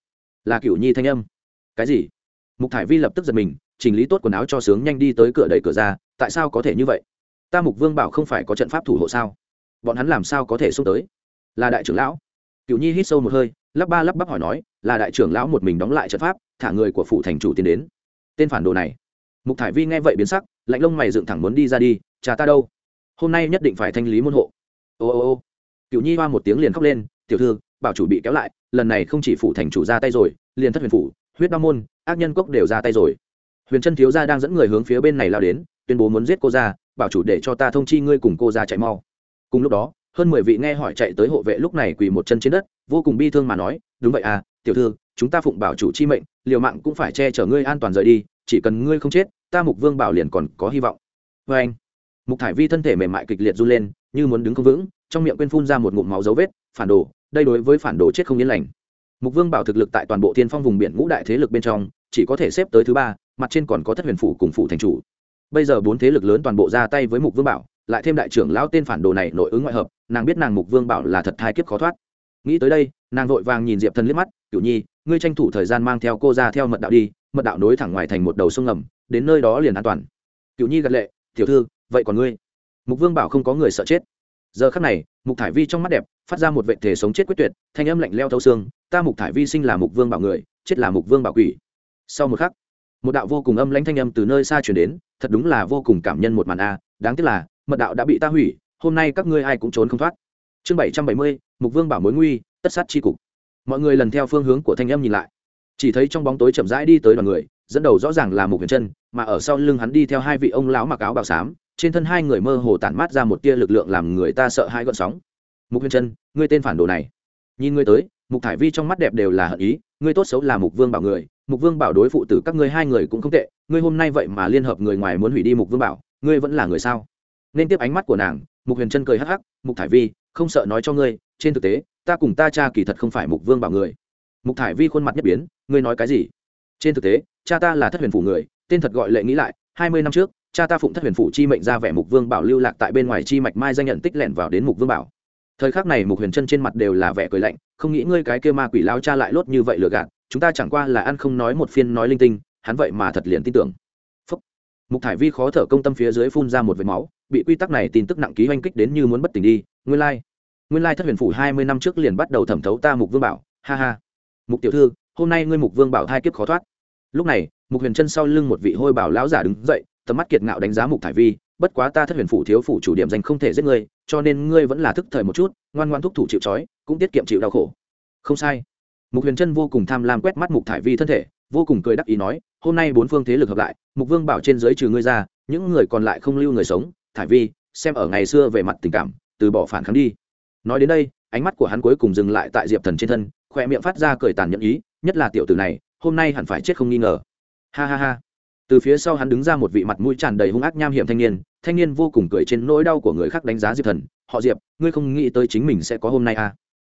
Là cửu nhi thanh âm. Cái gì? Mục thải vi lập tức giật mình, chỉnh lý tốt quần áo cho sướng nhanh đi tới cửa đẩy cửa ra, tại sao có thể như vậy? Ta mục vương bảo không phải có trận pháp thủ hộ sao? Bọn hắn làm sao có thể xông tới? Là đại trưởng lão. Cựu nhi hít sâu một hơi, lắp ba lắp bắp hỏi nói, là đại trưởng lão một mình đóng lại trận pháp, thả người của phụ thành chủ tiến đến. Tên phản đồ này. Mục thải vi nghe vậy biến sắc, lạnh lông mày dựng thẳng muốn đi ra đi, cha ta đâu? Hôm nay nhất định phải thanh lý môn hộ. Ô ô ô. Cựu nhi hoa một tiếng liền khóc lên, tiểu thư, bảo chủ bị kéo lại, lần này không chỉ phụ thành chủ ra tay rồi, liền thất huyền phủ, huyết ba môn, ác nhân cốc đều ra tay rồi. Huyền trân thiếu gia đang dẫn người hướng phía bên này lao đến, tuyên bố muốn giết cô ra bảo chủ để cho ta thông chi ngươi cùng cô ra chạy mau. Cùng lúc đó, hơn mười vị nghe hỏi chạy tới hộ vệ lúc này quỳ một chân trên đất, vô cùng bi thương mà nói, đúng vậy à tiểu thư, chúng ta phụng bảo chủ chi mệnh, liều mạng cũng phải che chở ngươi an toàn rời đi, chỉ cần ngươi không chết, ta mục vương bảo liền còn có hy vọng. Vê anh mục thải vi thân thể mềm mại kịch liệt run lên, như muốn đứng không vững, trong miệng quên phun ra một ngụm máu dấu vết, phản đồ, đây đối với phản đồ chết không yên lành. Mục vương bảo thực lực tại toàn bộ thiên phong vùng biển ngũ đại thế lực bên trong, chỉ có thể xếp tới thứ ba, mặt trên còn có thất huyền phủ cùng phủ thành chủ. Bây giờ bốn thế lực lớn toàn bộ ra tay với mục vương bảo, lại thêm đại trưởng lão tên phản đồ này nội ứng ngoại hợp, nàng biết nàng mục vương bảo là thật thai kiếp khó thoát. Nghĩ tới đây, nàng vội vàng nhìn diệp thần liếc mắt cựu nhi, ngươi tranh thủ thời gian mang theo cô ra theo mật đạo đi, mật đạo nối thẳng ngoài thành một đầu sông ngầm, đến nơi đó liền an toàn. Cựu nhi gật lệ, tiểu thư vậy còn ngươi? Mục vương bảo không có người sợ chết. Giờ khắc này, mục thải vi trong mắt đẹp, phát ra một vệ thể sống chết quyết tuyệt, thanh âm lạnh leo thâu xương, ta mục thải vi sinh là mục vương bảo người, chết là mục vương bảo quỷ. Sau một khắc, một đạo vô cùng âm lãnh thanh âm từ nơi xa chuyển đến, thật đúng là vô cùng cảm nhân một màn a, đáng tiếc là, mật đạo đã bị ta hủy, hôm nay các ngươi ai cũng trốn không thoát. Chương bảy trăm bảy mươi, mục vương bảo mối nguy, tất sát c cục. Mọi người lần theo phương hướng của thanh âm nhìn lại. Chỉ thấy trong bóng tối chậm rãi đi tới đoàn người, dẫn đầu rõ ràng là mục huyền chân mà ở sau lưng hắn đi theo hai vị ông lão mặc áo bào xám trên thân hai người mơ hồ tản mát ra một tia lực lượng làm người ta sợ hai gọn sóng. Mục huyền chân ngươi tên phản đồ này. Nhìn ngươi tới, mục thải vi trong mắt đẹp đều là hận ý, ngươi tốt xấu là mục vương bảo người, mục vương bảo đối phụ tử các ngươi hai người cũng không tệ, ngươi hôm nay vậy mà liên hợp người ngoài muốn hủy đi mục vương bảo, ngươi vẫn là người sao? Nên tiếp ánh mắt của nàng, mục huyền trân cười hắc hắc, mục thải vi, không sợ nói cho ngươi, trên thực tế, ta cùng ta cha kỳ thật không phải mục vương bảo người. Mục thải vi khuôn mặt nhất biến, ngươi nói cái gì? Trên thực tế, cha ta là thất huyền phủ người, tên thật gọi lệ nghĩ lại, hai mươi năm trước cha ta phụng thất huyền phủ chi mệnh ra vẻ mục vương bảo lưu lạc tại bên ngoài chi mạch mai danh nhận tích lẹn vào đến mục vương bảo. Thời khắc này mục huyền chân trên mặt đều là vẻ cười lạnh, không nghĩ ngươi cái kia ma quỷ lao cha lại lốt như vậy lừa gạt, chúng ta chẳng qua là ăn không nói một phiên nói linh tinh, hắn vậy mà thật liền tin tưởng. Phúc. mục thải vi khó thở công tâm phía dưới phun ra một vệt máu, bị quy tắc này tin tức nặng ký oanh kích đến như muốn bất tỉnh đi, nguyên lai nguyên lai thất huyền phủ hai mươi năm trước liền bắt đầu thẩm thấu ta mục vương bảo, ha ha. Mục tiểu thư, hôm nay ngươi mục vương bảo hai kiếp khó thoát. Lúc này, mục huyền chân sau lưng một vị hôi bảo lão giả đứng dậy tầm mắt kiệt ngạo đánh giá mục thải vi, bất quá ta thất huyền phủ thiếu phủ chủ điểm danh không thể giết ngươi, cho nên ngươi vẫn là thức thời một chút, ngoan ngoan thúc thủ chịu trói, cũng tiết kiệm chịu đau khổ. Không sai. Mục huyền chân vô cùng tham lam quét mắt mục thải vi thân thể, vô cùng cười đắc ý nói, hôm nay bốn phương thế lực hợp lại, mục vương bảo trên dưới trừ ngươi ra, những người còn lại không lưu người sống. Thải vi, xem ở ngày xưa về mặt tình cảm, từ bỏ phản kháng đi. Nói đến đây, ánh mắt của hắn cuối cùng dừng lại tại diệp thần trên thân, khoe miệng phát ra cười tàn nhẫn ý, nhất là tiểu tử này, hôm nay hẳn phải chết không nghi ngờ. Ha ha ha từ phía sau hắn đứng ra một vị mặt mũi tràn đầy hung ác nham hiểm thanh niên thanh niên vô cùng cười trên nỗi đau của người khác đánh giá diệp thần. Họ diệp, ngươi không nghĩ tới chính mình sẽ có hôm nay à?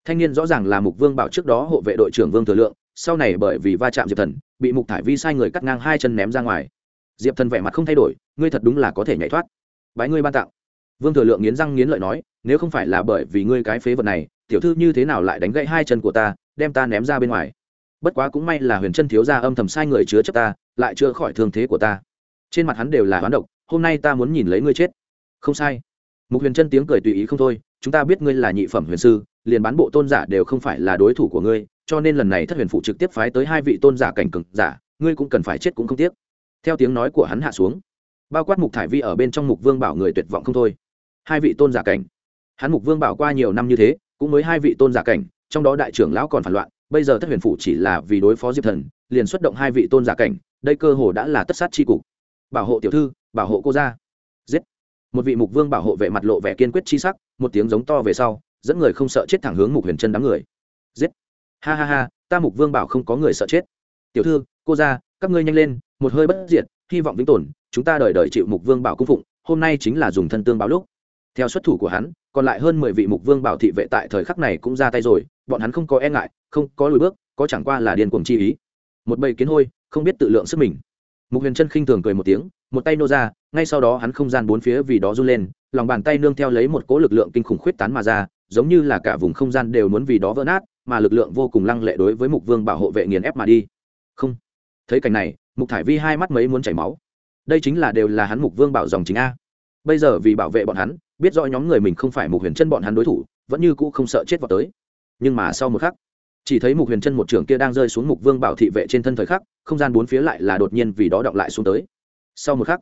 Thanh niên rõ ràng là mục vương bảo trước đó hộ vệ đội trưởng vương thừa lượng, sau này bởi vì va chạm diệp thần, bị mục thải vi sai người cắt ngang hai chân ném ra ngoài. Diệp thần vẻ mặt không thay đổi, ngươi thật đúng là có thể nhảy thoát. Bái ngươi ban tặng. Vương thừa lượng nghiến răng nghiến lợi nói, nếu không phải là bởi vì ngươi cái phế vật này, tiểu thư như thế nào lại đánh gãy hai chân của ta, đem ta ném ra bên ngoài. Bất quá cũng may là huyền chân thiếu gia âm thầm sai người chứa chấp ta lại chữa khỏi thương thế của ta. Trên mặt hắn đều là hoán độc, hôm nay ta muốn nhìn lấy ngươi chết. Không sai. Mục huyền chân tiếng cười tùy ý không thôi, chúng ta biết ngươi là nhị phẩm huyền sư, liền bán bộ tôn giả đều không phải là đối thủ của ngươi, cho nên lần này thất huyền phụ trực tiếp phái tới hai vị tôn giả cảnh cực giả, ngươi cũng cần phải chết cũng không tiếc. Theo tiếng nói của hắn hạ xuống, bao quát mục thải vi ở bên trong mục vương bảo người tuyệt vọng không thôi. Hai vị tôn giả cảnh. Hắn mục vương bảo qua nhiều năm như thế, cũng mới hai vị tôn giả cảnh, trong đó đại trưởng lão còn phản loạn, bây giờ thất huyền phụ chỉ là vì đối phó diệp thần, liền xuất động hai vị tôn giả cảnh đây cơ hồ đã là tất sát chi cục. Bảo hộ tiểu thư, bảo hộ cô gia. Giết. Một vị mục vương bảo hộ vệ mặt lộ vẻ kiên quyết chi sắc, một tiếng giống to về sau, dẫn người không sợ chết thẳng hướng mục huyền chân đám người. Giết. Ha ha ha, ta mục vương bảo không có người sợ chết. Tiểu thư, cô gia, các ngươi nhanh lên, một hơi bất diệt, hy vọng vĩnh tồn, chúng ta đợi đợi chịu mục vương bảo cung phụng, hôm nay chính là dùng thân tương báo lúc. Theo xuất thủ của hắn, còn lại hơn mười vị mục vương bảo thị vệ tại thời khắc này cũng ra tay rồi, bọn hắn không có e ngại, không có lùi bước, có chẳng qua là điên cuồng chi ý. Một bầy kiến hôi không biết tự lượng sức mình. Mục huyền chân khinh thường cười một tiếng, một tay nô ra, ngay sau đó hắn không gian bốn phía vì đó run lên, lòng bàn tay nương theo lấy một cỗ lực lượng kinh khủng khuyết tán mà ra, giống như là cả vùng không gian đều muốn vì đó vỡ nát, mà lực lượng vô cùng lăng lệ đối với mục vương bảo hộ vệ nghiền ép mà đi. Không. Thấy cảnh này, mục thải vi hai mắt mấy muốn chảy máu. Đây chính là đều là hắn mục vương bảo dòng chính a. Bây giờ vì bảo vệ bọn hắn, biết rõ nhóm người mình không phải mục huyền chân bọn hắn đối thủ, vẫn như cũ không sợ chết vào tới. Nhưng mà sau một khắc, chỉ thấy mục huyền chân một trường kia đang rơi xuống mục vương bảo thị vệ trên thân thời khắc không gian bốn phía lại là đột nhiên vì đó động lại xuống tới. Sau một khắc,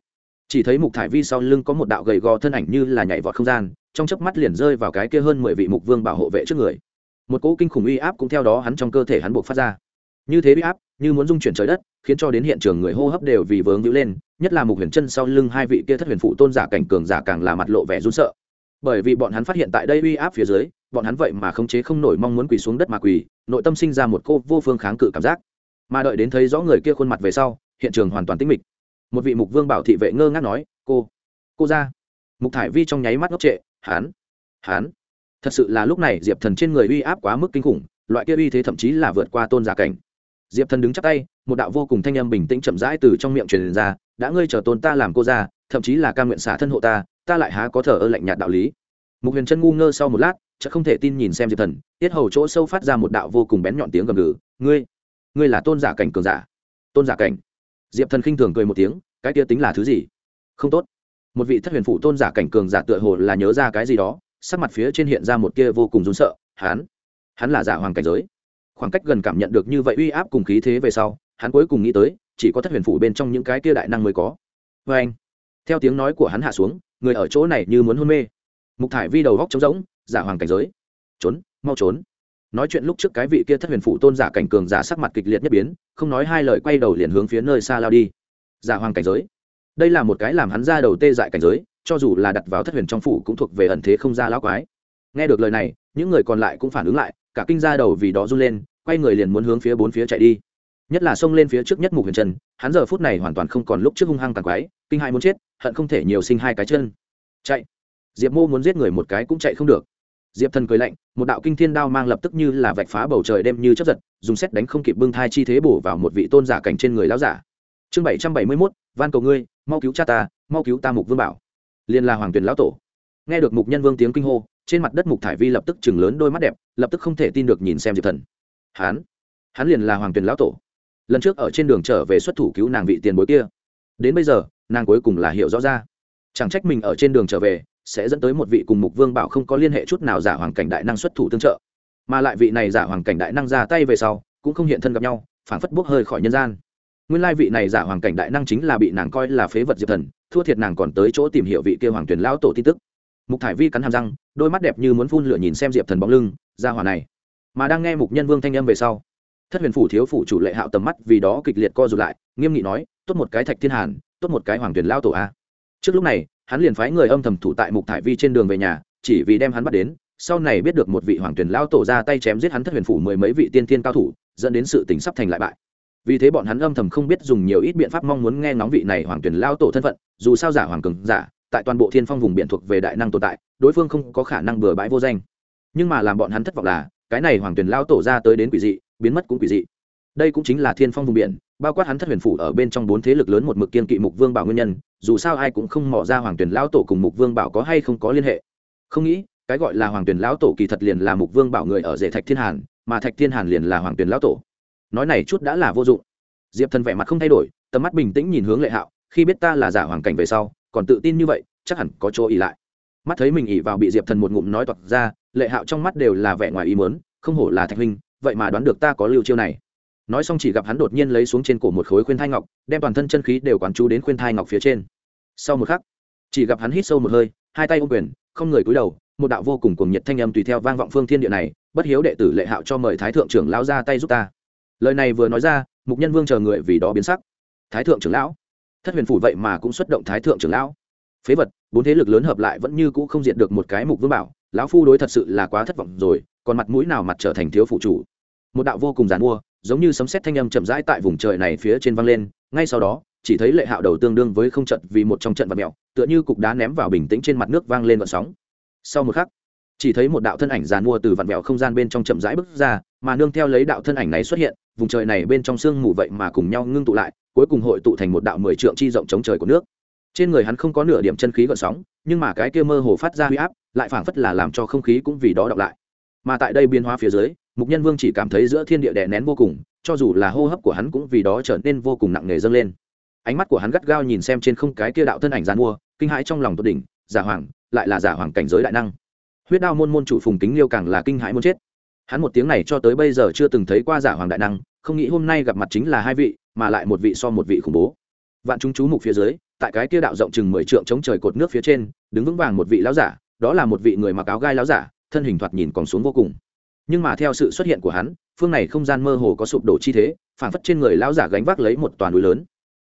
chỉ thấy mục thải vi sau lưng có một đạo gầy gò thân ảnh như là nhảy vọt không gian, trong chớp mắt liền rơi vào cái kia hơn mười vị mục vương bảo hộ vệ trước người. Một cỗ kinh khủng uy áp cũng theo đó hắn trong cơ thể hắn buộc phát ra. Như thế uy áp, như muốn dung chuyển trời đất, khiến cho đến hiện trường người hô hấp đều vì vướng víu lên, nhất là mục huyền chân sau lưng hai vị kia thất huyền phụ tôn giả cảnh cường giả càng là mặt lộ vẻ run sợ. Bởi vì bọn hắn phát hiện tại đây uy áp phía dưới, bọn hắn vậy mà khống chế không nổi mong muốn quỳ xuống đất mà quỳ, nội tâm sinh ra một cô vô phương kháng cự cảm giác mà đợi đến thấy rõ người kia khuôn mặt về sau, hiện trường hoàn toàn tĩnh mịch. Một vị mục vương bảo thị vệ ngơ ngác nói, cô cô ra. Mục thải vi trong nháy mắt ngốc trệ, hán hán. Thật sự là lúc này diệp thần trên người uy áp quá mức kinh khủng, loại kia uy thế thậm chí là vượt qua tôn giả cảnh. Diệp thần đứng chắc tay, một đạo vô cùng thanh âm bình tĩnh chậm rãi từ trong miệng truyền ra, đã ngươi chờ tôn ta làm cô ra, thậm chí là ca nguyện xả thân hộ ta ta lại há có thờ ơ lạnh nhạt đạo lý. Mục huyền chân ngu ngơ sau một lát chợ không thể tin nhìn xem diệp thần, tiết hầu chỗ sâu phát ra một đạo vô cùng bén nhọn tiếng gầm gừ, ngươi ngươi là tôn giả cảnh cường giả. Tôn giả cảnh. Diệp thần khinh thường cười một tiếng, cái kia tính là thứ gì? Không tốt. Một vị thất huyền phụ tôn giả cảnh cường giả tựa hồ là nhớ ra cái gì đó, sắc mặt phía trên hiện ra một kia vô cùng run sợ, hắn hắn là giả hoàng cảnh giới. Khoảng cách gần cảm nhận được như vậy uy áp cùng khí thế về sau, hắn cuối cùng nghĩ tới, chỉ có thất huyền phụ bên trong những cái kia đại năng mới có. Vê anh, theo tiếng nói của hắn hạ xuống, người ở chỗ này như muốn hôn mê. Mục thải vi đầu góc trống rỗng, giả hoàng cảnh giới. Trốn, mau trốn nói chuyện lúc trước cái vị kia thất huyền phủ tôn giả cảnh cường giả sắc mặt kịch liệt nhất biến, không nói hai lời quay đầu liền hướng phía nơi xa lao đi. Giả hoàng cảnh giới. Đây là một cái làm hắn ra đầu tê dại cảnh giới, cho dù là đặt vào thất huyền trong phủ cũng thuộc về ẩn thế không ra lão quái. Nghe được lời này, những người còn lại cũng phản ứng lại, cả kinh ra đầu vì đó run lên, quay người liền muốn hướng phía bốn phía chạy đi. Nhất là xông lên phía trước nhất mục huyền trần, hắn giờ phút này hoàn toàn không còn lúc trước hung hăng tàn quái, kinh hai muốn chết, hận không thể nhiều sinh hai cái chân. Chạy. Diệp mô muốn giết người một cái cũng chạy không được diệp thần cười lạnh, một đạo kinh thiên đao mang lập tức như là vạch phá bầu trời đêm như chấp giật, dùng xét đánh không kịp bưng thai chi thế bổ vào một vị tôn giả cảnh trên người lão giả. Chương bảy trăm bảy mươi mốt, van cầu ngươi, mau cứu cha ta, mau cứu ta mục vương bảo. Liên là hoàng tuyền lão tổ. Nghe được mục nhân vương tiếng kinh hô, trên mặt đất mục thải vi lập tức chừng lớn đôi mắt đẹp, lập tức không thể tin được nhìn xem diệp thần. Hán hắn liền là hoàng tuyền lão tổ. Lần trước ở trên đường trở về xuất thủ cứu nàng vị tiền bối kia. Đến bây giờ, nàng cuối cùng là hiểu rõ ra. Chẳng trách mình ở trên đường trở về sẽ dẫn tới một vị cùng mục vương bảo không có liên hệ chút nào giả hoàng cảnh đại năng xuất thủ tương trợ. Mà lại vị này giả hoàng cảnh đại năng ra tay về sau, cũng không hiện thân gặp nhau phản phất bốc hơi khỏi nhân gian. Nguyên lai vị này giả hoàng cảnh đại năng chính là bị nàng coi là phế vật diệp thần, thua thiệt nàng còn tới chỗ tìm hiểu vị kia hoàng tuyển lão tổ tin tức. Mục thải vi cắn hàm răng, đôi mắt đẹp như muốn phun lửa nhìn xem diệp thần bóng lưng, ra hòa này. Mà đang nghe mục nhân vương thanh âm về sau, thất huyền phủ thiếu phủ chủ lệ hạo tầm mắt vì đó kịch liệt co rụt lại, nghiêm nghị nói, tốt một cái thạch thiên hàn, tốt một cái hoàng tuyển lao tổ a. Trước lúc này hắn liền phái người âm thầm thủ tại mục thải vi trên đường về nhà, chỉ vì đem hắn bắt đến. Sau này biết được một vị hoàng tuyển lao tổ ra tay chém giết hắn thất huyền phủ mười mấy vị tiên thiên cao thủ, dẫn đến sự tính sắp thành lại bại. Vì thế bọn hắn âm thầm không biết dùng nhiều ít biện pháp mong muốn nghe ngóng vị này hoàng tuyển lao tổ thân phận, dù sao giả hoàng cường giả, tại toàn bộ thiên phong vùng biển thuộc về đại năng tồn tại, đối phương không có khả năng bừa bãi vô danh. Nhưng mà làm bọn hắn thất vọng là, cái này hoàng tuyển lao tổ ra tới đến quỷ dị, biến mất cũng quỷ dị. Đây cũng chính là thiên phong vùng biển bao quát hắn thất huyền phủ ở bên trong bốn thế lực lớn một mực kiên kỵ mục vương bảo nguyên nhân, dù sao ai cũng không mỏ ra hoàng tuyển lão tổ cùng mục vương bảo có hay không có liên hệ. Không nghĩ, cái gọi là hoàng tuyển lão tổ kỳ thật liền là mục vương bảo người ở rể thạch thiên hàn, mà thạch thiên hàn liền là hoàng tuyển lão tổ. Nói này chút đã là vô dụng. Diệp thần vẻ mặt không thay đổi, tầm mắt bình tĩnh nhìn hướng lệ hạo, khi biết ta là giả hoàng cảnh về sau, còn tự tin như vậy, chắc hẳn có chỗ ỉ lại. Mắt thấy mình ỉ vào bị diệp thần một ngụm nói toạc ra, lệ hạo trong mắt đều là vẻ ngoài ý mớn không hổ là thạch huynh, vậy mà đoán được ta có lưu chiêu này nói xong chỉ gặp hắn đột nhiên lấy xuống trên cổ một khối khuyên thai ngọc, đem toàn thân chân khí đều quán chú đến khuyên thai ngọc phía trên. Sau một khắc, chỉ gặp hắn hít sâu một hơi, hai tay ô quyền, không người cúi đầu, một đạo vô cùng cùng nhiệt thanh âm tùy theo vang vọng phương thiên địa này, bất hiếu đệ tử lệ hạo cho mời thái thượng trưởng lão ra tay giúp ta. Lời này vừa nói ra, mục nhân vương chờ người vì đó biến sắc. Thái thượng trưởng lão? Thất huyền phủ vậy mà cũng xuất động thái thượng trưởng lão. Phế vật, bốn thế lực lớn hợp lại vẫn như cũ không diệt được một cái mục vương bảo, lão phu đối thật sự là quá thất vọng rồi, còn mặt mũi nào mặt trở thành thiếu phụ chủ? Một đạo vô cùng giàn mua giống như sấm sét thanh âm chậm rãi tại vùng trời này phía trên vang lên, ngay sau đó, chỉ thấy lệ hạo đầu tương đương với không trận vì một trong trận vật mèo, tựa như cục đá ném vào bình tĩnh trên mặt nước vang lên vận sóng. Sau một khắc, chỉ thấy một đạo thân ảnh giàn mua từ vặn vẹo không gian bên trong chậm rãi bước ra, mà nương theo lấy đạo thân ảnh này xuất hiện, vùng trời này bên trong sương mù vậy mà cùng nhau ngưng tụ lại, cuối cùng hội tụ thành một đạo mười trượng chi rộng chống trời của nước. Trên người hắn không có nửa điểm chân khí gợn sóng, nhưng mà cái kia mơ hồ phát ra huy áp, lại phảng phất là làm cho không khí cũng vì đó đọc lại. Mà tại đây biến hóa phía dưới mục nhân vương chỉ cảm thấy giữa thiên địa đè nén vô cùng, cho dù là hô hấp của hắn cũng vì đó trở nên vô cùng nặng nề dâng lên. Ánh mắt của hắn gắt gao nhìn xem trên không cái kia đạo thân ảnh gian mua kinh hãi trong lòng tột đỉnh, giả hoàng, lại là giả hoàng cảnh giới đại năng. Huyết đao môn môn chủ phùng kính liêu càng là kinh hãi muốn chết. Hắn một tiếng này cho tới bây giờ chưa từng thấy qua giả hoàng đại năng, không nghĩ hôm nay gặp mặt chính là hai vị, mà lại một vị so một vị khủng bố. Vạn chúng chú mục phía dưới, tại cái kia đạo rộng chừng mười trượng chống trời cột nước phía trên, đứng vững vàng một vị lão giả, đó là một vị người mặc áo gai lão giả, thân hình thoạt nhìn còn xuống vô cùng nhưng mà theo sự xuất hiện của hắn, phương này không gian mơ hồ có sụp đổ chi thế phản phất trên người lão giả gánh vác lấy một toàn núi lớn.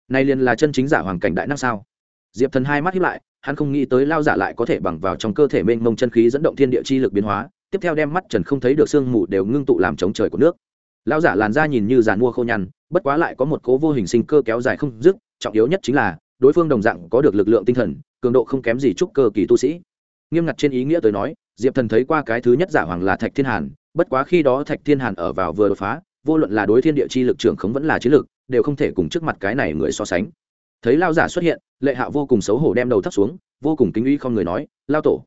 Này liền là chân chính giả hoàng cảnh đại năng sao? Diệp thần hai mắt hiếp lại, hắn không nghĩ tới lao giả lại có thể bằng vào trong cơ thể mênh mông chân khí dẫn động thiên địa chi lực biến hóa, tiếp theo đem mắt trần không thấy được sương mù đều ngưng tụ làm chống trời của nước. Lao giả làn da nhìn như giàn mua khô nhăn, bất quá lại có một cố vô hình sinh cơ kéo dài không dứt, trọng yếu nhất chính là, đối phương đồng dạng có được lực lượng tinh thần, cường độ không kém gì trúc cơ kỳ tu sĩ. Nghiêm ngặt trên ý nghĩa tới nói, diệp thần thấy qua cái thứ nhất giả hoàng là thạch thiên hàn bất quá khi đó thạch thiên hàn ở vào vừa đột phá, vô luận là đối thiên địa chi lực trưởng khống vẫn là chiến lực, đều không thể cùng trước mặt cái này người so sánh. Thấy lao giả xuất hiện, lệ hạ vô cùng xấu hổ đem đầu thấp xuống, vô cùng kính uy không người nói, lao tổ,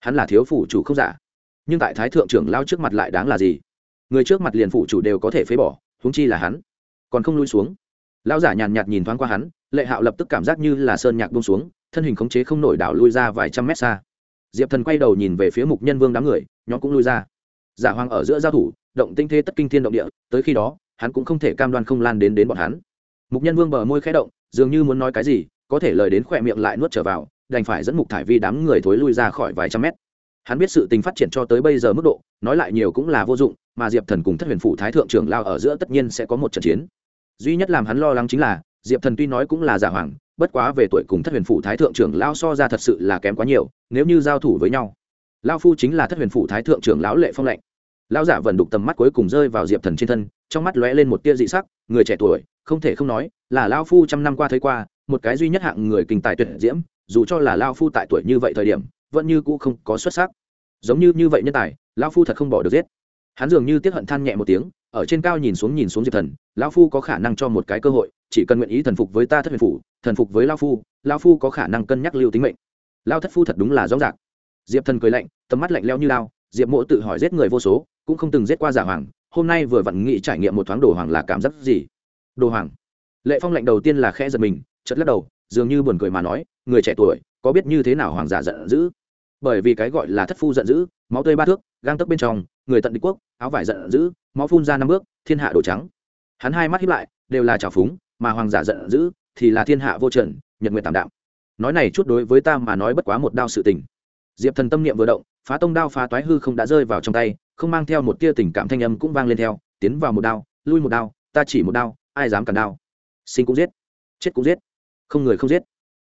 hắn là thiếu phủ chủ không giả. Nhưng tại thái thượng trưởng lao trước mặt lại đáng là gì? Người trước mặt liền phủ chủ đều có thể phế bỏ, huống chi là hắn. Còn không lui xuống. Lao giả nhàn nhạt nhìn thoáng qua hắn, lệ hạo lập tức cảm giác như là sơn nhạc bông xuống, thân hình khống chế không nổi đảo lui ra vài trăm mét xa. Diệp thần quay đầu nhìn về phía mục nhân vương đám người, nhóm cũng lui ra giả hoàng ở giữa giao thủ, động tinh thế tất kinh thiên động địa, tới khi đó, hắn cũng không thể cam đoan không lan đến đến bọn hắn. Mục nhân vương bờ môi khẽ động, dường như muốn nói cái gì, có thể lời đến khỏe miệng lại nuốt trở vào, đành phải dẫn mục thải vi đám người thối lui ra khỏi vài trăm mét. Hắn biết sự tình phát triển cho tới bây giờ mức độ, nói lại nhiều cũng là vô dụng, mà diệp thần cùng thất huyền phủ thái thượng trưởng lao ở giữa tất nhiên sẽ có một trận chiến. Duy nhất làm hắn lo lắng chính là, diệp thần tuy nói cũng là giả hoàng bất quá về tuổi cùng thất huyền phủ thái thượng trưởng lao so ra thật sự là kém quá nhiều, nếu như giao thủ với nhau lao phu chính là thất huyền phủ thái thượng trưởng lão lệ phong lệnh. Lão giả vần đục tầm mắt cuối cùng rơi vào diệp thần trên thân, trong mắt lóe lên một tia dị sắc, người trẻ tuổi, không thể không nói, là lao phu trăm năm qua thấy qua, một cái duy nhất hạng người kinh tài tuyệt diễm, dù cho là lao phu tại tuổi như vậy thời điểm, vẫn như cũ không có xuất sắc. Giống như như vậy nhân tài lao phu thật không bỏ được giết. Hắn dường như tiếc hận than nhẹ một tiếng, ở trên cao nhìn xuống nhìn xuống diệp thần lao phu có khả năng cho một cái cơ hội, chỉ cần nguyện ý thần phục với ta thất huyền phủ, thần phục với lao phu lao phu có khả năng cân nhắc lưu tính mệnh. Lao thất phu thật đúng là rõ rạc diệp thần cười lạnh, tầm mắt lạnh leo như lao, diệp mộ tự hỏi giết người vô số, cũng không từng giết qua giả hoàng, hôm nay vừa vặn nghị trải nghiệm một thoáng đồ hoàng là cảm giác gì? Đồ hoàng. Lệ phong lệnh đầu tiên là khẽ giật mình chật lắc đầu, dường như buồn cười mà nói, người trẻ tuổi, có biết như thế nào hoàng giả giận dữ? Bởi vì cái gọi là thất phu giận dữ, máu tươi ba thước, gang tấc bên trong, người tận địch quốc, áo vải giận dữ, máu phun ra năm bước, thiên hạ đổ trắng. Hắn hai mắt hiếp lại, đều là trào phúng, mà hoàng giả giận dữ thì là thiên hạ vô trần, nhật nguyện tạm đạm. Nói này chút đối với ta mà nói bất quá một đao sự tình diệp thần tâm niệm vừa động, phá tông đao phá toái hư không đã rơi vào trong tay, không mang theo một tia tình cảm thanh âm cũng vang lên theo, tiến vào một đao, lui một đao, ta chỉ một đao, ai dám cản đao? Sinh cũng giết, chết cũng giết, không người không giết.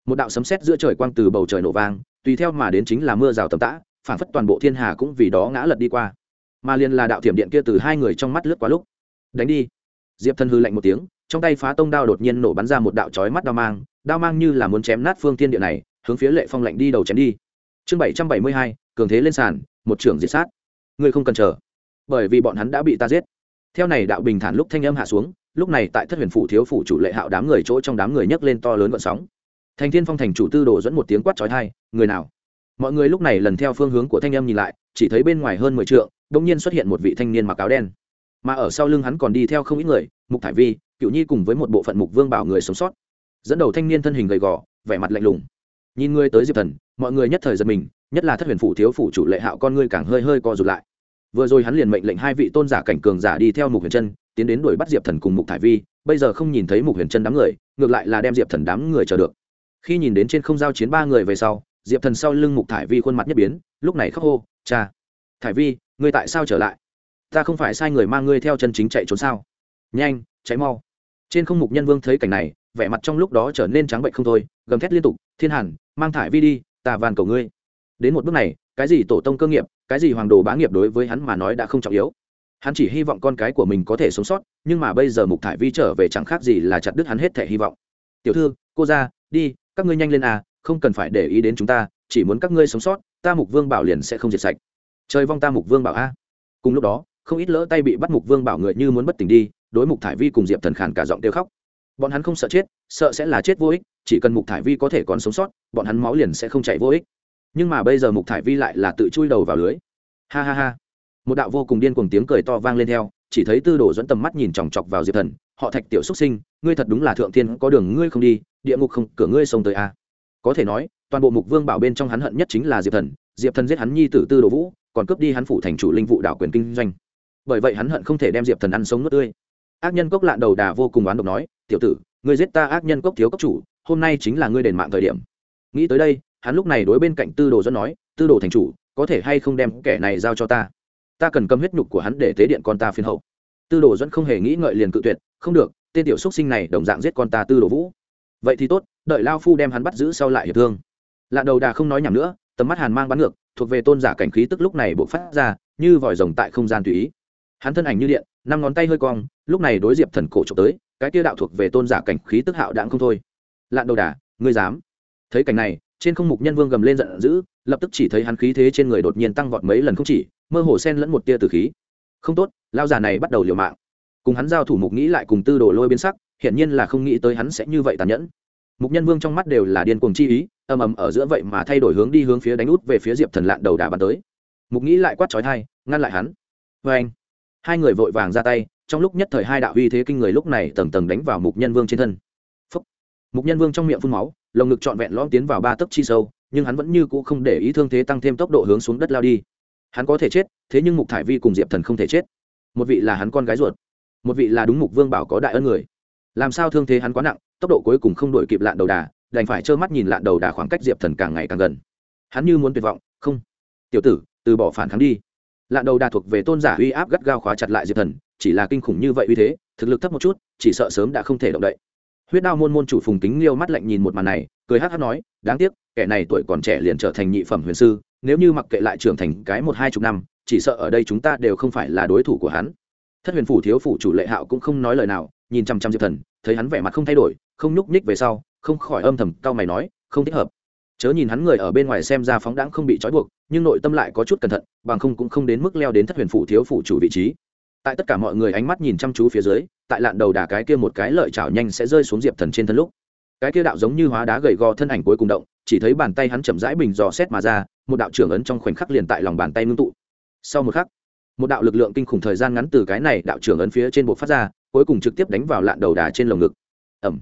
Một đạo sấm sét giữa trời quang từ bầu trời nổ vang, tùy theo mà đến chính là mưa rào tầm tã, phản phất toàn bộ thiên hà cũng vì đó ngã lật đi qua. Mà liền là đạo thiểm điện kia từ hai người trong mắt lướt qua lúc. Đánh đi. Diệp Thần hư lạnh một tiếng, trong tay phá tông đao đột nhiên nổ bắn ra một đạo chói mắt đao mang đao mang như là muốn chém nát phương thiên địa này, hướng phía lệ phong lạnh đi đầu chém đi chương bảy trăm bảy mươi hai, cường thế lên sàn, một trưởng diệt sát. Ngươi không cần chờ, bởi vì bọn hắn đã bị ta giết. Theo này đạo bình thản lúc thanh âm hạ xuống, lúc này tại thất huyền phủ thiếu phủ chủ lệ hạo đám người chỗ trong đám người nhấc lên to lớn vận sóng. Thành thiên phong thành chủ tư đồ dẫn một tiếng quát trói thai người nào? Mọi người lúc này lần theo phương hướng của thanh âm nhìn lại, chỉ thấy bên ngoài hơn mười trượng đ ỗ n g nhiên xuất hiện một vị thanh niên mặc áo đen. Mà ở sau lưng hắn còn đi theo không ít người, mục thải vi, cựu nhi cùng với một bộ phận mục vương bảo người sống sót. Dẫn đầu thanh niên thân hình gầy gò, vẻ mặt lạnh lùng nhìn người tới diệp thần, mọi người nhất thời giật mình, nhất là thất huyền phủ thiếu phủ chủ lệ hạo con ngươi càng hơi hơi co rụt lại. Vừa rồi hắn liền mệnh lệnh hai vị tôn giả cảnh cường giả đi theo mục huyền chân tiến đến đuổi bắt diệp thần cùng mục thải vi, bây giờ không nhìn thấy mục huyền chân đám người, ngược lại là đem diệp thần đám người chờ được. Khi nhìn đến trên không giao chiến ba người về sau, diệp thần sau lưng mục thải vi khuôn mặt nhất biến, lúc này khóc hô, cha! Thải vi, ngươi tại sao trở lại? Ta không phải sai người mang ngươi theo chân chính chạy trốn sao? Nhanh cháy mau. Trên không mục nhân vương thấy cảnh này, vẻ mặt trong lúc đó trở nên trắng bệnh không thôi, gầm thét liên tục, thiên hàn mang thải vi đi, ta van cầu ngươi. Đến một bước này, cái gì tổ tông cơ nghiệp, cái gì hoàng đồ bá nghiệp đối với hắn mà nói đã không trọng yếu. Hắn chỉ hy vọng con cái của mình có thể sống sót, nhưng mà bây giờ mục thải vi trở về chẳng khác gì là chặt đứt hắn hết thể hy vọng. Tiểu thư, cô ra, đi, các ngươi nhanh lên à không cần phải để ý đến chúng ta, chỉ muốn các ngươi sống sót, ta mục vương bảo liền sẽ không diệt sạch. Chơi vong ta mục vương bảo a. Cùng lúc đó, không ít lỡ tay bị bắt mục vương bảo người như muốn bất tỉnh đi, đối mục thải vi cùng diệp thần khản cả giọng kêu khóc. Bọn hắn không sợ chết, sợ sẽ là chết vô ích chỉ cần mục thải vi có thể còn sống sót, bọn hắn máu liền sẽ không chạy vô ích. Nhưng mà bây giờ mục thải vi lại là tự chui đầu vào lưới. Ha ha ha. Một đạo vô cùng điên cuồng tiếng cười to vang lên theo, chỉ thấy tư đồ dẫn tầm mắt nhìn chòng chọc vào diệp thần, họ thạch tiểu xuất sinh, ngươi thật đúng là thượng thiên, có đường ngươi không đi, địa ngục không, cửa ngươi xông tới a. Có thể nói, toàn bộ mục vương bảo bên trong hắn hận nhất chính là diệp thần diệp thần giết hắn nhi tử tư đồ vũ, còn cướp đi hắn phủ thành chủ linh vụ đảo quyền kinh doanh. Bởi vậy hắn hận không thể đem diệp thần ăn sống nước tươi. Ác nhân cốc lạn đầu đà vô cùng oán độc nói, tiểu tử, ngươi giết ta ác nhân cốc thiếu cốc chủ hôm nay chính là ngươi đền mạng thời điểm. Nghĩ tới đây, hắn lúc này đối bên cạnh tư đồ dẫn nói, tư đồ thành chủ, có thể hay không đem kẻ này giao cho ta? Ta cần cầm huyết nhục của hắn để tế điện con ta phiên hậu. Tư đồ dẫn không hề nghĩ ngợi liền cự tuyệt, không được, tên tiểu xúc sinh này đồng dạng giết con ta tư đồ vũ. Vậy thì tốt, đợi lao phu đem hắn bắt giữ sau lại hiệp thương. Lạ đầu đà không nói nhầm nữa, tầm mắt hàn mang bắn ngược, thuộc về tôn giả cảnh khí tức lúc này buộc phát ra, như vòi rồng tại không gian tùy ý. Hắn thân ảnh như điện, năm ngón tay hơi cong, lúc này đối diệp thần cổ trộm tới, cái kia đạo thuộc về tôn giả cảnh khí tức hạo đạn không thôi lạn đầu đà, ngươi dám. Thấy cảnh này, trên không mục nhân vương gầm lên giận dữ, lập tức chỉ thấy hắn khí thế trên người đột nhiên tăng vọt mấy lần không chỉ, mơ hồ sen lẫn một tia từ khí. Không tốt lao già này bắt đầu liều mạng. Cùng hắn giao thủ mục nghĩ lại cùng tư đồ lôi biến sắc, hiển nhiên là không nghĩ tới hắn sẽ như vậy tàn nhẫn. Mục nhân vương trong mắt đều là điên cuồng chi ý, ầm ầm ở giữa vậy mà thay đổi hướng đi hướng phía đánh út về phía diệp thần lạn đầu đà bắn tới. Mục nghĩ lại quát trói thai ngăn lại hắn. Vê anh, hai người vội vàng ra tay, trong lúc nhất thời hai đạo uy thế kinh người lúc này tầng tầng đánh vào mục nhân vương trên thân mục nhân vương trong miệng phun máu, lồng ngực trọn vẹn lõm tiến vào ba tấc chi sâu, nhưng hắn vẫn như cũ không để ý thương thế tăng thêm tốc độ hướng xuống đất lao đi. Hắn có thể chết, thế nhưng mục thải vi cùng diệp thần không thể chết. Một vị là hắn con gái ruột, một vị là đúng mục vương bảo có đại ân người. Làm sao thương thế hắn quá nặng, tốc độ cuối cùng không đổi kịp lạn đầu đà, đành phải trơ mắt nhìn lạn đầu đà khoảng cách diệp thần càng ngày càng gần. Hắn như muốn tuyệt vọng, không, tiểu tử, từ bỏ phản kháng đi. Lạn đầu đà thuộc về tôn giả uy áp gắt gao khóa chặt lại diệp thần, chỉ là kinh khủng như vậy uy thế, thực lực thấp một chút, chỉ sợ sớm đã không thể động đậy huyết đao môn môn chủ phùng kính liêu mắt lạnh nhìn một màn này, cười hát hát nói, đáng tiếc, kẻ này tuổi còn trẻ liền trở thành nhị phẩm huyền sư, nếu như mặc kệ lại trưởng thành cái một hai chục năm, chỉ sợ ở đây chúng ta đều không phải là đối thủ của hắn. Thất huyền phủ thiếu phủ chủ lệ hạo cũng không nói lời nào, nhìn chăm chăm diệp thần, thấy hắn vẻ mặt không thay đổi, không nhúc nhích về sau, không khỏi âm thầm cao mày nói, không thích hợp. Chớ nhìn hắn người ở bên ngoài xem ra phóng đãng không bị trói buộc, nhưng nội tâm lại có chút cẩn thận, bằng không cũng không đến mức leo đến thất huyền phủ thiếu phủ chủ vị trí tại tất cả mọi người ánh mắt nhìn chăm chú phía dưới, tại lạn đầu đà cái kia một cái lợi chảo nhanh sẽ rơi xuống diệp thần trên thân lúc. Cái kia đạo giống như hóa đá gầy gò thân ảnh cuối cùng động, chỉ thấy bàn tay hắn chậm rãi bình dò xét mà ra, một đạo trưởng ấn trong khoảnh khắc liền tại lòng bàn tay ngưng tụ. Sau một khắc, một đạo lực lượng kinh khủng thời gian ngắn từ cái này đạo trưởng ấn phía trên bộ phát ra, cuối cùng trực tiếp đánh vào lạn đầu đà trên lồng ngực. Ẩm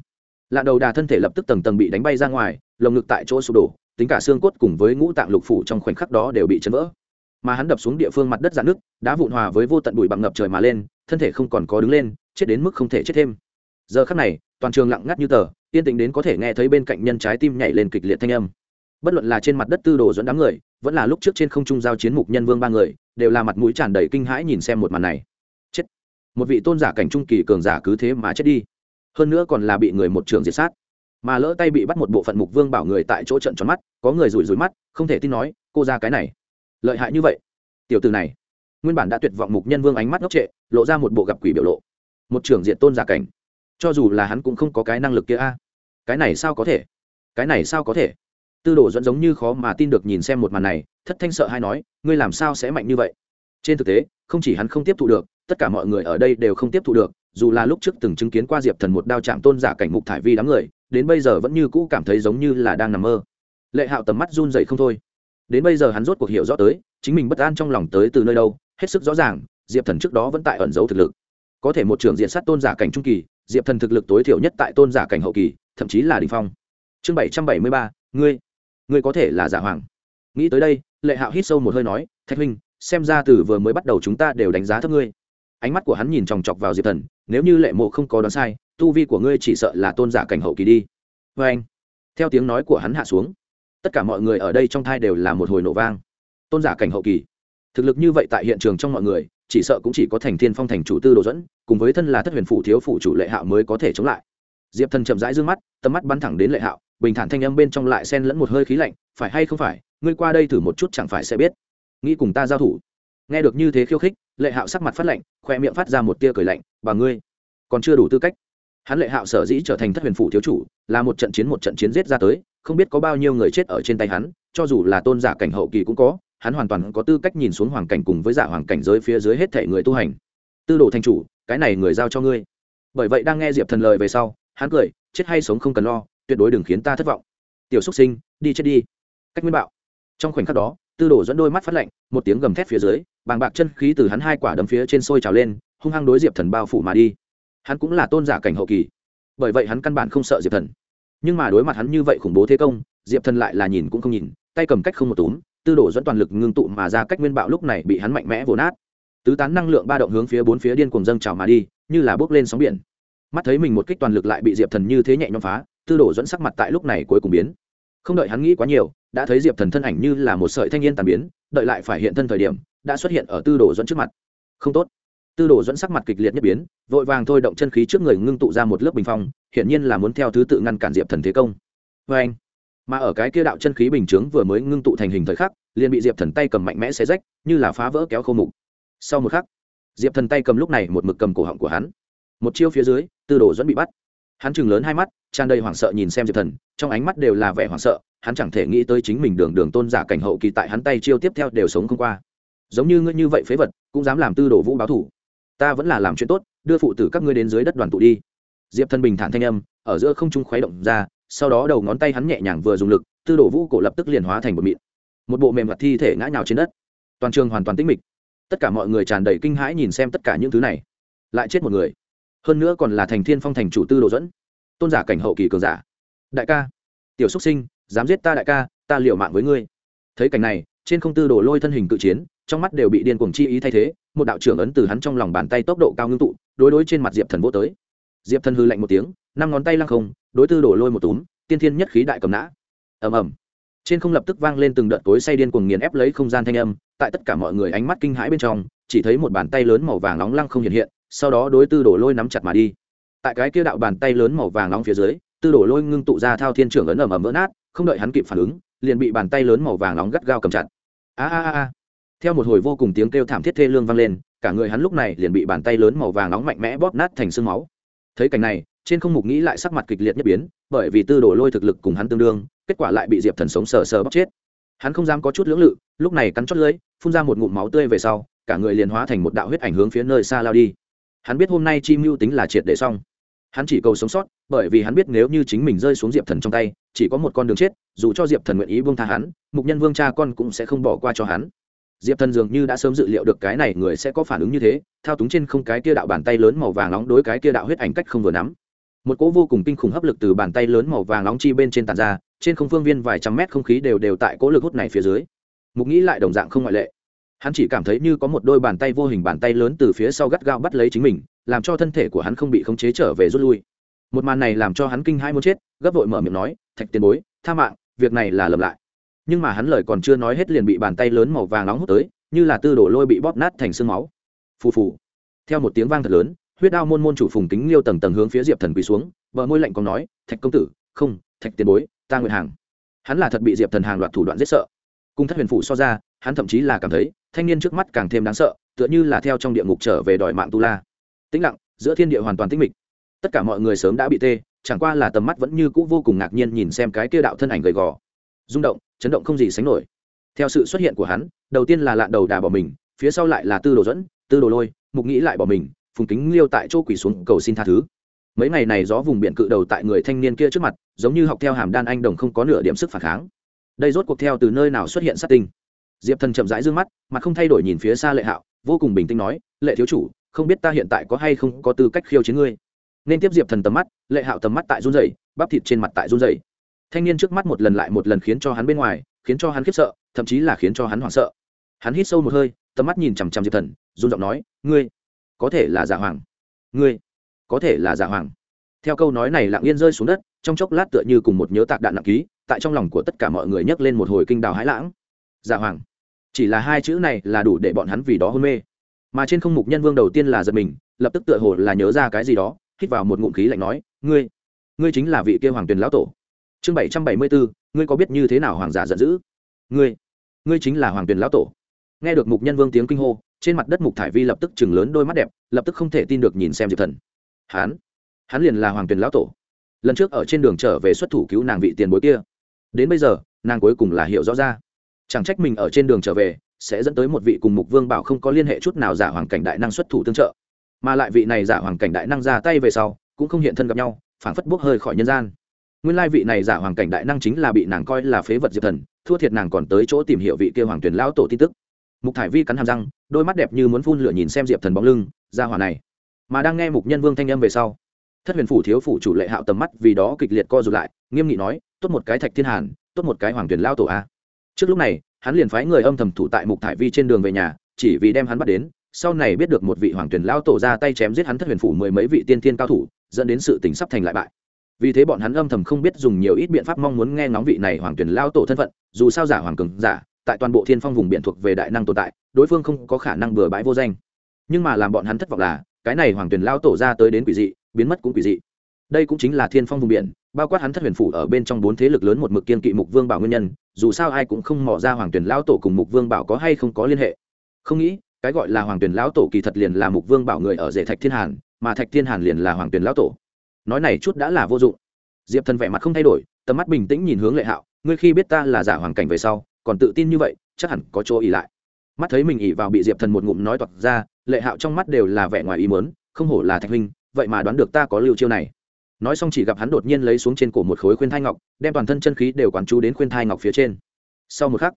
lạn đầu đà thân thể lập tức tầng tầng bị đánh bay ra ngoài, lồng ngực tại chỗ sụp đổ, tính cả xương cốt cùng với ngũ tạng lục phủ trong khoảnh khắc đó đều bị chấn vỡ mà hắn đập xuống địa phương mặt đất dạn nước, đá vụn hòa với vô tận bụi bặm ngập trời mà lên, thân thể không còn có đứng lên, chết đến mức không thể chết thêm. Giờ khắc này, toàn trường lặng ngắt như tờ, yên tĩnh đến có thể nghe thấy bên cạnh nhân trái tim nhảy lên kịch liệt thanh âm. Bất luận là trên mặt đất tư đồ dẫn đám người, vẫn là lúc trước trên không trung giao chiến mục nhân vương ba người, đều là mặt mũi tràn đầy kinh hãi nhìn xem một màn này. Chết! Một vị tôn giả cảnh trung kỳ cường giả cứ thế mà chết đi. Hơn nữa còn là bị người một trường diệt sát. Mà lỡ tay bị bắt một bộ phận mục vương bảo người tại chỗ trận tròn mắt, có người rủi rủi mắt, không thể tin nói, cô ra cái này lợi hại như vậy. Tiểu từ này, nguyên bản đã tuyệt vọng mục nhân vương ánh mắt ngốc trệ, lộ ra một bộ gặp quỷ biểu lộ. Một trưởng diện tôn giả cảnh. Cho dù là hắn cũng không có cái năng lực kia a. Cái này sao có thể? Cái này sao có thể? Tư đồ dẫn giống như khó mà tin được nhìn xem một màn này, thất thanh sợ hay nói, ngươi làm sao sẽ mạnh như vậy? Trên thực tế, không chỉ hắn không tiếp thu được, tất cả mọi người ở đây đều không tiếp thu được, dù là lúc trước từng chứng kiến qua diệp thần một đao chạm tôn giả cảnh mục thải vi đám người, đến bây giờ vẫn như cũ cảm thấy giống như là đang nằm mơ. Lệ hạo tầm mắt run dậy không thôi đến bây giờ hắn rốt cuộc hiểu rõ tới, chính mình bất an trong lòng tới từ nơi đâu, hết sức rõ ràng, diệp thần trước đó vẫn tại ẩn giấu thực lực. Có thể một trường diện sát tôn giả cảnh trung kỳ, diệp thần thực lực tối thiểu nhất tại tôn giả cảnh hậu kỳ, thậm chí là đình phong. Chương bảy trăm bảy mươi ba, ngươi ngươi có thể là giả hoàng. Nghĩ tới đây, lệ hạo hít sâu một hơi nói, thạch huynh, xem ra từ vừa mới bắt đầu chúng ta đều đánh giá thấp ngươi. Ánh mắt của hắn nhìn chòng chọc vào diệp thần, nếu như lệ mộ không có đoán sai, tu vi của ngươi chỉ sợ là tôn giả cảnh hậu kỳ đi. Vê anh theo tiếng nói của hắn hạ xuống tất cả mọi người ở đây trong thai đều là một hồi nổ vang. Tôn giả cảnh hậu kỳ. Thực lực như vậy tại hiện trường trong mọi người, chỉ sợ cũng chỉ có thành thiên phong thành chủ tư đồ dẫn, cùng với thân là thất huyền phủ thiếu phủ chủ lệ hạo mới có thể chống lại. Diệp thần chậm rãi d ư ơ n g mắt, tầm mắt bắn thẳng đến lệ hạo, bình thản thanh âm bên trong lại xen lẫn một hơi khí lạnh, phải hay không phải, ngươi qua đây thử một chút chẳng phải sẽ biết. Nghĩ cùng ta giao thủ. Nghe được như thế khiêu khích, lệ hạo sắc mặt phát lạnh, khoe miệng phát ra một tia cười lạnh và ngươi, còn chưa đủ tư cách. Hắn lệ hạo sở dĩ trở thành thất huyền phủ thiếu chủ, là một trận chiến một trận chiến giết ra tới không biết có bao nhiêu người chết ở trên tay hắn, cho dù là tôn giả cảnh hậu kỳ cũng có, hắn hoàn toàn có tư cách nhìn xuống hoàng cảnh cùng với dạ giả hoàng cảnh giới phía dưới hết thể người tu hành. Tư đồ thành chủ, cái này người giao cho ngươi. Bởi vậy đang nghe diệp thần lời về sau, hắn cười, chết hay sống không cần lo, tuyệt đối đừng khiến ta thất vọng. Tiểu xúc sinh, đi chết đi. Cách nguyên bạo. Trong khoảnh khắc đó, tư đồ dẫn đôi mắt phát lạnh, một tiếng gầm thét phía dưới, bàng bạc chân khí từ hắn hai quả đấm phía trên sôi trào lên, hung hăng đối diệp thần bao phủ mà đi. Hắn cũng là tôn giả cảnh hậu kỳ. Bởi vậy hắn căn bản không sợ diệp thần nhưng mà đối mặt hắn như vậy khủng bố thế công, diệp thần lại là nhìn cũng không nhìn, tay cầm cách không một túm, tư đồ dẫn toàn lực ngưng tụ mà ra cách nguyên bạo lúc này bị hắn mạnh mẽ vồ nát. Tứ tán năng lượng ba động hướng phía bốn phía điên cuồng dâng trào mà đi, như là bước lên sóng biển. Mắt thấy mình một kích toàn lực lại bị diệp thần như thế nhẹ nhõm phá, tư đồ dẫn sắc mặt tại lúc này cuối cùng biến. Không đợi hắn nghĩ quá nhiều, đã thấy diệp thần thân ảnh như là một sợi thanh niên tàn biến, đợi lại phải hiện thân thời điểm, đã xuất hiện ở tư đồ dẫn trước mặt. Không tốt. Tư đồ dẫn sắc mặt kịch liệt nhất biến, vội vàng thôi động chân khí trước người ngưng tụ ra một lớp bình phong hiển nhiên là muốn theo thứ tự ngăn cản diệp thần thế công. Vê anh, mà ở cái kia đạo chân khí bình chướng vừa mới ngưng tụ thành hình thời khắc, liền bị diệp thần tay cầm mạnh mẽ xé rách, như là phá vỡ kéo khô mục. Sau một khắc, diệp thần tay cầm lúc này một mực cầm cổ họng của hắn. Một chiêu phía dưới, tư đồ dẫn bị bắt. Hắn chừng lớn hai mắt, tràn đầy hoảng sợ nhìn xem diệp thần, trong ánh mắt đều là vẻ hoảng sợ, hắn chẳng thể nghĩ tới chính mình đường đường tôn giả cảnh hậu kỳ tại hắn tay chiêu tiếp theo đều sống không qua. Giống như ngươi như vậy phế vật, cũng dám làm tư đồ vũ báo thủ. Ta vẫn là làm chuyện tốt, đưa phụ tử các ngươi đến dưới đất đoàn tụ đi diệp thần bình thản thanh âm, ở giữa không trung khuấy động ra, sau đó đầu ngón tay hắn nhẹ nhàng vừa dùng lực, tư đồ vũ cổ lập tức liền hóa thành một mịn. Một bộ mềm mặt thi thể ngã nhào trên đất. Toàn trường hoàn toàn tĩnh mịch. Tất cả mọi người tràn đầy kinh hãi nhìn xem tất cả những thứ này. Lại chết một người. Hơn nữa còn là thành thiên phong thành chủ tư đồ dẫn. Tôn giả cảnh hậu kỳ cường giả. Đại ca. Tiểu xúc sinh, dám giết ta đại ca, ta liều mạng với ngươi. Thấy cảnh này, trên không tư đồ lôi thân hình cự chiến, trong mắt đều bị điên cuồng chi ý thay thế, một đạo trưởng ấn từ hắn trong lòng bàn tay tốc độ cao ngưng tụ, đối đối trên mặt diệp thần vô tới diệp thần hư lạnh một tiếng, năm ngón tay lăng không, đối tư đổ lôi một túm, tiên thiên nhất khí đại cầm nã. Ầm ầm. Trên không lập tức vang lên từng đợt cối say điên cuồng nghiền ép lấy không gian thanh âm, tại tất cả mọi người ánh mắt kinh hãi bên trong, chỉ thấy một bàn tay lớn màu vàng nóng lăng không hiện hiện, sau đó đối tư đổ lôi nắm chặt mà đi. Tại cái kia đạo bàn tay lớn màu vàng nóng phía dưới, tư đổ lôi ngưng tụ ra thao thiên trưởng ấn ầm ầm vỡ nát, không đợi hắn kịp phản ứng, liền bị bàn tay lớn màu vàng nóng gắt gao cầm chặt. A a a. Theo một hồi vô cùng tiếng kêu thảm thiết thê lương vang lên, cả người hắn lúc này liền bị bàn tay lớn màu vàng nóng mạnh mẽ bóp nát thành xương máu thấy cảnh này, trên không mục nghĩ lại sắc mặt kịch liệt nhất biến, bởi vì tư đồ lôi thực lực cùng hắn tương đương, kết quả lại bị diệp thần sống sờ sờ bóc chết. Hắn không dám có chút lưỡng lự, lúc này cắn chót lưỡi, phun ra một ngụm máu tươi về sau, cả người liền hóa thành một đạo huyết ảnh hướng phía nơi xa lao đi. Hắn biết hôm nay chi mưu tính là triệt để xong. Hắn chỉ cầu sống sót, bởi vì hắn biết nếu như chính mình rơi xuống diệp thần trong tay, chỉ có một con đường chết, dù cho diệp thần nguyện ý buông tha hắn, mục nhân vương cha con cũng sẽ không bỏ qua cho hắn diệp thần dường như đã sớm dự liệu được cái này người sẽ có phản ứng như thế, thao túng trên không cái kia đạo bàn tay lớn màu vàng nóng đối cái kia đạo huyết ảnh cách không vừa nắm. Một cỗ vô cùng kinh khủng hấp lực từ bàn tay lớn màu vàng nóng chi bên trên tàn ra, trên không phương viên vài trăm mét không khí đều đều tại cỗ lực hút này phía dưới. Mục nghĩ lại đồng dạng không ngoại lệ. Hắn chỉ cảm thấy như có một đôi bàn tay vô hình bàn tay lớn từ phía sau gắt gao bắt lấy chính mình, làm cho thân thể của hắn không bị khống chế trở về rút lui. Một màn này làm cho hắn kinh hai muốn chết, gấp vội mở miệng nói, thạch tiền bối, tha mạng, việc này là lầm lại nhưng mà hắn lời còn chưa nói hết liền bị bàn tay lớn màu vàng nóng hút tới, như là tư đổ lôi bị bóp nát thành sương máu. Phù phù. Theo một tiếng vang thật lớn, huyết đao môn môn chủ phùng kính liêu tầng tầng hướng phía diệp thần quỳ xuống vợ môi lạnh còn nói, thạch công tử, không, thạch tiền bối, ta nguyện hàng. Hắn là thật bị diệp thần hàng loạt thủ đoạn giết sợ. Cung thất huyền phụ so ra, hắn thậm chí là cảm thấy, thanh niên trước mắt càng thêm đáng sợ, tựa như là theo trong địa ngục trở về đòi mạng tu la. Tĩnh lặng, giữa thiên địa hoàn toàn tĩnh mịch. Tất cả mọi người sớm đã bị tê, chẳng qua là tầm mắt vẫn như cũ vô cùng ngạc nhiên nhìn xem cái kia đạo thân ảnh gầy gò. Rung động chấn động không gì sánh nổi. Theo sự xuất hiện của hắn, đầu tiên là lạn đầu đà bỏ mình, phía sau lại là tư đồ dẫn, tư đồ lôi, mục nghĩ lại bỏ mình, phùng kính liêu tại chỗ quỳ xuống cầu xin tha thứ. Mấy ngày này gió vùng biển cự đầu tại người thanh niên kia trước mặt, giống như học theo hàm đan anh đồng không có nửa điểm sức phản kháng. Đây rốt cuộc theo từ nơi nào xuất hiện sát tinh? Diệp thần chậm rãi d ư ơ n g mắt mà không thay đổi nhìn phía xa lệ hạo, vô cùng bình tĩnh nói, lệ thiếu chủ, không biết ta hiện tại có hay không có tư cách khiêu chiến ngươi. Nên tiếp diệp thần tầm mắt, lệ hạo tầm mắt tại run dày bắp thịt trên mặt tại run dày thanh niên trước mắt một lần lại một lần khiến cho hắn bên ngoài, khiến cho hắn khiếp sợ, thậm chí là khiến cho hắn hoảng sợ. Hắn hít sâu một hơi, tầm mắt nhìn chằm chằm diệp thần, run giọng nói, ngươi, có thể là giả hoàng. Ngươi, có thể là giả hoàng. Theo câu nói này lặng yên rơi xuống đất, trong chốc lát tựa như cùng một nhớ tạc đạn nặng ký, tại trong lòng của tất cả mọi người nhấc lên một hồi kinh đào hãi lãng. Giả hoàng. Chỉ là hai chữ này là đủ để bọn hắn vì đó hôn mê. Mà trên không mục nhân vương đầu tiên là giật mình, lập tức tựa hồ là nhớ ra cái gì đó, hít vào một ngụm khí lạnh nói, ngươi ngươi chính là vị kia hoàng tuyền lão tổ chương bảy trăm bảy mươi bốn ngươi có biết như thế nào hoàng giả giận dữ? Ngươi ngươi chính là hoàng tuyền lão tổ. Nghe được mục nhân vương tiếng kinh hô, trên mặt đất mục thải vi lập tức chừng lớn đôi mắt đẹp, lập tức không thể tin được nhìn xem diệp thần. Hán, hắn liền là hoàng tuyền lão tổ. Lần trước ở trên đường trở về xuất thủ cứu nàng vị tiền bối kia. Đến bây giờ, nàng cuối cùng là hiểu rõ ra. Chẳng trách mình ở trên đường trở về, sẽ dẫn tới một vị cùng mục vương bảo không có liên hệ chút nào giả hoàng cảnh đại năng xuất thủ tương trợ. Mà lại vị này giả hoàng cảnh đại năng ra tay về sau, cũng không hiện thân gặp nhau, phảng phất bốc hơi khỏi nhân gian nguyên lai vị này giả hoàng cảnh đại năng chính là bị nàng coi là phế vật diệp thần, thua thiệt nàng còn tới chỗ tìm hiểu vị kia hoàng tuyển lão tổ tin tức. Mục thải vi cắn hàm răng, đôi mắt đẹp như muốn phun lửa nhìn xem diệp thần bóng lưng, ra hỏa này. Mà đang nghe mục nhân vương thanh âm về sau, thất huyền phủ thiếu phủ chủ lệ hạo tầm mắt vì đó kịch liệt co rụt lại, nghiêm nghị nói, tốt một cái thạch thiên hàn, tốt một cái hoàng tuyển lao tổ a. Trước lúc này, hắn liền phái người âm thầm thủ tại mục thải vi trên đường về nhà, chỉ vì đem hắn bắt đến, sau này biết được một vị hoàng tuyển lao tổ ra tay chém giết hắn thất huyền phủ mười mấy vị tiên thiên cao thủ, dẫn đến sự tình sắp thành lại bại vì thế bọn hắn âm thầm không biết dùng nhiều ít biện pháp mong muốn nghe ngóng vị này hoàng tuyển lao tổ thân phận, dù sao giả hoàng cường giả, tại toàn bộ thiên phong vùng biển thuộc về đại năng tồn tại, đối phương không có khả năng bừa bãi vô danh. Nhưng mà làm bọn hắn thất vọng là, cái này hoàng tuyển lao tổ ra tới đến quỷ dị, biến mất cũng quỷ dị. Đây cũng chính là thiên phong vùng biển, bao quát hắn thất huyền phủ ở bên trong bốn thế lực lớn một mực kiên kỵ mục vương bảo nguyên nhân, dù sao ai cũng không mỏ ra hoàng tuyển lão tổ cùng mục vương bảo có hay không có liên hệ. Không nghĩ, cái gọi là hoàng tuyển lão tổ kỳ thật liền là mục vương bảo người ở rể thạch thiên hàn, mà thạch thiên hàn liền là hoàng tuyển lão tổ nói này chút đã là vô dụng. Diệp thần vẻ mặt không thay đổi, tầm mắt bình tĩnh nhìn hướng lệ hạo, ngươi khi biết ta là giả hoàng cảnh về sau, còn tự tin như vậy, chắc hẳn có chỗ ỉ lại. Mắt thấy mình ỉ vào bị diệp thần một ngụm nói toạc ra, lệ hạo trong mắt đều là vẻ ngoài ý mớn không hổ là thạch huynh, vậy mà đoán được ta có lưu chiêu này. Nói xong chỉ gặp hắn đột nhiên lấy xuống trên cổ một khối khuyên thai ngọc, đem toàn thân chân khí đều quán chú đến khuyên thai ngọc phía trên. Sau một khắc,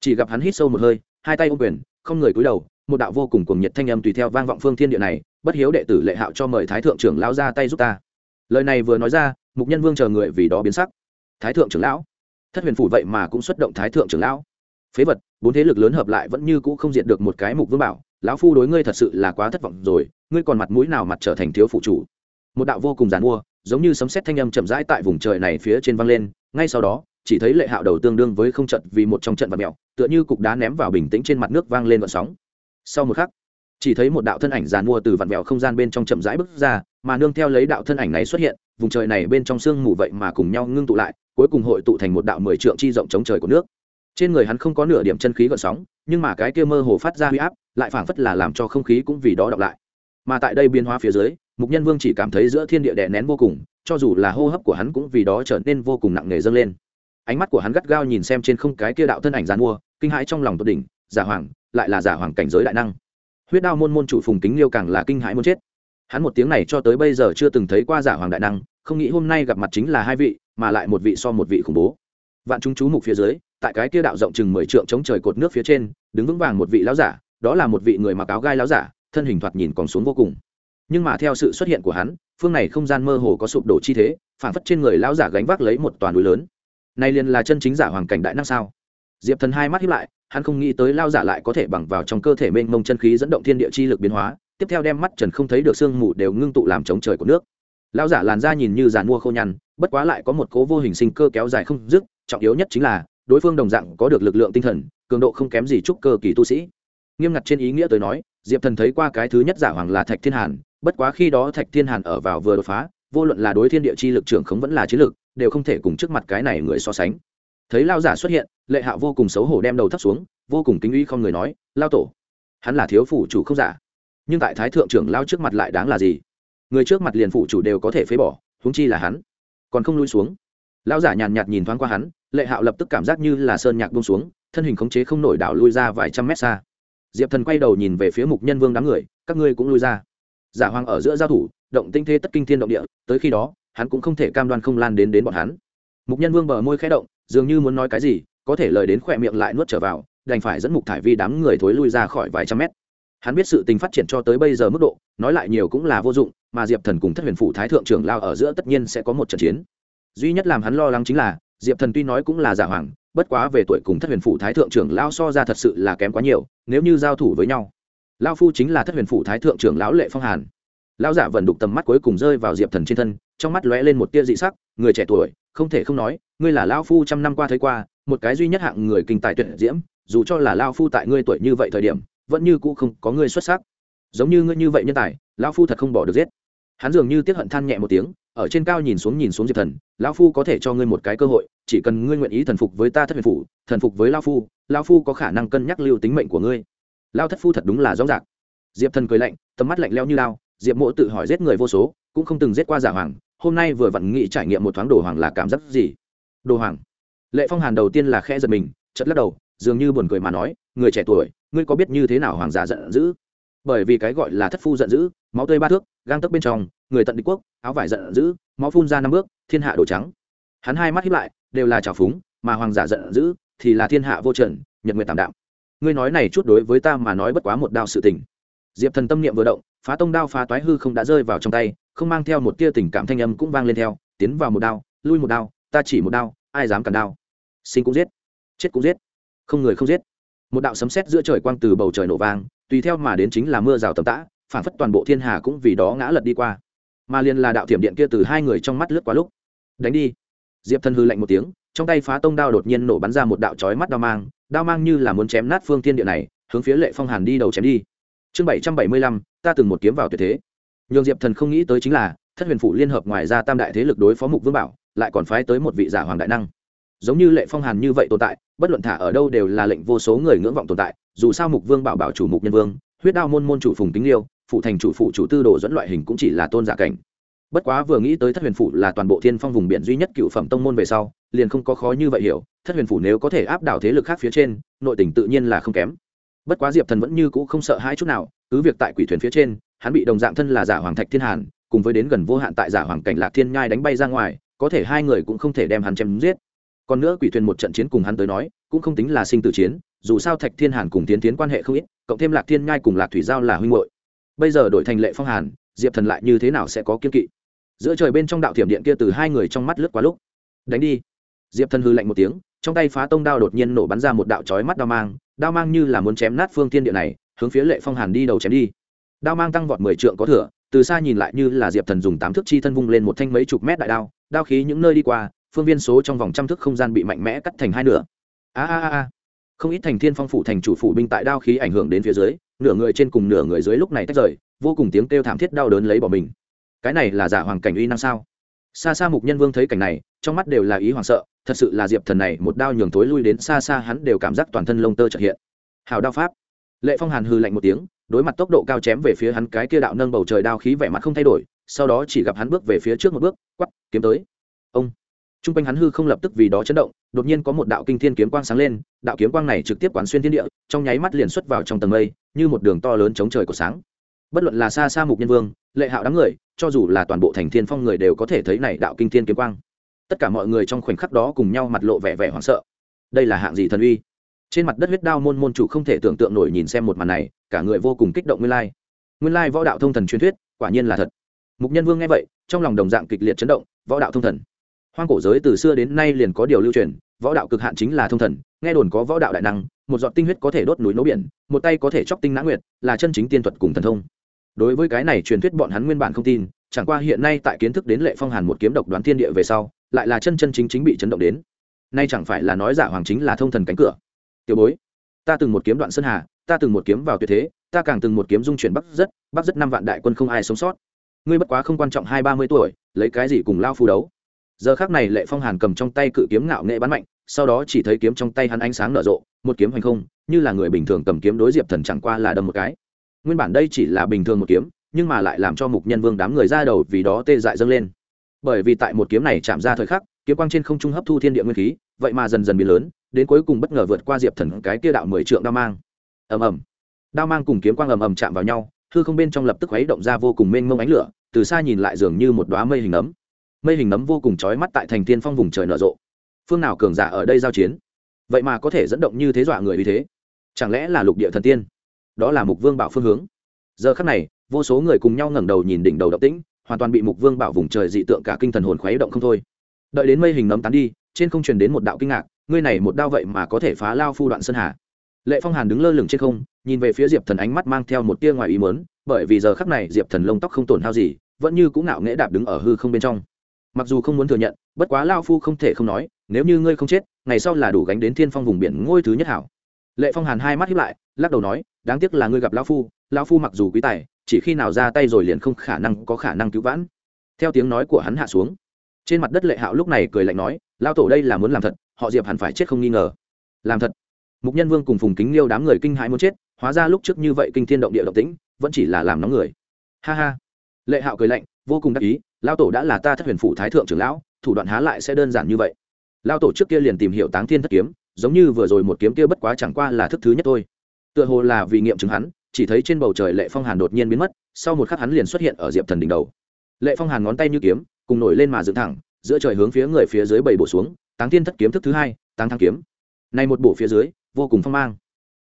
chỉ gặp hắn hít sâu một hơi, hai tay ôm quyền, không người cúi đầu, một đạo vô cùng cuồng nhiệt thanh âm tùy theo vang vọng phương thiên địa này, bất hiếu đệ tử lệ hạo cho mời thái thượng trưởng lão ra tay giúp ta lời này vừa nói ra, mục nhân vương chờ người vì đó biến sắc. Thái thượng trưởng lão. Thất huyền phủ vậy mà cũng xuất động thái thượng trưởng lão. Phế vật, bốn thế lực lớn hợp lại vẫn như cũ không diệt được một cái mục vương bảo. Lão phu đối ngươi thật sự là quá thất vọng rồi, ngươi còn mặt mũi nào mặt trở thành thiếu phụ chủ? Một đạo vô cùng giàn mua, giống như sấm sét thanh âm chậm rãi tại vùng trời này phía trên vang lên, ngay sau đó, chỉ thấy lệ hạo đầu tương đương với không trận vì một trong trận vật mèo tựa như cục đá ném vào bình tĩnh trên mặt nước vang lên vận sóng. Sau một khắc chỉ thấy một đạo thân ảnh giàn mua từ vạn vẹo không gian bên trong chậm rãi bước ra, mà nương theo lấy đạo thân ảnh này xuất hiện, vùng trời này bên trong sương mù vậy mà cùng nhau ngưng tụ lại, cuối cùng hội tụ thành một đạo mười trượng chi rộng chống trời của nước. Trên người hắn không có nửa điểm chân khí gợn sóng, nhưng mà cái kia mơ hồ phát ra huy áp, lại phảng phất là làm cho không khí cũng vì đó đọc lại. Mà tại đây biến hóa phía dưới, mục nhân vương chỉ cảm thấy giữa thiên địa đè nén vô cùng, cho dù là hô hấp của hắn cũng vì đó trở nên vô cùng nặng nề dâng lên. Ánh mắt của hắn gắt gao nhìn xem trên không cái kia đạo thân ảnh giàn mua, kinh hãi trong lòng tột đỉnh, giả hoàng, lại là giả hoàng cảnh giới đại năng huyết đao môn môn chủ phùng kính liêu càng là kinh hãi muốn chết. Hắn một tiếng này cho tới bây giờ chưa từng thấy qua giả hoàng đại năng, không nghĩ hôm nay gặp mặt chính là hai vị, mà lại một vị so một vị khủng bố. Vạn chúng chú mục phía dưới, tại cái kia đạo rộng chừng mười trượng chống trời cột nước phía trên, đứng vững vàng một vị lão giả, đó là một vị người mặc áo gai lão giả, thân hình thoạt nhìn còn xuống vô cùng. Nhưng mà theo sự xuất hiện của hắn, phương này không gian mơ hồ có sụp đổ chi thế phản phất trên người lão giả gánh vác lấy một toàn núi lớn. Nay liền là chân chính giả hoàng cảnh đại năng sao? Diệp thần hai mắt hiếp lại, hắn không nghĩ tới lao giả lại có thể bằng vào trong cơ thể mênh mông chân khí dẫn động thiên địa chi lực biến hóa, tiếp theo đem mắt trần không thấy được sương mù đều ngưng tụ làm chống trời của nước. Lao giả làn da nhìn như giàn mua khô nhăn, bất quá lại có một cố vô hình sinh cơ kéo dài không dứt, trọng yếu nhất chính là, đối phương đồng dạng có được lực lượng tinh thần, cường độ không kém gì trúc cơ kỳ tu sĩ. Nghiêm ngặt trên ý nghĩa tới nói, diệp thần thấy qua cái thứ nhất giả hoàng là thạch thiên hàn, bất quá khi đó thạch thiên hàn ở vào vừa đột phá, vô luận là đối thiên địa chi lực trưởng khống vẫn là chiến lực, đều không thể cùng trước mặt cái này người so sánh thấy lao giả xuất hiện, lệ Hạo vô cùng xấu hổ đem đầu thấp xuống, vô cùng kính uy không người nói, lao tổ, hắn là thiếu phủ chủ không giả, nhưng tại thái thượng trưởng lao trước mặt lại đáng là gì? Người trước mặt liền phủ chủ đều có thể phế bỏ, huống chi là hắn, còn không lui xuống. Lao giả nhàn nhạt nhìn thoáng qua hắn, lệ hạo lập tức cảm giác như là sơn nhạc bông xuống, thân hình khống chế không nổi đảo lui ra vài trăm mét xa. Diệp thần quay đầu nhìn về phía mục nhân vương đám người, các ngươi cũng lui ra. Giả hoàng ở giữa giao thủ, động tinh thế tất kinh thiên động địa, tới khi đó, hắn cũng không thể cam đoan không lan đến đến bọn hắn. Mục nhân vương bờ môi khẽ động dường như muốn nói cái gì, có thể lời đến khỏe miệng lại nuốt trở vào, đành phải dẫn mục thải vi đám người thối lui ra khỏi vài trăm mét. Hắn biết sự tình phát triển cho tới bây giờ mức độ, nói lại nhiều cũng là vô dụng, mà diệp thần cùng thất huyền phủ thái thượng trưởng lao ở giữa tất nhiên sẽ có một trận chiến. Duy nhất làm hắn lo lắng chính là, diệp thần tuy nói cũng là giả hoàng, bất quá về tuổi cùng thất huyền phủ thái thượng trưởng lao so ra thật sự là kém quá nhiều, nếu như giao thủ với nhau. Lao phu chính là thất huyền phủ thái thượng trưởng lão lệ phong hàn. Lao giả vần đục tầm mắt cuối cùng rơi vào diệp thần trên thân, trong mắt lóe lên một tia dị sắc người trẻ tuổi, không thể không nói, ngươi là lao phu trăm năm qua thấy qua, một cái duy nhất hạng người kinh tài tuyệt diễm, dù cho là lao phu tại ngươi tuổi như vậy thời điểm, vẫn như cũ không có ngươi xuất sắc. Giống như ngươi như vậy nhân tài lao phu thật không bỏ được giết. Hắn dường như tiếc hận than nhẹ một tiếng, ở trên cao nhìn xuống nhìn xuống diệp thần, lão phu có thể cho ngươi một cái cơ hội, chỉ cần ngươi nguyện ý thần phục với ta thất huyền phủ, thần phục với lão phu lão phu có khả năng cân nhắc lưu tính mệnh của ngươi. Lao thất phu thật đúng là rõ rạc diệp thần cười lạnh, tầm mắt lạnh leo như lao, diệp mộ tự hỏi giết người vô số, cũng không từng giết qua giả hoàng hôm nay vừa vặn nghĩ trải nghiệm một thoáng đồ hoàng là cảm giác gì? Đồ hoàng. Lệ phong hàn đầu tiên là khe giật mình chật lắc đầu, dường như buồn cười mà nói, người trẻ tuổi, ngươi có biết như thế nào hoàng giả giận dữ? Bởi vì cái gọi là thất phu giận dữ, máu tươi ba thước, gang tấc bên trong, người tận địch quốc, áo vải giận dữ, máu phun ra năm bước, thiên hạ đổ trắng. Hắn hai mắt hiếp lại, đều là trào phúng, mà hoàng giả giận dữ thì là thiên hạ vô trần, nhật nguyện tạm đạm. Ngươi nói này chút đối với ta mà nói bất quá một đao sự tình. Diệp thần tâm niệm vừa động phá tông đao phá toái hư không đã rơi vào trong tay, không mang theo một tia tình cảm thanh âm cũng vang lên theo, tiến vào một đao, lui một đao, ta chỉ một đao, ai dám cản đao? Sinh cũng giết, chết cũng giết, không người không giết. Một đạo sấm sét giữa trời quang từ bầu trời nổ vang, tùy theo mà đến chính là mưa rào tầm tã, phản phất toàn bộ thiên hà cũng vì đó ngã lật đi qua. Mà liền là đạo thiểm điện kia từ hai người trong mắt lướt qua lúc. Đánh đi. Diệp thân hư lạnh một tiếng, trong tay phá tông đao đột nhiên nổ bắn ra một đạo chói mắt đao mang đao mang như là muốn chém nát phương thiên địa này, hướng phía lệ phong hàn đi đầu chém đi. Chương bảy trăm bảy mươi lăm ta từng một kiếm vào tuyệt thế. Nhường diệp thần không nghĩ tới chính là, thất huyền phủ liên hợp ngoài ra tam đại thế lực đối phó mục vương bảo, lại còn phái tới một vị giả hoàng đại năng. Giống như lệ phong hàn như vậy tồn tại, bất luận thả ở đâu đều là lệnh vô số người ngưỡng vọng tồn tại, dù sao mục vương bảo bảo chủ mục nhân vương, huyết đao môn môn chủ phùng Tính liêu, phụ thành chủ phụ chủ tư đồ dẫn loại hình cũng chỉ là tôn giả cảnh. Bất quá vừa nghĩ tới thất huyền phủ là toàn bộ thiên phong vùng biển duy nhất cựu phẩm tông môn về sau, liền không có khó như vậy hiểu, thất huyền phủ nếu có thể áp đảo thế lực khác phía trên, nội tình tự nhiên là không kém bất quá diệp thần vẫn như cũ không sợ hai chút nào, cứ việc tại quỷ thuyền phía trên, hắn bị đồng dạng thân là giả hoàng thạch thiên hàn, cùng với đến gần vô hạn tại giả hoàng cảnh lạc thiên nhai đánh bay ra ngoài, có thể hai người cũng không thể đem hắn chém giết. Còn nữa quỷ thuyền một trận chiến cùng hắn tới nói, cũng không tính là sinh tử chiến, dù sao thạch thiên hàn cùng tiến tiến quan hệ không ít, cộng thêm lạc thiên nhai cùng lạc thủy giao là huynh hội bây giờ đổi thành lệ phong hàn, diệp thần lại như thế nào sẽ có kiên kỵ? Giữa trời bên trong đạo thiểm điện kia từ hai người trong mắt lướt qua lúc. Đánh đi. Diệp thần hư lạnh một tiếng trong tay phá tông đao đột nhiên nổ bắn ra một đạo chói mắt đao mang đao mang như là muốn chém nát phương thiên địa này, hướng phía lệ phong hàn đi đầu chém đi. Đao mang tăng vọt mười trượng có thừa, từ xa nhìn lại như là diệp thần dùng tám thước chi thân vung lên một thanh mấy chục mét đại đao đao khí những nơi đi qua, phương viên số trong vòng trăm thước không gian bị mạnh mẽ cắt thành hai nửa. A a a không ít thành thiên phong phủ thành chủ phủ binh tại đao khí ảnh hưởng đến phía dưới, nửa người trên cùng nửa người dưới lúc này tách rời, vô cùng tiếng kêu thảm thiết đau đớn lấy bỏ mình. Cái này là giả hoàng cảnh uy năng sao? Xa xa mục nhân vương thấy cảnh này, trong mắt đều là ý hoàng sợ thật sự là diệp thần này một đao nhường thối lui đến xa xa hắn đều cảm giác toàn thân lông tơ trợ hiện. Hào đao pháp. Lệ phong hàn hư lạnh một tiếng, đối mặt tốc độ cao chém về phía hắn cái kia đạo nâng bầu trời đao khí vẻ mặt không thay đổi, sau đó chỉ gặp hắn bước về phía trước một bước quắp kiếm tới. Ông. T r u n g quanh hắn hư không lập tức vì đó chấn động, đột nhiên có một đạo kinh thiên kiếm quang sáng lên, đạo kiếm quang này trực tiếp quán xuyên thiên địa, trong nháy mắt liền xuất vào trong tầng mây, như một đường to lớn chống trời của sáng. Bất luận là xa xa mục nhân vương, lệ hạo đám người, cho dù là toàn bộ thành thiên phong người đều có thể thấy này đạo kinh thiên kiếm quang tất cả mọi người trong khoảnh khắc đó cùng nhau mặt lộ vẻ vẻ hoảng sợ. Đây là hạng gì thần uy? Trên mặt đất huyết đao môn môn chủ không thể tưởng tượng nổi nhìn xem một màn này, cả người vô cùng kích động nguyên lai. Nguyên lai võ đạo thông thần truyền thuyết, quả nhiên là thật. Mục nhân vương nghe vậy, trong lòng đồng dạng kịch liệt chấn động, võ đạo thông thần. Hoang cổ giới từ xưa đến nay liền có điều lưu truyền, võ đạo cực hạn chính là thông thần, nghe đồn có võ đạo đại năng, một giọt tinh huyết có thể đốt núi nấu biển, một tay có thể chóc tinh nã nguyệt, là chân chính tiên thuật cùng thần thông. Đối với cái này truyền thuyết bọn hắn nguyên bản không tin, chẳng qua hiện nay tại kiến thức đến lệ phong hàn một kiếm độc đoán thiên địa về sau lại là chân chân chính chính bị chấn động đến. Nay chẳng phải là nói giả hoàng chính là thông thần cánh cửa. Tiểu bối, ta từng một kiếm đoạn sơn hà, ta từng một kiếm vào tuyệt thế, ta càng từng một kiếm dung chuyển bắc rất bắc rất năm vạn đại quân không ai sống sót. Ngươi bất quá không quan trọng hai ba mươi tuổi, lấy cái gì cùng lao phu đấu? Giờ khác này lệ phong hàn cầm trong tay cự kiếm ngạo nghệ bắn mạnh, sau đó chỉ thấy kiếm trong tay hắn ánh sáng nở rộ, một kiếm hành không, như là người bình thường cầm kiếm đối diệp thần chẳng qua là đâm một cái. Nguyên bản đây chỉ là bình thường một kiếm, nhưng mà lại làm cho mục nhân vương đám người ra đầu vì đó tê dại dâng lên bởi vì tại một kiếm này chạm ra thời khắc, kiếm quang trên không trung hấp thu thiên địa nguyên khí, vậy mà dần dần biến lớn, đến cuối cùng bất ngờ vượt qua diệp thần cái kia đạo mười trượng đao mang. Ầm ầm. Đao mang cùng kiếm quang ầm ầm chạm vào nhau, hư không bên trong lập tức khuấy động ra vô cùng mênh mông ánh lửa, từ xa nhìn lại dường như một đoá mây hình nấm. Mây hình nấm vô cùng chói mắt tại thành thiên phong vùng trời nở rộ. Phương nào cường giả ở đây giao chiến? Vậy mà có thể dẫn động như thế dọa người như thế. Chẳng lẽ là lục địa thần tiên? Đó là mục vương bảo phương hướng. Giờ khắc này, vô số người cùng nhau ngẩng đầu nhìn đỉnh đầu động tĩnh hoàn toàn bị mục vương bảo vùng trời dị tượng cả kinh thần hồn khuấy động không thôi. Đợi đến mây hình nấm tán đi, trên không truyền đến một đạo kinh ngạc, ngươi này một đao vậy mà có thể phá lao phu đoạn sơn hà. Lệ phong hàn đứng lơ lửng trên không, nhìn về phía diệp thần ánh mắt mang theo một tia ngoài ý mớn bởi vì giờ khắc này diệp thần lông tóc không tổn hao gì, vẫn như cũng ngạo nghễ đạp đứng ở hư không bên trong. Mặc dù không muốn thừa nhận, bất quá lao phu không thể không nói, nếu như ngươi không chết, ngày sau là đủ gánh đến thiên phong vùng biển ngôi thứ nhất hảo. Lệ phong hàn hai mắt hiếp lại, lắc đầu nói, đáng tiếc là ngươi gặp lao phu lao phu mặc dù quý tài chỉ khi nào ra tay rồi liền không khả năng có khả năng cứu vãn. Theo tiếng nói của hắn hạ xuống, trên mặt đất lệ hạo lúc này cười lạnh nói lao tổ đây là muốn làm thật, họ diệp hẳn phải chết không nghi ngờ. Làm thật? Mục nhân vương cùng phùng kính liêu đám người kinh hãi muốn chết, hóa ra lúc trước như vậy kinh thiên động địa động tĩnh vẫn chỉ là làm nóng người. Ha ha. Lệ hạo cười lạnh, vô cùng đắc ý lao tổ đã là ta thất huyền phủ thái thượng trưởng lão, thủ đoạn há lại sẽ đơn giản như vậy. Lao tổ trước kia liền tìm hiểu táng thiên thất kiếm, giống như vừa rồi một kiếm kia bất quá chẳng qua là thức thứ nhất thôi. Tựa hồ là vì nghiệm chứng hắn chỉ thấy trên bầu trời lệ phong hàn đột nhiên biến mất, sau một khắc hắn liền xuất hiện ở diệp thần đỉnh đầu. Lệ phong hàn ngón tay như kiếm, cùng nổi lên mà dựng thẳng, giữa trời hướng phía người phía dưới bảy bổ xuống, táng thiên thất kiếm thức thứ hai, táng thăng kiếm. Này một bổ phía dưới, vô cùng phong mang.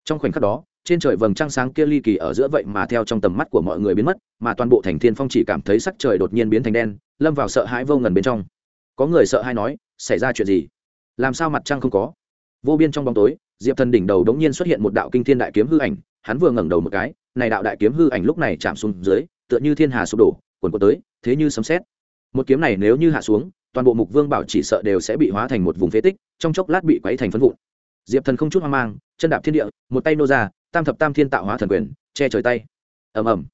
Trong khoảnh khắc đó, trên trời vầng trăng sáng kia ly kỳ ở giữa vậy mà theo trong tầm mắt của mọi người biến mất, mà toàn bộ thành thiên phong chỉ cảm thấy sắc trời đột nhiên biến thành đen, lâm vào sợ hãi vô ngần bên trong. Có người sợ hãi nói, xảy ra chuyện gì? Làm sao mặt trăng không có? Vô biên trong bóng tối diệp thần đỉnh đầu đống nhiên xuất hiện một đạo kinh thiên đại kiếm hư ảnh, hắn vừa ngẩng đầu một cái, này đạo đại kiếm hư ảnh lúc này chạm xuống dưới, tựa như thiên hà sụp đổ quần quần tới, thế như sấm xét. một kiếm này nếu như hạ xuống, toàn bộ mục vương bảo chỉ sợ đều sẽ bị hóa thành một vùng phế tích, trong chốc lát bị quấy thành phân vụn. Diệp thần không chút hoang mang, chân đạp thiên địa, một tay nô ra, tam thập tam thiên tạo hóa thần quyền, che trời tay. Ầm ầm.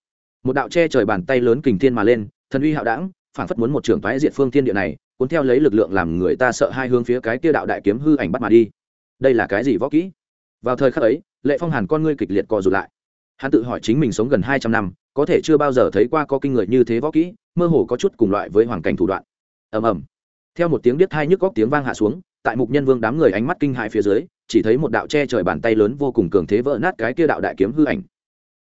Một đạo che trời bàn tay lớn kình thiên mà lên, thần uy hạo đảng phản phất muốn một trưởng thoái diện phương thiên địa này, cuốn theo lấy lực lượng làm người ta sợ hai hướng phía cái kia đạo đại kiếm hư ảnh bắt mà đi đây là cái gì võ kỹ? Vào thời khắc ấy, lệ phong hàn con ngươi kịch liệt co rụt lại. Hắn tự hỏi chính mình sống gần hai trăm năm, có thể chưa bao giờ thấy qua có kinh người như thế võ kỹ, mơ hồ có chút cùng loại với hoàn cảnh thủ đoạn. Ầm ầm. Theo một tiếng biết hai nhức góc tiếng vang hạ xuống, tại mục nhân vương đám người ánh mắt kinh hại phía dưới, chỉ thấy một đạo che trời bàn tay lớn vô cùng cường thế vỡ nát cái kia đạo đại kiếm hư ảnh.